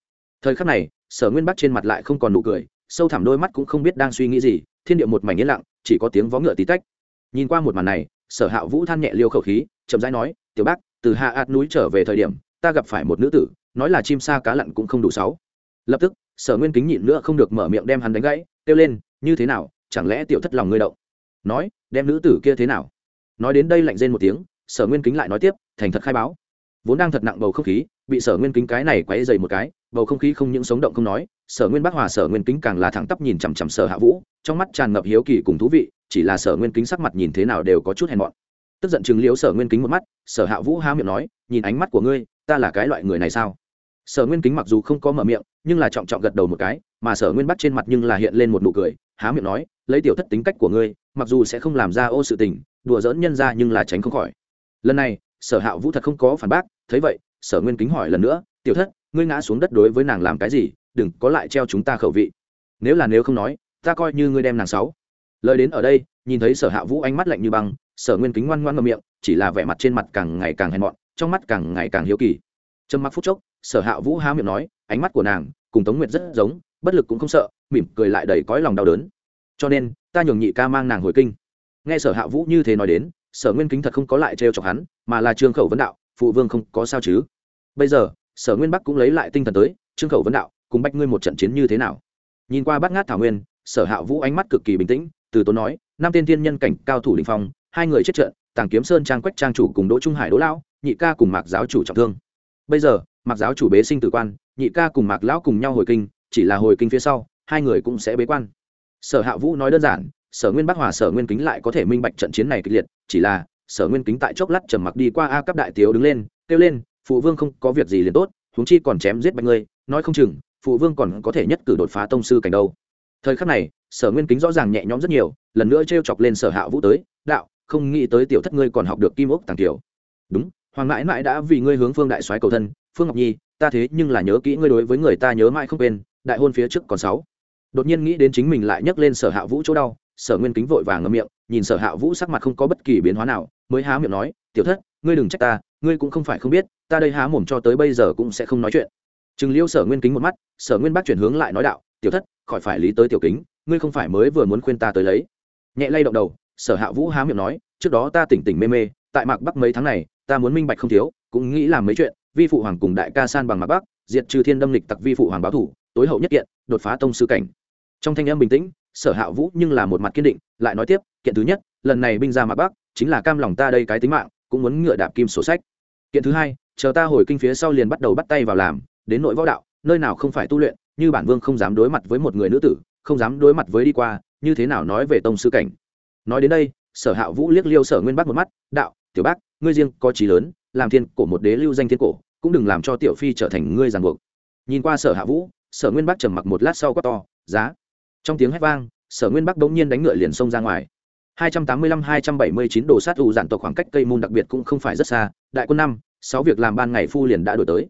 Speaker 1: Thời khắc này, sở nguyên bắc trên mặt lại không còn nụ cười, sâu thẳm đôi mắt cũng không biết đang suy nghĩ gì, thiên địa một mảnh yên lặng, chỉ có tiếng vó ngựa tí tách. Nhìn qua một màn này, sở hạ vũ than nhẹ liêu khẩu khí, chậm rãi nói, tiểu bác, từ hạ ạt núi trở về thời điểm, ta gặp phải một nữ tử, nói là chim sa cá lặn cũng không đủ sáu. Lập tức, sở nguyên kính nhịn nữa không được mở miệng đem hắn đánh gãy, kêu lên, như thế nào, chẳng lẽ tiểu thất lòng ngươi động? Nói, đem nữ tử kia thế nào? Nói đến đây lạnh rên một tiếng, sở nguyên kính lại nói tiếp thành thật khai báo. Vốn đang thật nặng bầu không khí, bị sở nguyên kính cái này quấy dày một cái, bầu không khí không những sống động không nói, sở nguyên bắc hòa, sở nguyên kính càng là thẳng tắp nhìn chằm chằm sở hạ vũ, trong mắt tràn ngập hiếu kỳ cùng thú vị, chỉ là sở nguyên kính sắc mặt nhìn thế nào đều có chút hèn mọn. Tức giận chứng liếu sở nguyên kính một mắt, sở hạ vũ há miệng nói, nhìn ánh mắt của ngươi, ta là cái loại người này sao? Sở nguyên kính mặc dù không có mở miệng, nhưng là trọng trọng gật đầu một cái, mà sở nguyên bắc trên mặt nhưng là hiện lên một nụ cười, há miệng nói, lấy tiểu thất tính cách của ngươi, mặc dù sẽ không làm ra ô sự tình, đùa dỡn nhân ra nhưng là tránh không khỏi. Lần này sở hạ vũ thật không có phản bác, thấy vậy, sở nguyên kính hỏi lần nữa, tiểu thất, ngươi ngã xuống đất đối với nàng làm cái gì? Đừng có lại treo chúng ta khẩu vị. Nếu là nếu không nói, ta coi như ngươi đem nàng sáu. Lời đến ở đây, nhìn thấy sở hạ vũ ánh mắt lạnh như băng, sở nguyên kính ngoan ngoan ngậm miệng, chỉ là vẻ mặt trên mặt càng ngày càng hèn mọn, trong mắt càng ngày càng hiếu kỳ. Trầm mặc phút chốc, sở hạ vũ há miệng nói, ánh mắt của nàng cùng tống nguyệt rất giống, bất lực cũng không sợ, mỉm cười lại đầy cõi lòng đau đớn. Cho nên, ta nhường nhị ca mang nàng hồi kinh. Nghe sở hạ vũ như thế nói đến sở nguyên kính thật không có lại trêu chọc hắn, mà là trương khẩu vấn đạo, phụ vương không có sao chứ? Bây giờ, sở nguyên bắc cũng lấy lại tinh thần tới, trương khẩu vấn đạo, cùng bách ngươi một trận chiến như thế nào? Nhìn qua bát ngát thảo nguyên, sở hạ vũ ánh mắt cực kỳ bình tĩnh, từ tốn nói, năm tên thiên nhân cảnh cao thủ đình phong, hai người chết trận, tàng kiếm sơn trang quách trang chủ cùng đỗ trung hải đỗ lão, nhị ca cùng mạc giáo chủ trọng thương. Bây giờ, mạc giáo chủ bế sinh tử quan, nhị ca cùng mạc lão cùng nhau hồi kinh, chỉ là hồi kinh phía sau, hai người cũng sẽ bế quan. Sở hạ vũ nói đơn giản sở nguyên bắc hòa, sở nguyên kính lại có thể minh bạch trận chiến này kịch liệt, chỉ là sở nguyên kính tại chốc lát trầm mặc đi qua a cấp đại tiếu đứng lên, kêu lên, phụ vương không có việc gì liền tốt, huống chi còn chém giết bạch ngươi, nói không chừng, phụ vương còn có thể nhất cử đột phá tông sư cảnh đâu. Thời khắc này, sở nguyên kính rõ ràng nhẹ nhõm rất nhiều, lần nữa t r e o chọc lên sở hạ vũ tới, đạo, không nghĩ tới tiểu thất ngươi còn học được kim ốc tàng tiểu. Đúng, hoàng mãi mãi đã vì ngươi hướng phương đại soái cầu thân, phương ngọc nhi, ta thế nhưng là nhớ kỹ ngươi đối với người ta nhớ mãi không quên, đại hôn phía trước còn sáu. Đột nhiên nghĩ đến chính mình lại nhấc lên sở hạ vũ chỗ đau sở nguyên kính vội vàng ngậm miệng, nhìn sở hạ vũ sắc mặt không có bất kỳ biến hóa nào, mới há miệng nói, tiểu thất, ngươi đừng trách ta, ngươi cũng không phải không biết, ta đây há mồm cho tới bây giờ cũng sẽ không nói chuyện. Chừng liêu sở nguyên kính một mắt, sở nguyên bác chuyển hướng lại nói đạo, tiểu thất, khỏi phải lý tới tiểu kính, ngươi không phải mới vừa muốn khuyên ta tới lấy. Nhẹ lay động đầu, sở hạ vũ há miệng nói, trước đó ta tỉnh tỉnh mê mê, tại mạc bắc mấy tháng này, ta muốn minh bạch không thiếu, cũng nghĩ làm mấy chuyện, vi phụ hoàng cùng đại ca san bằng mạc bắc, diệt trừ thiên đâm lịch tặc vi phụ hoàng báo thủ, tối hậu nhất kiện, đột phá tông sư cảnh. Trong thanh âm bình tĩnh sở hạ vũ nhưng là một mặt kiên định, lại nói tiếp, kiện thứ nhất, lần này binh ra mạc bắc, chính là cam lòng ta đây cái tính mạng, cũng muốn ngựa đạp kim sổ sách. Kiện thứ hai, chờ ta hồi kinh phía sau liền bắt đầu bắt tay vào làm, đến nội võ đạo, nơi nào không phải tu luyện, như bản vương không dám đối mặt với một người nữ tử, không dám đối mặt với đi qua, như thế nào nói về tông sư cảnh? Nói đến đây, sở hạ vũ liếc liêu sở nguyên bắc một mắt, đạo, tiểu bác, ngươi riêng có trí lớn, làm thiên cổ một đế lưu danh thiên cổ, cũng đừng làm cho tiểu phi trở thành ngươi ràng buộc. Nhìn qua sở hạ vũ, sở nguyên bắc trầm mặc một lát sau quát to, giá trong tiếng hét vang, sở nguyên bắc bỗng nhiên đánh ngựa liền xông ra ngoài. 285-279 đồ sát ủ giản tộc khoảng cách cây môn đặc biệt cũng không phải rất xa, đại quân năm, sáu việc làm ban ngày phu liền đã đổi tới.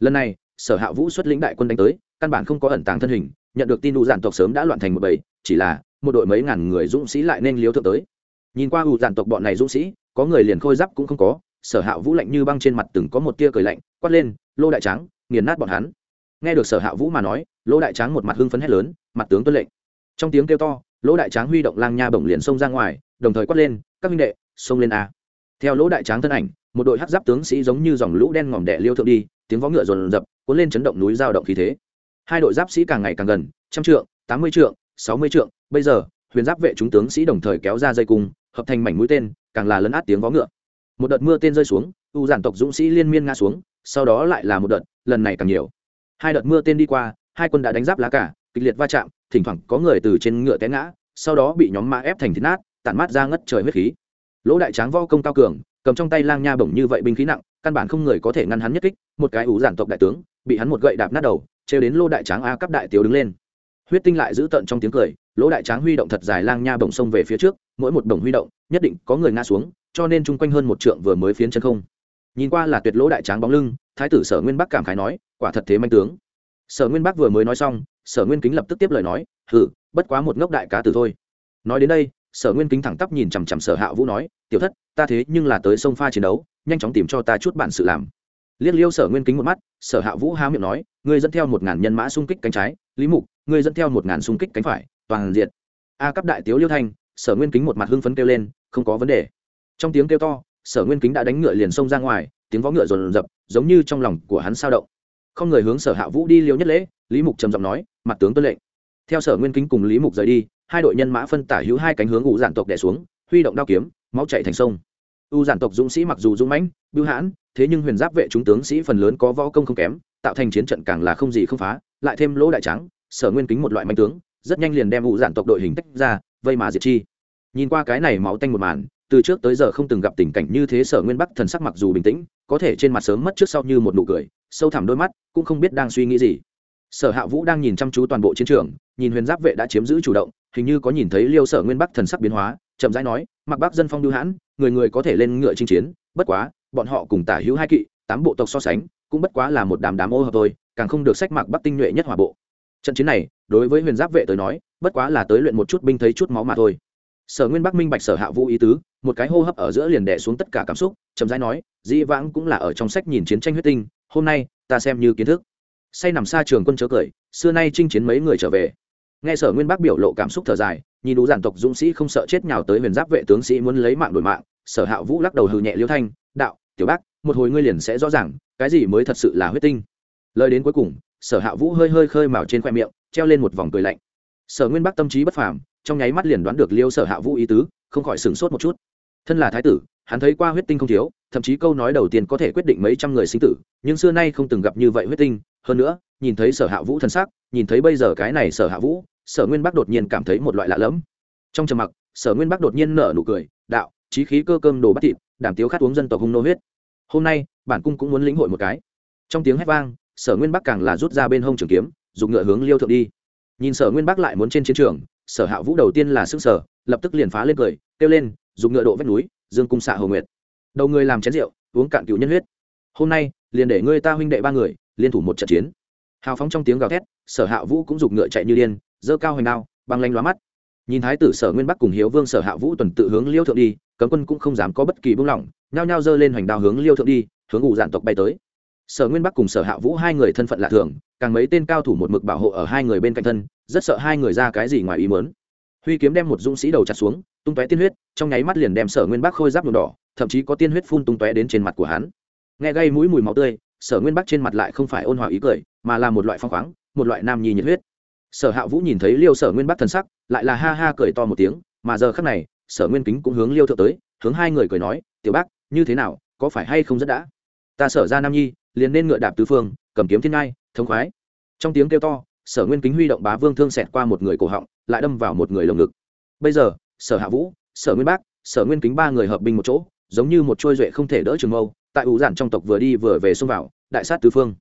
Speaker 1: Lần này, sở hạ vũ xuất lĩnh đại quân đánh tới, căn bản không có ẩn tàng thân hình, nhận được tin ủ giản tộc sớm đã loạn thành một bầy, chỉ là, một đội mấy ngàn người dũng sĩ lại nên liếu thượng tới. Nhìn qua ủ giản tộc bọn này dũng sĩ, có người liền khôi giáp cũng không có, sở hạ vũ lạnh như băng trên mặt từng có một tia cười lạnh, quát lên, lô đại tráng, nghiền nát bọn hắn. Nghe được sở hạ vũ mà nói, lô đại tráng một mặt hưng phấn hét lớn mặt tướng tuân lệnh. Trong tiếng kêu to, lỗ đại tráng huy động lang nha bổng liền xông ra ngoài, đồng thời quát lên, các minh đệ, xông lên a. Theo lỗ đại tráng thân ảnh, một đội hát giáp tướng sĩ giống như dòng lũ đen ngòm đẻ liêu thượng đi, tiếng vó ngựa rồn rập, cuốn lên chấn động núi giao động khí thế. Hai đội giáp sĩ càng ngày càng gần, trăm trượng, tám mươi trượng, sáu mươi trượng, bây giờ, huyền giáp vệ chúng tướng sĩ đồng thời kéo ra dây cung, hợp thành mảnh mũi tên, càng là lấn át tiếng vó ngựa. Một đợt mưa tên rơi xuống, u giản tộc dũng sĩ liên miên ngã xuống, sau đó lại là một đợt, lần này càng nhiều. Hai đợt mưa tên đi qua, hai quân đã đánh giáp lá cả kịch liệt va chạm, thỉnh thoảng có người từ trên ngựa té ngã, sau đó bị nhóm mã ép thành thịt nát, tản mát ra ngất trời huyết khí. Lỗ đại tráng vo công cao cường, cầm trong tay lang nha bổng như vậy binh khí nặng, căn bản không người có thể ngăn hắn nhất kích, một cái ủ giản tộc đại tướng, bị hắn một gậy đạp nát đầu, trêu đến lô đại tráng a cấp đại tiểu đứng lên. Huyết tinh lại giữ tận trong tiếng cười, lỗ đại tráng huy động thật dài lang nha bổng sông về phía trước, mỗi một bổng huy động, nhất định có người ngã xuống, cho nên chung quanh hơn một trượng vừa mới phiến chân không. Nhìn qua là tuyệt lỗ đại tráng bóng lưng, thái tử sở nguyên bắc cảm khái nói, quả thật thế manh tướng. Sở nguyên bắc vừa mới nói xong sở nguyên kính lập tức tiếp lời nói hử bất quá một ngốc đại cá tử thôi. Nói đến đây, sở nguyên kính thẳng tắp nhìn chằm chằm sở hạ vũ nói, tiểu thất, ta thế nhưng là tới sông pha chiến đấu, nhanh chóng tìm cho ta chút bản sự làm. Liếc liêu sở nguyên kính một mắt, sở hạ vũ há miệng nói, ngươi dẫn theo một ngàn nhân mã xung kích cánh trái, lý mục, ngươi dẫn theo một ngàn xung kích cánh phải, toàn diện. A cấp đại tiếu liêu thanh, sở nguyên kính một mặt hưng phấn kêu lên, không có vấn đề. Trong tiếng kêu to, sở nguyên kính đã đánh ngựa liền xông ra ngoài, tiếng vó ngựa rồn rập, giống như trong lòng của hắn sao động. Không người hướng sở hạ vũ đi liêu nhất lễ, lý mục trầm giọng nói mặt tướng tuân lệnh. Theo sở nguyên kính cùng lý mục rời đi, hai đội nhân mã phân tả hữu hai cánh hướng ủ giản tộc đẻ xuống, huy động đao kiếm, máu chạy thành sông. U giản tộc dũng sĩ mặc dù dũng mãnh, bưu hãn, thế nhưng huyền giáp vệ chúng tướng sĩ phần lớn có võ công không kém, tạo thành chiến trận càng là không gì không phá, lại thêm lỗ đại trắng, sở nguyên kính một loại mạnh tướng, rất nhanh liền đem u giản tộc đội hình tách ra, vây mà diệt chi. Nhìn qua cái này máu tanh một màn, từ trước tới giờ không từng gặp tình cảnh như thế sở nguyên bắc thần sắc mặc dù bình tĩnh, có thể trên mặt sớm mất trước sau như một nụ cười, sâu thẳm đôi mắt, cũng không biết đang suy nghĩ gì sở hạ vũ đang nhìn chăm chú toàn bộ chiến trường, nhìn huyền giáp vệ đã chiếm giữ chủ động, hình như có nhìn thấy liêu sở nguyên bắc thần sắc biến hóa, chậm rãi nói, mặc bắc dân phong lưu hãn, người người có thể lên ngựa chinh chiến, bất quá, bọn họ cùng tả hữu hai kỵ, tám bộ tộc so sánh, cũng bất quá là một đám đám ô hợp thôi, càng không được sách mặc bắc tinh nhuệ nhất hỏa bộ. Trận chiến này, đối với huyền giáp vệ tới nói, bất quá là tới luyện một chút binh thấy chút máu mà thôi. Sở nguyên bắc minh bạch sở hạ vũ ý tứ, một cái hô hấp ở giữa liền đẻ xuống tất cả cảm xúc, chậm rãi nói, dĩ vãng cũng là ở trong sách nhìn chiến tranh huyết tinh, hôm nay, ta xem như kiến thức say nằm xa trường quân chớ cười, xưa nay chinh chiến mấy người trở về. Nghe sở nguyên bắc biểu lộ cảm xúc thở dài, nhìn đủ giản tộc dũng sĩ không sợ chết nhào tới huyền giáp vệ tướng sĩ muốn lấy mạng đổi mạng, sở hạ vũ lắc đầu hừ nhẹ liêu thanh, đạo, tiểu bác, một hồi ngươi liền sẽ rõ ràng, cái gì mới thật sự là huyết tinh. Lời đến cuối cùng, sở hạ vũ hơi hơi khơi mào trên khoe miệng, treo lên một vòng cười lạnh. Sở nguyên bắc tâm trí bất phàm, trong nháy mắt liền đoán được liêu sở hạ vũ ý tứ, không khỏi sửng sốt một chút. Thân là thái tử, hắn thấy qua huyết tinh không thiếu thậm chí câu nói đầu tiên có thể quyết định mấy trăm người sinh tử, nhưng xưa nay không từng gặp như vậy huyết tinh. Hơn nữa, nhìn thấy sở hạ vũ thân sắc, nhìn thấy bây giờ cái này sở hạ vũ, sở nguyên bắc đột nhiên cảm thấy một loại lạ lẫm. Trong trầm mặc, sở nguyên bắc đột nhiên nở nụ cười, đạo trí khí cơ cơm đồ bắt thịt, đảm tiếu khát uống dân tộc hung nô huyết. Hôm nay, bản cung cũng muốn lĩnh hội một cái. Trong tiếng hét vang, sở nguyên bắc càng là rút ra bên hông trường kiếm, dùng ngựa hướng liêu thượng đi. Nhìn sở nguyên bắc lại muốn trên chiến trường, sở hạ vũ đầu tiên là sức sở lập tức liền phá lên cười, kêu lên, dùng ngựa độ vách núi, dương cung xạ hồ nguyệt đầu người làm chén rượu, uống cạn cựu nhân huyết. Hôm nay, liền để ngươi ta huynh đệ ba người, liên thủ một trận chiến. Hào phóng trong tiếng gào thét, sở hạ vũ cũng giục ngựa chạy như điên dơ cao hoành đao, băng lanh lóa mắt. Nhìn thái tử sở nguyên bắc cùng hiếu vương sở hạ vũ tuần tự hướng liêu thượng đi, cấm quân cũng không dám có bất kỳ buông lỏng, nhao nhao dơ lên hoành đao hướng liêu thượng đi, hướng ủ dạn tộc bay tới. Sở nguyên bắc cùng sở hạ vũ hai người thân phận lạ thường, càng mấy tên cao thủ một mực bảo hộ ở hai người bên cạnh thân, rất sợ hai người ra cái gì ngoài ý mớn huy kiếm đem một dũng sĩ đầu chặt xuống, tung tóe tiên huyết, trong nháy mắt liền đem sở nguyên bắc khôi giáp nhuộm đỏ thậm chí có tiên huyết phun tung tóe đến trên mặt của hắn. Nghe gây mũi mùi máu tươi, sở nguyên bắc trên mặt lại không phải ôn hòa ý cười, mà là một loại phong khoáng, một loại nam nhi nhiệt huyết. Sở hạ vũ nhìn thấy liêu sở nguyên bắc thần sắc, lại là ha ha cười to một tiếng, mà giờ khắc này, sở nguyên kính cũng hướng liêu thượng tới, hướng hai người cười nói, tiểu bác như thế nào, có phải hay không rất đã? Ta sở ra nam nhi, liền nên ngựa đạp tứ phương, cầm kiếm thiên ngai, thống khoái. Trong tiếng kêu to, sở nguyên kính huy động bá vương thương xẹt qua một người cổ họng, lại đâm vào một người lồng ngực. Bây giờ, sở hạ vũ, sở nguyên bác sở nguyên kính ba người hợp binh một chỗ giống như một trôi duệ không thể đỡ trường mâu, tại ủ giản trong tộc vừa đi vừa về xông vào, đại sát tứ phương.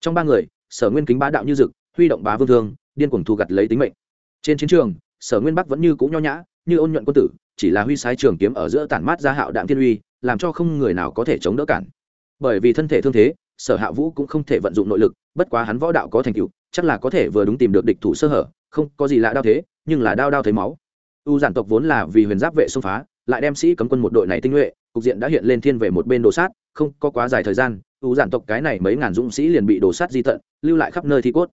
Speaker 1: Trong ba người, sở nguyên kính bá đạo như dực, huy động bá vương thương, điên cuồng thu gặt lấy tính mệnh. Trên chiến trường, sở nguyên bắc vẫn như cũ nho nhã, như ôn nhuận quân tử, chỉ là huy sái trường kiếm ở giữa tản mát ra hạo đạm thiên uy, làm cho không người nào có thể chống đỡ cản. Bởi vì thân thể thương thế, sở hạ vũ cũng không thể vận dụng nội lực, bất quá hắn võ đạo có thành tựu, chắc là có thể vừa đúng tìm được địch thủ sơ hở, không có gì lạ đau thế, nhưng là đau đau thấy máu. U giản tộc vốn là vì huyền giáp vệ xông phá, lại đem sĩ cấm quân một đội này tinh nhuệ cục diện đã hiện lên thiên về một bên đồ sát, không có quá dài thời gian u giản tộc cái này mấy ngàn dũng sĩ liền bị đồ sát di tận, lưu lại khắp nơi thi cốt.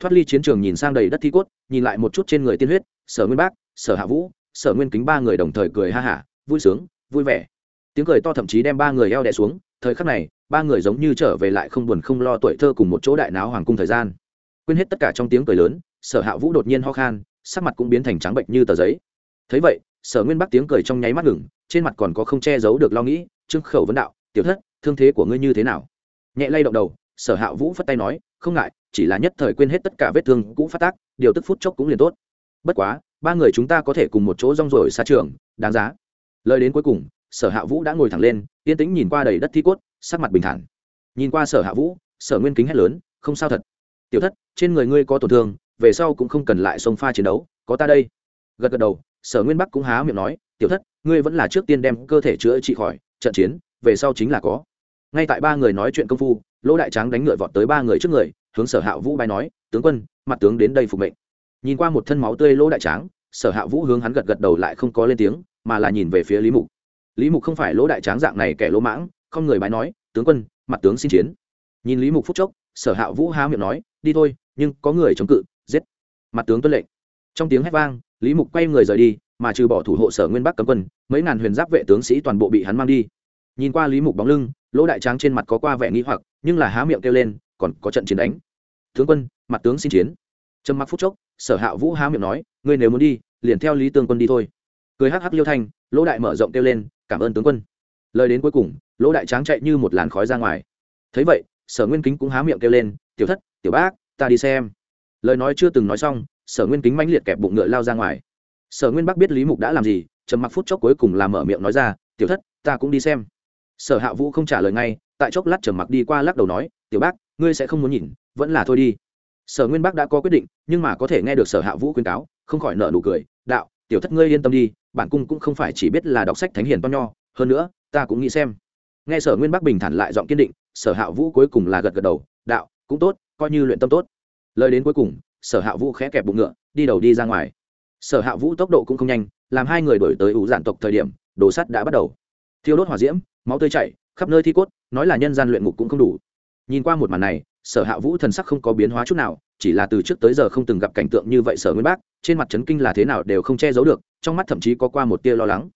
Speaker 1: Thoát ly chiến trường nhìn sang đầy đất thi cốt, nhìn lại một chút trên người tiên huyết, sở nguyên bác, sở hạ vũ, sở nguyên kính ba người đồng thời cười ha hả, vui sướng, vui vẻ. Tiếng cười to thậm chí đem ba người eo đẻ xuống, thời khắc này, ba người giống như trở về lại không buồn không lo tuổi thơ cùng một chỗ đại náo hoàng cung thời gian. Quên hết tất cả trong tiếng cười lớn, sở hạ vũ đột nhiên ho khan, sắc mặt cũng biến thành trắng bệnh như tờ giấy. Thấy vậy sở nguyên bắc tiếng cười trong nháy mắt ngừng, trên mặt còn có không che giấu được lo nghĩ trưng khẩu vấn đạo, tiểu thất, thương thế của ngươi như thế nào? Nhẹ lay động đầu, sở hạ vũ phất tay nói, không ngại, chỉ là nhất thời quên hết tất cả vết thương cũ phát tác, điều tức phút chốc cũng liền tốt. Bất quá, ba người chúng ta có thể cùng một chỗ rong rồi xa trường, đáng giá. Lời đến cuối cùng, sở hạ vũ đã ngồi thẳng lên, yên tĩnh nhìn qua đầy đất thi cốt, sắc mặt bình thản. Nhìn qua sở hạ vũ, sở nguyên kính hét lớn, không sao thật. Tiểu thất, trên người ngươi có tổn thương, về sau cũng không cần lại xông pha chiến đấu, có ta đây. Gật gật đầu sở nguyên bắc cũng há miệng nói, tiểu thất, ngươi vẫn là trước tiên đem cơ thể chữa trị khỏi, trận chiến, về sau chính là có. Ngay tại ba người nói chuyện công phu, lỗ đại tráng đánh ngựa vọt tới ba người trước người, hướng sở hạ vũ bay nói, tướng quân, mặt tướng đến đây phục mệnh. Nhìn qua một thân máu tươi lỗ đại tráng, sở hạ vũ hướng hắn gật gật đầu lại không có lên tiếng, mà là nhìn về phía lý mục. Lý mục không phải lỗ đại tráng dạng này kẻ lỗ mãng, không người bái nói, tướng quân, mặt tướng xin chiến. Nhìn lý mục phúc chốc, sở hạ vũ há miệng nói, đi thôi, nhưng có người chống cự, giết. Mặt tướng tuân lệnh. Trong tiếng hét vang lý mục quay người rời đi, mà trừ bỏ thủ hộ sở nguyên bắc cấm quân, mấy ngàn huyền giáp vệ tướng sĩ toàn bộ bị hắn mang đi. Nhìn qua lý mục bóng lưng, lỗ đại tráng trên mặt có qua vẻ nghi hoặc, nhưng là há miệng kêu lên, còn có trận chiến đánh. Tướng quân, mặt tướng xin chiến. Trầm mặc phút chốc, sở hạ vũ há miệng nói, ngươi nếu muốn đi, liền theo lý tương quân đi thôi. Cười hắc hắc liêu thanh, lỗ đại mở rộng kêu lên, cảm ơn tướng quân. Lời đến cuối cùng, lỗ đại tráng chạy như một làn khói ra ngoài. Thấy vậy, sở nguyên kính cũng há miệng kêu lên, tiểu thất, tiểu bác, ta đi xem. Lời nói chưa từng nói xong sở nguyên kính mãnh liệt kẹp bụng ngựa lao ra ngoài. Sở nguyên bắc biết lý mục đã làm gì, trầm mặc phút chốc cuối cùng làm mở miệng nói ra, tiểu thất, ta cũng đi xem. Sở hạ vũ không trả lời ngay, tại chốc lát trầm mặc đi qua lắc đầu nói, tiểu bác, ngươi sẽ không muốn nhìn, vẫn là thôi đi. Sở nguyên bắc đã có quyết định, nhưng mà có thể nghe được sở hạ vũ khuyên cáo, không khỏi nợ nụ cười, đạo, tiểu thất ngươi yên tâm đi, bản cung cũng không phải chỉ biết là đọc sách thánh hiền to nho, hơn nữa, ta cũng nghĩ xem. Nghe sở nguyên bắc bình thản lại giọng kiên định, sở hạ vũ cuối cùng là gật gật đầu, đạo, cũng tốt, coi như luyện tâm tốt. Lời đến cuối cùng sở hạ vũ khẽ kẹp bụng ngựa, đi đầu đi ra ngoài. Sở hạ vũ tốc độ cũng không nhanh, làm hai người đổi tới ủ giản tộc thời điểm, đồ sắt đã bắt đầu. Thiêu đốt hỏa diễm, máu tươi chảy, khắp nơi thi cốt, nói là nhân gian luyện ngục cũng không đủ. Nhìn qua một màn này, sở hạ vũ thần sắc không có biến hóa chút nào, chỉ là từ trước tới giờ không từng gặp cảnh tượng như vậy sở nguyên bác, trên mặt trấn kinh là thế nào đều không che giấu được, trong mắt thậm chí có qua một tia lo lắng.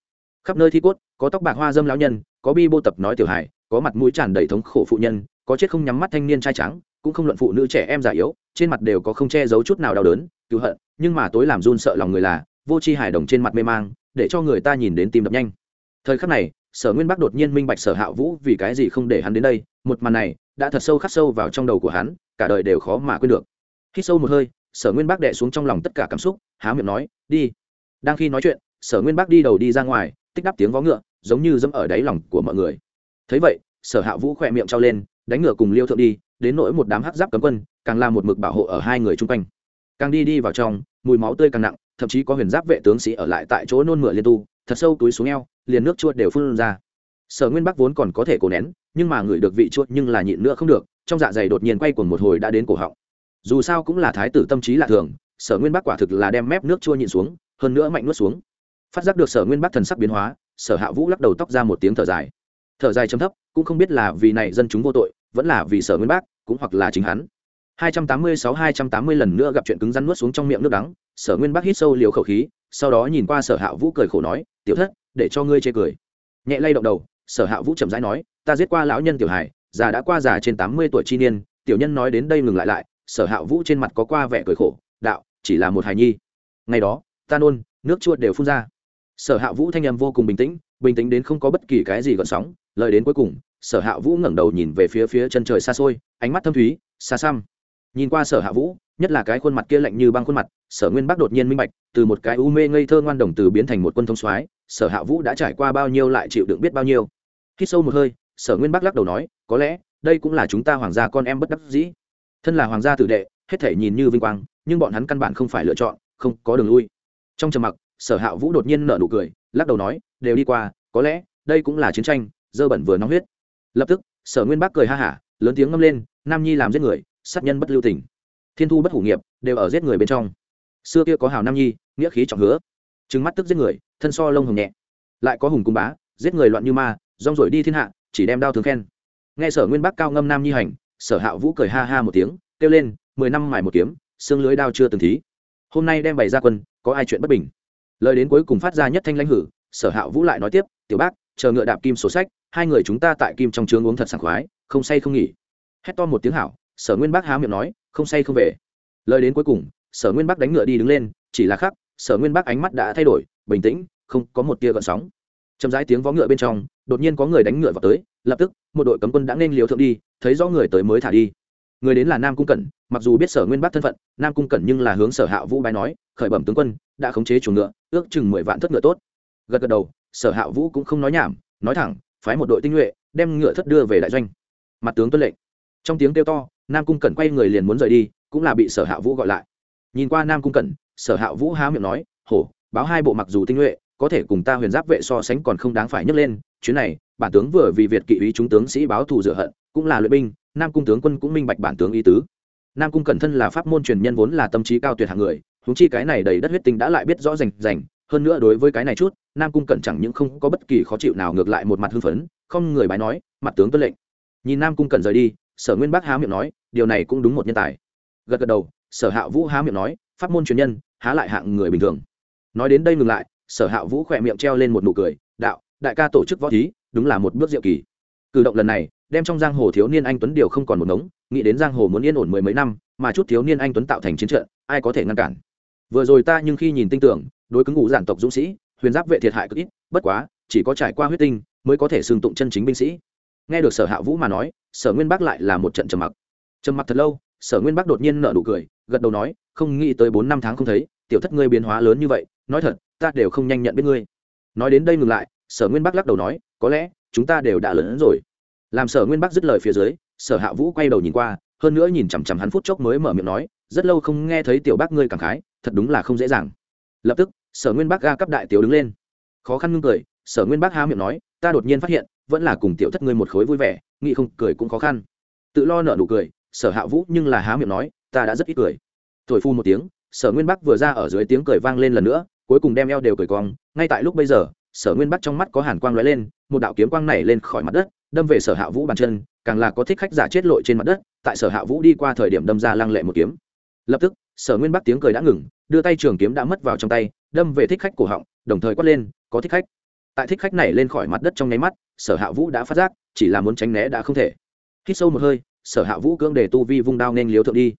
Speaker 1: Khắp nơi thi cốt, có tóc bạc hoa dâm lão nhân, có bi bô tập nói tiểu hài, có mặt mũi tràn đầy thống khổ phụ nhân, có chết không nhắm mắt thanh niên trai trắng cũng không luận phụ nữ trẻ em già yếu, trên mặt đều có không che giấu chút nào đau đớn, cứu hận, nhưng mà tối làm run sợ lòng người là, vô tri hài đồng trên mặt mê mang, để cho người ta nhìn đến tim đập nhanh. Thời khắc này, sở nguyên bắc đột nhiên minh bạch sở hạ vũ vì cái gì không để hắn đến đây, một màn này đã thật sâu khắc sâu vào trong đầu của hắn, cả đời đều khó mà quên được. Khi sâu một hơi, sở nguyên bắc đệ xuống trong lòng tất cả cảm xúc, há miệng nói, đi. Đang khi nói chuyện, sở nguyên bắc đi đầu đi ra ngoài, tích đắp tiếng vó ngựa, giống như dẫm ở đáy lòng của mọi người. Thấy vậy, sở hạ vũ khỏe miệng trao lên đánh ngựa cùng liêu thượng đi, đến nỗi một đám hắc giáp cấm quân, càng là một mực bảo hộ ở hai người chung quanh. Càng đi đi vào trong, mùi máu tươi càng nặng, thậm chí có huyền giáp vệ tướng sĩ ở lại tại chỗ nôn mửa liên tu, thật sâu túi xuống eo, liền nước chuột đều phun ra. Sở nguyên bắc vốn còn có thể cổ nén, nhưng mà ngửi được vị chuột nhưng là nhịn nữa không được, trong dạ dày đột nhiên quay cuồng một hồi đã đến cổ họng. Dù sao cũng là thái tử tâm trí lạ thường, sở nguyên bắc quả thực là đem mép nước chua nhịn xuống, hơn nữa mạnh nuốt xuống. Phát giác được sở nguyên bắc thần sắc biến hóa, sở hạ vũ lắc đầu tóc ra một tiếng thở dài thở dài chấm thấp, cũng không biết là vì này dân chúng vô tội, vẫn là vì sở nguyên bác, cũng hoặc là chính hắn. 286-280 lần nữa gặp chuyện cứng rắn nuốt xuống trong miệng nước đắng, sở nguyên bác hít sâu liều khẩu khí, sau đó nhìn qua sở hạ vũ cười khổ nói, tiểu thất, để cho ngươi chê cười. Nhẹ lay động đầu, sở hạ vũ chậm rãi nói, ta giết qua lão nhân tiểu hải già đã qua già trên tám mươi tuổi chi niên, tiểu nhân nói đến đây ngừng lại lại, sở hạ vũ trên mặt có qua vẻ cười khổ, đạo, chỉ là một hài nhi. Ngày đó, ta nôn, nước chua đều phun ra. Sở hạ vũ thanh âm vô cùng bình tĩnh bình tĩnh đến không có bất kỳ cái gì gợn sóng lời đến cuối cùng, sở hạ vũ ngẩng đầu nhìn về phía phía chân trời xa xôi, ánh mắt thâm thúy, xa xăm. Nhìn qua sở hạ vũ, nhất là cái khuôn mặt kia lạnh như băng khuôn mặt, sở nguyên bắc đột nhiên minh bạch, từ một cái u mê ngây thơ ngoan đồng từ biến thành một quân thông soái, sở hạ vũ đã trải qua bao nhiêu lại chịu đựng biết bao nhiêu. Khi sâu một hơi, sở nguyên bắc lắc đầu nói, có lẽ, đây cũng là chúng ta hoàng gia con em bất đắc dĩ. Thân là hoàng gia tử đệ, hết thể nhìn như vinh quang, nhưng bọn hắn căn bản không phải lựa chọn, không có đường lui. Trong trầm mặc, sở hạ vũ đột nhiên nở nụ cười, lắc đầu nói, đều đi qua, có lẽ, đây cũng là chiến tranh dơ bẩn vừa nóng huyết. Lập tức, sở nguyên bắc cười ha hả, lớn tiếng ngâm lên, nam nhi làm giết người, sát nhân bất lưu tình. Thiên thu bất hủ nghiệp, đều ở giết người bên trong. Xưa kia có hào nam nhi, nghĩa khí trọng hứa. Trứng mắt tức giết người, thân so lông hồng nhẹ. Lại có hùng cung bá, giết người loạn như ma, rong rổi đi thiên hạ, chỉ đem đao thường khen. Nghe sở nguyên bắc cao ngâm nam nhi hành, sở hạ vũ cười ha ha một tiếng, kêu lên, mười năm mài một kiếm, xương lưới đao chưa từng thí. Hôm nay đem bày ra quân, có ai chuyện bất bình? Lời đến cuối cùng phát ra nhất thanh lãnh hử, sở hạ vũ lại nói tiếp, tiểu bác, chờ ngựa đạp kim sổ sách hai người chúng ta tại kim trong trướng uống thật sảng khoái, không say không nghỉ. Hét to một tiếng hảo, sở nguyên bác há miệng nói, không say không về. Lời đến cuối cùng, sở nguyên bác đánh ngựa đi đứng lên, chỉ là khắc, sở nguyên bác ánh mắt đã thay đổi, bình tĩnh, không có một tia gợn sóng. Chậm rãi tiếng vó ngựa bên trong, đột nhiên có người đánh ngựa vào tới, lập tức, một đội cấm quân đã nên liều thượng đi, thấy rõ người tới mới thả đi. Người đến là nam cung cẩn, mặc dù biết sở nguyên bắc thân phận, nam cung cẩn nhưng là hướng sở hạ vũ bái nói, khởi bẩm tướng quân, đã khống chế chuồng ngựa, ước chừng mười vạn thất ngựa tốt. Gật gật đầu, sở hạ vũ cũng không nói nhảm, nói thẳng phái một đội tinh nhuệ, đem ngựa thất đưa về đại doanh. Mặt tướng tuân lệnh. Trong tiếng kêu to, nam cung cẩn quay người liền muốn rời đi, cũng là bị sở hạ vũ gọi lại. Nhìn qua nam cung cẩn, sở hạ vũ há miệng nói, hổ, báo hai bộ mặc dù tinh nhuệ, có thể cùng ta huyền giáp vệ so sánh còn không đáng phải nhấc lên. Chuyến này, bản tướng vừa vì việt kỵ ý chúng tướng sĩ báo thù rửa hận, cũng là luyện binh, nam cung tướng quân cũng minh bạch bản tướng ý tứ. Nam cung cẩn thân là pháp môn truyền nhân vốn là tâm trí cao tuyệt hạng người húng chi cái này đầy đất huyết tinh đã lại biết rõ rành rành hơn nữa đối với cái này chút, nam cung cẩn chẳng những không có bất kỳ khó chịu nào ngược lại một mặt hưng phấn, không người bái nói, mặt tướng tuân lệnh. Nhìn nam cung cẩn rời đi, sở nguyên bắc há miệng nói, điều này cũng đúng một nhân tài. Gật gật đầu, sở hạ vũ há miệng nói, pháp môn truyền nhân, há lại hạng người bình thường. Nói đến đây ngừng lại, sở hạ vũ khỏe miệng treo lên một nụ cười, đạo, đại ca tổ chức võ thí, đúng là một bước diệu kỳ. Cử động lần này, đem trong giang hồ thiếu niên anh tuấn điều không còn một ngống, nghĩ đến giang hồ muốn yên ổn mười mấy năm, mà chút thiếu niên anh tuấn tạo thành chiến trận, ai có thể ngăn cản? Vừa rồi ta nhưng khi nhìn tinh tưởng đối cứng ngũ giản tộc dũng sĩ, huyền giáp vệ thiệt hại cực ít, bất quá, chỉ có trải qua huyết tinh mới có thể xương tụng chân chính binh sĩ. Nghe được sở hạ vũ mà nói, sở nguyên bắc lại là một trận trầm mặc. Trầm mặc thật lâu, sở nguyên bắc đột nhiên nở nụ cười, gật đầu nói, không nghĩ tới bốn năm tháng không thấy, tiểu thất ngươi biến hóa lớn như vậy, nói thật, ta đều không nhanh nhận biết ngươi. Nói đến đây ngừng lại, sở nguyên bắc lắc đầu nói, có lẽ, chúng ta đều đã lớn hơn rồi. Làm sở nguyên bắc dứt lời phía dưới, sở hạ vũ quay đầu nhìn qua, hơn nữa nhìn chằm chằm hắn phút chốc mới mở miệng nói, rất lâu không nghe thấy tiểu bác ngươi cảm khái, thật đúng là không dễ dàng. Lập tức sở nguyên bác ga cấp đại tiểu đứng lên. Khó khăn ngưng cười, sở nguyên bác há miệng nói, ta đột nhiên phát hiện, vẫn là cùng tiểu thất ngươi một khối vui vẻ, nghĩ không, cười cũng khó khăn. Tự lo nợ nụ cười, sở hạ vũ nhưng là há miệng nói, ta đã rất ít cười. Thổi phu một tiếng, sở nguyên bắc vừa ra ở dưới tiếng cười vang lên lần nữa, cuối cùng đem eo đều cười cong. Ngay tại lúc bây giờ, sở nguyên bắc trong mắt có hàn quang lóe lên, một đạo kiếm quang nảy lên khỏi mặt đất, đâm về sở hạ vũ bàn chân, càng là có thích khách giả chết lội trên mặt đất, tại sở hạ vũ đi qua thời điểm đâm ra lăng lệ một kiếm. Lập tức sở nguyên bắc tiếng cười đã ngừng, đưa tay trường kiếm đã mất vào trong tay, đâm về thích khách cổ họng, đồng thời quát lên, có thích khách. Tại thích khách này lên khỏi mặt đất trong nháy mắt, sở hạ vũ đã phát giác, chỉ là muốn tránh né đã không thể. Hít sâu một hơi, sở hạ vũ cưỡng để tu vi vung đao nên liếu thượng đi.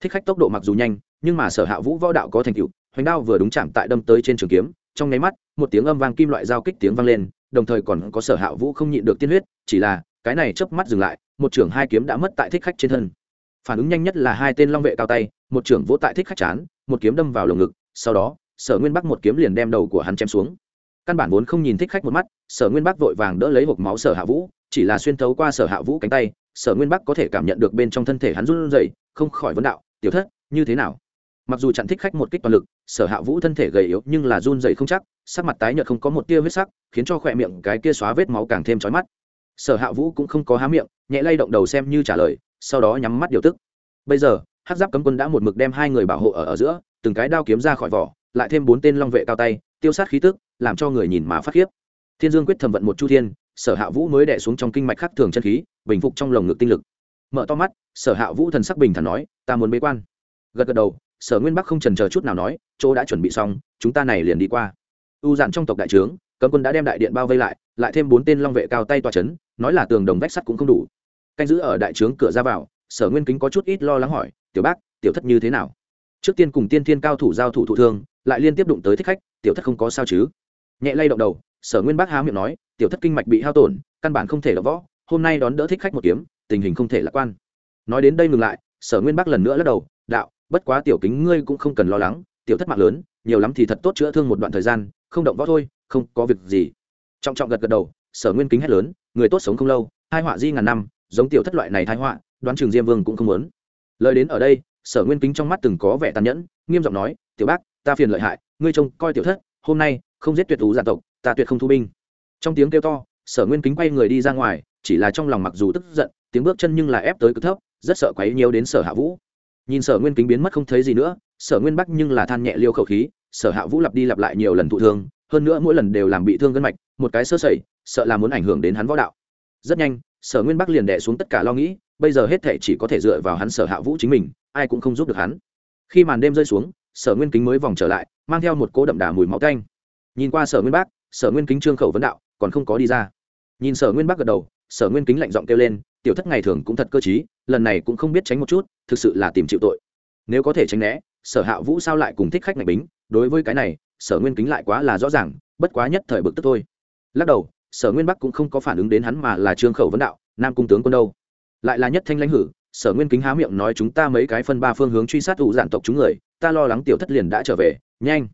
Speaker 1: Thích khách tốc độ mặc dù nhanh, nhưng mà sở hạ vũ võ đạo có thành tựu, hoành đao vừa đúng chạm tại đâm tới trên trường kiếm, trong nháy mắt, một tiếng âm vang kim loại giao kích tiếng vang lên, đồng thời còn có sở hạ vũ không nhịn được tiên huyết, chỉ là, cái này chớp mắt dừng lại, một trưởng hai kiếm đã mất tại thích khách trên thân. Phản ứng nhanh nhất là hai tên long vệ cao tay một trưởng vỗ tại thích khách chán, một kiếm đâm vào lồng ngực, sau đó, sở nguyên bắc một kiếm liền đem đầu của hắn chém xuống. Căn bản vốn không nhìn thích khách một mắt, sở nguyên bắc vội vàng đỡ lấy hộp máu sở hạ vũ, chỉ là xuyên thấu qua sở hạ vũ cánh tay, sở nguyên bắc có thể cảm nhận được bên trong thân thể hắn run rẩy, không khỏi vấn đạo, tiểu thất, như thế nào? Mặc dù chặn thích khách một kích toàn lực, sở hạ vũ thân thể gầy yếu nhưng là run rẩy không chắc, sắc mặt tái nhợt không có một tia huyết sắc, khiến cho khỏe miệng cái kia xóa vết máu càng thêm chói mắt. Sở hạ vũ cũng không có há miệng, nhẹ lay động đầu xem như trả lời, sau đó nhắm mắt điều tức. Bây giờ hát giáp cấm quân đã một mực đem hai người bảo hộ ở ở giữa, từng cái đao kiếm ra khỏi vỏ, lại thêm bốn tên long vệ cao tay, tiêu sát khí tức, làm cho người nhìn mà phát khiếp. Thiên dương quyết thẩm vận một chu thiên, sở hạ vũ mới đẻ xuống trong kinh mạch khắc thường chân khí, bình phục trong lồng ngực tinh lực. Mở to mắt, sở hạ vũ thần sắc bình thản nói, ta muốn bế quan. Gật gật đầu, sở nguyên bắc không trần chờ chút nào nói, chỗ đã chuẩn bị xong, chúng ta này liền đi qua. U dạn trong tộc đại trướng, cấm quân đã đem đại điện bao vây lại lại thêm bốn tên long vệ cao tay tòa c h ấ n nói là tường đồng vách sắt cũng không đủ. Canh giữ ở đại trướng cửa ra vào, sở nguyên kính có chút ít lo lắng hỏi tiểu bác, tiểu thất như thế nào? Trước tiên cùng tiên thiên cao thủ giao thủ thụ thương, lại liên tiếp đụng tới thích khách, tiểu thất không có sao chứ? Nhẹ lay động đầu, sở nguyên bác há miệng nói, tiểu thất kinh mạch bị hao tổn, căn bản không thể đ võ, hôm nay đón đỡ thích khách một kiếm, tình hình không thể lạc quan. Nói đến đây ngừng lại, sở nguyên bác lần nữa lắc đầu, đạo, bất quá tiểu kính ngươi cũng không cần lo lắng, tiểu thất mạng lớn, nhiều lắm thì thật tốt chữa thương một đoạn thời gian, không động võ thôi, không có việc gì. Trọng trọng gật gật đầu, sở nguyên kính hét lớn, người tốt sống không lâu, hai họa di ngàn năm, giống tiểu thất loại này thái họa, đoán trường diêm vương cũng không muốn lời đến ở đây, sở nguyên kính trong mắt từng có vẻ tàn nhẫn, nghiêm giọng nói, tiểu bác, ta phiền lợi hại, ngươi trông coi tiểu thất, hôm nay không giết tuyệt thú gia tộc, ta tuyệt không thu binh. Trong tiếng kêu to, sở nguyên kính quay người đi ra ngoài, chỉ là trong lòng mặc dù tức giận, tiếng bước chân nhưng là ép tới cực thấp, rất sợ quấy nhiều đến sở hạ vũ. Nhìn sở nguyên kính biến mất không thấy gì nữa, sở nguyên bắc nhưng là than nhẹ liêu khẩu khí, sở hạ vũ lặp đi lặp lại nhiều lần thụ thương, hơn nữa mỗi lần đều làm bị thương gân mạch, một cái sơ sẩy, sợ là muốn ảnh hưởng đến hắn võ đạo. Rất nhanh, sở nguyên bắc liền đẻ xuống tất cả lo nghĩ bây giờ hết thể chỉ có thể dựa vào hắn sở hạ vũ chính mình, ai cũng không giúp được hắn. Khi màn đêm rơi xuống, sở nguyên kính mới vòng trở lại, mang theo một cỗ đậm đà mùi máu canh nhìn qua sở nguyên bắc sở nguyên kính trương khẩu vấn đạo, còn không có đi ra. Nhìn sở nguyên bắc gật đầu, sở nguyên kính lạnh giọng kêu lên, tiểu thất ngày thường cũng thật cơ t lần này cũng không biết tránh một chút, thực sự là tìm chịu tội. Nếu có thể tránh né, sở hạ vũ sao lại cùng thích khách ngạch bính? Đối với cái này, sở nguyên kính lại quá là rõ ràng, bất quá nhất thời bực tức thôi. Lắc đầu, sở nguyên bắc cũng không có phản ứng đến hắn mà là trương khẩu vấn đạo, nam cung tướng quân đâu? Lại là nhất thanh lãnh hử, sở nguyên kính há miệng nói chúng ta mấy cái phân ba phương hướng truy sát ủ giản tộc chúng người, ta lo lắng tiểu thất liền đã trở về, nhanh.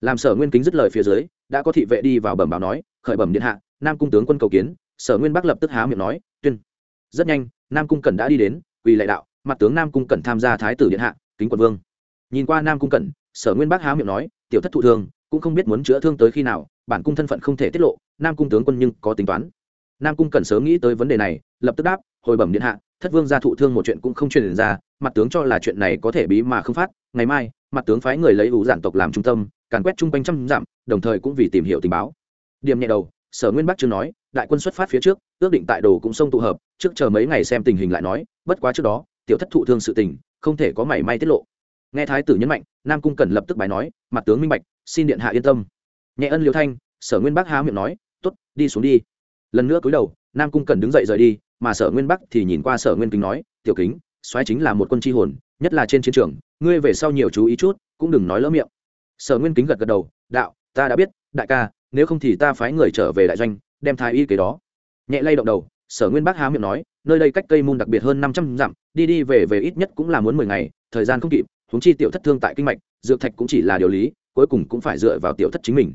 Speaker 1: Làm sở nguyên kính dứt lời phía dưới, đã có thị vệ đi vào bẩm báo nói, khởi bẩm điện hạ, nam cung tướng quân cầu kiến, sở nguyên bắc lập tức há miệng nói, tuyên. Rất nhanh, nam cung cẩn đã đi đến, quỳ lệ đạo, mặt tướng nam cung cẩn tham gia thái tử điện hạ, kính quận vương. Nhìn qua nam cung cẩn, sở nguyên bắc há miệng nói, tiểu thất thụ thương cũng không biết muốn chữa thương tới khi nào, bản cung thân phận không thể tiết lộ, nam cung tướng quân nhưng có tính toán nam cung cần sớm nghĩ tới vấn đề này, lập tức đáp, hồi bẩm điện hạ, thất vương gia thụ thương một chuyện cũng không truyền ra, mặt tướng cho là chuyện này có thể bí mà không phát, ngày mai, mặt tướng phái người lấy ủ giản tộc làm trung tâm, càn quét chung quanh trăm dặm, đồng thời cũng vì tìm hiểu tình báo. Điểm nhẹ đầu, sở nguyên bắc chưa nói, đại quân xuất phát phía trước, ước định tại đồ cũng sông tụ hợp, trước chờ mấy ngày xem tình hình lại nói, bất quá trước đó, tiểu thất thụ thương sự tình, không thể có mảy may tiết lộ. Nghe thái tử nhấn mạnh, nam cung cần lập tức bài nói, mặt tướng minh bạch, xin điện hạ yên tâm. Nhẹ ân liêu thanh, sở nguyên bắc há miệng nói t ố t đi xuống đi lần nữa cúi đầu, nam cung cần đứng dậy rời đi, mà sở nguyên bắc thì nhìn qua sở nguyên kính nói, tiểu kính xoáy chính là một quân tri hồn, nhất là trên chiến trường, ngươi về sau nhiều chú ý chút, cũng đừng nói lỡ miệng. Sở nguyên kính gật gật đầu, đạo, ta đã biết, đại ca, nếu không thì ta phái người trở về đại doanh, đem thái y kế đó. Nhẹ lay động đầu, sở nguyên bắc há miệng nói, nơi đây cách cây môn đặc biệt hơn năm trăm dặm, đi đi về về ít nhất cũng là muốn mười ngày, thời gian không kịp húng chi tiểu thất thương tại kinh mạch, dược thạch cũng chỉ là điều lý, cuối cùng cũng phải dựa vào tiểu thất chính mình.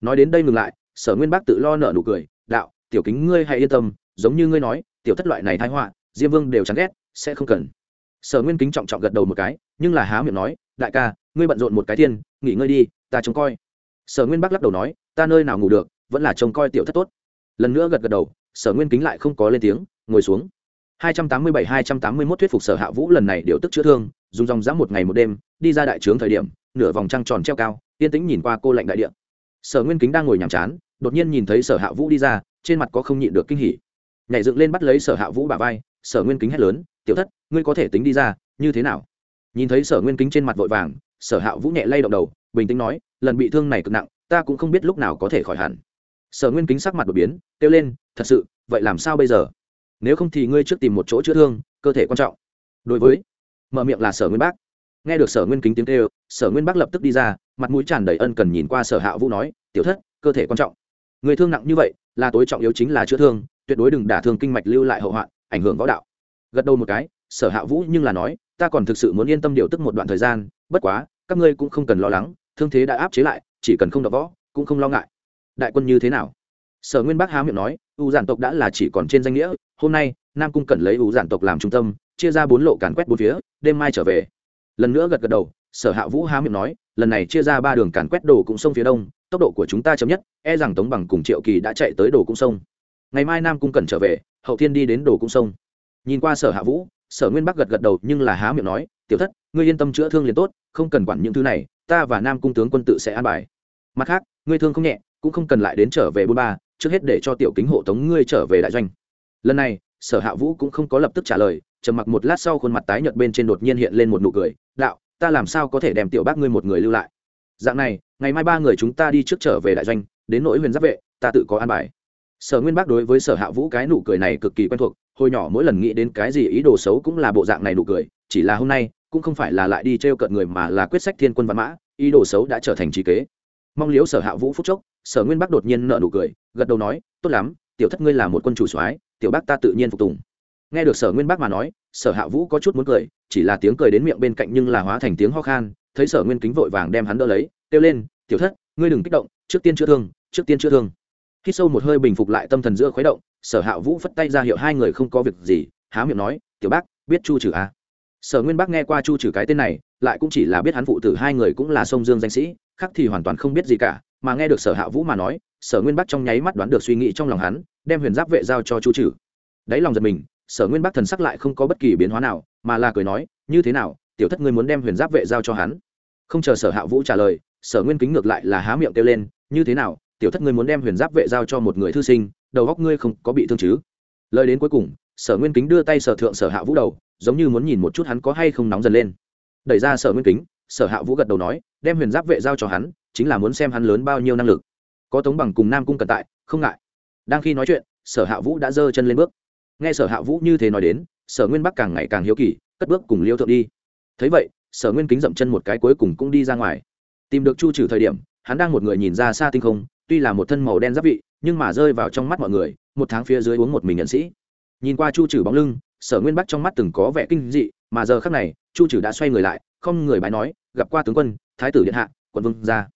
Speaker 1: Nói đến đây ngừng lại, sở nguyên bắc tự lo nợ nụ cười, đạo tiểu kính ngươi hãy yên tâm, giống như ngươi nói, tiểu thất loại này thái họa, diêm vương đều chán ghét, sẽ không cần. Sở nguyên kính trọng trọng gật đầu một cái, nhưng là há miệng nói, đại ca, ngươi bận rộn một cái thiên, nghỉ ngơi đi, ta trông coi. Sở nguyên bắc lắc đầu nói, ta nơi nào ngủ được, vẫn là trông coi tiểu thất tốt. Lần nữa gật gật đầu, sở nguyên kính lại không có lên tiếng, ngồi xuống. 287-281 thuyết phục sở hạ vũ lần này điều tức chữa thương, dùng dòng dã một ngày một đêm, đi ra đại trướng thời điểm, nửa vòng trăng tròn treo cao, yên tĩnh nhìn qua cô lạnh đại điện sở nguyên kính đang ngồi nhàm chán, đột nhiên nhìn thấy sở hạ vũ đi ra trên mặt có không nhịn được kinh hỉ. Nhảy dựng lên bắt lấy sở hạ vũ bà vai, sở nguyên kính hét lớn, tiểu thất, ngươi có thể tính đi ra, như thế nào? Nhìn thấy sở nguyên kính trên mặt vội vàng, sở hạ vũ nhẹ lay động đầu, bình tĩnh nói, lần bị thương này cực nặng, ta cũng không biết lúc nào có thể khỏi hẳn. Sở nguyên kính sắc mặt đột biến, kêu lên, thật sự, vậy làm sao bây giờ? Nếu không thì ngươi trước tìm một chỗ chữa thương, cơ thể quan trọng. Đối với, mở miệng là sở nguyên bác. Nghe được sở nguyên kính tiếng kêu, sở nguyên bác lập tức đi ra, mặt mũi tràn đầy ân cần nhìn qua sở hạ vũ nói, tiểu thất, cơ thể quan trọng người thương nặng như vậy, là tối trọng yếu chính là chữa thương, tuyệt đối đừng đả thương kinh mạch lưu lại hậu hoạn, ảnh hưởng võ đạo. Gật đầu một cái, sở hạ vũ nhưng là nói, ta còn thực sự muốn yên tâm điều tức một đoạn thời gian, bất quá, các ngươi cũng không cần lo lắng, thương thế đã áp chế lại, chỉ cần không đập võ, cũng không lo ngại. Đại quân như thế nào? Sở nguyên bác há miệng nói, u giản tộc đã là chỉ còn trên danh nghĩa, hôm nay, nam cung cần lấy u giản tộc làm trung tâm, chia ra bốn lộ càn quét bốn phía, đêm mai trở về. Lần nữa gật gật đầu, sở hạ vũ há miệng nói, lần này chia ra ba đường càn quét đồ cũng sông phía đông tốc độ của chúng ta chậm nhất e rằng tống bằng cùng triệu kỳ đã chạy tới đồ Cung sông. Ngày mai nam cung cần trở về, hậu thiên đi đến đồ Cung sông. Nhìn qua sở hạ vũ, sở nguyên bắc gật gật đầu nhưng là há miệng nói, tiểu thất, ngươi yên tâm chữa thương liền tốt, không cần quản những thứ này, ta và nam cung tướng quân tự sẽ an bài. Mặt khác, ngươi thương không nhẹ, cũng không cần lại đến trở về bôn ba, trước hết để cho tiểu kính hộ tống ngươi trở về đại doanh. Lần này, sở hạ vũ cũng không có lập tức trả lời, trầm mặc một lát sau khuôn mặt tái nhợt bên trên đột nhiên hiện lên một nụ cười, đạo, ta làm sao có thể đem tiểu bác ngươi một người lưu lại? Dạng này, ngày mai ba người chúng ta đi trước trở về đại doanh, đến nỗi huyền giáp vệ, ta tự có an bài. Sở nguyên bác đối với sở hạ vũ cái nụ cười này cực kỳ quen thuộc, hồi nhỏ mỗi lần nghĩ đến cái gì ý đồ xấu cũng là bộ dạng này nụ cười, chỉ là hôm nay, cũng không phải là lại đi t r e o cợt người mà là quyết sách thiên quân văn mã, ý đồ xấu đã trở thành trí kế. Mong liếu sở hạ vũ phúc chốc, sở nguyên bác đột nhiên nợ nụ cười, gật đầu nói, tốt lắm, tiểu thất ngươi là một quân chủ soái, tiểu bác ta tự nhiên phục tùng. Nghe được sở nguyên bác mà nói, sở hạ vũ có chút muốn cười, chỉ là tiếng cười đến miệng bên cạnh nhưng là hóa thành tiếng ho khan thấy sở nguyên kính vội vàng đem hắn đỡ lấy, kêu lên, tiểu thất, ngươi đừng kích động, trước tiên chữa thương, trước tiên chữa thương khi sâu một hơi bình phục lại tâm thần giữa khuấy động, sở hạ vũ phất tay ra hiệu hai người không có việc gì, há miệng nói, tiểu bác, biết chu trừ à. sở nguyên bác nghe qua chu trừ cái tên này, lại cũng chỉ là biết hắn phụ tử hai người cũng là sông dương danh sĩ, khác thì hoàn toàn không biết gì cả, mà nghe được sở hạ vũ mà nói, sở nguyên bắc trong nháy mắt đoán được suy nghĩ trong lòng hắn, đem huyền giáp vệ giao cho chu trừ đáy lòng giật mình, sở nguyên bắc thần sắc lại không có bất kỳ biến hóa nào, mà là cười nói, như thế nào tiểu thất ngươi muốn đem huyền giáp vệ giao cho hắn. Không chờ sở hạ vũ trả lời, sở nguyên kính ngược lại là há miệng kêu lên, như thế nào, tiểu thất ngươi muốn đem huyền giáp vệ giao cho một người thư sinh, đầu góc ngươi không có bị thương chứ? Lời đến cuối cùng, sở nguyên kính đưa tay sở thượng sở hạ vũ đầu, giống như muốn nhìn một chút hắn có hay không nóng dần lên. Đẩy ra sở nguyên kính, sở hạ vũ gật đầu nói, đem huyền giáp vệ giao cho hắn, chính là muốn xem hắn lớn bao nhiêu năng lực. Có tống bằng cùng nam cung cận tại, không ngại. Đang khi nói chuyện, sở hạ vũ đã giơ chân lên bước. Nghe sở hạ vũ như thế nói đến, sở nguyên bắc càng ngày càng hiếu kỳ, cất bước cùng liêu thượng đi thấy vậy, sở nguyên kính dậm chân một cái cuối cùng cũng đi ra ngoài. Tìm được chu trừ thời điểm, hắn đang một người nhìn ra xa tinh không, tuy là một thân màu đen giáp vị, nhưng mà rơi vào trong mắt mọi người, một tháng phía dưới uống một mình nhận sĩ. Nhìn qua chu trừ bóng lưng, sở nguyên bắc trong mắt từng có vẻ kinh dị, mà giờ khác này, chu trừ đã xoay người lại, không người bái nói, gặp qua tướng quân, thái tử điện hạ, quận vương ra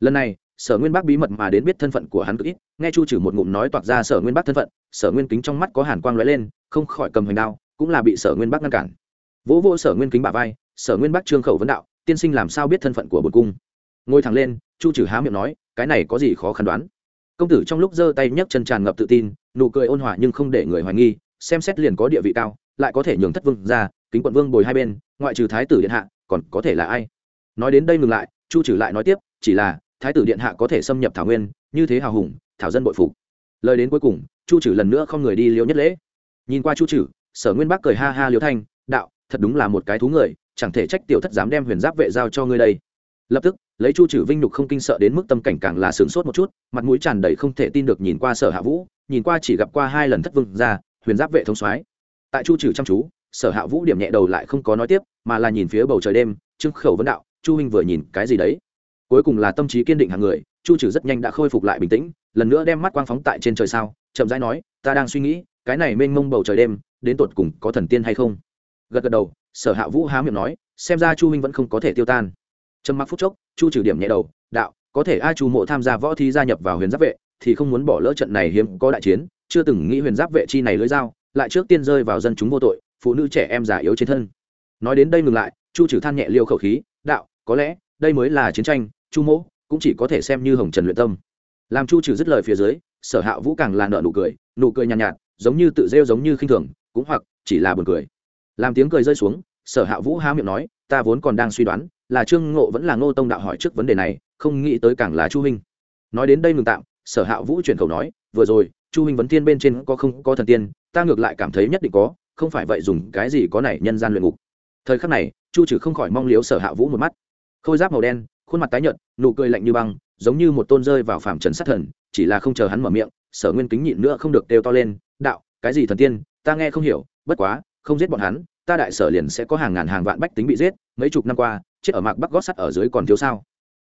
Speaker 1: lần này, sở nguyên bắc bí mật mà đến biết thân phận của hắn cực ít, nghe chu trừ một ngụm nói toạc ra sở nguyên bắc thân phận, sở nguyên kính trong mắt có hàn quang lóe lên, không khỏi cầm hành đao, cũng là bị sở nguyên bắc ngăn cản. Vỗ vỗ sở nguyên kính bả vai sở nguyên bắc trương khẩu vấn đạo, tiên sinh làm sao biết thân phận của bột cung? Ngồi thẳng lên, chu trừ há miệng nói, cái này có gì khó khăn đoán? Công tử trong lúc giơ tay nhấc chân tràn ngập tự tin, nụ cười ôn hòa nhưng không để người hoài nghi, xem xét liền có địa vị cao, lại có thể nhường thất vương ra, kính quận vương bồi hai bên, ngoại trừ thái tử điện hạ, còn có thể là ai? Nói đến đây ngừng lại, chu trừ lại nói tiếp, chỉ là, thái tử điện hạ có thể xâm nhập thảo nguyên, như thế hào hùng, thảo dân bội phục. Lời đến cuối cùng, chu trừ lần nữa không người đi liễu nhất lễ. Nhìn qua chu trừ, sở nguyên bắc cười ha ha liễu thanh, đạo, thật đúng là một cái thú người chẳng thể trách tiểu thất dám đem huyền giáp vệ giao cho ngươi đây. Lập tức, lấy chu trừ vinh nhục không kinh sợ đến mức tâm cảnh càng là sướng sốt một chút, mặt mũi tràn đầy không thể tin được nhìn qua sở hạ vũ, nhìn qua chỉ gặp qua hai lần thất vương ra, huyền giáp vệ thông soái. Tại chu trừ chăm chú, sở hạ vũ điểm nhẹ đầu lại không có nói tiếp, mà là nhìn phía bầu trời đêm trưng khẩu vấn đạo, chu huynh vừa nhìn cái gì đấy? Cuối cùng là tâm trí kiên định hàng người, chu trừ rất nhanh đã khôi phục lại bình tĩnh, lần nữa đem mắt quang phóng tại trên trời sao, chậm rãi nói, ta đang suy nghĩ, cái này mênh mông bầu trời đêm, đến tột cùng có thần tiên hay không? Gật gật đầu sở hạ vũ há miệng nói xem ra chu minh vẫn không có thể tiêu tan. Trầm mặc phút chốc chu trừ điểm nhẹ đầu đạo có thể ai chu mộ tham gia võ thi gia nhập vào huyền giáp vệ thì không muốn bỏ lỡ trận này hiếm có đại chiến chưa từng nghĩ huyền giáp vệ chi này lưới dao lại trước tiên rơi vào dân chúng vô tội phụ nữ trẻ em già yếu trên thân. Nói đến đây ngừng lại chu trừ than nhẹ liêu khẩu khí đạo có lẽ đây mới là chiến tranh chu mỗ cũng chỉ có thể xem như hồng trần luyện tâm. Làm chu trừ dứt lời phía dưới sở hạ vũ càng là nợ nụ cười nụ cười nhàn nhạt, nhạt giống như tự rêu giống như khinh thường cũng hoặc chỉ là buồn cười làm tiếng cười rơi xuống, sở hạ vũ há miệng nói, ta vốn còn đang suy đoán, là trương ngộ vẫn là ngô tông đạo hỏi trước vấn đề này, không nghĩ tới càng là chu huynh. Nói đến đây ngừng tạm, sở hạ vũ chuyển khẩu nói, vừa rồi, chu huynh vấn tiên bên trên có không có thần tiên, ta ngược lại cảm thấy nhất định có, không phải vậy dùng cái gì có này nhân gian luyện ngục. Thời khắc này, chu trừ không khỏi mong liếu sở hạ vũ một mắt. Khôi giáp màu đen, khuôn mặt tái nhợt, nụ cười lạnh như băng, giống như một tôn rơi vào phạm trần sát thần, chỉ là không chờ hắn mở miệng, sở nguyên kính nhịn nữa không được đều to lên, đạo, cái gì thần tiên? Ta nghe không hiểu, bất quá không giết bọn hắn, ta đại sở liền sẽ có hàng ngàn hàng vạn bách tính bị giết, mấy chục năm qua, chết ở mạc bắc gót sắt ở dưới còn thiếu sao.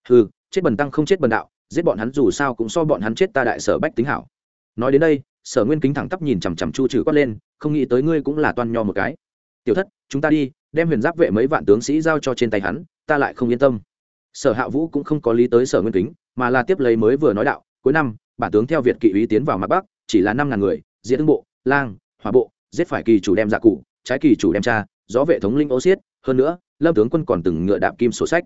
Speaker 1: Ừ chết bần tăng không chết bần đạo, giết bọn hắn dù sao cũng so bọn hắn chết ta đại sở bách tính hảo. Nói đến đây, sở nguyên kính thẳng tắp nhìn chằm chằm chu trừ quát lên, không nghĩ tới ngươi cũng là toan nho một cái. Tiểu thất, chúng ta đi, đem huyền giáp vệ mấy vạn tướng sĩ giao cho trên tay hắn, ta lại không yên tâm. Sở hạ vũ cũng không có lý tới sở nguyên kính, mà là tiếp lấy mới vừa nói đạo, cuối năm, bản tướng theo việt kỵ ý tiến vào mặt bắc, chỉ là năm ngàn người diễn ứng bộ, lang hòa bộ giết phải kỳ chủ đem giả cụ, trái kỳ chủ đem cha, gió vệ thống linh ô xiết, hơn nữa, lâm tướng quân còn từng ngựa đạp kim sổ sách.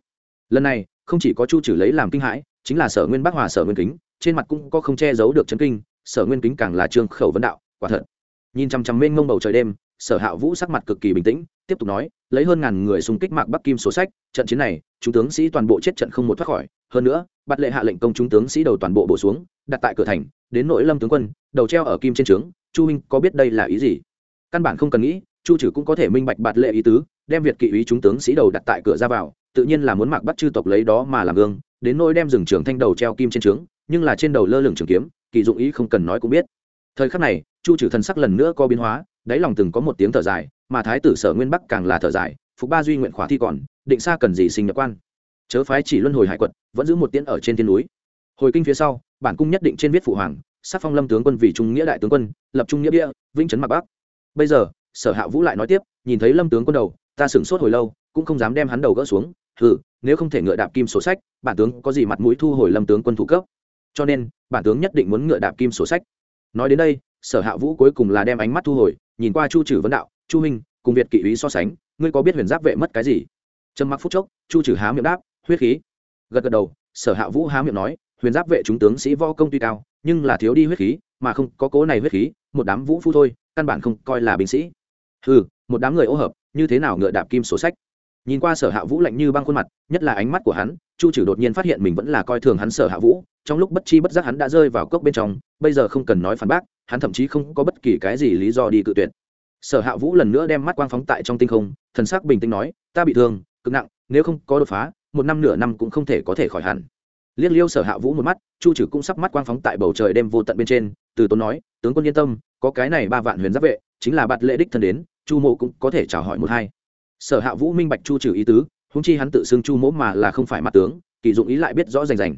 Speaker 1: Lần này, không chỉ có chu trừ lấy làm kinh hãi, chính là sở nguyên bắc hòa sở nguyên kính, trên mặt cũng có không che giấu được chấn kinh, sở nguyên kính càng là trương khẩu vấn đạo, quả thật. Nhìn chằm chằm mênh mông bầu trời đêm, sở hạ vũ sắc mặt cực kỳ bình tĩnh, tiếp tục nói, lấy hơn ngàn người xung kích mạc bắc kim sổ sách, trận chiến này, chúng tướng sĩ toàn bộ chết trận không một thoát khỏi, hơn nữa, bắt lệ hạ lệnh công chúng tướng sĩ đầu toàn bộ bổ xuống, đặt tại cửa thành, đến nội lâm tướng quân, đầu treo ở kim trên trướng, chu minh có biết đây là ý gì? Căn bản không cần nghĩ, chu trừ cũng có thể minh bạch bạt lệ ý tứ, đem việt kỵ ý chúng tướng sĩ đầu đặt tại cửa ra vào, tự nhiên là muốn mặc bắt chư tộc lấy đó mà làm gương, đến nỗi đem rừng trường thanh đầu treo kim trên trướng, nhưng là trên đầu lơ lửng trường kiếm kỳ dụng ý không cần nói cũng biết. Thời khắc này, chu trừ thần sắc lần nữa có biến hóa, đáy lòng từng có một tiếng thở dài, mà thái tử sở nguyên bắc càng là thở dài, phục ba duy nguyện khóa thi còn, định xa cần gì sinh nhập quan. Chớ phái chỉ luân hồi hải quật, vẫn giữ một tiễn ở trên thiên núi. Hồi kinh phía sau, bản cung nhất định trên viết phụ hoàng, sắc phong lâm tướng quân vì trung nghĩa đại tướng quân, lập trung nghĩa địa vĩnh trấn mặc bắc bây giờ, sở hạ vũ lại nói tiếp, nhìn thấy lâm tướng quân đầu, ta sửng sốt hồi lâu, cũng không dám đem hắn đầu gỡ xuống. Hừ, nếu không thể ngựa đạp kim sổ sách, bản tướng có gì mặt mũi thu hồi lâm tướng quân thủ cấp? Cho nên, bản tướng nhất định muốn ngựa đạp kim sổ sách. Nói đến đây, sở hạ vũ cuối cùng là đem ánh mắt thu hồi, nhìn qua chu trừ vấn đạo, chu minh cùng việt kỵ ý so sánh, ngươi có biết huyền giáp vệ mất cái gì? Trầm mặc phút chốc, chu trừ há miệng đáp, huyết khí. Gật gật đầu, sở hạ vũ há miệng nói, huyền giáp vệ chúng tướng sĩ võ công tuy cao, nhưng là thiếu đi huyết khí, mà không có cố này huyết khí, một đám vũ phu thôi căn bản không coi là binh sĩ. Ừ một đám người ô hợp, như thế nào ngựa đạp kim sổ sách? Nhìn qua sở hạ vũ lạnh như băng khuôn mặt, nhất là ánh mắt của hắn, chu trừ đột nhiên phát hiện mình vẫn là coi thường hắn sở hạ vũ, trong lúc bất chi bất giác hắn đã rơi vào cốc bên trong, bây giờ không cần nói phản bác, hắn thậm chí không có bất kỳ cái gì lý do đi cự tuyệt. Sở hạ vũ lần nữa đem mắt quang phóng tại trong tinh không, thần sắc bình tĩnh nói, ta bị thương, cực nặng, nếu không có đột phá, một năm nửa năm cũng không thể có thể khỏi hẳn. Liên liêu sở hạ vũ một mắt, chu trừ cũng sắp mắt quang phóng tại bầu trời đêm vô tận bên trên, từ tốn nói, tướng quân yên tâm có cái này ba vạn huyền giáp vệ, chính là bạt lệ đích thân đến, chu mộ cũng có thể chào hỏi một hai. Sở hạ vũ minh bạch chu trừ ý tứ húng chi hắn tự xưng chu mỗ mà là không phải mặt tướng, kỳ dụng ý lại biết rõ rành rành.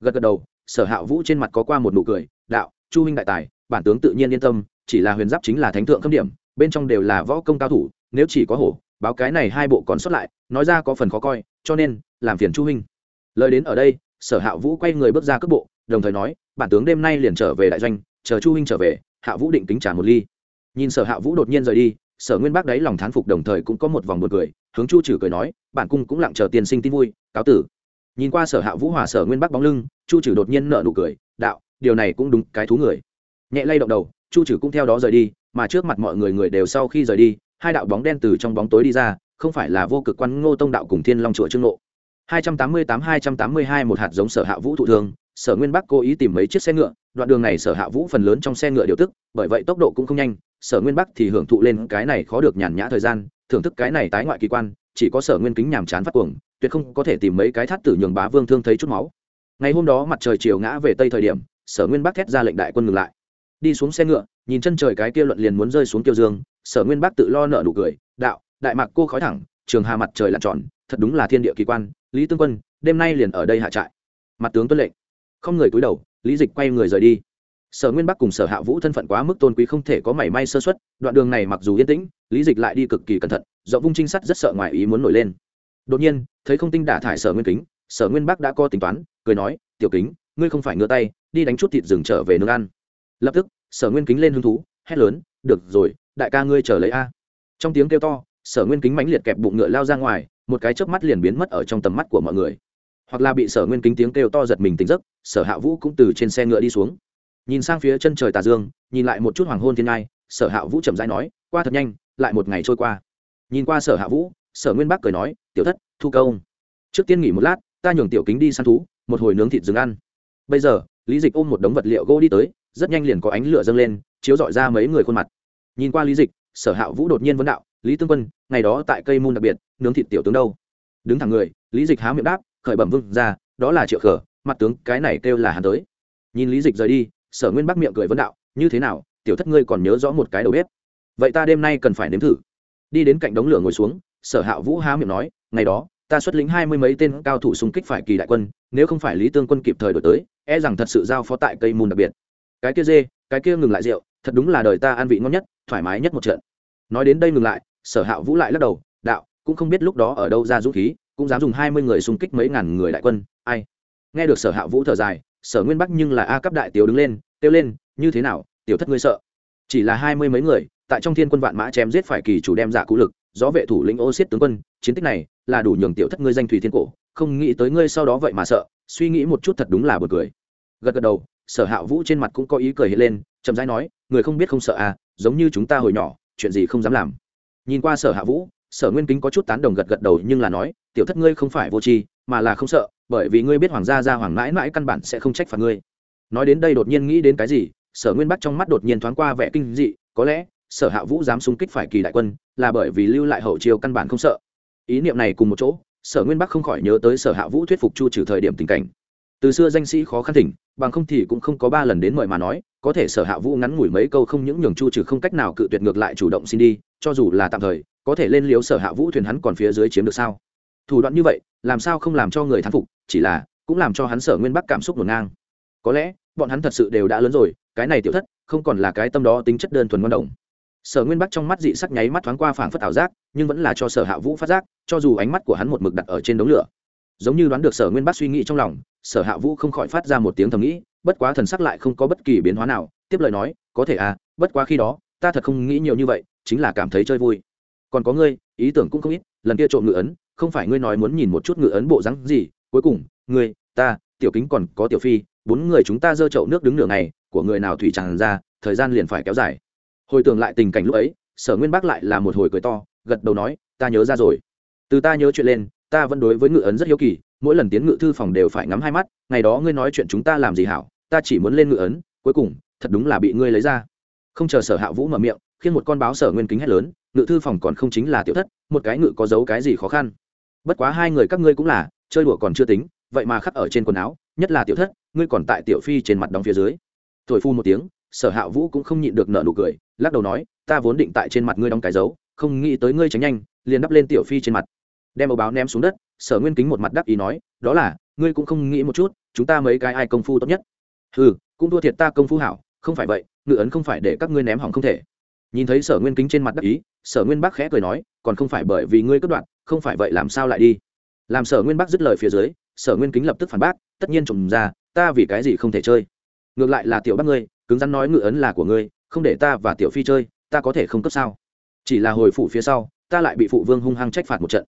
Speaker 1: Gật gật đầu, sở hạ vũ trên mặt có qua một nụ cười, đạo, chu minh đại tài, bản tướng tự nhiên yên tâm, chỉ là huyền giáp chính là thánh thượng khâm điểm, bên trong đều là võ công cao thủ, nếu chỉ có hổ, báo cái này hai bộ còn xuất lại, nói ra có phần khó coi, cho nên, làm phiền chu huynh. Lời đến ở đây, sở hạ vũ quay người bước ra cước bộ, đồng thời nói, bản tướng đêm nay liền trở về đại doanh, chờ chu huynh trở về hạ vũ định kính trả một ly. Nhìn sở hạ vũ đột nhiên rời đi, sở nguyên bác đấy lòng thán phục đồng thời cũng có một vòng một cười, hướng chu trừ cười nói, bản cung cũng lặng chờ tiền sinh tin vui, cáo tử. Nhìn qua sở hạ vũ hòa sở nguyên bác bóng lưng, chu trừ đột nhiên nở nụ cười, đạo, điều này cũng đúng, cái thú người. Nhẹ lay động đầu, chu trừ cũng theo đó rời đi, mà trước mặt mọi người người đều sau khi rời đi, hai đạo bóng đen từ trong bóng tối đi ra, không phải là vô cực quan ngô tông đạo cùng thiên long chùa trương nộ 288-282 một hạt giống sở hạ vũ thụ thương sở nguyên bắc cố ý tìm mấy chiếc xe ngựa, đoạn đường này sở hạ vũ phần lớn trong xe ngựa điều tức, bởi vậy tốc độ cũng không nhanh, sở nguyên bắc thì hưởng thụ lên cái này khó được nhàn nhã thời gian, thưởng thức cái này tái ngoại kỳ quan, chỉ có sở nguyên kính nhàm chán phát cuồng, tuyệt không có thể tìm mấy cái thắt tử nhường bá vương thương thấy chút máu. Ngày hôm đó mặt trời chiều ngã về tây thời điểm, sở nguyên bắc thét ra lệnh đại quân ngừng lại. Đi xuống xe ngựa, nhìn chân trời cái kia luận liền muốn rơi xuống tiêu dương, sở nguyên bắc tự lo nợ nụ cười, đạo, đại mạc cô khói thẳng, trường hà mặt trời lặn tròn, thật đúng là thiên địa kỳ quan, lý tương quân, đêm nay liền ở đây hạ trại. Mặt tướng tuân lệnh không người cúi đầu, lý dịch quay người rời đi. Sở nguyên bắc cùng sở hạ vũ thân phận quá mức tôn quý không thể có mảy may sơ xuất đoạn đường này mặc dù yên tĩnh, lý dịch lại đi cực kỳ cẩn thận do vung trinh sát rất sợ ngoài ý muốn nổi lên. Đột nhiên, thấy không tinh đả thải sở nguyên kính, sở nguyên bắc đã có tính toán, cười nói, tiểu kính, ngươi không phải ngựa tay, đi đánh chút thịt rừng trở về nương ăn. Lập tức, sở nguyên kính lên hứng thú, hét lớn, được rồi, đại ca ngươi chờ lấy a. Trong tiếng kêu to, sở nguyên kính mãnh liệt kẹp bụng ngựa lao ra ngoài, một cái chớp mắt liền biến mất ở trong tầm mắt của mọi người hoặc là bị sở nguyên kính tiếng kêu to giật mình tỉnh giấc, sở hạ vũ cũng từ trên xe ngựa đi xuống. Nhìn sang phía chân trời tà dương, nhìn lại một chút hoàng hôn thiên ngai, sở hạ vũ chậm rãi nói, qua thật nhanh, lại một ngày trôi qua. Nhìn qua sở hạ vũ, sở nguyên bắc cười nói, tiểu thất, thu công trước tiên nghỉ một lát, ta nhường tiểu kính đi săn thú, một hồi nướng thịt rừng ăn. Bây giờ, lý dịch ôm một đống vật liệu gỗ đi tới, rất nhanh liền có ánh lửa dâng lên, chiếu dọi ra mấy người khuôn mặt. Nhìn qua lý dịch, sở hạ vũ đột nhiên vấn đạo, lý tương quân, ngày đó tại cây môn đặc biệt, nướng thịt tiểu tướng đâu? Đứng thẳng người, lý dịch há miệng đáp khởi bẩm vương ra đó là triệu khở, mặt tướng, cái này kêu là hắn tới. Nhìn lý dịch rời đi, sở nguyên bắc miệng cười vấn đạo, như thế nào, tiểu thất ngươi còn nhớ rõ một cái đầu bếp? Vậy ta đêm nay cần phải nếm thử. Đi đến cạnh đống lửa ngồi xuống, sở hạ vũ há miệng nói, ngày đó, ta xuất lĩnh hai mươi mấy tên cao thủ xung kích phải kỳ đại quân, nếu không phải lý tương quân kịp thời đổi tới e rằng thật sự giao phó tại cây môn đặc biệt. Cái kia dê, cái kia ngừng lại rượu, thật đúng là đời ta an vị ngon nhất, thoải mái nhất một trận. Nói đến đây ngừng lại, sở hạ vũ lại lắc đầu, đạo, cũng không biết lúc đó ở đâu ra dũng khí cũng dám dùng hai mươi người xung kích mấy ngàn người đại quân, ai? Nghe được sở hạ vũ thở dài, sở nguyên bắc nhưng là a cấp đại tiểu đứng lên, kêu lên, như thế nào, tiểu thất ngươi sợ? Chỉ là hai mươi mấy người, tại trong thiên quân vạn mã chém giết phải kỳ chủ đem giả cũ lực do vệ thủ lĩnh ô xiết tướng quân, chiến tích này là đủ nhường tiểu thất ngươi danh thủy thiên cổ, không nghĩ tới ngươi sau đó vậy mà sợ, suy nghĩ một chút thật đúng là bật cười. Gật gật đầu, sở hạ vũ trên mặt cũng có ý cười hiện lên, chậm rãi nói, người không biết không sợ à giống như chúng ta hồi nhỏ, chuyện gì không dám làm. Nhìn qua sở hạ vũ sở nguyên kính có chút tán đồng gật gật đầu nhưng là nói, tiểu thất ngươi không phải vô tri, mà là không sợ, bởi vì ngươi biết hoàng gia gia hoàng mãi mãi căn bản sẽ không trách phạt ngươi. Nói đến đây đột nhiên nghĩ đến cái gì, sở nguyên bắc trong mắt đột nhiên thoáng qua vẻ kinh dị, có lẽ, sở hạ vũ dám xung kích phải kỳ đại quân, là bởi vì lưu lại hậu chiều căn bản không sợ. Ý niệm này cùng một chỗ, sở nguyên bắc không khỏi nhớ tới sở hạ vũ thuyết phục chu trừ thời điểm tình cảnh. Từ xưa danh sĩ khó khăn thỉnh, bằng không thì cũng không có ba lần đến mời mà nói, có thể sở hạ vũ ngắn ngủi mấy câu không những nhường chu trừ không cách nào cự tuyệt ngược lại chủ động xin đi cho dù là tạm thời, có thể lên liếu sở hạ vũ thuyền hắn còn phía dưới chiếm được sao? Thủ đoạn như vậy, làm sao không làm cho người thán phục, chỉ là cũng làm cho hắn sở nguyên bắc cảm xúc ngổn ngang. Có lẽ, bọn hắn thật sự đều đã lớn rồi, cái này tiểu thất, không còn là cái tâm đó tính chất đơn thuần ngon động. Sở nguyên bắc trong mắt dị sắc nháy mắt thoáng qua phảng phất ảo giác, nhưng vẫn là cho sở hạ vũ phát giác, cho dù ánh mắt của hắn một mực đặt ở trên đống lửa. Giống như đoán được sở nguyên bắc suy nghĩ trong lòng, sở hạ vũ không khỏi phát ra một tiếng thầm nghĩ, bất quá thần sắc lại không có bất kỳ biến hóa nào, tiếp lời nói, có thể à bất quá khi đó, ta thật không nghĩ nhiều như vậy chính là cảm thấy chơi vui. Còn có ngươi, ý tưởng cũng không ít, lần kia trộm ngự ấn, không phải ngươi nói muốn nhìn một chút ngự ấn bộ rắn gì, cuối cùng, ngươi, ta, tiểu kính còn có tiểu phi, bốn người chúng ta dơ chậu nước đứng nửa ngày, của người nào thủy tràn ra, thời gian liền phải kéo dài. Hồi tưởng lại tình cảnh lúc ấy, sở nguyên bác lại là một hồi cười to, gật đầu nói, ta nhớ ra rồi. Từ ta nhớ chuyện lên, ta vẫn đối với ngự ấn rất hiếu kỳ, mỗi lần tiến ngự thư phòng đều phải ngắm hai mắt, ngày đó ngươi nói chuyện chúng ta làm gì hảo, ta chỉ muốn lên ngự ấn, cuối cùng, thật đúng là bị ngươi lấy ra. Không chờ sở hạ vũ mở miệng khiến một con báo sở nguyên kính hét lớn, ngự thư phòng còn không chính là tiểu thất, một cái ngự có giấu cái gì khó khăn. Bất quá hai người các ngươi cũng là, chơi đùa còn chưa tính, vậy mà khắc ở trên quần áo, nhất là tiểu thất, ngươi còn tại tiểu phi trên mặt đóng phía dưới. Thổi phu một tiếng, sở hạ vũ cũng không nhịn được nợ nụ cười, lắc đầu nói, ta vốn định tại trên mặt ngươi đóng cái dấu, không nghĩ tới ngươi tránh nhanh, liền đắp lên tiểu phi trên mặt. Đem báo ném xuống đất, sở nguyên kính một mặt đắc ý nói, đó là, ngươi cũng không nghĩ một chút, chúng ta mấy cái ai công phu tốt nhất. Ừ cũng thua thiệt ta công phu hảo, không phải vậy, ngự ấn không phải để các ngươi ném hỏng không thể nhìn thấy sở nguyên kính trên mặt đắc ý, sở nguyên bắc khẽ cười nói, còn không phải bởi vì ngươi cất đoạn, không phải vậy làm sao lại đi? Làm sở nguyên bắc dứt lời phía dưới, sở nguyên kính lập tức phản bác, tất nhiên trộm ra, ta vì cái gì không thể chơi? Ngược lại là tiểu bắc ngươi, cứng rắn nói ngự ấn là của ngươi, không để ta và tiểu phi chơi, ta có thể không cấp sao? Chỉ là hồi phụ phía sau, ta lại bị phụ vương hung hăng trách phạt một trận.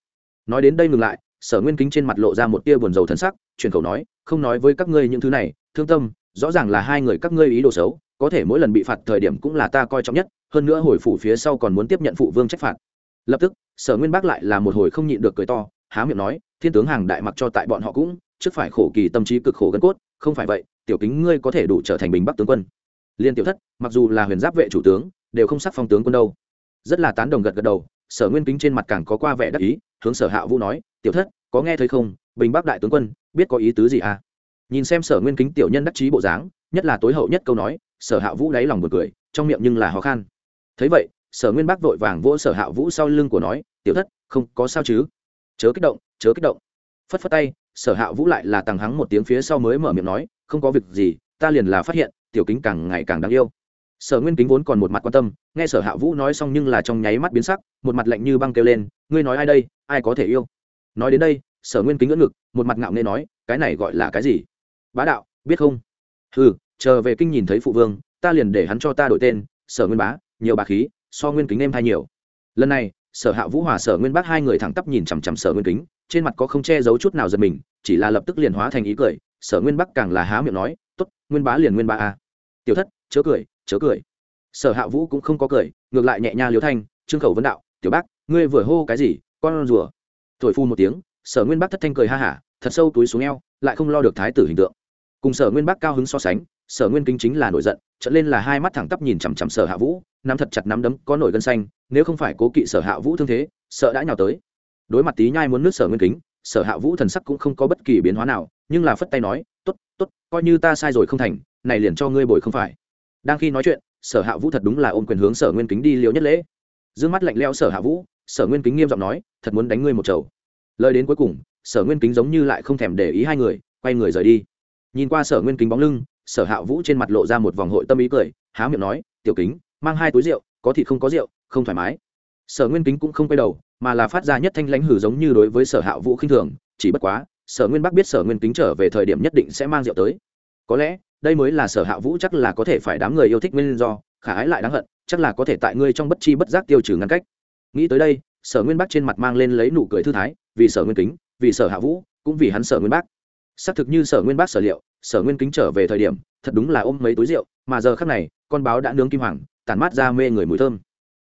Speaker 1: Nói đến đây ngừng lại, sở nguyên kính trên mặt lộ ra một tia buồn rầu thân sắc truyền khẩu nói, không nói với các ngươi những thứ này, thương tâm, rõ ràng là hai người các ngươi ý đồ xấu có thể mỗi lần bị phạt thời điểm cũng là ta coi trọng nhất, hơn nữa hồi phủ phía sau còn muốn tiếp nhận phụ vương trách phạt. Lập tức, sở nguyên bác lại là một hồi không nhịn được cười to, há miệng nói, thiên tướng hàng đại mặc cho tại bọn họ cũng, trước phải khổ kỳ tâm trí cực khổ gân cốt, không phải vậy, tiểu kính ngươi có thể đủ trở thành bình bắc tướng quân. Liên tiểu thất, mặc dù là huyền giáp vệ chủ tướng, đều không sắc phong tướng quân đâu. Rất là tán đồng gật gật đầu, sở nguyên kính trên mặt càng có qua vẻ đắc ý, hướng sở hạ vũ nói, tiểu thất, có nghe thấy không, bình bắc đại tướng quân, biết có ý tứ gì à? Nhìn xem sở nguyên kính tiểu nhân đắc chí bộ dáng, nhất là tối hậu nhất câu nói sở hạ vũ đáy lòng một cười, trong miệng nhưng là khó khăn thấy vậy, sở nguyên bắc vội vàng vỗ sở hạ vũ sau lưng của nói, tiểu thất, không có sao chứ? Chớ kích động, chớ kích động. Phất phất tay, sở hạ vũ lại là tàng hắng một tiếng phía sau mới mở miệng nói, không có việc gì, ta liền là phát hiện, tiểu kính càng ngày càng đáng yêu. Sở nguyên kính vốn còn một mặt quan tâm, nghe sở hạ vũ nói xong nhưng là trong nháy mắt biến sắc, một mặt lạnh như băng kêu lên, ngươi nói ai đây, ai có thể yêu? Nói đến đây, sở nguyên kính ngỡ ngực, một mặt ngạo nghê nói, cái này gọi là cái gì? Bá đạo, biết không? Ừ chờ về kinh nhìn thấy phụ vương, ta liền để hắn cho ta đổi tên, sở nguyên bá, nhiều bà khí, so nguyên kính em thay nhiều. Lần này, sở hạ vũ hòa sở nguyên bác hai người thẳng tắp nhìn chằm chằm sở nguyên kính, trên mặt có không che giấu chút nào giật mình, chỉ là lập tức liền hóa thành ý cười, sở nguyên bắc càng là há miệng nói t ố t nguyên bá liền nguyên bá a. À. tiểu thất, chớ cười chớ cười. Sở hạ vũ cũng không có cười, ngược lại nhẹ nha liếu thanh, trương khẩu vấn đạo, tiểu bác, ngươi vừa hô cái gì, con rùa? Thổi phu một tiếng, sở nguyên bắc thất thanh cười ha hả, thật sâu túi xuống eo, lại không lo được thái tử hình tượng. Cùng sở nguyên bắc cao hứng so sánh sở nguyên kính chính là nổi giận trận lên là hai mắt thẳng tắp nhìn chằm chằm sở hạ vũ, nắm thật chặt nắm đấm, có nổi gân xanh, nếu không phải cố kỵ sở hạ vũ thương thế, sợ đã nhào tới. Đối mặt tí nhai muốn nước sở nguyên kính, sở hạ vũ thần sắc cũng không có bất kỳ biến hóa nào, nhưng là phất tay nói t ố t t ố t coi như ta sai rồi không thành, này liền cho ngươi bồi không phải. Đang khi nói chuyện, sở hạ vũ thật đúng là ôm quyền hướng sở nguyên kính đi liều nhất lễ. D ư ơ n g mắt lạnh leo sở hạ vũ, sở nguyên kính nghiêm giọng nói, thật muốn đánh ngươi một chầu. Lời đến cuối cùng, sở nguyên kính giống như lại không thèm để ý hai người, quay người rời đi. Nhìn qua sở nguyên kính bóng lưng sở hạ vũ trên mặt lộ ra một vòng hội tâm ý cười, há miệng nói, tiểu kính, mang hai túi rượu, có thịt không có rượu, không thoải mái. Sở nguyên kính cũng không quay đầu, mà là phát ra nhất thanh lãnh hử giống như đối với sở hạ vũ khinh thường, chỉ bất quá, sở nguyên bắc biết sở nguyên kính trở về thời điểm nhất định sẽ mang rượu tới. Có lẽ, đây mới là sở hạ vũ chắc là có thể phải đám người yêu thích nguyên do, khả ái lại đáng hận, chắc là có thể tại ngươi trong bất chi bất giác tiêu trừ ngăn cách. Nghĩ tới đây, sở nguyên bắc trên mặt mang lên lấy nụ cười thư thái, vì sở nguyên kính, vì sở hạ vũ, cũng vì hắn sở nguyên bắc xác thực như sở nguyên bác sở liệu, sở nguyên kính trở về thời điểm, thật đúng là ôm mấy túi rượu, mà giờ khắc này, con báo đã nướng kim hoàng, tản mát ra mê người mùi thơm.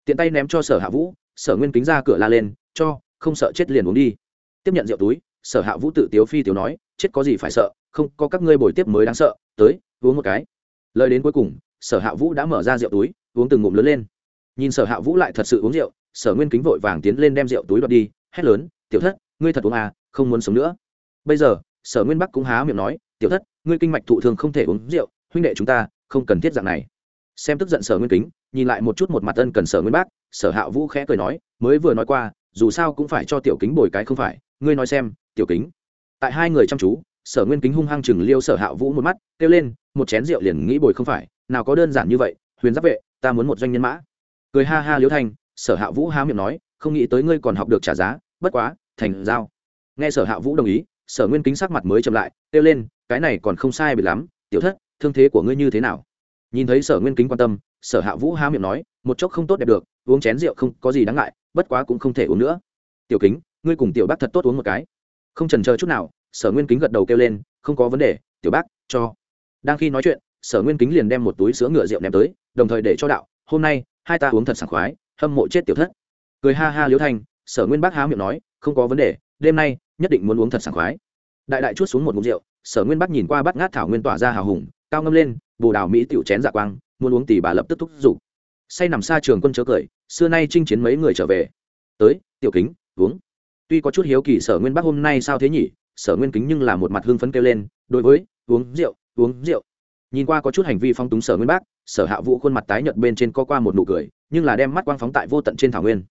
Speaker 1: Tiện tay ném cho sở hạ vũ, sở nguyên kính ra cửa la lên, cho, không sợ chết liền uống đi. Tiếp nhận rượu túi, sở hạ vũ tự tiếu phi tiếu nói, chết có gì phải sợ, không, có các ngươi bồi tiếp mới đáng sợ, tới, uống một cái. Lời đến cuối cùng, sở hạ vũ đã mở ra rượu túi, uống từng ngụm lớn lên. Nhìn sở hạ vũ lại thật sự uống rượu, sở nguyên kính vội vàng tiến lên đem rượu túi đoạt đi, hét lớn, tiểu thất, ngươi thật uống à không muốn sống nữa. Bây giờ sở nguyên bắc cũng há miệng nói, tiểu thất, ngươi kinh mạch thụ thường không thể uống rượu, huynh đệ chúng ta không cần thiết dạng này. Xem tức giận sở nguyên kính, nhìn lại một chút một mặt ân cần sở nguyên bác sở hạ vũ khẽ cười nói, mới vừa nói qua, dù sao cũng phải cho tiểu kính bồi cái không phải, ngươi nói xem, tiểu kính. Tại hai người chăm chú, sở nguyên kính hung hăng chừng liêu sở hạ vũ một mắt, kêu lên, một chén rượu liền nghĩ bồi không phải, nào có đơn giản như vậy, huyền giáp vệ, ta muốn một doanh nhân mã. Cười ha ha liễu thanh sở hạ vũ há miệng nói, không nghĩ tới ngươi còn học được trả giá, bất quá, thành giao. Nghe sở hạ vũ đồng ý sở nguyên kính sắc mặt mới chậm lại, kêu lên, cái này còn không sai bị lắm, tiểu thất, thương thế của ngươi như thế nào? Nhìn thấy sở nguyên kính quan tâm, sở hạ vũ há miệng nói, một chốc không tốt đẹp được, uống chén rượu không có gì đáng ngại, bất quá cũng không thể uống nữa. Tiểu kính, ngươi cùng tiểu bác thật tốt uống một cái. Không trần chờ chút nào, sở nguyên kính gật đầu kêu lên, không có vấn đề, tiểu bác, cho. Đang khi nói chuyện, sở nguyên kính liền đem một túi sữa ngựa rượu ném tới, đồng thời để cho đạo, hôm nay, hai ta uống thật sảng khoái, hâm mộ chết tiểu thất. Cười ha ha liếu thanh, sở nguyên bác há miệng nói, không có vấn đề, đêm nay nhất định muốn uống thật sảng khoái. Đại đại chút xuống một ngụm rượu, sở nguyên bác nhìn qua bát ngát thảo nguyên tỏa ra hào hùng, cao ngâm lên, bồ đào mỹ tiểu chén dạ quang, muốn uống tỷ bà lập tức thúc giục. Say nằm xa trường quân chớ cười, xưa nay chinh chiến mấy người trở về. Tới, tiểu kính, uống. Tuy có chút hiếu kỳ sở nguyên bắc hôm nay sao thế nhỉ, sở nguyên kính nhưng là một mặt hưng phấn kêu lên, đối với, uống rượu uống rượu. Nhìn qua có chút hành vi phong túng sở nguyên bác sở hạ vũ khuôn mặt tái nhợt bên trên có qua một nụ cười, nhưng là đem mắt quang phóng tại vô tận trên thảo nguyên.